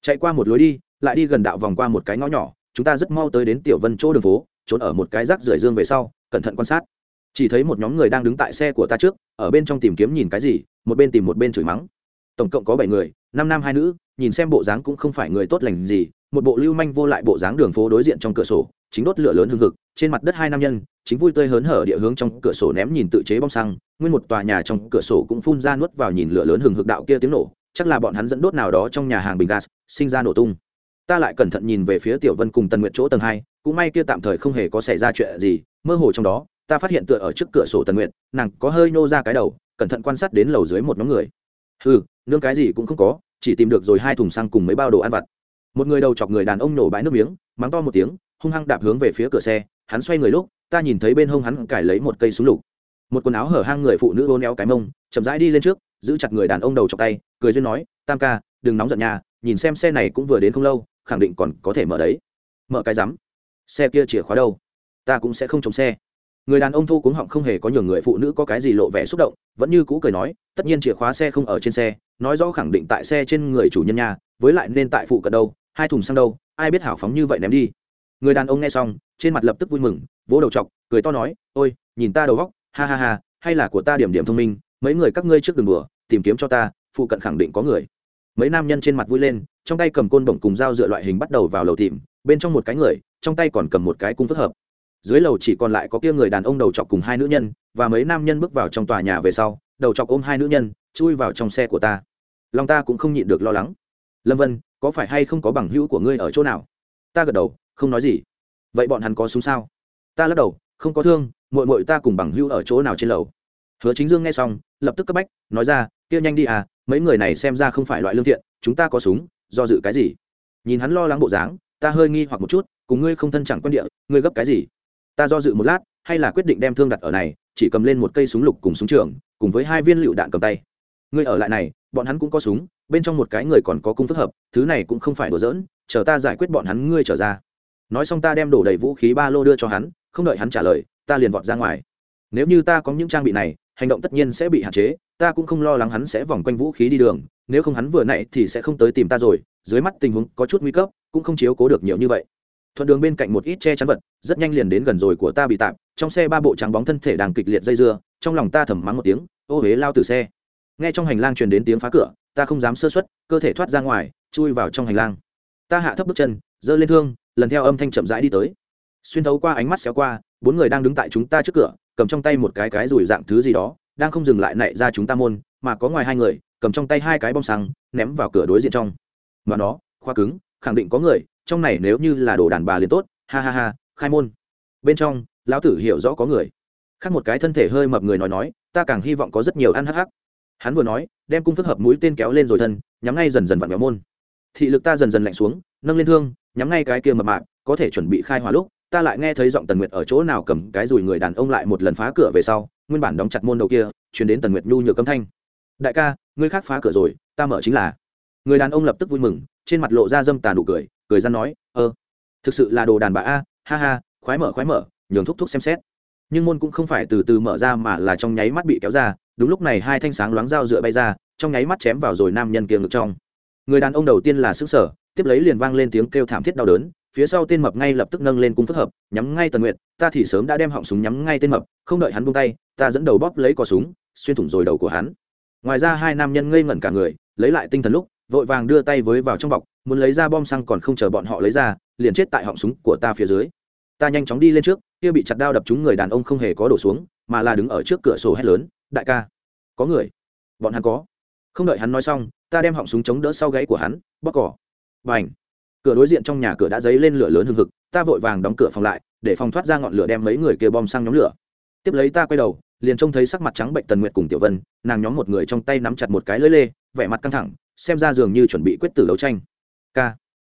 Chạy qua một lối đi, lại đi gần đạo vòng qua một cái ngõ nhỏ, chúng ta rất mau tới đến tiểu vân chỗ đường phố, trốn ở một cái rác rưởi dương về sau cẩn thận quan sát. Chỉ thấy một nhóm người đang đứng tại xe của ta trước, ở bên trong tìm kiếm nhìn cái gì, một bên tìm một bên chửi mắng. Tổng cộng có bảy người, năm nam hai nữ, nhìn xem bộ dáng cũng không phải người tốt lành gì, một bộ lưu manh vô lại bộ dáng đường phố đối diện trong cửa sổ, chính đốt lửa lớn hương hực, trên mặt đất hai nam nhân, chính vui tươi hớn hở địa hướng trong cửa sổ ném nhìn tự chế bom xăng, nguyên một tòa nhà trong cửa sổ cũng phun ra nuốt vào nhìn lửa lớn hừng hực đạo kia tiếng nổ, chắc là bọn hắn dẫn đốt nào đó trong nhà hàng bình gas, sinh ra nổ tung. Ta lại cẩn thận nhìn về phía tiểu vân cùng tần nguyện chỗ tầng hai cũng may kia tạm thời không hề có xảy ra chuyện gì, mơ hồ trong đó, ta phát hiện tựa ở trước cửa sổ tần nguyện nàng có hơi nô ra cái đầu, cẩn thận quan sát đến lầu dưới một nhóm người. Ừ nương cái gì cũng không có, chỉ tìm được rồi hai thùng xăng cùng mấy bao đồ ăn vặt. Một người đầu chọc người đàn ông nổ bãi nước miếng, mắng to một tiếng, hung hăng đạp hướng về phía cửa xe, hắn xoay người lúc, ta nhìn thấy bên hông hắn cải lấy một cây súng lục. Một quần áo hở hang người phụ nữ ô néo cái mông, chậm rãi đi lên trước, giữ chặt người đàn ông đầu chọc tay, cười duyên nói, tam ca, đừng nóng giận nhà nhìn xem xe này cũng vừa đến không lâu, khẳng định còn có thể mở đấy. Mở cái rắm xe kia chìa khóa đâu? Ta cũng sẽ không trồng xe. Người đàn ông thu cuống họng không hề có nhường người phụ nữ có cái gì lộ vẻ xúc động, vẫn như cũ cười nói, tất nhiên chìa khóa xe không ở trên xe, nói rõ khẳng định tại xe trên người chủ nhân nhà, với lại nên tại phụ cận đâu, hai thùng xăng đâu, ai biết hảo phóng như vậy ném đi. Người đàn ông nghe xong, trên mặt lập tức vui mừng, vỗ đầu chọc, cười to nói, ôi, nhìn ta đầu góc, ha ha ha, hay là của ta điểm điểm thông minh, mấy người các ngươi trước đường đùa, tìm kiếm cho ta, phụ cận khẳng định có người. Mấy nam nhân trên mặt vui lên, trong tay cầm côn bổng cùng dao dựa loại hình bắt đầu vào lầu tìm bên trong một cái người, trong tay còn cầm một cái cung phức hợp. Dưới lầu chỉ còn lại có kia người đàn ông đầu chọc cùng hai nữ nhân, và mấy nam nhân bước vào trong tòa nhà về sau, đầu chọc ôm hai nữ nhân, chui vào trong xe của ta. Lòng ta cũng không nhịn được lo lắng. Lâm vân, có phải hay không có bằng hữu của ngươi ở chỗ nào? Ta gật đầu, không nói gì. Vậy bọn hắn có súng sao? Ta lắc đầu, không có thương mội mội ta cùng bằng hữu ở chỗ nào trên lầu? Hứa chính dương nghe xong, lập tức cấp bách, nói ra, kia nhanh đi à mấy người này xem ra không phải loại lương thiện, chúng ta có súng, do dự cái gì? Nhìn hắn lo lắng bộ dáng ta hơi nghi hoặc một chút, cùng ngươi không thân chẳng quan địa, ngươi gấp cái gì? Ta do dự một lát, hay là quyết định đem thương đặt ở này, chỉ cầm lên một cây súng lục cùng súng trường, cùng với hai viên lựu đạn cầm tay. Ngươi ở lại này, bọn hắn cũng có súng, bên trong một cái người còn có cung phức hợp, thứ này cũng không phải đùa giỡn, chờ ta giải quyết bọn hắn, ngươi trở ra. Nói xong ta đem đổ đầy vũ khí ba lô đưa cho hắn, không đợi hắn trả lời, ta liền vọt ra ngoài. Nếu như ta có những trang bị này, hành động tất nhiên sẽ bị hạn chế, ta cũng không lo lắng hắn sẽ vòng quanh vũ khí đi đường, nếu không hắn vừa nãy thì sẽ không tới tìm ta rồi dưới mắt tình huống có chút nguy cấp, cũng không chiếu cố được nhiều như vậy. Thuận đường bên cạnh một ít che chắn vật, rất nhanh liền đến gần rồi của ta bị tạm, trong xe ba bộ trắng bóng thân thể đang kịch liệt dây dưa, trong lòng ta thầm mắng một tiếng, ô huế lao từ xe. Nghe trong hành lang truyền đến tiếng phá cửa, ta không dám sơ xuất cơ thể thoát ra ngoài, chui vào trong hành lang. Ta hạ thấp bước chân, giơ lên thương, lần theo âm thanh chậm rãi đi tới. Xuyên thấu qua ánh mắt xéo qua, bốn người đang đứng tại chúng ta trước cửa, cầm trong tay một cái cái rủi dạng thứ gì đó, đang không dừng lại nạy ra chúng ta môn, mà có ngoài hai người, cầm trong tay hai cái bom xăng, ném vào cửa đối diện trong mà nó khoa cứng, khẳng định có người, trong này nếu như là đồ đàn bà liền tốt, ha ha ha, khai môn. Bên trong, lão tử hiểu rõ có người. Khác một cái thân thể hơi mập người nói nói, ta càng hy vọng có rất nhiều ăn hắc hắc. Hắn vừa nói, đem cung phức hợp mũi tên kéo lên rồi thân, nhắm ngay dần dần vặn méo môn. Thị lực ta dần dần lạnh xuống, nâng lên thương, nhắm ngay cái kia mập mạp, có thể chuẩn bị khai hỏa lúc, ta lại nghe thấy giọng tần nguyệt ở chỗ nào cầm cái dùi người đàn ông lại một lần phá cửa về sau, nguyên bản đóng chặt môn đầu kia chuyển đến tần nguyệt nhu nhược âm thanh. Đại ca, ngươi khác phá cửa rồi, ta mở chính là người đàn ông lập tức vui mừng, trên mặt lộ ra dâm tàn nụ cười cười ra nói ơ thực sự là đồ đàn bà a, ha ha, khoái mở khoái mở, nhường thúc thúc xem xét. Nhưng môn cũng không phải từ từ mở ra mà là trong nháy mắt bị kéo ra, đúng lúc này hai thanh sáng loáng dao dựa bay ra, trong nháy mắt chém vào rồi nam nhân kia ngực trong. Người đàn ông đầu tiên là sức sở tiếp lấy liền vang lên tiếng kêu thảm thiết đau đớn, phía sau tên mập ngay lập tức nâng lên cung phức hợp, nhắm ngay tần nguyện ta thì sớm đã đem họng súng nhắm ngay tên mập, không đợi hắn buông tay, ta dẫn đầu bóp lấy cò súng, xuyên thủng rồi đầu của hắn. Ngoài ra hai nam nhân ngây ngẩn cả người, lấy lại tinh thần lúc vội vàng đưa tay với vào trong bọc, muốn lấy ra bom xăng còn không chờ bọn họ lấy ra, liền chết tại họng súng của ta phía dưới. Ta nhanh chóng đi lên trước, kia bị chặt đao đập trúng người đàn ông không hề có đổ xuống, mà là đứng ở trước cửa sổ hét lớn, đại ca, có người. Bọn hắn có. Không đợi hắn nói xong, ta đem họng súng chống đỡ sau gáy của hắn bóc cỏ. Và ảnh cửa đối diện trong nhà cửa đã dấy lên lửa lớn hừng hực, ta vội vàng đóng cửa phòng lại, để phòng thoát ra ngọn lửa đem mấy người kia bom sang nhóm lửa. Tiếp lấy ta quay đầu, liền trông thấy sắc mặt trắng bệnh tần nguyện cùng tiểu vân, nàng nhóm một người trong tay nắm chặt một cái lưỡi lê, vẻ mặt căng thẳng xem ra dường như chuẩn bị quyết tử đấu tranh. K.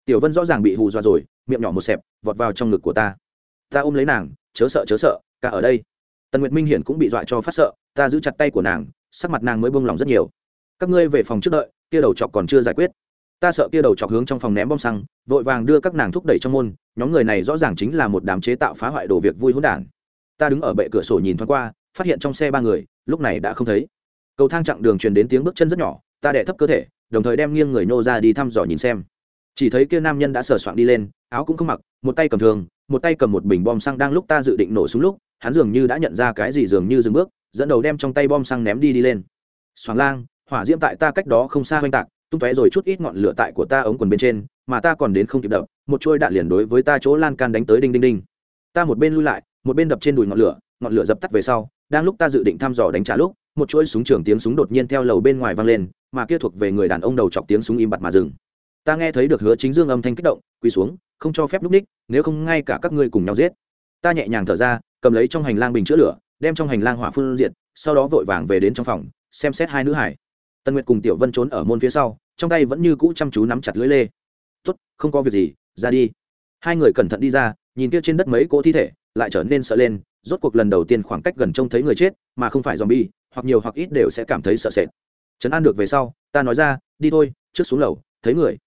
Tiểu vân rõ ràng bị hù dọa rồi, miệng nhỏ một xẹp, vọt vào trong ngực của ta. Ta ôm lấy nàng, chớ sợ chớ sợ, cả ở đây. Tần nguyệt minh hiển cũng bị dọa cho phát sợ, ta giữ chặt tay của nàng, sắc mặt nàng mới buông lòng rất nhiều. Các ngươi về phòng trước đợi, kia đầu chọc còn chưa giải quyết. Ta sợ kia đầu chọc hướng trong phòng ném bom xăng, vội vàng đưa các nàng thúc đẩy trong môn, nhóm người này rõ ràng chính là một đám chế tạo phá hoại đồ việc vui hỗn đản. Ta đứng ở bệ cửa sổ nhìn thoáng qua, phát hiện trong xe ba người, lúc này đã không thấy. Cầu thang chặng đường truyền đến tiếng bước chân rất nhỏ ta đẻ thấp cơ thể, đồng thời đem nghiêng người nô ra đi thăm dò nhìn xem. Chỉ thấy kia nam nhân đã sờ soạng đi lên, áo cũng không mặc, một tay cầm thường, một tay cầm một bình bom xăng đang lúc ta dự định nổ súng lúc, hắn dường như đã nhận ra cái gì dường như dừng bước, dẫn đầu đem trong tay bom xăng ném đi đi lên. Xoáng lang, hỏa diễm tại ta cách đó không xa oanh tạc, tung tóe rồi chút ít ngọn lửa tại của ta ống quần bên trên, mà ta còn đến không kịp đập, một trôi đạn liền đối với ta chỗ lan can đánh tới đinh đinh đinh. Ta một bên lui lại, một bên đập trên đùi ngọn lửa ngọn lửa dập tắt về sau, đang lúc ta dự định thăm dò đánh trả lúc một chuỗi súng trường tiếng súng đột nhiên theo lầu bên ngoài vang lên, mà kia thuộc về người đàn ông đầu chọc tiếng súng im bặt mà dừng. Ta nghe thấy được hứa chính dương âm thanh kích động, quỳ xuống, không cho phép núp ních, nếu không ngay cả các ngươi cùng nhau giết. Ta nhẹ nhàng thở ra, cầm lấy trong hành lang bình chữa lửa, đem trong hành lang hỏa phương diện sau đó vội vàng về đến trong phòng, xem xét hai nữ hải. Tân nguyệt cùng tiểu vân trốn ở môn phía sau, trong tay vẫn như cũ chăm chú nắm chặt lưỡi lê. Tốt, không có việc gì, ra đi. Hai người cẩn thận đi ra, nhìn kia trên đất mấy cỗ thi thể, lại trở nên sợ lên rốt cuộc lần đầu tiên khoảng cách gần trông thấy người chết, mà không phải zombie, hoặc nhiều hoặc ít đều sẽ cảm thấy sợ sệt. Trấn an được về sau, ta nói ra, đi thôi, trước xuống lầu, thấy người.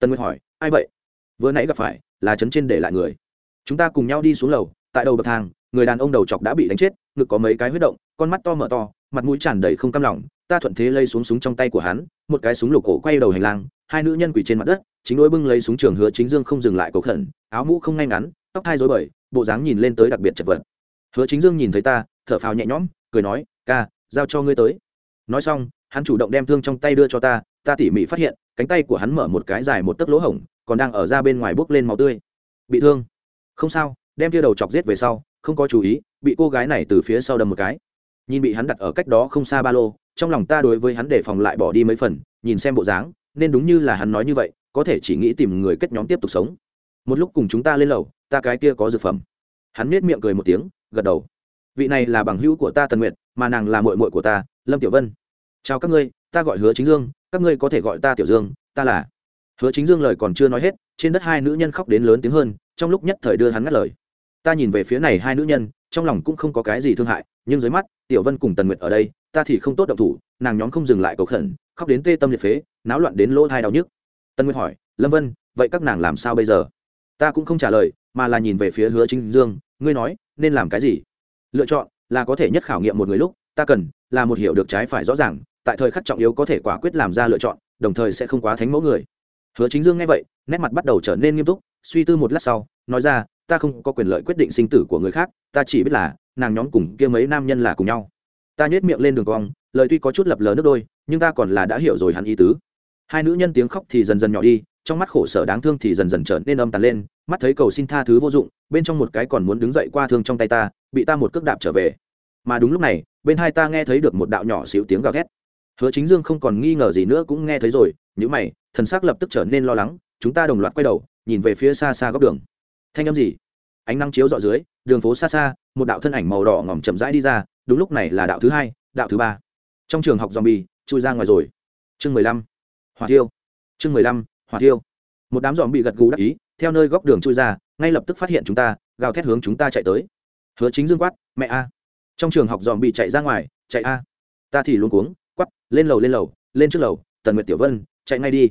Tân nguyệt hỏi, ai vậy? Vừa nãy gặp phải, là trấn trên để lại người. Chúng ta cùng nhau đi xuống lầu, tại đầu bậc thang, người đàn ông đầu chọc đã bị đánh chết, ngực có mấy cái huyết động, con mắt to mở to, mặt mũi tràn đầy không cam lòng, ta thuận thế lây xuống súng trong tay của hắn, một cái súng lục cổ quay đầu hành lang, hai nữ nhân quỳ trên mặt đất, chính đôi bưng lấy súng trường hứa chính dương không dừng lại cầu khẩn, áo mũ không ngay ngắn, tóc thai dối bời, bộ dáng nhìn lên tới đặc biệt chật vật hứa chính dương nhìn thấy ta, thở phào nhẹ nhõm, cười nói, ca, giao cho ngươi tới. Nói xong, hắn chủ động đem thương trong tay đưa cho ta ta tỉ mỉ phát hiện, cánh tay của hắn mở một cái dài một tấc lỗ hổng, còn đang ở ra bên ngoài bốc lên máu tươi. Bị thương? Không sao, đem tia đầu chọc giết về sau, không có chú ý, bị cô gái này từ phía sau đâm một cái. Nhìn bị hắn đặt ở cách đó không xa ba lô, trong lòng ta đối với hắn để phòng lại bỏ đi mấy phần, nhìn xem bộ dáng, nên đúng như là hắn nói như vậy, có thể chỉ nghĩ tìm người kết nhóm tiếp tục sống. Một lúc cùng chúng ta lên lầu, ta cái kia có dược phẩm. Hắn nết miệng cười một tiếng gật đầu. Vị này là bằng hữu của ta tần nguyệt, mà nàng là mội mội của ta, lâm tiểu vân. Chào các ngươi, ta gọi hứa chính dương, các ngươi có thể gọi ta tiểu dương, ta là. Hứa chính dương lời còn chưa nói hết, trên đất hai nữ nhân khóc đến lớn tiếng hơn, trong lúc nhất thời đưa hắn ngắt lời. Ta nhìn về phía này hai nữ nhân, trong lòng cũng không có cái gì thương hại, nhưng dưới mắt, tiểu vân cùng tần nguyệt ở đây, ta thì không tốt động thủ, nàng nhóm không dừng lại cầu khẩn, khóc đến tê tâm liệt phế, náo loạn đến lỗ thai đau nhức. Tần nguyệt hỏi, lâm vân, vậy các nàng làm sao bây giờ? Ta cũng không trả lời, mà là nhìn về phía hứa chính dương ngươi nói, nên làm cái gì? Lựa chọn là có thể nhất khảo nghiệm một người lúc, ta cần là một hiểu được trái phải rõ ràng, tại thời khắc trọng yếu có thể quả quyết làm ra lựa chọn, đồng thời sẽ không quá thánh mẫu người. Hứa chính dương nghe vậy, nét mặt bắt đầu trở nên nghiêm túc, suy tư một lát sau, nói ra, ta không có quyền lợi quyết định sinh tử của người khác, ta chỉ biết là nàng nhóm cùng kia mấy nam nhân là cùng nhau. Ta nhét miệng lên đường cong, lời tuy có chút lập lờ nước đôi, nhưng ta còn là đã hiểu rồi hắn ý tứ. Hai nữ nhân tiếng khóc thì dần dần nhỏ đi, trong mắt khổ sở đáng thương thì dần dần trở nên âm tàn lên, mắt thấy cầu xin tha thứ vô dụng bên trong một cái còn muốn đứng dậy qua thương trong tay ta, bị ta một cước đạp trở về. Mà đúng lúc này, bên hai ta nghe thấy được một đạo nhỏ xíu tiếng gào thét. Hứa chính dương không còn nghi ngờ gì nữa cũng nghe thấy rồi những mày, thần xác lập tức trở nên lo lắng, chúng ta đồng loạt quay đầu, nhìn về phía xa xa góc đường. Thanh âm gì? Ánh nắng chiếu dọ dưới, đường phố xa xa, một đạo thân ảnh màu đỏ ngỏm chậm rãi đi ra, đúng lúc này là đạo thứ hai, đạo thứ ba. Trong trường học zombie, chui ra ngoài rồi. Chương mười lăm. Hỏa thiêu. Chương mười lăm, hỏa thiêu. Một đám dòm bị gật gù đắc ý, theo nơi góc đường chui ra ngay lập tức phát hiện chúng ta, gào thét hướng chúng ta chạy tới. Hứa chính dương quát, mẹ a. Trong trường học dòm bị chạy ra ngoài, chạy a. Ta thì luôn cuống, quắp, lên lầu lên lầu, lên trước lầu, tần nguyệt, tiểu vân, chạy ngay đi.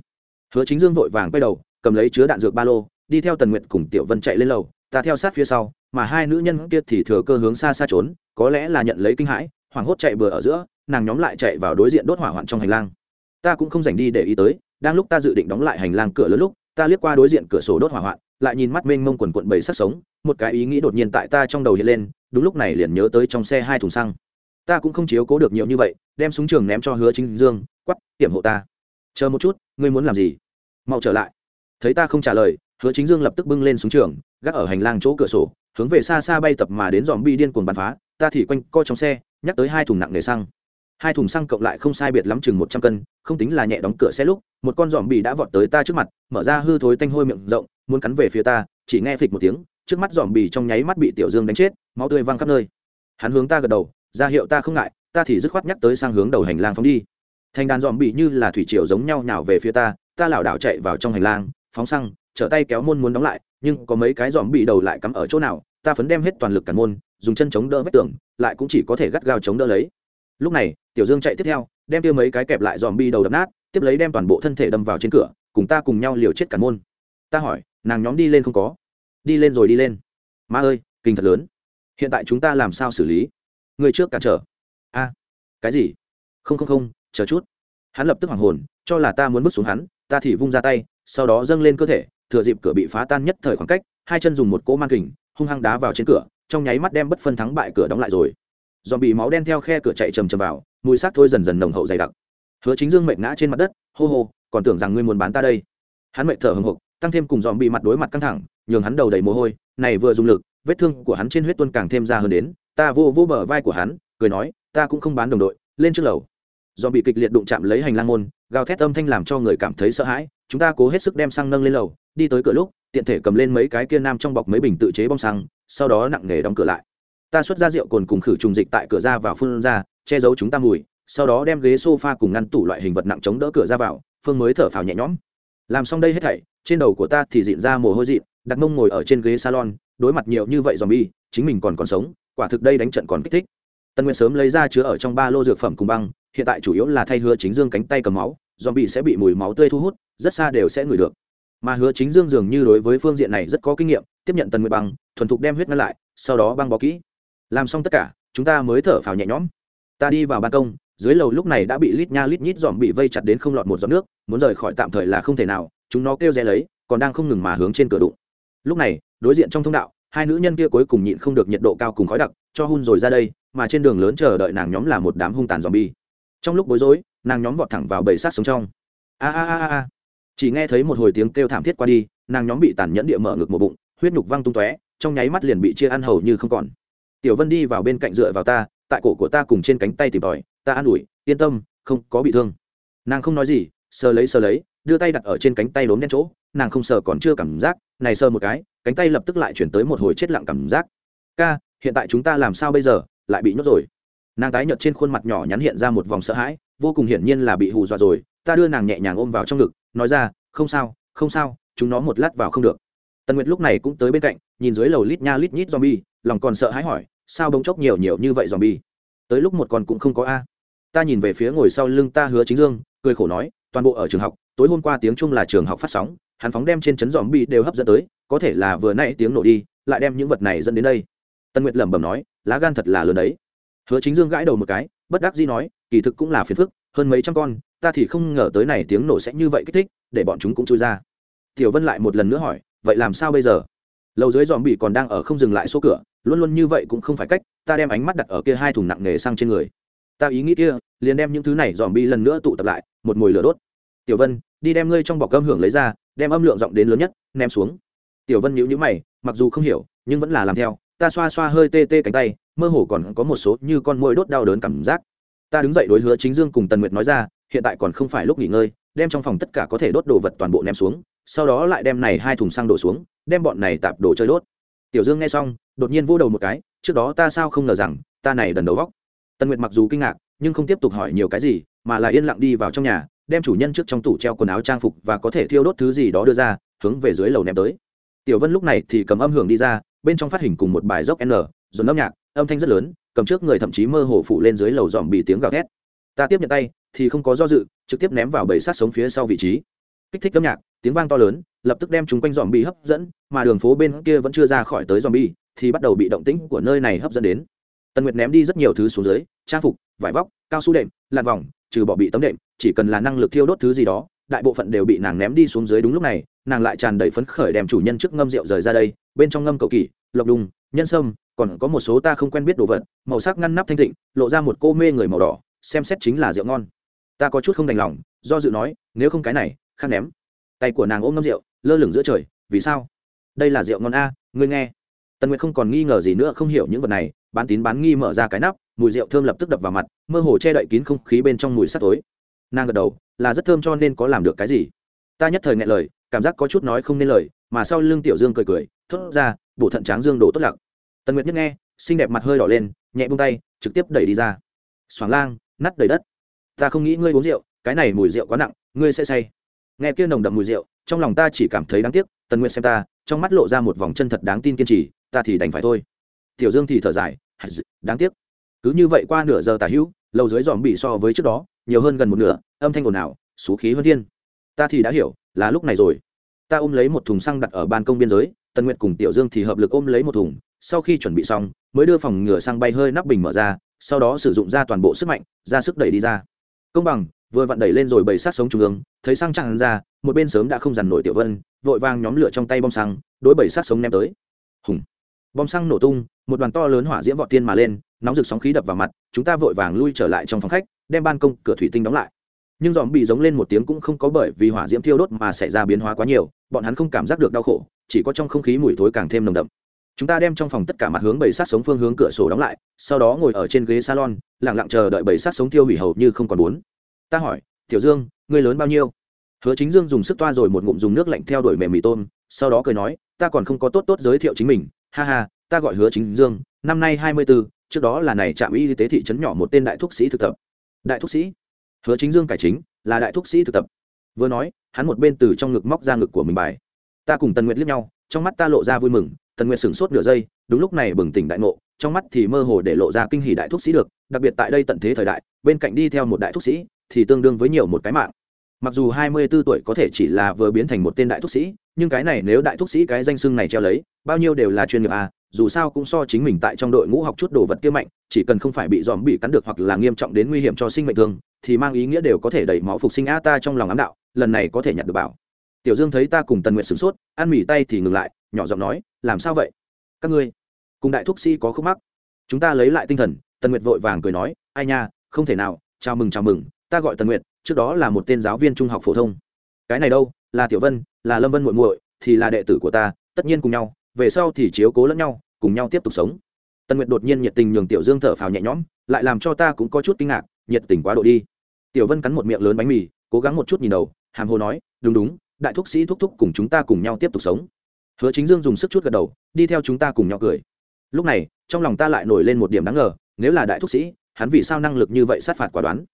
Hứa chính dương vội vàng quay đầu, cầm lấy chứa đạn dược ba lô, đi theo tần nguyệt cùng tiểu vân chạy lên lầu, ta theo sát phía sau, mà hai nữ nhân kia thì thừa cơ hướng xa xa trốn, có lẽ là nhận lấy kinh hãi, hoảng hốt chạy bừa ở giữa, nàng nhóm lại chạy vào đối diện đốt hỏa hoạn trong hành lang. Ta cũng không dành đi để ý tới, đang lúc ta dự định đóng lại hành lang cửa lớn lúc, ta liếc qua đối diện cửa sổ đốt hỏa hoạn lại nhìn mắt mênh mông quần quận bầy sắc sống, một cái ý nghĩ đột nhiên tại ta trong đầu hiện lên, đúng lúc này liền nhớ tới trong xe hai thùng xăng. Ta cũng không chiếu cố được nhiều như vậy, đem súng trường ném cho hứa chính dương quắp tiệm hộ ta. Chờ một chút, ngươi muốn làm gì? Mau trở lại. Thấy ta không trả lời, hứa chính dương lập tức bưng lên súng trường, gác ở hành lang chỗ cửa sổ, hướng về xa xa bay tập mà đến dòm bi điên cuồng bắn phá. Ta thì quanh co trong xe, nhắc tới hai thùng nặng nề xăng. Hai thùng xăng cộng lại không sai biệt lắm chừng một trăm cân, không tính là nhẹ đóng cửa xe lúc, một con dòm bi đã vọt tới ta trước mặt, mở ra hư thối tanh hôi miệng rộng muốn cắn về phía ta, chỉ nghe phịch một tiếng, trước mắt dòm bì trong nháy mắt bị tiểu dương đánh chết, máu tươi văng khắp nơi. Hắn hướng ta gật đầu, ra hiệu ta không ngại, ta thì dứt khoát nhắc tới sang hướng đầu hành lang phóng đi. Thành đàn dòm bì như là thủy triều giống nhau nhào về phía ta ta lảo đảo chạy vào trong hành lang, phóng xăng, trở tay kéo môn muốn đóng lại, nhưng có mấy cái dòm bì đầu lại cắm ở chỗ nào, ta phấn đem hết toàn lực cản môn, dùng chân chống đỡ vách tường, lại cũng chỉ có thể gắt gao chống đỡ lấy. Lúc này, tiểu dương chạy tiếp theo, đem tiêu mấy cái kẹp lại dòm bi đầu đập nát, tiếp lấy đem toàn bộ thân thể đâm vào trên cửa, cùng ta cùng nhau liều chết cản môn. Ta hỏi nàng nhóm đi lên không có. Đi lên rồi đi lên. Ma ơi, kinh thật lớn. Hiện tại chúng ta làm sao xử lý? Người trước cản trở. A. Cái gì? Không không không, chờ chút. Hắn lập tức hoảng hồn, cho là ta muốn bước xuống hắn, ta thì vung ra tay, sau đó dâng lên cơ thể, thừa dịp cửa bị phá tan nhất thời khoảng cách, hai chân dùng một cỗ man kình, hung hăng đá vào trên cửa, trong nháy mắt đem bất phân thắng bại cửa đóng lại rồi. Dòm bị máu đen theo khe cửa chạy chầm chầm vào, mùi xác thôi dần dần nồng hậu dày đặc. Hứa chính dương mệt ngã trên mặt đất, hô hô, còn tưởng rằng ngươi muốn bán ta đây. Hắn mệt thở hồng hộc tăng thêm cùng dòm bị mặt đối mặt căng thẳng, nhường hắn đầu đầy mồ hôi, này vừa dùng lực, vết thương của hắn trên huyết tuân càng thêm ra hơn đến, ta vô vô bờ vai của hắn, cười nói, ta cũng không bán đồng đội, lên trước lầu. Dòm bị kịch liệt đụng chạm lấy hành lang môn, gào thét âm thanh làm cho người cảm thấy sợ hãi, chúng ta cố hết sức đem xăng nâng lên lầu, đi tới cửa lúc, tiện thể cầm lên mấy cái kia nam trong bọc mấy bình tự chế bom xăng, sau đó nặng nề đóng cửa lại. Ta xuất ra rượu cồn cùng khử trùng dịch tại cửa ra vào phun ra, che giấu chúng ta mùi, sau đó đem ghế sofa cùng ngăn tủ loại hình vật nặng chống đỡ cửa ra vào, phương mới thở phào nhẹ nhõm. Làm xong đây hết thảy trên đầu của ta thì dịn ra mồ hôi dịn, đặt mông ngồi ở trên ghế salon, đối mặt nhiều như vậy dòm bi chính mình còn còn sống, quả thực đây đánh trận còn kích thích. Tân nguyện sớm lấy ra chứa ở trong ba lô dược phẩm cùng băng, hiện tại chủ yếu là thay hứa chính dương cánh tay cầm máu dòm bị sẽ bị mùi máu tươi thu hút, rất xa đều sẽ ngửi được. Mà hứa chính dương dường như đối với phương diện này rất có kinh nghiệm, tiếp nhận tần nguyệt băng, thuần thục đem huyết ngăn lại, sau đó băng bó kỹ. Làm xong tất cả, chúng ta mới thở phào nhẹ nhõm. Ta đi vào ban công, dưới lầu lúc này đã bị lít nha lít nhít dòm bị vây chặt đến không lọt một giọt nước, muốn rời khỏi tạm thời là không thể nào chúng nó kêu rẽ lấy, còn đang không ngừng mà hướng trên cửa đụng. Lúc này, đối diện trong thông đạo, hai nữ nhân kia cuối cùng nhịn không được nhiệt độ cao cùng khói đặc, cho hun rồi ra đây, mà trên đường lớn chờ đợi nàng nhóm là một đám hung tàn dòm bi trong lúc bối rối, nàng nhóm vọt thẳng vào bầy sát sống trong. A a a a. Chỉ nghe thấy một hồi tiếng kêu thảm thiết qua đi, nàng nhóm bị tàn nhẫn địa mở ngực một bụng, huyết nhục văng tung tóe, trong nháy mắt liền bị chia ăn hầu như không còn. Tiểu vân đi vào bên cạnh dựa vào ta, tại cổ của ta cùng trên cánh tay tìm tòi, ta an ủi, yên tâm, không có bị thương. Nàng không nói gì, sờ lấy sờ lấy đưa tay đặt ở trên cánh tay đốm đen chỗ, nàng không sờ còn chưa cảm giác, này sờ một cái, cánh tay lập tức lại chuyển tới một hồi chết lặng cảm giác. Ca, hiện tại chúng ta làm sao bây giờ? Lại bị nhốt rồi. Nàng tái nhợt trên khuôn mặt nhỏ nhắn hiện ra một vòng sợ hãi, vô cùng hiển nhiên là bị hù dọa rồi, ta đưa nàng nhẹ nhàng ôm vào trong ngực, nói ra, không sao không sao, chúng nó một lát vào không được. Tần nguyệt lúc này cũng tới bên cạnh, nhìn dưới lầu lít nha lít nhít zombie, lòng còn sợ hãi hỏi, sao bỗng chốc nhiều nhiều như vậy zombie? Tới lúc một con cũng không có a. Ta nhìn về phía ngồi sau lưng ta hứa chính dương, cười khổ nói toàn bộ ở trường học, tối hôm qua tiếng chung là trường học phát sóng, hắn phóng đem trên chấn dòm bi đều hấp dẫn tới, có thể là vừa nãy tiếng nổ đi, lại đem những vật này dẫn đến đây. Tân nguyệt lẩm bẩm nói, lá gan thật là lớn đấy. Hứa chính dương gãi đầu một cái, bất đắc dĩ nói, kỳ thực cũng là phiền phức, hơn mấy trăm con, ta thì không ngờ tới này tiếng nổ sẽ như vậy kích thích, để bọn chúng cũng chui ra. Tiểu vân lại một lần nữa hỏi, vậy làm sao bây giờ? Lầu dưới dòm bị còn đang ở không dừng lại số cửa, luôn luôn như vậy cũng không phải cách, ta đem ánh mắt đặt ở kia hai thùng nặng nề sang trên người. Ta ý nghĩ kia liền đem những thứ này dòm bi lần nữa tụ tập lại, một mồi lửa đốt. Tiểu vân, đi đem ngươi trong bọc âm hưởng lấy ra, đem âm lượng giọng đến lớn nhất, ném xuống. Tiểu vân nhíu nhíu mày, mặc dù không hiểu, nhưng vẫn là làm theo, ta xoa xoa hơi tê tê cánh tay, mơ hồ còn có một số như con môi đốt đau đớn cảm giác. Ta đứng dậy đối hứa chính dương cùng tần nguyệt nói ra, hiện tại còn không phải lúc nghỉ ngơi, đem trong phòng tất cả có thể đốt đồ vật toàn bộ ném xuống, sau đó lại đem này hai thùng xăng đổ xuống, đem bọn này tạp đồ chơi đốt. Tiểu dương nghe xong, đột nhiên vô đầu một cái, trước đó ta sao không ngờ rằng, ta này đần đầu vóc. Tần nguyệt mặc dù kinh ngạc nhưng không tiếp tục hỏi nhiều cái gì, mà là yên lặng đi vào trong nhà, đem chủ nhân trước trong tủ treo quần áo trang phục và có thể thiêu đốt thứ gì đó đưa ra, hướng về dưới lầu ném tới. Tiểu vân lúc này thì cầm âm hưởng đi ra, bên trong phát hình cùng một bài dốc n, dồn âm nhạc, âm thanh rất lớn, cầm trước người thậm chí mơ hồ phụ lên dưới lầu dòm bị tiếng gào thét. Ta tiếp nhận tay, thì không có do dự, trực tiếp ném vào bầy sát sống phía sau vị trí. Kích thích âm nhạc, tiếng vang to lớn, lập tức đem chúng quanh dòm bị hấp dẫn, mà đường phố bên kia vẫn chưa ra khỏi tới dòm bi thì bắt đầu bị động tĩnh của nơi này hấp dẫn đến tần nguyệt ném đi rất nhiều thứ xuống dưới, trang phục, vải vóc, cao su đệm, làn vòng, trừ bỏ bị tấm đệm, chỉ cần là năng lực thiêu đốt thứ gì đó, đại bộ phận đều bị nàng ném đi xuống dưới đúng lúc này, nàng lại tràn đầy phấn khởi đem chủ nhân trước ngâm rượu rời ra đây, bên trong ngâm cầu kỳ lộc đùng, nhân sâm, còn có một số ta không quen biết đồ vật, màu sắc ngăn nắp thanh tịnh, lộ ra một cô mê người màu đỏ, xem xét chính là rượu ngon. Ta có chút không đành lòng, do dự nói, nếu không cái này, khác ném. Tay của nàng ôm ngâm rượu, lơ lửng giữa trời, vì sao? Đây là rượu ngon a, ngươi nghe. Tần nguyệt không còn nghi ngờ gì nữa, không hiểu những vật này bán tín bán nghi mở ra cái nắp, mùi rượu thơm lập tức đập vào mặt, mơ hồ che đậy kín không khí bên trong mùi sắt tối nàng gật đầu, là rất thơm cho nên có làm được cái gì? Ta nhất thời ngại lời, cảm giác có chút nói không nên lời, mà sau lưng tiểu dương cười cười, thốt ra, bổ thận tráng dương đổ tốt lặc. Tần nguyệt nhất nghe, xinh đẹp mặt hơi đỏ lên, nhẹ bông tay, trực tiếp đẩy đi ra. Xoảng lang nắt đầy đất. Ta không nghĩ ngươi uống rượu, cái này mùi rượu quá nặng, ngươi sẽ say. Nghe kia nồng đậm mùi rượu, trong lòng ta chỉ cảm thấy đáng tiếc, tần nguyệt xem ta, trong mắt lộ ra một vòng chân thật đáng tin kiên trì, ta thì đành phải thôi tiểu dương thì thở dài đáng tiếc. Cứ như vậy qua nửa giờ tả hữu, lầu dưới dòm bị so với trước đó, nhiều hơn gần một nửa, âm thanh ồn ào, xú khí hơn thiên. Ta thì đã hiểu, là lúc này rồi. Ta ôm lấy một thùng xăng đặt ở ban công biên giới, tần nguyệt cùng tiểu dương thì hợp lực ôm lấy một thùng. Sau khi chuẩn bị xong, mới đưa phòng ngửa xăng bay hơi nắp bình mở ra, sau đó sử dụng ra toàn bộ sức mạnh, ra sức đẩy đi ra. Công bằng, vừa vặn đẩy lên rồi bầy sát sống trung ương, thấy xăng tràn ra, một bên sớm đã không dằn nổi tiểu vân, vội vàng nhóm lửa trong tay bom xăng, đối bầy sát sống ném tới. Hùng bom xăng nổ tung, một đoàn to lớn hỏa diễm vọt tiên mà lên, nóng rực sóng khí đập vào mặt, chúng ta vội vàng lui trở lại trong phòng khách, đem ban công, cửa thủy tinh đóng lại. Nhưng dòm bị giống lên một tiếng cũng không có bởi vì hỏa diễm thiêu đốt mà xảy ra biến hóa quá nhiều, bọn hắn không cảm giác được đau khổ, chỉ có trong không khí mùi thối càng thêm nồng đậm. Chúng ta đem trong phòng tất cả mặt hướng bầy sát sống phương hướng cửa sổ đóng lại, sau đó ngồi ở trên ghế salon lẳng lặng chờ đợi bầy sát sống tiêu hủy hầu như không còn muốn. Ta hỏi, tiểu dương, ngươi lớn bao nhiêu? Hứa chính dương dùng sức toa rồi một ngụm dùng nước lạnh theo đuổi mềm mì tôm, sau đó cười nói, ta còn không có tốt tốt giới thiệu chính mình ha ha, ta gọi hứa chính dương, năm nay hai mươi b ố trước đó là này trạm y tế thị trấn nhỏ một tên đại thúc sĩ thực tập. Đại thúc sĩ? Hứa chính dương cải chính, là đại thúc sĩ thực tập. Vừa nói, hắn một bên từ trong ngực móc ra ngực của mình bài. Ta cùng tần nguyệt liếc nhau, trong mắt ta lộ ra vui mừng, tần nguyệt sửng sốt nửa giây, đúng lúc này bừng tỉnh đại ngộ, trong mắt thì mơ hồ để lộ ra kinh hỷ đại thúc sĩ được, đặc biệt tại đây tận thế thời đại, bên cạnh đi theo một đại thúc sĩ, thì tương đương với nhiều một cái mạng mặc dù hai mươi 24 tuổi có thể chỉ là vừa biến thành một tên đại thúc sĩ, nhưng cái này nếu đại thúc sĩ cái danh xưng này treo lấy, bao nhiêu đều là chuyên nghiệp à dù sao cũng so chính mình tại trong đội ngũ học chút đồ vật kia mạnh, chỉ cần không phải bị dòm bị cắn được hoặc là nghiêm trọng đến nguy hiểm cho sinh mệnh thường, thì mang ý nghĩa đều có thể đẩy máu phục sinh a ta trong lòng ám đạo, lần này có thể nhận được bảo. Tiểu dương thấy ta cùng tần nguyện sửng sốt, ăn mỉ tay thì ngừng lại, nhỏ giọng nói, làm sao vậy? Các ngươi, cùng đại thúc sĩ có khúc mắc? Chúng ta lấy lại tinh thần, tần nguyệt vội vàng cười nói, ai nha, không thể nào, chào mừng chào mừng, ta gọi tần nguyệt trước đó là một tên giáo viên trung học phổ thông. Cái này đâu, là tiểu vân, là lâm vân muội muội, thì là đệ tử của ta, tất nhiên cùng nhau, về sau thì chiếu cố lẫn nhau, cùng nhau tiếp tục sống. Tân nguyệt đột nhiên nhiệt tình nhường tiểu dương thở phào nhẹ nhõm, lại làm cho ta cũng có chút kinh ngạc, nhiệt tình quá độ đi. Tiểu vân cắn một miệng lớn bánh mì, cố gắng một chút nhìn đầu, hàm hồ nói, đúng đúng, đại thúc sĩ thúc thúc cùng chúng ta cùng nhau tiếp tục sống. Hứa chính dương dùng sức chút gật đầu, đi theo chúng ta cùng nhau cười. Lúc này, trong lòng ta lại nổi lên một điểm đáng ngờ, nếu là đại thúc sĩ, hắn vì sao năng lực như vậy sát phạt quả đoán?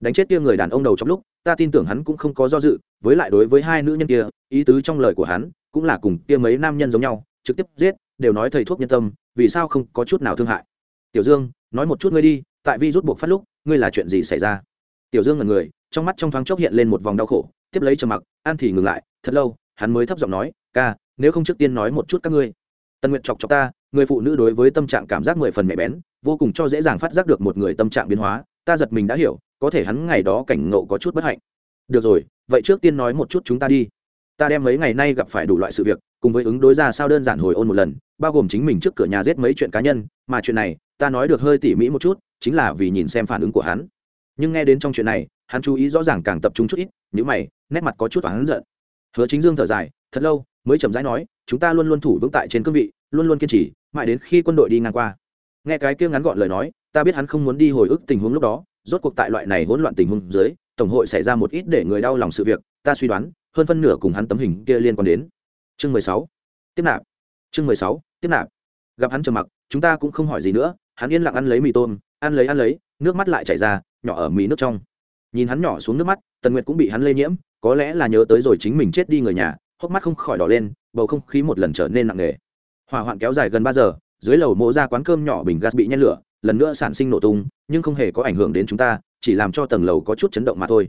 Đánh chết kia người đàn ông đầu trong lúc, ta tin tưởng hắn cũng không có do dự, với lại đối với hai nữ nhân kia, ý tứ trong lời của hắn cũng là cùng kia mấy nam nhân giống nhau, trực tiếp giết, đều nói thầy thuốc nhân tâm, vì sao không có chút nào thương hại. Tiểu dương, nói một chút ngươi đi, tại vi rút buộc phát lúc, ngươi là chuyện gì xảy ra? Tiểu dương ngần người, trong mắt trong thoáng chốc hiện lên một vòng đau khổ, tiếp lấy trầm mặc, An thì ngừng lại, thật lâu, hắn mới thấp giọng nói, ca, nếu không trước tiên nói một chút các ngươi. Tần nguyện chọc chọc ta, người phụ nữ đối với tâm trạng cảm giác mười phần mẹ bén, vô cùng cho dễ dàng phát giác được một người tâm trạng biến hóa ta giật mình đã hiểu, có thể hắn ngày đó cảnh ngộ có chút bất hạnh. Được rồi, vậy trước tiên nói một chút chúng ta đi. Ta đem mấy ngày nay gặp phải đủ loại sự việc, cùng với ứng đối ra sao đơn giản hồi ôn một lần, bao gồm chính mình trước cửa nhà giết mấy chuyện cá nhân, mà chuyện này, ta nói được hơi tỉ mỉ một chút, chính là vì nhìn xem phản ứng của hắn. Nhưng nghe đến trong chuyện này, hắn chú ý rõ ràng càng tập trung chút ít nhữ mày, nét mặt có chút hắn giận. Hứa chính dương thở dài, thật lâu, mới chậm rãi nói, chúng ta luôn luôn thủ vững tại trên cương vị, luôn luôn kiên trì, mãi đến khi quân đội đi ngang qua. Nghe cái kia ngắn gọn lời nói ta biết hắn không muốn đi hồi ức tình huống lúc đó, rốt cuộc tại loại này hỗn loạn tình huống dưới, tổng hội xảy ra một ít để người đau lòng sự việc, ta suy đoán, hơn phân nửa cùng hắn tấm hình kia liên quan đến. Chương mười sáu. Tiếp nạp. Chương mười sáu. Tiếp nạp. Gặp hắn trầm mặc, chúng ta cũng không hỏi gì nữa, hắn yên lặng ăn lấy mì tôm, ăn lấy ăn lấy, nước mắt lại chảy ra, nhỏ ở mì nước trong. Nhìn hắn nhỏ xuống nước mắt, tần nguyệt cũng bị hắn lây nhiễm, có lẽ là nhớ tới rồi chính mình chết đi người nhà, hốc mắt không khỏi đỏ lên, bầu không khí một lần trở nên nặng nề. Hỏa hoạn kéo dài gần ba giờ, dưới lầu mộ ra quán cơm nhỏ bình gas bị nhen lửa lần nữa sản sinh nổ tung, nhưng không hề có ảnh hưởng đến chúng ta, chỉ làm cho tầng lầu có chút chấn động mà thôi.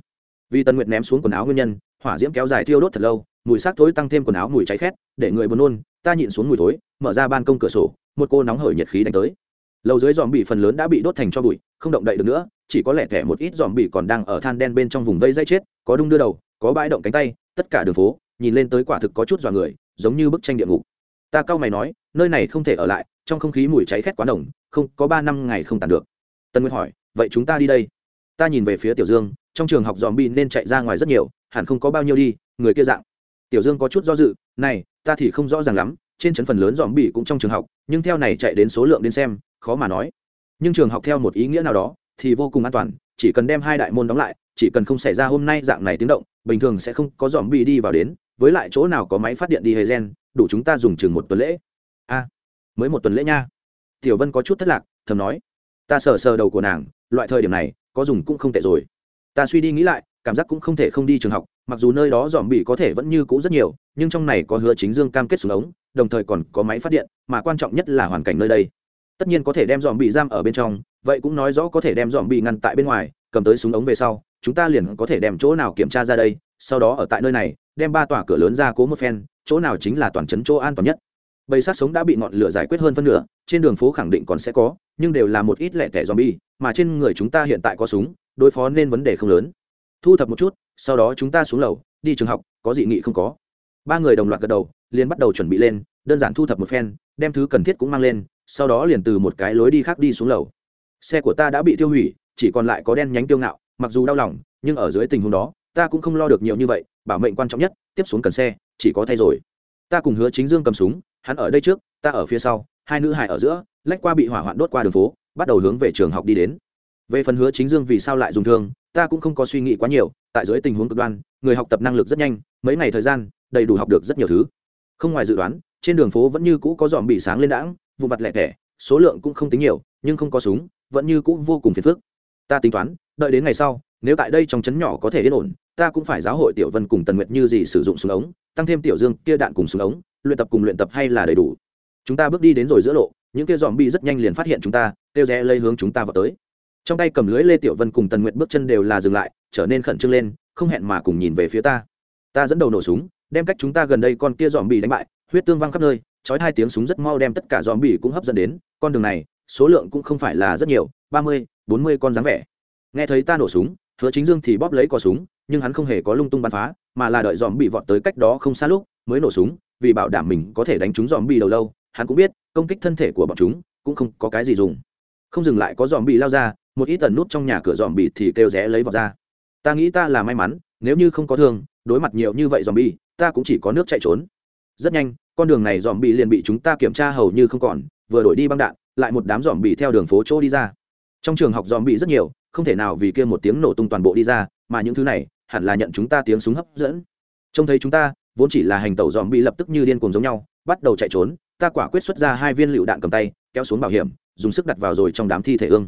Vì tần nguyệt ném xuống quần áo nguyên nhân, hỏa diễm kéo dài thiêu đốt thật lâu, mùi xác thối tăng thêm quần áo mùi cháy khét, để người buồn nôn, ta nhịn xuống mùi thối, mở ra ban công cửa sổ, một cô nóng hởi nhiệt khí đánh tới. Lầu dưới dòm bị phần lớn đã bị đốt thành cho bụi, không động đậy được nữa, chỉ có lẻ thẻ một ít dòm bị còn đang ở than đen bên trong vùng vây dây chết, có đung đưa đầu, có bãi động cánh tay, tất cả đường phố, nhìn lên tới quả thực có chút dọa người, giống như bức tranh địa ngục ta cau mày nói nơi này không thể ở lại trong không khí mùi cháy khét quá nồng, không có ba năm ngày không tàn được. Tân nguyên hỏi vậy chúng ta đi đây. Ta nhìn về phía tiểu dương trong trường học dòm bi nên chạy ra ngoài rất nhiều hẳn không có bao nhiêu đi người kia dạng. Tiểu dương có chút do dự này ta thì không rõ ràng lắm trên trấn phần lớn dòm bi cũng trong trường học nhưng theo này chạy đến số lượng đến xem khó mà nói. Nhưng trường học theo một ý nghĩa nào đó thì vô cùng an toàn chỉ cần đem hai đại môn đóng lại chỉ cần không xảy ra hôm nay dạng này tiếng động bình thường sẽ không có dòm bi đi vào đến với lại chỗ nào có máy phát điện đi hề gen đủ chúng ta dùng chừng một tuần lễ. A, mới một tuần lễ nha. Tiểu vân có chút thất lạc, thầm nói. Ta sờ sờ đầu của nàng, loại thời điểm này, có dùng cũng không tệ rồi. Ta suy đi nghĩ lại, cảm giác cũng không thể không đi trường học, mặc dù nơi đó dòm bị có thể vẫn như cũ rất nhiều, nhưng trong này có hứa chính dương cam kết xuống ống, đồng thời còn có máy phát điện, mà quan trọng nhất là hoàn cảnh nơi đây. Tất nhiên có thể đem dòm bị giam ở bên trong, vậy cũng nói rõ có thể đem dòm bị ngăn tại bên ngoài, cầm tới súng ống về sau, chúng ta liền có thể đem chỗ nào kiểm tra ra đây, sau đó ở tại nơi này, đem ba tòa cửa lớn ra cố một phen chỗ nào chính là toàn trấn chỗ an toàn nhất. Bầy sát sống đã bị ngọn lửa giải quyết hơn phân nửa, trên đường phố khẳng định còn sẽ có, nhưng đều là một ít lẻ tẻ zombie, mà trên người chúng ta hiện tại có súng, đối phó nên vấn đề không lớn. Thu thập một chút, sau đó chúng ta xuống lầu, đi trường học, có dị nghị không có. Ba người đồng loạt gật đầu, liền bắt đầu chuẩn bị lên, đơn giản thu thập một phen, đem thứ cần thiết cũng mang lên, sau đó liền từ một cái lối đi khác đi xuống lầu. Xe của ta đã bị tiêu hủy, chỉ còn lại có đen nhánh tiêu ngạo, mặc dù đau lòng, nhưng ở dưới tình huống đó, ta cũng không lo được nhiều như vậy, bảo mệnh quan trọng nhất, tiếp xuống cần xe chỉ có thay rồi. Ta cùng hứa chính dương cầm súng, hắn ở đây trước, ta ở phía sau, hai nữ hải ở giữa, lách qua bị hỏa hoạn đốt qua đường phố, bắt đầu hướng về trường học đi đến. Về phần hứa chính dương vì sao lại dùng thương, ta cũng không có suy nghĩ quá nhiều, tại dưới tình huống cực đoan, người học tập năng lực rất nhanh, mấy ngày thời gian, đầy đủ học được rất nhiều thứ. Không ngoài dự đoán, trên đường phố vẫn như cũ có dòm bị sáng lên đãng, vụ mặt lẻ tẻ, số lượng cũng không tính nhiều, nhưng không có súng, vẫn như cũ vô cùng phiền phức. Ta tính toán, đợi đến ngày sau, nếu tại đây trong trấn nhỏ có thể yên ổn ta cũng phải giáo hội tiểu vân cùng tần nguyệt như gì sử dụng súng ống, tăng thêm tiểu dương kia đạn cùng súng ống, luyện tập cùng luyện tập hay là đầy đủ. Chúng ta bước đi đến rồi giữa lộ, những kia dòm bi rất nhanh liền phát hiện chúng ta, kêu rẽ lây hướng chúng ta vào tới. Trong tay cầm lưới lê tiểu vân cùng tần nguyệt bước chân đều là dừng lại, trở nên khẩn trương lên, không hẹn mà cùng nhìn về phía ta. Ta dẫn đầu nổ súng, đem cách chúng ta gần đây con kia dòm bị đánh bại, huyết tương văng khắp nơi, chói hai tiếng súng rất mau đem tất cả dòm bị cũng hấp dẫn đến, con đường này, số lượng cũng không phải là rất nhiều, ba mươi, bốn mươi con dáng vẻ. Nghe thấy ta nổ súng hứa chính dương thì bóp lấy cò súng, nhưng hắn không hề có lung tung bắn phá, mà là đợi dòm bị vọt tới cách đó không xa lúc mới nổ súng, vì bảo đảm mình có thể đánh trúng dòm bị đầu lâu, hắn cũng biết, công kích thân thể của bọn chúng cũng không có cái gì dùng. Không dừng lại có dòm bị lao ra, một ít tần nút trong nhà cửa dòm bị thì kêu rẽ lấy vọt ra. Ta nghĩ ta là may mắn, nếu như không có thương, đối mặt nhiều như vậy dòm bị, ta cũng chỉ có nước chạy trốn. Rất nhanh, con đường này dòm bị liền bị chúng ta kiểm tra hầu như không còn, vừa đổi đi băng đạn, lại một đám dòm bị theo đường phố chỗ đi ra. Trong trường học dòm bị rất nhiều không thể nào vì kia một tiếng nổ tung toàn bộ đi ra, mà những thứ này, hẳn là nhận chúng ta tiếng súng hấp dẫn. Trông thấy chúng ta, vốn chỉ là hành tẩu dòm bị lập tức như điên cuồng giống nhau, bắt đầu chạy trốn, ta quả quyết xuất ra hai viên lựu đạn cầm tay, kéo xuống bảo hiểm, dùng sức đặt vào rồi trong đám thi thể ương.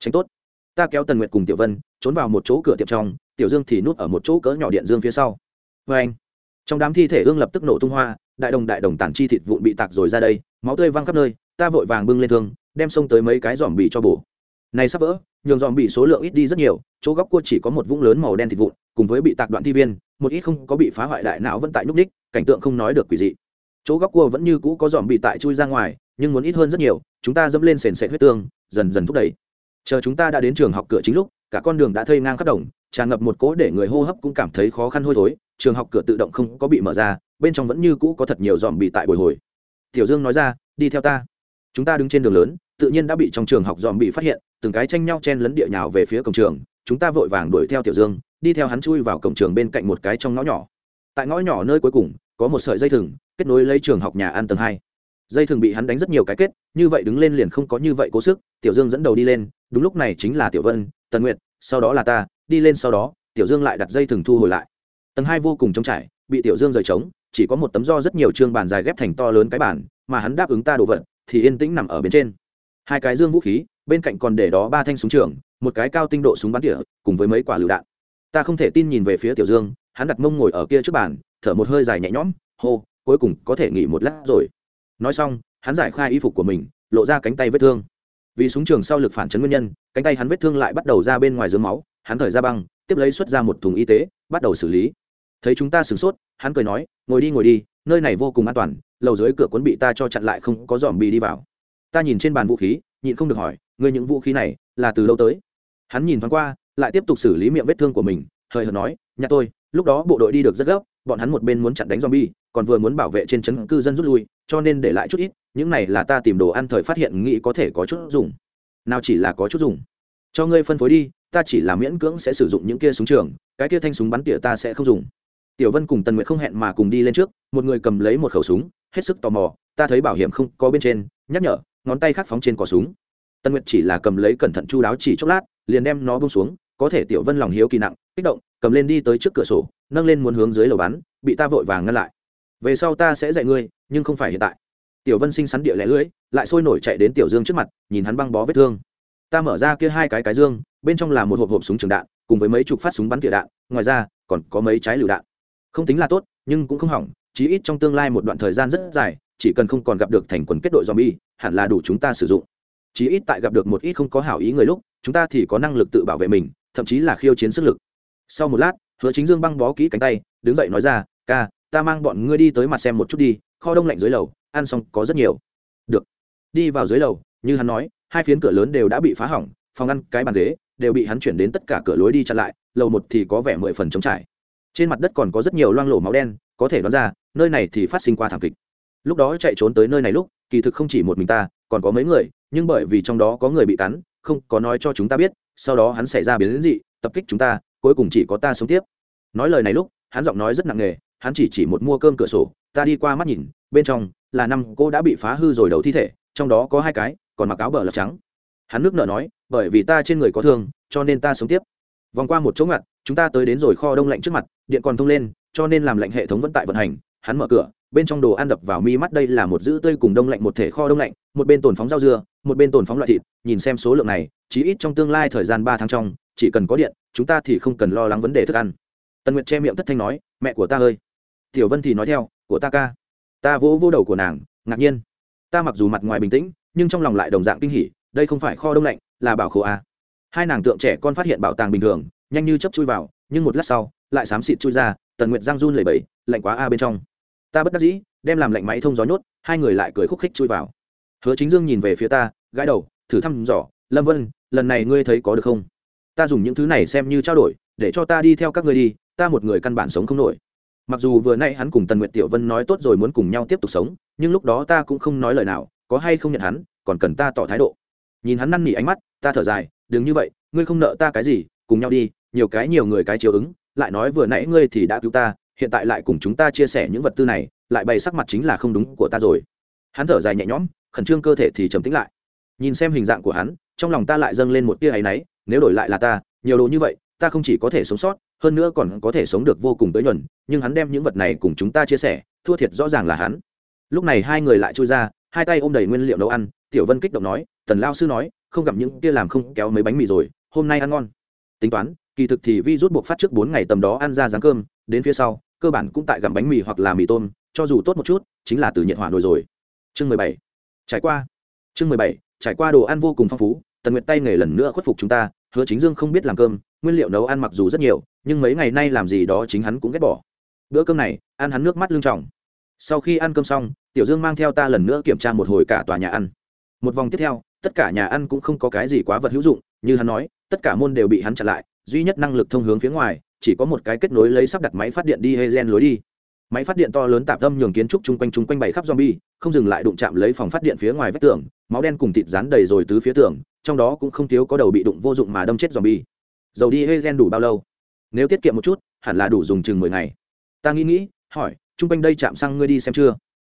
Tránh tốt. Ta kéo tần nguyệt cùng tiểu vân, trốn vào một chỗ cửa tiệm trong, tiểu dương thì núp ở một chỗ cỡ nhỏ điện dương phía sau. Vê anh, trong đám thi thể ương lập tức nổ tung hoa, đại đồng đại đồng tản chi thịt vụn bị tạc rồi ra đây, máu tươi văng khắp nơi, ta vội vàng bưng lên thương, đem xông tới mấy cái dòm bị cho bổ này sắp vỡ, nhường dòm bị số lượng ít đi rất nhiều, chỗ góc cua chỉ có một vũng lớn màu đen thịt vụn, cùng với bị tạc đoạn thi viên, một ít không có bị phá hoại đại não vẫn tại nhúc ních cảnh tượng không nói được quỷ dị. Chỗ góc cua vẫn như cũ có dòm bị tại chui ra ngoài, nhưng muốn ít hơn rất nhiều, chúng ta dẫm lên sền sệt huyết tương, dần dần thúc đẩy. Chờ chúng ta đã đến trường học cửa chính lúc, cả con đường đã thây ngang khắp đồng, tràn ngập một cỗ để người hô hấp cũng cảm thấy khó khăn hôi thối, trường học cửa tự động không có bị mở ra, bên trong vẫn như cũ có thật nhiều dòm bị tại bồi hồi. Tiểu dương nói ra, đi theo ta. Chúng ta đứng trên đường lớn, tự nhiên đã bị trong trường học dòm bị phát hiện từng cái tranh nhau chen lấn địa nhào về phía cổng trường, chúng ta vội vàng đuổi theo tiểu dương, đi theo hắn chui vào cổng trường bên cạnh một cái trong ngõ nhỏ. Tại ngõ nhỏ nơi cuối cùng, có một sợi dây thừng, kết nối lấy trường học nhà ăn tầng hai. Dây thừng bị hắn đánh rất nhiều cái kết, như vậy đứng lên liền không có như vậy cố sức, tiểu dương dẫn đầu đi lên, đúng lúc này chính là tiểu vân, tần nguyệt, sau đó là ta, đi lên sau đó, tiểu dương lại đặt dây thừng thu hồi lại. Tầng hai vô cùng trống trải, bị tiểu dương rời trống, chỉ có một tấm do rất nhiều chương bàn dài ghép thành to lớn cái bản mà hắn đáp ứng ta đồ vật, thì yên tĩnh nằm ở bên trên. Hai cái dương vũ khí bên cạnh còn để đó ba thanh súng trường, một cái cao tinh độ súng bắn tỉa, cùng với mấy quả lựu đạn. Ta không thể tin nhìn về phía tiểu dương, hắn đặt mông ngồi ở kia trước bàn, thở một hơi dài nhẹ nhõm, hô, cuối cùng có thể nghỉ một lát rồi. Nói xong, hắn giải khai y phục của mình, lộ ra cánh tay vết thương. Vì súng trường sau lực phản chấn nguyên nhân, cánh tay hắn vết thương lại bắt đầu ra bên ngoài dưới máu, hắn thời ra băng, tiếp lấy xuất ra một thùng y tế, bắt đầu xử lý. Thấy chúng ta sửng sốt, hắn cười nói, ngồi đi ngồi đi, nơi này vô cùng an toàn, lầu dưới cửa cuốn bị ta cho chặn lại không có dòm bị đi vào. Ta nhìn trên bàn vũ khí, nhịn không được hỏi ngươi những vũ khí này là từ đâu tới hắn nhìn thoáng qua lại tiếp tục xử lý miệng vết thương của mình hời hợt nói nhà tôi lúc đó bộ đội đi được rất gấp bọn hắn một bên muốn chặn đánh zombie, còn vừa muốn bảo vệ trên trấn cư dân rút lui, cho nên để lại chút ít, những này là ta tìm đồ ăn thời phát hiện nghĩ có thể có chút dùng. Nào chỉ là có chút dùng. Cho ngươi phân phối đi, ta chỉ là miễn cưỡng sẽ sử dụng những kia súng trường, cái kia thanh súng bắn tỉa ta sẽ không dùng. Tiểu Vân cùng Tần nguyện không hẹn mà cùng đi lên trước, một người cầm lấy một khẩu súng, hết sức tò mò, ta thấy bảo hiểm không có bên trên, nhắc nhở, ngón tay khắc phóng trên cò súng. Tần Nguyệt chỉ là cầm lấy cẩn thận chu đáo chỉ chốc lát, liền đem nó buông xuống, có thể Tiểu Vân lòng hiếu kỳ nặng, kích động, cầm lên đi tới trước cửa sổ, nâng lên muốn hướng dưới lầu bắn bị ta vội vàng ngăn lại. Về sau ta sẽ dạy ngươi nhưng không phải hiện tại. Tiểu vân sinh sắn địa lẻ lưỡi lại sôi nổi chạy đến tiểu dương trước mặt nhìn hắn băng bó vết thương. Ta mở ra kia hai cái cái dương bên trong là một hộp hộp súng trường đạn cùng với mấy chục phát súng bắn tỉa đạn ngoài ra còn có mấy trái lựu đạn. Không tính là tốt nhưng cũng không hỏng chí ít trong tương lai một đoạn thời gian rất dài chỉ cần không còn gặp được thành quần kết đội zombie hẳn là đủ chúng ta sử dụng chí ít tại gặp được một ít không có hảo ý người lúc, chúng ta thì có năng lực tự bảo vệ mình, thậm chí là khiêu chiến sức lực. Sau một lát, hứa chính dương băng bó kỹ cánh tay, đứng dậy nói ra, ca, ta mang bọn ngươi đi tới mặt xem một chút đi, kho đông lạnh dưới lầu, ăn xong có rất nhiều. Được. Đi vào dưới lầu, như hắn nói, hai phiến cửa lớn đều đã bị phá hỏng, phòng ăn, cái bàn ghế, đều bị hắn chuyển đến tất cả cửa lối đi chặn lại, lầu một thì có vẻ mười phần trống trải. Trên mặt đất còn có rất nhiều loang lổ máu đen, có thể đoán ra, nơi này thì phát sinh qua thảm kịch. Lúc đó chạy trốn tới nơi này lúc, kỳ thực không chỉ một mình ta, còn có mấy người nhưng bởi vì trong đó có người bị cắn, không có nói cho chúng ta biết, sau đó hắn xảy ra biến dị, tập kích chúng ta, cuối cùng chỉ có ta sống tiếp. Nói lời này lúc, hắn giọng nói rất nặng nề, hắn chỉ chỉ một mua cơm cửa sổ, ta đi qua mắt nhìn, bên trong là năm cô đã bị phá hư rồi đầu thi thể, trong đó có hai cái, còn mặc áo bờ lọc trắng. Hắn nước nợ nói, bởi vì ta trên người có thương, cho nên ta sống tiếp. Vòng qua một chỗ ngặt, chúng ta tới đến rồi kho đông lạnh trước mặt, điện còn thông lên, cho nên làm lạnh hệ thống vận tải vận hành. Hắn mở cửa, bên trong đồ ăn đập vào mi mắt đây là một giữ tươi cùng đông lạnh, một thể kho đông lạnh một bên tồn phóng rau dưa, một bên tồn phóng loại thịt, nhìn xem số lượng này, chí ít trong tương lai thời gian ba tháng trong, chỉ cần có điện, chúng ta thì không cần lo lắng vấn đề thức ăn. Tần nguyệt che miệng thất thanh nói, mẹ của ta ơi. Tiểu vân thì nói theo, của ta ca. Ta vỗ vỗ đầu của nàng, ngạc nhiên. Ta mặc dù mặt ngoài bình tĩnh, nhưng trong lòng lại đồng dạng kinh hỉ, đây không phải kho đông lạnh, là bảo khổ a hai nàng tượng trẻ con phát hiện bảo tàng bình thường, nhanh như chấp chui vào, nhưng một lát sau, lại xám xịt chui ra, tần nguyệt giang run lẩy bẩy, lạnh quá a bên trong. Ta bất đắc dĩ, đem làm lạnh máy thông gió nhốt, hai người lại cười khúc khích chui vào hứa chính dương nhìn về phía ta, gãi đầu, thử thăm dò, lâm vân, lần này ngươi thấy có được không? Ta dùng những thứ này xem như trao đổi, để cho ta đi theo các ngươi đi, ta một người căn bản sống không nổi. Mặc dù vừa nay hắn cùng tần nguyệt tiểu vân nói tốt rồi muốn cùng nhau tiếp tục sống, nhưng lúc đó ta cũng không nói lời nào, có hay không nhận hắn, còn cần ta tỏ thái độ. Nhìn hắn năn nỉ ánh mắt, ta thở dài, đừng như vậy, ngươi không nợ ta cái gì, cùng nhau đi, nhiều cái nhiều người cái chiều ứng, lại nói vừa nãy ngươi thì đã cứu ta, hiện tại lại cùng chúng ta chia sẻ những vật tư này, lại bày sắc mặt chính là không đúng của ta rồi. Hắn thở dài nhẹ nhõm khẩn trương cơ thể thì trầm tĩnh lại. Nhìn xem hình dạng của hắn, trong lòng ta lại dâng lên một tia áy náy, nếu đổi lại là ta, nhiều đồ như vậy, ta không chỉ có thể sống sót, hơn nữa còn có thể sống được vô cùng tới nhuần, nhưng hắn đem những vật này cùng chúng ta chia sẻ, thua thiệt rõ ràng là hắn. Lúc này hai người lại trôi ra, hai tay ôm đầy nguyên liệu nấu ăn, tiểu vân kích động nói, tần lao sư nói, không gặp những kia làm không kéo mấy bánh mì rồi, hôm nay ăn ngon. Tính toán, kỳ thực thì vi rút buộc phát trước bốn ngày tầm đó ăn ra dáng cơm, đến phía sau, cơ bản cũng tại gặm bánh mì hoặc là mì tôm, cho dù tốt một chút, chính là từ nhiệt hỏa nồi rồi. Chương mười bảy trải qua. Chương mười bảy, trải qua đồ ăn vô cùng phong phú, tần nguyệt tay nghề lần nữa khuất phục chúng ta, hứa chính dương không biết làm cơm, nguyên liệu nấu ăn mặc dù rất nhiều, nhưng mấy ngày nay làm gì đó chính hắn cũng ghét bỏ. Bữa cơm này, ăn hắn nước mắt lưng trọng sau khi ăn cơm xong, tiểu dương mang theo ta lần nữa kiểm tra một hồi cả tòa nhà ăn. Một vòng tiếp theo, tất cả nhà ăn cũng không có cái gì quá vật hữu dụng, như hắn nói, tất cả môn đều bị hắn chặn lại, duy nhất năng lực thông hướng phía ngoài, chỉ có một cái kết nối lấy sắp đặt máy phát điện đi hay gen lối đi máy phát điện to lớn tạp tâm nhường kiến trúc chung quanh chung quanh bày khắp zombie, không dừng lại đụng chạm lấy phòng phát điện phía ngoài vách tường, máu đen cùng thịt rán đầy rồi tứ phía tường, trong đó cũng không thiếu có đầu bị đụng vô dụng mà đâm chết zombie. Dầu đi hay gen đủ bao lâu? Nếu tiết kiệm một chút, hẳn là đủ dùng chừng mười ngày. Ta nghĩ nghĩ, hỏi, chung quanh đây chạm xăng ngươi đi xem chưa?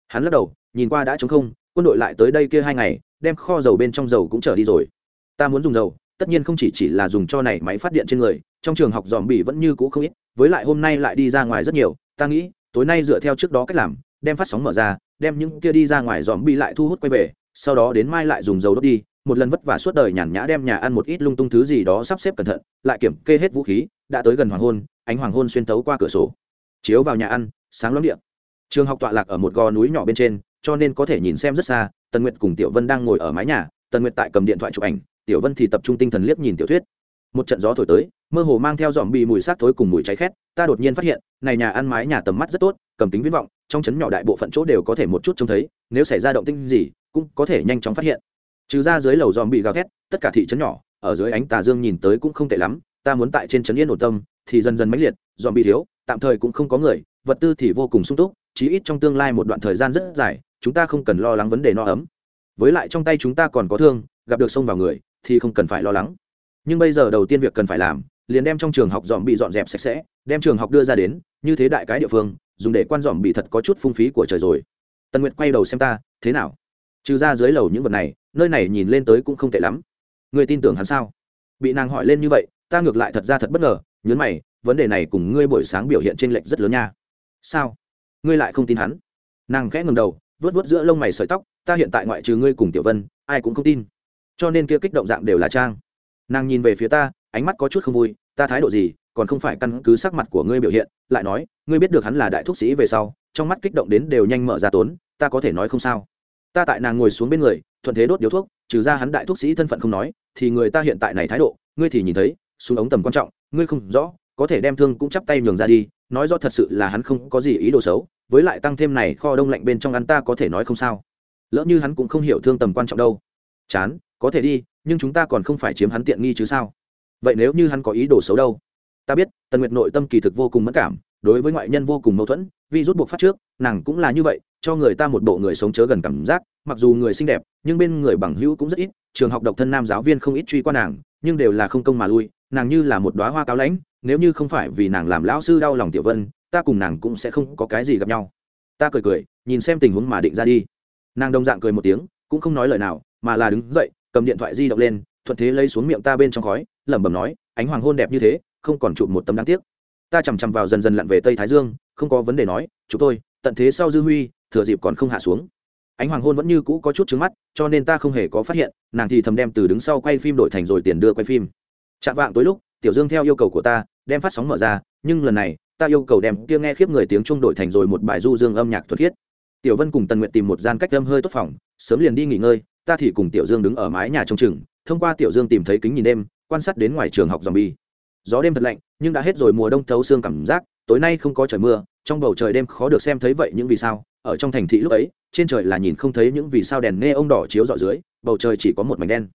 Hắn lắc đầu, nhìn qua đã trống không, quân đội lại tới đây kia hai ngày, đem kho dầu bên trong dầu cũng trở đi rồi. Ta muốn dùng dầu, tất nhiên không chỉ chỉ là dùng cho này máy phát điện trên người, trong trường học dòm bỉ vẫn như cũ không ít, với lại hôm nay lại đi ra ngoài rất nhiều, ta nghĩ tối nay dựa theo trước đó cách làm, đem phát sóng mở ra, đem những kia đi ra ngoài dòm bi lại thu hút quay về, sau đó đến mai lại dùng dầu đốt đi, một lần vất vả suốt đời nhàn nhã đem nhà ăn một ít lung tung thứ gì đó sắp xếp cẩn thận, lại kiểm kê hết vũ khí, đã tới gần hoàng hôn, ánh hoàng hôn xuyên tấu qua cửa sổ. Chiếu vào nhà ăn, sáng lóng điện trường học tọa lạc ở một gò núi nhỏ bên trên, cho nên có thể nhìn xem rất xa, tần nguyệt cùng tiểu vân đang ngồi ở mái nhà, tần nguyệt tại cầm điện thoại chụp ảnh, tiểu vân thì tập trung tinh thần liếc nhìn tiểu thuyết một trận gió thổi tới, mơ hồ mang theo dòm bị mùi xác thối cùng mùi cháy khét, ta đột nhiên phát hiện, này nhà ăn mái nhà tầm mắt rất tốt, cầm tính viễn vọng, trong chấn nhỏ đại bộ phận chỗ đều có thể một chút trông thấy, nếu xảy ra động tinh gì, cũng có thể nhanh chóng phát hiện. Trừ ra dưới lầu dòm bị gào thét, tất cả thị trấn nhỏ, ở dưới ánh tà dương nhìn tới cũng không tệ lắm, ta muốn tại trên trấn yên ổn tâm, thì dần dần mãnh liệt dòm bị thiếu, tạm thời cũng không có người, vật tư thì vô cùng sung túc, chí ít trong tương lai một đoạn thời gian rất dài, chúng ta không cần lo lắng vấn đề no ấm. Với lại trong tay chúng ta còn có thương, gặp được sông vào người, thì không cần phải lo lắng nhưng bây giờ đầu tiên việc cần phải làm, liền đem trong trường học dòm bị dọn dẹp sạch sẽ, đem trường học đưa ra đến, như thế đại cái địa phương, dùng để quan dòm bị thật có chút phung phí của trời rồi. Tần nguyệt quay đầu xem ta, thế nào? Trừ ra dưới lầu những vật này, nơi này nhìn lên tới cũng không tệ lắm. Người tin tưởng hắn sao? Bị nàng hỏi lên như vậy, ta ngược lại thật ra thật bất ngờ, nhớn mày, vấn đề này cùng ngươi buổi sáng biểu hiện trên lệnh rất lớn nha. Sao? Ngươi lại không tin hắn? Nàng khẽ ngừng đầu vớt vớt giữa lông mày sợi tóc, ta hiện tại ngoại trừ ngươi cùng tiểu vân, ai cũng không tin. Cho nên kia kích động dạng đều là trang nàng nhìn về phía ta, ánh mắt có chút không vui, ta thái độ gì, còn không phải căn cứ sắc mặt của ngươi biểu hiện, lại nói, ngươi biết được hắn là đại thúc sĩ về sau, trong mắt kích động đến đều nhanh mở ra tốn, ta có thể nói không sao. Ta tại nàng ngồi xuống bên người, thuận thế đốt điếu thuốc, trừ ra hắn đại thúc sĩ thân phận không nói, thì người ta hiện tại này thái độ, ngươi thì nhìn thấy súng ống tầm quan trọng, ngươi không rõ, có thể đem thương cũng chắp tay nhường ra đi, nói rõ thật sự là hắn không có gì ý đồ xấu, với lại tăng thêm này kho đông lạnh bên trong hắn ta có thể nói không sao. Lỡ như hắn cũng không hiểu thương tầm quan trọng đâu. Chán, có thể đi nhưng chúng ta còn không phải chiếm hắn tiện nghi chứ sao? Vậy nếu như hắn có ý đồ xấu đâu? Ta biết, tần nguyệt nội tâm kỳ thực vô cùng mất cảm, đối với ngoại nhân vô cùng mâu thuẫn, vì rút buộc phát trước, nàng cũng là như vậy, cho người ta một bộ người sống chớ gần cảm giác, mặc dù người xinh đẹp, nhưng bên người bằng hữu cũng rất ít, trường học độc thân nam giáo viên không ít truy qua nàng, nhưng đều là không công mà lui, nàng như là một đoá hoa cao lãnh, nếu như không phải vì nàng làm lão sư đau lòng tiểu vân, ta cùng nàng cũng sẽ không có cái gì gặp nhau. Ta cười cười, nhìn xem tình huống mà định ra đi. Nàng đồng dạng cười một tiếng, cũng không nói lời nào, mà là đứng dậy cầm điện thoại di động lên, thuận thế lấy xuống miệng ta bên trong khói, lẩm bẩm nói, ánh hoàng hôn đẹp như thế, không còn chụp một tấm đáng tiếc. Ta chằm chằm vào dần dần lặn về tây thái dương, không có vấn đề nói chúng tôi tận thế sau dư huy, thừa dịp còn không hạ xuống. Ánh hoàng hôn vẫn như cũ có chút trứng mắt, cho nên ta không hề có phát hiện, nàng thì thầm đem từ đứng sau quay phim đổi thành rồi tiền đưa quay phim. Chạm vạng tối lúc, tiểu dương theo yêu cầu của ta, đem phát sóng mở ra, nhưng lần này, ta yêu cầu đem kia nghe khiếp người tiếng trung đổi thành rồi một bài du dương âm nhạc thuật thiết. tiểu vân cùng tần nguyện tìm một gian cách âm hơi tốt phòng, sớm liền đi nghỉ ngơi ta thì cùng tiểu dương đứng ở mái nhà trông chừng, thông qua tiểu dương tìm thấy kính nhìn đêm, quan sát đến ngoài trường học dòm bi gió đêm thật lạnh, nhưng đã hết rồi mùa đông thấu xương cảm giác, tối nay không có trời mưa, trong bầu trời đêm khó được xem thấy vậy những vì sao, ở trong thành thị lúc ấy, trên trời là nhìn không thấy những vì sao đèn nghe ông đỏ chiếu dọi dưới, bầu trời chỉ có một mảnh đen.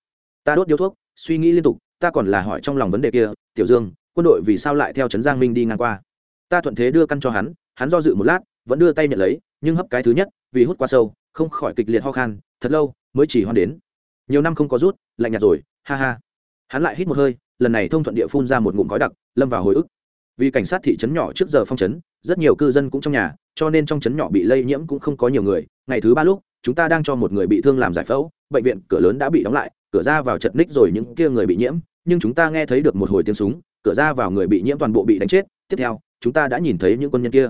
Ta đốt điếu thuốc, suy nghĩ liên tục, ta còn là hỏi trong lòng vấn đề kia, tiểu dương, quân đội vì sao lại theo trấn giang minh đi ngang qua? Ta thuận thế đưa căn cho hắn hắn do dự một lát, vẫn đưa tay nhận lấy, nhưng hấp cái thứ nhất, vì hút quá sâu, không khỏi kịch liệt ho khan thật lâu mới chỉ hoan đến. Nhiều năm không có rút, lạnh nhạt rồi, ha ha. Hắn lại hít một hơi, lần này thông thuận địa phun ra một ngụm khói đặc, lâm vào hồi ức. Vì cảnh sát thị trấn nhỏ trước giờ phong trấn, rất nhiều cư dân cũng trong nhà, cho nên trong trấn nhỏ bị lây nhiễm cũng không có nhiều người. Ngày thứ ba lúc, chúng ta đang cho một người bị thương làm giải phẫu, bệnh viện cửa lớn đã bị đóng lại, cửa ra vào chật ních rồi những kia người bị nhiễm, nhưng chúng ta nghe thấy được một hồi tiếng súng, cửa ra vào người bị nhiễm toàn bộ bị đánh chết. Tiếp theo, chúng ta đã nhìn thấy những quân nhân kia.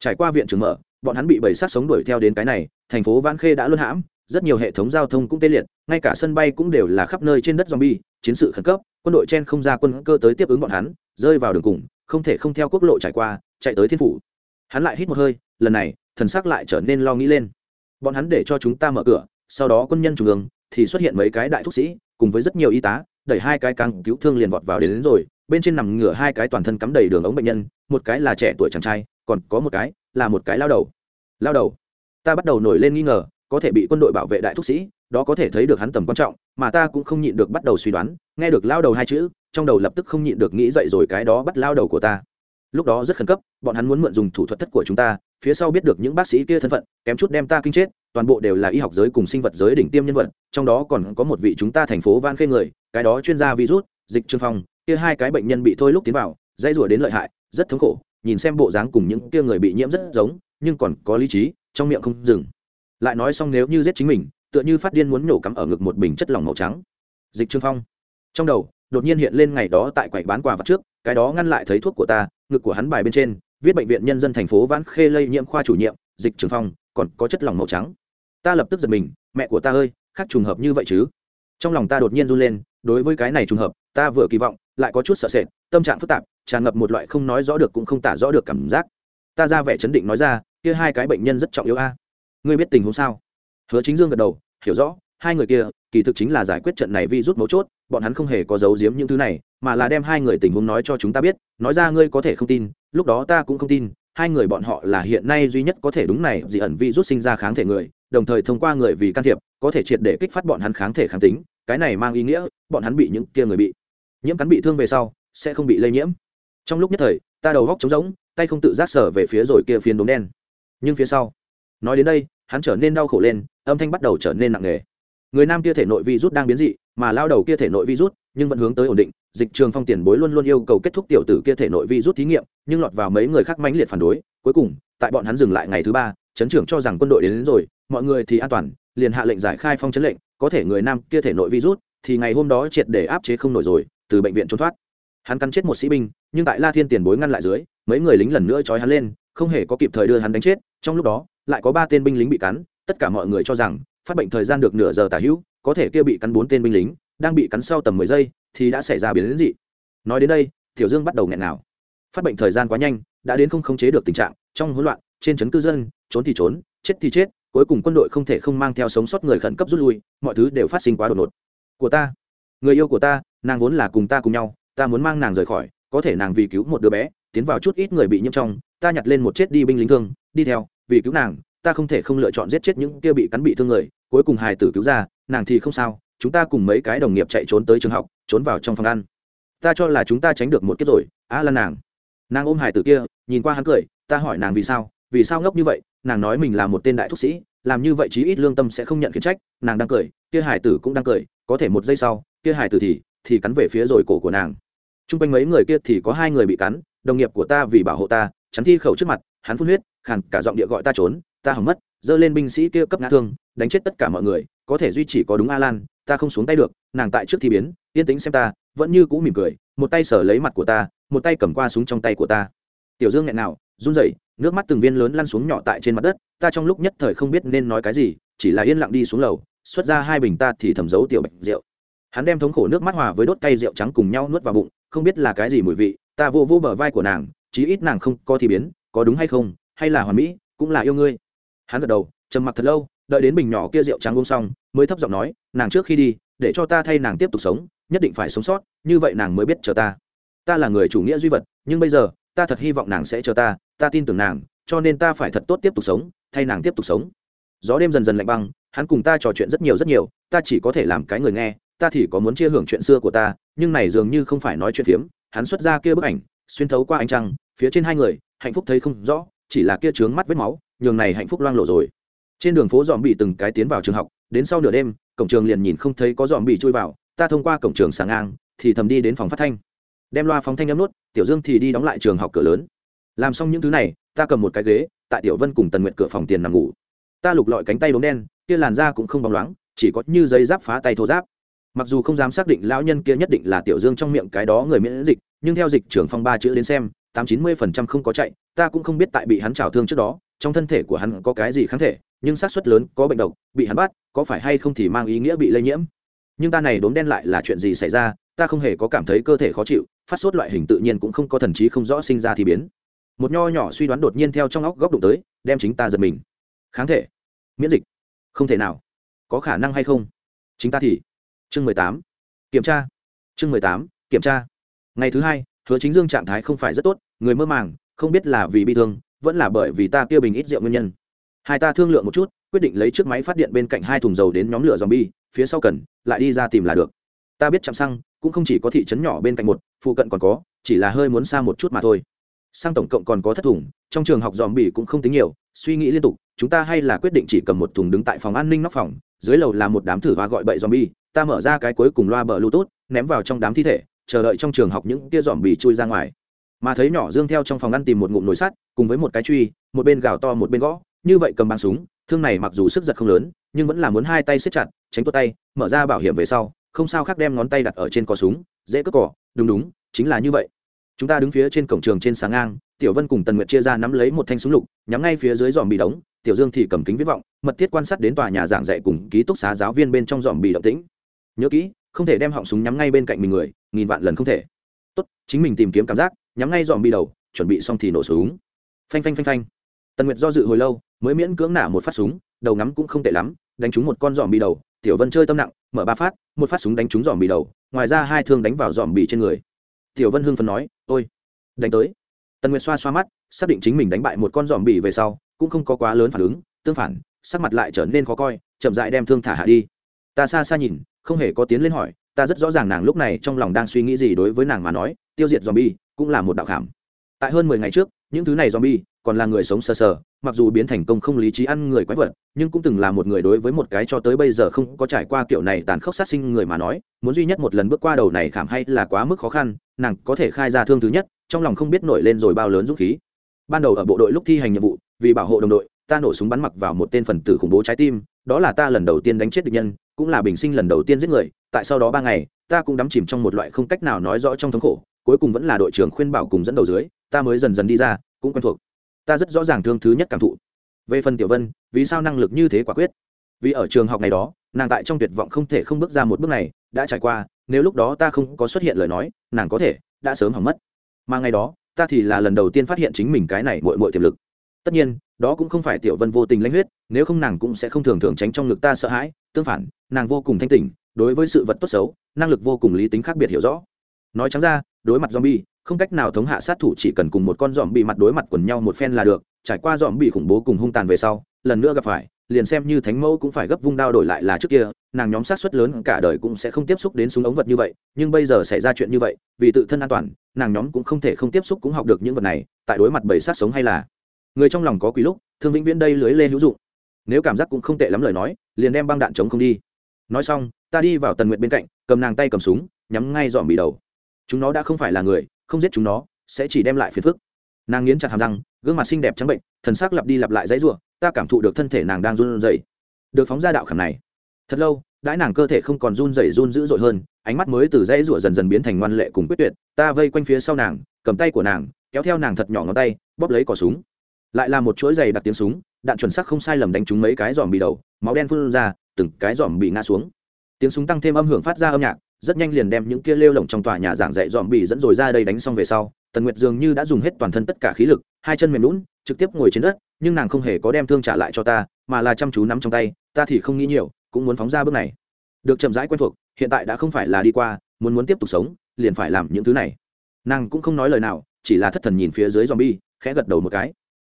Trải qua viện trường mở, bọn hắn bị bầy sát sống đuổi theo đến cái này, thành phố vãn khê đã luân hãm rất nhiều hệ thống giao thông cũng tê liệt ngay cả sân bay cũng đều là khắp nơi trên đất zombie chiến sự khẩn cấp quân đội chen không ra quân cơ tới tiếp ứng bọn hắn rơi vào đường cùng không thể không theo quốc lộ trải qua chạy tới thiên phủ. Hắn lại hít một hơi lần này thần sắc lại trở nên lo nghĩ lên. Bọn hắn để cho chúng ta mở cửa sau đó quân nhân trung ương thì xuất hiện mấy cái đại thúc sĩ cùng với rất nhiều y tá đẩy hai cái càng cứu thương liền vọt vào đến, đến rồi bên trên nằm ngửa hai cái toàn thân cắm đầy đường ống bệnh nhân một cái là trẻ tuổi chàng trai còn có một cái là một cái lao đầu. Lao đầu. Ta bắt đầu nổi lên nghi ngờ có thể bị quân đội bảo vệ đại thúc sĩ, đó có thể thấy được hắn tầm quan trọng, mà ta cũng không nhịn được bắt đầu suy đoán, nghe được lao đầu hai chữ, trong đầu lập tức không nhịn được nghĩ dậy rồi cái đó bắt lao đầu của ta. Lúc đó rất khẩn cấp, bọn hắn muốn mượn dùng thủ thuật thất của chúng ta, phía sau biết được những bác sĩ kia thân phận, kém chút đem ta kinh chết, toàn bộ đều là y học giới cùng sinh vật giới đỉnh tiêm nhân vật, trong đó còn có một vị chúng ta thành phố van khê người, cái đó chuyên gia virus, dịch trương phong, kia hai cái bệnh nhân bị thôi lúc tiến vào dây rủa đến lợi hại, rất thống khổ, nhìn xem bộ dáng cùng những kia người bị nhiễm rất giống, nhưng còn có lý trí, trong miệng không dừng lại nói xong nếu như giết chính mình, tựa như phát điên muốn nổ cắm ở ngực một bình chất lỏng màu trắng. Dịch trương phong. Trong đầu, đột nhiên hiện lên ngày đó tại quầy bán quà vặt trước, cái đó ngăn lại thấy thuốc của ta, ngực của hắn bài bên trên, viết bệnh viện nhân dân thành phố vãn khê lây nhiễm khoa chủ nhiệm, dịch trường phong, còn có chất lỏng màu trắng. Ta lập tức giật mình, mẹ của ta ơi, khác trùng hợp như vậy chứ? Trong lòng ta đột nhiên run lên, đối với cái này trùng hợp, ta vừa kỳ vọng, lại có chút sợ sệt, tâm trạng phức tạp, tràn ngập một loại không nói rõ được cũng không tả rõ được cảm giác. Ta ra vẻ chấn định nói ra, kia hai cái bệnh nhân rất trọng yếu a ngươi biết tình huống sao? Hứa chính dương gật đầu, hiểu rõ, hai người kia, kỳ thực chính là giải quyết trận này vi rút mấu chốt, bọn hắn không hề có giấu giếm những thứ này, mà là đem hai người tình huống nói cho chúng ta biết, nói ra ngươi có thể không tin, lúc đó ta cũng không tin, hai người bọn họ là hiện nay duy nhất có thể đúng này dị ẩn vi rút sinh ra kháng thể người, đồng thời thông qua người vì can thiệp, có thể triệt để kích phát bọn hắn kháng thể kháng tính, cái này mang ý nghĩa, bọn hắn bị những kia người bị nhiễm cắn bị thương về sau, sẽ không bị lây nhiễm. Trong lúc nhất thời, ta đầu góc trống rỗng, tay không tự giác sở về phía rồi kia phiến đốm đen. Nhưng phía sau nói đến đây hắn trở nên đau khổ lên âm thanh bắt đầu trở nên nặng nề. Người nam kia thể nội virus đang biến dị mà lao đầu kia thể nội virus nhưng vẫn hướng tới ổn định. Dịch trường phong tiền bối luôn luôn yêu cầu kết thúc tiểu tử kia thể nội virus thí nghiệm nhưng lọt vào mấy người khác mãnh liệt phản đối. Cuối cùng tại bọn hắn dừng lại ngày thứ ba chấn trưởng cho rằng quân đội đến, đến rồi mọi người thì an toàn liền hạ lệnh giải khai phong chấn lệnh. Có thể người nam kia thể nội virus thì ngày hôm đó triệt để áp chế không nổi rồi từ bệnh viện trốn thoát. Hắn cắn chết một sĩ binh nhưng tại la thiên tiền bối ngăn lại dưới mấy người lính lần nữa trói hắn lên không hề có kịp thời đưa hắn đánh chết. Trong lúc đó lại có ba tên binh lính bị cắn, tất cả mọi người cho rằng, phát bệnh thời gian được nửa giờ tả hữu, có thể kia bị cắn bốn tên binh lính, đang bị cắn sau tầm mười giây, thì đã xảy ra biến đến dị. Nói đến đây, tiểu dương bắt đầu nghẹn nào phát bệnh thời gian quá nhanh, đã đến không khống chế được tình trạng, trong hỗn loạn, trên trấn cư dân, trốn thì trốn, chết thì chết, cuối cùng quân đội không thể không mang theo sống sót người khẩn cấp rút lui, mọi thứ đều phát sinh quá đột ngột. Của ta, người yêu của ta, nàng vốn là cùng ta cùng nhau, ta muốn mang nàng rời khỏi, có thể nàng vì cứu một đứa bé, tiến vào chút ít người bị nhiễm trong, ta nhặt lên một chết đi binh lính thương, đi theo vì cứu nàng, ta không thể không lựa chọn giết chết những kia bị cắn bị thương người, cuối cùng hài tử cứu ra, nàng thì không sao, chúng ta cùng mấy cái đồng nghiệp chạy trốn tới trường học, trốn vào trong phòng ăn. Ta cho là chúng ta tránh được một kiếp rồi, á là nàng. Nàng ôm hài tử kia, nhìn qua hắn cười, ta hỏi nàng vì sao vì sao ngốc như vậy, nàng nói mình là một tên đại thúc sĩ, làm như vậy chí ít lương tâm sẽ không nhận khiển trách, nàng đang cười, kia hải tử cũng đang cười, có thể một giây sau, kia hải tử thì thì cắn về phía rồi cổ của nàng. T r u n g quanh mấy người kia thì có hai người bị cắn, đồng nghiệp của ta vì bảo hộ ta chắn thi khẩu trước mặt, hắn phun huyết, khàn cả giọng địa gọi ta trốn, ta hỏng mất, giơ lên binh sĩ kia cấp ngã thương, đánh chết tất cả mọi người, có thể duy trì có đúng a lan, ta không xuống tay được, nàng tại trước thi biến, yên tĩnh xem ta, vẫn như cũ mỉm cười, một tay sở lấy mặt của ta, một tay cầm qua súng trong tay của ta. Tiểu dương nghẹn nào, run rẩy, nước mắt từng viên lớn lăn xuống nhỏ tại trên mặt đất, ta trong lúc nhất thời không biết nên nói cái gì, chỉ là yên lặng đi xuống lầu, xuất ra hai bình ta thì thầm giấu tiểu bạch rượu. Hắn đem thống khổ nước mắt hòa với đốt cây rượu trắng cùng nhau nuốt vào bụng, không biết là cái gì mùi vị, ta vô vô bờ vai của nàng chí ít nàng không có thì biến, có đúng hay không, hay là hoàn mỹ, cũng là yêu ngươi. Hắn gật đầu, trầm mặc thật lâu, đợi đến bình nhỏ kia rượu trắng uống xong, mới thấp giọng nói, nàng trước khi đi, để cho ta thay nàng tiếp tục sống, nhất định phải sống sót, như vậy nàng mới biết chờ ta. Ta là người chủ nghĩa duy vật, nhưng bây giờ, ta thật hy vọng nàng sẽ chờ ta ta tin tưởng nàng, cho nên ta phải thật tốt tiếp tục sống, thay nàng tiếp tục sống. Gió đêm dần dần lạnh băng, hắn cùng ta trò chuyện rất nhiều rất nhiều, ta chỉ có thể làm cái người nghe, ta thì có muốn chia hưởng chuyện xưa của ta, nhưng này dường như không phải nói chuyện phiếm, hắn xuất ra kia bức ảnh, xuyên thấu qua ánh trăng phía trên hai người, hạnh phúc thấy không rõ, chỉ là kia trướng mắt vết máu, nhường này hạnh phúc loang lộ rồi. Trên đường phố dòm bị từng cái tiến vào trường học, đến sau nửa đêm, cổng trường liền nhìn không thấy có dòm bị chui vào, ta thông qua cổng trường sáng ngang, thì thầm đi đến phòng phát thanh. Đem loa phóng thanh nhắm nút tiểu dương thì đi đóng lại trường học cửa lớn. Làm xong những thứ này, ta cầm một cái ghế, tại tiểu vân cùng tần nguyện cửa phòng tiền nằm ngủ. Ta lục lọi cánh tay đốm đen, kia làn da cũng không bóng loáng, chỉ có như giấy giáp phá tay thô giáp. Mặc dù không dám xác định lão nhân kia nhất định là tiểu dương trong miệng cái đó người miễn dịch, nhưng theo dịch trưởng phong ba chữ đến xem tám chín mươi phần trăm không có chạy, ta cũng không biết tại bị hắn trào thương trước đó, trong thân thể của hắn có cái gì kháng thể, nhưng xác suất lớn, có bệnh độc, bị hắn bắt, có phải hay không thì mang ý nghĩa bị lây nhiễm. Nhưng ta này đốm đen lại là chuyện gì xảy ra, ta không hề có cảm thấy cơ thể khó chịu, phát sốt loại hình tự nhiên cũng không có thần trí không rõ sinh ra thì biến. Một nho nhỏ suy đoán đột nhiên theo trong óc góc đụng tới, đem chính ta giật mình. Kháng thể? Miễn dịch? Không thể nào. Có khả năng hay không? Chính ta thì? Chương mười tám. Kiểm tra. Chương mười tám. Kiểm tra. Ngày thứ hai hứa chính dương trạng thái không phải rất tốt, người mơ màng, không biết là vì bị thương, vẫn là bởi vì ta kia bình ít rượu nguyên nhân. Hai ta thương lượng một chút, quyết định lấy chiếc máy phát điện bên cạnh hai thùng dầu đến nhóm lửa dòm bi phía sau cần, lại đi ra tìm là được. Ta biết chạm xăng, cũng không chỉ có thị trấn nhỏ bên cạnh một, phụ cận còn có, chỉ là hơi muốn xa một chút mà thôi. Sang tổng cộng còn có thất thùng, trong trường học dòm bỉ cũng không tính nhiều, suy nghĩ liên tục, chúng ta hay là quyết định chỉ cầm một thùng đứng tại phòng an ninh nóc phòng, dưới lầu là một đám thử và gọi bậy dòm bi ta mở ra cái cuối cùng loa bờ bluetooth, ném vào trong đám thi thể chờ đợi trong trường học những kia dòm bì chui ra ngoài. Mà thấy nhỏ dương theo trong phòng ăn tìm một ngụm nồi sắt, cùng với một cái truy, một bên gào to một bên gõ, như vậy cầm bắn súng, thương này mặc dù sức giật không lớn, nhưng vẫn là muốn hai tay siết chặt, tránh tuột tay, mở ra bảo hiểm về sau, không sao khác đem ngón tay đặt ở trên cò súng, dễ cất cỏ đúng đúng, chính là như vậy. Chúng ta đứng phía trên cổng trường trên sáng ngang, tiểu vân cùng tần nguyệt chia ra nắm lấy một thanh súng lục, nhắm ngay phía dưới dòm bị đóng tiểu dương thì cầm kính viết vọng, mật thiết quan sát đến tòa nhà giảng dạy cùng ký túc xá giáo viên bên trong dòm bị động tĩnh. Nhớ kỹ, không thể đem họng súng nhắm ngay bên cạnh mình người nghìn vạn lần không thể. Tốt, chính mình tìm kiếm cảm giác, nhắm ngay dòm bi đầu, chuẩn bị xong thì nổ súng. Phanh phanh phanh phanh. Tần nguyệt do dự hồi lâu, mới miễn cưỡng nả một phát súng, đầu ngắm cũng không tệ lắm, đánh trúng một con dòm bi đầu, tiểu vân chơi tâm nặng, mở ba phát, một phát súng đánh trúng dòm bi đầu, ngoài ra hai thương đánh vào dòm bi trên người. Tiểu vân hưng phấn nói, ôi, đánh tới. Tần nguyệt xoa xoa mắt, xác định chính mình đánh bại một con dòm bi về sau, cũng không có quá lớn phản ứng, tương phản, sắc mặt lại trở nên khó coi, chậm dại đem thương thả hạ đi. Ta xa xa nhìn, không hề có tiến lên hỏi ta rất rõ ràng nàng lúc này trong lòng đang suy nghĩ gì đối với nàng mà nói, tiêu diệt zombie cũng là một đạo khảm. Tại hơn mười ngày trước, những thứ này zombie còn là người sống sờ sờ, mặc dù biến thành công không lý trí ăn người quái vật, nhưng cũng từng là một người đối với một cái cho tới bây giờ không có trải qua kiểu này tàn khốc sát sinh người mà nói, muốn duy nhất một lần bước qua đầu này khảm hay là quá mức khó khăn, nàng có thể khai ra thương thứ nhất, trong lòng không biết nổi lên rồi bao lớn dũng khí. Ban đầu ở bộ đội lúc thi hành nhiệm vụ, vì bảo hộ đồng đội, ta nổ súng bắn mặc vào một tên phần tử khủng bố trái tim, đó là ta lần đầu tiên đánh chết địch nhân, cũng là bình sinh lần đầu tiên giết người tại sau đó ba ngày, ta cũng đắm chìm trong một loại không cách nào nói rõ trong thống khổ, cuối cùng vẫn là đội trưởng khuyên bảo cùng dẫn đầu dưới, ta mới dần dần đi ra, cũng quen thuộc. Ta rất rõ ràng thương thứ nhất cảm thụ. Về phần tiểu vân, vì sao năng lực như thế quả quyết? Vì ở trường học này đó, nàng tại trong tuyệt vọng không thể không bước ra một bước này, đã trải qua, nếu lúc đó ta không có xuất hiện lời nói, nàng có thể, đã sớm hỏng mất. Mà ngày đó, ta thì là lần đầu tiên phát hiện chính mình cái này mội mội tiềm lực. Tất nhiên, đó cũng không phải tiểu vân vô tình lãnh huyết, nếu không nàng cũng sẽ không thường thường tránh trong ngực ta sợ hãi, tương phản, nàng vô cùng thanh tỉnh đối với sự vật tốt xấu, năng lực vô cùng lý tính khác biệt hiểu rõ. Nói trắng ra, đối mặt zombie, không cách nào thống hạ sát thủ, chỉ cần cùng một con dòm bị mặt đối mặt quần nhau một phen là được. Trải qua dòm bị khủng bố cùng hung tàn về sau, lần nữa gặp phải, liền xem như thánh mẫu cũng phải gấp vung đao đổi lại là trước kia, nàng nhóm sát xuất lớn cả đời cũng sẽ không tiếp xúc đến súng ống vật như vậy, nhưng bây giờ xảy ra chuyện như vậy, vì tự thân an toàn, nàng nhóm cũng không thể không tiếp xúc cũng học được những vật này, tại đối mặt bầy sát sống hay là. Người trong lòng có quý lúc, thương vĩnh viễn đây lưới lê hữu dụng. Nếu cảm giác cũng không tệ lắm lời nói, liền đem băng đạn chống không đi. Nói xong ta đi vào tần nguyện bên cạnh, cầm nàng tay cầm súng, nhắm ngay dọn bị đầu. Chúng nó đã không phải là người, không giết chúng nó, sẽ chỉ đem lại phiền phức. Nàng nghiến chặt hàm răng, gương mặt xinh đẹp trắng bệnh, thần sắc lặp đi lặp lại dãy r u ộ ta cảm thụ được thân thể nàng đang run rẩy. Được phóng ra đạo khảm này. Thật lâu, đãi nàng cơ thể không còn run rẩy run dữ dội hơn, ánh mắt mới từ dãy rủa dần dần biến thành ngoan lệ cùng quyết tuyệt, ta vây quanh phía sau nàng, cầm tay của nàng, kéo theo nàng thật nhỏ ngón tay, bóp lấy cỏ súng. Lại là một chuỗi giày đặt tiếng súng, đạn chuẩn sắc không sai lầm đánh trúng mấy cái giòm bị đầu, máu đen phun ra, từng cái giòm bị ngã xuống tiếng súng tăng thêm âm hưởng phát ra âm nhạc, rất nhanh liền đem những kia lêu lỏng trong tòa nhà giảng dạy dòm bị dẫn rồi ra đây đánh xong về sau, tần nguyệt dường như đã dùng hết toàn thân tất cả khí lực, hai chân mềm lún trực tiếp ngồi trên đất, nhưng nàng không hề có đem thương trả lại cho ta, mà là chăm chú nắm trong tay, ta thì không nghĩ nhiều, cũng muốn phóng ra bước này. Được chậm rãi quen thuộc, hiện tại đã không phải là đi qua, muốn muốn tiếp tục sống, liền phải làm những thứ này. Nàng cũng không nói lời nào, chỉ là thất thần nhìn phía dưới zombie, khẽ gật đầu một cái.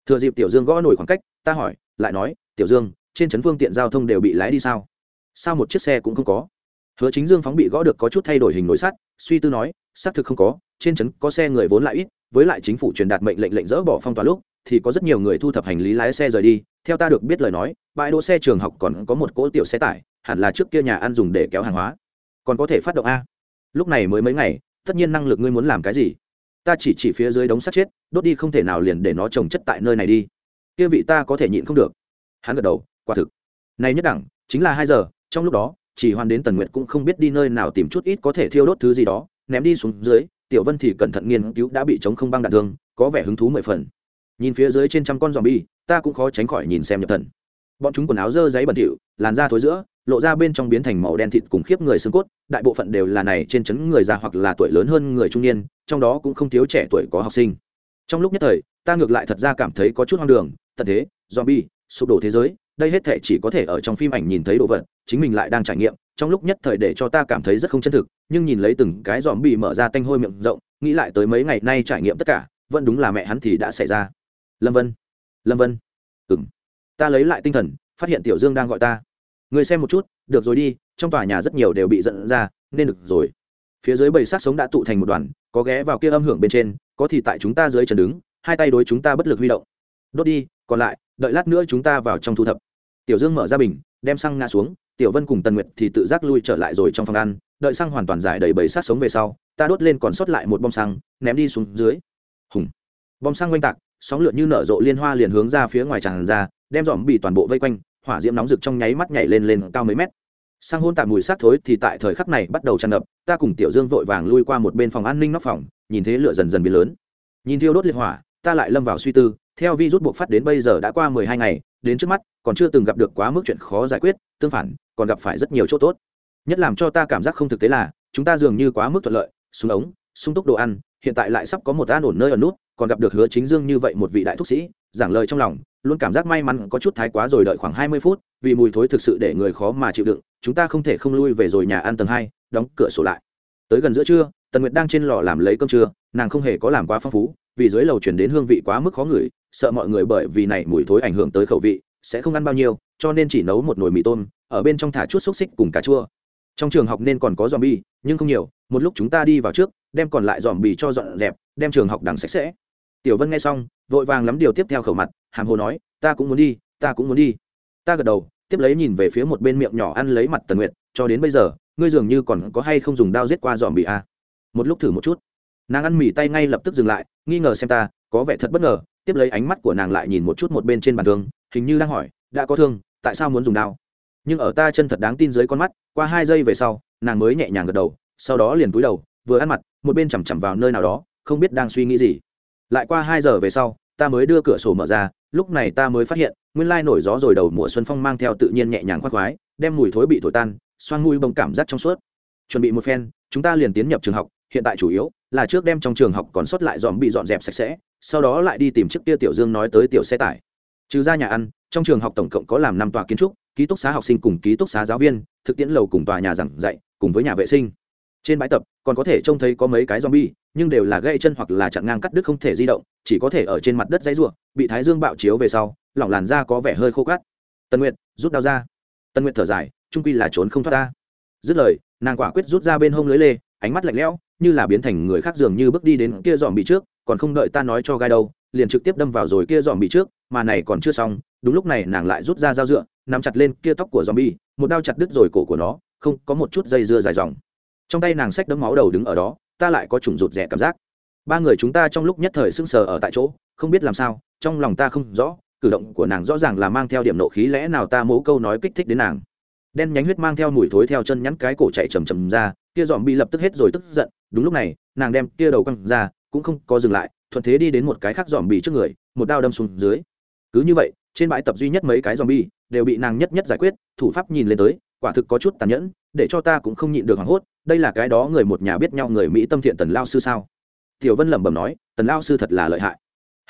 Thừa dịp tiểu dương gõ nổi khoảng cách, ta hỏi, lại nói, tiểu dương, trên trấn phương tiện giao thông đều bị lái đi sao? Sao một chiếc xe cũng không có? Hứa chính dương phóng bị gõ được có chút thay đổi hình nối sắt, suy tư nói, xác thực không có, trên trấn có xe người vốn lại ít, với lại chính phủ truyền đạt mệnh lệnh lệnh dỡ bỏ phong tỏa lúc, thì có rất nhiều người thu thập hành lý lái xe rời đi. Theo ta được biết lời nói, bãi đỗ xe trường học còn có một cỗ tiểu xe tải, hẳn là trước kia nhà ăn dùng để kéo hàng hóa. Còn có thể phát động a. Lúc này mới mấy ngày, tất nhiên năng lực ngươi muốn làm cái gì? Ta chỉ chỉ phía dưới đống sắt chết, đốt đi không thể nào liền để nó trồng chất tại nơi này đi. Kia vị ta có thể nhịn không được. Hắn gật đầu, quả thực. Này nhất đẳng, chính là hai giờ trong lúc đó, chỉ hoàn đến tần nguyệt cũng không biết đi nơi nào tìm chút ít có thể thiêu đốt thứ gì đó, ném đi xuống dưới, tiểu vân thì cẩn thận nghiên cứu đã bị chống không băng đạn thương, có vẻ hứng thú mười phần. Nhìn phía dưới trên trăm con giòm bi ta cũng khó tránh khỏi nhìn xem nhập thần. Bọn chúng quần áo dơ giấy bẩn thỉu, làn da thối giữa, lộ ra bên trong biến thành màu đen thịt cùng khiếp người xương cốt, đại bộ phận đều là này trên chấn người già hoặc là tuổi lớn hơn người trung niên, trong đó cũng không thiếu trẻ tuổi có học sinh. Trong lúc nhất thời, ta ngược lại thật ra cảm thấy có chút hoang đường, tận thế, zombie, sụp đổ thế giới đây hết thể chỉ có thể ở trong phim ảnh nhìn thấy đồ vật, chính mình lại đang trải nghiệm, trong lúc nhất thời để cho ta cảm thấy rất không chân thực, nhưng nhìn lấy từng cái dòm bị mở ra tanh hôi miệng rộng, nghĩ lại tới mấy ngày nay trải nghiệm tất cả, vẫn đúng là mẹ hắn thì đã xảy ra. Lâm vân lâm vân ừng ta lấy lại tinh thần, phát hiện tiểu dương đang gọi ta. Người xem một chút, được rồi đi, trong tòa nhà rất nhiều đều bị dẫn ra, nên được rồi. Phía dưới bầy sát sống đã tụ thành một đoàn, có ghé vào kia âm hưởng bên trên, có thì tại chúng ta dưới trần đứng, hai tay đối chúng ta bất lực huy động. Đốt đi còn lại, đợi lát nữa chúng ta vào trong thu thập. Tiểu dương mở ra bình, đem xăng ngã xuống, tiểu vân cùng tần nguyệt thì tự giác lui trở lại rồi trong phòng ăn, đợi xăng hoàn toàn giải đầy bầy sát sống về sau, ta đốt lên còn sót lại một bom xăng, ném đi xuống dưới. Hùng. Bom xăng oanh tạc, sóng lượn như nở rộ liên hoa liền hướng ra phía ngoài tràn ra, đem dòm bị toàn bộ vây quanh, hỏa diễm nóng rực trong nháy mắt nhảy lên lên cao mấy mét. Sang hôn tạm mùi sát thối thì tại thời khắc này bắt đầu tràn ngập, ta cùng tiểu dương vội vàng lui qua một bên phòng an ninh nóc phòng, nhìn thế lửa dần dần biến lớn. Nhìn thiêu đốt liệt hỏa, ta lại lâm vào suy tư theo virus buộc phát đến bây giờ đã qua mười hai ngày, đến trước mắt, còn chưa từng gặp được quá mức chuyện khó giải quyết, tương phản, còn gặp phải rất nhiều chỗ tốt. Nhất làm cho ta cảm giác không thực tế là, chúng ta dường như quá mức thuận lợi, súng ống, sung túc đồ ăn, hiện tại lại sắp có một an ổn nơi ở nút, còn gặp được hứa chính dương như vậy một vị đại thúc sĩ, giảng lời trong lòng, luôn cảm giác may mắn có chút thái quá rồi đợi khoảng hai mươi phút, vì mùi thối thực sự để người khó mà chịu đựng, chúng ta không thể không lui về rồi nhà ăn tầng hai, đóng cửa sổ lại. Tới gần giữa trưa, tần nguyệt đang trên lò làm lấy cơm trưa, nàng không hề có làm quá phong phú vì dưới lầu chuyển đến hương vị quá mức khó ngửi, sợ mọi người bởi vì này mùi thối ảnh hưởng tới khẩu vị, sẽ không ăn bao nhiêu, cho nên chỉ nấu một nồi mì tôm, ở bên trong thả chút xúc xích cùng cà chua. Trong trường học nên còn có dòm bi nhưng không nhiều, một lúc chúng ta đi vào trước, đem còn lại dòm bì cho dọn dẹp, đem trường học đằng sạch sẽ. Tiểu vân nghe xong, vội vàng lắm điều tiếp theo khẩu mặt, hàm hồ nói, ta cũng muốn đi, ta cũng muốn đi. Ta gật đầu, tiếp lấy nhìn về phía một bên miệng nhỏ ăn lấy mặt tần nguyệt, cho đến bây giờ, ngươi dường như còn có hay không dùng đao giết qua dòm bì a à. một lúc thử một chút nàng ăn mì tay ngay lập tức dừng lại, nghi ngờ xem ta, có vẻ thật bất ngờ. Tiếp lấy ánh mắt của nàng lại nhìn một chút một bên trên bàn thương hình như đang hỏi, đã có thương, tại sao muốn dùng đao? Nhưng ở ta chân thật đáng tin dưới con mắt, qua hai giây về sau, nàng mới nhẹ nhàng gật đầu, sau đó liền cúi đầu, vừa ăn mặt, một bên chằm chằm vào nơi nào đó, không biết đang suy nghĩ gì. Lại qua hai giờ về sau, ta mới đưa cửa sổ mở ra, lúc này ta mới phát hiện, nguyên lai nổi gió rồi đầu mùa xuân phong mang theo tự nhiên nhẹ nhàng khoác khoái, đem mùi thối bị thổi tan xoan mùi bông cảm giác trong suốt. Chuẩn bị một phen, chúng ta liền tiến nhập trường học hiện tại chủ yếu là trước đem trong trường học còn sót lại dòm bị dọn dẹp sạch sẽ, sau đó lại đi tìm chiếc kia tiểu dương nói tới tiểu xe tải. Trừ ra nhà ăn, trong trường học tổng cộng có làm năm tòa kiến trúc, ký túc xá học sinh cùng ký túc xá giáo viên, thực tiễn lầu cùng tòa nhà giảng dạy, cùng với nhà vệ sinh. Trên bãi tập, còn có thể trông thấy có mấy cái zombie, nhưng đều là gãy chân hoặc là chặn ngang cắt đứt không thể di động, chỉ có thể ở trên mặt đất dãy ruộng bị thái dương bạo chiếu về sau, lỏng làn da có vẻ hơi khô cát. Tân nguyệt, rút đao ra. Tân nguyệt thở dài, trung quy là trốn không thoát ta. Dứt lời, nàng quả quyết rút ra bên hông lưới lê, ánh mắt lạnh lẽo như là biến thành người khác dường như bước đi đến kia dòm bị trước, còn không đợi ta nói cho gai đâu, liền trực tiếp đâm vào rồi kia dòm bị trước, mà này còn chưa xong, đúng lúc này nàng lại rút ra dao dựa, nắm chặt lên kia tóc của dòm bi, một đao chặt đứt rồi cổ của nó, không, có một chút dây dưa dài dòng. Trong tay nàng xách đấm máu đầu đứng ở đó, ta lại có chủng rụt rẻ cảm giác. Ba người chúng ta trong lúc nhất thời sững sờ ở tại chỗ, không biết làm sao, trong lòng ta không rõ, cử động của nàng rõ ràng là mang theo điểm nộ khí lẽ nào ta mố câu nói kích thích đến nàng. Đen nhánh huyết mang theo mùi thối theo chân nhắn cái cổ chạy chầm chầm ra, kia dòm bị lập tức hết rồi tức giận đúng lúc này, nàng đem kia đầu quăng ra, cũng không có dừng lại, thuận thế đi đến một cái khác dòm bị trước người, một đao đâm xuống dưới. Cứ như vậy, trên bãi tập duy nhất mấy cái dòm bi đều bị nàng nhất nhất giải quyết, thủ pháp nhìn lên tới, quả thực có chút tàn nhẫn, để cho ta cũng không nhịn được hoảng hốt, đây là cái đó người một nhà biết nhau người mỹ tâm thiện tần lao sư sao? Tiểu vân lẩm bẩm nói, tần lao sư thật là lợi hại.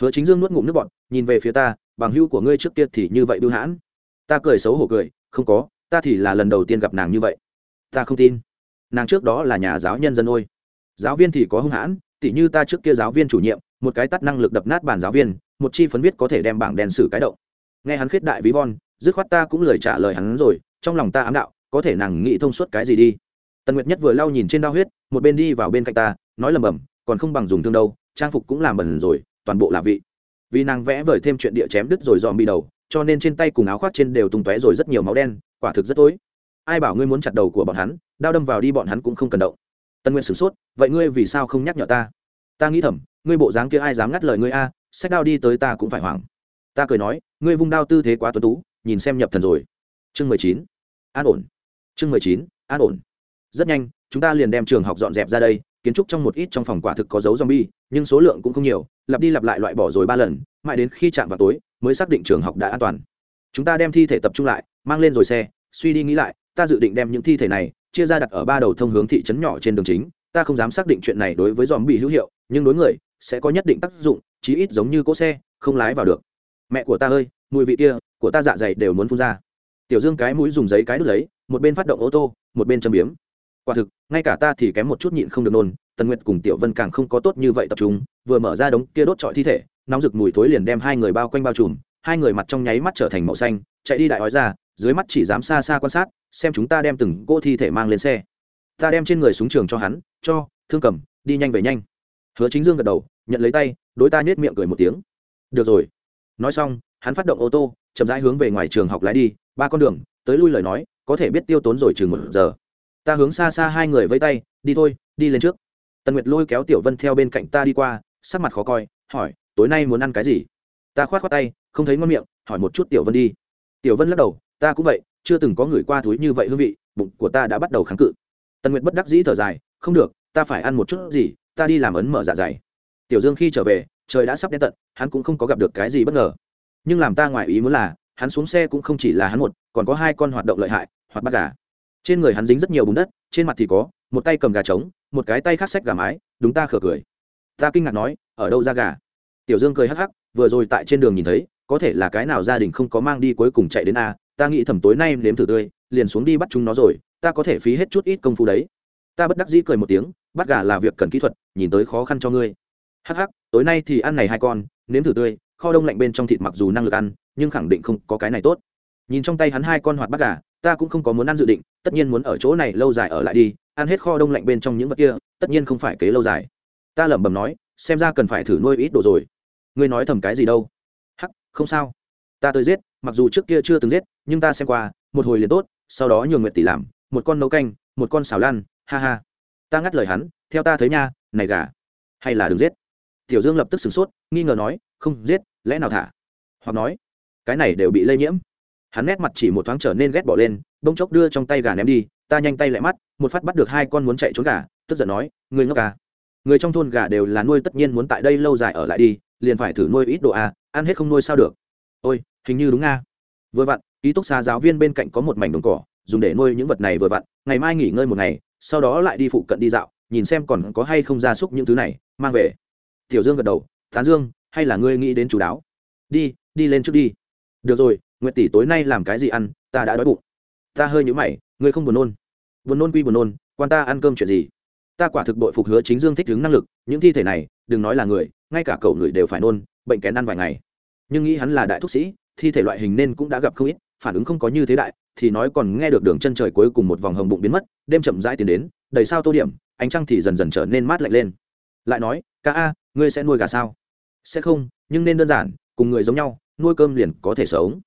Hứa chính dương nuốt ngụm nước bọn nhìn về phía ta, bằng hữu của ngươi trước kia thì như vậy bưu hãn. Ta cười xấu hổ cười, không có, ta thì là lần đầu tiên gặp nàng như vậy. Ta không tin. Nàng trước đó là nhà giáo nhân dân ôi giáo viên thì có hung hãn, tỉ như ta trước kia giáo viên chủ nhiệm, một cái tắt năng lực đập nát bàn giáo viên, một chi phấn viết có thể đem bảng đèn xử cái động. Nghe hắn khết đại ví von, dứt khoát ta cũng lời trả lời hắn rồi, trong lòng ta ám đạo, có thể nàng nghĩ thông suốt cái gì đi. Tần nguyệt nhất vừa lau nhìn trên đao huyết, một bên đi vào bên cạnh ta, nói lầm bầm còn không bằng dùng thương đâu, trang phục cũng làm bẩn rồi, toàn bộ là vị. Vì nàng vẽ vời thêm chuyện địa chém đứt rồi dòm bị đầu, cho nên trên tay cùng áo khoác trên đều tung tóe rồi rất nhiều máu đen, quả thực rất tối. Ai bảo ngươi muốn chặt đầu của bọn hắn, đao đâm vào đi bọn hắn cũng không cần động tân nguyện sửng sốt, vậy ngươi vì sao không nhắc nhở ta? Ta nghĩ thầm, ngươi bộ dáng kia ai dám ngắt lời ngươi a, sách đao đi tới ta cũng phải hoảng. Ta cười nói, ngươi vung đao tư thế quá tuấn tú, nhìn xem nhập thần rồi. Chương mười chín, an ổn. Chương mười chín, an ổn. Rất nhanh, chúng ta liền đem trường học dọn dẹp ra đây, kiến trúc trong một ít trong phòng quả thực có dấu zombie, nhưng số lượng cũng không nhiều, lặp đi lặp lại loại bỏ rồi ba lần, mãi đến khi chạm vào tối, mới xác định trường học đã an toàn. Chúng ta đem thi thể tập trung lại, mang lên rồi xe, suy đi nghĩ lại, ta dự định đem những thi thể này chia ra đặt ở ba đầu thông hướng thị trấn nhỏ trên đường chính, ta không dám xác định chuyện này đối với dòm bị hữu hiệu, nhưng đối người, sẽ có nhất định tác dụng, chí ít giống như cỗ xe, không lái vào được. Mẹ của ta ơi, mùi vị kia, của ta dạ dày đều muốn phun ra. Tiểu dương cái mũi dùng giấy cái đứt lấy, một bên phát động ô tô, một bên châm biếm. Quả thực, ngay cả ta thì kém một chút nhịn không được nôn, tần nguyệt cùng tiểu vân càng không có tốt như vậy tập trung, vừa mở ra đống kia đốt trọi thi thể, nóng rực mùi thối liền đem hai người bao quanh bao trùm, hai người mặt trong nháy mắt trở thành màu xanh, chạy đi đại ói ra dưới mắt chỉ dám xa xa quan sát, xem chúng ta đem từng cô thi thể mang lên xe. Ta đem trên người súng trường cho hắn, cho, thương cầm, đi nhanh về nhanh. Hứa chính dương gật đầu, nhận lấy tay, đối ta nhét miệng cười một tiếng. Được rồi. Nói xong, hắn phát động ô tô, chậm rãi hướng về ngoài trường học lái đi, ba con đường, tới lui lời nói, có thể biết tiêu tốn rồi chừng một giờ. Ta hướng xa xa hai người vây tay, đi thôi, đi lên trước. Tần nguyệt lôi kéo tiểu vân theo bên cạnh ta đi qua, sắc mặt khó coi, hỏi, tối nay muốn ăn cái gì? Ta khoát khoát tay, không thấy ngon miệng, hỏi một chút tiểu vân đi. Tiểu vân lắc đầu ta cũng vậy, chưa từng có người qua túi như vậy hương vị, bụng của ta đã bắt đầu kháng cự. Tần nguyệt bất đắc dĩ thở dài, không được, ta phải ăn một chút gì, ta đi làm ấn mở dạ dày. Tiểu dương khi trở về, trời đã sắp đen tận, hắn cũng không có gặp được cái gì bất ngờ. Nhưng làm ta ngoài ý muốn là, hắn xuống xe cũng không chỉ là hắn một, còn có hai con hoạt động lợi hại, hoạt bắt gà. Trên người hắn dính rất nhiều bùn đất, trên mặt thì có, một tay cầm gà trống, một cái tay khắc sách gà mái, đúng ta khở cười. Ta kinh ngạc nói, ở đâu ra gà? Tiểu dương cười hắc hắc, vừa rồi tại trên đường nhìn thấy, có thể là cái nào gia đình không có mang đi cuối cùng chạy đến a ta nghĩ thầm tối nay nếm thử tươi, liền xuống đi bắt chúng nó rồi, ta có thể phí hết chút ít công phu đấy. Ta bất đắc dĩ cười một tiếng, bắt gà là việc cần kỹ thuật, nhìn tới khó khăn cho ngươi. Hắc hắc, tối nay thì ăn này hai con, nếm thử tươi, kho đông lạnh bên trong thịt mặc dù năng lực ăn, nhưng khẳng định không có cái này tốt. Nhìn trong tay hắn hai con hoạt bắt gà, ta cũng không có muốn ăn dự định, tất nhiên muốn ở chỗ này lâu dài ở lại đi, ăn hết kho đông lạnh bên trong những vật kia, tất nhiên không phải kế lâu dài. Ta lẩm bẩm nói, xem ra cần phải thử nuôi ít đồ rồi. Ngươi nói thầm cái gì đâu? Hắc, không sao. Ta tới giết mặc dù trước kia chưa từng giết, nhưng ta xem qua, một hồi liền tốt, sau đó nhường nguyệt tỷ làm, một con nấu canh, một con xào lan, ha ha. Ta ngắt lời hắn, theo ta thấy nha, này gà. Hay là đừng giết. Tiểu dương lập tức sửng sốt, nghi ngờ nói, không giết, lẽ nào thả? Hoặc nói, cái này đều bị lây nhiễm. Hắn nét mặt chỉ một thoáng trở nên ghét bỏ lên bông chốc đưa trong tay gà ném đi, ta nhanh tay lại mắt, một phát bắt được hai con muốn chạy trốn gà, tức giận nói, người ngốc gà. Người trong thôn gà đều là nuôi tất nhiên muốn tại đây lâu dài ở lại đi, liền phải thử nuôi ít độ a, ăn hết không nuôi sao được. Ôi hình như đúng nga. Vừa vặn, ký túc xá giáo viên bên cạnh có một mảnh đồng cỏ, dùng để nuôi những vật này vừa vặn, ngày mai nghỉ ngơi một ngày, sau đó lại đi phụ cận đi dạo, nhìn xem còn có hay không gia súc những thứ này, mang về. Tiểu dương gật đầu, tán dương, hay là ngươi nghĩ đến chú đáo? Đi đi lên trước đi. Được rồi, nguyệt tỷ tối nay làm cái gì ăn, ta đã đói bụng. Ta hơi nhũ mày, ngươi không buồn nôn. Buồn nôn quy buồn nôn, quan ta ăn cơm chuyện gì? Ta quả thực bội phục hứa chính dương thích đứng năng lực, những thi thể này, đừng nói là người, ngay cả cậu người đều phải nôn, bệnh kén ăn vài ngày. Nhưng nghĩ hắn là đại thúc sĩ thi thể loại hình nên cũng đã gặp không ít, phản ứng không có như thế đại, thì nói còn nghe được đường chân trời cuối cùng một vòng hồng bụng biến mất, đêm chậm rãi tiến đến, đầy sao tô điểm, ánh trăng thì dần dần trở nên mát lạnh lên. Lại nói, ca a, ngươi sẽ nuôi gà sao? Sẽ không, nhưng nên đơn giản, cùng người giống nhau, nuôi cơm liền có thể sống.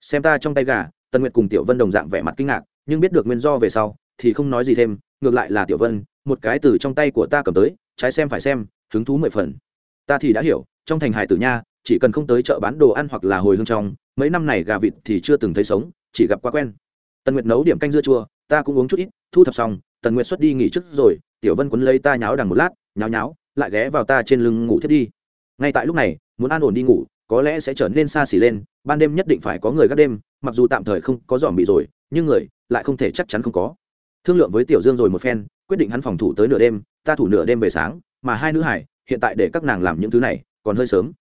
Xem ta trong tay gà tân nguyệt cùng tiểu vân đồng dạng vẻ mặt kinh ngạc, nhưng biết được nguyên do về sau, thì không nói gì thêm, ngược lại là tiểu vân, một cái từ trong tay của ta cầm tới, trái xem phải xem, hứng thú mười phần. Ta thì đã hiểu, trong thành hải tử nha chỉ cần không tới chợ bán đồ ăn hoặc là hồi hương trong, mấy năm này gà vịt thì chưa từng thấy sống, chỉ gặp quá quen. Tần nguyệt nấu điểm canh dưa chua, ta cũng uống chút ít, thu thập xong, tần nguyệt xuất đi nghỉ trước rồi, tiểu vân quấn lấy ta nháo đằng một lát, nháo nháo, lại ghé vào ta trên lưng ngủ thiết đi. Ngay tại lúc này, muốn an ổn đi ngủ, có lẽ sẽ trở nên xa xỉ lên, ban đêm nhất định phải có người gác đêm, mặc dù tạm thời không có dòm bị rồi, nhưng người lại không thể chắc chắn không có. Thương lượng với tiểu dương rồi một phen, quyết định hắn phòng thủ tới nửa đêm, ta thủ nửa đêm về sáng, mà hai nữ hải hiện tại để các nàng làm những thứ này, còn hơi sớm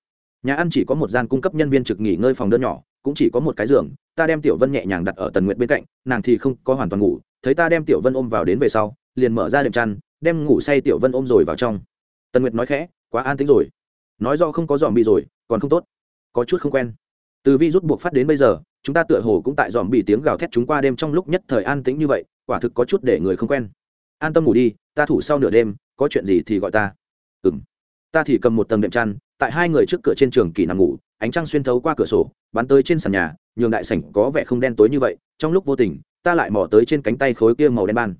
nhà ăn chỉ có một gian cung cấp nhân viên trực nghỉ ngơi phòng đơn nhỏ, cũng chỉ có một cái giường, ta đem tiểu vân nhẹ nhàng đặt ở tần nguyện bên cạnh, nàng thì không có hoàn toàn ngủ, thấy ta đem tiểu vân ôm vào đến về sau, liền mở ra đệm chăn, đem ngủ say tiểu vân ôm rồi vào trong. Tần nguyệt nói khẽ, quá an tính rồi. Nói do không có dòm bị rồi, còn không tốt. Có chút không quen. Từ vi rút buộc phát đến bây giờ, chúng ta tựa hồ cũng tại dòm bị tiếng gào thét chúng qua đêm trong lúc nhất thời an tĩnh như vậy, quả thực có chút để người không quen. An tâm ngủ đi, ta thủ sau nửa đêm, có chuyện gì thì gọi ta. Ừ ta thì cầm một tầng đệm chăn, tại hai người trước cửa trên trường kỳ nằm ngủ, ánh trăng xuyên thấu qua cửa sổ, bắn tới trên sàn nhà, nhường đại sảnh có vẻ không đen tối như vậy, trong lúc vô tình, ta lại mò tới trên cánh tay khối kia màu đen ban.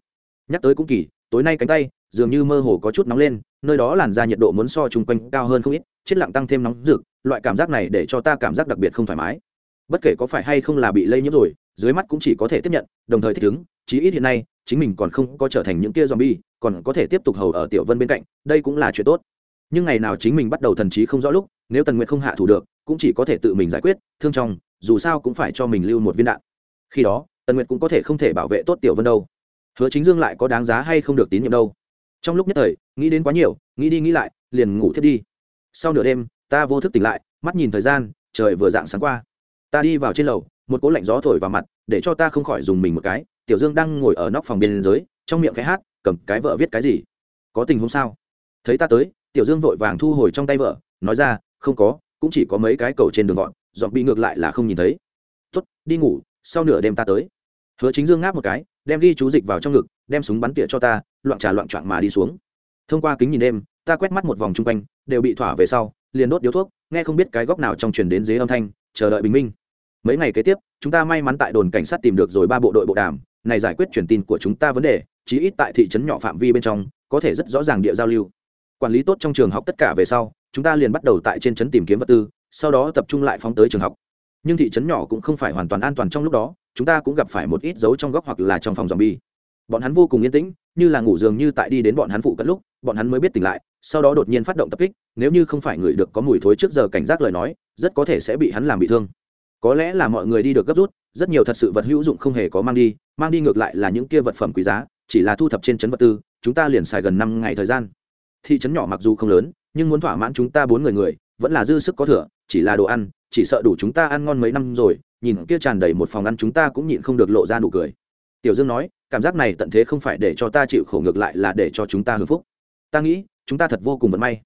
Nhắc tới cũng kỳ, tối nay cánh tay, dường như mơ hồ có chút nóng lên, nơi đó làn da nhiệt độ muốn so chung quanh cao hơn không ít, chết lặng tăng thêm nóng rực, loại cảm giác này để cho ta cảm giác đặc biệt không thoải mái. Bất kể có phải hay không là bị lây nhiễm rồi, dưới mắt cũng chỉ có thể tiếp nhận, đồng thời thích ứng, chí ít hiện nay, chính mình còn không có trở thành những kia zombie, còn có thể tiếp tục hầu ở tiểu vân bên cạnh, đây cũng là chuyện tốt nhưng ngày nào chính mình bắt đầu thần trí không rõ lúc, nếu tần nguyệt không hạ thủ được, cũng chỉ có thể tự mình giải quyết, thương trong, dù sao cũng phải cho mình lưu một viên đạn. Khi đó, tần nguyệt cũng có thể không thể bảo vệ tốt tiểu vân đâu. Hứa chính dương lại có đáng giá hay không được tín nhiệm đâu. Trong lúc nhất thời, nghĩ đến quá nhiều, nghĩ đi nghĩ lại, liền ngủ thiết đi. Sau nửa đêm, ta vô thức tỉnh lại, mắt nhìn thời gian, trời vừa dạng sáng qua. Ta đi vào trên lầu, một cỗ lạnh gió thổi vào mặt, để cho ta không khỏi dùng mình một cái. Tiểu dương đang ngồi ở nóc phòng bên dưới, trong miệng cái hát, cầm cái vợ viết cái gì? Có tình huống sao? Thấy ta tới tiểu dương vội vàng thu hồi trong tay vợ, nói ra, không có, cũng chỉ có mấy cái cầu trên đường gọn dọn bị ngược lại là không nhìn thấy. Tuất đi ngủ, sau nửa đêm ta tới. Hứa chính dương ngáp một cái, đem ghi chú dịch vào trong ngực, đem súng bắn tỉa cho ta, loạn trà loạn trọn mà đi xuống. Thông qua kính nhìn đêm, ta quét mắt một vòng chung quanh, đều bị thỏa về sau, liền đốt điếu thuốc, nghe không biết cái góc nào trong truyền đến dế âm thanh, chờ đợi bình minh. Mấy ngày kế tiếp, chúng ta may mắn tại đồn cảnh sát tìm được rồi ba bộ đội bộ đàm, này giải quyết truyền tin của chúng ta vấn đề, chí ít tại thị trấn nhỏ phạm vi bên trong, có thể rất rõ ràng địa giao lưu quản lý tốt trong trường học tất cả về sau, chúng ta liền bắt đầu tại trên trấn tìm kiếm vật tư, sau đó tập trung lại phóng tới trường học. Nhưng thị trấn nhỏ cũng không phải hoàn toàn an toàn trong lúc đó, chúng ta cũng gặp phải một ít dấu trong góc hoặc là trong phòng dòm bi bọn hắn vô cùng yên tĩnh, như là ngủ dường như tại đi đến bọn hắn phụ cận lúc, bọn hắn mới biết tỉnh lại, sau đó đột nhiên phát động tập kích, nếu như không phải người được có mùi thối trước giờ cảnh giác lời nói, rất có thể sẽ bị hắn làm bị thương. Có lẽ là mọi người đi được gấp rút, rất nhiều thật sự vật hữu dụng không hề có mang đi mang đi ngược lại là những kia vật phẩm quý giá, chỉ là thu thập trên trấn vật tư, chúng ta liền xài gần năm ngày thời gian thị trấn nhỏ mặc dù không lớn, nhưng muốn thỏa mãn chúng ta bốn người người, vẫn là dư sức có thừa, chỉ là đồ ăn, chỉ sợ đủ chúng ta ăn ngon mấy năm rồi, nhìn kia tràn đầy một phòng ăn chúng ta cũng nhịn không được lộ ra nụ cười. Tiểu dương nói, cảm giác này tận thế không phải để cho ta chịu khổ ngược lại là để cho chúng ta hưng phúc. Ta nghĩ, chúng ta thật vô cùng vận may.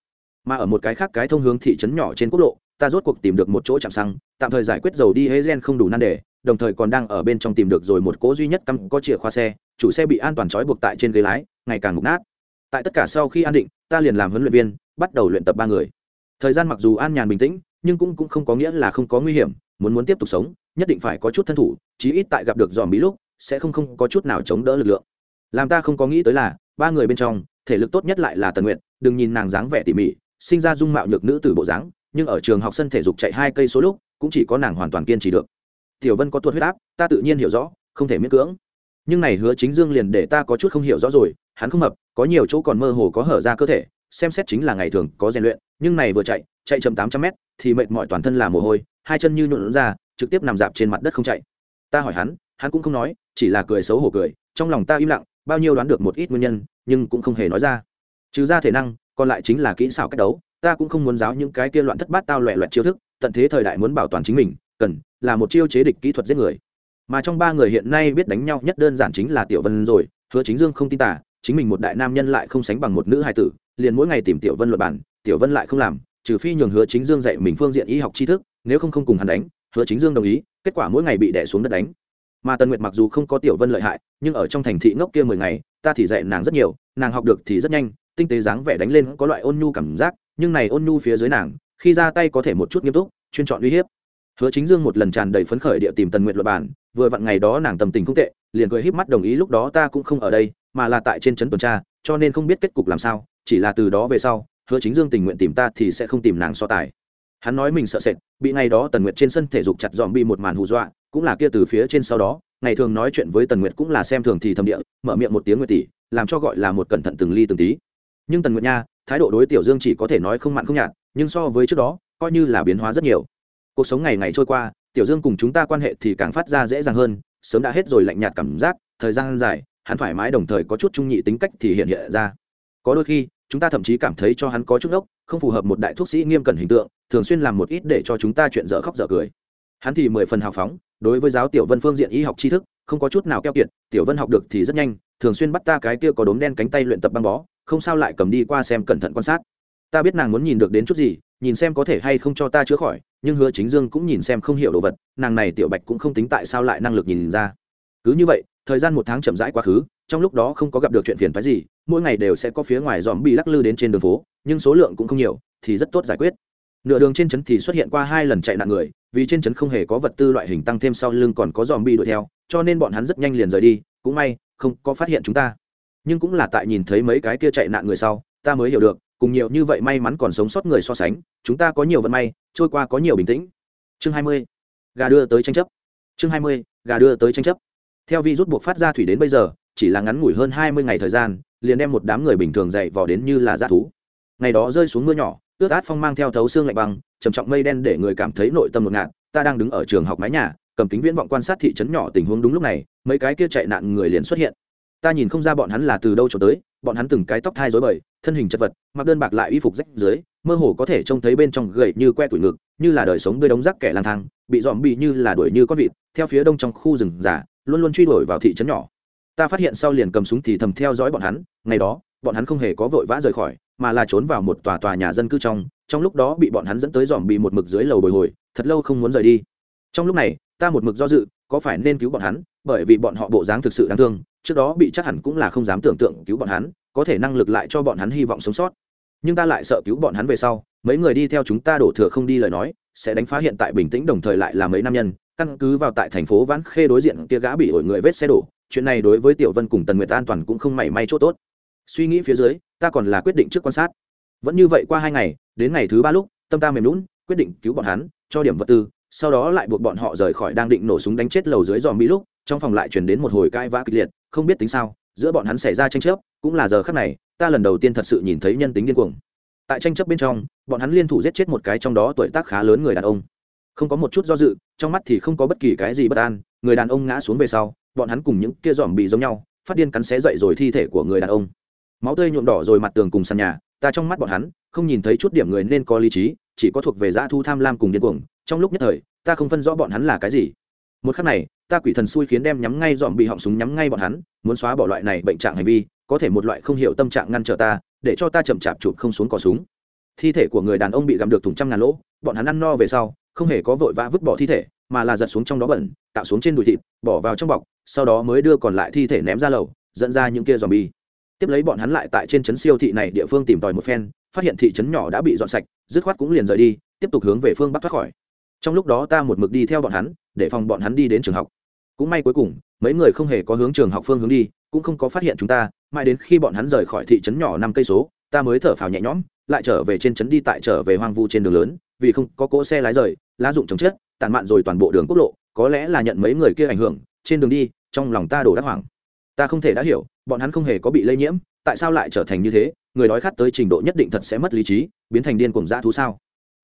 Mà ở một cái khác cái thông hướng thị trấn nhỏ trên quốc lộ, ta rốt cuộc tìm được một chỗ chạm xăng, tạm thời giải quyết dầu đi hê gen không đủ nan đề, đồng thời còn đang ở bên trong tìm được rồi một cỗ duy nhất căm có chìa khóa xe, chủ xe bị an toàn trói buộc tại trên ghế lái, ngày càng mục nát tại tất cả sau khi an định, ta liền làm huấn luyện viên, bắt đầu luyện tập ba người. Thời gian mặc dù an nhàn bình tĩnh, nhưng cũng cũng không có nghĩa là không có nguy hiểm, muốn muốn tiếp tục sống, nhất định phải có chút thân thủ, chí ít tại gặp được dòm bí lúc, sẽ không không có chút nào chống đỡ lực lượng. Làm ta không có nghĩ tới là, ba người bên trong, thể lực tốt nhất lại là tần nguyện đừng nhìn nàng dáng vẻ tỉ mỉ, sinh ra dung mạo nhược nữ từ bộ dáng, nhưng ở trường học sân thể dục chạy hai cây số lúc, cũng chỉ có nàng hoàn toàn kiên trì được. Tiểu vân có tuột huyết áp, ta tự nhiên hiểu rõ, không thể miễn cưỡng. Nhưng này hứa chính dương liền để ta có chút không hiểu rõ rồi hắn không mập, có nhiều chỗ còn mơ hồ có hở ra cơ thể, xem xét chính là ngày thường có rèn luyện, nhưng này vừa chạy chạy chậm tám trăm mét, thì mệt mỏi toàn thân là mồ hôi, hai chân như nhuộn ra, trực tiếp nằm dạp trên mặt đất không chạy. Ta hỏi hắn hắn cũng không nói, chỉ là cười xấu hổ cười, trong lòng ta im lặng, bao nhiêu đoán được một ít nguyên nhân, nhưng cũng không hề nói ra. Trừ ra thể năng, còn lại chính là kỹ xảo cách đấu, ta cũng không muốn giáo những cái kia loạn thất bát tao loẹ loẹt chiêu thức, tận thế thời đại muốn bảo toàn chính mình, cần là một chiêu chế địch kỹ thuật giết người. Mà trong ba người hiện nay biết đánh nhau nhất đơn giản chính là tiểu vân rồi, hứa chính dương không tin tả chính mình một đại nam nhân lại không sánh bằng một nữ hài tử, liền mỗi ngày tìm tiểu vân luật bản tiểu vân lại không làm, trừ phi nhường hứa chính dương dạy mình phương diện y học tri thức, nếu không không cùng hắn đánh, hứa chính dương đồng ý, kết quả mỗi ngày bị đẻ xuống đất đánh. Mà tần nguyệt mặc dù không có tiểu vân lợi hại, nhưng ở trong thành thị ngốc kia mười ngày, ta thì dạy nàng rất nhiều, nàng học được thì rất nhanh, tinh tế dáng vẻ đánh lên có loại ôn nhu cảm giác, nhưng này ôn nhu phía dưới nàng, khi ra tay có thể một chút nghiêm túc, chuyên chọn uy hiếp. Hứa chính dương một lần tràn đầy phấn khởi địa tìm tần nguyệt luật bản vừa vặn ngày đó nàng tâm tình không tệ, liền cười híp mắt đồng ý lúc đó ta cũng không ở đây mà là tại trên trấn tuần tra, cho nên không biết kết cục làm sao, chỉ là từ đó về sau, hứa chính dương tình nguyện tìm ta thì sẽ không tìm nàng so tài. Hắn nói mình sợ sệt, bị ngày đó tần nguyệt trên sân thể dục chặt dòm bị một màn hù dọa, cũng là kia từ phía trên sau đó, ngày thường nói chuyện với tần nguyệt cũng là xem thường thì thầm địa, mở miệng một tiếng nguyệt tỷ, làm cho gọi là một cẩn thận từng ly từng tí. Nhưng tần nguyệt nha, thái độ đối tiểu dương chỉ có thể nói không mặn không nhạt, nhưng so với trước đó, coi như là biến hóa rất nhiều. Cuộc sống ngày ngày trôi qua, tiểu dương cùng chúng ta quan hệ thì càng phát ra dễ dàng hơn, sớm đã hết rồi lạnh nhạt cảm giác, thời gian dài hắn thoải mái đồng thời có chút trung nhị tính cách thì hiện hiện ra. Có đôi khi, chúng ta thậm chí cảm thấy cho hắn có chút ốc, không phù hợp một đại thuốc sĩ nghiêm cẩn hình tượng, thường xuyên làm một ít để cho chúng ta chuyện dở khóc dở cười. Hắn thì mười phần hào phóng, đối với giáo tiểu vân phương diện y học tri thức, không có chút nào keo kiệt, tiểu vân học được thì rất nhanh, thường xuyên bắt ta cái kia có đốm đen cánh tay luyện tập băng bó, không sao lại cầm đi qua xem cẩn thận quan sát. Ta biết nàng muốn nhìn được đến chút gì, nhìn xem có thể hay không cho ta chữa khỏi, nhưng hứa chính dương cũng nhìn xem không hiểu đồ vật, nàng này tiểu bạch cũng không tính tại sao lại năng lực nhìn ra. Cứ như vậy thời gian một tháng chậm rãi quá khứ, trong lúc đó không có gặp được chuyện phiền phái gì, mỗi ngày đều sẽ có phía ngoài dòm bị lắc lư đến trên đường phố, nhưng số lượng cũng không nhiều, thì rất tốt giải quyết. Nửa đường trên trấn thì xuất hiện qua hai lần chạy nạn người, vì trên trấn không hề có vật tư loại hình tăng thêm sau lưng còn có dòm bị đuổi theo, cho nên bọn hắn rất nhanh liền rời đi, cũng may, không có phát hiện chúng ta. Nhưng cũng là tại nhìn thấy mấy cái kia chạy nạn người sau, ta mới hiểu được, cùng nhiều như vậy may mắn còn sống sót người so sánh, chúng ta có nhiều vận may, trôi qua có nhiều bình tĩnh. Chương hai mươi, gà đưa tới tranh chấp. Chương hai mươi, gà đưa tới tranh chấp theo vi rút buộc phát ra thủy đến bây giờ, chỉ là ngắn ngủi hơn hai mươi ngày thời gian, liền đem một đám người bình thường dậy vò đến như là g thú. Ngày đó rơi xuống mưa nhỏ, ướt át phong mang theo thấu xương lạnh băng, trầm trọng mây đen để người cảm thấy nội tâm ngột ngạt. Ta đang đứng ở trường học mái nhà, cầm kính viễn vọng quan sát thị trấn nhỏ tình huống đúng lúc này, mấy cái kia chạy nạn người liền xuất hiện. Ta nhìn không ra bọn hắn là từ đâu cho tới, bọn hắn từng cái tóc thai rối bời, thân hình chật vật, mặc đơn bạc lại y phục rách dưới, mơ hồ có thể trông thấy bên trong gậy như que tủi ngực, như là đời sống bơi đống rác kẻ lang thang, bị dòm bị như là đuổi như con vịt, theo phía đông trong khu rừng giả luôn luôn truy đuổi vào thị trấn nhỏ. Ta phát hiện sau liền cầm súng thì thầm theo dõi bọn hắn, ngày đó, bọn hắn không hề có vội vã rời khỏi, mà là trốn vào một tòa tòa nhà dân cư trong trong lúc đó bị bọn hắn dẫn tới dòm bị một mực dưới lầu bồi hồi, thật lâu không muốn rời đi. Trong lúc này, ta một mực do dự, có phải nên cứu bọn hắn, bởi vì bọn họ bộ dáng thực sự đáng thương, trước đó bị chắc hẳn cũng là không dám tưởng tượng cứu bọn hắn, có thể năng lực lại cho bọn hắn hy vọng sống sót. Nhưng ta lại sợ cứu bọn hắn về sau, mấy người đi theo chúng ta đổ thừa không đi lời nói, sẽ đánh phá hiện tại bình tĩnh đồng thời lại là mấy nam nhân căn cứ vào tại thành phố vãn khê đối diện kia gã bị ổi người vết xe đổ, chuyện này đối với tiểu vân cùng tần nguyệt an toàn cũng không mảy may chỗ tốt. Suy nghĩ phía dưới, ta còn là quyết định trước quan sát. Vẫn như vậy qua hai ngày, đến ngày thứ ba lúc, tâm ta mềm lún quyết định cứu bọn hắn, cho điểm vật tư, sau đó lại buộc bọn họ rời khỏi đang định nổ súng đánh chết lầu dưới dòm mỹ lúc, trong phòng lại chuyển đến một hồi cãi vã kịch liệt, không biết tính sao, giữa bọn hắn xảy ra tranh chấp, cũng là giờ khắc này, ta lần đầu tiên thật sự nhìn thấy nhân tính điên cuồng. Tại tranh chấp bên trong, bọn hắn liên thủ giết chết một cái trong đó tuổi tác khá lớn người đàn ông không có một chút do dự, trong mắt thì không có bất kỳ cái gì bất an, người đàn ông ngã xuống về sau, bọn hắn cùng những kia dòm bị giống nhau, phát điên cắn xé dậy rồi thi thể của người đàn ông. Máu tươi nhuộm đỏ rồi mặt tường cùng sàn nhà, ta trong mắt bọn hắn, không nhìn thấy chút điểm người nên có lý trí, chỉ có thuộc về dã thu tham lam cùng điên cuồng, trong lúc nhất thời, ta không phân rõ bọn hắn là cái gì. Một khắc này, ta quỷ thần xui khiến đem nhắm ngay dòm bị họng súng nhắm ngay bọn hắn, muốn xóa bỏ loại này bệnh trạng hành vi, có thể một loại không hiểu tâm trạng ngăn trở ta, để cho ta chậm chạp chụp không xuống cỏ súng. Thi thể của người đàn ông bị gặm được thùng trăm ngàn lỗ, bọn hắn ăn no về sau không hề có vội vã vứt bỏ thi thể, mà là giật xuống trong đó bẩn tạo xuống trên đùi thịt, bỏ vào trong bọc, sau đó mới đưa còn lại thi thể ném ra lầu, dẫn ra những kia dòm bi tiếp lấy bọn hắn lại tại trên trấn siêu thị này địa phương tìm tòi một phen, phát hiện thị trấn nhỏ đã bị dọn sạch, dứt khoát cũng liền rời đi, tiếp tục hướng về phương bắc thoát khỏi. Trong lúc đó ta một mực đi theo bọn hắn, để phòng bọn hắn đi đến trường học. Cũng may cuối cùng, mấy người không hề có hướng trường học phương hướng đi, cũng không có phát hiện chúng ta, mãi đến khi bọn hắn rời khỏi thị trấn nhỏ năm cây số, ta mới thở phào nhẹ nhõm, lại trở về trên trấn đi tại trở về hoang vu trên đường lớn vì không có cỗ xe lái rời, lá dụng chồng chết tàn mạn rồi toàn bộ đường quốc lộ, có lẽ là nhận mấy người kia ảnh hưởng, trên đường đi, trong lòng ta đổ đắc hoảng. Ta không thể đã hiểu, bọn hắn không hề có bị lây nhiễm, tại sao lại trở thành như thế, người đói khát tới trình độ nhất định thật sẽ mất lý trí, biến thành điên cuồng dã thú sao?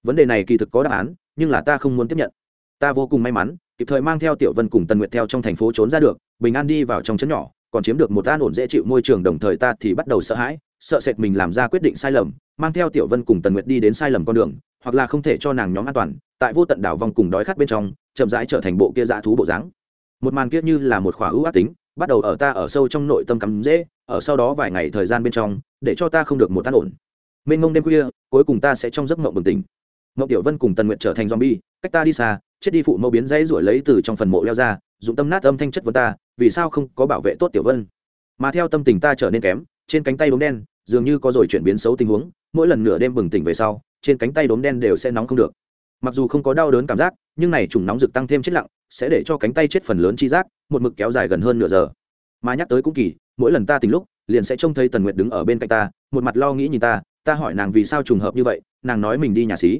Vấn đề này kỳ thực có đáp án, nhưng là ta không muốn tiếp nhận. Ta vô cùng may mắn, kịp thời mang theo tiểu vân cùng tần nguyệt theo trong thành phố trốn ra được, bình an đi vào trong trấn nhỏ, còn chiếm được một an ổn dễ chịu môi trường đồng thời ta thì bắt đầu sợ hãi, sợ sệt mình làm ra quyết định sai lầm, mang theo tiểu vân cùng tần nguyệt đi đến sai lầm con đường hoặc là không thể cho nàng nhóm an toàn, tại vô tận đảo vòng cùng đói khát bên trong, chậm rãi trở thành bộ kia dã thú bộ dáng. Một màn kia như là một khỏa ưu ác tính, bắt đầu ở ta ở sâu trong nội tâm cắm dễ, ở sau đó vài ngày thời gian bên trong, để cho ta không được một tan ổn. Mênh mông đêm khuya, cuối cùng ta sẽ trong giấc mộng bừng tỉnh. Mộng tiểu vân cùng tần nguyện trở thành zombie, cách ta đi xa, chết đi phụ mẫu biến dãy ruổi lấy từ trong phần mộ leo ra dùng tâm nát âm thanh chất vấn ta, vì sao không có bảo vệ tốt tiểu vân? Mà theo tâm tình ta trở nên kém, trên cánh tay đốm đen, dường như có rồi chuyển biến xấu tình huống, mỗi lần nửa đêm bừng tỉnh về sau trên cánh tay đốm đen đều sẽ nóng không được. Mặc dù không có đau đớn cảm giác, nhưng này trùng nóng rực tăng thêm chết lặng, sẽ để cho cánh tay chết phần lớn chi giác, một mực kéo dài gần hơn nửa giờ. Mà nhắc tới cũng kỳ, mỗi lần ta tỉnh lúc, liền sẽ trông thấy tần nguyệt đứng ở bên cạnh ta, một mặt lo nghĩ nhìn ta ta hỏi nàng vì sao trùng hợp như vậy, nàng nói mình đi nhà xí.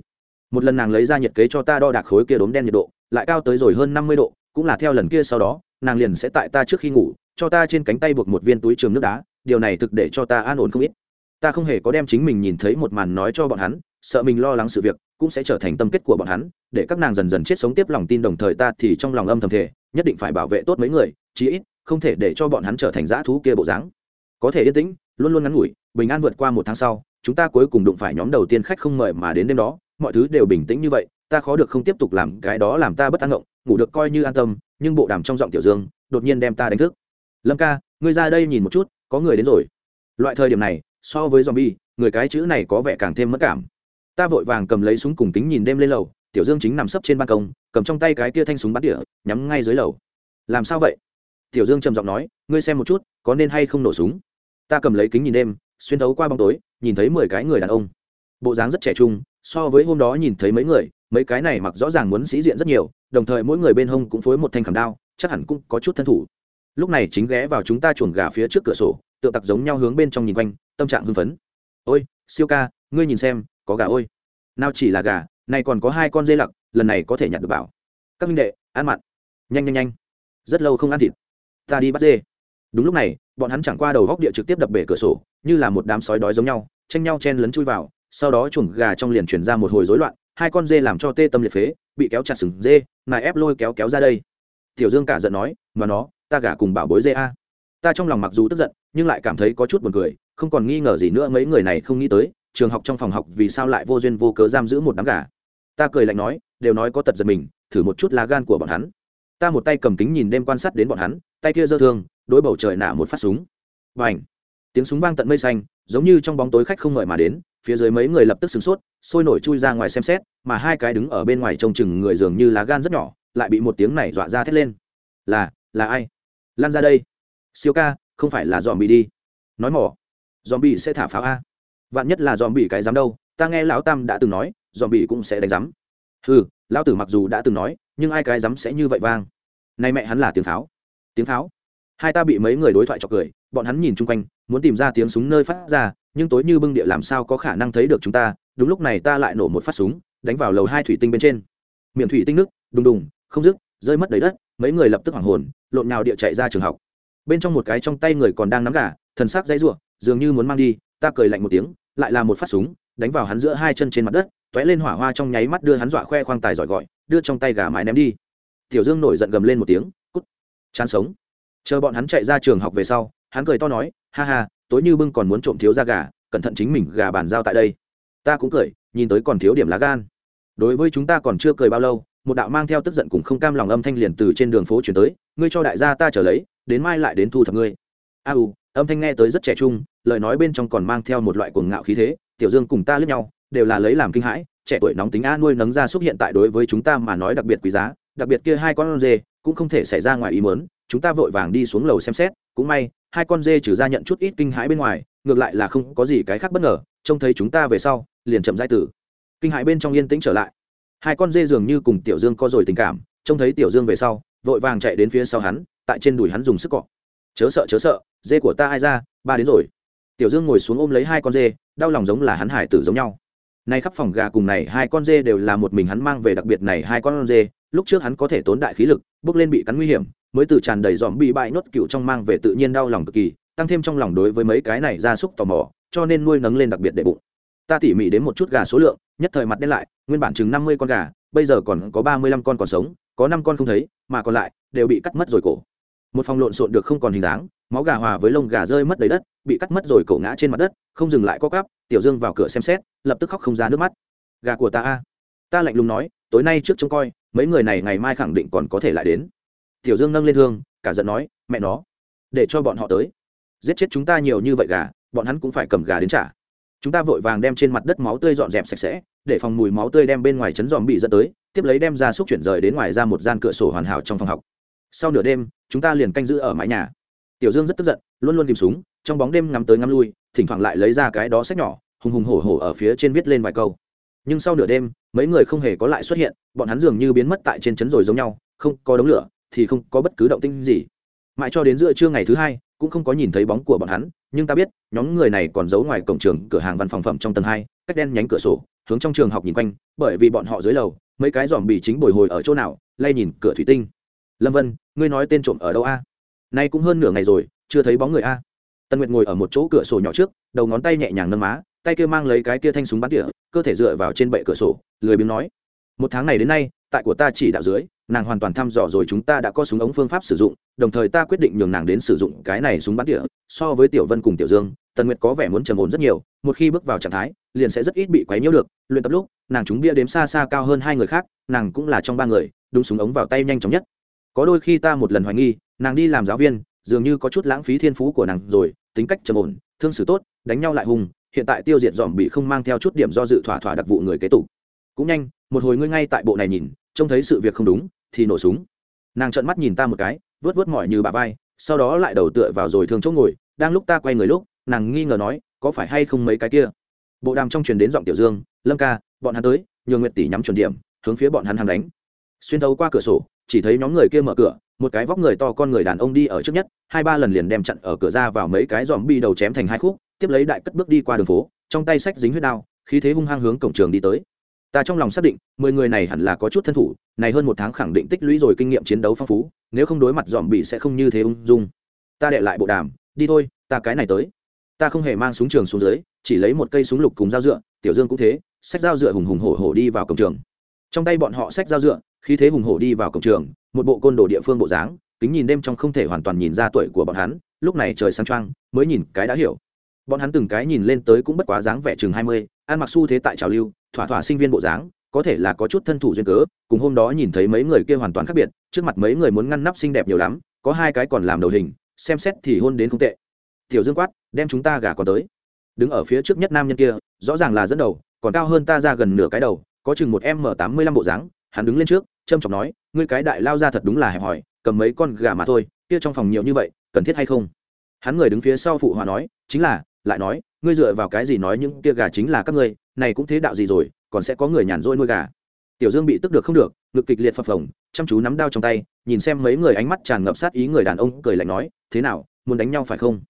Một lần nàng lấy ra nhiệt kế cho ta đo đạc khối kia đốm đen nhiệt độ, lại cao tới rồi hơn năm mươi độ, cũng là theo lần kia sau đó, nàng liền sẽ tại ta trước khi ngủ, cho ta trên cánh tay buộc một viên túi trường nước đá, điều này thực để cho ta an ổn không ít. Ta không hề có đem chính mình nhìn thấy một màn nói cho bọn hắn sợ mình lo lắng sự việc, cũng sẽ trở thành tâm kết của bọn hắn, để các nàng dần dần chết sống tiếp lòng tin đồng thời ta thì trong lòng âm thầm thể nhất định phải bảo vệ tốt mấy người, chí ít, không thể để cho bọn hắn trở thành dã thú kia bộ dáng. Có thể yên tĩnh, luôn luôn ngắn ngủi, bình an vượt qua một tháng sau, chúng ta cuối cùng đụng phải nhóm đầu tiên khách không mời mà đến đêm đó, mọi thứ đều bình tĩnh như vậy, ta khó được không tiếp tục làm cái đó làm ta bất an ngộng, ngủ được coi như an tâm, nhưng bộ đàm trong giọng tiểu dương, đột nhiên đem ta đánh thức. Lâm ca, ngươi ra đây nhìn một chút, có người đến rồi. Loại thời điểm này, so với zombie, người cái chữ này có vẻ càng thêm mất cảm ta vội vàng cầm lấy súng cùng kính nhìn đêm lên lầu, tiểu dương chính nằm sấp trên ban công, cầm trong tay cái kia thanh súng bắn tỉa, nhắm ngay dưới lầu. Làm sao vậy? Tiểu dương trầm giọng nói, ngươi xem một chút, có nên hay không nổ súng? Ta cầm lấy kính nhìn đêm, xuyên thấu qua bóng tối, nhìn thấy mười cái người đàn ông. Bộ dáng rất trẻ trung, so với hôm đó nhìn thấy mấy người, mấy cái này mặc rõ ràng muốn sĩ diện rất nhiều, đồng thời mỗi người bên hông cũng phối một thanh khảm đao, chắc hẳn cũng có chút thân thủ. Lúc này chính ghé vào chúng ta chuồng gà phía trước cửa sổ, tựa tặc giống nhau hướng bên trong nhìn quanh, tâm trạng hưng phấn. Ôi, siêu ca, ngươi nhìn xem có gà ôi. Nào chỉ là gà này còn có hai con dê lặc, lần này có thể nhặt được bảo. Các minh đệ, ăn mặn. Nhanh nhanh nhanh. Rất lâu không ăn thịt. Ta đi bắt dê. Đúng lúc này, bọn hắn chẳng qua đầu góc địa trực tiếp đập bể cửa sổ, như là một đám sói đói giống nhau, tranh nhau chen lấn chui vào, sau đó chuồng gà trong liền chuyển ra một hồi rối loạn, hai con dê làm cho tê tâm liệt phế, bị kéo chặt sừng dê nài ép lôi kéo kéo ra đây. Tiểu dương cả giận nói, mà nó, ta gả cùng bảo bối dê a. Ta trong lòng mặc dù tức giận, nhưng lại cảm thấy có chút buồn cười, không còn nghi ngờ gì nữa, mấy người này không nghĩ tới trường học trong phòng học vì sao lại vô duyên vô cớ giam giữ một đám gà? Ta cười lạnh nói, đều nói có tật giật mình, thử một chút lá gan của bọn hắn. Ta một tay cầm kính nhìn đêm quan sát đến bọn hắn, tay kia giơ thương, đối bầu trời nả một phát súng. Và ảnh tiếng súng vang tận mây xanh, giống như trong bóng tối khách không ngợi mà đến, phía dưới mấy người lập tức sửng sốt, sôi nổi chui ra ngoài xem xét, mà hai cái đứng ở bên ngoài trông chừng người dường như lá gan rất nhỏ, lại bị một tiếng này dọa ra thét lên. Là là ai? Lan ra đây. Siêu ca, không phải là dòm bị đi. Nói mỏ. Dòm bị sẽ thả pháo a vạn nhất là dòm bị cái dám đâu, ta nghe lão tam đã từng nói, dòm bị cũng sẽ đánh dám. ừ lão tử mặc dù đã từng nói, nhưng ai cái dám sẽ như vậy vang? Nay mẹ hắn là tiếng pháo. Tiếng pháo? Hai ta bị mấy người đối thoại chọc cười, bọn hắn nhìn chung quanh, muốn tìm ra tiếng súng nơi phát ra, nhưng tối như bưng địa làm sao có khả năng thấy được chúng ta, đúng lúc này ta lại nổ một phát súng, đánh vào lầu hai thủy tinh bên trên. Miệng thủy tinh nước, đùng đùng, không dứt, rơi mất đầy đất, mấy người lập tức hoảng hồn, lộn nhào địa chạy ra trường học. Bên trong một cái trong tay người còn đang nắm gà, thần sắc dãy ruộng dường như muốn mang đi, ta cười lạnh một tiếng lại là một phát súng, đánh vào hắn giữa hai chân trên mặt đất t ó é lên hỏa hoa trong nháy mắt đưa hắn dọa khoe khoang tài giỏi gọi, đưa trong tay gà mái ném đi. Tiểu dương nổi giận gầm lên một tiếng, cút, chán sống. Chờ bọn hắn chạy ra trường học về sau, hắn cười to nói, ha ha, tối như bưng còn muốn trộm thiếu ra gà, cẩn thận chính mình gà bàn giao tại đây. Ta cũng cười, nhìn tới còn thiếu điểm lá gan. Đối với chúng ta còn chưa cười bao lâu, một đạo mang theo tức giận cùng không cam lòng âm thanh liền từ trên đường phố chuyển tới, ngươi cho đại gia ta trở lấy, đến mai lại đến thu thập ngươi. A u âm thanh nghe tới rất trẻ trung, lời nói bên trong còn mang theo một loại cuồng ngạo khí thế, tiểu dương cùng ta lướt nhau, đều là lấy làm kinh hãi, trẻ tuổi nóng tính a nuôi nấng ra xuất hiện tại đối với chúng ta mà nói đặc biệt quý giá, đặc biệt kia hai con dê, cũng không thể xảy ra ngoài ý mớn chúng ta vội vàng đi xuống lầu xem xét, cũng may, hai con dê trừ ra nhận chút ít kinh hãi bên ngoài, ngược lại là không có gì cái khác bất ngờ, trông thấy chúng ta về sau, liền chậm dai tử kinh hãi bên trong yên tĩnh trở lại. Hai con dê dường như cùng tiểu dương có rồi tình cảm, trông thấy tiểu dương về sau, vội vàng chạy đến phía sau hắn, tại trên đùi hắn dùng sức cọ. Chớ sợ chớ sợ dê của ta ai ra, ba đến rồi. Tiểu dương ngồi xuống ôm lấy hai con dê, đau lòng giống là hắn hải tử giống nhau. Nay khắp phòng gà cùng này hai con dê đều là một mình hắn mang về đặc biệt này hai con dê, lúc trước hắn có thể tốn đại khí lực, bước lên bị cắn nguy hiểm, mới từ tràn đầy dòm bị bại nốt cựu trong mang về tự nhiên đau lòng cực kỳ, tăng thêm trong lòng đối với mấy cái này gia súc tò mò, cho nên nuôi nấng lên đặc biệt để bụng. Ta tỉ mỉ đến một chút gà số lượng, nhất thời mặt đen lại, nguyên bản chừng năm mươi con gà, bây giờ còn có ba mươi lăm con còn sống, có năm con không thấy, mà còn lại đều bị cắt mất rồi cổ. Một phòng lộn xộn được không còn hình dáng máu gà hòa với lông gà rơi mất đầy đất, bị cắt mất rồi cổ ngã trên mặt đất, không dừng lại co cắp tiểu dương vào cửa xem xét, lập tức khóc không ra nước mắt. Gà của ta a. Ta lạnh lùng nói, tối nay trước trông coi, mấy người này ngày mai khẳng định còn có thể lại đến. Tiểu dương nâng lên thương, cả giận nói, mẹ nó, để cho bọn họ tới. Giết chết chúng ta nhiều như vậy gà, bọn hắn cũng phải cầm gà đến trả. Chúng ta vội vàng đem trên mặt đất máu tươi dọn dẹp sạch sẽ, để phòng mùi máu tươi đem bên ngoài chấn dòm bị dẫn tới, tiếp lấy đem ra xúc chuyển rời đến ngoài ra một gian cửa sổ hoàn hảo trong phòng học. Sau nửa đêm, chúng ta liền canh giữ ở mái nhà tiểu dương rất tức giận, luôn luôn tìm súng, trong bóng đêm ngắm tới ngắm lui, thỉnh thoảng lại lấy ra cái đó sách nhỏ, hùng hùng hổ hổ ở phía trên viết lên vài câu. Nhưng sau nửa đêm, mấy người không hề có lại xuất hiện, bọn hắn dường như biến mất tại trên trấn rồi giống nhau, không có đống lửa, thì không có bất cứ động tinh gì. Mãi cho đến giữa trưa ngày thứ hai, cũng không có nhìn thấy bóng của bọn hắn, nhưng ta biết, nhóm người này còn giấu ngoài cổng trường, cửa hàng văn phòng phẩm trong tầng hai, cách đen nhánh cửa sổ, hướng trong trường học nhìn quanh, bởi vì bọn họ dưới lầu, mấy cái dòm bị chính bồi hồi ở chỗ nào, lay nhìn cửa thủy tinh. Lâm vân, ngươi nói tên trộm ở đâu a? Nay cũng hơn nửa ngày rồi, chưa thấy bóng người a. Tân nguyệt ngồi ở một chỗ cửa sổ nhỏ trước, đầu ngón tay nhẹ nhàng nâng má, tay kia mang lấy cái kia thanh súng bắn tỉa, cơ thể dựa vào trên bệ cửa sổ, lười biếng nói, một tháng này đến nay, tại của ta chỉ đạo dưới, nàng hoàn toàn thăm dò rồi chúng ta đã có súng ống phương pháp sử dụng, đồng thời ta quyết định nhường nàng đến sử dụng cái này súng bắn tỉa, so với tiểu vân cùng tiểu dương tần nguyệt có vẻ muốn trầm ổn rất nhiều, một khi bước vào trạng thái, liền sẽ rất ít bị quấy nhiễu được, luyện tập lúc, nàng chúng bia đếm xa xa cao hơn hai người khác, nàng cũng là trong ba người, đúng súng ống vào tay nhanh chóng nhất. Có đôi khi ta một lần hoài nghi nàng đi làm giáo viên, dường như có chút lãng phí thiên phú của nàng rồi, tính cách trầm ổn, thương xử tốt, đánh nhau lại hùng, hiện tại tiêu diệt dòm bị không mang theo chút điểm do dự thỏa thỏa đặc vụ người kế tục. Cũng nhanh, một hồi ngươi ngay tại bộ này nhìn, trông thấy sự việc không đúng, thì nổ súng. Nàng trợn mắt nhìn ta một cái, vớt vớt mỏi như bà vai, sau đó lại đầu tựa vào rồi thương chỗ ngồi, đang lúc ta quay người lúc, nàng nghi ngờ nói, có phải hay không mấy cái kia? Bộ đàm trong truyền đến giọng tiểu dương, lâm ca, bọn hắn tới, nhường nguyệt tỷ nhắm chuẩn điểm, hướng phía bọn hắn hàng đánh. Xuyên thấu qua cửa sổ, chỉ thấy nhóm người kia mở cửa một cái vóc người to con người đàn ông đi ở trước nhất, hai ba lần liền đem chặn ở cửa ra vào mấy cái dòm bi đầu chém thành hai khúc, tiếp lấy đại cất bước đi qua đường phố, trong tay sách dính huyết đao, khí thế hung hăng hướng cổng trường đi tới. Ta trong lòng xác định, mười người này hẳn là có chút thân thủ, này hơn một tháng khẳng định tích lũy rồi kinh nghiệm chiến đấu phong phú, nếu không đối mặt dòm bị sẽ không như thế ung dung. Ta đệ lại bộ đàm, đi thôi, ta cái này tới. Ta không hề mang súng trường xuống dưới, chỉ lấy một cây súng lục cùng dao dựa, tiểu dương cũng thế sách dao dựa hùng hùng hổ hổ đi vào cổng trường trong tay bọn họ sách dao dựa, khí thế hùng hổ đi vào cổng trường, một bộ côn đồ địa phương bộ dáng, kính nhìn đêm trong không thể hoàn toàn nhìn ra tuổi của bọn hắn, lúc này trời sáng trăng mới nhìn cái đã hiểu. Bọn hắn từng cái nhìn lên tới cũng bất quá dáng vẻ chừng hai mươi, ăn mặc xu thế tại trào lưu, thỏa thỏa sinh viên bộ dáng, có thể là có chút thân thủ duyên cớ, cùng hôm đó nhìn thấy mấy người kia hoàn toàn khác biệt, trước mặt mấy người muốn ngăn nắp xinh đẹp nhiều lắm, có hai cái còn làm đầu hình, xem xét thì hôn đến không tệ. Tiểu dương quát, đem chúng ta gà còn tới. Đứng ở phía trước nhất nam nhân kia, rõ ràng là dẫn đầu, còn cao hơn ta ra gần nửa cái đầu có chừng một m tám mươi lăm bộ dáng, hắn đứng lên trước trâm trọng nói, ngươi cái đại lao ra thật đúng là hẹp hòi, cầm mấy con gà mà thôi, kia trong phòng nhiều như vậy, cần thiết hay không? Hắn người đứng phía sau phụ hòa nói, chính là, lại nói, ngươi dựa vào cái gì nói những kia gà chính là các ngươi, này cũng thế đạo gì rồi, còn sẽ có người nhàn rỗi nuôi gà. Tiểu dương bị tức được không được, ngực kịch liệt phập phồng, chăm chú nắm đao trong tay, nhìn xem mấy người ánh mắt tràn ngập sát ý người đàn ông, cười lạnh nói, thế nào, muốn đánh nhau phải không?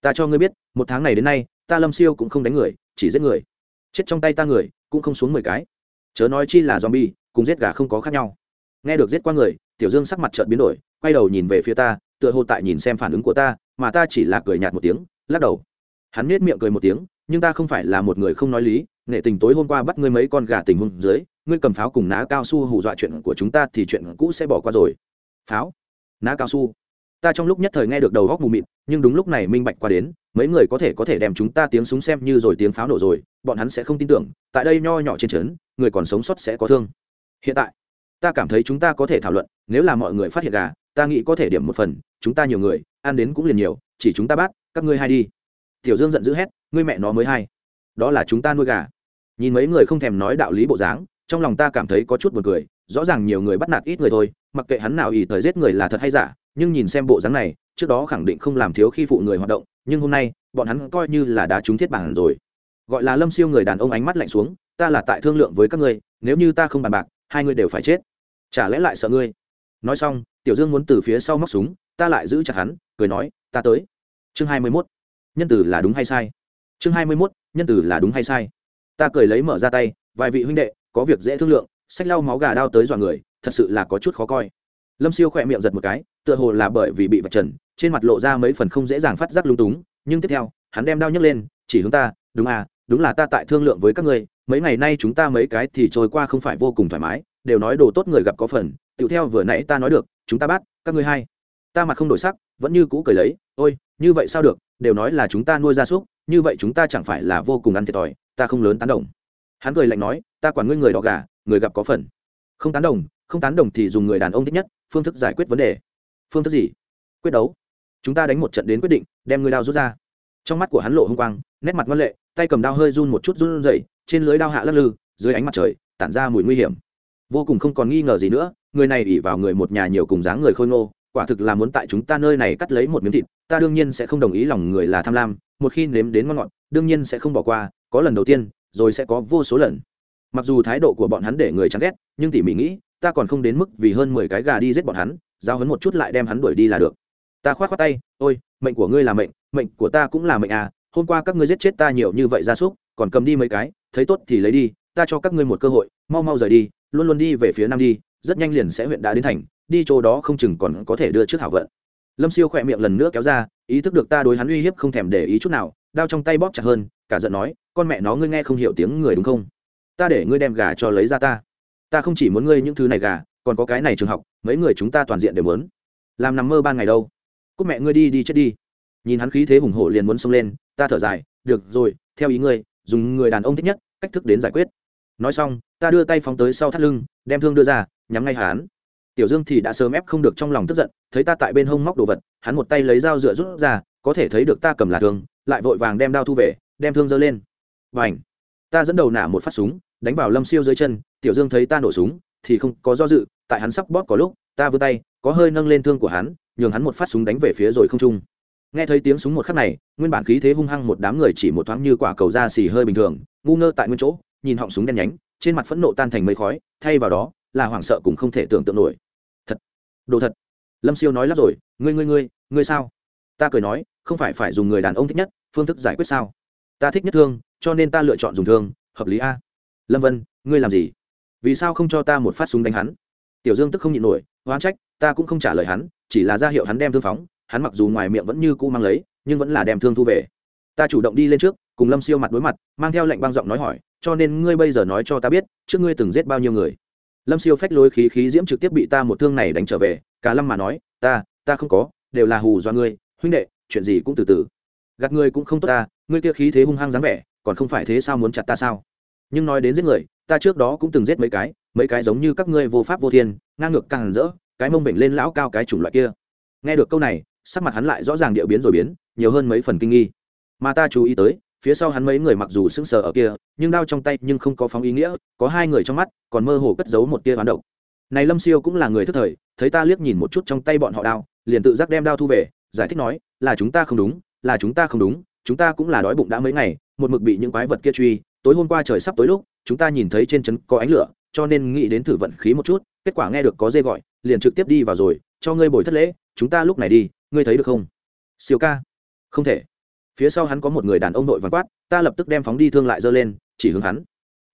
Ta cho ngươi biết, một tháng này đến nay, ta lâm siêu cũng không đánh người, chỉ giết người. Chết trong tay ta người, cũng không xuống mười cái chớ nói chi là zombie, cùng giết gà không có khác nhau. Nghe được giết qua người, tiểu dương sắc mặt chợt biến đổi, quay đầu nhìn về phía ta, tựa hồ tại nhìn xem phản ứng của ta, mà ta chỉ là cười nhạt một tiếng, lắc đầu. Hắn nết miệng cười một tiếng, nhưng ta không phải là một người không nói lý, nghệ tình tối hôm qua bắt ngươi mấy con gà tình huống dưới, ngươi cầm pháo cùng ná cao su hù dọa chuyện của chúng ta thì chuyện cũ sẽ bỏ qua rồi. Pháo? Ná cao su? Ta trong lúc nhất thời nghe được đầu góc mù mịt, nhưng đúng lúc này minh bạch qua đến, mấy người có thể có thể đem chúng ta tiếng súng xem như rồi tiếng pháo nổ rồi, bọn hắn sẽ không tin tưởng, tại đây nho nhỏ trên trấn, người còn sống sót sẽ có thương. Hiện tại, ta cảm thấy chúng ta có thể thảo luận, nếu là mọi người phát hiện gà, ta nghĩ có thể điểm một phần, chúng ta nhiều người, ăn đến cũng liền nhiều, chỉ chúng ta bắt, các ngươi hay đi. Tiểu dương giận dữ hét, ngươi mẹ nó mới hay. Đó là chúng ta nuôi gà. Nhìn mấy người không thèm nói đạo lý bộ dáng, trong lòng ta cảm thấy có chút buồn cười, rõ ràng nhiều người bắt nạt ít người thôi, mặc kệ hắn nào ý thời giết người là thật hay giả nhưng nhìn xem bộ dáng này, trước đó khẳng định không làm thiếu khi phụ người hoạt động, nhưng hôm nay, bọn hắn coi như là đá trúng thiết bản rồi. Gọi là lâm siêu người đàn ông ánh mắt lạnh xuống, ta là tại thương lượng với các ngươi, nếu như ta không bàn bạc, hai ngươi đều phải chết. Chả lẽ lại sợ ngươi? Nói xong, tiểu dương muốn từ phía sau móc súng, ta lại giữ chặt hắn, cười nói, ta tới. Chương hai mươi mốt. Nhân tử là đúng hay sai? Chương hai mươi mốt, nhân tử là đúng hay sai? Ta cười lấy mở ra tay, vài vị huynh đệ, có việc dễ thương lượng sách lau máu gà đao tới dọa người, thật sự là có chút khó coi lâm siêu khỏe miệng giật một cái, tựa hồ là bởi vì bị vật trần, trên mặt lộ ra mấy phần không dễ dàng phát giác lung túng, nhưng tiếp theo, hắn đem đao nhấc lên, chỉ hướng ta, đúng à đúng là ta tại thương lượng với các ngươi, mấy ngày nay chúng ta mấy cái thì trôi qua không phải vô cùng thoải mái, đều nói đồ tốt người gặp có phần, tựu theo vừa nãy ta nói được, chúng ta bắt, các ngươi hay ta mặt không đổi sắc, vẫn như cũ cười lấy, ôi, như vậy sao được, đều nói là chúng ta nuôi gia súc, như vậy chúng ta chẳng phải là vô cùng ăn thiệt thòi, ta không lớn tán đồng. Hắn cười lạnh nói, ta quản ngươi người đỏ gà, người gặp có phần. Không tán đồng, không tán đồng thì dùng người đàn ông thích nhất phương thức giải quyết vấn đề. Phương thức gì? Quyết đấu. Chúng ta đánh một trận đến quyết định, đem người đao rút ra. Trong mắt của hắn lộ h ư n g quang, nét mặt ngân lệ, tay cầm đao hơi run một chút run dậy trên lưới đao hạ lắc lư, dưới ánh mặt trời, tản ra mùi nguy hiểm. Vô cùng không còn nghi ngờ gì nữa, người này ỉ vào người một nhà nhiều cùng dáng người khôi ngô, quả thực là muốn tại chúng ta nơi này cắt lấy một miếng thịt, ta đương nhiên sẽ không đồng ý lòng người là tham lam, một khi nếm đến ngon ngọt, đương nhiên sẽ không bỏ qua, có lần đầu tiên, rồi sẽ có vô số lần. Mặc dù thái độ của bọn hắn để người chán ghét, nhưng tỉ mỉ nghĩ ta còn không đến mức vì hơn mười cái gà đi giết bọn hắn giao hấn một chút lại đem hắn đuổi đi là được. Ta khoát khoát tay, ôi, mệnh của ngươi là mệnh mệnh của ta cũng là mệnh à hôm qua các ngươi giết chết ta nhiều như vậy gia súc, còn cầm đi mấy cái, thấy tốt thì lấy đi, ta cho các ngươi một cơ hội, mau mau rời đi, luôn luôn đi về phía nam đi, rất nhanh liền sẽ huyện đã đến thành, đi chỗ đó không chừng còn có thể đưa trước hảo vận. Lâm siêu khỏe miệng lần nữa kéo ra, ý thức được ta đối hắn uy hiếp không thèm để ý chút nào, đao trong tay bóp chặt hơn, cả giận nói, con mẹ nó, ngươi nghe không hiểu tiếng người đúng không? Ta để ngươi đem gà cho lấy ra ta ta không chỉ muốn ngươi những thứ này gà, còn có cái này trường học, mấy người chúng ta toàn diện đều muốn. Làm nằm mơ ban ngày đâu. Cúc mẹ ngươi đi đi chết đi. Nhìn hắn khí thế hùng hổ liền muốn xông lên, ta thở dài, được rồi, theo ý ngươi, dùng người đàn ông thích nhất, cách thức đến giải quyết. Nói xong, ta đưa tay phóng tới sau thắt lưng, đem thương đưa ra, nhắm ngay hắn. Tiểu dương thì đã sớm ép không được trong lòng tức giận, thấy ta tại bên hông móc đồ vật, hắn một tay lấy dao dựa rút ra, có thể thấy được ta cầm là thương, lại vội vàng đem đao thu về, đem thương giơ lên. Và ảnh ta dẫn đầu nả một phát súng, đánh vào lâm siêu dưới chân, tiểu dương thấy ta nổ súng, thì không có do dự, tại hắn sắp bóp có lúc, ta vươn tay, có hơi nâng lên thương của hắn, nhường hắn một phát súng đánh về phía rồi không trung. Nghe thấy tiếng súng một khắc này, nguyên bản khí thế hung hăng một đám người chỉ một thoáng như quả cầu da xì hơi bình thường, ngu ngơ tại nguyên chỗ, nhìn họng súng đen nhánh, trên mặt phẫn nộ tan thành mây khói, thay vào đó, là hoảng sợ cũng không thể tưởng tượng nổi. Thật, đồ thật. Lâm siêu nói lắp rồi, ngươi ngươi ngươi ngươi sao? Ta cười nói, không phải phải dùng người đàn ông thích nhất, phương thức giải quyết sao? Ta thích nhất thương cho nên ta lựa chọn dùng thương, hợp lý a. Lâm vân, ngươi làm gì? Vì sao không cho ta một phát súng đánh hắn? Tiểu dương tức không nhịn nổi, oán trách, ta cũng không trả lời hắn, chỉ là ra hiệu hắn đem thương phóng, hắn mặc dù ngoài miệng vẫn như cũ mang lấy, nhưng vẫn là đem thương thu về. Ta chủ động đi lên trước, cùng lâm siêu mặt đối mặt, mang theo lệnh băng giọng nói hỏi, cho nên ngươi bây giờ nói cho ta biết, trước ngươi từng giết bao nhiêu người? Lâm siêu phách lối khí khí diễm trực tiếp bị ta một thương này đánh trở về, cả lâm mà nói, ta ta không có, đều là hù do ngươi, huynh đệ, chuyện gì cũng từ từ. Gạt ngươi cũng không tốt ta, ngươi kia khí thế hung hăng dáng vẻ còn không phải thế sao muốn chặt ta sao? Nhưng nói đến giết người, ta trước đó cũng từng giết mấy cái mấy cái giống như các ngươi vô pháp vô thiên, ngang ngược càng rỡ, cái mông bệnh lên lão cao cái chủng loại kia. Nghe được câu này, sắc mặt hắn lại rõ ràng điệu biến rồi biến, nhiều hơn mấy phần kinh nghi. Mà ta chú ý tới, phía sau hắn mấy người mặc dù sững sờ ở kia, nhưng đao trong tay nhưng không có phóng ý nghĩa, có hai người trong mắt, còn mơ hồ cất giấu một tia hoán động này lâm siêu cũng là người thức thời, thấy ta liếc nhìn một chút trong tay bọn họ đao, liền tự giác đem đao thu về, giải thích nói, là chúng ta không đúng, là chúng ta không đúng chúng ta cũng là đói bụng đã mấy ngày, một mực bị những quái vật kia truy, tối hôm qua trời sắp tối lúc, chúng ta nhìn thấy trên trấn có ánh lửa, cho nên nghĩ đến thử vận khí một chút, kết quả nghe được có dê gọi, liền trực tiếp đi vào rồi, cho ngươi bồi thất lễ, chúng ta lúc này đi, ngươi thấy được không? Siêu ca. Không thể. Phía sau hắn có một người đàn ông nội vàng quát, ta lập tức đem phóng đi thương lại giơ lên, chỉ hướng hắn.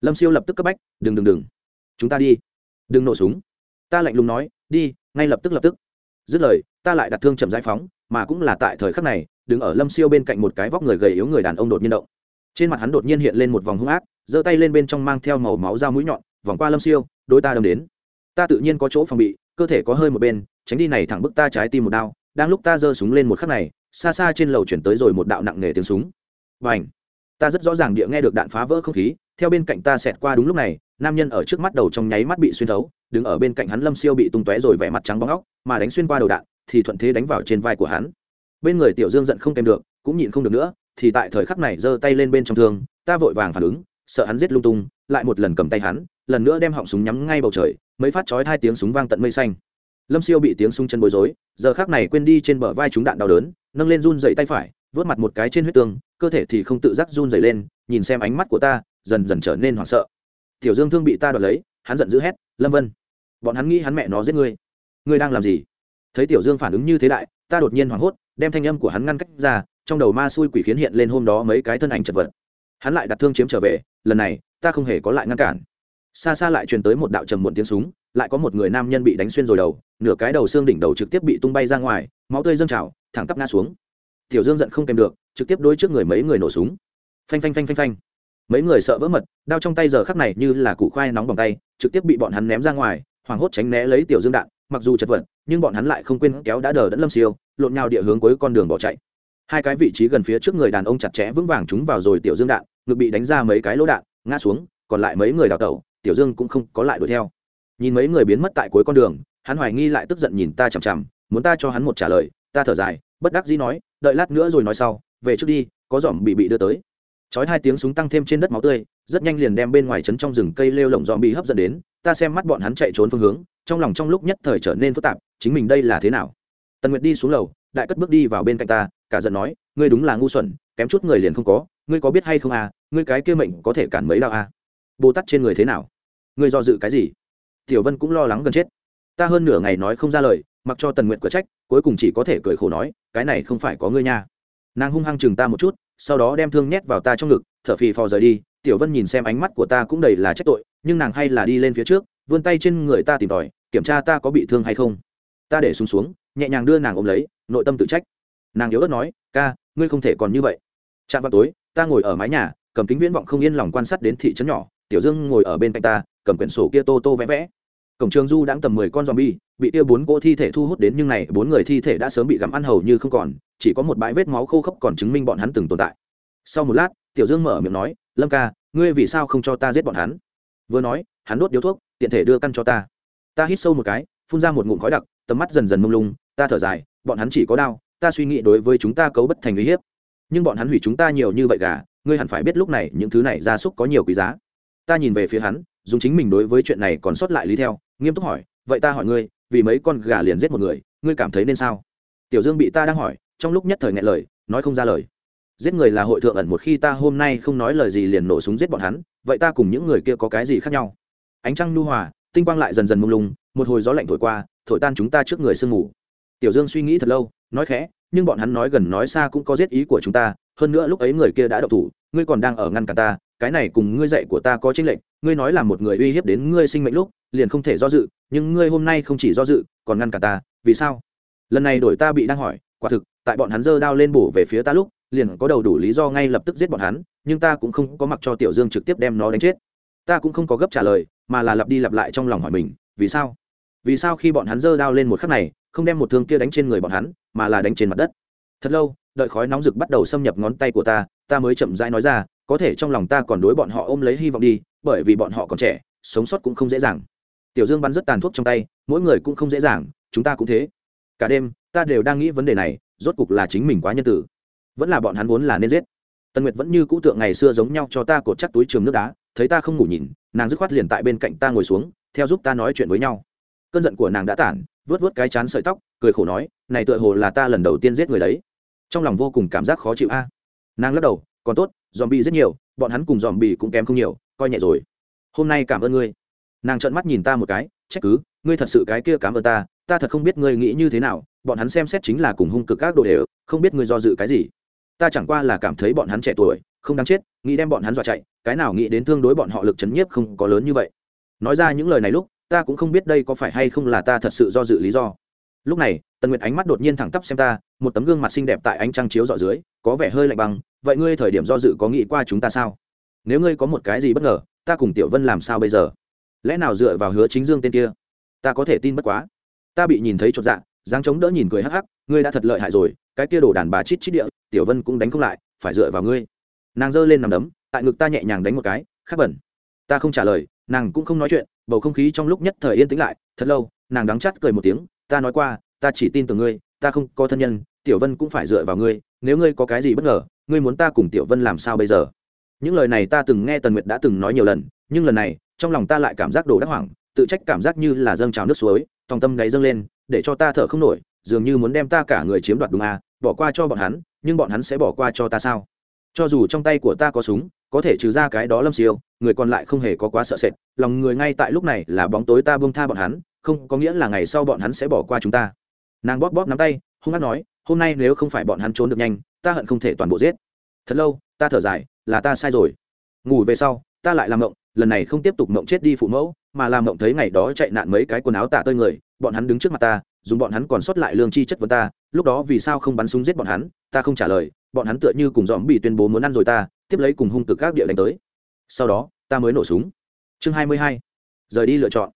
Lâm siêu lập tức cấp bách, đừng đừng đừng. Chúng ta đi. Đừng nổ súng. Ta lạnh lùng nói, đi, ngay lập tức lập tức. Dứt lời, ta lại đặt thương chậm giải phóng, mà cũng là tại thời khắc này đứng ở lâm siêu bên cạnh một cái vóc người gầy yếu người đàn ông đột nhiên động. Trên mặt hắn đột nhiên hiện lên một vòng hung ác, giơ tay lên bên trong mang theo màu máu dao mũi nhọn, vòng qua lâm siêu, đôi ta đâm đến. Ta tự nhiên có chỗ phòng bị, cơ thể có hơi một bên, tránh đi này thẳng bức ta trái tim một đao đang lúc ta giơ súng lên một khắc này, xa xa trên lầu chuyển tới rồi một đạo nặng nề tiếng súng. Và ảnh ta rất rõ ràng địa nghe được đạn phá vỡ không khí, theo bên cạnh ta xẹt qua đúng lúc này, nam nhân ở trước mắt đầu trong nháy mắt bị xuyên thấu, đứng ở bên cạnh hắn lâm siêu bị tung tóe rồi vẻ mặt trắng bóng óc, mà đánh xuyên qua đầu đạn, thì thuận thế đánh vào trên vai của hắn bên người tiểu dương giận không kèm được, cũng nhịn không được nữa, thì tại thời khắc này giơ tay lên bên trong thương, ta vội vàng phản ứng, sợ hắn giết lung tung, lại một lần cầm tay hắn, lần nữa đem họng súng nhắm ngay bầu trời, mấy phát chói hai tiếng súng vang tận mây xanh. Lâm siêu bị tiếng súng chân bối rối, giờ khác này quên đi trên bờ vai chúng đạn đau đớn, nâng lên run dậy tay phải, vớt mặt một cái trên huyết tương, cơ thể thì không tự giác run dậy lên, nhìn xem ánh mắt của ta, dần dần trở nên hoảng sợ. Tiểu dương thương bị ta đoạt lấy, hắn giận dữ hét, lâm vân, bọn hắn nghĩ hắn mẹ nó giết ngươi. Ngươi đang làm gì? Thấy tiểu dương phản ứng như thế đại, ta đột nhiên hoảng hốt đem thanh âm của hắn ngăn cách ra, trong đầu ma xui quỷ khiến hiện lên hôm đó mấy cái thân ảnh chật vật. Hắn lại đặt thương chiếm trở về, lần này, ta không hề có lại ngăn cản. Xa xa lại truyền tới một đạo trầm muộn tiếng súng, lại có một người nam nhân bị đánh xuyên rồi đầu, nửa cái đầu xương đỉnh đầu trực tiếp bị tung bay ra ngoài, máu tươi dâng trào, thẳng tắp ngã xuống. Tiểu dương giận không kèm được, trực tiếp đối trước người mấy người nổ súng. Phanh phanh phanh phanh phanh. Mấy người sợ vỡ mật, đao trong tay giờ khắc này như là củ khoai nóng bằng tay, trực tiếp bị bọn hắn ném ra ngoài, hoảng hốt tránh né lấy tiểu dương đạn, mặc dù chật vật, nhưng bọn hắn lại không quên kéo đã đờ đẫn lâm siêu lộn nhào địa hướng cuối con đường bỏ chạy. Hai cái vị trí gần phía trước người đàn ông chặt chẽ vững vàng chúng vào rồi tiểu dương đạn, ngực bị đánh ra mấy cái lỗ đạn, ngã xuống, còn lại mấy người đào tẩu, tiểu dương cũng không có lại đuổi theo. Nhìn mấy người biến mất tại cuối con đường, hắn hoài nghi lại tức giận nhìn ta chằm chằm, muốn ta cho hắn một trả lời, ta thở dài, bất đắc dĩ nói, đợi lát nữa rồi nói sau, về trước đi, có dòm bị bị đưa tới. Chói hai tiếng súng tăng thêm trên đất máu tươi, rất nhanh liền đem bên ngoài trấn trong rừng cây lêu lồng dòm bị hấp dẫn đến, ta xem mắt bọn hắn chạy trốn phương hướng, trong lòng trong lúc nhất thời trở nên phức tạp, chính mình đây là thế nào? Tần nguyệt đi xuống lầu, đại cất bước đi vào bên cạnh ta, cả giận nói, ngươi đúng là ngu xuẩn, kém chút người liền không có, ngươi có biết hay không à ngươi cái kia mệnh có thể cản mấy đạo à? Bồ tát trên người thế nào? Ngươi do dự cái gì? Tiểu vân cũng lo lắng gần chết. Ta hơn nửa ngày nói không ra lời, mặc cho tần nguyện cửa trách, cuối cùng chỉ có thể cười khổ nói, cái này không phải có ngươi nha. Nàng hung hăng chừng ta một chút, sau đó đem thương nhét vào ta trong ngực, thở phì phò rời đi, tiểu vân nhìn xem ánh mắt của ta cũng đầy là trách tội, nhưng nàng hay là đi lên phía trước, vươn tay trên người ta tìm tòi, kiểm tra ta có bị thương hay không. Ta để xuống xuống nhẹ nhàng đưa nàng ôm lấy, nội tâm tự trách. Nàng yếu ớt nói, ca, ngươi không thể còn như vậy. Chạm vào tối, ta ngồi ở mái nhà, cầm kính viễn vọng không yên lòng quan sát đến thị trấn nhỏ, tiểu dương ngồi ở bên cạnh ta, cầm quyển sổ kia tô tô vẽ vẽ. Cổng trường du đang tầm mười con zombie, bị kia bốn cỗ thi thể thu hút đến nhưng này bốn người thi thể đã sớm bị gặm ăn hầu như không còn, chỉ có một bãi vết máu khô khốc còn chứng minh bọn hắn từng tồn tại. Sau một lát, tiểu dương mở miệng nói, lâm ca, ngươi vì sao không cho ta giết bọn hắn? Vừa nói, hắn đốt điếu thuốc, tiện thể đưa căn cho ta. Ta hít sâu một cái, phun ra một ngụm khói đặc, tầm mắt dần dần mông lung ta thở dài, bọn hắn chỉ có đau, ta suy nghĩ đối với chúng ta cấu bất thành uy hiếp. Nhưng bọn hắn hủy chúng ta nhiều như vậy gà, ngươi hẳn phải biết lúc này những thứ này gia súc có nhiều quý giá. Ta nhìn về phía hắn, dùng chính mình đối với chuyện này còn sót lại lý theo, nghiêm túc hỏi, vậy ta hỏi ngươi, vì mấy con gà liền giết một người, ngươi cảm thấy nên sao? Tiểu dương bị ta đang hỏi, trong lúc nhất thời ngại lời, nói không ra lời. Giết người là hội thượng ẩn một khi ta hôm nay không nói lời gì liền nổ súng giết bọn hắn, vậy ta cùng những người kia có cái gì khác nhau? Ánh trăng nu hòa, tinh quang lại dần dần mông lung, một hồi gió lạnh thổi qua, thổi tan chúng ta trước người sương mù tiểu dương suy nghĩ thật lâu, nói khẽ, nhưng bọn hắn nói gần nói xa cũng có giết ý của chúng ta, hơn nữa lúc ấy người kia đã động thủ, ngươi còn đang ở ngăn cả ta, cái này cùng ngươi dạy của ta có chênh lệnh ngươi nói là một người uy hiếp đến ngươi sinh mệnh lúc, liền không thể do dự, nhưng ngươi hôm nay không chỉ do dự, còn ngăn cả ta, vì sao? Lần này đổi ta bị đang hỏi, quả thực, tại bọn hắn giơ đao lên bổ về phía ta lúc, liền có đầu đủ lý do ngay lập tức giết bọn hắn, nhưng ta cũng không có mặc cho tiểu dương trực tiếp đem nó đánh chết. Ta cũng không có gấp trả lời, mà là lặp đi lặp lại trong lòng hỏi mình, vì sao? Vì sao khi bọn hắn giơ đao lên một khắc này không đem một thương kia đánh trên người bọn hắn, mà là đánh trên mặt đất. Thật lâu, đợi khói nóng rực bắt đầu xâm nhập ngón tay của ta ta mới chậm rãi nói ra, có thể trong lòng ta còn đối bọn họ ôm lấy hy vọng đi, bởi vì bọn họ còn trẻ, sống sót cũng không dễ dàng. Tiểu dương bắn rất tàn thuốc trong tay, mỗi người cũng không dễ dàng, chúng ta cũng thế. Cả đêm, ta đều đang nghĩ vấn đề này, rốt cục là chính mình quá nhân tử. Vẫn là bọn hắn vốn là nên giết. Tần nguyệt vẫn như cũ tượng ngày xưa giống nhau cho ta cột chắc túi trường nước đá, thấy ta không ngủ nhìn, nàng dứt khoát liền tại bên cạnh ta ngồi xuống, theo giúp ta nói chuyện với nhau cơn giận của nàng đã tản, vớt vớt cái chán sợi tóc, cười khổ nói, này tựa hồ là ta lần đầu tiên giết người đấy. Trong lòng vô cùng cảm giác khó chịu a. Nàng lắc đầu, còn tốt dòm bị rất nhiều, bọn hắn cùng dòm bị cũng kém không nhiều, coi nhẹ rồi. Hôm nay cảm ơn ngươi. Nàng trợn mắt nhìn ta một cái, trách cứ, ngươi thật sự cái kia cảm ơn ta ta thật không biết ngươi nghĩ như thế nào, bọn hắn xem xét chính là cùng hung cực các đồ đều, không biết ngươi do dự cái gì. Ta chẳng qua là cảm thấy bọn hắn trẻ tuổi, không đáng chết, nghĩ đem bọn hắn dọa chạy, cái nào nghĩ đến thương đối bọn họ lực chấn nhiếp không có lớn như vậy. Nói ra những lời này lúc ta cũng không biết đây có phải hay không là ta thật sự do dự lý do. Lúc này, tần nguyệt ánh mắt đột nhiên thẳng tắp xem ta, một tấm gương mặt xinh đẹp tại ánh trăng chiếu dọ dưới, có vẻ hơi lạnh băng, vậy ngươi thời điểm do dự có nghĩ qua chúng ta sao? Nếu ngươi có một cái gì bất ngờ, ta cùng tiểu vân làm sao bây giờ? Lẽ nào dựa vào hứa chính dương tên kia? Ta có thể tin bất quá. Ta bị nhìn thấy chột dạ dáng chống đỡ nhìn cười hắc hắc, ngươi đã thật lợi hại rồi, cái kia đổ đàn bà chít chít địa, tiểu vân cũng đánh không lại, phải dựa vào ngươi. Nàng giơ lên nằm đấm, tại ngực ta nhẹ nhàng đánh một cái, khắc bẩn ta không trả lời, nàng cũng không nói chuyện, bầu không khí trong lúc nhất thời yên tĩnh lại, thật lâu, nàng đắng chắt cười một tiếng, ta nói qua, ta chỉ tin tưởng ngươi, ta không có thân nhân, tiểu vân cũng phải dựa vào ngươi, nếu ngươi có cái gì bất ngờ, ngươi muốn ta cùng tiểu vân làm sao bây giờ? Những lời này ta từng nghe tần nguyệt đã từng nói nhiều lần, nhưng lần này, trong lòng ta lại cảm giác đồ đắc hoảng, tự trách cảm giác như là dâng trào nước suối, tòng tâm đáy dâng lên, để cho ta thở không nổi, dường như muốn đem ta cả người chiếm đoạt đúng à bỏ qua cho bọn hắn, nhưng bọn hắn sẽ bỏ qua cho ta sao? Cho dù trong tay của ta có súng, có thể trừ ra cái đó lâm siêu, người còn lại không hề có quá sợ sệt, lòng người ngay tại lúc này là bóng tối ta buông tha bọn hắn, không có nghĩa là ngày sau bọn hắn sẽ bỏ qua chúng ta. Nàng bóp bóp nắm tay, hung hát nói, hôm nay nếu không phải bọn hắn trốn được nhanh, ta hận không thể toàn bộ giết. Thật lâu, ta thở dài, là ta sai rồi. Ngủ về sau, ta lại làm mộng, lần này không tiếp tục mộng chết đi phụ mẫu, mà làm mộng thấy ngày đó chạy nạn mấy cái quần áo tạ tơi người, bọn hắn đứng trước mặt ta dùng bọn hắn còn sót lại lương chi chất vấn ta, lúc đó vì sao không bắn súng giết bọn hắn? Ta không trả lời, bọn hắn tựa như cùng dòm bị tuyên bố muốn ăn rồi ta, tiếp lấy cùng hung cực các địa đánh tới. Sau đó, ta mới nổ súng. Chương hai mươi hai, rời đi lựa chọn.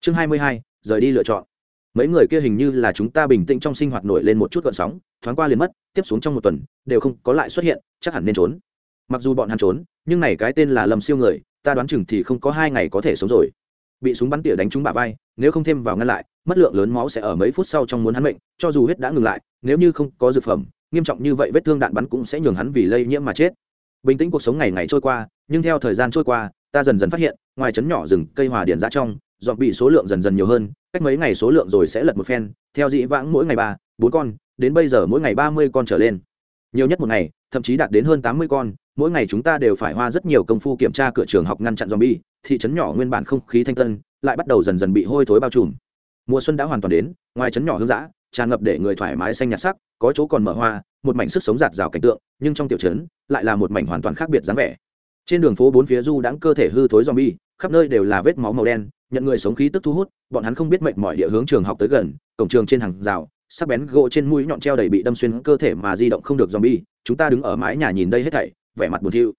Chương hai mươi hai, rời đi lựa chọn. Mấy người kia hình như là chúng ta bình tĩnh trong sinh hoạt nổi lên một chút gợn sóng, thoáng qua liền mất, tiếp xuống trong một tuần, đều không có lại xuất hiện, chắc hẳn nên trốn. Mặc dù bọn hắn trốn, nhưng này cái tên là lầm siêu người, ta đoán chừng thì không có hai ngày có thể sống rồi bị súng bắn tỉa đánh trúng bả vai, nếu không thêm vào ngăn lại, mất lượng lớn máu sẽ ở mấy phút sau trong muốn hắn bệnh cho dù huyết đã ngừng lại, nếu như không có dược phẩm, nghiêm trọng như vậy vết thương đạn bắn cũng sẽ nhường hắn vì lây nhiễm mà chết. Bình tĩnh cuộc sống ngày ngày trôi qua, nhưng theo thời gian trôi qua, ta dần dần phát hiện, ngoài trấn nhỏ rừng, cây hòa điển ra trong, dọn bị số lượng dần dần nhiều hơn, cách mấy ngày số lượng rồi sẽ lật một phen, theo dĩ vãng mỗi ngày ba, bốn con, đến bây giờ mỗi ngày ba mươi con trở lên. Nhiều nhất một ngày, thậm chí đạt đến hơn tám mươi con, mỗi ngày chúng ta đều phải hoa rất nhiều công phu kiểm tra cửa trường học ngăn chặn zombie thị trấn nhỏ nguyên bản không khí thanh tân, lại bắt đầu dần dần bị hôi thối bao trùm. Mùa xuân đã hoàn toàn đến, ngoài trấn nhỏ hương giã tràn ngập để người thoải mái xanh nhạt sắc, có chỗ còn mở hoa, một mảnh sức sống giạt rào cảnh tượng, nhưng trong tiểu trấn, lại là một mảnh hoàn toàn khác biệt dáng vẻ. Trên đường phố bốn phía du đãng cơ thể hư thối zombie, khắp nơi đều là vết máu màu đen, nhận người sống khí tức thu hút, bọn hắn không biết mệnh mọi địa hướng trường học tới gần, cổng trường trên hàng rào, sắc bén gỗ trên mũi nhọn treo đầy bị đâm xuyên cơ thể mà di động không được zombie, chúng ta đứng ở mái nhà nhìn đây hết thảy, vẻ mặt buồn thiu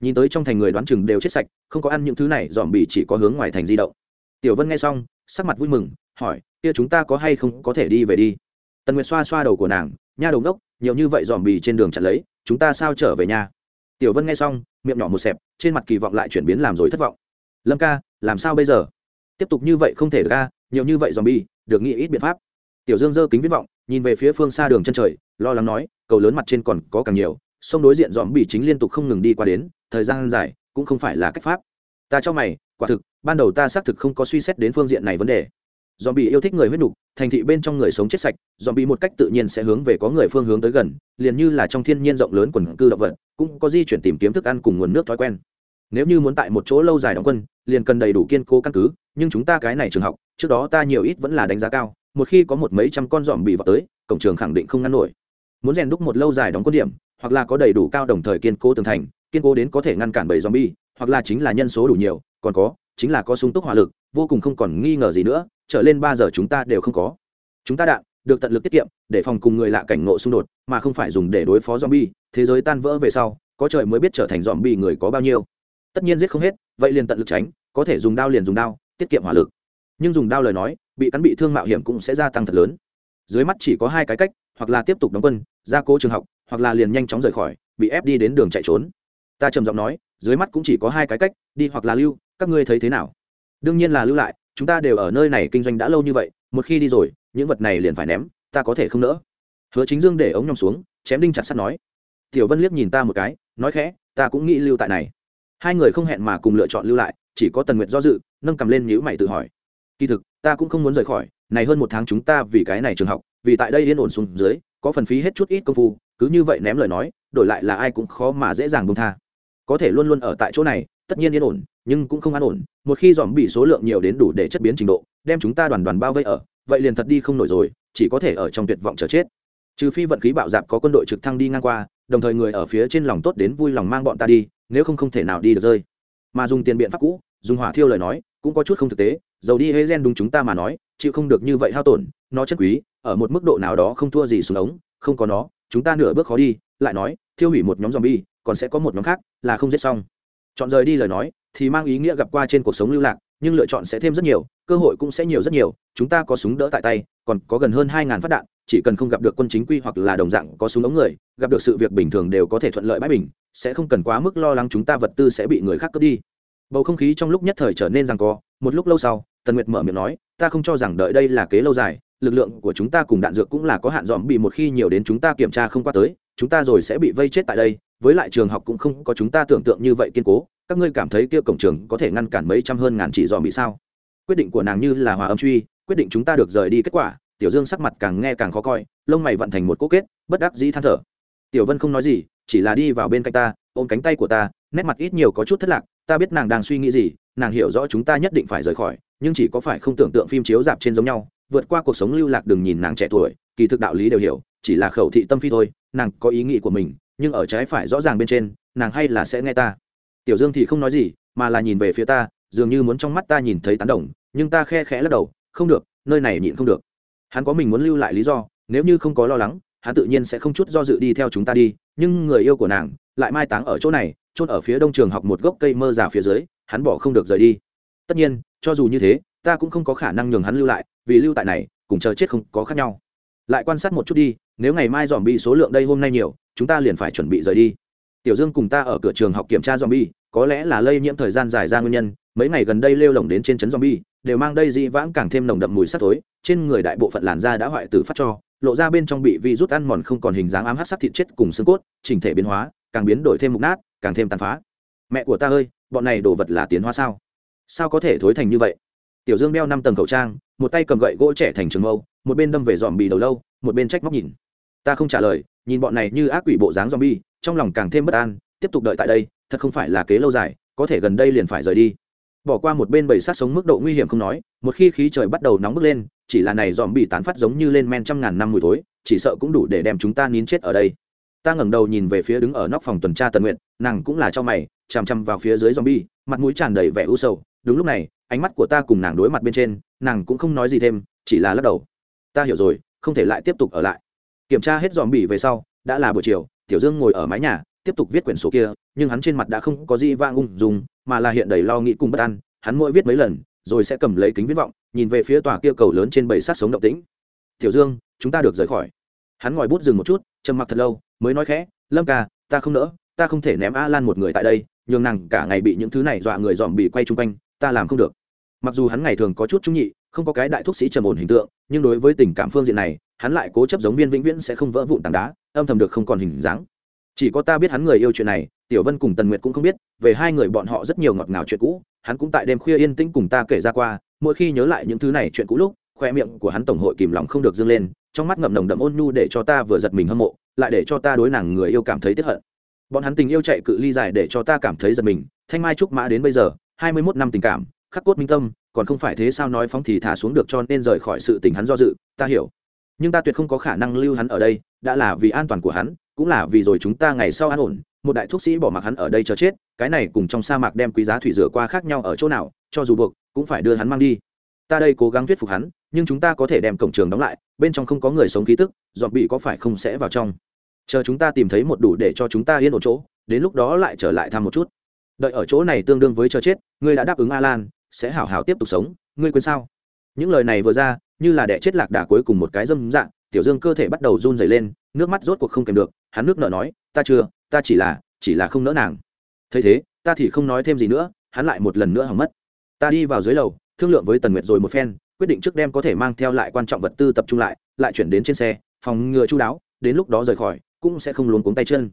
nhìn tới trong thành người đoán chừng đều chết sạch, không có ăn những thứ này dòm bị chỉ có hướng ngoài thành di động. Tiểu vân nghe xong, sắc mặt vui mừng, hỏi, kia chúng ta có hay không có thể đi về đi? Tần nguyệt xoa xoa đầu của nàng, nha đầu đốc nhiều như vậy dòm bì trên đường chặt lấy, chúng ta sao trở về nhà? Tiểu vân nghe xong, miệng nhỏ một xẹp, trên mặt kỳ vọng lại chuyển biến làm rồi thất vọng. Lâm ca, làm sao bây giờ? Tiếp tục như vậy không thể được ca nhiều như vậy dòm bì được nghĩ ít biện pháp. Tiểu dương dơ kính viết vọng, nhìn về phía phương xa đường chân trời, lo lắng nói, cầu lớn mặt trên còn có càng nhiều, sông đối diện dòm bì chính liên tục không ngừng đi qua đến thời gian dài, cũng không phải là cách pháp. Ta cho mày, quả thực, ban đầu ta xác thực không có suy xét đến phương diện này vấn đề. Dòm bị yêu thích người huyết nục thành thị bên trong người sống chết sạch dòm bị một cách tự nhiên sẽ hướng về có người phương hướng tới gần, liền như là trong thiên nhiên rộng lớn quần cư động vật, cũng có di chuyển tìm kiếm thức ăn cùng nguồn nước thói quen. Nếu như muốn tại một chỗ lâu dài đóng quân, liền cần đầy đủ kiên cố căn cứ, nhưng chúng ta cái này trường học, trước đó ta nhiều ít vẫn là đánh giá cao, một khi có một mấy trăm con dòm bị vào tới, cổng trường khẳng định không ngăn nổi. Muốn rèn đúc một lâu dài đóng quân điểm, hoặc là có đầy đủ cao đồng thời kiên cố tường thành kiên cố đến có thể ngăn cản bầy zombie, hoặc là chính là nhân số đủ nhiều, còn có, chính là có sung túc hỏa lực, vô cùng không còn nghi ngờ gì nữa, trở lên ba giờ chúng ta đều không có. Chúng ta đạn, được tận lực tiết kiệm, để phòng cùng người lạ cảnh ngộ xung đột, mà không phải dùng để đối phó zombie, thế giới tan vỡ về sau, có trời mới biết trở thành zombie người có bao nhiêu. Tất nhiên giết không hết, vậy liền tận lực tránh, có thể dùng đao liền dùng đao, tiết kiệm hỏa lực. Nhưng dùng đao lời nói, bị cắn bị thương mạo hiểm cũng sẽ gia tăng thật lớn. Dưới mắt chỉ có hai cái cách, hoặc là tiếp tục đóng quân, gia cố trường học, hoặc là liền nhanh chóng rời khỏi, bị ép đi đến đường chạy trốn ta trầm giọng nói, dưới mắt cũng chỉ có hai cái cách, đi hoặc là lưu, các ngươi thấy thế nào? Đương nhiên là lưu lại, chúng ta đều ở nơi này kinh doanh đã lâu như vậy, một khi đi rồi, những vật này liền phải ném, ta có thể không nỡ. Hứa chính dương để ống nhòm xuống, chém đinh chặt sắt nói. Tiểu vân liếc nhìn ta một cái, nói khẽ, ta cũng nghĩ lưu tại này. Hai người không hẹn mà cùng lựa chọn lưu lại, chỉ có tần nguyệt do dự, nâng cầm lên nhữ mày tự hỏi. Kỳ thực, ta cũng không muốn rời khỏi, này hơn một tháng chúng ta vì cái này trường học, vì tại đây yên ổn xuống dưới, có phần phí hết chút ít công phu, cứ như vậy ném lời nói, đổi lại là ai cũng khó mà dễ dàng bông tha có thể luôn luôn ở tại chỗ này, tất nhiên yên ổn, nhưng cũng không an ổn. Một khi dòm bị số lượng nhiều đến đủ để chất biến trình độ, đem chúng ta đoàn đoàn bao vây ở, vậy liền thật đi không nổi rồi, chỉ có thể ở trong tuyệt vọng chờ chết. Trừ phi vận khí bạo dạp có quân đội trực thăng đi ngang qua, đồng thời người ở phía trên lòng tốt đến vui lòng mang bọn ta đi, nếu không không thể nào đi được rơi. Mà dùng tiền biện pháp cũ, dùng hỏa thiêu lời nói, cũng có chút không thực tế, dầu đi hê gen đúng chúng ta mà nói, chịu không được như vậy hao tổn, nó chất quý, ở một mức độ nào đó không thua gì xuống ống, không có nó, chúng ta nửa bước khó đi, lại nói, thiêu hủy một nhóm zombie còn sẽ có một nhóm khác là không giết xong. Chọn rời đi lời nói thì mang ý nghĩa gặp qua trên cuộc sống lưu lạc, nhưng lựa chọn sẽ thêm rất nhiều, cơ hội cũng sẽ nhiều rất nhiều. Chúng ta có súng đỡ tại tay, còn có gần hơn hai ngàn phát đạn, chỉ cần không gặp được quân chính quy hoặc là đồng dạng có súng ống người, gặp được sự việc bình thường đều có thể thuận lợi bãi bình, sẽ không cần quá mức lo lắng chúng ta vật tư sẽ bị người khác cướp đi. Bầu không khí trong lúc nhất thời trở nên rằng co, một lúc lâu sau, tần nguyệt mở miệng nói, ta không cho rằng đợi đây là kế lâu dài, lực lượng của chúng ta cùng đạn dược cũng là có hạn, dòm bị một khi nhiều đến chúng ta kiểm tra không qua tới chúng ta rồi sẽ bị vây chết tại đây, với lại trường học cũng không có chúng ta tưởng tượng như vậy kiên cố, các ngươi cảm thấy kia cổng trường có thể ngăn cản mấy trăm hơn ngàn chỉ dòm bị sao? Quyết định của nàng như là hòa âm truy, quyết định chúng ta được rời đi kết quả, tiểu dương sắc mặt càng nghe càng khó coi, lông mày vận thành một cố kết, bất đắc dĩ than thở. Tiểu vân không nói gì, chỉ là đi vào bên cạnh ta, ôm cánh tay của ta, nét mặt ít nhiều có chút thất lạc, ta biết nàng đang suy nghĩ gì, nàng hiểu rõ chúng ta nhất định phải rời khỏi, nhưng chỉ có phải không tưởng tượng phim chiếu dạp trên giống nhau, vượt qua cuộc sống lưu lạc đừng nhìn nàng trẻ tuổi, kỳ thực đạo lý đều hiểu chỉ là khẩu thị tâm phi thôi, nàng có ý nghĩ của mình, nhưng ở trái phải rõ ràng bên trên, nàng hay là sẽ nghe ta. Tiểu dương thì không nói gì, mà là nhìn về phía ta, dường như muốn trong mắt ta nhìn thấy tán đồng, nhưng ta khe khẽ lắc đầu, không được, nơi này nhịn không được. Hắn có mình muốn lưu lại lý do, nếu như không có lo lắng, hắn tự nhiên sẽ không chút do dự đi theo chúng ta đi, nhưng người yêu của nàng lại mai táng ở chỗ này trôn ở phía đông trường học một gốc cây mơ già phía dưới, hắn bỏ không được rời đi. Tất nhiên, cho dù như thế, ta cũng không có khả năng nhường hắn lưu lại, vì lưu tại này, cùng chờ chết không có khác nhau. Lại quan sát một chút đi nếu ngày mai dòm bi số lượng đây hôm nay nhiều, chúng ta liền phải chuẩn bị rời đi. Tiểu dương cùng ta ở cửa trường học kiểm tra dòm bi, có lẽ là lây nhiễm thời gian dài ra nguyên nhân, mấy ngày gần đây lêu lồng đến trên trấn dòm bi, đều mang đây dị vãng càng thêm nồng đậm mùi sắt tối, trên người đại bộ phận làn da đã hoại tử phát cho, lộ ra bên trong bị vi rút ăn mòn không còn hình dáng ám hát sắc thịt chết cùng xương cốt, chỉnh thể biến hóa, càng biến đổi thêm mục nát, càng thêm tàn phá. Mẹ của ta ơi, bọn này đồ vật là tiến hóa sao? Sao có thể thối thành như vậy? Tiểu dương đeo năm tầng khẩu trang, một tay cầm gậy gỗ trẻ thành trường mâu, một bên đâm về dòm bì đầu lâu, một bên trách móc nhìn ta không trả lời nhìn bọn này như ác quỷ bộ dáng zombie, bi trong lòng càng thêm bất an tiếp tục đợi tại đây thật không phải là kế lâu dài có thể gần đây liền phải rời đi. Bỏ qua một bên bầy sát sống mức độ nguy hiểm không nói một khi khí trời bắt đầu nóng bức lên chỉ là này dòm bị tán phát giống như lên men trăm ngàn năm mùi thối chỉ sợ cũng đủ để đem chúng ta nín chết ở đây. Ta ngẩng đầu nhìn về phía đứng ở nóc phòng tuần tra tần nguyện nàng cũng là cho mày chằm chằm vào phía dưới zombie mặt mũi tràn đầy vẻ u sầu. Đúng lúc này ánh mắt của ta cùng nàng đối mặt bên trên nàng cũng không nói gì thêm chỉ là lắc đầu. Ta hiểu rồi không thể lại tiếp tục ở lại kiểm tra hết dòm bỉ về sau, đã là buổi chiều, tiểu dương ngồi ở mái nhà, tiếp tục viết quyển sổ kia, nhưng hắn trên mặt đã không có gì vang ung dùng mà là hiện đầy lo nghĩ cùng bất an. Hắn mỗi viết mấy lần, rồi sẽ cầm lấy kính viết vọng, nhìn về phía tòa kia cầu lớn trên bầy sát sống động tĩnh. Tiểu dương, chúng ta được rời khỏi. Hắn ngòi bút dừng một chút, trầm mặc thật lâu, mới nói khẽ, lâm ca, ta không nỡ, ta không thể ném a lan một người tại đây, nhường nàng cả ngày bị những thứ này dọa người dòm bị quay chung quanh, ta làm không được. Mặc dù hắn ngày thường có chút trung nhị, không có cái đại thuốc sĩ trầm ổn hình tượng, nhưng đối với tình cảm phương diện này hắn lại cố chấp giống viên vĩnh viễn sẽ không vỡ vụn tảng đá, âm thầm được không còn hình dáng. Chỉ có ta biết hắn người yêu chuyện này, tiểu vân cùng tần nguyệt cũng không biết, về hai người bọn họ rất nhiều ngọt ngào chuyện cũ, hắn cũng tại đêm khuya yên tĩnh cùng ta kể ra qua, mỗi khi nhớ lại những thứ này chuyện cũ lúc, khoe miệng của hắn tổng hội kìm lòng không được dâng lên, trong mắt ngậm nồng đậm ôn nhu để cho ta vừa giật mình hâm mộ, lại để cho ta đối nàng người yêu cảm thấy tiếc hận. Bọn hắn tình yêu chạy cự ly dài để cho ta cảm thấy giật mình, thanh mai trúc mã đến bây giờ, hai mươi mốt năm tình cảm, khắc cốt minh tâm, còn không phải thế sao nói phóng thì thả xuống được cho nên rời khỏi sự tình hắn do dự, ta hiểu nhưng ta tuyệt không có khả năng lưu hắn ở đây, đã là vì an toàn của hắn, cũng là vì rồi chúng ta ngày sau an ổn, một đại thuốc sĩ bỏ mặc hắn ở đây cho chết, cái này cùng trong sa mạc đem quý giá thủy rửa qua khác nhau ở chỗ nào, cho dù buộc, cũng phải đưa hắn mang đi. Ta đây cố gắng thuyết phục hắn, nhưng chúng ta có thể đem cổng trường đóng lại, bên trong không có người sống khí tức dọn bị có phải không sẽ vào trong. Chờ chúng ta tìm thấy một đủ để cho chúng ta yên ổn chỗ, đến lúc đó lại trở lại thăm một chút. Đợi ở chỗ này tương đương với chờ chết, ngươi đã đáp ứng a lan sẽ hảo hảo tiếp tục sống, ngươi quên sao? Những lời này vừa ra, như là đẻ chết lạc đà cuối cùng một cái dâm dạng, tiểu dương cơ thể bắt đầu run dày lên, nước mắt rốt cuộc không kèm được, hắn nước nợ nói, ta chưa, ta chỉ là chỉ là không nỡ nàng. Thấy thế, ta thì không nói thêm gì nữa, hắn lại một lần nữa hỏng mất. Ta đi vào dưới lầu, thương lượng với tần nguyệt rồi một phen, quyết định trước đem có thể mang theo lại quan trọng vật tư tập trung lại lại chuyển đến trên xe, phòng ngừa chú đáo, đến lúc đó rời khỏi, cũng sẽ không luống cuống tay chân.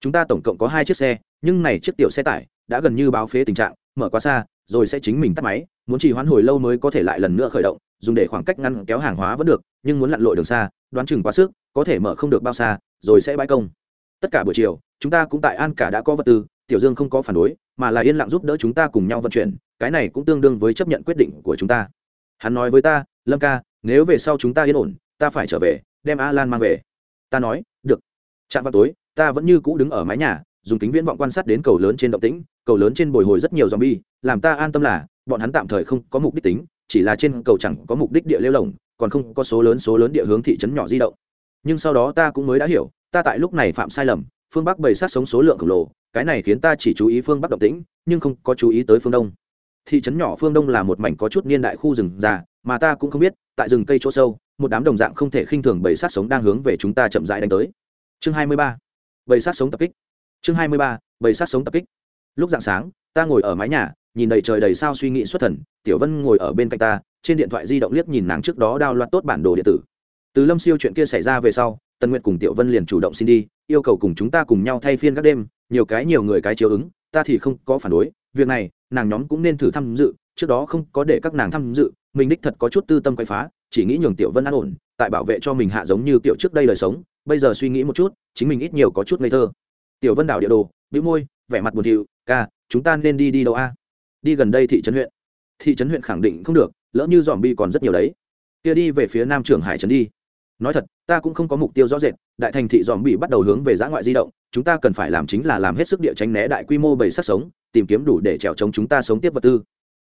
Chúng ta tổng cộng có hai chiếc xe, nhưng này chiếc tiểu xe tải đã gần như báo phế tình trạng, mở quá xa rồi sẽ chính mình tắt máy, muốn chỉ hoãn hồi lâu mới có thể lại lần nữa khởi động, dùng để khoảng cách ngăn kéo hàng hóa vẫn được, nhưng muốn lặn lội đường xa, đoán chừng quá sức, có thể mở không được bao xa, rồi sẽ bãi công. Tất cả buổi chiều, chúng ta cũng tại an cả đã có vật tư, tiểu dương không có phản đối, mà là yên lặng giúp đỡ chúng ta cùng nhau vận chuyển, cái này cũng tương đương với chấp nhận quyết định của chúng ta. Hắn nói với ta, lâm ca, nếu về sau chúng ta yên ổn, ta phải trở về, đem a lan mang về. Ta nói, được. Chạm vào tối, ta vẫn như cũ đứng ở mái nhà dùng kính viễn vọng quan sát đến cầu lớn trên động tĩnh, cầu lớn trên bồi hồi rất nhiều zombie, làm ta an tâm là, bọn hắn tạm thời không có mục đích tính, chỉ là trên cầu chẳng có mục đích địa lêu lồng, còn không có số lớn số lớn địa hướng thị trấn nhỏ di động. Nhưng sau đó ta cũng mới đã hiểu, ta tại lúc này phạm sai lầm, phương bắc bầy sát sống số lượng khổng lồ, cái này khiến ta chỉ chú ý phương bắc động tĩnh, nhưng không có chú ý tới phương đông. Thị trấn nhỏ phương đông là một mảnh có chút niên đại khu rừng già, mà ta cũng không biết, tại rừng cây chỗ sâu, một đám đồng dạng không thể khinh thường bầy sát sống đang hướng về chúng ta chậm rãi đánh tới. Chương 23. bầy sát sống tập kích chương 23. bầy sát sống tập kích lúc dạng sáng, ta ngồi ở mái nhà, nhìn đầy trời đầy sao suy nghĩ xuất thần, tiểu vân ngồi ở bên cạnh ta, trên điện thoại di động liếc nhìn nàng trước đó đao loạt tốt bản đồ điện tử từ lâm siêu chuyện kia xảy ra về sau, tần nguyệt cùng tiểu vân liền chủ động xin đi, yêu cầu cùng chúng ta cùng nhau thay phiên các đêm, nhiều cái nhiều người cái chiếu ứng, ta thì không có phản đối, việc này, nàng nhóm cũng nên thử tham dự, trước đó không có để các nàng tham dự, mình đích thật có chút tư tâm quay phá, chỉ nghĩ nhường tiểu vân an ổn, tại bảo vệ cho mình hạ giống như kiểu trước đây đời sống, bây giờ suy nghĩ một chút, chính mình ít nhiều có chút ngây thơ tiểu vân đảo địa đồ, bĩu môi, vẻ mặt buồn thiu, ca, chúng ta nên đi đi đâu a? Đi gần đây thị trấn huyện. Thị trấn huyện khẳng định không được, lỡ như dòm bi còn rất nhiều đấy. Kia đi về phía nam trường hải trấn đi. Nói thật, ta cũng không có mục tiêu rõ rệt, đại thành thị dòm bị bắt đầu hướng về giã ngoại di động, chúng ta cần phải làm chính là làm hết sức địa tránh né đại quy mô bầy sát sống, tìm kiếm đủ để trèo chống chúng ta sống tiếp vật tư.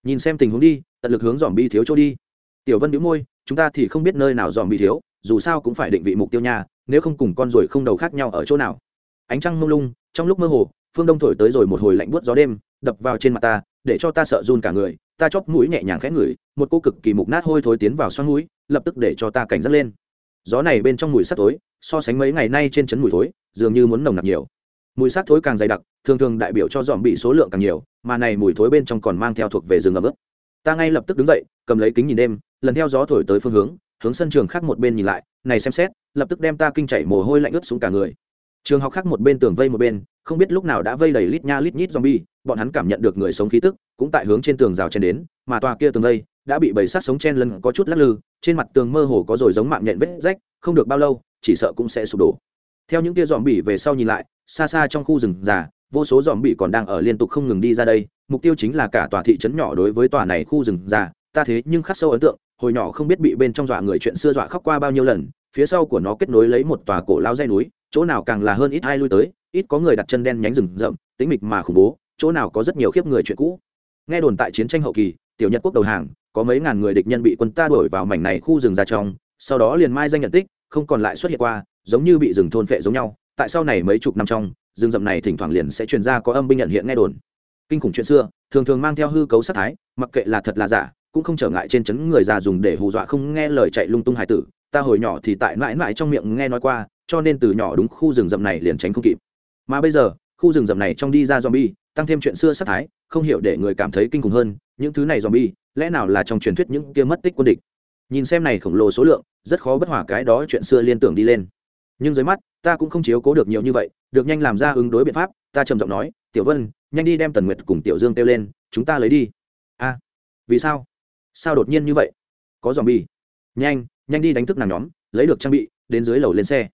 Nhìn xem tình huống đi, tận lực hướng dòm bi thiếu chỗ đi. Tiểu vân đĩu môi, chúng ta thì không biết nơi nào dòm bi thiếu, dù sao cũng phải định vị mục tiêu nhà nếu không cùng con ruồi không đầu khác nhau ở chỗ nào ánh trăng mông lung, trong lúc mơ hồ, phương đông thổi tới rồi một hồi lạnh buốt gió đêm, đập vào trên mặt ta, để cho ta sợ run cả người, ta chóp mũi nhẹ nhàng khẽ ngửi, một cô cực kỳ mục nát hôi thối tiến vào xoắn mũi, lập tức để cho ta cảnh giác lên. Gió này bên trong mùi sắt tối so sánh mấy ngày nay trên trấn mùi thối, dường như muốn nồng nặc nhiều. Mùi sắt thối càng dày đặc, thường thường đại biểu cho dòm bị số lượng càng nhiều, mà này mùi thối bên trong còn mang theo thuộc về rừng ẩm ướt. Ta ngay lập tức đứng dậy, cầm lấy kính nhìn đêm, lần theo gió thổi tới phương hướng hướng sân trường khác một bên nhìn lại, này xem xét, lập tức đem ta kinh chảy mồ hôi lạnh ướt xuống cả người trường học khác một bên tường vây một bên, không biết lúc nào đã vây đầy lít nha lít nhít zombie, bọn hắn cảm nhận được người sống khí tức, cũng tại hướng trên tường rào chen đến, mà tòa kia tường vây đã bị bầy sát sống chen lân có chút lắc lư, trên mặt tường mơ hồ có rồi giống mạng nhện vết rách, không được bao lâu, chỉ sợ cũng sẽ sụp đổ. Theo những kia dòm bỉ về sau nhìn lại, xa xa trong khu rừng già, vô số dòm bỉ còn đang ở liên tục không ngừng đi ra đây, mục tiêu chính là cả tòa thị trấn nhỏ đối với tòa này khu rừng già, ta thế nhưng khắc sâu ấn tượng, hồi nhỏ không biết bị bên trong dọa người chuyện xưa dọa khóc qua bao nhiêu lần, phía sau của nó kết nối lấy một tòa cổ lao dây núi chỗ nào càng là hơn ít ai lui tới, ít có người đặt chân đen nhánh rừng rậm tính mịch mà khủng bố, chỗ nào có rất nhiều khiếp người chuyện cũ. Nghe đồn tại chiến tranh hậu kỳ, tiểu nhật quốc đầu hàng, có mấy ngàn người địch nhân bị quân ta đuổi vào mảnh này khu rừng ra trong, sau đó liền mai danh nhận tích, không còn lại xuất hiện qua, giống như bị rừng thôn phệ giống nhau. Tại sau này mấy chục năm trong, rừng rậm này thỉnh thoảng liền sẽ truyền ra có âm binh nhận hiện nghe đồn. Kinh khủng chuyện xưa, thường thường mang theo hư cấu sát thái, mặc kệ là thật là giả, cũng không trở ngại trên chấn người già dùng để hù dọa không nghe lời chạy lung tung hải tử. Ta hồi nhỏ thì tại mãi mãi trong miệng nghe nói qua cho nên từ nhỏ đúng khu rừng rậm này liền tránh không kịp. Mà bây giờ, khu rừng rậm này trong đi ra zombie, tăng thêm chuyện xưa sát thái, không hiểu để người cảm thấy kinh khủng hơn, những thứ này zombie, lẽ nào là trong truyền thuyết những kia mất tích quân địch? Nhìn xem này khổng lồ số lượng, rất khó bất hòa cái đó chuyện xưa liên tưởng đi lên. Nhưng dưới mắt, ta cũng không chiếu cố được nhiều như vậy, được nhanh làm ra ứng đối biện pháp, ta trầm giọng nói, tiểu vân, nhanh đi đem tần nguyệt cùng tiểu dương kêu lên, chúng ta lấy đi. A, vì sao? Sao đột nhiên như vậy? Có dòm bi nhanh nhanh đi đánh thức nàng nhóm, lấy được trang bị, đến dưới lầu lên xe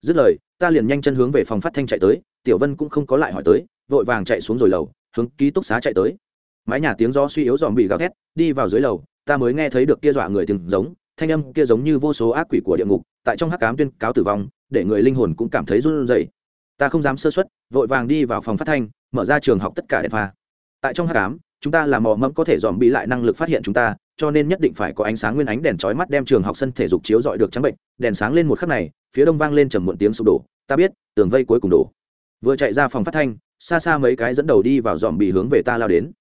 dứt lời, ta liền nhanh chân hướng về phòng phát thanh chạy tới, tiểu vân cũng không có lại hỏi tới, vội vàng chạy xuống rồi lầu, hướng ký túc xá chạy tới. Mái nhà tiếng gió suy yếu dòm bị gào thét, đi vào dưới lầu, ta mới nghe thấy được kia dọa người tiếng giống, thanh âm kia giống như vô số ác quỷ của địa ngục, tại trong hắc cám tuyên cáo tử vong, để người linh hồn cũng cảm thấy run rẩy. Ta không dám sơ xuất vội vàng đi vào phòng phát thanh, mở ra trường học tất cả đèn pha. Tại trong hắc cám chúng ta là mò mẫm có thể dòm bị lại năng lực phát hiện chúng ta, cho nên nhất định phải có ánh sáng nguyên ánh đèn chói mắt đem trường học sân thể dục chiếu dọi được trắng bệnh, đèn sáng lên một khắc này phía đông vang lên trầm muộn tiếng sụp đổ, ta biết, tường vây cuối cùng đổ. Vừa chạy ra phòng phát thanh, xa xa mấy cái dẫn đầu đi vào dòm bị hướng về ta lao đến.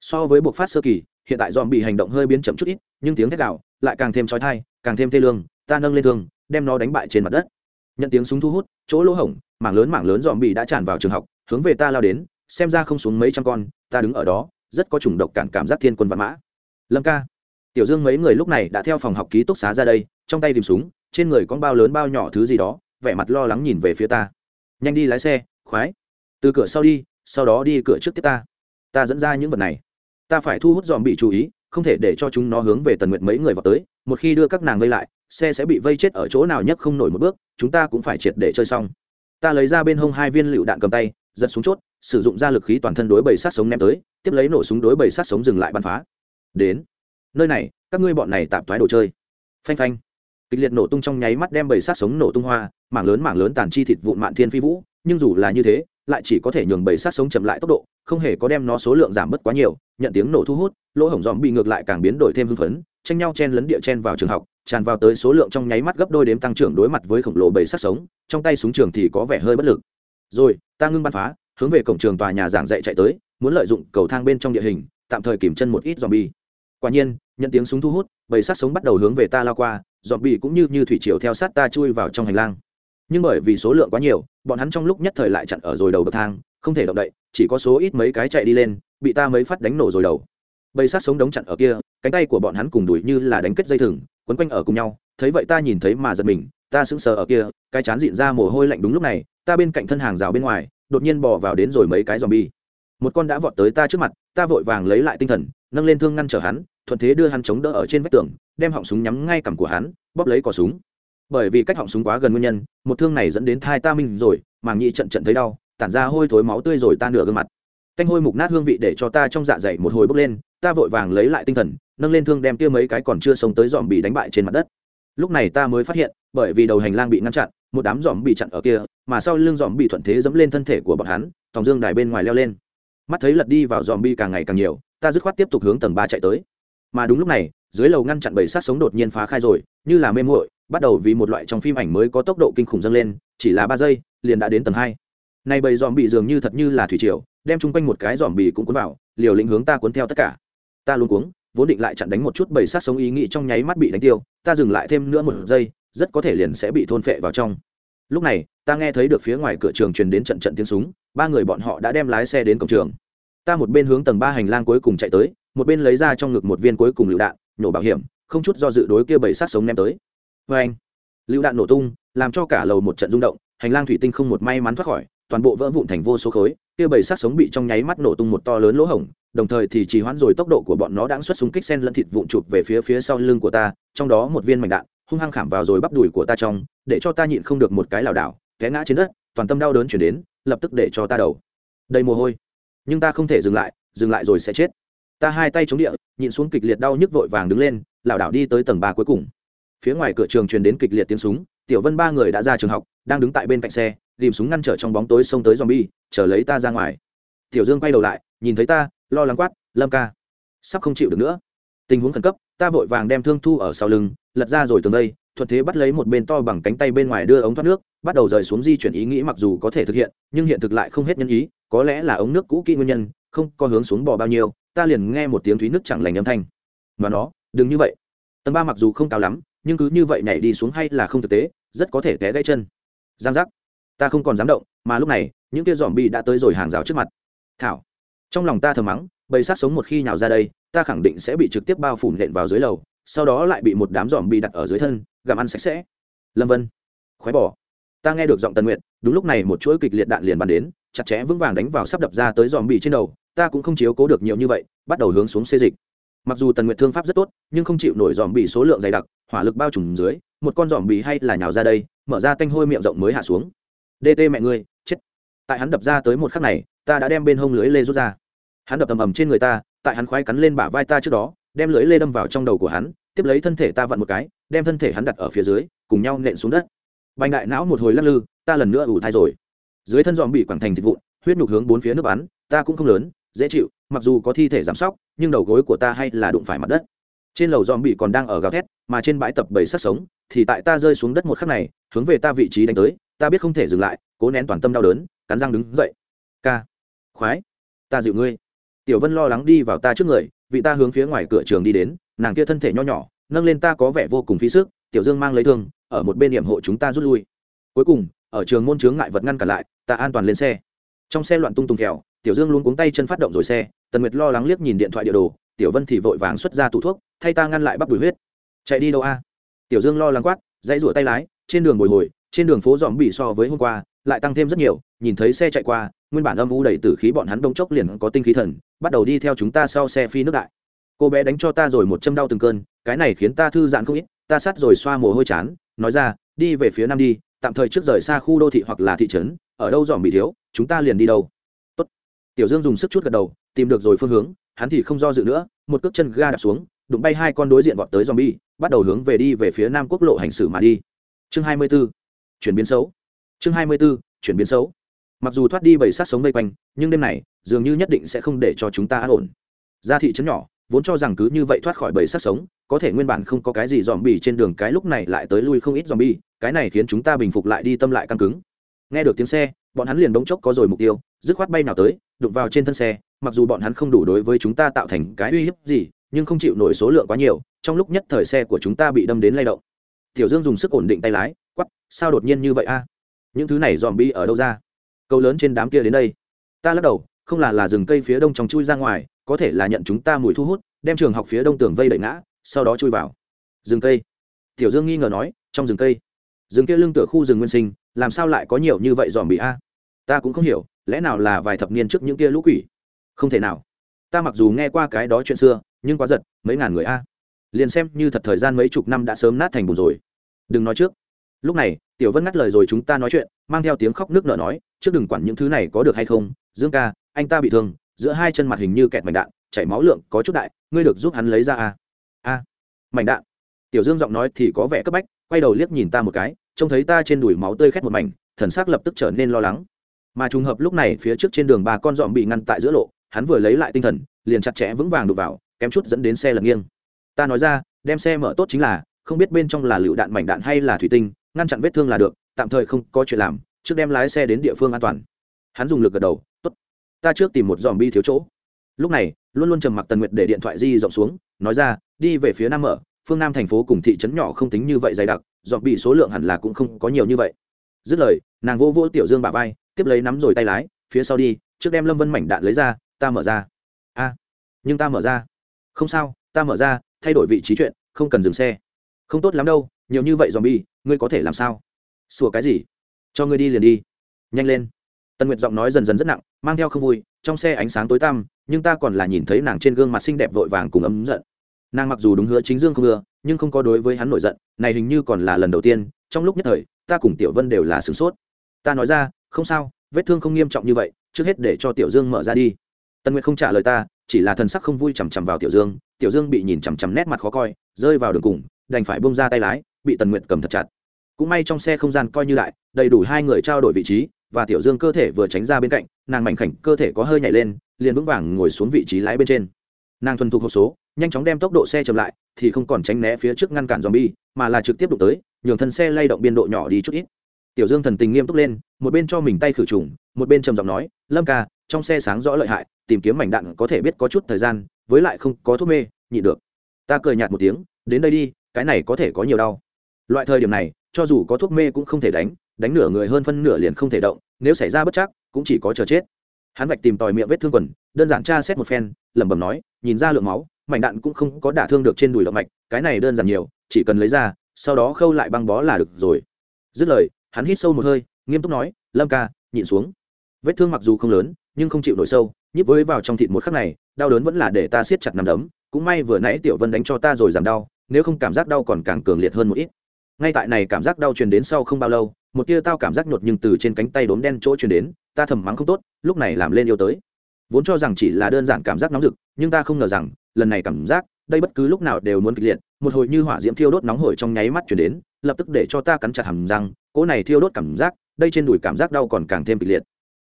So với buộc phát sơ kỳ, hiện tại dòm bị hành động hơi biến chậm chút ít, nhưng tiếng thét đạo lại càng thêm trói thai càng thêm thê lương, ta nâng lên thương, đem nó đánh bại trên mặt đất. Nhận tiếng súng thu hút, chỗ lỗ hổng, mảng lớn mảng lớn dòm bị đã tràn vào trường học, hướng về ta lao đến, xem ra không xuống mấy trăm con, ta đứng ở đó, rất có chủng độc cản cảm giác thiên quân văn mã. Lâm ca, tiểu dương mấy người lúc này đã theo phòng học ký túc xá ra đây, trong tay tìm súng trên người con bao lớn bao nhỏ thứ gì đó, vẻ mặt lo lắng nhìn về phía ta. Nhanh đi lái xe, khoái. Từ cửa sau đi, sau đó đi cửa trước tiếp ta. Ta dẫn ra những vật này. Ta phải thu hút dòm bị chú ý, không thể để cho chúng nó hướng về tần nguyện mấy người vào tới. Một khi đưa các nàng vây lại, xe sẽ bị vây chết ở chỗ nào nhất không nổi một bước, chúng ta cũng phải triệt để chơi xong. Ta lấy ra bên hông hai viên lựu đạn cầm tay, giật xuống chốt, sử dụng ra lực khí toàn thân đối bầy sát sống ném tới, tiếp lấy nổ súng đối bầy sát sống dừng lại bắn phá. Đến. Nơi này, các ngươi bọn này tạm thoái đồ chơi. Phanh phanh kịch liệt nổ tung trong nháy mắt đem bầy sát sống nổ tung hoa, mảng lớn mảng lớn tàn chi thịt vụn mạn thiên phi vũ, nhưng dù là như thế, lại chỉ có thể nhường bầy sát sống chậm lại tốc độ, không hề có đem nó số lượng giảm bớt quá nhiều, nhận tiếng nổ thu hút, lỗ hổng dòm bị ngược lại càng biến đổi thêm hưng phấn, tranh nhau chen lấn địa chen vào trường học, tràn vào tới số lượng trong nháy mắt gấp đôi đếm tăng trưởng đối mặt với khổng lồ bầy sát sống, trong tay súng trường thì có vẻ hơi bất lực. Rồi, ta ngưng bắn phá, hướng về cổng trường tòa nhà giảng dạy chạy tới, muốn lợi dụng cầu thang bên trong địa hình, tạm thời kìm chân một ít dòm bi. Quả nhiên, nhận tiếng súng thu hút, bầy sát sống bắt đầu hướng về ta lao qua dòm bị cũng như như thủy triều theo sát ta chui vào trong hành lang. Nhưng bởi vì số lượng quá nhiều, bọn hắn trong lúc nhất thời lại chặn ở rồi đầu bậc thang, không thể động đậy, chỉ có số ít mấy cái chạy đi lên, bị ta mấy phát đánh nổ rồi đầu. Bầy sát sống đống chặn ở kia, cánh tay của bọn hắn cùng đùi như là đánh kết dây thừng, quấn quanh ở cùng nhau, thấy vậy ta nhìn thấy mà giật mình, ta sững sờ ở kia, cái chán dịn ra mồ hôi lạnh đúng lúc này, ta bên cạnh thân hàng rào bên ngoài, đột nhiên bò vào đến rồi mấy cái dòm bi một con đã vọt tới ta trước mặt, ta vội vàng lấy lại tinh thần, nâng lên thương ngăn trở hắn thuận thế đưa hắn chống đỡ ở trên vách tường, đem họng súng nhắm ngay cằm của hắn, bóp lấy cò súng. Bởi vì cách họng súng quá gần nguyên nhân, một thương này dẫn đến thai ta minh rồi, màng nhị trận trận thấy đau, tản ra hôi thối máu tươi rồi ta nửa gương mặt. Canh hôi mục nát hương vị để cho ta trong dạ dày một hồi bốc lên, ta vội vàng lấy lại tinh thần, nâng lên thương đem kia mấy cái còn chưa sống tới dòm bị đánh bại trên mặt đất. Lúc này ta mới phát hiện, bởi vì đầu hành lang bị ngăn chặn, một đám dòm bị chặn ở kia, mà sau lưng dòm bị thuận thế dẫm lên thân thể của bọn hắn, tòng dương đài bên ngoài leo lên. Mắt thấy lật đi vào dòm bi càng ngày càng nhiều, ta dứt khoát tiếp tục hướng tầng ba chạy tới mà đúng lúc này, dưới lầu ngăn chặn bầy sát sống đột nhiên phá khai rồi, như là mê muội, bắt đầu vì một loại trong phim ảnh mới có tốc độ kinh khủng dâng lên, chỉ là ba giây, liền đã đến tầng hai. Nay bầy dòm bị dường như thật như là thủy triều, đem chung quanh một cái dòm bị cũng cuốn vào, liều lĩnh hướng ta cuốn theo tất cả. Ta luôn cuống, vốn định lại chặn đánh một chút bầy sát sống ý nghĩ trong nháy mắt bị đánh tiêu, ta dừng lại thêm nữa một giây, rất có thể liền sẽ bị thôn phệ vào trong. Lúc này, ta nghe thấy được phía ngoài cửa trường truyền đến trận trận tiếng súng, ba người bọn họ đã đem lái xe đến cổng trường ta một bên hướng tầng ba hành lang cuối cùng chạy tới, một bên lấy ra trong ngực một viên cuối cùng lựu đạn nhổ bảo hiểm, không chút do dự đối kia bầy sát sống ném tới. Vê anh, lựu đạn nổ tung, làm cho cả lầu một trận rung động, hành lang thủy tinh không một may mắn thoát khỏi, toàn bộ vỡ vụn thành vô số khối, kia bầy sát sống bị trong nháy mắt nổ tung một to lớn lỗ hổng, đồng thời thì trì hoãn rồi tốc độ của bọn nó đã xuất súng kích sen lẫn thịt vụn chụp về phía phía sau lưng của ta, trong đó một viên mảnh đạn, hung hăng khảm vào rồi bắp đùi của ta trong, để cho ta nhịn không được một cái lảo đảo, té ngã trên đất, toàn tâm đau đớn chuyển đến, lập tức để cho ta đầu. Đầy mồ hôi nhưng ta không thể dừng lại dừng lại rồi sẽ chết. Ta hai tay chống địa, nhịn xuống kịch liệt đau nhức vội vàng đứng lên, lảo đảo đi tới tầng ba cuối cùng. Phía ngoài cửa trường truyền đến kịch liệt tiếng súng, tiểu vân ba người đã ra trường học, đang đứng tại bên cạnh xe, tìm súng ngăn trở trong bóng tối xông tới zombie, chờ lấy ta ra ngoài. Tiểu dương quay đầu lại, nhìn thấy ta, lo lắng quát, lâm ca, sắp không chịu được nữa. Tình huống khẩn cấp, ta vội vàng đem thương thu ở sau lưng, lật ra rồi tường đây thuận thế bắt lấy một bên to bằng cánh tay bên ngoài đưa ống thoát nước, bắt đầu rời xuống di chuyển ý nghĩ mặc dù có thể thực hiện, nhưng hiện thực lại không hết nhân ý, có lẽ là ống nước cũ kỹ nguyên nhân, không có hướng xuống bò bao nhiêu, ta liền nghe một tiếng thúy nước chẳng lành âm thanh. Mà nó, đừng như vậy. Tầng ba mặc dù không cao lắm, nhưng cứ như vậy nhảy đi xuống hay là không thực tế, rất có thể té gãy chân. Giang giác. Ta không còn dám động, mà lúc này, những kia dòm bi đã tới rồi hàng rào trước mặt. Thảo. Trong lòng ta thầm mắng, bầy sát sống một khi nhào ra đây, ta khẳng định sẽ bị trực tiếp bao phủ nện vào dưới lầu sau đó lại bị một đám giòm bị đặt ở dưới thân, gặm ăn sạch sẽ. Lâm vân, khoái bỏ ta nghe được giọng tần nguyện đúng lúc này một chuỗi kịch liệt đạn liền bắn đến, chặt chẽ vững vàng đánh vào sắp đập ra tới giòm bị trên đầu, ta cũng không chiếu cố được nhiều như vậy, bắt đầu hướng xuống xê dịch. Mặc dù tần nguyện thương pháp rất tốt, nhưng không chịu nổi dòm bị số lượng dày đặc, hỏa lực bao trùm dưới, một con dòm bị hay là nhào ra đây, mở ra tanh hôi miệng rộng mới hạ xuống. Dt mẹ ngươi, chết. Tại hắn đập ra tới một khắc này, ta đã đem bên hông lưới lê rút ra. Hắn đập ầm ầm trên người ta, tại hắn khoái cắn lên bả vai ta trước đó đem lưỡi lê đâm vào trong đầu của hắn, tiếp lấy thân thể ta vặn một cái, đem thân thể hắn đặt ở phía dưới, cùng nhau nện xuống đất. Bành đại não một hồi lắc lư, ta lần nữa ủ thai rồi. Dưới thân dòm bị quảng thành thịt vụn, huyết nhục hướng bốn phía nước bắn, ta cũng không lớn, dễ chịu, mặc dù có thi thể giảm sóc, nhưng đầu gối của ta hay là đụng phải mặt đất. Trên lầu dòm bị còn đang ở gào thét, mà trên bãi tập bầy sát sống, thì tại ta rơi xuống đất một khắc này, hướng về ta vị trí đánh tới, ta biết không thể dừng lại, cố nén toàn tâm đau đớn, cắn răng đứng dậy. Ca, khoái, ta dịu ngươi. Tiểu vân lo lắng đi vào ta trước người vị ta hướng phía ngoài cửa trường đi đến, nàng kia thân thể nho nhỏ, nâng lên ta có vẻ vô cùng phí sức, tiểu dương mang lấy thương, ở một bên điểm hộ chúng ta rút lui. Cuối cùng, ở trường môn chướng ngại vật ngăn cản lại, ta an toàn lên xe. Trong xe loạn tung tung kẹo, tiểu dương luôn cuống tay chân phát động rồi xe, tần nguyệt lo lắng liếc nhìn điện thoại địa đồ, tiểu vân thì vội vàng xuất ra tủ thuốc, thay ta ngăn lại bắp đùi huyết. Chạy đi đâu a? Tiểu dương lo lắng quát, dãy rủa tay lái, trên đường bồi hồi, trên đường phố dòm bị so với hôm qua lại tăng thêm rất nhiều nhìn thấy xe chạy qua nguyên bản âm u đầy tử khí bọn hắn đông chốc liền có tinh khí thần bắt đầu đi theo chúng ta sau xe phi nước đại cô bé đánh cho ta rồi một châm đau từng cơn cái này khiến ta thư giãn không ít ta sát rồi xoa mồ hôi chán nói ra đi về phía nam đi tạm thời trước rời xa khu đô thị hoặc là thị trấn ở đâu dòm bị thiếu chúng ta liền đi đâu Tốt. tiểu dương dùng sức chút gật đầu tìm được rồi phương hướng hắn thì không do dự nữa một cước chân ga đạp xuống đụng bay hai con đối diện vọt tới zombie, bắt đầu hướng về đi về phía nam quốc lộ hành xử mà đi. Chương 24. Chuyển biến xấu. Chương 24. Chuyển biến xấu. Mặc dù thoát đi bầy sát sống vây quanh, nhưng đêm này dường như nhất định sẽ không để cho chúng ta an ổn. Ra thị trấn nhỏ, vốn cho rằng cứ như vậy thoát khỏi bầy sát sống, có thể nguyên bản không có cái gì dòm bì trên đường cái lúc này lại tới lui không ít dòm bì cái này khiến chúng ta bình phục lại đi tâm lại căng cứng. Nghe được tiếng xe, bọn hắn liền bỗng chốc có rồi mục tiêu, dứt khoát bay nào tới, đụng vào trên thân xe, mặc dù bọn hắn không đủ đối với chúng ta tạo thành cái uy hiếp gì, nhưng không chịu nổi số lượng quá nhiều trong lúc nhất thời xe của chúng ta bị đâm đến lay động tiểu dương dùng sức ổn định tay lái quắp sao đột nhiên như vậy a những thứ này dòm bi ở đâu ra? Câu lớn trên đám kia đến đây. Ta lắc đầu, không là là rừng cây phía đông trong chui ra ngoài, có thể là nhận chúng ta mùi thu hút, đem trường học phía đông tường vây đẩy ngã, sau đó chui vào. Rừng cây. Tiểu dương nghi ngờ nói, trong rừng cây. Rừng kia lưng tựa khu rừng nguyên sinh, làm sao lại có nhiều như vậy dòm bị a? Ta cũng không hiểu, lẽ nào là vài thập niên trước những kia lũ quỷ? Không thể nào. Ta mặc dù nghe qua cái đó chuyện xưa, nhưng quá giật, mấy ngàn người a. Liền xem như thật thời gian mấy chục năm đã sớm nát thành bùn rồi. Đừng nói trước. Lúc này tiểu vân ngắt lời rồi chúng ta nói chuyện, mang theo tiếng khóc nước nở nói, trước đừng quản những thứ này có được hay không, dương ca, anh ta bị thương, giữa hai chân mặt hình như kẹt mảnh đạn, chảy máu lượng có chút đại, ngươi được giúp hắn lấy ra a a, mảnh đạn? Tiểu dương giọng nói thì có vẻ cấp bách, quay đầu liếc nhìn ta một cái, trông thấy ta trên đùi máu tươi khét một mảnh, thần xác lập tức trở nên lo lắng. Mà trùng hợp lúc này phía trước trên đường bà con dọn bị ngăn tại giữa lộ, hắn vừa lấy lại tinh thần, liền chặt chẽ vững vàng đụng vào, kém chút dẫn đến xe lật nghiêng. Ta nói ra, đem xe mở tốt chính là, không biết bên trong là lựu đạn mảnh đạn hay là thủy tinh ngăn chặn vết thương là được, tạm thời không có chuyện làm, trước đem lái xe đến địa phương an toàn. Hắn dùng lực gật đầu, tốt, ta trước tìm một dòm bi thiếu chỗ. Lúc này, luôn luôn trầm mặc tần nguyệt để điện thoại di rộng xuống, nói ra, đi về phía nam mở, phương nam thành phố cùng thị trấn nhỏ không tính như vậy dày đặc dòm bị số lượng hẳn là cũng không có nhiều như vậy. Dứt lời, nàng vô vô tiểu dương bà vai, tiếp lấy nắm rồi tay lái, phía sau đi, trước đem lâm vân mảnh đạn lấy ra, ta mở ra. A, nhưng ta mở ra. Không sao, ta mở ra, thay đổi vị trí chuyện, không cần dừng xe. Không tốt lắm đâu nhiều như vậy dòm bi ngươi có thể làm sao? Sủa cái gì? Cho ngươi đi liền đi. Nhanh lên. Tân nguyệt giọng nói dần dần rất nặng, mang theo không vui, trong xe ánh sáng tối tăm, nhưng ta còn là nhìn thấy nàng trên gương mặt xinh đẹp vội vàng cùng ấm giận. Nàng mặc dù đúng hứa chính dương không ưa, nhưng không có đối với hắn nổi giận, này hình như còn là lần đầu tiên, trong lúc nhất thời, ta cùng tiểu vân đều là sửng sốt. Ta nói ra, không sao, vết thương không nghiêm trọng như vậy, trước hết để cho tiểu dương mở ra đi. Tân nguyệt không trả lời ta, chỉ là thần sắc không vui chằm chằm vào tiểu dương tiểu dương bị nhìn chằm chằm nét mặt khó coi, rơi vào đường cùng, đành phải bông ra tay lái bị tần nguyệt cầm thật chặt. Cũng may trong xe không gian coi như lại, đầy đủ hai người trao đổi vị trí, và tiểu dương cơ thể vừa tránh ra bên cạnh, nàng mảnh khảnh cơ thể có hơi nhảy lên, liền vững vàng ngồi xuống vị trí lái bên trên. Nàng thuần thục hộp số, nhanh chóng đem tốc độ xe chậm lại, thì không còn tránh né phía trước ngăn cản dòm bi mà là trực tiếp đụng tới, nhường thân xe lay động biên độ nhỏ đi chút ít. Tiểu dương thần tình nghiêm túc lên, một bên cho mình tay khử trùng, một bên trầm giọng nói, lâm ca, trong xe sáng rõ lợi hại, tìm kiếm mảnh đạn có thể biết có chút thời gian, với lại không có thuốc mê, nhịn được. Ta cười nhạt một tiếng, đến đây đi, cái này có thể có nhiều đau loại thời điểm này, cho dù có thuốc mê cũng không thể đánh đánh nửa người hơn phân nửa liền không thể động, nếu xảy ra bất chắc, cũng chỉ có chờ chết. Hắn vạch tìm tòi miệng vết thương quần, đơn giản tra xét một phen, lẩm bẩm nói, nhìn ra lượng máu, mảnh đạn cũng không có đả thương được trên đùi động mạch, cái này đơn giản nhiều, chỉ cần lấy ra, sau đó khâu lại băng bó là được rồi. Dứt lời, hắn hít sâu một hơi, nghiêm túc nói, lâm ca, nhịn xuống. Vết thương mặc dù không lớn, nhưng không chịu nổi sâu, nhíp với vào trong thịt một khắc này, đau đớn vẫn là để ta siết chặt nằm đấm, cũng may vừa nãy tiểu vân đánh cho ta rồi giảm đau, nếu không cảm giác đau còn càng cường liệt hơn một ít ngay tại này cảm giác đau truyền đến sau không bao lâu, một tia tao cảm giác nhột nhưng từ trên cánh tay đốm đen chỗ truyền đến, ta thầm mắng không tốt, lúc này làm lên yêu tới vốn cho rằng chỉ là đơn giản cảm giác nóng rực, nhưng ta không ngờ rằng, lần này cảm giác, đây bất cứ lúc nào đều muốn kịch liệt, một hồi như hỏa diễm thiêu đốt nóng hổi trong nháy mắt chuyển đến, lập tức để cho ta cắn chặt hầm răng, cỗ này thiêu đốt cảm giác, đây trên đùi cảm giác đau còn càng thêm kịch liệt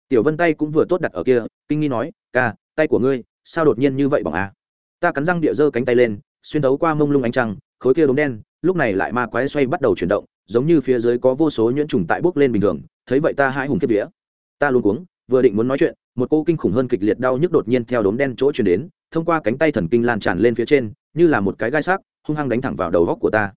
tiểu vân tay cũng vừa tốt đặt ở kia, kinh nghi nói, ca, tay của ngươi, sao đột nhiên như vậy bỏng à? ta cắn răng địa giơ cánh tay lên, xuyên thấu qua mông lung ánh trăng, khối kia đốm đen lúc này lại ma quái xoay bắt đầu chuyển động, giống như phía dưới có vô số nhuyễn trùng tại bốc lên bình thường, thấy vậy ta hai hùng kiếp vía. Ta luôn cuống, vừa định muốn nói chuyện, một cô kinh khủng hơn kịch liệt đau nhức đột nhiên theo đốm đen chỗ chuyển đến, thông qua cánh tay thần kinh lan tràn lên phía trên, như là một cái gai sắc, hung hăng đánh thẳng vào đầu góc của ta.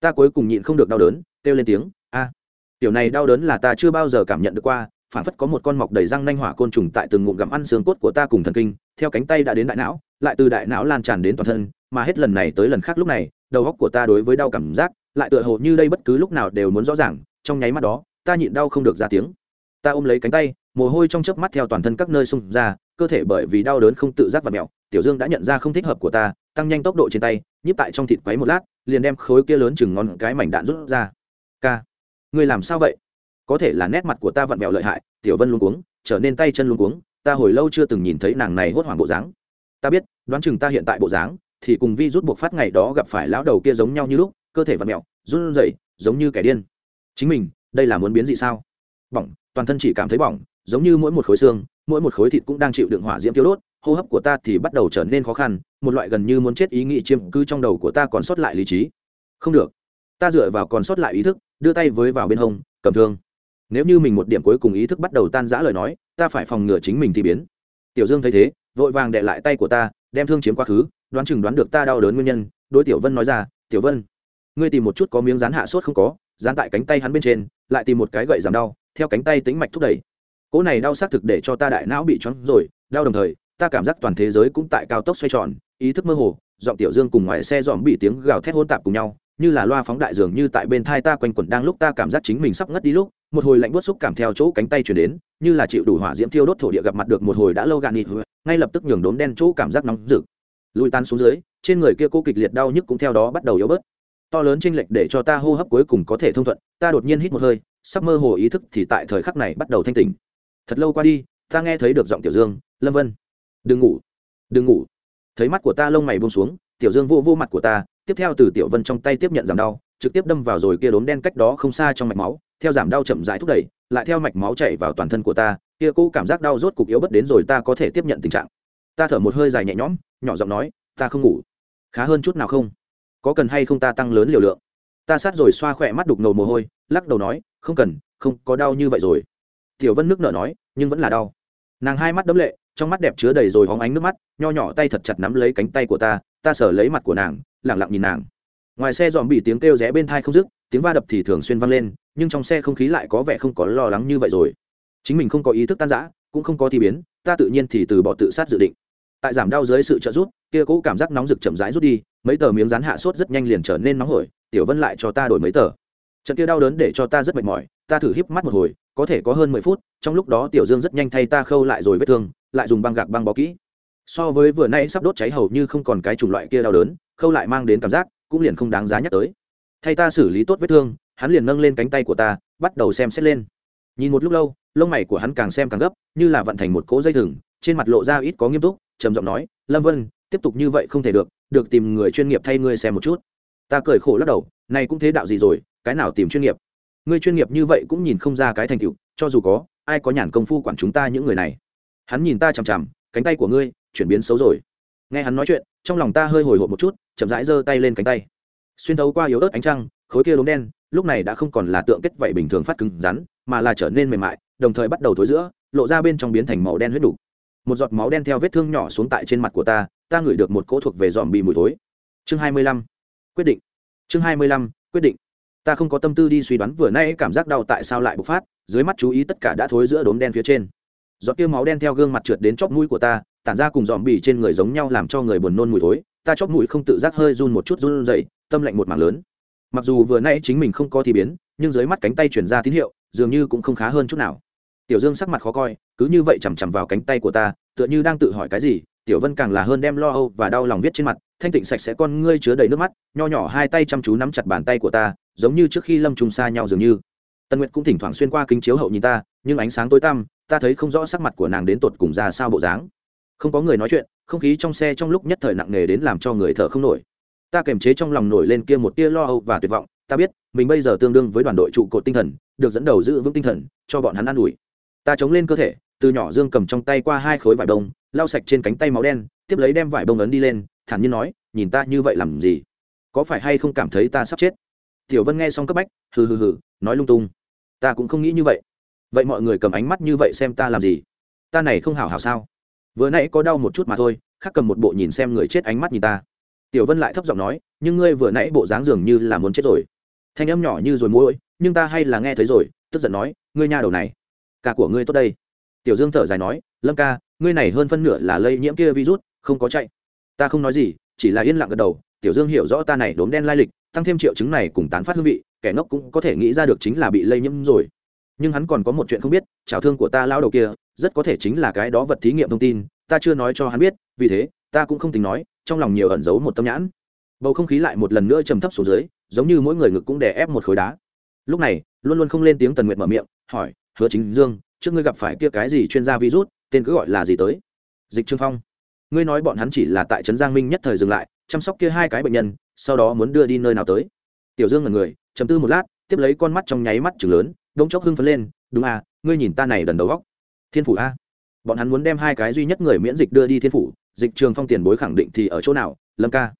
Ta cuối cùng nhịn không được đau đớn, kêu lên tiếng, a, tiểu này đau đớn là ta chưa bao giờ cảm nhận được qua phản phất có một con mọc đầy răng nanh hỏa côn trùng tại từng ngụm gặm ăn xương cốt của ta cùng thần kinh, theo cánh tay đã đến đại não, lại từ đại não lan tràn đến toàn thân, mà hết lần này tới lần khác lúc này đầu óc của ta đối với đau cảm giác, lại tựa hồ như đây bất cứ lúc nào đều muốn rõ ràng, trong nháy mắt đó, ta nhịn đau không được ra tiếng. Ta ôm lấy cánh tay, mồ hôi trong chớp mắt theo toàn thân các nơi xung ra, cơ thể bởi vì đau đớn không tự giác và mẹo tiểu dương đã nhận ra không thích hợp của ta, tăng nhanh tốc độ trên tay, nhíp tại trong thịt quấy một lát, liền đem khối kia lớn chừng ngon cái mảnh đạn rút ra. Ca, ngươi làm sao vậy? Có thể là nét mặt của ta vặn vẹo lợi hại, tiểu vân luôn cuống, trở nên tay chân luôn cuống, ta hồi lâu chưa từng nhìn thấy nàng này hốt hoảng bộ dáng. Ta biết, đoán chừng ta hiện tại bộ dáng thì cùng vi rút buộc phát ngày đó gặp phải lão đầu kia giống nhau như lúc, cơ thể vật mẹo, run rẩy, giống như kẻ điên. Chính mình, đây là muốn biến dị sao? Bỏng, toàn thân chỉ cảm thấy bỏng, giống như mỗi một khối xương, mỗi một khối thịt cũng đang chịu đựng hỏa diễm tiêu đốt, hô hấp của ta thì bắt đầu trở nên khó khăn, một loại gần như muốn chết ý nghĩ chiếm cứ trong đầu của ta còn sót lại lý trí. Không được. Ta dựa vào còn sót lại ý thức, đưa tay với vào bên hông, cầm thương. Nếu như mình một điểm cuối cùng ý thức bắt đầu tan rã lời nói, ta phải phòng ngừa chính mình thì biến. Tiểu dương thấy thế, vội vàng đệ lại tay của ta, đem thương chiếm quá khứ đoán chừng đoán được ta đau đớn nguyên nhân, đối tiểu vân nói ra, tiểu vân, ngươi tìm một chút có miếng rán hạ sốt không có, dán tại cánh tay hắn bên trên, lại tìm một cái gậy giảm đau, theo cánh tay tính mạch thúc đẩy. Cỗ này đau xác thực để cho ta đại não bị choáng rồi, đau đồng thời, ta cảm giác toàn thế giới cũng tại cao tốc xoay tròn, ý thức mơ hồ, giọng tiểu dương cùng ngoài xe dòm bị tiếng gào thét hôn tạp cùng nhau, như là loa phóng đại dường như tại bên thai ta quanh quẩn đang lúc ta cảm giác chính mình sắp ngất đi lúc, một hồi lạnh buốt xúc cảm theo chỗ cánh tay chuyển đến, như là chịu đủ hỏa diễm thiêu đốt thổ địa gặp mặt được một hồi đã lâu gạn nhịt ngay lập tức nhường đốm đen chỗ cảm giác nóng rực lùi tan xuống dưới, trên người kia cố kịch liệt đau nhức cũng theo đó bắt đầu yếu bớt. To lớn chênh lệch để cho ta hô hấp cuối cùng có thể thông thuận, ta đột nhiên hít một hơi, sắp mơ hồ ý thức thì tại thời khắc này bắt đầu thanh tỉnh. Thật lâu qua đi, ta nghe thấy được giọng tiểu dương, lâm vân, đừng ngủ đừng ngủ. Thấy mắt của ta lông mày buông xuống, tiểu dương vô vô mặt của ta, tiếp theo từ tiểu vân trong tay tiếp nhận giảm đau, trực tiếp đâm vào rồi kia đốm đen cách đó không xa trong mạch máu, theo giảm đau chậm rãi thúc đẩy, lại theo mạch máu chảy vào toàn thân của ta, kia cũ cảm giác đau rốt cục yếu bất đến rồi ta có thể tiếp nhận tình trạng. Ta thở một hơi dài nhẹ nhõm nhỏ giọng nói, ta không ngủ. Khá hơn chút nào không? Có cần hay không ta tăng lớn liều lượng? Ta sát rồi xoa khỏe mắt đục ngầu mồ hôi, lắc đầu nói, không cần, không, có đau như vậy rồi. Tiểu vân nước nở nói, nhưng vẫn là đau. Nàng hai mắt đấm lệ, trong mắt đẹp chứa đầy rồi hóng ánh nước mắt, nho nhỏ tay thật chặt nắm lấy cánh tay của ta ta sờ lấy mặt của nàng, lẳng lặng nhìn nàng. Ngoài xe dòm bị tiếng kêu rẽ bên thai không dứt, tiếng va đập thì thường xuyên vang lên, nhưng trong xe không khí lại có vẻ không có lo lắng như vậy rồi. Chính mình không có ý thức tan giã cũng không có thi biến, ta tự nhiên thì từ bỏ tự sát dự định tại giảm đau dưới sự trợ giúp, kia cũ cảm giác nóng rực chậm rãi rút đi, mấy tờ miếng rán hạ sốt rất nhanh liền trở nên nóng hổi, tiểu vân lại cho ta đổi mấy tờ. Trận kia đau đớn để cho ta rất mệt mỏi, ta thử híp mắt một hồi, có thể có hơn mười phút, trong lúc đó tiểu dương rất nhanh thay ta khâu lại rồi vết thương, lại dùng băng gạc băng bó kỹ. So với vừa nay sắp đốt cháy hầu như không còn cái chủng loại kia đau đớn, khâu lại mang đến cảm giác cũng liền không đáng giá nhắc tới. Thay ta xử lý tốt vết thương, hắn liền nâng lên cánh tay của ta, bắt đầu xem xét lên. Nhìn một lúc lâu, lông mày của hắn càng xem càng gấp, như là vận thành một cỗ dây thừng, trên mặt lộ ra ít có nghiêm túc trầm giọng nói, lâm vân, tiếp tục như vậy không thể được được tìm người chuyên nghiệp thay ngươi xem một chút. Ta cười khổ lắc đầu, này cũng thế đạo gì rồi, cái nào tìm chuyên nghiệp? Ngươi chuyên nghiệp như vậy cũng nhìn không ra cái thành tựu, cho dù có, ai có nhàn công phu quản chúng ta những người này? Hắn nhìn ta chằm chằm, cánh tay của ngươi, chuyển biến xấu rồi. Nghe hắn nói chuyện, trong lòng ta hơi hồi hộp một chút, chậm rãi giơ tay lên cánh tay. Xuyên thấu qua yếu ớt ánh trăng, khối kia lốm đen, lúc này đã không còn là tượng kết vậy bình thường phát cứng rắn, mà là trở nên mềm mại, đồng thời bắt đầu thối giữa, lộ ra bên trong biến thành màu đen huyết đủ một giọt máu đen theo vết thương nhỏ xuống tại trên mặt của ta ta ngửi được một cỗ thuộc về dòm bị mùi thối. Chương hai mươi lăm. Quyết định. Chương hai mươi lăm, quyết định. Ta không có tâm tư đi suy đoán vừa nay cảm giác đau tại sao lại bộc phát, dưới mắt chú ý tất cả đã thối giữa đốm đen phía trên. Giọt kia máu đen theo gương mặt trượt đến chóp mũi của ta, tản ra cùng dòm bì trên người giống nhau làm cho người buồn nôn mùi thối. Ta chóp mũi không tự giác hơi run một chút run dậy tâm lạnh một mảng lớn. Mặc dù vừa nay chính mình không có thì biến, nhưng dưới mắt cánh tay chuyển ra tín hiệu, dường như cũng không khá hơn chút nào tiểu dương sắc mặt khó coi, cứ như vậy chằm chằm vào cánh tay của ta, tựa như đang tự hỏi cái gì, tiểu vân càng là hơn đem lo âu và đau lòng viết trên mặt, thanh tịnh sạch sẽ con ngươi chứa đầy nước mắt, nho nhỏ hai tay chăm chú nắm chặt bàn tay của ta, giống như trước khi lâm trùng xa nhau dường như. Tân nguyệt cũng thỉnh thoảng xuyên qua kính chiếu hậu nhìn ta, nhưng ánh sáng tối tăm, ta thấy không rõ sắc mặt của nàng đến tột cùng ra sao bộ dáng. Không có người nói chuyện, không khí trong xe trong lúc nhất thời nặng nề đến làm cho người thở không nổi. Ta kềm chế trong lòng nổi lên kia một tia lo âu và tuyệt vọng, ta biết, mình bây giờ tương đương với đoàn đội trụ cột tinh thần, được dẫn đầu giữ vững tinh thần, cho bọn hắn an ủi ta chống lên cơ thể, từ nhỏ dương cầm trong tay qua hai khối vải bông, lau sạch trên cánh tay máu đen, tiếp lấy đem vải bông ấn đi lên, thản nhiên nói, nhìn ta như vậy làm gì? Có phải hay không cảm thấy ta sắp chết? Tiểu vân nghe xong cấp bách, hừ hừ hừ, nói lung tung. Ta cũng không nghĩ như vậy. Vậy mọi người cầm ánh mắt như vậy xem ta làm gì? Ta này không hảo hảo sao? Vừa nãy có đau một chút mà thôi, khác cầm một bộ nhìn xem người chết ánh mắt nhìn ta. Tiểu vân lại thấp giọng nói, nhưng ngươi vừa nãy bộ dáng dường như là muốn chết rồi. Thanh âm nhỏ như rồi mũi nhưng ta hay là nghe thấy rồi, tức giận nói, ngươi nha đầu này ca của ngươi tốt đây. Tiểu dương thở dài nói, lâm ca, ngươi này hơn phân nửa là lây nhiễm kia virus, không có chạy. Ta không nói gì, chỉ là yên lặng gật đầu. Tiểu dương hiểu rõ ta này đốm đen lai lịch, tăng thêm triệu chứng này cùng tán phát hương vị, kẻ ngốc cũng có thể nghĩ ra được chính là bị lây nhiễm rồi. Nhưng hắn còn có một chuyện không biết trào thương của ta lao đầu kia, rất có thể chính là cái đó vật thí nghiệm thông tin, ta chưa nói cho hắn biết, vì thế, ta cũng không tính nói, trong lòng nhiều ẩn giấu một tâm nhãn. Bầu không khí lại một lần nữa trầm thấp xuống dưới, giống như mỗi người ngực cũng đè ép một khối đá. Lúc này, luôn luôn không lên tiếng tần nguyệt mở miệng, hỏi hứa chính dương, trước ngươi gặp phải kia cái gì chuyên gia virus, tên cứ gọi là gì tới? Dịch trương phong. Ngươi nói bọn hắn chỉ là tại trấn giang minh nhất thời dừng lại, chăm sóc kia hai cái bệnh nhân, sau đó muốn đưa đi nơi nào tới? Tiểu dương là người chấm tư một lát, tiếp lấy con mắt trong nháy mắt chừng lớn đống chốc hưng phấn lên, đúng à ngươi nhìn ta này đần đầu góc. Thiên phủ a. Bọn hắn muốn đem hai cái duy nhất người miễn dịch đưa đi thiên phủ, dịch trường phong tiền bối khẳng định thì ở chỗ nào, lâm ca?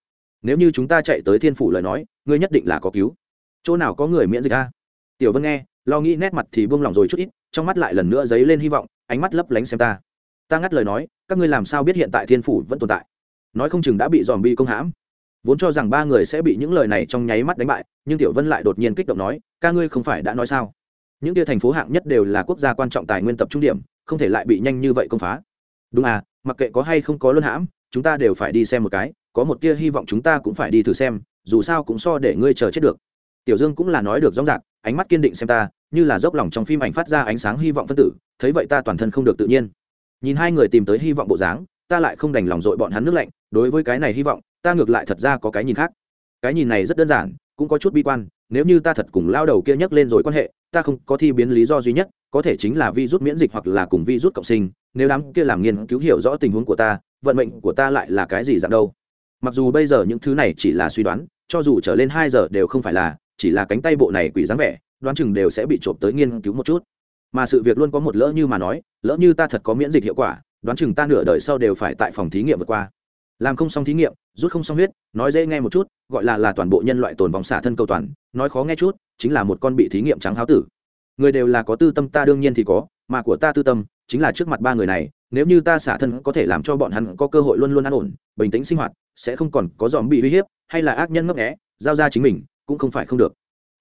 Nếu như chúng ta chạy tới thiên phủ lời nói, ngươi nhất định là có cứu. Chỗ nào có người miễn dịch a? Tiểu vân nghe lo nghĩ nét mặt thì buông lỏng rồi chút ít, trong mắt lại lần nữa dấy lên hy vọng, ánh mắt lấp lánh xem ta. Ta ngắt lời nói, các ngươi làm sao biết hiện tại thiên phủ vẫn tồn tại? Nói không chừng đã bị dòm bi công hãm. Vốn cho rằng ba người sẽ bị những lời này trong nháy mắt đánh bại, nhưng tiểu vân lại đột nhiên kích động nói, ca ngươi không phải đã nói sao? Những kia thành phố hạng nhất đều là quốc gia quan trọng tài nguyên tập trung điểm, không thể lại bị nhanh như vậy công phá. Đúng à mặc kệ có hay không có luân hãm, chúng ta đều phải đi xem một cái, có một tia hy vọng chúng ta cũng phải đi thử xem, dù sao cũng so để ngươi chờ chết được. Tiểu dương cũng là nói được rõ ràng ánh mắt kiên định xem ta, như là dốc lòng trong phim ảnh phát ra ánh sáng hy vọng phân tử, thấy vậy ta toàn thân không được tự nhiên. Nhìn hai người tìm tới hy vọng bộ dáng, ta lại không đành lòng dội bọn hắn nước lạnh, đối với cái này hy vọng, ta ngược lại thật ra có cái nhìn khác. Cái nhìn này rất đơn giản, cũng có chút bi quan, nếu như ta thật cùng lao đầu kia nhắc lên rồi quan hệ, ta không có thi biến lý do duy nhất, có thể chính là virus miễn dịch hoặc là cùng virus cộng sinh, nếu đám kia làm nghiên cứu hiểu rõ tình huống của ta, vận mệnh của ta lại là cái gì dạng đâu. Mặc dù bây giờ những thứ này chỉ là suy đoán, cho dù trở lên hai giờ đều không phải là chỉ là cánh tay bộ này quỷ dáng vẻ, đoán chừng đều sẽ bị trộm tới nghiên cứu một chút. Mà sự việc luôn có một lỡ như mà nói, lỡ như ta thật có miễn dịch hiệu quả, đoán chừng ta nửa đời sau đều phải tại phòng thí nghiệm vượt qua. Làm không xong thí nghiệm, rút không xong huyết, nói dễ nghe một chút, gọi là là toàn bộ nhân loại tồn vòng xả thân cầu toàn, nói khó nghe chút, chính là một con bị thí nghiệm trắng háo tử. Người đều là có tư tâm, ta đương nhiên thì có, mà của ta tư tâm, chính là trước mặt ba người này, nếu như ta xả thân có thể làm cho bọn hắn có cơ hội luôn luôn an ổn, bình tĩnh sinh hoạt, sẽ không còn có dòm bị uy hiếp, hay là ác nhân ngấp nghẽ giao ra chính mình cũng không phải không được.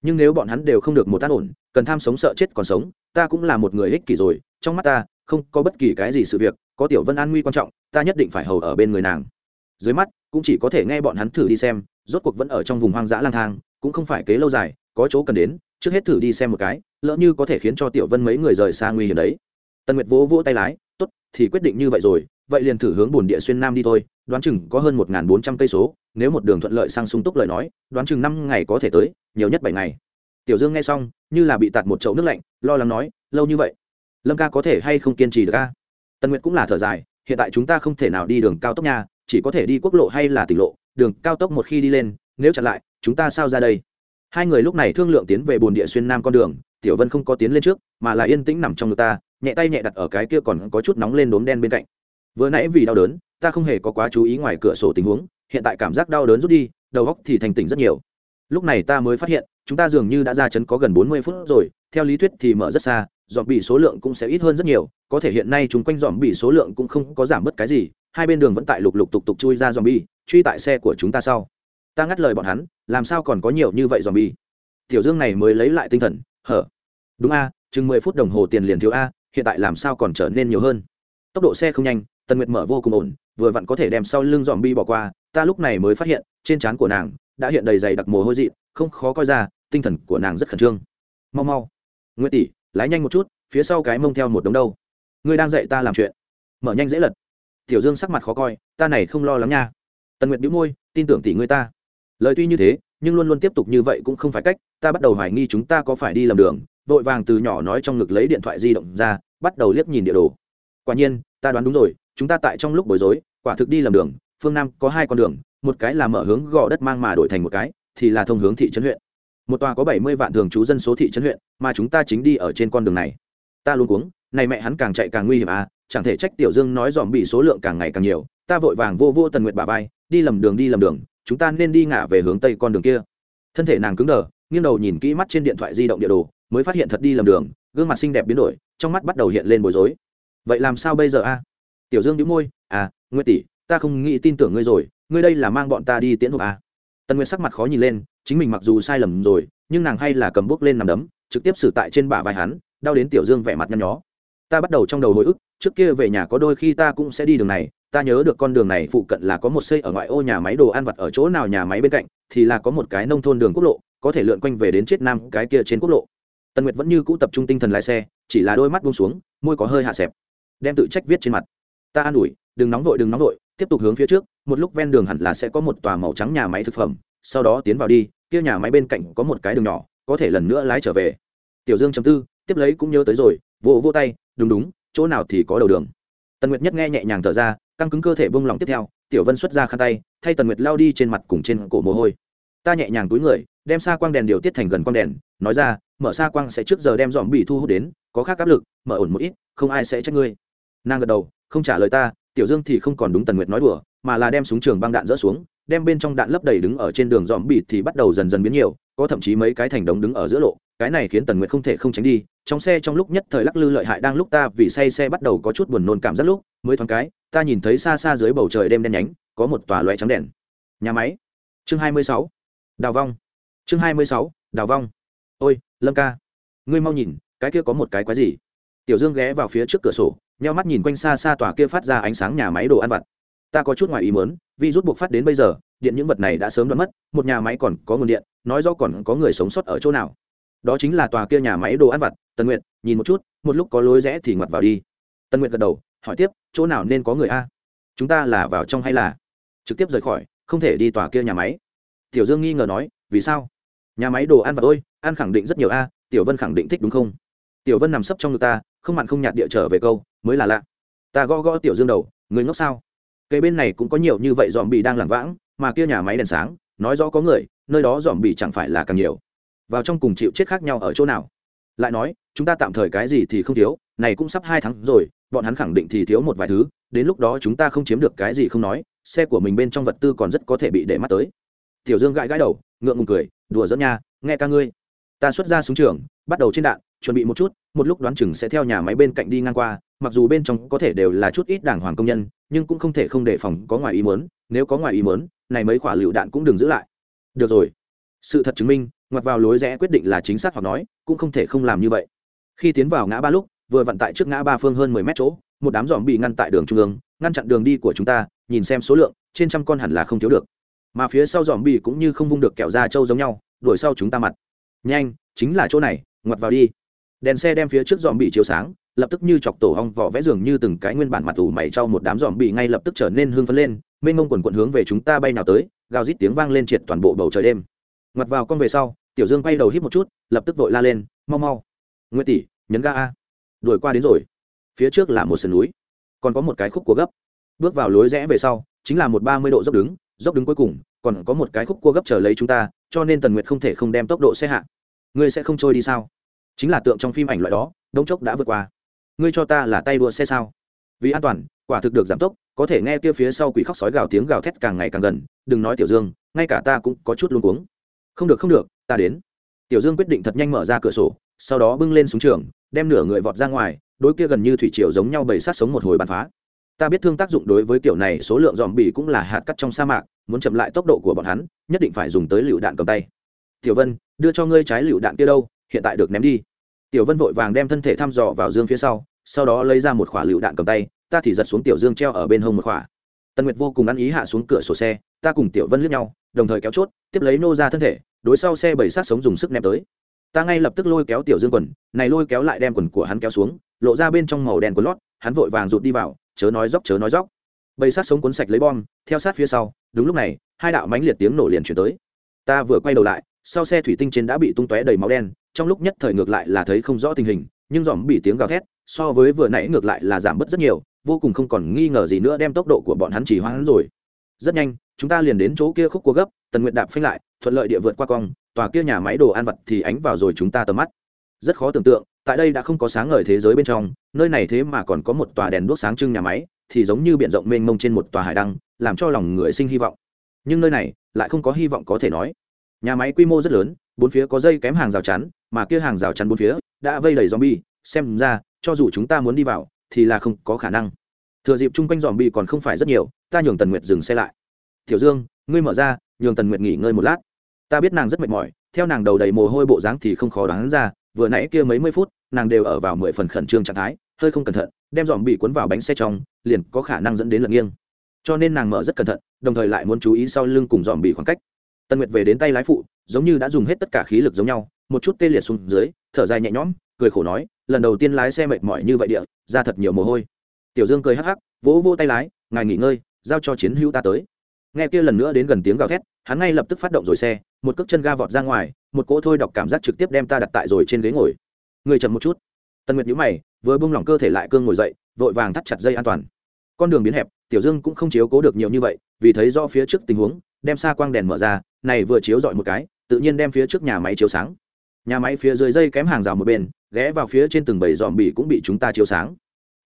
Nhưng nếu bọn hắn đều không được một tác ổn, cần tham sống sợ chết còn sống, ta cũng là một người ích kỷ rồi, trong mắt ta, không có bất kỳ cái gì sự việc, có tiểu vân an nguy quan trọng, ta nhất định phải hầu ở bên người nàng. Dưới mắt, cũng chỉ có thể nghe bọn hắn thử đi xem, rốt cuộc vẫn ở trong vùng hoang dã lang thang, cũng không phải kế lâu dài, có chỗ cần đến, trước hết thử đi xem một cái, lỡ như có thể khiến cho tiểu vân mấy người rời xa nguy hiểm đấy. Tần nguyệt vỗ vỗ tay lái, tốt, thì quyết định như vậy rồi, vậy liền thử hướng bồn địa xuyên nam đi thôi, đoán chừng có hơn một bốn trăm cây số nếu một đường thuận lợi sang sung túc lời nói, đoán chừng năm ngày có thể tới, nhiều nhất bảy ngày. Tiểu dương nghe xong, như là bị tạt một chậu nước lạnh, lo lắng nói, lâu như vậy, lâm ca có thể hay không kiên trì được ca tần nguyệt cũng là thở dài, hiện tại chúng ta không thể nào đi đường cao tốc nha, chỉ có thể đi quốc lộ hay là tỉnh lộ, đường cao tốc một khi đi lên, nếu chặn lại, chúng ta sao ra đây? Hai người lúc này thương lượng tiến về bồn địa xuyên nam con đường, tiểu vân không có tiến lên trước, mà là yên tĩnh nằm trong ngực ta, nhẹ tay nhẹ đặt ở cái kia còn có chút nóng lên đốm đen bên cạnh. Vừa nãy vì đau đớn, ta không hề có quá chú ý ngoài cửa sổ tình huống hiện tại cảm giác đau đớn rút đi, đầu óc thì thành tỉnh rất nhiều. Lúc này ta mới phát hiện, chúng ta dường như đã ra chấn có gần bốn mươi phút rồi, theo lý thuyết thì mở rất xa dòm bị số lượng cũng sẽ ít hơn rất nhiều, có thể hiện nay chúng quanh dòm bị số lượng cũng không có giảm bớt cái gì, hai bên đường vẫn tại lục lục tục tục chui ra dòm bi truy tại xe của chúng ta sau. Ta ngắt lời bọn hắn, làm sao còn có nhiều như vậy dòm bi tiểu dương này mới lấy lại tinh thần, hở? Đúng a, chừng mười phút đồng hồ tiền liền thiếu a, hiện tại làm sao còn trở nên nhiều hơn? Tốc độ xe không nhanh, tần nguyệt mở vô cùng ổn vừa vặn có thể đem sau lưng dòm bi bỏ qua, ta lúc này mới phát hiện, trên trán của nàng đã hiện đầy dày đặc mồ hôi dị không khó coi ra, tinh thần của nàng rất khẩn trương. Mau mau. Nguyễn tỷ, lái nhanh một chút, phía sau cái mông theo một đống đâu. Ngươi đang dạy ta làm chuyện. Mở nhanh dễ lật. Tiểu dương sắc mặt khó coi, ta này không lo lắng nha. Tần nguyệt đĩu môi, tin tưởng tỷ ngươi ta. Lời tuy như thế, nhưng luôn luôn tiếp tục như vậy cũng không phải cách, ta bắt đầu hoài nghi chúng ta có phải đi lầm đường, vội vàng từ nhỏ nói trong ngực lấy điện thoại di động ra, bắt đầu liếc nhìn địa đồ. Quả nhiên, ta đoán đúng rồi chúng ta tại trong lúc bối rối, quả thực đi lầm đường, phương nam có hai con đường, một cái là mở hướng gò đất mang mà đổi thành một cái, thì là thông hướng thị trấn huyện. Một tòa có bảy mươi vạn thường trú dân số thị trấn huyện, mà chúng ta chính đi ở trên con đường này. Ta luôn cuống, này mẹ hắn càng chạy càng nguy hiểm à chẳng thể trách tiểu dương nói dòm bị số lượng càng ngày càng nhiều, ta vội vàng vô vô tần nguyệt bà vai, đi lầm đường, đi lầm đường, chúng ta nên đi ngả về hướng tây con đường kia. Thân thể nàng cứng đờ, nghiêng đầu nhìn kỹ mắt trên điện thoại di động địa đồ, mới phát hiện thật đi lầm đường, gương mặt xinh đẹp biến đổi, trong mắt bắt đầu hiện lên bối rối. Vậy làm sao bây giờ a? Tiểu dương đĩu môi à nguyệt tỷ, ta không nghĩ tin tưởng ngươi rồi, ngươi đây là mang bọn ta đi tiễn hộp à. tần nguyệt sắc mặt khó nhìn lên, chính mình mặc dù sai lầm rồi, nhưng nàng hay là cầm bước lên nằm đấm, trực tiếp xử tại trên bả vai hắn, đau đến tiểu dương vẻ mặt nhăn nhó. Ta bắt đầu trong đầu hồi ức, trước kia về nhà có đôi khi ta cũng sẽ đi đường này, ta nhớ được con đường này phụ cận là có một xây ở ngoại ô nhà máy đồ ăn vặt ở chỗ nào nhà máy bên cạnh, thì là có một cái nông thôn đường quốc lộ, có thể lượn quanh về đến chết nam cái kia trên quốc lộ. Tần nguyệt vẫn như cũ tập trung tinh thần lái xe, chỉ là đôi mắt buông xuống, môi có hơi hạ xẹp đem tự trách viết trên mặt ta an ủi, đừng nóng vội, đừng nóng vội, tiếp tục hướng phía trước, một lúc ven đường hẳn là sẽ có một tòa màu trắng nhà máy thực phẩm, sau đó tiến vào đi, kia nhà máy bên cạnh có một cái đường nhỏ, có thể lần nữa lái trở về. Tiểu dương chấm tư, tiếp lấy cũng nhớ tới rồi vỗ vỗ tay, đúng đúng, chỗ nào thì có đầu đường. Tần nguyệt nhất nghe nhẹ nhàng thở ra, căng cứng cơ thể bông lỏng tiếp theo, tiểu vân xuất ra khăn tay, thay tần nguyệt lao đi trên mặt cùng trên cổ mồ hôi. Ta nhẹ nhàng túi người, đem xa quang đèn điều tiết thành gần quang đèn, nói ra, mở xa quang sẽ trước giờ đem dòm bị thu hút đến, có khác áp lực, mở ổn một ít, không ai sẽ trách ngươi. Nàng gật đầu không trả lời ta, tiểu dương thì không còn đúng tần nguyệt nói đùa, mà là đem súng trường băng đạn rỡ xuống, đem bên trong đạn lấp đầy đứng ở trên đường dòm bịt thì bắt đầu dần dần biến nhiều, có thậm chí mấy cái thành đống đứng ở giữa lộ, cái này khiến tần nguyệt không thể không tránh đi, trong xe trong lúc nhất thời lắc lư lợi hại đang lúc ta vì say xe bắt đầu có chút buồn nôn cảm giác lúc, mới thoáng cái, ta nhìn thấy xa xa dưới bầu trời đêm đen nhánh, có một tòa loe trắng đèn. Nhà máy. Chương hai mươi sáu. Đào vong. Chương hai mươi sáu. Đào vong. Ôi, lâm ca. Ngươi mau nhìn, cái kia có một cái quái gì? Tiểu dương ghé vào phía trước cửa sổ, nheo mắt nhìn quanh xa xa tòa kia phát ra ánh sáng nhà máy đồ ăn vặt. Ta có chút ngoài ý mớn vì rút buộc phát đến bây giờ, điện những vật này đã sớm đoán mất, một nhà máy còn có nguồn điện, nói do còn có người sống sót ở chỗ nào. Đó chính là tòa kia nhà máy đồ ăn vặt, tần nguyệt, nhìn một chút, một lúc có lối rẽ thì ngoặt vào đi. Tần nguyệt gật đầu, hỏi tiếp, chỗ nào nên có người a? Chúng ta là vào trong hay là? Trực tiếp rời khỏi, không thể đi tòa kia nhà máy. Tiểu dương nghi ngờ nói, vì sao? Nhà máy đồ ăn vặt ôi, ăn khẳng định rất nhiều a, tiểu vân khẳng định thích đúng không? Tiểu vân nằm sấp trong ngực ta không mặn không nhạt địa trở về câu, mới là lạ. Ta gõ gõ tiểu dương đầu, người ngốc sao? Cây bên này cũng có nhiều như vậy dòm bị đang làm vãng, mà kia nhà máy đèn sáng, nói rõ có người, nơi đó dòm bị chẳng phải là càng nhiều. Vào trong cùng chịu chết khác nhau ở chỗ nào? Lại nói, chúng ta tạm thời cái gì thì không thiếu, này cũng sắp hai tháng rồi, bọn hắn khẳng định thì thiếu một vài thứ, đến lúc đó chúng ta không chiếm được cái gì không nói, xe của mình bên trong vật tư còn rất có thể bị để mắt tới. Tiểu dương gãi gãi đầu, ngượng ngùng cười, đùa dẫn nha, nghe ca ngươi. Ta xuất ra súng trường, bắt đầu trên đạn chuẩn bị một chút, một lúc đoán chừng sẽ theo nhà máy bên cạnh đi ngang qua, mặc dù bên trong có thể đều là chút ít đảng hoàng công nhân, nhưng cũng không thể không đề phòng có ngoài ý mớn nếu có ngoài ý mớn này mấy quả lựu đạn cũng đừng giữ lại. Được rồi. Sự thật chứng minh, ngoặt vào lối rẽ quyết định là chính xác hoặc nói, cũng không thể không làm như vậy. Khi tiến vào ngã ba lúc, vừa vận tại trước ngã ba phương hơn mười mét chỗ, một đám dòm bị ngăn tại đường trung ương, ngăn chặn đường đi của chúng ta, nhìn xem số lượng, trên trăm con hẳn là không thiếu được. Mà phía sau dòm bị cũng như không vung được kẹo da trâu giống nhau, đuổi sau chúng ta mặt. Nhanh, chính là chỗ này, ngoặt vào đi đèn xe đem phía trước dòm bị chiếu sáng, lập tức như chọc tổ hong vỏ vẽ giường như từng cái nguyên bản mặt ủ mày cho một đám dòm bị ngay lập tức trở nên hưng phấn lên, mênh mông quần quận hướng về chúng ta bay nào tới, gào rít tiếng vang lên triệt toàn bộ bầu trời đêm. Ngoặt vào con về sau, tiểu dương quay đầu hít một chút, lập tức vội la lên, mau mau. Nguyễn tỷ, nhấn ga a. Đuổi qua đến rồi. Phía trước là một sườn núi, còn có một cái khúc cua gấp. Bước vào lối rẽ về sau, chính là một ba mươi độ dốc đứng dốc đứng cuối cùng, còn có một cái khúc cua gấp chờ lấy chúng ta, cho nên tần nguyệt không thể không đem tốc độ xe hạ. Ngươi sẽ không trôi đi sao? Chính là tượng trong phim ảnh loại đó, đống chốc đã vượt qua. Ngươi cho ta là tay đua xe sao? Vì an toàn, quả thực được giảm tốc, có thể nghe kia phía sau quỷ khóc sói gào tiếng gào thét càng ngày càng gần, đừng nói tiểu dương, ngay cả ta cũng có chút luôn cuống. Không được không được, ta đến. Tiểu dương quyết định thật nhanh mở ra cửa sổ, sau đó bưng lên súng trường, đem nửa người vọt ra ngoài, đối kia gần như thủy triều giống nhau bầy sát sống một hồi bắn phá. Ta biết thương tác dụng đối với kiểu này số lượng dòm bỉ cũng là hạt cắt trong sa mạc, muốn chậm lại tốc độ của bọn hắn, nhất định phải dùng tới lựu đạn cầm tay. Tiểu vân, đưa cho ngươi trái lựu đạn kia đâu? Hiện tại được ném đi. Tiểu vân vội vàng đem thân thể thăm dò vào dương phía sau sau đó lấy ra một khỏa lựu đạn cầm tay, ta thì giật xuống tiểu dương treo ở bên hông một khỏa. Tần nguyệt vô cùng ăn ý hạ xuống cửa sổ xe, ta cùng tiểu vân liếc nhau, đồng thời kéo chốt, tiếp lấy nô ra thân thể, đối sau xe bảy sát sống dùng sức ném tới. Ta ngay lập tức lôi kéo tiểu dương quần, này lôi kéo lại đem quần của hắn kéo xuống, lộ ra bên trong màu đen của lót, hắn vội vàng rụt đi vào, chớ nói dốc, chớ nói dốc. Bầy sát sống cuốn sạch lấy bom, theo sát phía sau, đúng lúc này, hai đạo mánh liệt tiếng nổ liền chuyển tới. Ta vừa quay đầu lại, sau xe thủy tinh trên đã bị tung tóe đầy máu đen trong lúc nhất thời ngược lại là thấy không rõ tình hình, nhưng dòm bị tiếng gào thét, so với vừa nãy ngược lại là giảm bớt rất nhiều, vô cùng không còn nghi ngờ gì nữa đem tốc độ của bọn hắn chỉ hoãn rồi. Rất nhanh, chúng ta liền đến chỗ kia khúc cua gấp, tần nguyện đạp phanh lại, thuận lợi địa vượt qua cong, tòa kia nhà máy đồ ăn vật thì ánh vào rồi chúng ta tầm mắt. Rất khó tưởng tượng, tại đây đã không có sáng ngời thế giới bên trong, nơi này thế mà còn có một tòa đèn đuốc sáng trưng nhà máy, thì giống như b i ể n rộng mênh mông trên một tòa hải đăng, làm cho lòng người sinh hy vọng. Nhưng nơi này, lại không có hy vọng có thể nói. Nhà máy quy mô rất lớn bốn phía có dây kém hàng rào chắn, mà kia hàng rào chắn bốn phía đã vây đầy z o m bi e xem ra, cho dù chúng ta muốn đi vào, thì là không có khả năng. Thừa dịp chung quanh dòm bi còn không phải rất nhiều, ta nhường tần nguyệt dừng xe lại. Tiểu dương, ngươi mở ra, nhường tần nguyệt nghỉ ngơi một lát. Ta biết nàng rất mệt mỏi, theo nàng đầu đầy mồ hôi bộ dáng thì không khó đoán ra, vừa nãy kia mấy mươi phút, nàng đều ở vào mười phần khẩn trương trạng thái, hơi không cẩn thận, đem dòm bị cuốn vào bánh xe trong, liền có khả năng dẫn đến lật nghiêng. Cho nên nàng mở rất cẩn thận, đồng thời lại muốn chú ý sau lưng cùng dòm bị khoảng cách tân nguyệt về đến tay lái phụ, giống như đã dùng hết tất cả khí lực giống nhau, một chút tê liệt xuống dưới, thở dài nhẹ nhõm, cười khổ nói, lần đầu tiên lái xe mệt mỏi như vậy địa, ra thật nhiều mồ hôi. Tiểu dương cười hắc hắc, vỗ vỗ tay lái, ngài nghỉ ngơi, giao cho chiến hữu ta tới. Nghe kia lần nữa đến gần tiếng gào thét, hắn ngay lập tức phát động rồi xe, một cước chân ga vọt ra ngoài, một cỗ thôi đọc cảm giác trực tiếp đem ta đặt tại rồi trên ghế ngồi. Người chậm một chút. Tần nguyệt nhíu mày, vừa bung lỏng cơ thể lại cương ngồi dậy, vội vàng thắt chặt dây an toàn. Con đường biến hẹp, tiểu dương cũng không chiếu cố được nhiều như vậy, vì thấy do phía trước tình huống đem xa quang đèn mở ra, này vừa chiếu dọi một cái, tự nhiên đem phía trước nhà máy chiếu sáng. Nhà máy phía dưới dây kém hàng rào một bên, ghé vào phía trên từng bầy dòm bỉ cũng bị chúng ta chiếu sáng.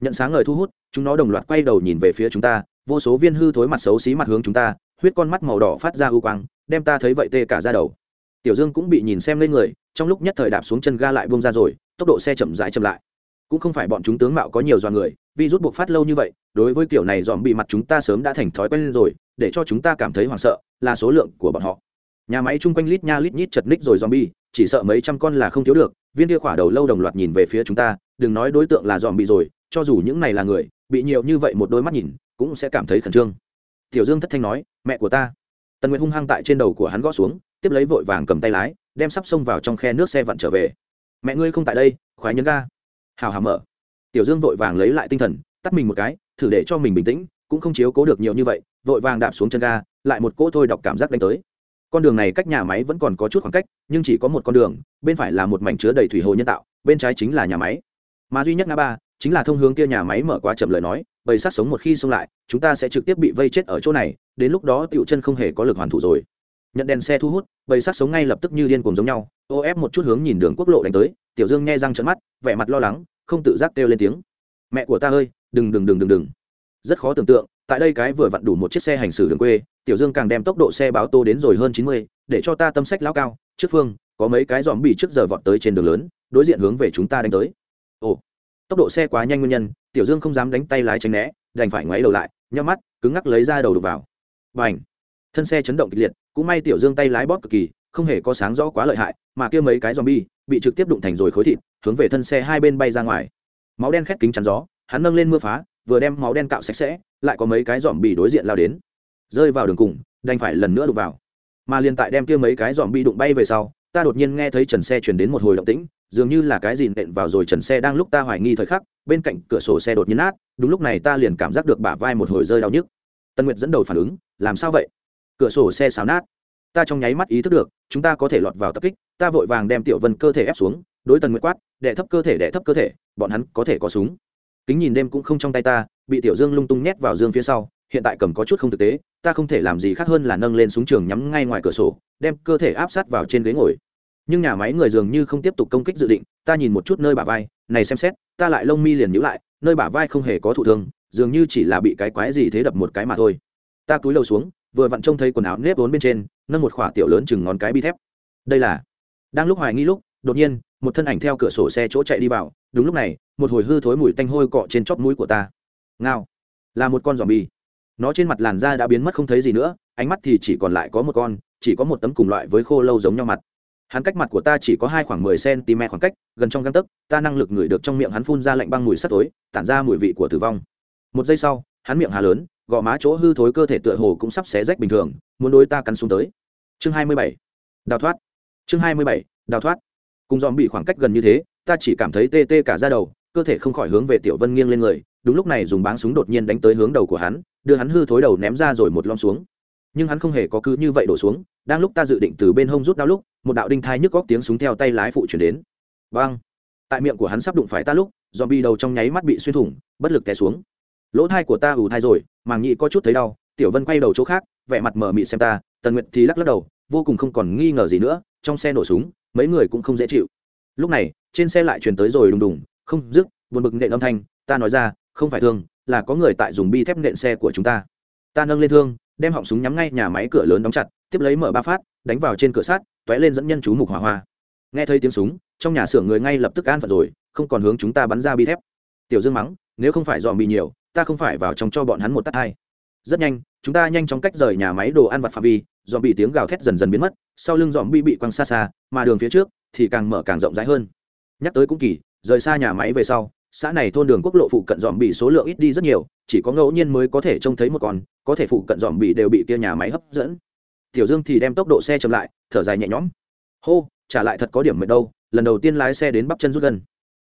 Nhận sáng ngời thu hút, chúng nó đồng loạt quay đầu nhìn về phía chúng ta, vô số viên hư thối mặt xấu xí mặt hướng chúng ta, huyết con mắt màu đỏ phát ra ưu quang, đem ta thấy vậy tê cả ra đầu. Tiểu dương cũng bị nhìn xem lên người, trong lúc nhất thời đạp xuống chân ga lại bông ra rồi, tốc độ xe chậm rãi chậm lại cũng không phải bọn chúng tướng mạo có nhiều dọa người vì rút buộc phát lâu như vậy, đối với kiểu này dòm bị mặt chúng ta sớm đã thành thói quen rồi, để cho chúng ta cảm thấy hoảng sợ, là số lượng của bọn họ. Nhà máy chung quanh lít nha lít nhít chật ních rồi dòm bi chỉ sợ mấy trăm con là không thiếu được, viên kia khỏa đầu lâu đồng loạt nhìn về phía chúng ta, đừng nói đối tượng là dòm bị rồi, cho dù những này là người, bị nhiều như vậy một đôi mắt nhìn, cũng sẽ cảm thấy khẩn trương. Tiểu dương thất thanh nói, mẹ của ta. Tần nguyệt hung hăng tại trên đầu của hắn gõ xuống, tiếp lấy vội vàng cầm tay lái, đem sắp xông vào trong khe nước xe vặn trở về. Mẹ ngươi không tại đây, khoái nhấn ga hào hào mở. Tiểu dương vội vàng lấy lại tinh thần, tắt mình một cái, thử để cho mình bình tĩnh, cũng không chiếu cố được nhiều như vậy, vội vàng đạp xuống chân ga, lại một cỗ thôi đọc cảm giác đánh tới. Con đường này cách nhà máy vẫn còn có chút khoảng cách, nhưng chỉ có một con đường, bên phải là một mảnh chứa đầy thủy hồ nhân tạo, bên trái chính là nhà máy. Mà duy nhất ngã ba, chính là thông hướng kia nhà máy mở quá chậm lời nói, bầy sát sống một khi xông lại, chúng ta sẽ trực tiếp bị vây chết ở chỗ này, đến lúc đó tiểu chân không hề có lực hoàn thủ rồi. Nhận đèn xe thu hút, bầy sát sống ngay lập tức như điên cuồng giống nhau ô ép một chút hướng nhìn đường quốc lộ đánh tới, tiểu dương nghe răng trận mắt, vẻ mặt lo lắng, không tự giác kêu lên tiếng. Mẹ của ta ơi, đừng đừng đừng đừng đừng. Rất khó tưởng tượng, tại đây cái vừa vặn đủ một chiếc xe hành xử đường quê, tiểu dương càng đem tốc độ xe báo tô đến rồi hơn chín mươi, để cho ta tâm sách lao cao, trước phương, có mấy cái dòm bị trước giờ vọt tới trên đường lớn, đối diện hướng về chúng ta đánh tới. Ồ, tốc độ xe quá nhanh nguyên nhân, tiểu dương không dám đánh tay lái tránh né, đành phải ngoáy đầu lại, nhắm mắt, cứng ngắc lấy ra đầu đục vào. Và ảnh thân xe chấn động kịch liệt, cũng may tiểu dương tay lái bóp cực kỳ không hề có sáng rõ quá lợi hại, mà kia mấy cái zombie bị trực tiếp đụng thành rồi khối thịt, hướng về thân xe hai bên bay ra ngoài. Máu đen khét kính chắn gió, hắn nâng lên mưa phá, vừa đem máu đen cạo sạch sẽ, lại có mấy cái zombie bị đối diện lao đến. Rơi vào đường cùng, đành phải lần nữa đụng vào. Mà liên tại đem kia mấy cái zombie bị đụng bay về sau, ta đột nhiên nghe thấy trần xe truyền đến một hồi động tĩnh, dường như là cái gì nện vào rồi trần xe đang lúc ta hoài nghi thời khắc, bên cạnh cửa sổ xe đột nhiên nát, đúng lúc này ta liền cảm giác được bả vai một hồi rơi đau nhức. Tân nguyệt dẫn đầu phản ứng, làm sao vậy? Cửa sổ xe xáo nát ta trong nháy mắt ý thức được, chúng ta có thể lọt vào tập kích, ta vội vàng đem tiểu vân cơ thể ép xuống, đối tần nguyệt quát, đệ thấp cơ thể, đệ thấp cơ thể, bọn hắn có thể có súng. Kính nhìn đêm cũng không trong tay ta, bị tiểu dương lung tung nhét vào dương phía sau, hiện tại cầm có chút không thực tế, ta không thể làm gì khác hơn là nâng lên súng trường nhắm ngay ngoài cửa sổ, đem cơ thể áp sát vào trên ghế ngồi. Nhưng nhà máy người dường như không tiếp tục công kích dự định, ta nhìn một chút nơi bả vai, này xem xét, ta lại lông mi liền nhíu lại, nơi bả vai không hề có thụ thương, dường như chỉ là bị cái quái gì thế đập một cái mà thôi. Ta cúi đầu xuống vừa vặn trông thấy quần áo nếp vốn bên trên, nâng một khỏa tiểu lớn chừng ngón cái bi thép. Đây là, đang lúc hoài nghi lúc, đột nhiên, một thân ảnh theo cửa sổ xe chỗ chạy đi vào, đúng lúc này, một hồi hư thối mùi tanh hôi cọ trên chóp mũi của ta. Ngao, là một con giòm bi nó trên mặt làn da đã biến mất không thấy gì nữa, ánh mắt thì chỉ còn lại có một con, chỉ có một tấm cùng loại với khô lâu giống nhau mặt. Hắn cách mặt của ta chỉ có hai khoảng mười cm khoảng cách, gần trong găng tấc, ta năng lực ngửi được trong miệng hắn phun ra lạnh băng mùi sắt tối, tản ra mùi vị của tử vong. Một giây sau, hắn miệng hà lớn gò má chỗ hư thối cơ thể tựa hồ cũng sắp xé rách bình thường, muốn đối ta cắn xuống tới. Chương hai mươi bảy. Đào thoát. Chương hai mươi bảy. Đào thoát. Cùng dòm bị khoảng cách gần như thế, ta chỉ cảm thấy tê tê cả ra đầu, cơ thể không khỏi hướng về tiểu vân nghiêng lên người, đúng lúc này dùng báng súng đột nhiên đánh tới hướng đầu của hắn, đưa hắn hư thối đầu ném ra rồi một lom xuống. Nhưng hắn không hề có cứ như vậy đổ xuống, đang lúc ta dự định từ bên hông rút đau lúc, một đạo đinh thai nhức góc tiếng súng theo tay lái phụ chuyển đến. Vang tại miệng của hắn sắp đụng phải ta lúc, dòm bị đầu trong nháy mắt bị xuyên thủng, bất lực té xuống lỗ thai của ta ù thai rồi, màng nhị có chút thấy đau, tiểu vân quay đầu chỗ khác, vẻ mặt mở mị xem ta, tần nguyệt thì lắc lắc đầu, vô cùng không còn nghi ngờ gì nữa, trong xe nổ súng, mấy người cũng không dễ chịu. Lúc này, trên xe lại truyền tới rồi đùng đùng, không dứt, buồn bực nện âm thanh, ta nói ra, không phải thương, là có người tại dùng bi thép nện xe của chúng ta. Ta nâng lên thương, đem họng súng nhắm ngay nhà máy cửa lớn đóng chặt, tiếp lấy mở ba phát, đánh vào trên cửa sắt t ó é lên dẫn nhân chú mục hỏa hoa. Nghe thấy tiếng súng, trong nhà xưởng người ngay lập tức an phận rồi, không còn hướng chúng ta bắn ra bi thép. Tiểu dương mắng, nếu không phải dòm bị nhiều ta không phải vào trong cho bọn hắn một tắt hai rất nhanh, chúng ta nhanh chóng cách rời nhà máy đồ ăn vặt phạm vi dòm bị tiếng gào thét dần dần biến mất, sau lưng dòm bị bị quăng xa xa, mà đường phía trước thì càng mở càng rộng rãi hơn. Nhắc tới cũng kỳ, rời xa nhà máy về sau, xã này thôn đường quốc lộ phụ cận dòm bị số lượng ít đi rất nhiều, chỉ có ngẫu nhiên mới có thể trông thấy một con, có thể phụ cận dòm bị đều bị kia nhà máy hấp dẫn. Tiểu dương thì đem tốc độ xe chậm lại, thở dài nhẹ nhõm. Hô, trả lại thật có điểm mệt đâu, lần đầu tiên lái xe đến bắp chân rút gần.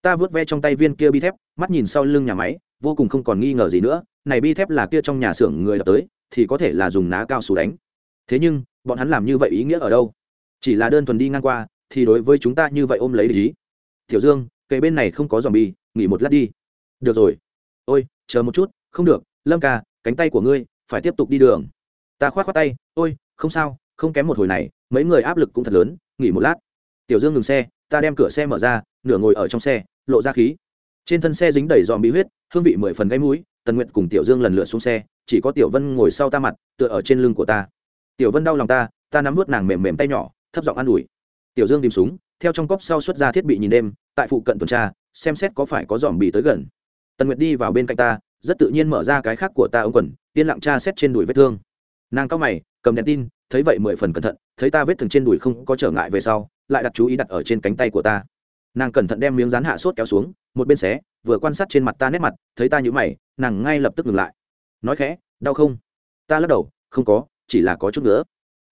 Ta vớt ve trong tay viên kia bi thép, mắt nhìn sau lưng nhà máy vô cùng không còn nghi ngờ gì nữa, này bi thép là kia trong nhà xưởng người đập tới, thì có thể là dùng ná cao su đánh. Thế nhưng, bọn hắn làm như vậy ý nghĩa ở đâu? Chỉ là đơn thuần đi ngang qua, thì đối với chúng ta như vậy ôm lấy lý. Tiểu dương cây bên này không có dòm bi nghỉ một lát đi. Được rồi. Ôi, chờ một chút, không được, lâm ca, cánh tay của ngươi, phải tiếp tục đi đường. Ta khoát khoát tay, ôi, không sao, không kém một hồi này, mấy người áp lực cũng thật lớn, nghỉ một lát. Tiểu dương ngừng xe, ta đem cửa xe mở ra, nửa ngồi ở trong xe, lộ ra khí trên thân xe dính đầy dòm bí huyết, hương vị mười phần gây mũi, tần nguyện cùng tiểu dương lần lượt xuống xe, chỉ có tiểu vân ngồi sau ta mặt, tựa ở trên lưng của ta. Tiểu vân đau lòng ta ta nắm vút nàng mềm mềm tay nhỏ, thấp giọng an ủi. Tiểu dương tìm súng, theo trong cốc sau xuất ra thiết bị nhìn đêm, tại phụ cận tuần tra, xem xét có phải có dòm bị tới gần. Tần nguyệt đi vào bên cạnh ta, rất tự nhiên mở ra cái khác của ta ông quần, yên lặng tra xét trên đùi vết thương. Nàng cao mày, cầm đèn tin, thấy vậy mười phần cẩn thận, thấy ta vết thương trên đùi không có trở ngại về sau, lại đặt chú ý đặt ở trên cánh tay của ta nàng cẩn thận đem miếng rán hạ sốt kéo xuống, một bên xé, vừa quan sát trên mặt ta nét mặt, thấy ta nhũ mày, nàng ngay lập tức ngừng lại. Nói khẽ, đau không? Ta lắc đầu, không có, chỉ là có chút nữa.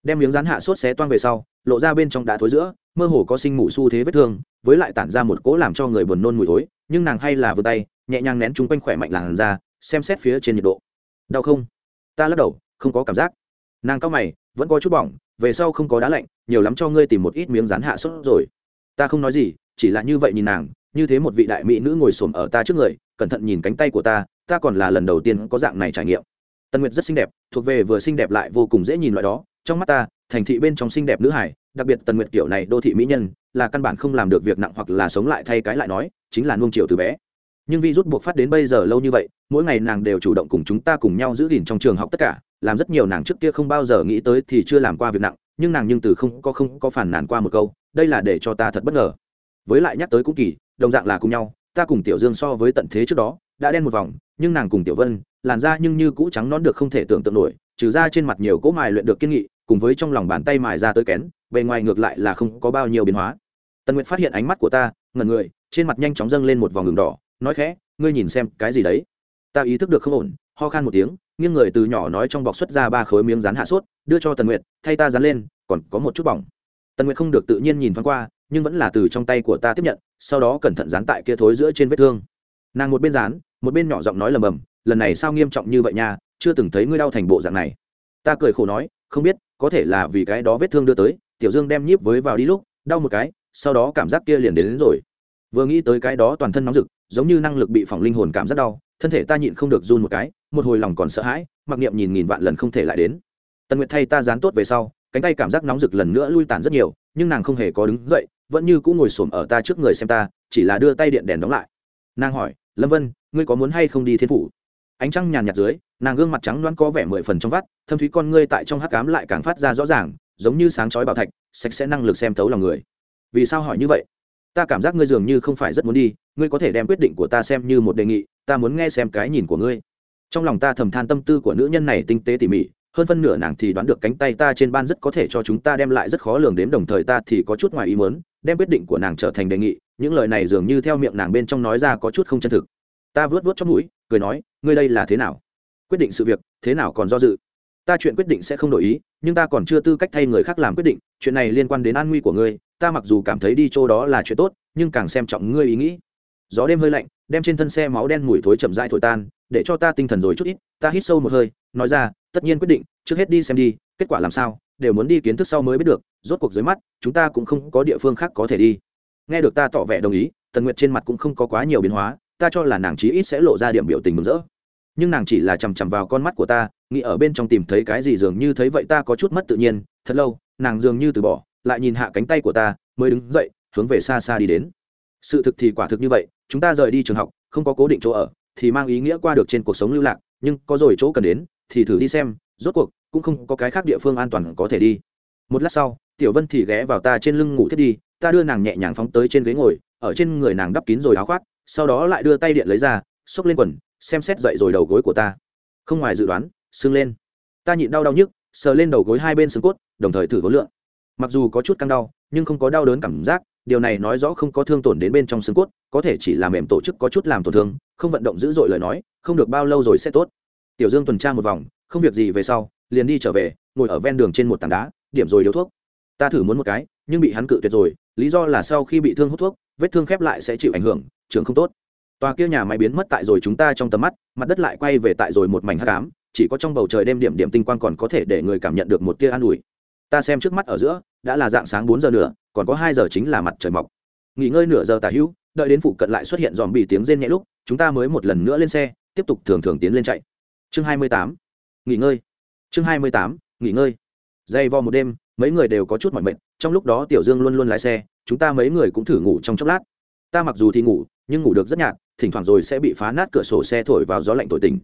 Đem miếng rán hạ sốt xé toang về sau, lộ ra bên trong đã thối giữa, mơ hồ có sinh mù xu thế vết thương, với lại tản ra một cỗ làm cho người buồn nôn mùi thối, nhưng nàng hay là vươn tay, nhẹ nhàng nén chúng quanh khỏe mạnh làn ra xem xét phía trên nhiệt độ. Đau không? Ta lắc đầu, không có cảm giác. Nàng cao mày, vẫn có chút bỏng, về sau không có đá lạnh, nhiều lắm cho ngươi tìm một ít miếng rán hạ sốt rồi. Ta không nói gì chỉ là như vậy nhìn nàng, như thế một vị đại mỹ nữ ngồi xổm ở ta trước người, cẩn thận nhìn cánh tay của ta ta còn là lần đầu tiên có dạng này trải nghiệm. Tân nguyệt rất xinh đẹp, thuộc về vừa xinh đẹp lại vô cùng dễ nhìn loại đó. Trong mắt ta, thành thị bên trong xinh đẹp nữ hải, đặc biệt tần nguyệt kiểu này đô thị mỹ nhân, là căn bản không làm được việc nặng hoặc là sống lại thay cái lại nói, chính là nuông chiều từ bé. Nhưng vi rút buộc phát đến bây giờ lâu như vậy, mỗi ngày nàng đều chủ động cùng chúng ta cùng nhau giữ gìn trong trường học tất cả, làm rất nhiều nàng trước kia không bao giờ nghĩ tới thì chưa làm qua việc nặng, nhưng nàng nhưng từ không có không có phản nàn qua một câu, đây là để cho ta thật bất ngờ với lại nhắc tới cũng kỳ, đồng dạng là cùng nhau, ta cùng tiểu dương so với tận thế trước đó, đã đen một vòng, nhưng nàng cùng tiểu vân, làn da nhưng như cũ trắng nón được không thể tưởng tượng nổi, trừ ra trên mặt nhiều cỗ mài luyện được kiên nghị, cùng với trong lòng bàn tay mài ra tới kén, bề ngoài ngược lại là không có bao nhiêu biến hóa. Tần nguyệt phát hiện ánh mắt của ta ngần người, trên mặt nhanh chóng dâng lên một vòng đường đỏ, nói khẽ, ngươi nhìn xem cái gì đấy? Ta ý thức được không ổn, ho khan một tiếng, nghiêng người từ nhỏ nói trong bọc xuất ra ba khối miếng rán hạ sốt, đưa cho tần nguyệt, thay ta dán lên, còn có một chút bỏng. Tần nguyệt không được tự nhiên nhìn thoáng qua nhưng vẫn là từ trong tay của ta tiếp nhận sau đó cẩn thận dán tại kia thối giữa trên vết thương. Nàng một bên dán một bên nhỏ giọng nói lầm bầm lần này sao nghiêm trọng như vậy nha chưa từng thấy ngươi đau thành bộ dạng này. Ta cười khổ nói không biết có thể là vì cái đó vết thương đưa tới tiểu dương đem nhíp với vào đi lúc đau một cái sau đó cảm giác kia liền đến, đến rồi. Vừa nghĩ tới cái đó toàn thân nóng rực giống như năng lực bị phỏng linh hồn cảm giác đau thân thể ta nhịn không được run một cái một hồi lòng còn sợ hãi mặc niệm nhìn nghìn vạn lần không thể lại đến. Tần nguyệt thay ta dán tốt về sau cánh tay cảm giác nóng rực lần nữa lui tàn rất nhiều nhưng nàng không hề có đứng dậy vẫn như cũng ngồi xổm ở ta trước người xem ta, chỉ là đưa tay điện đèn đóng lại. Nàng hỏi, lâm vân, ngươi có muốn hay không đi thiên phủ? Ánh trăng nhàn nhạt dưới, nàng gương mặt trắng đoán có vẻ mười phần trong vắt, thâm thúy con ngươi tại trong hắc cám lại càng phát ra rõ ràng, giống như sáng chói bảo thạch, sạch sẽ năng lực xem thấu lòng người. Vì sao hỏi như vậy? Ta cảm giác ngươi dường như không phải rất muốn đi, ngươi có thể đem quyết định của ta xem như một đề nghị, ta muốn nghe xem cái nhìn của ngươi. Trong lòng ta thầm than tâm tư của nữ nhân này tinh tế tỉ mỉ hơn phân nửa nàng thì đoán được cánh tay ta trên ban rất có thể cho chúng ta đem lại rất khó lường đến đồng thời ta thì có chút ngoài ý muốn, đem quyết định của nàng trở thành đề nghị, những lời này dường như theo miệng nàng bên trong nói ra có chút không chân thực. Ta vớt vớt trong mũi, cười nói, ngươi đây là thế nào? Quyết định sự việc, thế nào còn do dự? Ta chuyện quyết định sẽ không đổi ý, nhưng ta còn chưa tư cách thay người khác làm quyết định, chuyện này liên quan đến an nguy của ngươi, ta mặc dù cảm thấy đi chỗ đó là chuyện tốt, nhưng càng xem trọng ngươi ý nghĩ. Gió đêm hơi lạnh, đem trên thân xe máu đen mùi thối chậm rãi thổi tan để cho ta tinh thần rồi chút ít, ta hít sâu một hơi, nói ra, tất nhiên quyết định, trước hết đi xem đi, kết quả làm sao, đều muốn đi kiến thức sau mới biết được, rốt cuộc dưới mắt, chúng ta cũng không có địa phương khác có thể đi. Nghe được ta tỏ vẻ đồng ý, tần nguyệt trên mặt cũng không có quá nhiều biến hóa, ta cho là nàng chí ít sẽ lộ ra điểm biểu tình mừng rỡ. Nhưng nàng chỉ là chằm chằm vào con mắt của ta, nghĩ ở bên trong tìm thấy cái gì dường như thấy vậy ta có chút mất tự nhiên, thật lâu, nàng dường như từ bỏ, lại nhìn hạ cánh tay của ta, mới đứng dậy, hướng về xa xa đi đến. Sự thực thì quả thực như vậy, chúng ta rời đi trường học, không có cố định chỗ ở thì mang ý nghĩa qua được trên cuộc sống lưu lạc, nhưng có rồi chỗ cần đến, thì thử đi xem, rốt cuộc, cũng không có cái khác địa phương an toàn có thể đi. Một lát sau, tiểu vân thì ghé vào ta trên lưng ngủ thiết đi, ta đưa nàng nhẹ nhàng phóng tới trên ghế ngồi, ở trên người nàng đắp kín rồi áo khoác, sau đó lại đưa tay điện lấy ra, xốc lên quần, xem xét dậy rồi đầu gối của ta. Không ngoài dự đoán, sưng lên. Ta nhịn đau đau nhức, sờ lên đầu gối hai bên xương cốt, đồng thời thử vốn lượng mặc dù có chút căng đau, nhưng không có đau đớn cảm giác, điều này nói rõ không có thương tổn đến bên trong xương cốt, có thể chỉ làm mềm tổ chức có chút làm tổn thương không vận động dữ dội lời nói, không được bao lâu rồi sẽ tốt. Tiểu dương tuần tra một vòng, không việc gì về sau, liền đi trở về, ngồi ở ven đường trên một tảng đá, điểm rồi điếu thuốc. Ta thử muốn một cái, nhưng bị hắn cự tuyệt rồi, lý do là sau khi bị thương hút thuốc, vết thương khép lại sẽ chịu ảnh hưởng trường không tốt. Tòa kia nhà máy biến mất tại rồi chúng ta trong tầm mắt, mặt đất lại quay về tại rồi một mảnh hắc ám, chỉ có trong bầu trời đêm điểm điểm tinh quang còn có thể để người cảm nhận được một tia an ủi. Ta xem trước mắt ở giữa, đã là dạng sáng bốn giờ nữa còn có hai giờ chính là mặt trời mọc. Nghỉ ngơi nửa giờ tả hữu đợi đến phụ cận lại xuất hiện dòm bị tiếng rên nhẹ lúc chúng ta mới một lần nữa lên xe tiếp tục thường thường tiến lên chạy. Chương hai mươi tám. Nghỉ ngơi. Chương hai mươi tám. Nghỉ ngơi. Dây vo một đêm mấy người đều có chút mỏi mệt trong lúc đó tiểu dương luôn luôn lái xe chúng ta mấy người cũng thử ngủ trong chốc lát. Ta mặc dù thì ngủ nhưng ngủ được rất nhạt thỉnh thoảng rồi sẽ bị phá nát cửa sổ xe thổi vào gió lạnh thổi tỉnh.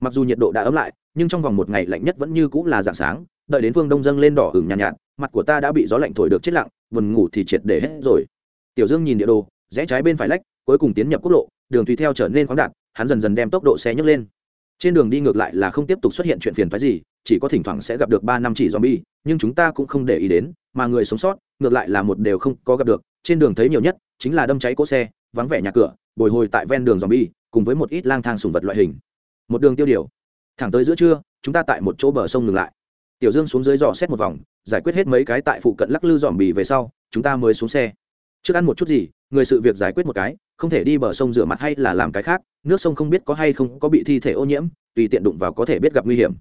Mặc dù nhiệt độ đã ấm lại nhưng trong vòng một ngày lạnh nhất vẫn như cũng là dạng sáng đợi đến phương đông dâng lên đỏ hừng nhàn nhạt, nhạt mặt của ta đã bị gió lạnh thổi được chết lặng buồn ngủ thì triệt để hết rồi. Tiểu dương nhìn địa đồ rẽ trái bên phải lách, cuối cùng tiến nhập quốc lộ, đường tùy theo trở nên khoáng đạt, hắn dần dần đem tốc độ xe nhấc lên. Trên đường đi ngược lại là không tiếp tục xuất hiện chuyện phiền phái gì, chỉ có thỉnh thoảng sẽ gặp được ba năm chỉ zombie, nhưng chúng ta cũng không để ý đến, mà người sống sót, ngược lại là một đều không có gặp được. Trên đường thấy nhiều nhất chính là đâm cháy cỗ xe, vắng vẻ nhà cửa, bồi hồi tại ven đường zombie, cùng với một ít lang thang sùng vật loại hình. Một đường tiêu điều. Thẳng tới giữa trưa, chúng ta tại một chỗ bờ sông ngừng lại. Tiểu dương xuống dưới dò xét một vòng, giải quyết hết mấy cái tại phụ cận lắc lư dòm bì về sau, chúng ta mới xuống xe trước ăn một chút gì, người sự việc giải quyết một cái, không thể đi bờ sông rửa mặt hay là làm cái khác, nước sông không biết có hay không có bị thi thể ô nhiễm, tùy tiện đụng vào có thể biết gặp nguy hiểm.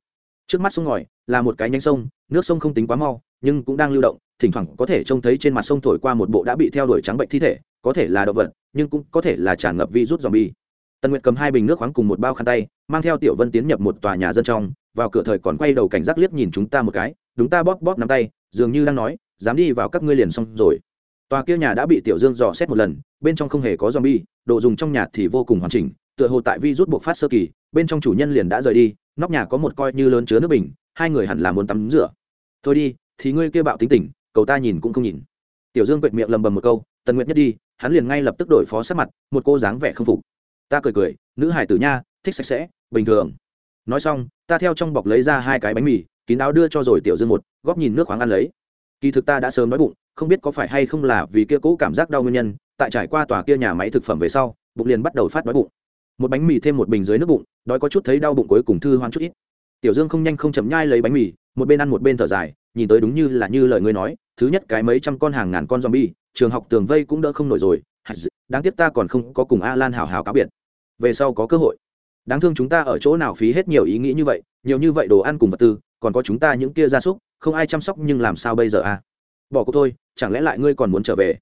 Trước mắt sông ngòi là một cái nhánh sông, nước sông không tính quá mau, nhưng cũng đang lưu động, thỉnh thoảng có thể trông thấy trên mặt sông thổi qua một bộ đã bị theo đuổi trắng bệnh thi thể, có thể là động vật, nhưng cũng có thể là tràn ngập virus zombie. Tần nguyệt cầm hai bình nước khoáng cùng một bao khăn tay, mang theo tiểu vân tiến nhập một tòa nhà dân trong, vào cửa thời còn quay đầu cảnh giác liếc nhìn chúng ta một cái, đúng ta bóp bóp nắm tay, dường như đang nói, dám đi vào các ngươi liền xong rồi tòa kia nhà đã bị tiểu dương dò xét một lần, bên trong không hề có zombie, đồ dùng trong nhà thì vô cùng hoàn chỉnh, tựa hồ tại vi rút buộc phát sơ kỳ, bên trong chủ nhân liền đã rời đi, nóc nhà có một coi như lớn chứa nước bình, hai người hẳn là muốn tắm rửa. Thôi đi, thì ngươi kia bạo tính tình cầu ta nhìn cũng không nhìn. Tiểu dương quệt miệng lầm bầm một câu, tần nguyệt nhất đi, hắn liền ngay lập tức đổi phó sát mặt, một cô dáng vẻ không phục. Ta cười cười, nữ hải tử nha, thích sạch sẽ, bình thường. Nói xong, ta theo trong bọc lấy ra hai cái bánh mì, kín áo đưa cho rồi tiểu dương một góp nhìn nước khoáng ăn lấy. Kỳ thực ta đã sớm nói bụng không biết có phải hay không là vì kia cũ cảm giác đau nguyên nhân, tại trải qua tòa kia nhà máy thực phẩm về sau, bụng liền bắt đầu phát đói bụng. Một bánh mì thêm một bình dưới nước bụng, đói có chút thấy đau bụng cuối cùng thư hoan chút ít. Tiểu dương không nhanh không chậm nhai lấy bánh mì, một bên ăn một bên thở dài, nhìn tới đúng như là như lời ngươi nói, thứ nhất cái mấy trăm con hàng ngàn con zombie, trường học tường vây cũng đỡ không nổi rồi đáng tiếc ta còn không có cùng a lan hào hào cá biệt. Về sau có cơ hội. Đáng thương chúng ta ở chỗ nào phí hết nhiều ý nghĩ như vậy, nhiều như vậy đồ ăn cùng vật tư, còn có chúng ta những kia gia súc, không ai chăm sóc nhưng làm sao bây giờ a bỏ cô thôi, chẳng lẽ lại ngươi còn muốn trở về?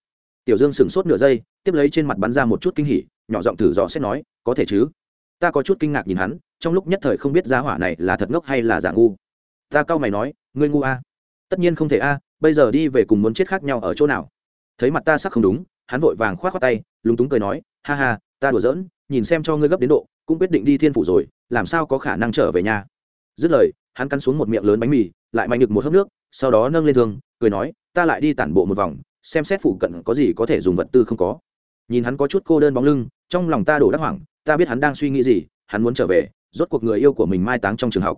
Tiểu dương sửng sốt nửa giây, tiếp lấy trên mặt bắn ra một chút kinh hỉ, nhỏ giọng thử dò xét nói, có thể chứ? Ta có chút kinh ngạc nhìn hắn, trong lúc nhất thời không biết giá hỏa này là thật ngốc hay là giả ngu. Ta cau mày nói, ngươi ngu a. Tất nhiên không thể a, bây giờ đi về cùng muốn chết khác nhau ở chỗ nào? Thấy mặt ta sắc không đúng, hắn vội vàng k h o á t khoác tay, lúng túng cười nói, ha ha, ta đùa giỡn, nhìn xem cho ngươi gấp đến độ, cũng quyết định đi thiên phủ rồi, làm sao có khả năng trở về nhà? Dứt lời, hắn cắn xuống một miệng lớn bánh mì, lại mạnh được một hớp nước, sau đó nâng lên thương, cười nói ta lại đi tản bộ một vòng, xem xét phụ cận có gì có thể dùng vật tư không có. Nhìn hắn có chút cô đơn bóng lưng, trong lòng ta đổ đắc hoảng, ta biết hắn đang suy nghĩ gì, hắn muốn trở về, rốt cuộc người yêu của mình mai táng trong trường học.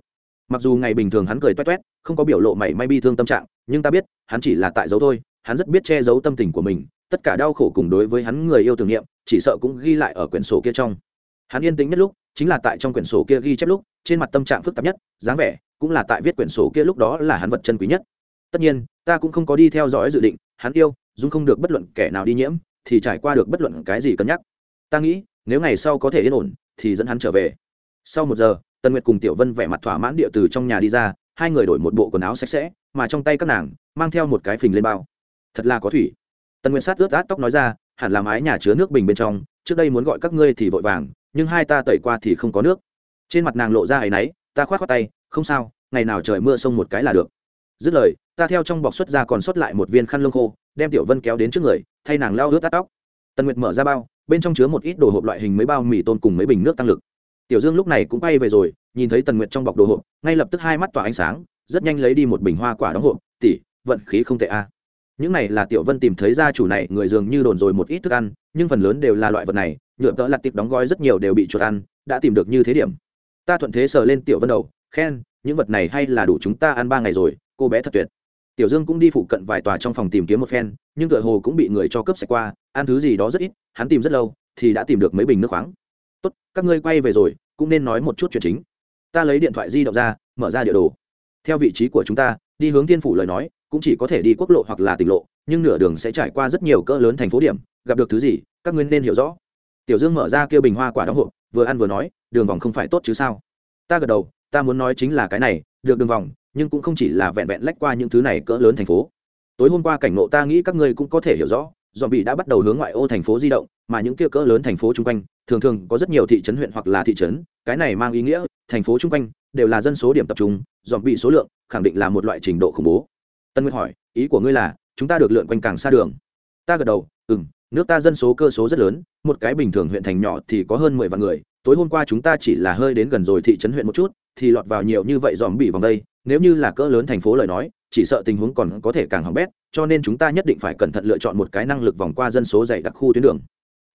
Mặc dù ngày bình thường hắn cười toét toét, không có biểu lộ mảy may bi thương tâm trạng, nhưng ta biết, hắn chỉ là tại giấu thôi, hắn rất biết che giấu tâm tình của mình, tất cả đau khổ cùng đối với hắn người yêu tưởng niệm, chỉ sợ cũng ghi lại ở quyển sổ kia trong. Hắn yên tĩnh nhất lúc, chính là tại trong quyển sổ kia ghi chép lúc, trên mặt tâm trạng phức tạp nhất, dáng vẻ cũng là tại viết quyển sổ kia lúc đó là hắn vật chân quý nhất tất nhiên, ta cũng không có đi theo dõi dự định, hắn yêu dung không được bất luận kẻ nào đi nhiễm, thì trải qua được bất luận cái gì cân nhắc. Ta nghĩ, nếu ngày sau có thể yên ổn, thì dẫn hắn trở về. Sau một giờ, tần nguyệt cùng tiểu vân vẻ mặt thỏa mãn địa từ trong nhà đi ra, hai người đổi một bộ quần áo sạch sẽ, mà trong tay các nàng, mang theo một cái phình lên bao. Thật là có thủy. Tần nguyệt sát ướt át tóc nói ra, hẳn là mái nhà chứa nước bình bên trong, trước đây muốn gọi các ngươi thì vội vàng, nhưng hai ta tẩy qua thì không có nước. Trên mặt nàng lộ ra ấ y náy, ta k h o á t khoác tay, không sao, ngày nào trời mưa sông một cái là được dứt lời, ta theo trong bọc xuất ra còn xuất lại một viên khăn lông khô, đem tiểu vân kéo đến trước người, thay nàng lao ướt tắt tóc. Tần nguyệt mở ra bao, bên trong chứa một ít đồ hộp loại hình mấy bao mì tôn cùng mấy bình nước tăng lực. Tiểu dương lúc này cũng bay về rồi, nhìn thấy tần nguyệt trong bọc đồ hộp, ngay lập tức hai mắt tỏa ánh sáng, rất nhanh lấy đi một bình hoa quả đóng hộp tỉ vận khí không tệ a. Những này là tiểu vân tìm thấy gia chủ này, người dường như đồn rồi một ít thức ăn, nhưng phần lớn đều là loại vật này, nhựa tợ lặt tiệp đóng gói rất nhiều đều bị chuột ăn, đã tìm được như thế điểm. Ta thuận thế sờ lên tiểu vân đầu, khen những vật này hay là đủ chúng ta ăn ba ngày rồi, cô bé thật tuyệt. Tiểu dương cũng đi phụ cận vài tòa trong phòng tìm kiếm một phen, nhưng tựa hồ cũng bị người cho cướp sạch qua, ăn thứ gì đó rất ít, hắn tìm rất lâu, thì đã tìm được mấy bình nước khoáng. Tốt, các ngươi quay về rồi, cũng nên nói một chút chuyện chính. Ta lấy điện thoại di động ra, mở ra địa đồ. Theo vị trí của chúng ta, đi hướng tiên phủ lời nói, cũng chỉ có thể đi quốc lộ hoặc là tỉnh lộ, nhưng nửa đường sẽ trải qua rất nhiều cỡ lớn thành phố điểm, gặp được thứ gì, các ngươi nên hiểu rõ. Tiểu dương mở ra kêu bình hoa quả đóng hộp, vừa ăn vừa nói, đường vòng không phải tốt chứ sao? Ta gật đầu ta muốn nói chính là cái này, được đường vòng, nhưng cũng không chỉ là vẹn vẹn lách qua những thứ này cỡ lớn thành phố. Tối hôm qua cảnh ngộ ta nghĩ các ngươi cũng có thể hiểu rõ dòm bị đã bắt đầu hướng ngoại ô thành phố di động, mà những kia cỡ lớn thành phố chung quanh, thường thường có rất nhiều thị trấn huyện hoặc là thị trấn, cái này mang ý nghĩa, thành phố chung quanh đều là dân số điểm tập trung dòm bị số lượng khẳng định là một loại trình độ khủng bố. Tân nguyệt hỏi, ý của ngươi là, chúng ta được lượn quanh càng xa đường? Ta gật đầu ừ m nước ta dân số cơ số rất lớn, một cái bình thường huyện thành nhỏ thì có hơn mười vạn người tối hôm qua chúng ta chỉ là hơi đến gần rồi thị trấn huyện một chút, thì lọt vào nhiều như vậy dòm bị vòng đây, nếu như là cỡ lớn thành phố lời nói, chỉ sợ tình huống còn có thể càng hỏng bét, cho nên chúng ta nhất định phải cẩn thận lựa chọn một cái năng lực vòng qua dân số dày đặc khu tuyến đường.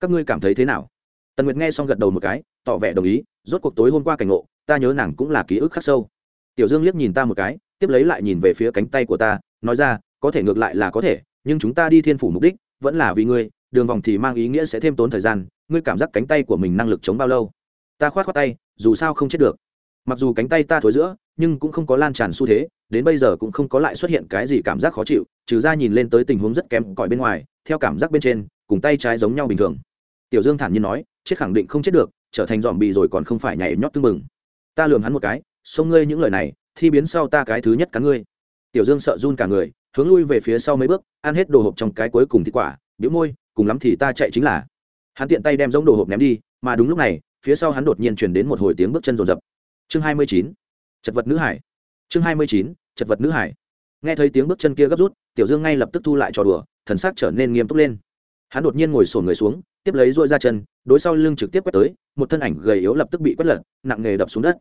Các ngươi cảm thấy thế nào? Tần nguyệt nghe xong gật đầu một cái, tỏ vẻ đồng ý, rốt cuộc tối hôm qua cảnh ngộ, ta nhớ nàng cũng là ký ức khắc sâu. Tiểu dương liếc nhìn ta một cái, tiếp lấy lại nhìn về phía cánh tay của ta, nói ra, có thể ngược lại là có thể, nhưng chúng ta đi thiên phủ mục đích, vẫn là vì ngươi, đường vòng thì mang ý nghĩa sẽ thêm tốn thời gian, ngươi cảm giác cánh tay của mình năng lực chống bao lâu? Ta khoát khoát tay, dù sao không chết được. Mặc dù cánh tay ta thối giữa, nhưng cũng không có lan tràn xu thế, đến bây giờ cũng không có lại xuất hiện cái gì cảm giác khó chịu, trừ ra nhìn lên tới tình huống rất kém cỏi bên ngoài, theo cảm giác bên trên, cùng tay trái giống nhau bình thường. Tiểu dương thản nhiên nói, chết khẳng định không chết được, trở thành dòm bị rồi còn không phải nhảy nhót tưng bừng. Ta lường hắn một cái, xông ngươi những lời này, thi biến sau ta cái thứ nhất cắn ngươi. Tiểu dương sợ run cả người, hướng lui về phía sau mấy bước, ăn hết đồ hộp trong cái cuối cùng thịt quả biếu môi, cùng lắm thì ta chạy chính là. Hắn tiện tay đem giống đồ hộp ném đi, mà đúng lúc này phía sau hắn đột nhiên chuyển đến một hồi tiếng bước chân rồn rập. Chương hai mươi chín, chật vật nữ hải. Chương hai mươi chín, chật vật nữ hải. Nghe thấy tiếng bước chân kia gấp rút, tiểu dương ngay lập tức thu lại trò đùa, thần sắc trở nên nghiêm túc lên. Hắn đột nhiên ngồi sổn người xuống, tiếp lấy dội ra chân, đối sau lưng trực tiếp quét tới, một thân ảnh gầy yếu lập tức bị quét lật, nặng nghề đập xuống đất.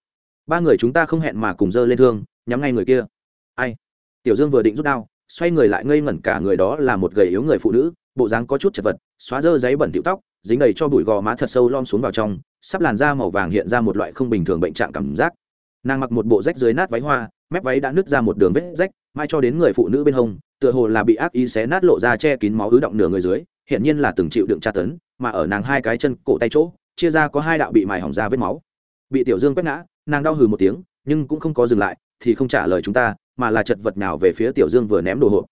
Ba người chúng ta không hẹn mà cùng dơ lên thương, nhắm ngay người kia. Ai? Tiểu dương vừa định rút đao, xoay người lại ngây ngẩn cả người đó là một gầy yếu người phụ nữ, bộ dáng có chút chật vật, xóa dơ giấy bẩn tiểu tóc, dính đầy cho bụi gò má thật sâu lom xuống vào trong sắp làn da màu vàng hiện ra một loại không bình thường bệnh trạng cảm giác. Nàng mặc một bộ rách dưới nát váy hoa, mép váy đã nứt ra một đường vết rách, mai cho đến người phụ nữ bên hông, tựa hồ là bị ác ý xé nát lộ ra che kín máu ứ động nửa người dưới hiện nhiên là từng chịu đựng tra tấn, mà ở nàng hai cái chân cổ tay chỗ, chia ra có hai đạo bị mài hỏng ra vết máu. Bị tiểu dương quét ngã, nàng đau hừ một tiếng, nhưng cũng không có dừng lại, thì không trả lời chúng ta, mà là chật vật nào về phía tiểu dương vừa ném đồ hộp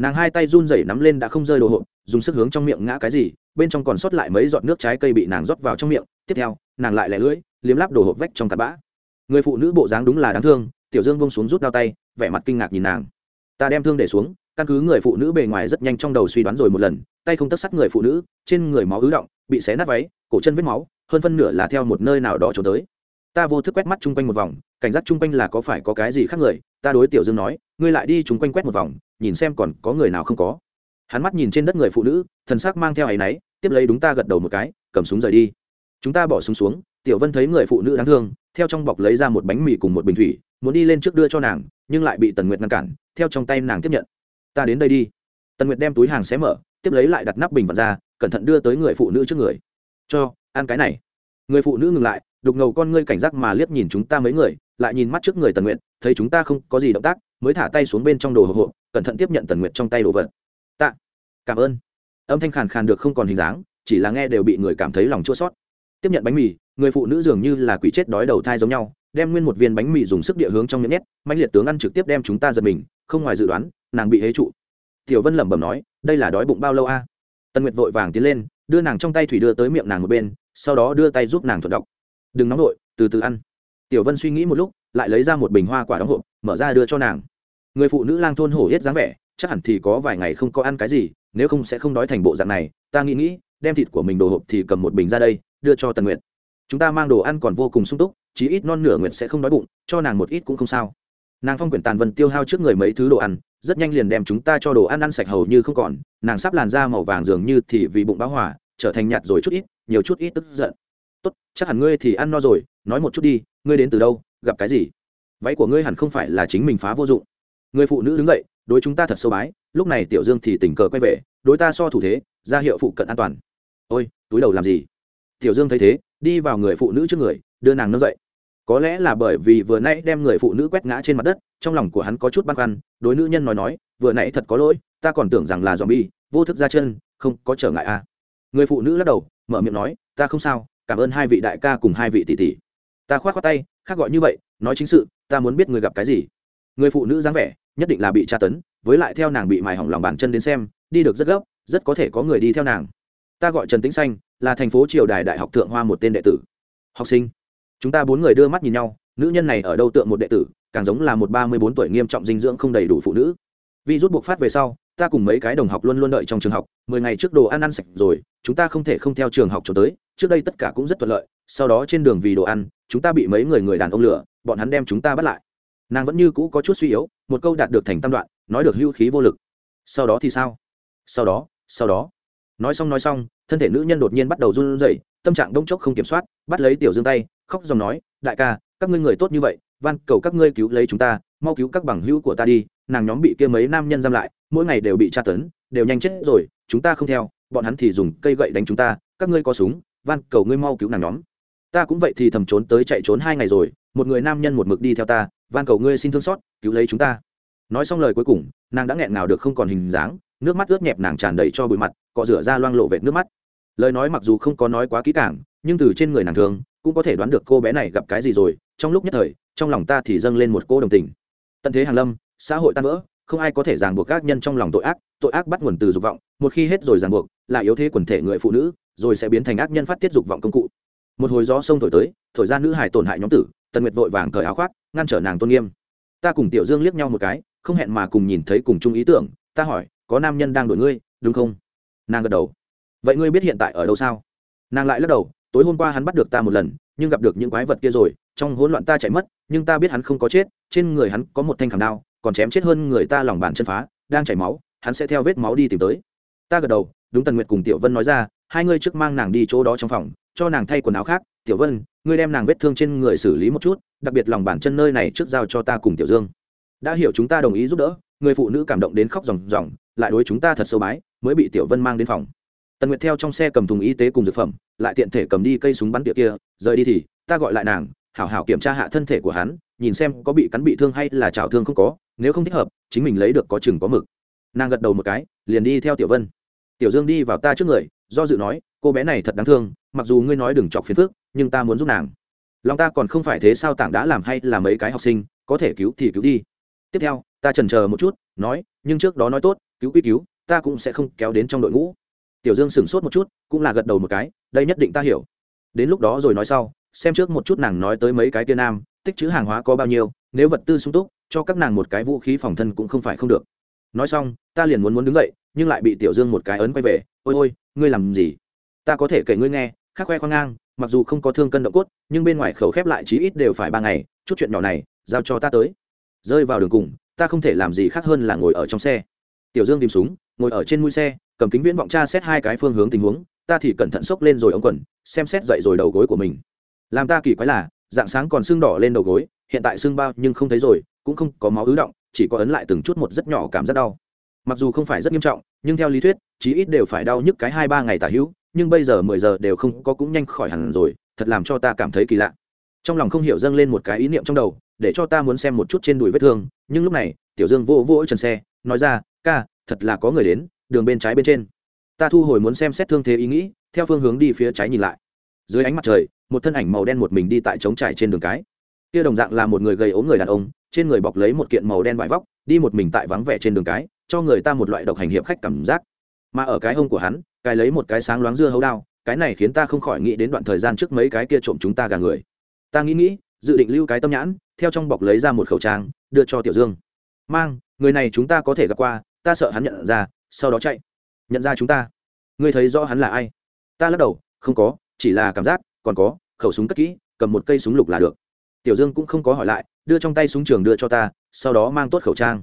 nàng hai tay run rẩy nắm lên đã không rơi đồ hộp, dùng sức hướng trong miệng ngã cái gì, bên trong còn sót lại mấy giọt nước trái cây bị nàng rót vào trong miệng. Tiếp theo, nàng lại lẻ lưỡi, liếm láp đồ hộp vách trong tạt bã. Người phụ nữ bộ dáng đúng là đáng thương, tiểu dương bông xuống rút đao tay, vẻ mặt kinh ngạc nhìn nàng. Ta đem thương để xuống, căn cứ người phụ nữ bề ngoài rất nhanh trong đầu suy đoán rồi một lần, tay không tất sắt người phụ nữ, trên người máu ứ động, bị xé nát váy, cổ chân vết máu, hơn phân nửa là theo một nơi nào đó trốn tới. Ta vô thức quét mắt chung quanh một vòng, cảnh giác chung quanh là có phải có cái gì khác người, ta đối tiểu dương nói, ngươi lại đi chung quanh quét một vòng nhìn xem còn có người nào không có. Hắn mắt nhìn trên đất người phụ nữ, thần sắc mang theo áy náy, tiếp lấy đúng ta gật đầu một cái, cầm súng rời đi. Chúng ta bỏ súng xuống, tiểu vân thấy người phụ nữ đáng thương, theo trong bọc lấy ra một bánh mì cùng một bình thủy, muốn đi lên trước đưa cho nàng, nhưng lại bị tần nguyệt ngăn cản, theo trong tay nàng tiếp nhận. Ta đến đây đi. Tần nguyệt đem túi hàng xé mở, tiếp lấy lại đặt nắp bình vật ra, cẩn thận đưa tới người phụ nữ trước người. Cho, ăn cái này. Người phụ nữ ngừng lại, đục ngầu con ngươi cảnh giác mà liếc nhìn chúng ta mấy người, lại nhìn mắt trước người tần nguyện thấy chúng ta không có gì động tác, mới thả tay xuống bên trong đồ hộp hộp cẩn thận tiếp nhận tần nguyện trong tay đồ vật. Tạ. Cảm ơn. Âm thanh khàn khàn được không còn hình dáng, chỉ là nghe đều bị người cảm thấy lòng chua sót tiếp nhận bánh mì, người phụ nữ dường như là quỷ chết đói đầu thai giống nhau, đem nguyên một viên bánh mì dùng sức địa hướng trong miệng nhét mạnh liệt tướng ăn trực tiếp đem chúng ta giật mình, không ngoài dự đoán, nàng bị hế trụ. Tiểu vân lẩm bẩm nói, đây là đói bụng bao lâu a? Tần nguyệt vội vàng tiến lên, đưa nàng trong tay thủy đưa tới miệng nàng một bên, sau đó đưa tay giúp nàng thuận đọc. Đừng nóng vội, từ từ ăn. Tiểu vân suy nghĩ một lúc, lại lấy ra một bình hoa quả đóng hộp, mở ra đưa cho nàng người phụ nữ lang thôn hổ hết dáng vẻ, chắc hẳn thì có vài ngày không có ăn cái gì, nếu không sẽ không đói thành bộ dạng này, ta nghĩ nghĩ, đem thịt của mình đồ hộp thì cầm một bình ra đây, đưa cho tần nguyệt. Chúng ta mang đồ ăn còn vô cùng sung túc, chí ít non nửa nguyệt sẽ không đói bụng, cho nàng một ít cũng không sao. Nàng phong quyển tàn vân tiêu hao trước người mấy thứ đồ ăn, rất nhanh liền đem chúng ta cho đồ ăn ăn sạch hầu như không còn, nàng sắp làn da màu vàng dường như thì vì bụng báo hỏa trở thành nhạt rồi chút ít, nhiều chút ít tức giận. Tốt, chắc hẳn ngươi thì ăn no rồi, nói một chút đi, ngươi đến từ đâu, gặp cái gì? Váy của ngươi hẳn không phải là chính mình phá vô dụng người phụ nữ đứng dậy, đối chúng ta thật sâu bái, lúc này tiểu dương thì tình cờ quay về, đối ta so thủ thế, ra hiệu phụ cận an toàn. Ôi, túi đầu làm gì? Tiểu dương thấy thế, đi vào người phụ nữ trước người, đưa nàng nâng dậy. Có lẽ là bởi vì vừa nãy đem người phụ nữ quét ngã trên mặt đất, trong lòng của hắn có chút băn khoăn, đối nữ nhân nói nói, vừa nãy thật có lỗi, ta còn tưởng rằng là dòm bi vô thức ra chân, không có trở ngại à. Người phụ nữ lắc đầu, mở miệng nói, ta không sao, cảm ơn hai vị đại ca cùng hai vị tỷ tỷ. Ta khoát khoát tay, khác gọi như vậy, nói chính sự, ta muốn biết người gặp cái gì. Người phụ nữ dáng vẻ nhất định là bị tra tấn, với lại theo nàng bị mài hỏng lòng bàn chân đến xem, đi được rất gấp, rất có thể có người đi theo nàng. Ta gọi trần tĩnh xanh, là thành phố triều đài đại học thượng hoa một tên đệ tử. Học sinh. Chúng ta bốn người đưa mắt nhìn nhau, nữ nhân này ở đâu tượng một đệ tử, càng giống là một ba mươi bốn tuổi nghiêm trọng dinh dưỡng không đầy đủ phụ nữ. Vì rút buộc phát về sau, ta cùng mấy cái đồng học luôn luôn đợi trong trường học, mười ngày trước đồ ăn ăn sạch rồi, chúng ta không thể không theo trường học cho tới, trước đây tất cả cũng rất thuận lợi, sau đó trên đường vì đồ ăn, chúng ta bị mấy người người đàn ông lửa bọn hắn đem chúng ta bắt lại nàng vẫn như cũ có chút suy yếu, một câu đạt được thành tam đoạn, nói được hưu khí vô lực. Sau đó thì sao? Sau đó sau đó. Nói xong nói xong, thân thể nữ nhân đột nhiên bắt đầu run rẩy, tâm trạng đông chốc không kiểm soát, bắt lấy tiểu dương tay, khóc dòng nói, đại ca, các ngươi người tốt như vậy, van cầu các ngươi cứu lấy chúng ta, mau cứu các bằng hữu của ta đi, nàng nhóm bị kia mấy nam nhân giam lại, mỗi ngày đều bị tra tấn, đều nhanh chết rồi, chúng ta không theo, bọn hắn thì dùng cây gậy đánh chúng ta, các ngươi có súng, van cầu ngươi mau cứu nàng nhóm. Ta cũng vậy thì thầm trốn tới chạy trốn hai ngày rồi một người nam nhân một mực đi theo ta, van cầu ngươi xin thương xót, cứu lấy chúng ta. Nói xong lời cuối cùng, nàng đã nghẹn ngào được không còn hình dáng, nước mắt ướt nhẹp nàng tràn đầy cho bụi mặt, cọ rửa ra loang lộ vệt nước mắt. Lời nói mặc dù không có nói quá kỹ càng, nhưng từ trên người nàng thường cũng có thể đoán được cô bé này gặp cái gì rồi, trong lúc nhất thời, trong lòng ta thì dâng lên một cô đồng tình. Tận thế hàn lâm, xã hội tan vỡ, không ai có thể ràng buộc các nhân trong lòng tội ác tội ác bắt nguồn từ dục vọng, một khi hết rồi ràng buộc là yếu thế quần thể người phụ nữ, rồi sẽ biến thành ác nhân phát tiết dục vọng công cụ. Một hồi gió sông thổi tới, thổi ra nữ hải tổn hại nhóm tử tần nguyệt vội vàng cởi áo khoác, ngăn trở nàng tôn nghiêm. Ta cùng tiểu dương liếc nhau một cái, không hẹn mà cùng nhìn thấy cùng chung ý tưởng, ta hỏi, có nam nhân đang đổi ngươi, đúng không? Nàng gật đầu. Vậy ngươi biết hiện tại ở đâu sao? Nàng lại lắc đầu, tối hôm qua hắn bắt được ta một lần, nhưng gặp được những quái vật kia rồi, trong hỗn loạn ta chạy mất, nhưng ta biết hắn không có chết, trên người hắn có một thanh khảm đao, còn chém chết hơn người ta lòng bàn chân phá, đang chảy máu, hắn sẽ theo vết máu đi tìm tới. Ta gật đầu, đúng tần nguyệt cùng tiểu vân nói ra, hai ngươi trước mang nàng đi chỗ đó trong phòng, cho nàng thay quần áo khác tiểu vân, ngươi đem nàng vết thương trên người xử lý một chút, đặc biệt lòng bàn chân nơi này trước giao cho ta cùng tiểu dương. Đã hiểu chúng ta đồng ý giúp đỡ, người phụ nữ cảm động đến khóc ròng ròng, lại đối chúng ta thật sâu bái, mới bị tiểu vân mang đến phòng. Tần nguyệt theo trong xe cầm thùng y tế cùng dược phẩm, lại tiện thể cầm đi cây súng bắn tiệc kia, rời đi thì, ta gọi lại nàng, hảo hảo kiểm tra hạ thân thể của hắn, nhìn xem có bị cắn bị thương hay là trào thương không có, nếu không thích hợp, chính mình lấy được có chừng có mực. Nàng gật đầu một cái, liền đi theo tiểu vân. Tiểu dương đi vào ta trước người, do dự nói, cô bé này thật đáng thương, mặc dù ngươi nói đừng chọc phiền phức nhưng ta muốn giúp nàng. Lòng ta còn không phải thế sao tảng đã làm hay là mấy cái học sinh, có thể cứu thì cứu đi. Tiếp theo, ta trần chờ một chút, nói, nhưng trước đó nói tốt, cứu quy cứu, ta cũng sẽ không kéo đến trong đội ngũ. Tiểu dương sửng sốt một chút, cũng là gật đầu một cái, đây nhất định ta hiểu. Đến lúc đó rồi nói sau, xem trước một chút nàng nói tới mấy cái tiên nam, tích chữ hàng hóa có bao nhiêu, nếu vật tư sung túc, cho các nàng một cái vũ khí phòng thân cũng không phải không được. Nói xong, ta liền muốn muốn đứng dậy, nhưng lại bị tiểu dương một cái ấn quay về, ôi ôi, ngươi làm gì? Ta có thể kể ngươi nghe, khắc khoe khoang ngang mặc dù không có thương cân động cốt, nhưng bên ngoài khẩu khép lại chí ít đều phải ba ngày, chút chuyện nhỏ này, giao cho ta tới. Rơi vào đường cùng, ta không thể làm gì khác hơn là ngồi ở trong xe. Tiểu dương tìm súng, ngồi ở trên mũi xe, cầm kính viễn vọng tra xét hai cái phương hướng tình huống, ta thì cẩn thận xốc lên rồi ống quần, xem xét dậy rồi đầu gối của mình. Làm ta kỳ quái là, dạng sáng còn sưng đỏ lên đầu gối, hiện tại sưng bao nhưng không thấy rồi, cũng không có máu ứ động, chỉ có ấn lại từng chút một rất nhỏ cảm giác đau. Mặc dù không phải rất nghiêm trọng, nhưng theo lý thuyết, chí ít đều phải đau nhức cái hai ba ngày tả hữu nhưng bây giờ mười giờ đều không có cũng nhanh khỏi hẳn rồi, thật làm cho ta cảm thấy kỳ lạ. Trong lòng không hiểu dâng lên một cái ý niệm trong đầu, để cho ta muốn xem một chút trên đùi vết thương, nhưng lúc này, tiểu dương vô vô trần xe, nói ra, ca, thật là có người đến, đường bên trái bên trên. Ta thu hồi muốn xem xét thương thế ý nghĩ, theo phương hướng đi phía trái nhìn lại. Dưới ánh mặt trời, một thân ảnh màu đen một mình đi tại trống trải trên đường cái. Kia đồng dạng là một người gầy ốm người đàn ông, trên người bọc lấy một kiện màu đen vải vóc, đi một mình tại vắng vẻ trên đường cái, cho người ta một loại độc hành hiệp khách cảm giác mà ở cái hông của hắn cài lấy một cái sáng loáng dưa hấu đao, cái này khiến ta không khỏi nghĩ đến đoạn thời gian trước mấy cái kia trộm chúng ta gà người. Ta nghĩ nghĩ, dự định lưu cái tâm nhãn, theo trong bọc lấy ra một khẩu trang, đưa cho tiểu dương. Mang, người này chúng ta có thể gặp qua, ta sợ hắn nhận ra, sau đó chạy. Nhận ra chúng ta. Ngươi thấy rõ hắn là ai? Ta lắc đầu, không có, chỉ là cảm giác, còn có, khẩu súng cất kỹ, cầm một cây súng lục là được. Tiểu dương cũng không có hỏi lại, đưa trong tay súng trường đưa cho ta, sau đó mang tốt khẩu trang.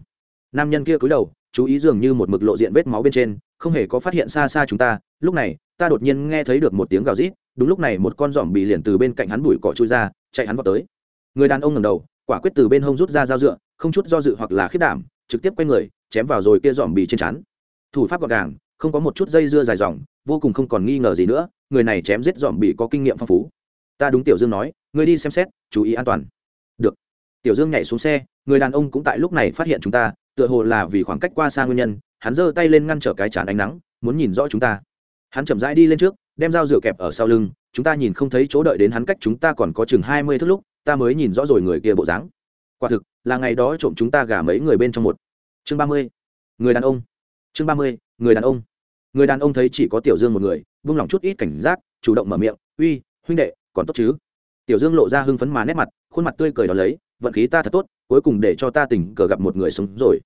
Nam nhân kia cúi đầu chú ý dường như một mực lộ diện vết máu bên trên, không hề có phát hiện xa xa chúng ta. Lúc này, ta đột nhiên nghe thấy được một tiếng gào rít, đúng lúc này một con giỏm bị liền từ bên cạnh hắn bụi cỏ chui ra, chạy hắn vào tới. Người đàn ông ngầm đầu, quả quyết từ bên hông rút ra dao dựa, không chút do dự hoặc là khiết đảm, trực tiếp quay người, chém vào rồi kia giỏm bị trên chắn thủ pháp gọn gàng, không có một chút dây dưa dài dòng, vô cùng không còn nghi ngờ gì nữa, người này chém giết giỏm bị có kinh nghiệm phong phú. Ta đúng tiểu dương nói người đi xem xét, chú ý an toàn. Được. Tiểu dương nhảy xuống xe, người đàn ông cũng tại lúc này phát hiện chúng ta tựa hồ là vì khoảng cách qua xa nguyên nhân, hắn giơ tay lên ngăn trở cái chán ánh nắng, muốn nhìn rõ chúng ta. Hắn chậm rãi đi lên trước, đem dao rửa kẹp ở sau lưng, chúng ta nhìn không thấy chỗ đợi đến hắn cách chúng ta còn có chừng hai mươi thước lúc, ta mới nhìn rõ rồi người kia bộ dáng. Quả thực, là ngày đó trộm chúng ta gả mấy người bên trong một. Chương ba mươi. Người đàn ông. Chương ba mươi, người đàn ông. Người đàn ông thấy chỉ có tiểu dương một người, vung lòng chút ít cảnh giác, chủ động mở miệng, uy, huynh đệ, còn tốt chứ? Tiểu dương lộ ra hưng phấn mà nét mặt, khuôn mặt tươi cười đó lấy, vận khí ta thật tốt cuối cùng để cho ta tình cờ gặp một người sống rồi.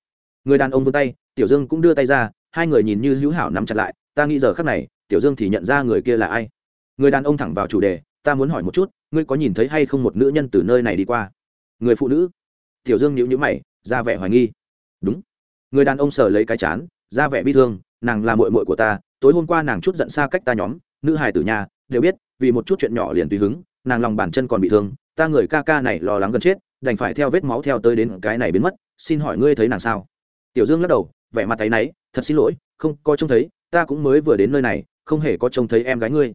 Người đàn ông vươn tay, tiểu dương cũng đưa tay ra, hai người nhìn như hữu hảo nắm chặt lại, ta nghĩ giờ khắc này, tiểu dương thì nhận ra người kia là ai. Người đàn ông thẳng vào chủ đề, ta muốn hỏi một chút, ngươi có nhìn thấy hay không một nữ nhân từ nơi này đi qua? Người phụ nữ. Tiểu dương nhíu nhíu mày, ra vẻ hoài nghi. Đúng. Người đàn ông sờ lấy cái chán, ra vẻ bi thương, nàng là muội muội của ta, tối hôm qua nàng chút giận xa cách ta nhóm, nữ hài tử nhà, đều biết, vì một chút chuyện nhỏ liền tùy hứng, nàng lòng bàn chân còn bị thương, ta người ca ca này lo lắng gần chết đành phải theo vết máu theo tới đến cái này biến mất, xin hỏi ngươi thấy nàng sao? Tiểu dương lắc đầu, vẻ mặt tay náy, thật xin lỗi, không có trông thấy, ta cũng mới vừa đến nơi này, không hề có trông thấy em gái ngươi.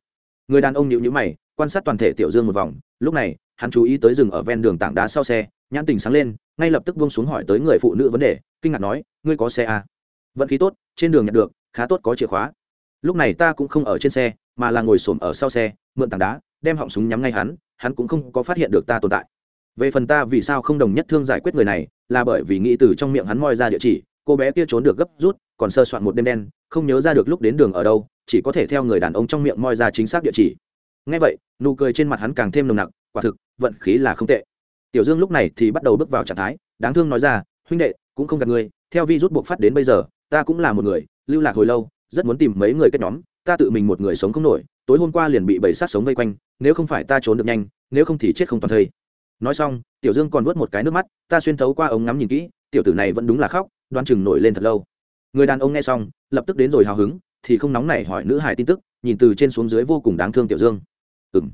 Người đàn ông nhịu nhữ mày, quan sát toàn thể tiểu dương một vòng, lúc này, hắn chú ý tới rừng ở ven đường tảng đá sau xe, nhãn tình sáng lên, ngay lập tức buông xuống hỏi tới người phụ nữ vấn đề, kinh ngạc nói, ngươi có xe à? vận khí tốt, trên đường nhận được, khá tốt có chìa khóa. Lúc này ta cũng không ở trên xe, mà là ngồi xổm ở sau xe, mượn tảng đá, đem họng súng nhắm ngay hắn hắn cũng không có phát hiện được ta tồn tại về phần ta vì sao không đồng nhất thương giải quyết người này, là bởi vì nghĩ từ trong miệng hắn moi ra địa chỉ, cô bé kia trốn được gấp rút, còn sơ soạn một đêm đen, không nhớ ra được lúc đến đường ở đâu, chỉ có thể theo người đàn ông trong miệng moi ra chính xác địa chỉ. Ngay vậy, nụ cười trên mặt hắn càng thêm nồng nặc, quả thực, vận khí là không tệ. Tiểu dương lúc này thì bắt đầu bước vào trạng thái, đáng thương nói ra, huynh đệ, cũng không gặp người theo vi rút buộc phát đến bây giờ, ta cũng là một người, lưu lạc hồi lâu, rất muốn tìm mấy người kết nhóm, ta tự mình một người sống không nổi, tối hôm qua liền bị bầy sát sống vây quanh, nếu không phải ta trốn được nhanh, nếu không thì chết không toàn thây nói xong, tiểu dương còn vớt một cái nước mắt, ta xuyên thấu qua ống ngắm nhìn kỹ, tiểu tử này vẫn đúng là khóc, đoan chừng nổi lên thật lâu. Người đàn ông nghe xong, lập tức đến rồi hào hứng, thì không nóng này hỏi nữ hải tin tức, nhìn từ trên xuống dưới vô cùng đáng thương tiểu dương. Ừ m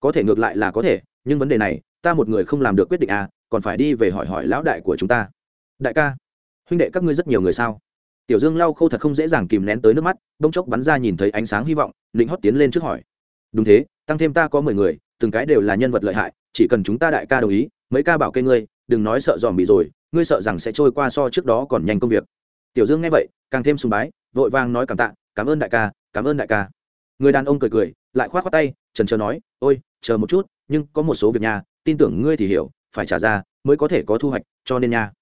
có thể ngược lại là có thể, nhưng vấn đề này, ta một người không làm được quyết định à còn phải đi về hỏi hỏi lão đại của chúng ta. Đại ca, huynh đệ các ngươi rất nhiều người sao? Tiểu dương lau khâu thật không dễ dàng kìm nén tới nước mắt bông chốc bắn ra nhìn thấy ánh sáng hy vọng định hót tiến lên trước hỏi đúng thế, tăng thêm ta có mười người, từng cái đều là nhân vật lợi hại, chỉ cần chúng ta đại ca đồng ý, mấy ca bảo kê ngươi, đừng nói sợ dòm bị rồi, ngươi sợ rằng sẽ trôi qua so trước đó còn nhanh công việc. Tiểu dương nghe vậy, càng thêm sùng bái, vội vàng nói cảm tạ, cảm ơn đại ca, cảm ơn đại ca. Người đàn ông cười cười, lại khoát khoát tay, trần trờ nói, ôi, chờ một chút, nhưng có một số việc nhà tin tưởng ngươi thì hiểu, phải trả ra, mới có thể có thu hoạch, cho nên nha.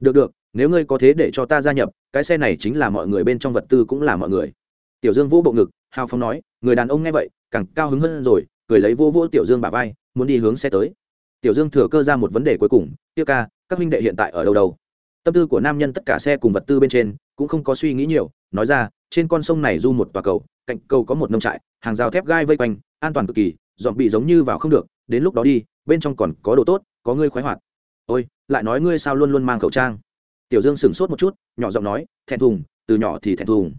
Được được, nếu ngươi có thế để cho ta gia nhập, cái xe này chính là mọi người bên trong vật tư cũng là mọi người. Tiểu dương vũ bộ ngực, hào phóng nói, người đàn ông nghe vậy càng cao hứng hơn rồi, cười lấy vô vô tiểu dương bà vai, muốn đi hướng xe tới. Tiểu dương thừa cơ ra một vấn đề cuối cùng, tiêu ca, các huynh đệ hiện tại ở đâu đâu? Tâm tư của nam nhân tất cả xe cùng vật tư bên trên, cũng không có suy nghĩ nhiều, nói ra, trên con sông này du một tòa cầu, cạnh cầu có một nông trại, hàng rào thép gai vây quanh, an toàn cực kỳ dọn bị giống như vào không được, đến lúc đó đi, bên trong còn có đồ tốt, có ngươi khoái hoạt. Ôi, lại nói ngươi sao luôn luôn mang khẩu trang? Tiểu dương sửng sốt một chút, nhỏ giọng nói, thẹn thùng, từ nhỏ thì thẹn thùng.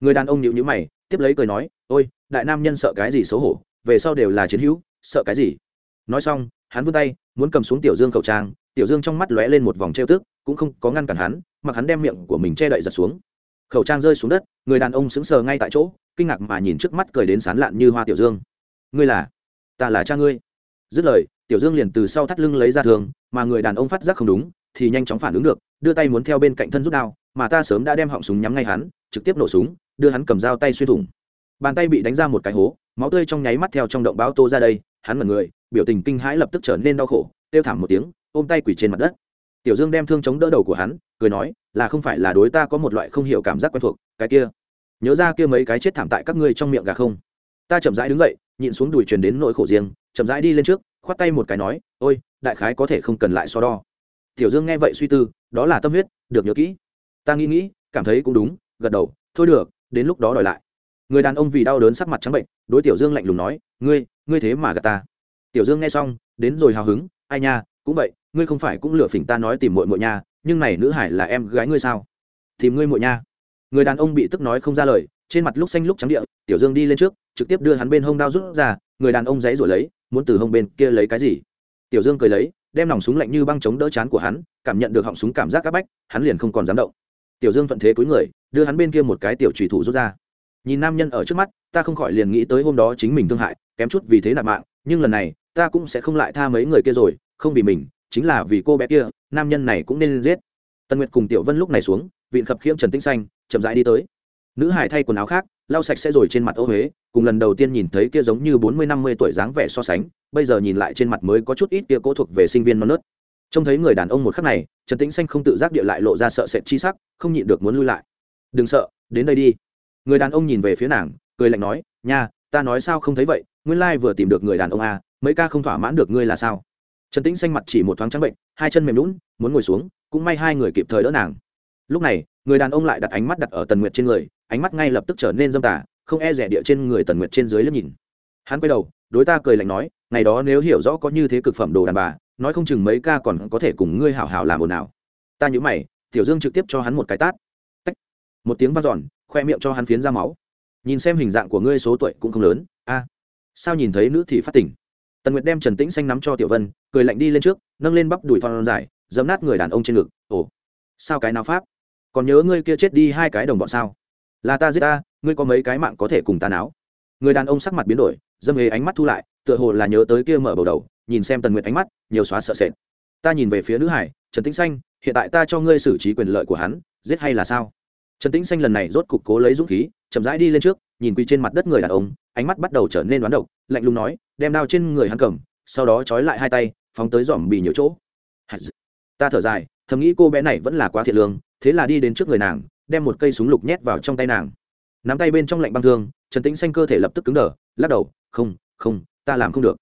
Người đàn ông nhịu nhữ mày tiếp lấy cười nói, ôi, đại nam nhân sợ cái gì xấu hổ, về sau đều là chiến hữu, sợ cái gì? Nói xong, hắn vươn tay, muốn cầm xuống tiểu dương khẩu trang, tiểu dương trong mắt lóe lên một vòng trêu tức, cũng không có ngăn cản hắn, mặc hắn đem miệng của mình che đậy giật xuống. Khẩu trang rơi xuống đất, người đàn ông sững sờ ngay tại chỗ, kinh ngạc mà nhìn trước mắt cười đến sán lạn như hoa tiểu dương. Ngươi là, ta là cha ngươi. Dứt lời, tiểu dương liền từ sau thắt lưng lấy ra thường, mà người đàn ông phát giác không đúng, thì nhanh chóng phản ứng được, đưa tay muốn theo bên cạnh thân rút đao, mà ta sớm đã đem họng súng nhắm ngay hắn, trực tiếp nổ súng đưa hắn cầm dao tay xuyên thủng. Bàn tay bị đánh ra một cái hố, máu tươi trong nháy mắt theo trong động báo tô ra đây, hắn mật người, biểu tình kinh hãi lập tức trở nên đau khổ, kêu thảm một tiếng, ôm tay quỳ trên mặt đất. Tiểu dương đem thương chống đỡ đầu của hắn, cười nói, là không phải là đối ta có một loại không hiểu cảm giác quen thuộc, cái kia. Nhớ ra kia mấy cái chết thảm tại các ngươi trong miệng gà không? Ta chậm rãi đứng dậy, nhịn xuống đùi truyền đến nỗi khổ riêng, chậm rãi đi lên trước, khoát tay một cái nói, ôi, đại khái có thể không cần lại so đo. Tiểu dương nghe vậy suy tư, đó là tâm huyết, được nhớ kỹ. Ta nghĩ nghĩ, cảm thấy cũng đúng, gật đầu, thôi được đến lúc đó đòi lại. Người đàn ông vì đau đớn sắc mặt trắng bệnh, đối tiểu dương lạnh lùng nói, ngươi ngươi thế mà gạt ta. Tiểu dương nghe xong, đến rồi hào hứng, ai nha, cũng vậy, ngươi không phải cũng lừa phỉnh ta nói tìm muội muội nha, nhưng này nữ hải là em gái ngươi sao? Tìm ngươi muội nha. Người đàn ông bị tức nói không ra lời, trên mặt lúc xanh lúc trắng địa, tiểu dương đi lên trước, trực tiếp đưa hắn bên hông đao rút ra, người đàn ông giấy rồi lấy, muốn từ hông bên kia lấy cái gì? Tiểu dương cười lấy, đem nòng súng lạnh như băng chống đỡ chán của hắn, cảm nhận được họng súng cảm giác áp bách, hắn liền không còn dám động tiểu dương thuận thế cúi người, đưa hắn bên kia một cái tiểu trùy thủ rút ra. Nhìn nam nhân ở trước mắt, ta không khỏi liền nghĩ tới hôm đó chính mình thương hại, kém chút vì thế nạp mạng, nhưng lần này, ta cũng sẽ không lại tha mấy người kia rồi, không vì mình, chính là vì cô bé kia, nam nhân này cũng nên giết. Tần nguyệt cùng tiểu vân lúc này xuống, vịn khập khiễm trần tĩnh xanh, chậm rãi đi tới. Nữ hải thay quần áo khác, lau sạch sẽ rồi trên mặt ô huế, cùng lần đầu tiên nhìn thấy kia giống như bốn mươi năm mươi tuổi dáng vẻ so sánh, bây giờ nhìn lại trên mặt mới có chút ít kia cố thuộc về sinh viên non nớt trông thấy người đàn ông một khắc này trần tĩnh xanh không tự giác địa lại lộ ra sợ sệt chi sắc không nhịn được muốn lui lại. Đừng sợ đến đây đi. Người đàn ông nhìn về phía nàng cười lạnh nói nha ta nói sao không thấy vậy nguyên lai vừa tìm được người đàn ông à, mấy ca không thỏa mãn được ngươi là sao? Trần tĩnh xanh mặt chỉ một thoáng trắng bệnh hai chân mềm lún muốn ngồi xuống cũng may hai người kịp thời đỡ nàng. Lúc này người đàn ông lại đặt ánh mắt đặt ở tần nguyệt trên người ánh mắt ngay lập tức trở nên dâm tả không e rẻ địa trên người tần nguyệt trên dưới lớp nhìn. Hắn quay đầu đối ta cười lạnh nói ngày đó nếu hiểu rõ có như thế cực phẩm đồ đàn bà nói không chừng mấy ca còn có thể cùng ngươi hảo hảo làm ồn nào ta nhớ mày, tiểu dương trực tiếp cho hắn một cái tát. Tách. một tiếng v a n giòn khoe miệng cho hắn phiến ra máu. Nhìn xem hình dạng của ngươi số tuổi cũng không lớn. A. Sao nhìn thấy nữ thì phát tỉnh? Tần nguyệt đem trần tĩnh xanh nắm cho tiểu vân, cười lạnh đi lên trước, nâng lên bắp đùi thon dài dấm nát người đàn ông trên ngực. Ồ. Sao cái nào pháp? Còn nhớ ngươi kia chết đi hai cái đồng bọn sao? Là ta giết ta, ngươi có mấy cái mạng có thể cùng ta náo? Người đàn ông sắc mặt biến đổi, dâm hề ánh mắt thu lại tựa hồ là nhớ tới kia mở bầu đầu, nhìn xem tần nguyệt ánh mắt, nhiều xóa sợ sệt. Ta nhìn về phía nữ hải, trần tĩnh xanh, hiện tại ta cho ngươi xử trí quyền lợi của hắn, giết hay là sao? Trần tĩnh xanh lần này rốt cục cố lấy dũng khí, chậm rãi đi lên trước, nhìn quỳ trên mặt đất người đàn ông, ánh mắt bắt đầu trở nên đoán độc, lạnh lùng nói, đem đao trên người hắn cầm, sau đó trói lại hai tay, phóng tới dòm bì nhiều chỗ. Ta thở dài, thầm nghĩ cô bé này vẫn là quá thiệt lương, thế là đi đến trước người nàng, đem một cây súng lục nhét vào trong tay nàng. Nắm tay bên trong lạnh băng thương, trần tĩnh xanh cơ thể lập tức cứng đờ, lắc đầu, không không ta làm không được.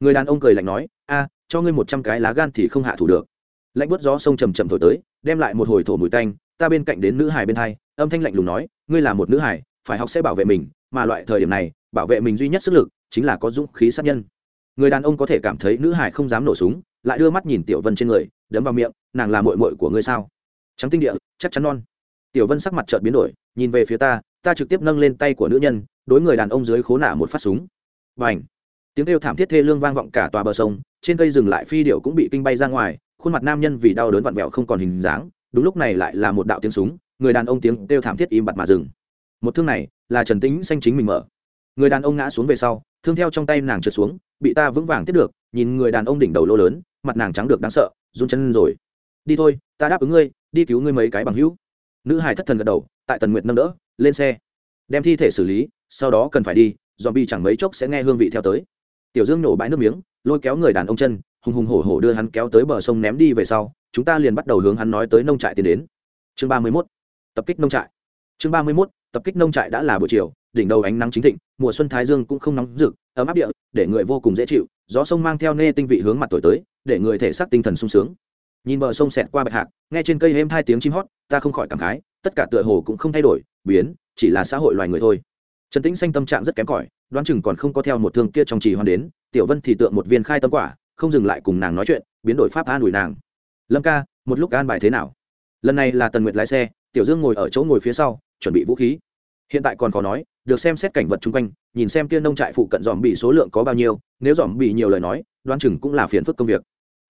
Người đàn ông cười lạnh nói, a, cho ngươi một trăm cái lá gan thì không hạ thủ được. Lạnh bớt gió sông trầm trầm thổi tới, đem lại một hồi thổ mùi tanh, ta bên cạnh đến nữ hải bên hai âm thanh lạnh lùng nói, ngươi là một nữ hải phải học sẽ bảo vệ mình, mà loại thời điểm này, bảo vệ mình duy nhất sức lực chính là có dũng khí sát nhân. Người đàn ông có thể cảm thấy nữ hải không dám nổ súng, lại đưa mắt nhìn tiểu vân trên người, đấm vào miệng, nàng là mội mội của ngươi sao? Trắng tinh địa, chắc chắn non. Tiểu vân sắc mặt chợt biến đổi, nhìn về phía ta ta trực tiếp nâng lên tay của nữ nhân, đối người đàn ông dưới khố nả một phát súng. Và ảnh tiếng kêu thảm thiết thê lương vang vọng cả tòa bờ sông, trên cây rừng lại phi điệu cũng bị kinh bay ra ngoài, khuôn mặt nam nhân vì đau đớn vặn vẹo không còn hình dáng, đúng lúc này lại là một đạo tiếng súng, người đàn ông tiếng kêu thảm thiết im bặt mà dừng. Một thương này là trần tính xanh chính mình mở. Người đàn ông ngã xuống về sau, thương theo trong tay nàng trượt xuống, bị ta vững vàng tiếp được, nhìn người đàn ông đỉnh đầu lô lớn, mặt nàng trắng được đáng sợ, run chân rồi. Đi thôi, ta đáp ứng ngươi, đi cứu ngươi mấy cái bằng hữu. Nữ hải thất thần gật đầu, tại tần nguyệt nâng đỡ, lên xe. Đem thi thể xử lý, sau đó cần phải đi dòm bi chẳng mấy chốc sẽ nghe hương vị theo tới tiểu dương nổ bãi nước miếng, lôi kéo người đàn ông chân, hùng hùng hổ hổ đưa hắn kéo tới bờ sông ném đi về sau, chúng ta liền bắt đầu hướng hắn nói tới nông trại tiến đến. Chương ba mươi mốt, tập kích nông trại. Chương ba mươi mốt, tập kích nông trại đã là buổi chiều, đỉnh đầu ánh nắng chính thịnh, mùa xuân thái dương cũng không nóng rực, ấm áp địa, để người vô cùng dễ chịu, gió sông mang theo nê tinh vị hướng mặt tuổi tới, để người thể xác tinh thần sung sướng. Nhìn bờ sông xẹt qua bạch hạc, nghe trên cây êm hai tiếng chim hót, ta không khỏi cảm khái, tất cả tựa hồ cũng không thay đổi, biến, chỉ là xã hội loài người thôi trần tĩnh xanh tâm trạng rất kém cỏi, đoán chừng còn không có theo một thương kia trong trì hoan đến, tiểu vân thì tượng một viên khai tâm quả, không dừng lại cùng nàng nói chuyện, biến đổi pháp an ủi nàng. Lâm ca, một lúc an bài thế nào? Lần này là tần nguyệt lái xe, tiểu dương ngồi ở chỗ ngồi phía sau, chuẩn bị vũ khí. Hiện tại còn có nói, được xem xét cảnh vật chung quanh, nhìn xem kia nông trại phụ cận dòm bị số lượng có bao nhiêu, nếu dòm bị nhiều lời nói, đoán chừng cũng là phiền phức công việc.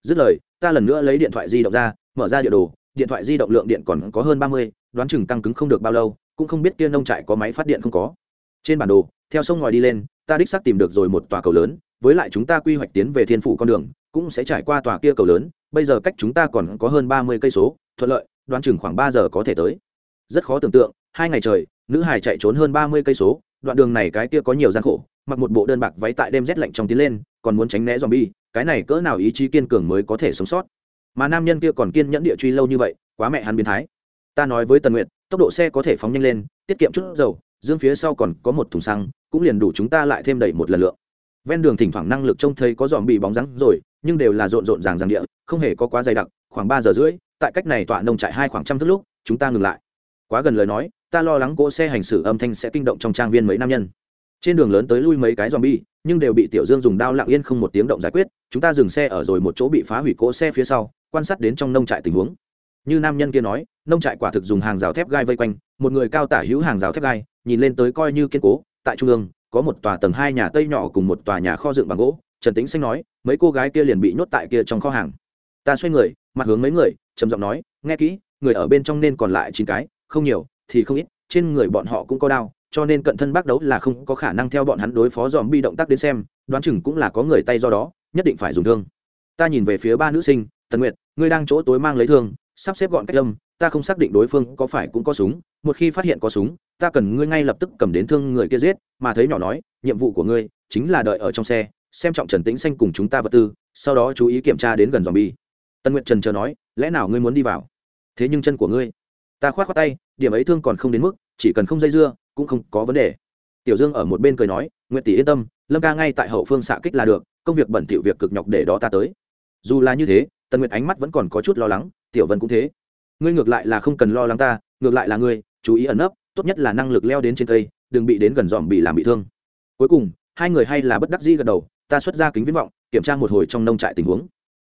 Dứt lời, ta lần nữa lấy điện thoại di động ra, mở ra địa đồ, điện thoại di động lượng điện còn có hơn ba mươi, đoán chừng tăng cứng không được bao lâu, cũng không biết kia nông trại có máy phát điện không có trên bản đồ theo sông ngòi đi lên ta đích xác tìm được rồi một tòa cầu lớn với lại chúng ta quy hoạch tiến về thiên phủ con đường cũng sẽ trải qua tòa kia cầu lớn bây giờ cách chúng ta còn có hơn ba mươi cây số thuận lợi đoán chừng khoảng ba giờ có thể tới. Rất khó tưởng tượng hai ngày trời nữ hải chạy trốn hơn ba mươi cây số đoạn đường này cái kia có nhiều gian khổ mặc một bộ đơn bạc váy tại đêm rét lạnh trong tiến lên còn muốn tránh né zombie cái này cỡ nào ý chí kiên cường mới có thể sống sót? Mà nam nhân kia còn kiên nhẫn địa truy lâu như vậy quá mẹ hắn biến thái. Ta nói với tần nguyện, tốc độ xe có thể phóng nhanh lên tiết kiệm chút dầu dương phía sau còn có một thùng xăng, cũng liền đủ chúng ta lại thêm đầy một lần lượng. Ven đường thỉnh thoảng năng lực trông thấy có dòm bị bóng rắn rồi, nhưng đều là rộn rộn ràng ràng địa, không hề có quá dày đặc, khoảng ba giờ rưỡi, tại cách này tọa nông trại hai khoảng trăm thước lúc, chúng ta ngừng lại. Quá gần lời nói, ta lo lắng cỗ xe hành xử âm thanh sẽ kinh động trong trang viên mấy nam nhân. Trên đường lớn tới lui mấy cái dòm bi nhưng đều bị tiểu dương dùng đao lặng yên không một tiếng động giải quyết, chúng ta dừng xe ở rồi một chỗ bị phá hủy cỗ xe phía sau, quan sát đến trong nông trại tình huống. Như nam nhân kia nói, nông trại quả thực dùng hàng rào thép gai vây quanh, một người cao tả hữu hàng rào thép gai nhìn lên tới coi như kiên cố, tại trung ương, có một tòa tầng hai nhà tây nhỏ cùng một tòa nhà kho dựng bằng gỗ, trần tĩnh xanh nói, mấy cô gái kia liền bị nhốt tại kia trong kho hàng. Ta xoay người, mặt hướng mấy người, trầm giọng nói, nghe kỹ, người ở bên trong nên còn lại chín cái, không nhiều, thì không ít, trên người bọn họ cũng có đao, cho nên cận thân bác đấu là không có khả năng theo bọn hắn đối phó dòm bi động tác đến xem, đoán chừng cũng là có người tay do đó, nhất định phải dùng thương. Ta nhìn về phía ba nữ sinh, tần nguyệt, ngươi đang chỗ tối mang lấy thương, sắp xếp gọn cách lâm ta không xác định đối phương có phải cũng có súng, một khi phát hiện có súng, ta cần ngươi ngay lập tức cầm đến thương người kia giết, mà thấy nhỏ nói, nhiệm vụ của ngươi chính là đợi ở trong xe, xem trọng trần tĩnh xanh cùng chúng ta vật tư, sau đó chú ý kiểm tra đến gần dòm bi tân nguyệt trần chờ nói, lẽ nào ngươi muốn đi vào? Thế nhưng chân của ngươi. Ta khoát khoác tay, điểm ấy thương còn không đến mức, chỉ cần không dây dưa, cũng không có vấn đề. Tiểu dương ở một bên cười nói nguyện tỷ yên tâm, lâm ca ngay tại hậu phương xạ kích là được, công việc bẩn thỉu việc cực nhọc để đó ta tới. Dù là như thế tần nguyệt ánh mắt vẫn còn có chút lo lắng, tiểu vân cũng thế ngươi ngược lại là không cần lo lắng ta, ngược lại là ngươi, chú ý ẩn nấp, tốt nhất là năng lực leo đến trên cây, đừng bị đến gần dòm bị làm bị thương. Cuối cùng, hai người hay là bất đắc dĩ gật đầu, ta xuất ra kính viễn vọng, kiểm tra một hồi trong nông trại tình huống.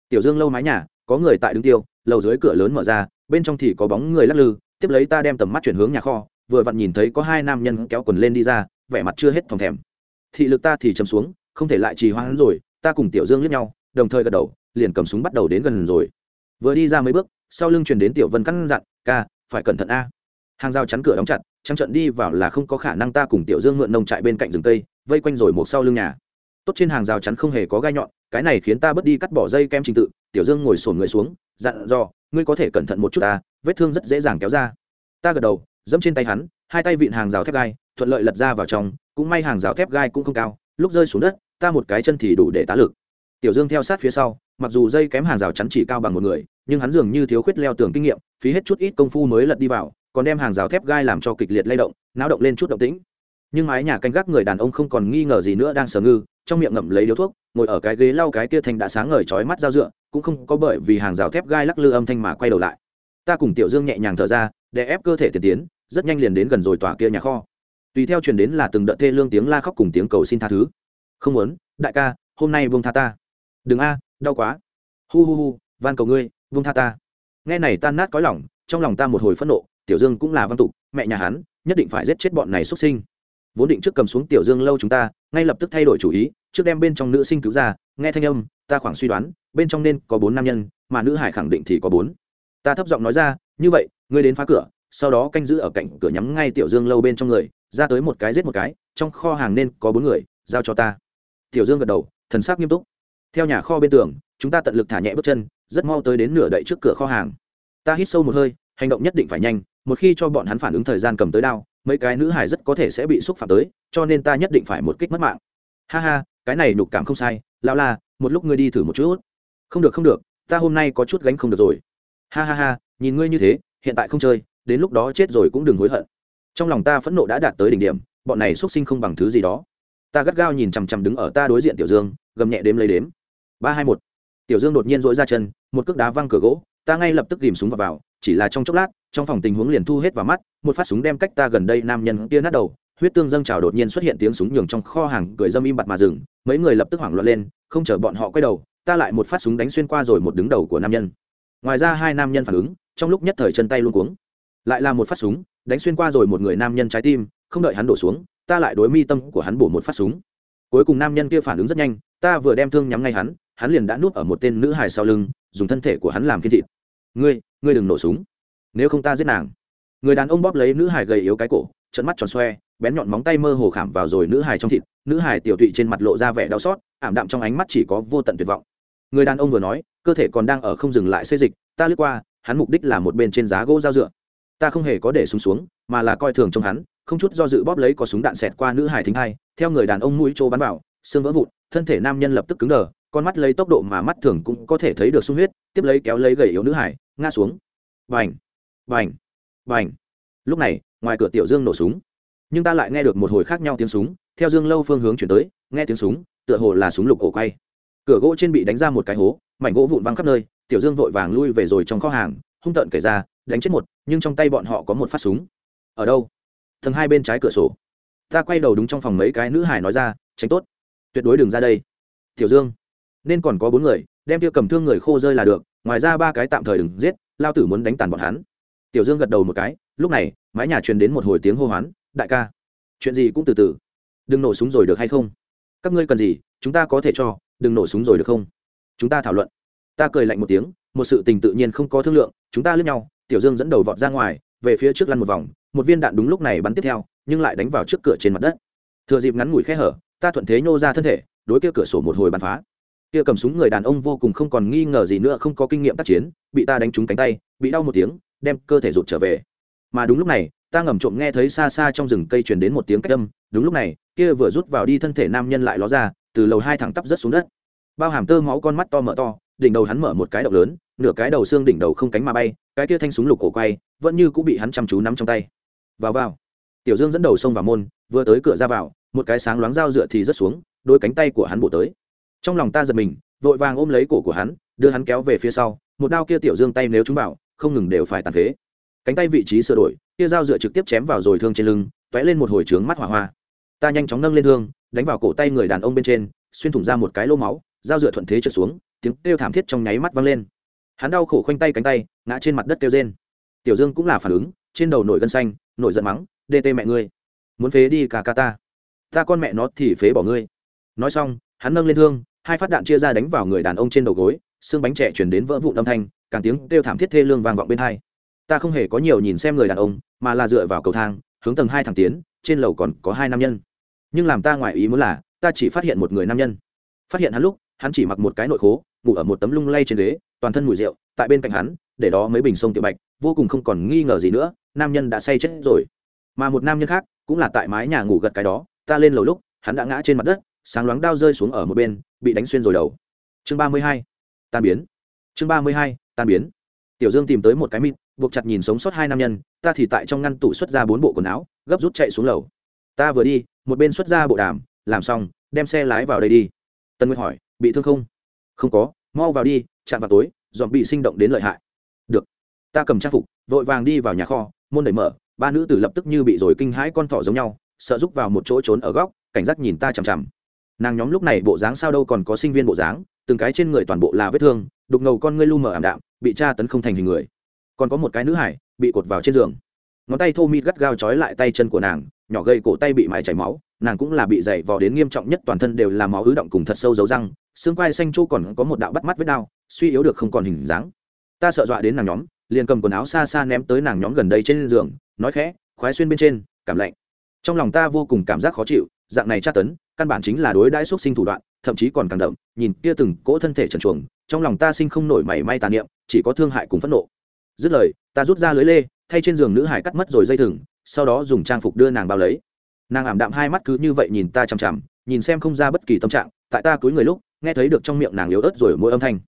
Tiểu dương lâu mái nhà, có người tại đứng tiêu, lầu dưới cửa lớn mở ra, bên trong thì có bóng người lắc lư, tiếp lấy ta đem tầm mắt chuyển hướng nhà kho, vừa vặn nhìn thấy có hai nam nhân kéo quần lên đi ra, vẻ mặt chưa hết thòng thèm. Thị lực ta thì chầm xuống, không thể lại trì hoãn rồi, ta cùng tiểu dương liếc nhau, đồng thời gật đầu, liền cầm súng bắt đầu đến gần rồi. Vừa đi ra mấy bước sau lưng truyền đến tiểu vân căn dặn, ca, phải cẩn thận a. Hàng rào chắn cửa đóng chặt trăng trận đi vào là không có khả năng ta cùng tiểu dương mượn nông trại bên cạnh rừng cây, vây quanh rồi một sau lưng nhà. Tốt trên hàng rào chắn không hề có gai nhọn, cái này khiến ta bớt đi cắt bỏ dây kem trình tự, tiểu dương ngồi sổn người xuống, dặn dò, ngươi có thể cẩn thận một chút ta, vết thương rất dễ dàng kéo ra. Ta gật đầu dẫm trên tay hắn, hai tay vịn hàng rào thép gai, thuận lợi lật ra vào trong, cũng may hàng rào thép gai cũng không cao, lúc rơi xuống đất, ta một cái chân thì đủ để tá lực tiểu dương theo sát phía sau, mặc dù dây kém hàng rào chắn chỉ cao bằng một người, nhưng hắn dường như thiếu khuyết leo tường kinh nghiệm, phí hết chút ít công phu mới lật đi vào, còn đem hàng rào thép gai làm cho kịch liệt lay động, náo động lên chút động tĩnh. Nhưng mái nhà canh gác người đàn ông không còn nghi ngờ gì nữa đang sờ ngư, trong miệng ngậm lấy điếu thuốc, ngồi ở cái ghế lau cái kia thành đã sáng ngời chói mắt dao dựa, cũng không có bởi vì hàng rào thép gai lắc lư âm thanh mà quay đầu lại. Ta cùng tiểu dương nhẹ nhàng thở ra, để ép cơ thể tiến tiến, rất nhanh liền đến gần rồi tòa kia nhà kho. Tùy theo truyền đến là từng đợt thê lương tiếng la khóc cùng tiếng cầu xin tha thứ. Không muốn, đại ca, hôm nay buông tha ta đừng a, đau quá. Hu hu hu, van cầu ngươi buông tha ta. Nghe này tan nát cõi lòng, trong lòng ta một hồi phẫn nộ, tiểu dương cũng là văn tục, mẹ nhà hắn, nhất định phải giết chết bọn này xuất sinh. Vốn định trước cầm xuống tiểu dương lâu chúng ta, ngay lập tức thay đổi chủ ý, trước đem bên trong nữ sinh cứu ra, nghe thanh âm, ta khoảng suy đoán, bên trong nên có bốn nam nhân, mà nữ hải khẳng định thì có bốn. Ta thấp giọng nói ra, như vậy, ngươi đến phá cửa, sau đó canh giữ ở cạnh cửa nhắm ngay tiểu dương lâu bên trong người, ra tới một cái giết một cái, trong kho hàng nên có bốn người, giao cho ta. Tiểu dương gật đầu, thần sắc nghiêm túc theo nhà kho bên tường, chúng ta tận lực thả nhẹ bước chân, rất mau tới đến nửa đậy trước cửa kho hàng. Ta hít sâu một hơi, hành động nhất định phải nhanh, một khi cho bọn hắn phản ứng thời gian cầm tới đao, mấy cái nữ hải rất có thể sẽ bị xúc phạm tới, cho nên ta nhất định phải một kích mất mạng. Ha ha, cái này nhục cảm không sai, lão la, một lúc ngươi đi thử một chút. Không được không được, ta hôm nay có chút gánh không được rồi. Ha ha ha, nhìn ngươi như thế, hiện tại không chơi, đến lúc đó chết rồi cũng đừng hối hận. Trong lòng ta phẫn nộ đã đạt tới đỉnh điểm, bọn này x sinh không bằng thứ gì đó. Ta gắt gao nhìn chằm chằm đứng ở ta đối diện tiểu dương, gầm nhẹ đếm lấy đếm ba hai một. Tiểu dương đột nhiên dỗi ra chân một cước đá văng cửa gỗ ta ngay lập tức ghìm súng vào, vào chỉ là trong chốc lát trong phòng tình huống liền thu hết vào mắt một phát súng đem cách ta gần đây nam nhân kia nát đầu huyết tương dâng trào đột nhiên xuất hiện tiếng súng nhường trong kho hàng cười dâm im bặt mà dừng mấy người lập tức hoảng loạn lên không chờ bọn họ quay đầu ta lại một phát súng đánh xuyên qua rồi một đứng đầu của nam nhân. Ngoài ra hai nam nhân phản ứng trong lúc nhất thời chân tay luôn cuống. Lại là một phát súng đánh xuyên qua rồi một người nam nhân trái tim không đợi hắn đổ xuống ta lại đối mi tâm của hắn bổ một phát súng. Cuối cùng nam nhân kia phản ứng rất nhanh ta vừa đem thương nhắm ngay hắn hắn liền đã nuốt ở một tên nữ hài sau lưng, dùng thân thể của hắn làm kiên thịt. Ngươi ngươi đừng nổ súng. Nếu không ta giết nàng. Người đàn ông bóp lấy nữ hài gầy yếu cái cổ trận mắt tròn xoe, bén nhọn móng tay mơ hồ khảm vào rồi nữ hài trong thịt. Nữ hài tiểu tụy trên mặt lộ ra vẻ đau xót, ảm đạm trong ánh mắt chỉ có vô tận tuyệt vọng. Người đàn ông vừa nói, cơ thể còn đang ở không dừng lại xây dịch, ta lướt qua, hắn mục đích là một bên trên giá gỗ dao dựa. Ta không hề có để súng xuống, mà là coi thường trong hắn, không chút do dự bóp lấy có súng đạn xẹt qua nữ hài thính hai, theo người đàn ông mũi trô bắn vào, xương vỡ vụn, thân thể nam nhân lập tức cứng đờ con mắt lấy tốc độ mà mắt thường cũng có thể thấy được sung huyết, tiếp lấy kéo lấy gầy yếu nữ hải, ngã xuống. Vành vành vành lúc này, ngoài cửa tiểu dương nổ súng. Nhưng ta lại nghe được một hồi khác nhau tiếng súng, theo dương lâu phương hướng chuyển tới, nghe tiếng súng, tựa hồ là súng lục ổ quay. Cửa gỗ trên bị đánh ra một cái hố, mảnh gỗ vụn văng khắp nơi, tiểu dương vội vàng lui về rồi trong kho hàng, hung tợn kể ra, đánh chết một, nhưng trong tay bọn họ có một phát súng. Ở đâu? Tầng hai bên trái cửa sổ. Ta quay đầu đúng trong phòng mấy cái nữ hải nói ra, tránh tốt. Tuyệt đối đừng ra đây. Tiểu dương nên còn có bốn người, đem tiêu cầm thương người khô rơi là được, ngoài ra ba cái tạm thời đừng giết, lao tử muốn đánh tàn bọn hắn. Tiểu dương gật đầu một cái, lúc này, mái nhà truyền đến một hồi tiếng hô hoán, đại ca, chuyện gì cũng từ từ, đừng nổ súng rồi được hay không? Các ngươi cần gì, chúng ta có thể cho, đừng nổ súng rồi được không? Chúng ta thảo luận. Ta cười lạnh một tiếng, một sự tình tự nhiên không có thương lượng, chúng ta lướt nhau, tiểu dương dẫn đầu vọt ra ngoài, về phía trước lăn một vòng, một viên đạn đúng lúc này bắn tiếp theo, nhưng lại đánh vào trước cửa trên mặt đất. Thừa dịp ngắn ngủi khe hở, ta thuận thế nhô ra thân thể, đối kia cửa sổ một hồi bắn phá kia cầm súng người đàn ông vô cùng không còn nghi ngờ gì nữa, không có kinh nghiệm tác chiến, bị ta đánh trúng cánh tay, bị đau một tiếng, đem cơ thể rụt trở về. Mà đúng lúc này, ta ngầm trộm nghe thấy xa xa trong rừng cây truyền đến một tiếng cách âm. Đúng lúc này, kia vừa rút vào đi thân thể nam nhân lại ló ra, từ lầu hai thẳng tắp rớt xuống đất. Bao hàm tơ máu con mắt to mở to, đỉnh đầu hắn mở một cái động lớn, nửa cái đầu xương đỉnh đầu không cánh mà bay, cái kia thanh súng lục cổ quay, vẫn như cũng bị hắn chăm chú nắm trong tay. Vào vào. Tiểu dương dẫn đầu xông vào môn, vừa tới cửa ra vào, một cái sáng loáng dao dựa thì rớt xuống, đôi cánh tay của hắn bổ tới trong lòng ta giật mình vội vàng ôm lấy cổ của hắn đưa hắn kéo về phía sau một đao kia tiểu dương tay nếu chúng bảo, không ngừng đều phải tàn phế. Cánh tay vị trí sửa đổi kia dao dựa trực tiếp chém vào rồi thương trên lưng t ó é lên một hồi trướng mắt hỏa hoa. Ta nhanh chóng nâng lên thương đánh vào cổ tay người đàn ông bên trên xuyên thủng ra một cái lô máu dao dựa thuận thế trượt xuống tiếng kêu thảm thiết trong nháy mắt văng lên. Hắn đau khổ khoanh tay cánh tay ngã trên mặt đất kêu rên. Tiểu dương cũng là phản ứng trên đầu nổi gân xanh nổi giận mắng đê tê mẹ ngươi muốn phế đi cả ca ta. Ta con mẹ nó thì phế bỏ ngươi. Nói xong hắn nâng lên thương hai phát đạn chia ra đánh vào người đàn ông trên đầu gối, xương bánh trẻ chuyển đến vỡ vụn âm thanh, càng tiếng kêu thảm thiết thê lương vang vọng bên hai. Ta không hề có nhiều nhìn xem người đàn ông, mà là dựa vào cầu thang, hướng tầng hai thẳng tiến, trên lầu còn có hai nam nhân. Nhưng làm ta ngoài ý muốn là, ta chỉ phát hiện một người nam nhân. Phát hiện hắn lúc, hắn chỉ mặc một cái nội khố, ngủ ở một tấm lung lay trên ghế, toàn thân mùi rượu, tại bên cạnh hắn, để đó mấy bình sông tiểu bạch, vô cùng không còn nghi ngờ gì nữa, nam nhân đã say chết rồi. Mà một nam nhân khác, cũng là tại mái nhà ngủ gật cái đó, ta lên lầu lúc, hắn đã ngã trên mặt đất sáng loáng đao rơi xuống ở một bên, bị đánh xuyên rồi đầu. Chương ba mươi hai, tan biến. Chương ba mươi hai, tan biến. Tiểu dương tìm tới một cái mịt, buộc chặt nhìn sống sót hai nam nhân, ta thì tại trong ngăn tủ xuất ra bốn bộ quần áo, gấp rút chạy xuống lầu. Ta vừa đi, một bên xuất ra bộ đàm, làm xong, đem xe lái vào đây đi. Tân nguyệt hỏi, bị thương không? Không có, mau vào đi, chạm vào tối dòm bị sinh động đến lợi hại. Được. Ta cầm trang phục, vội vàng đi vào nhà kho, môn đẩy mở, ba nữ tử lập tức như bị rồi kinh hãi con thỏ giống nhau, sợ rúc vào một chỗ trốn ở góc, cảnh giác nhìn ta chằm chằm nàng nhóm lúc này bộ dáng sao đâu còn có sinh viên bộ dáng từng cái trên người toàn bộ là vết thương đục ngầu con ngươi lu mờ ảm đạm bị tra tấn không thành hình người. Còn có một cái nữ hải bị cột vào trên giường. Ngón tay thô mịt gắt gao trói lại tay chân của nàng nhỏ gây cổ tay bị mãi chảy máu nàng cũng là bị dày vò đến nghiêm trọng nhất toàn thân đều là máu ứ động cùng thật sâu dấu răng xương quai xanh chỗ còn có một đạo bắt mắt vết đau, suy yếu được không còn hình dáng. Ta sợ dọa đến nàng nhóm liền cầm quần áo xa xa ném tới nàng nhóm gần đây trên giường nói khẽ khoái xuyên bên trên cảm lạnh. Trong lòng ta vô cùng cảm giác khó chịu dạng này tra tấn, căn bản chính là đối đãi xúc sinh thủ đoạn, thậm chí còn càng đậm, nhìn kia từng cỗ thân thể trần chuồng trong lòng ta sinh không nổi mảy may tàn niệm, chỉ có thương hại cùng phẫn nộ. Dứt lời, ta rút ra lưới lê, thay trên giường nữ hải cắt mất rồi dây thừng, sau đó dùng trang phục đưa nàng bao lấy. Nàng ảm đạm hai mắt cứ như vậy nhìn ta chằm chằm, nhìn xem không ra bất kỳ tâm trạng, tại ta cúi người lúc, nghe thấy được trong miệng nàng yếu ớt rồi mỗi âm thanh.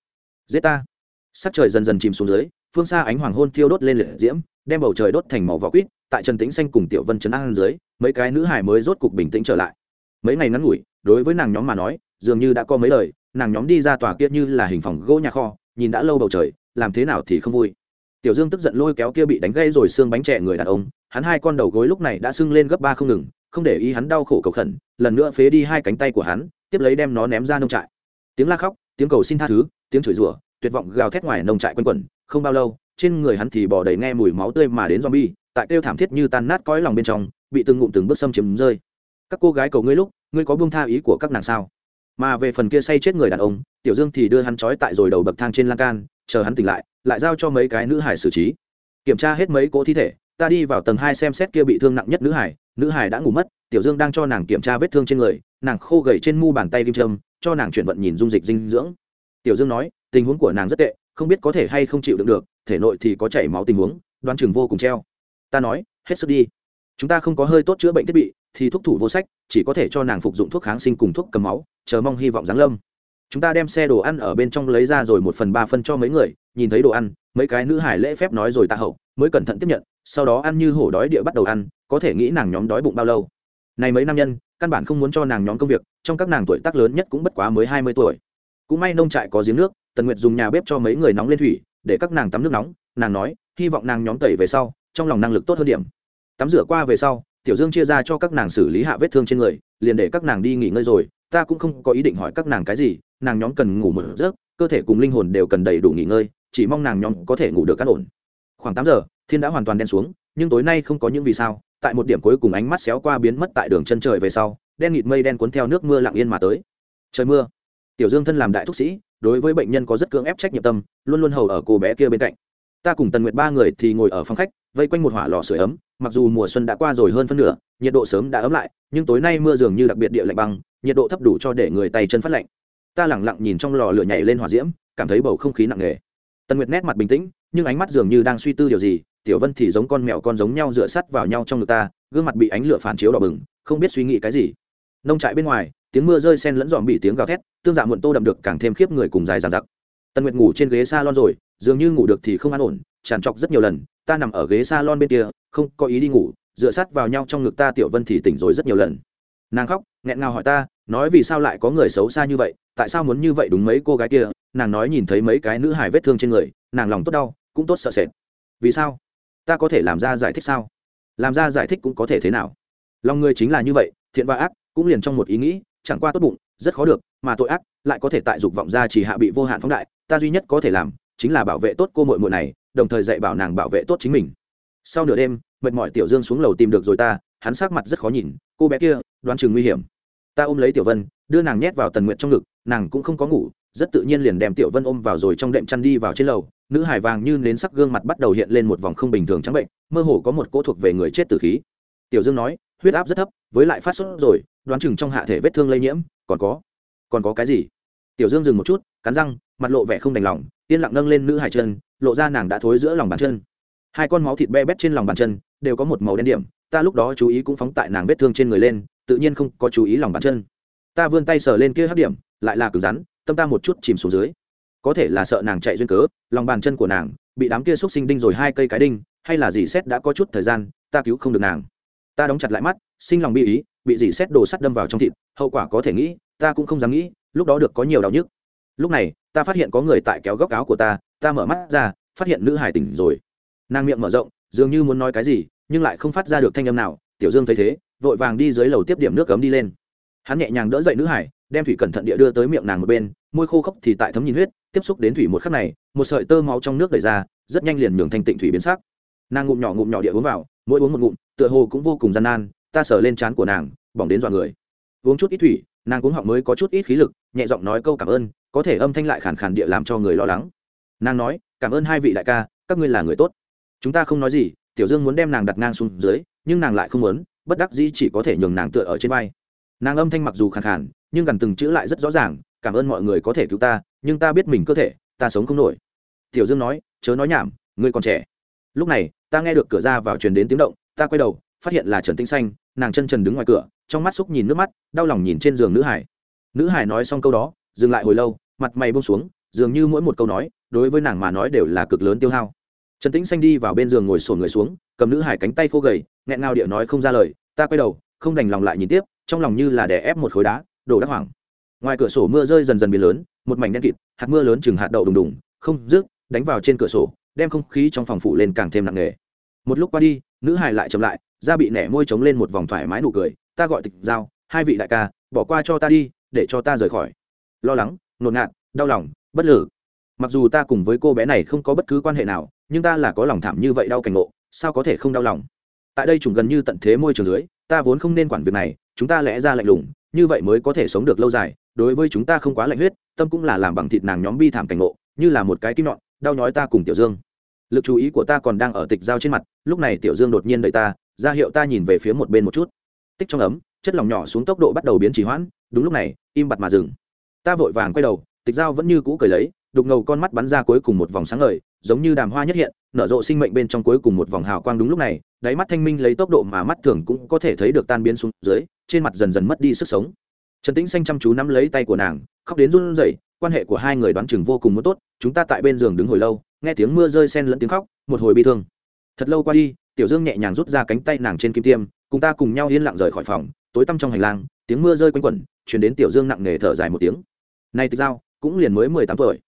Giết ta. Sắc trời dần dần chìm xuống dưới, phương xa ánh hoàng hôn thiêu đốt lên liệt diễm, đem bầu trời đốt thành màu vỏ quýt, tại trần tĩnh xanh cùng tiểu vân trấn an dưới mấy cái nữ hải mới rốt cục bình tĩnh trở lại. Mấy ngày ngắn ngủi, đối với nàng nhóm mà nói, dường như đã có mấy lời, nàng nhóm đi ra tòa kia như là hình phòng gỗ nhà kho, nhìn đã lâu bầu trời, làm thế nào thì không vui. Tiểu dương tức giận lôi kéo kia bị đánh gây rồi xương bánh trẻ người đàn ông, hắn hai con đầu gối lúc này đã sưng lên gấp ba không ngừng, không để ý hắn đau khổ cầu khẩn, lần nữa phế đi hai cánh tay của hắn, tiếp lấy đem nó ném ra nông trại. Tiếng la khóc, tiếng cầu xin tha thứ, tiếng chửi rủa, tuyệt vọng gào thét ngoài nông trại quanh quẩn, không bao lâu, trên người hắn thì bỏ đầy nghe mùi máu tươi mà đến zombie, tại kêu thảm thiết như tan nát cõi lòng bên trong bị từng ngụm từng bước xâm chiếm rơi. Các cô gái cầu ngươi lúc, ngươi có buông tha ý của các nàng sao? Mà về phần kia say chết người đàn ông, tiểu dương thì đưa hắn trói tại rồi đầu bậc thang trên lan can, chờ hắn tỉnh lại lại giao cho mấy cái nữ hải xử trí. Kiểm tra hết mấy cỗ thi thể, ta đi vào tầng hai xem xét kia bị thương nặng nhất nữ hải nữ hải đã ngủ mất, tiểu dương đang cho nàng kiểm tra vết thương trên người, nàng khô gầy trên mu bàn tay kim châm, cho nàng chuyển vận nhìn dung dịch dinh dưỡng. Tiểu dương nói, tình huống của nàng rất tệ, không biết có thể hay không chịu đựng được, thể nội thì có chảy máu tình huống, đoán chừng vô cùng treo. Ta nói, hết sức đi chúng ta không có hơi tốt chữa bệnh thiết bị, thì thuốc thủ vô sách, chỉ có thể cho nàng phục dụng thuốc kháng sinh cùng thuốc cầm máu, chờ mong hy vọng giáng lâm. Chúng ta đem xe đồ ăn ở bên trong lấy ra rồi một phần ba phân cho mấy người, nhìn thấy đồ ăn, mấy cái nữ hải lễ phép nói rồi tạ hậu, mới cẩn thận tiếp nhận, sau đó ăn như hổ đói địa bắt đầu ăn, có thể nghĩ nàng nhóm đói bụng bao lâu. Này mấy nam nhân, căn bản không muốn cho nàng nhóm công việc, trong các nàng tuổi tác lớn nhất cũng bất quá mới hai mươi tuổi. Cũng may nông trại có giếng nước, tần nguyệt dùng nhà bếp cho mấy người nóng lên thủy, để các nàng tắm nước nóng, nàng nói, hy vọng nàng nhóm tẩy về sau, trong lòng năng lực tốt hơn điểm tắm rửa qua về sau, tiểu dương chia ra cho các nàng xử lý hạ vết thương trên người, liền để các nàng đi nghỉ ngơi rồi. Ta cũng không có ý định hỏi các nàng cái gì, nàng nhóm cần ngủ một giấc, cơ thể cùng linh hồn đều cần đầy đủ nghỉ ngơi, chỉ mong nàng nhóm có thể ngủ được cắt ổn. Khoảng tám giờ, thiên đã hoàn toàn đen xuống, nhưng tối nay không có những vì sao. Tại một điểm cuối cùng ánh mắt xéo qua biến mất tại đường chân trời về sau, đen nghịt mây đen cuốn theo nước mưa lặng yên mà tới. Trời mưa. Tiểu dương thân làm đại thúc sĩ, đối với bệnh nhân có rất cưỡng ép trách nhiệm tâm, luôn luôn hầu ở cô bé kia bên cạnh ta cùng tần nguyệt ba người thì ngồi ở phòng khách, vây quanh một hỏa lò sưởi ấm, mặc dù mùa xuân đã qua rồi hơn phân nửa, nhiệt độ sớm đã ấm lại, nhưng tối nay mưa dường như đặc biệt địa lạnh băng, nhiệt độ thấp đủ cho để người tay chân phát lạnh. Ta lẳng lặng nhìn trong lò lửa nhảy lên hỏa diễm, cảm thấy bầu không khí nặng nề. Tần nguyệt nét mặt bình tĩnh, nhưng ánh mắt dường như đang suy tư điều gì, tiểu vân thì giống con mèo con giống nhau dựa sắt vào nhau trong ngực ta, gương mặt bị ánh lửa phản chiếu đỏ bừng, không biết suy nghĩ cái gì. Nông trại bên ngoài, tiếng mưa rơi sen lẫn dòm bị tiếng gào thét, tương dạ muộn tô đậm được càng thêm khiếp người cùng dài dàn giặc tần nguyệt ngủ trên ghế s a lon rồi dường như ngủ được thì không an ổn, tràn trọc rất nhiều lần, ta nằm ở ghế s a lon bên kia, không có ý đi ngủ, dựa sát vào nhau trong ngực ta tiểu vân thì tỉnh rồi rất nhiều lần. Nàng khóc, nghẹn ngào hỏi ta, nói vì sao lại có người xấu xa như vậy, tại sao muốn như vậy đúng mấy cô gái kia, nàng nói nhìn thấy mấy cái nữ hài vết thương trên người, nàng lòng tốt đau, cũng tốt sợ sệt. Vì sao? Ta có thể làm ra giải thích sao? Làm ra giải thích cũng có thể thế nào? Lòng người chính là như vậy, thiện và ác, cũng liền trong một ý nghĩ, chẳng qua tốt bụng, rất khó được, mà tội ác, lại có thể tại dục vọng ra chỉ hạ bị vô hạn phóng đại, ta duy nhất có thể làm chính là bảo vệ tốt cô muội muội này, đồng thời dạy bảo nàng bảo vệ tốt chính mình. Sau nửa đêm, mệt mỏi tiểu dương xuống lầu tìm được rồi ta, hắn sắc mặt rất khó nhìn, cô bé kia, đoán chừng nguy hiểm. Ta ôm lấy tiểu vân, đưa nàng nhét vào tần nguyện trong ngực, nàng cũng không có ngủ, rất tự nhiên liền đem tiểu vân ôm vào rồi trong đệm chăn đi vào trên lầu. Nữ hải vàng như nến sắc gương mặt bắt đầu hiện lên một vòng không bình thường trắng bệnh, mơ hồ có một cỗ thuộc về người chết từ khí. Tiểu dương nói, huyết áp rất thấp, với lại phát sốt rồi, đoán chừng trong hạ thể vết thương lây nhiễm, còn có còn có cái gì? Tiểu dương dừng một chút, cắn răng mặt lộ vẻ không đành lòng, yên lặng nâng lên nữ hải chân, lộ ra nàng đã thối giữa lòng bàn chân. Hai con máu thịt be bét trên lòng bàn chân, đều có một màu đen điểm, ta lúc đó chú ý cũng phóng tại nàng vết thương trên người lên, tự nhiên không có chú ý lòng bàn chân. Ta vươn tay sờ lên kia hấp điểm, lại là cứng rắn, tâm ta một chút chìm xuống dưới. Có thể là sợ nàng chạy duyên cớ, lòng bàn chân của nàng bị đám kia xúc sinh đinh rồi hai cây cái đinh, hay là dì xét đã có chút thời gian, ta cứu không được nàng. Ta đóng chặt lại mắt, sinh lòng bi ý, bị dì xét đồ sắt đâm vào trong thịt, hậu quả có thể nghĩ, ta cũng không dám nghĩ, lúc đó được có nhiều đau nhức. Lúc này ta phát hiện có người tại kéo góc áo của ta ta mở mắt ra, phát hiện nữ hải tỉnh rồi. Nàng miệng mở rộng, dường như muốn nói cái gì, nhưng lại không phát ra được thanh âm nào, tiểu dương thấy thế, vội vàng đi dưới lầu tiếp điểm nước cấm đi lên. Hắn nhẹ nhàng đỡ dậy nữ hải đem thủy cẩn thận địa đưa tới miệng nàng một bên, môi khô khốc thì tại thấm nhìn huyết, tiếp xúc đến thủy một khắc này, một sợi tơ máu trong nước đẩy ra, rất nhanh liền nhường thanh tịnh thủy biến sắc. Nàng ngụm nhỏ ngụm nhỏ địa uống vào, mỗi uống một ngụm, tựa hồ cũng vô cùng gian nan, ta sờ lên trán của nàng, bỏng đến dọa người. Uống chút ít thủy, nàng cũng họng mới có chút ít khí lực, nhẹ giọng nói câu cảm ơn có thể âm thanh lại khàn khàn địa làm cho người lo lắng. Nàng nói, cảm ơn hai vị đại ca, các ngươi là người tốt. Chúng ta không nói gì, tiểu dương muốn đem nàng đặt ngang xuống dưới, nhưng nàng lại không muốn, bất đắc dĩ chỉ có thể nhường nàng tựa ở trên vai. Nàng âm thanh mặc dù khàn khàn, nhưng gần từng chữ lại rất rõ ràng, cảm ơn mọi người có thể cứu ta, nhưng ta biết mình cơ thể, ta sống không nổi. Tiểu dương nói, chớ nói nhảm, ngươi còn trẻ. Lúc này, ta nghe được cửa ra vào truyền đến tiếng động, ta quay đầu, phát hiện là trần tinh xanh, nàng chân trần đứng ngoài cửa, trong mắt xúc nhìn nước mắt, đau lòng nhìn trên giường nữ hải. Nữ hải nói xong câu đó, dừng lại hồi lâu mặt mày bông xuống, dường như mỗi một câu nói, đối với nàng mà nói đều là cực lớn tiêu hao. Trần tĩnh xanh đi vào bên giường ngồi sổn người xuống, cầm nữ hải cánh tay khô gầy, nghẹn ngào địa nói không ra lời, ta quay đầu, không đành lòng lại nhìn tiếp, trong lòng như là đè ép một khối đá, đổ đắc hoảng. Ngoài cửa sổ mưa rơi dần dần biến lớn, một mảnh đen kịt, hạt mưa lớn chừng hạt đậu đùng đùng, không rước, đánh vào trên cửa sổ, đem không khí trong phòng phủ lên càng thêm nặng nề. Một lúc qua đi, nữ hải lại chậm lại, da bị nẻ môi trống lên một vòng thoải mái nụ cười, ta gọi tịch giao, hai vị đại ca, bỏ qua cho ta đi, để cho ta rời khỏi. Lo lắng nột ngạt, đau lòng, bất lử mặc dù ta cùng với cô bé này không có bất cứ quan hệ nào, nhưng ta là có lòng thảm như vậy đau cảnh ngộ, sao có thể không đau lòng? Tại đây chúng gần như tận thế môi trường dưới, ta vốn không nên quản việc này, chúng ta lẽ ra lạnh lùng, như vậy mới có thể sống được lâu dài, đối với chúng ta không quá lạnh huyết, tâm cũng là làm bằng thịt nàng nhóm bi thảm cảnh ngộ, như là một cái kim nhọn, đau nhói ta cùng tiểu dương. Lực chú ý của ta còn đang ở tịch giao trên mặt, lúc này tiểu dương đột nhiên đợi ta, ra hiệu ta nhìn về phía một bên một chút. Tích trong ấm, chất lỏng nhỏ xuống tốc độ bắt đầu biến trì hoãn, đúng lúc này, im bặt mà dừng ta vội vàng quay đầu, tịch giao vẫn như cũ cười lấy, đục ngầu con mắt bắn ra cuối cùng một vòng sáng ngời, giống như đàm hoa nhất hiện, nở rộ sinh mệnh bên trong cuối cùng một vòng hào quang đúng lúc này, đáy mắt thanh minh lấy tốc độ mà mắt thường cũng có thể thấy được tan biến xuống dưới, trên mặt dần dần mất đi sức sống. Trần tĩnh xanh chăm chú nắm lấy tay của nàng, khóc đến run rẩy, quan hệ của hai người đoán chừng vô cùng muốn tốt, chúng ta tại bên giường đứng hồi lâu, nghe tiếng mưa rơi xen lẫn tiếng khóc, một hồi bi thương. Thật lâu qua đi, tiểu dương nhẹ nhàng rút ra cánh tay nàng trên kim tiêm, cùng ta cùng nhau yên lặng rời khỏi phòng, tối tăm trong hành lang, tiếng mưa rơi quanh quẩn chuyển đến tiểu dương nặng nề thở dài một tiếng nay tịch giao cũng liền mới mười tám tuổi.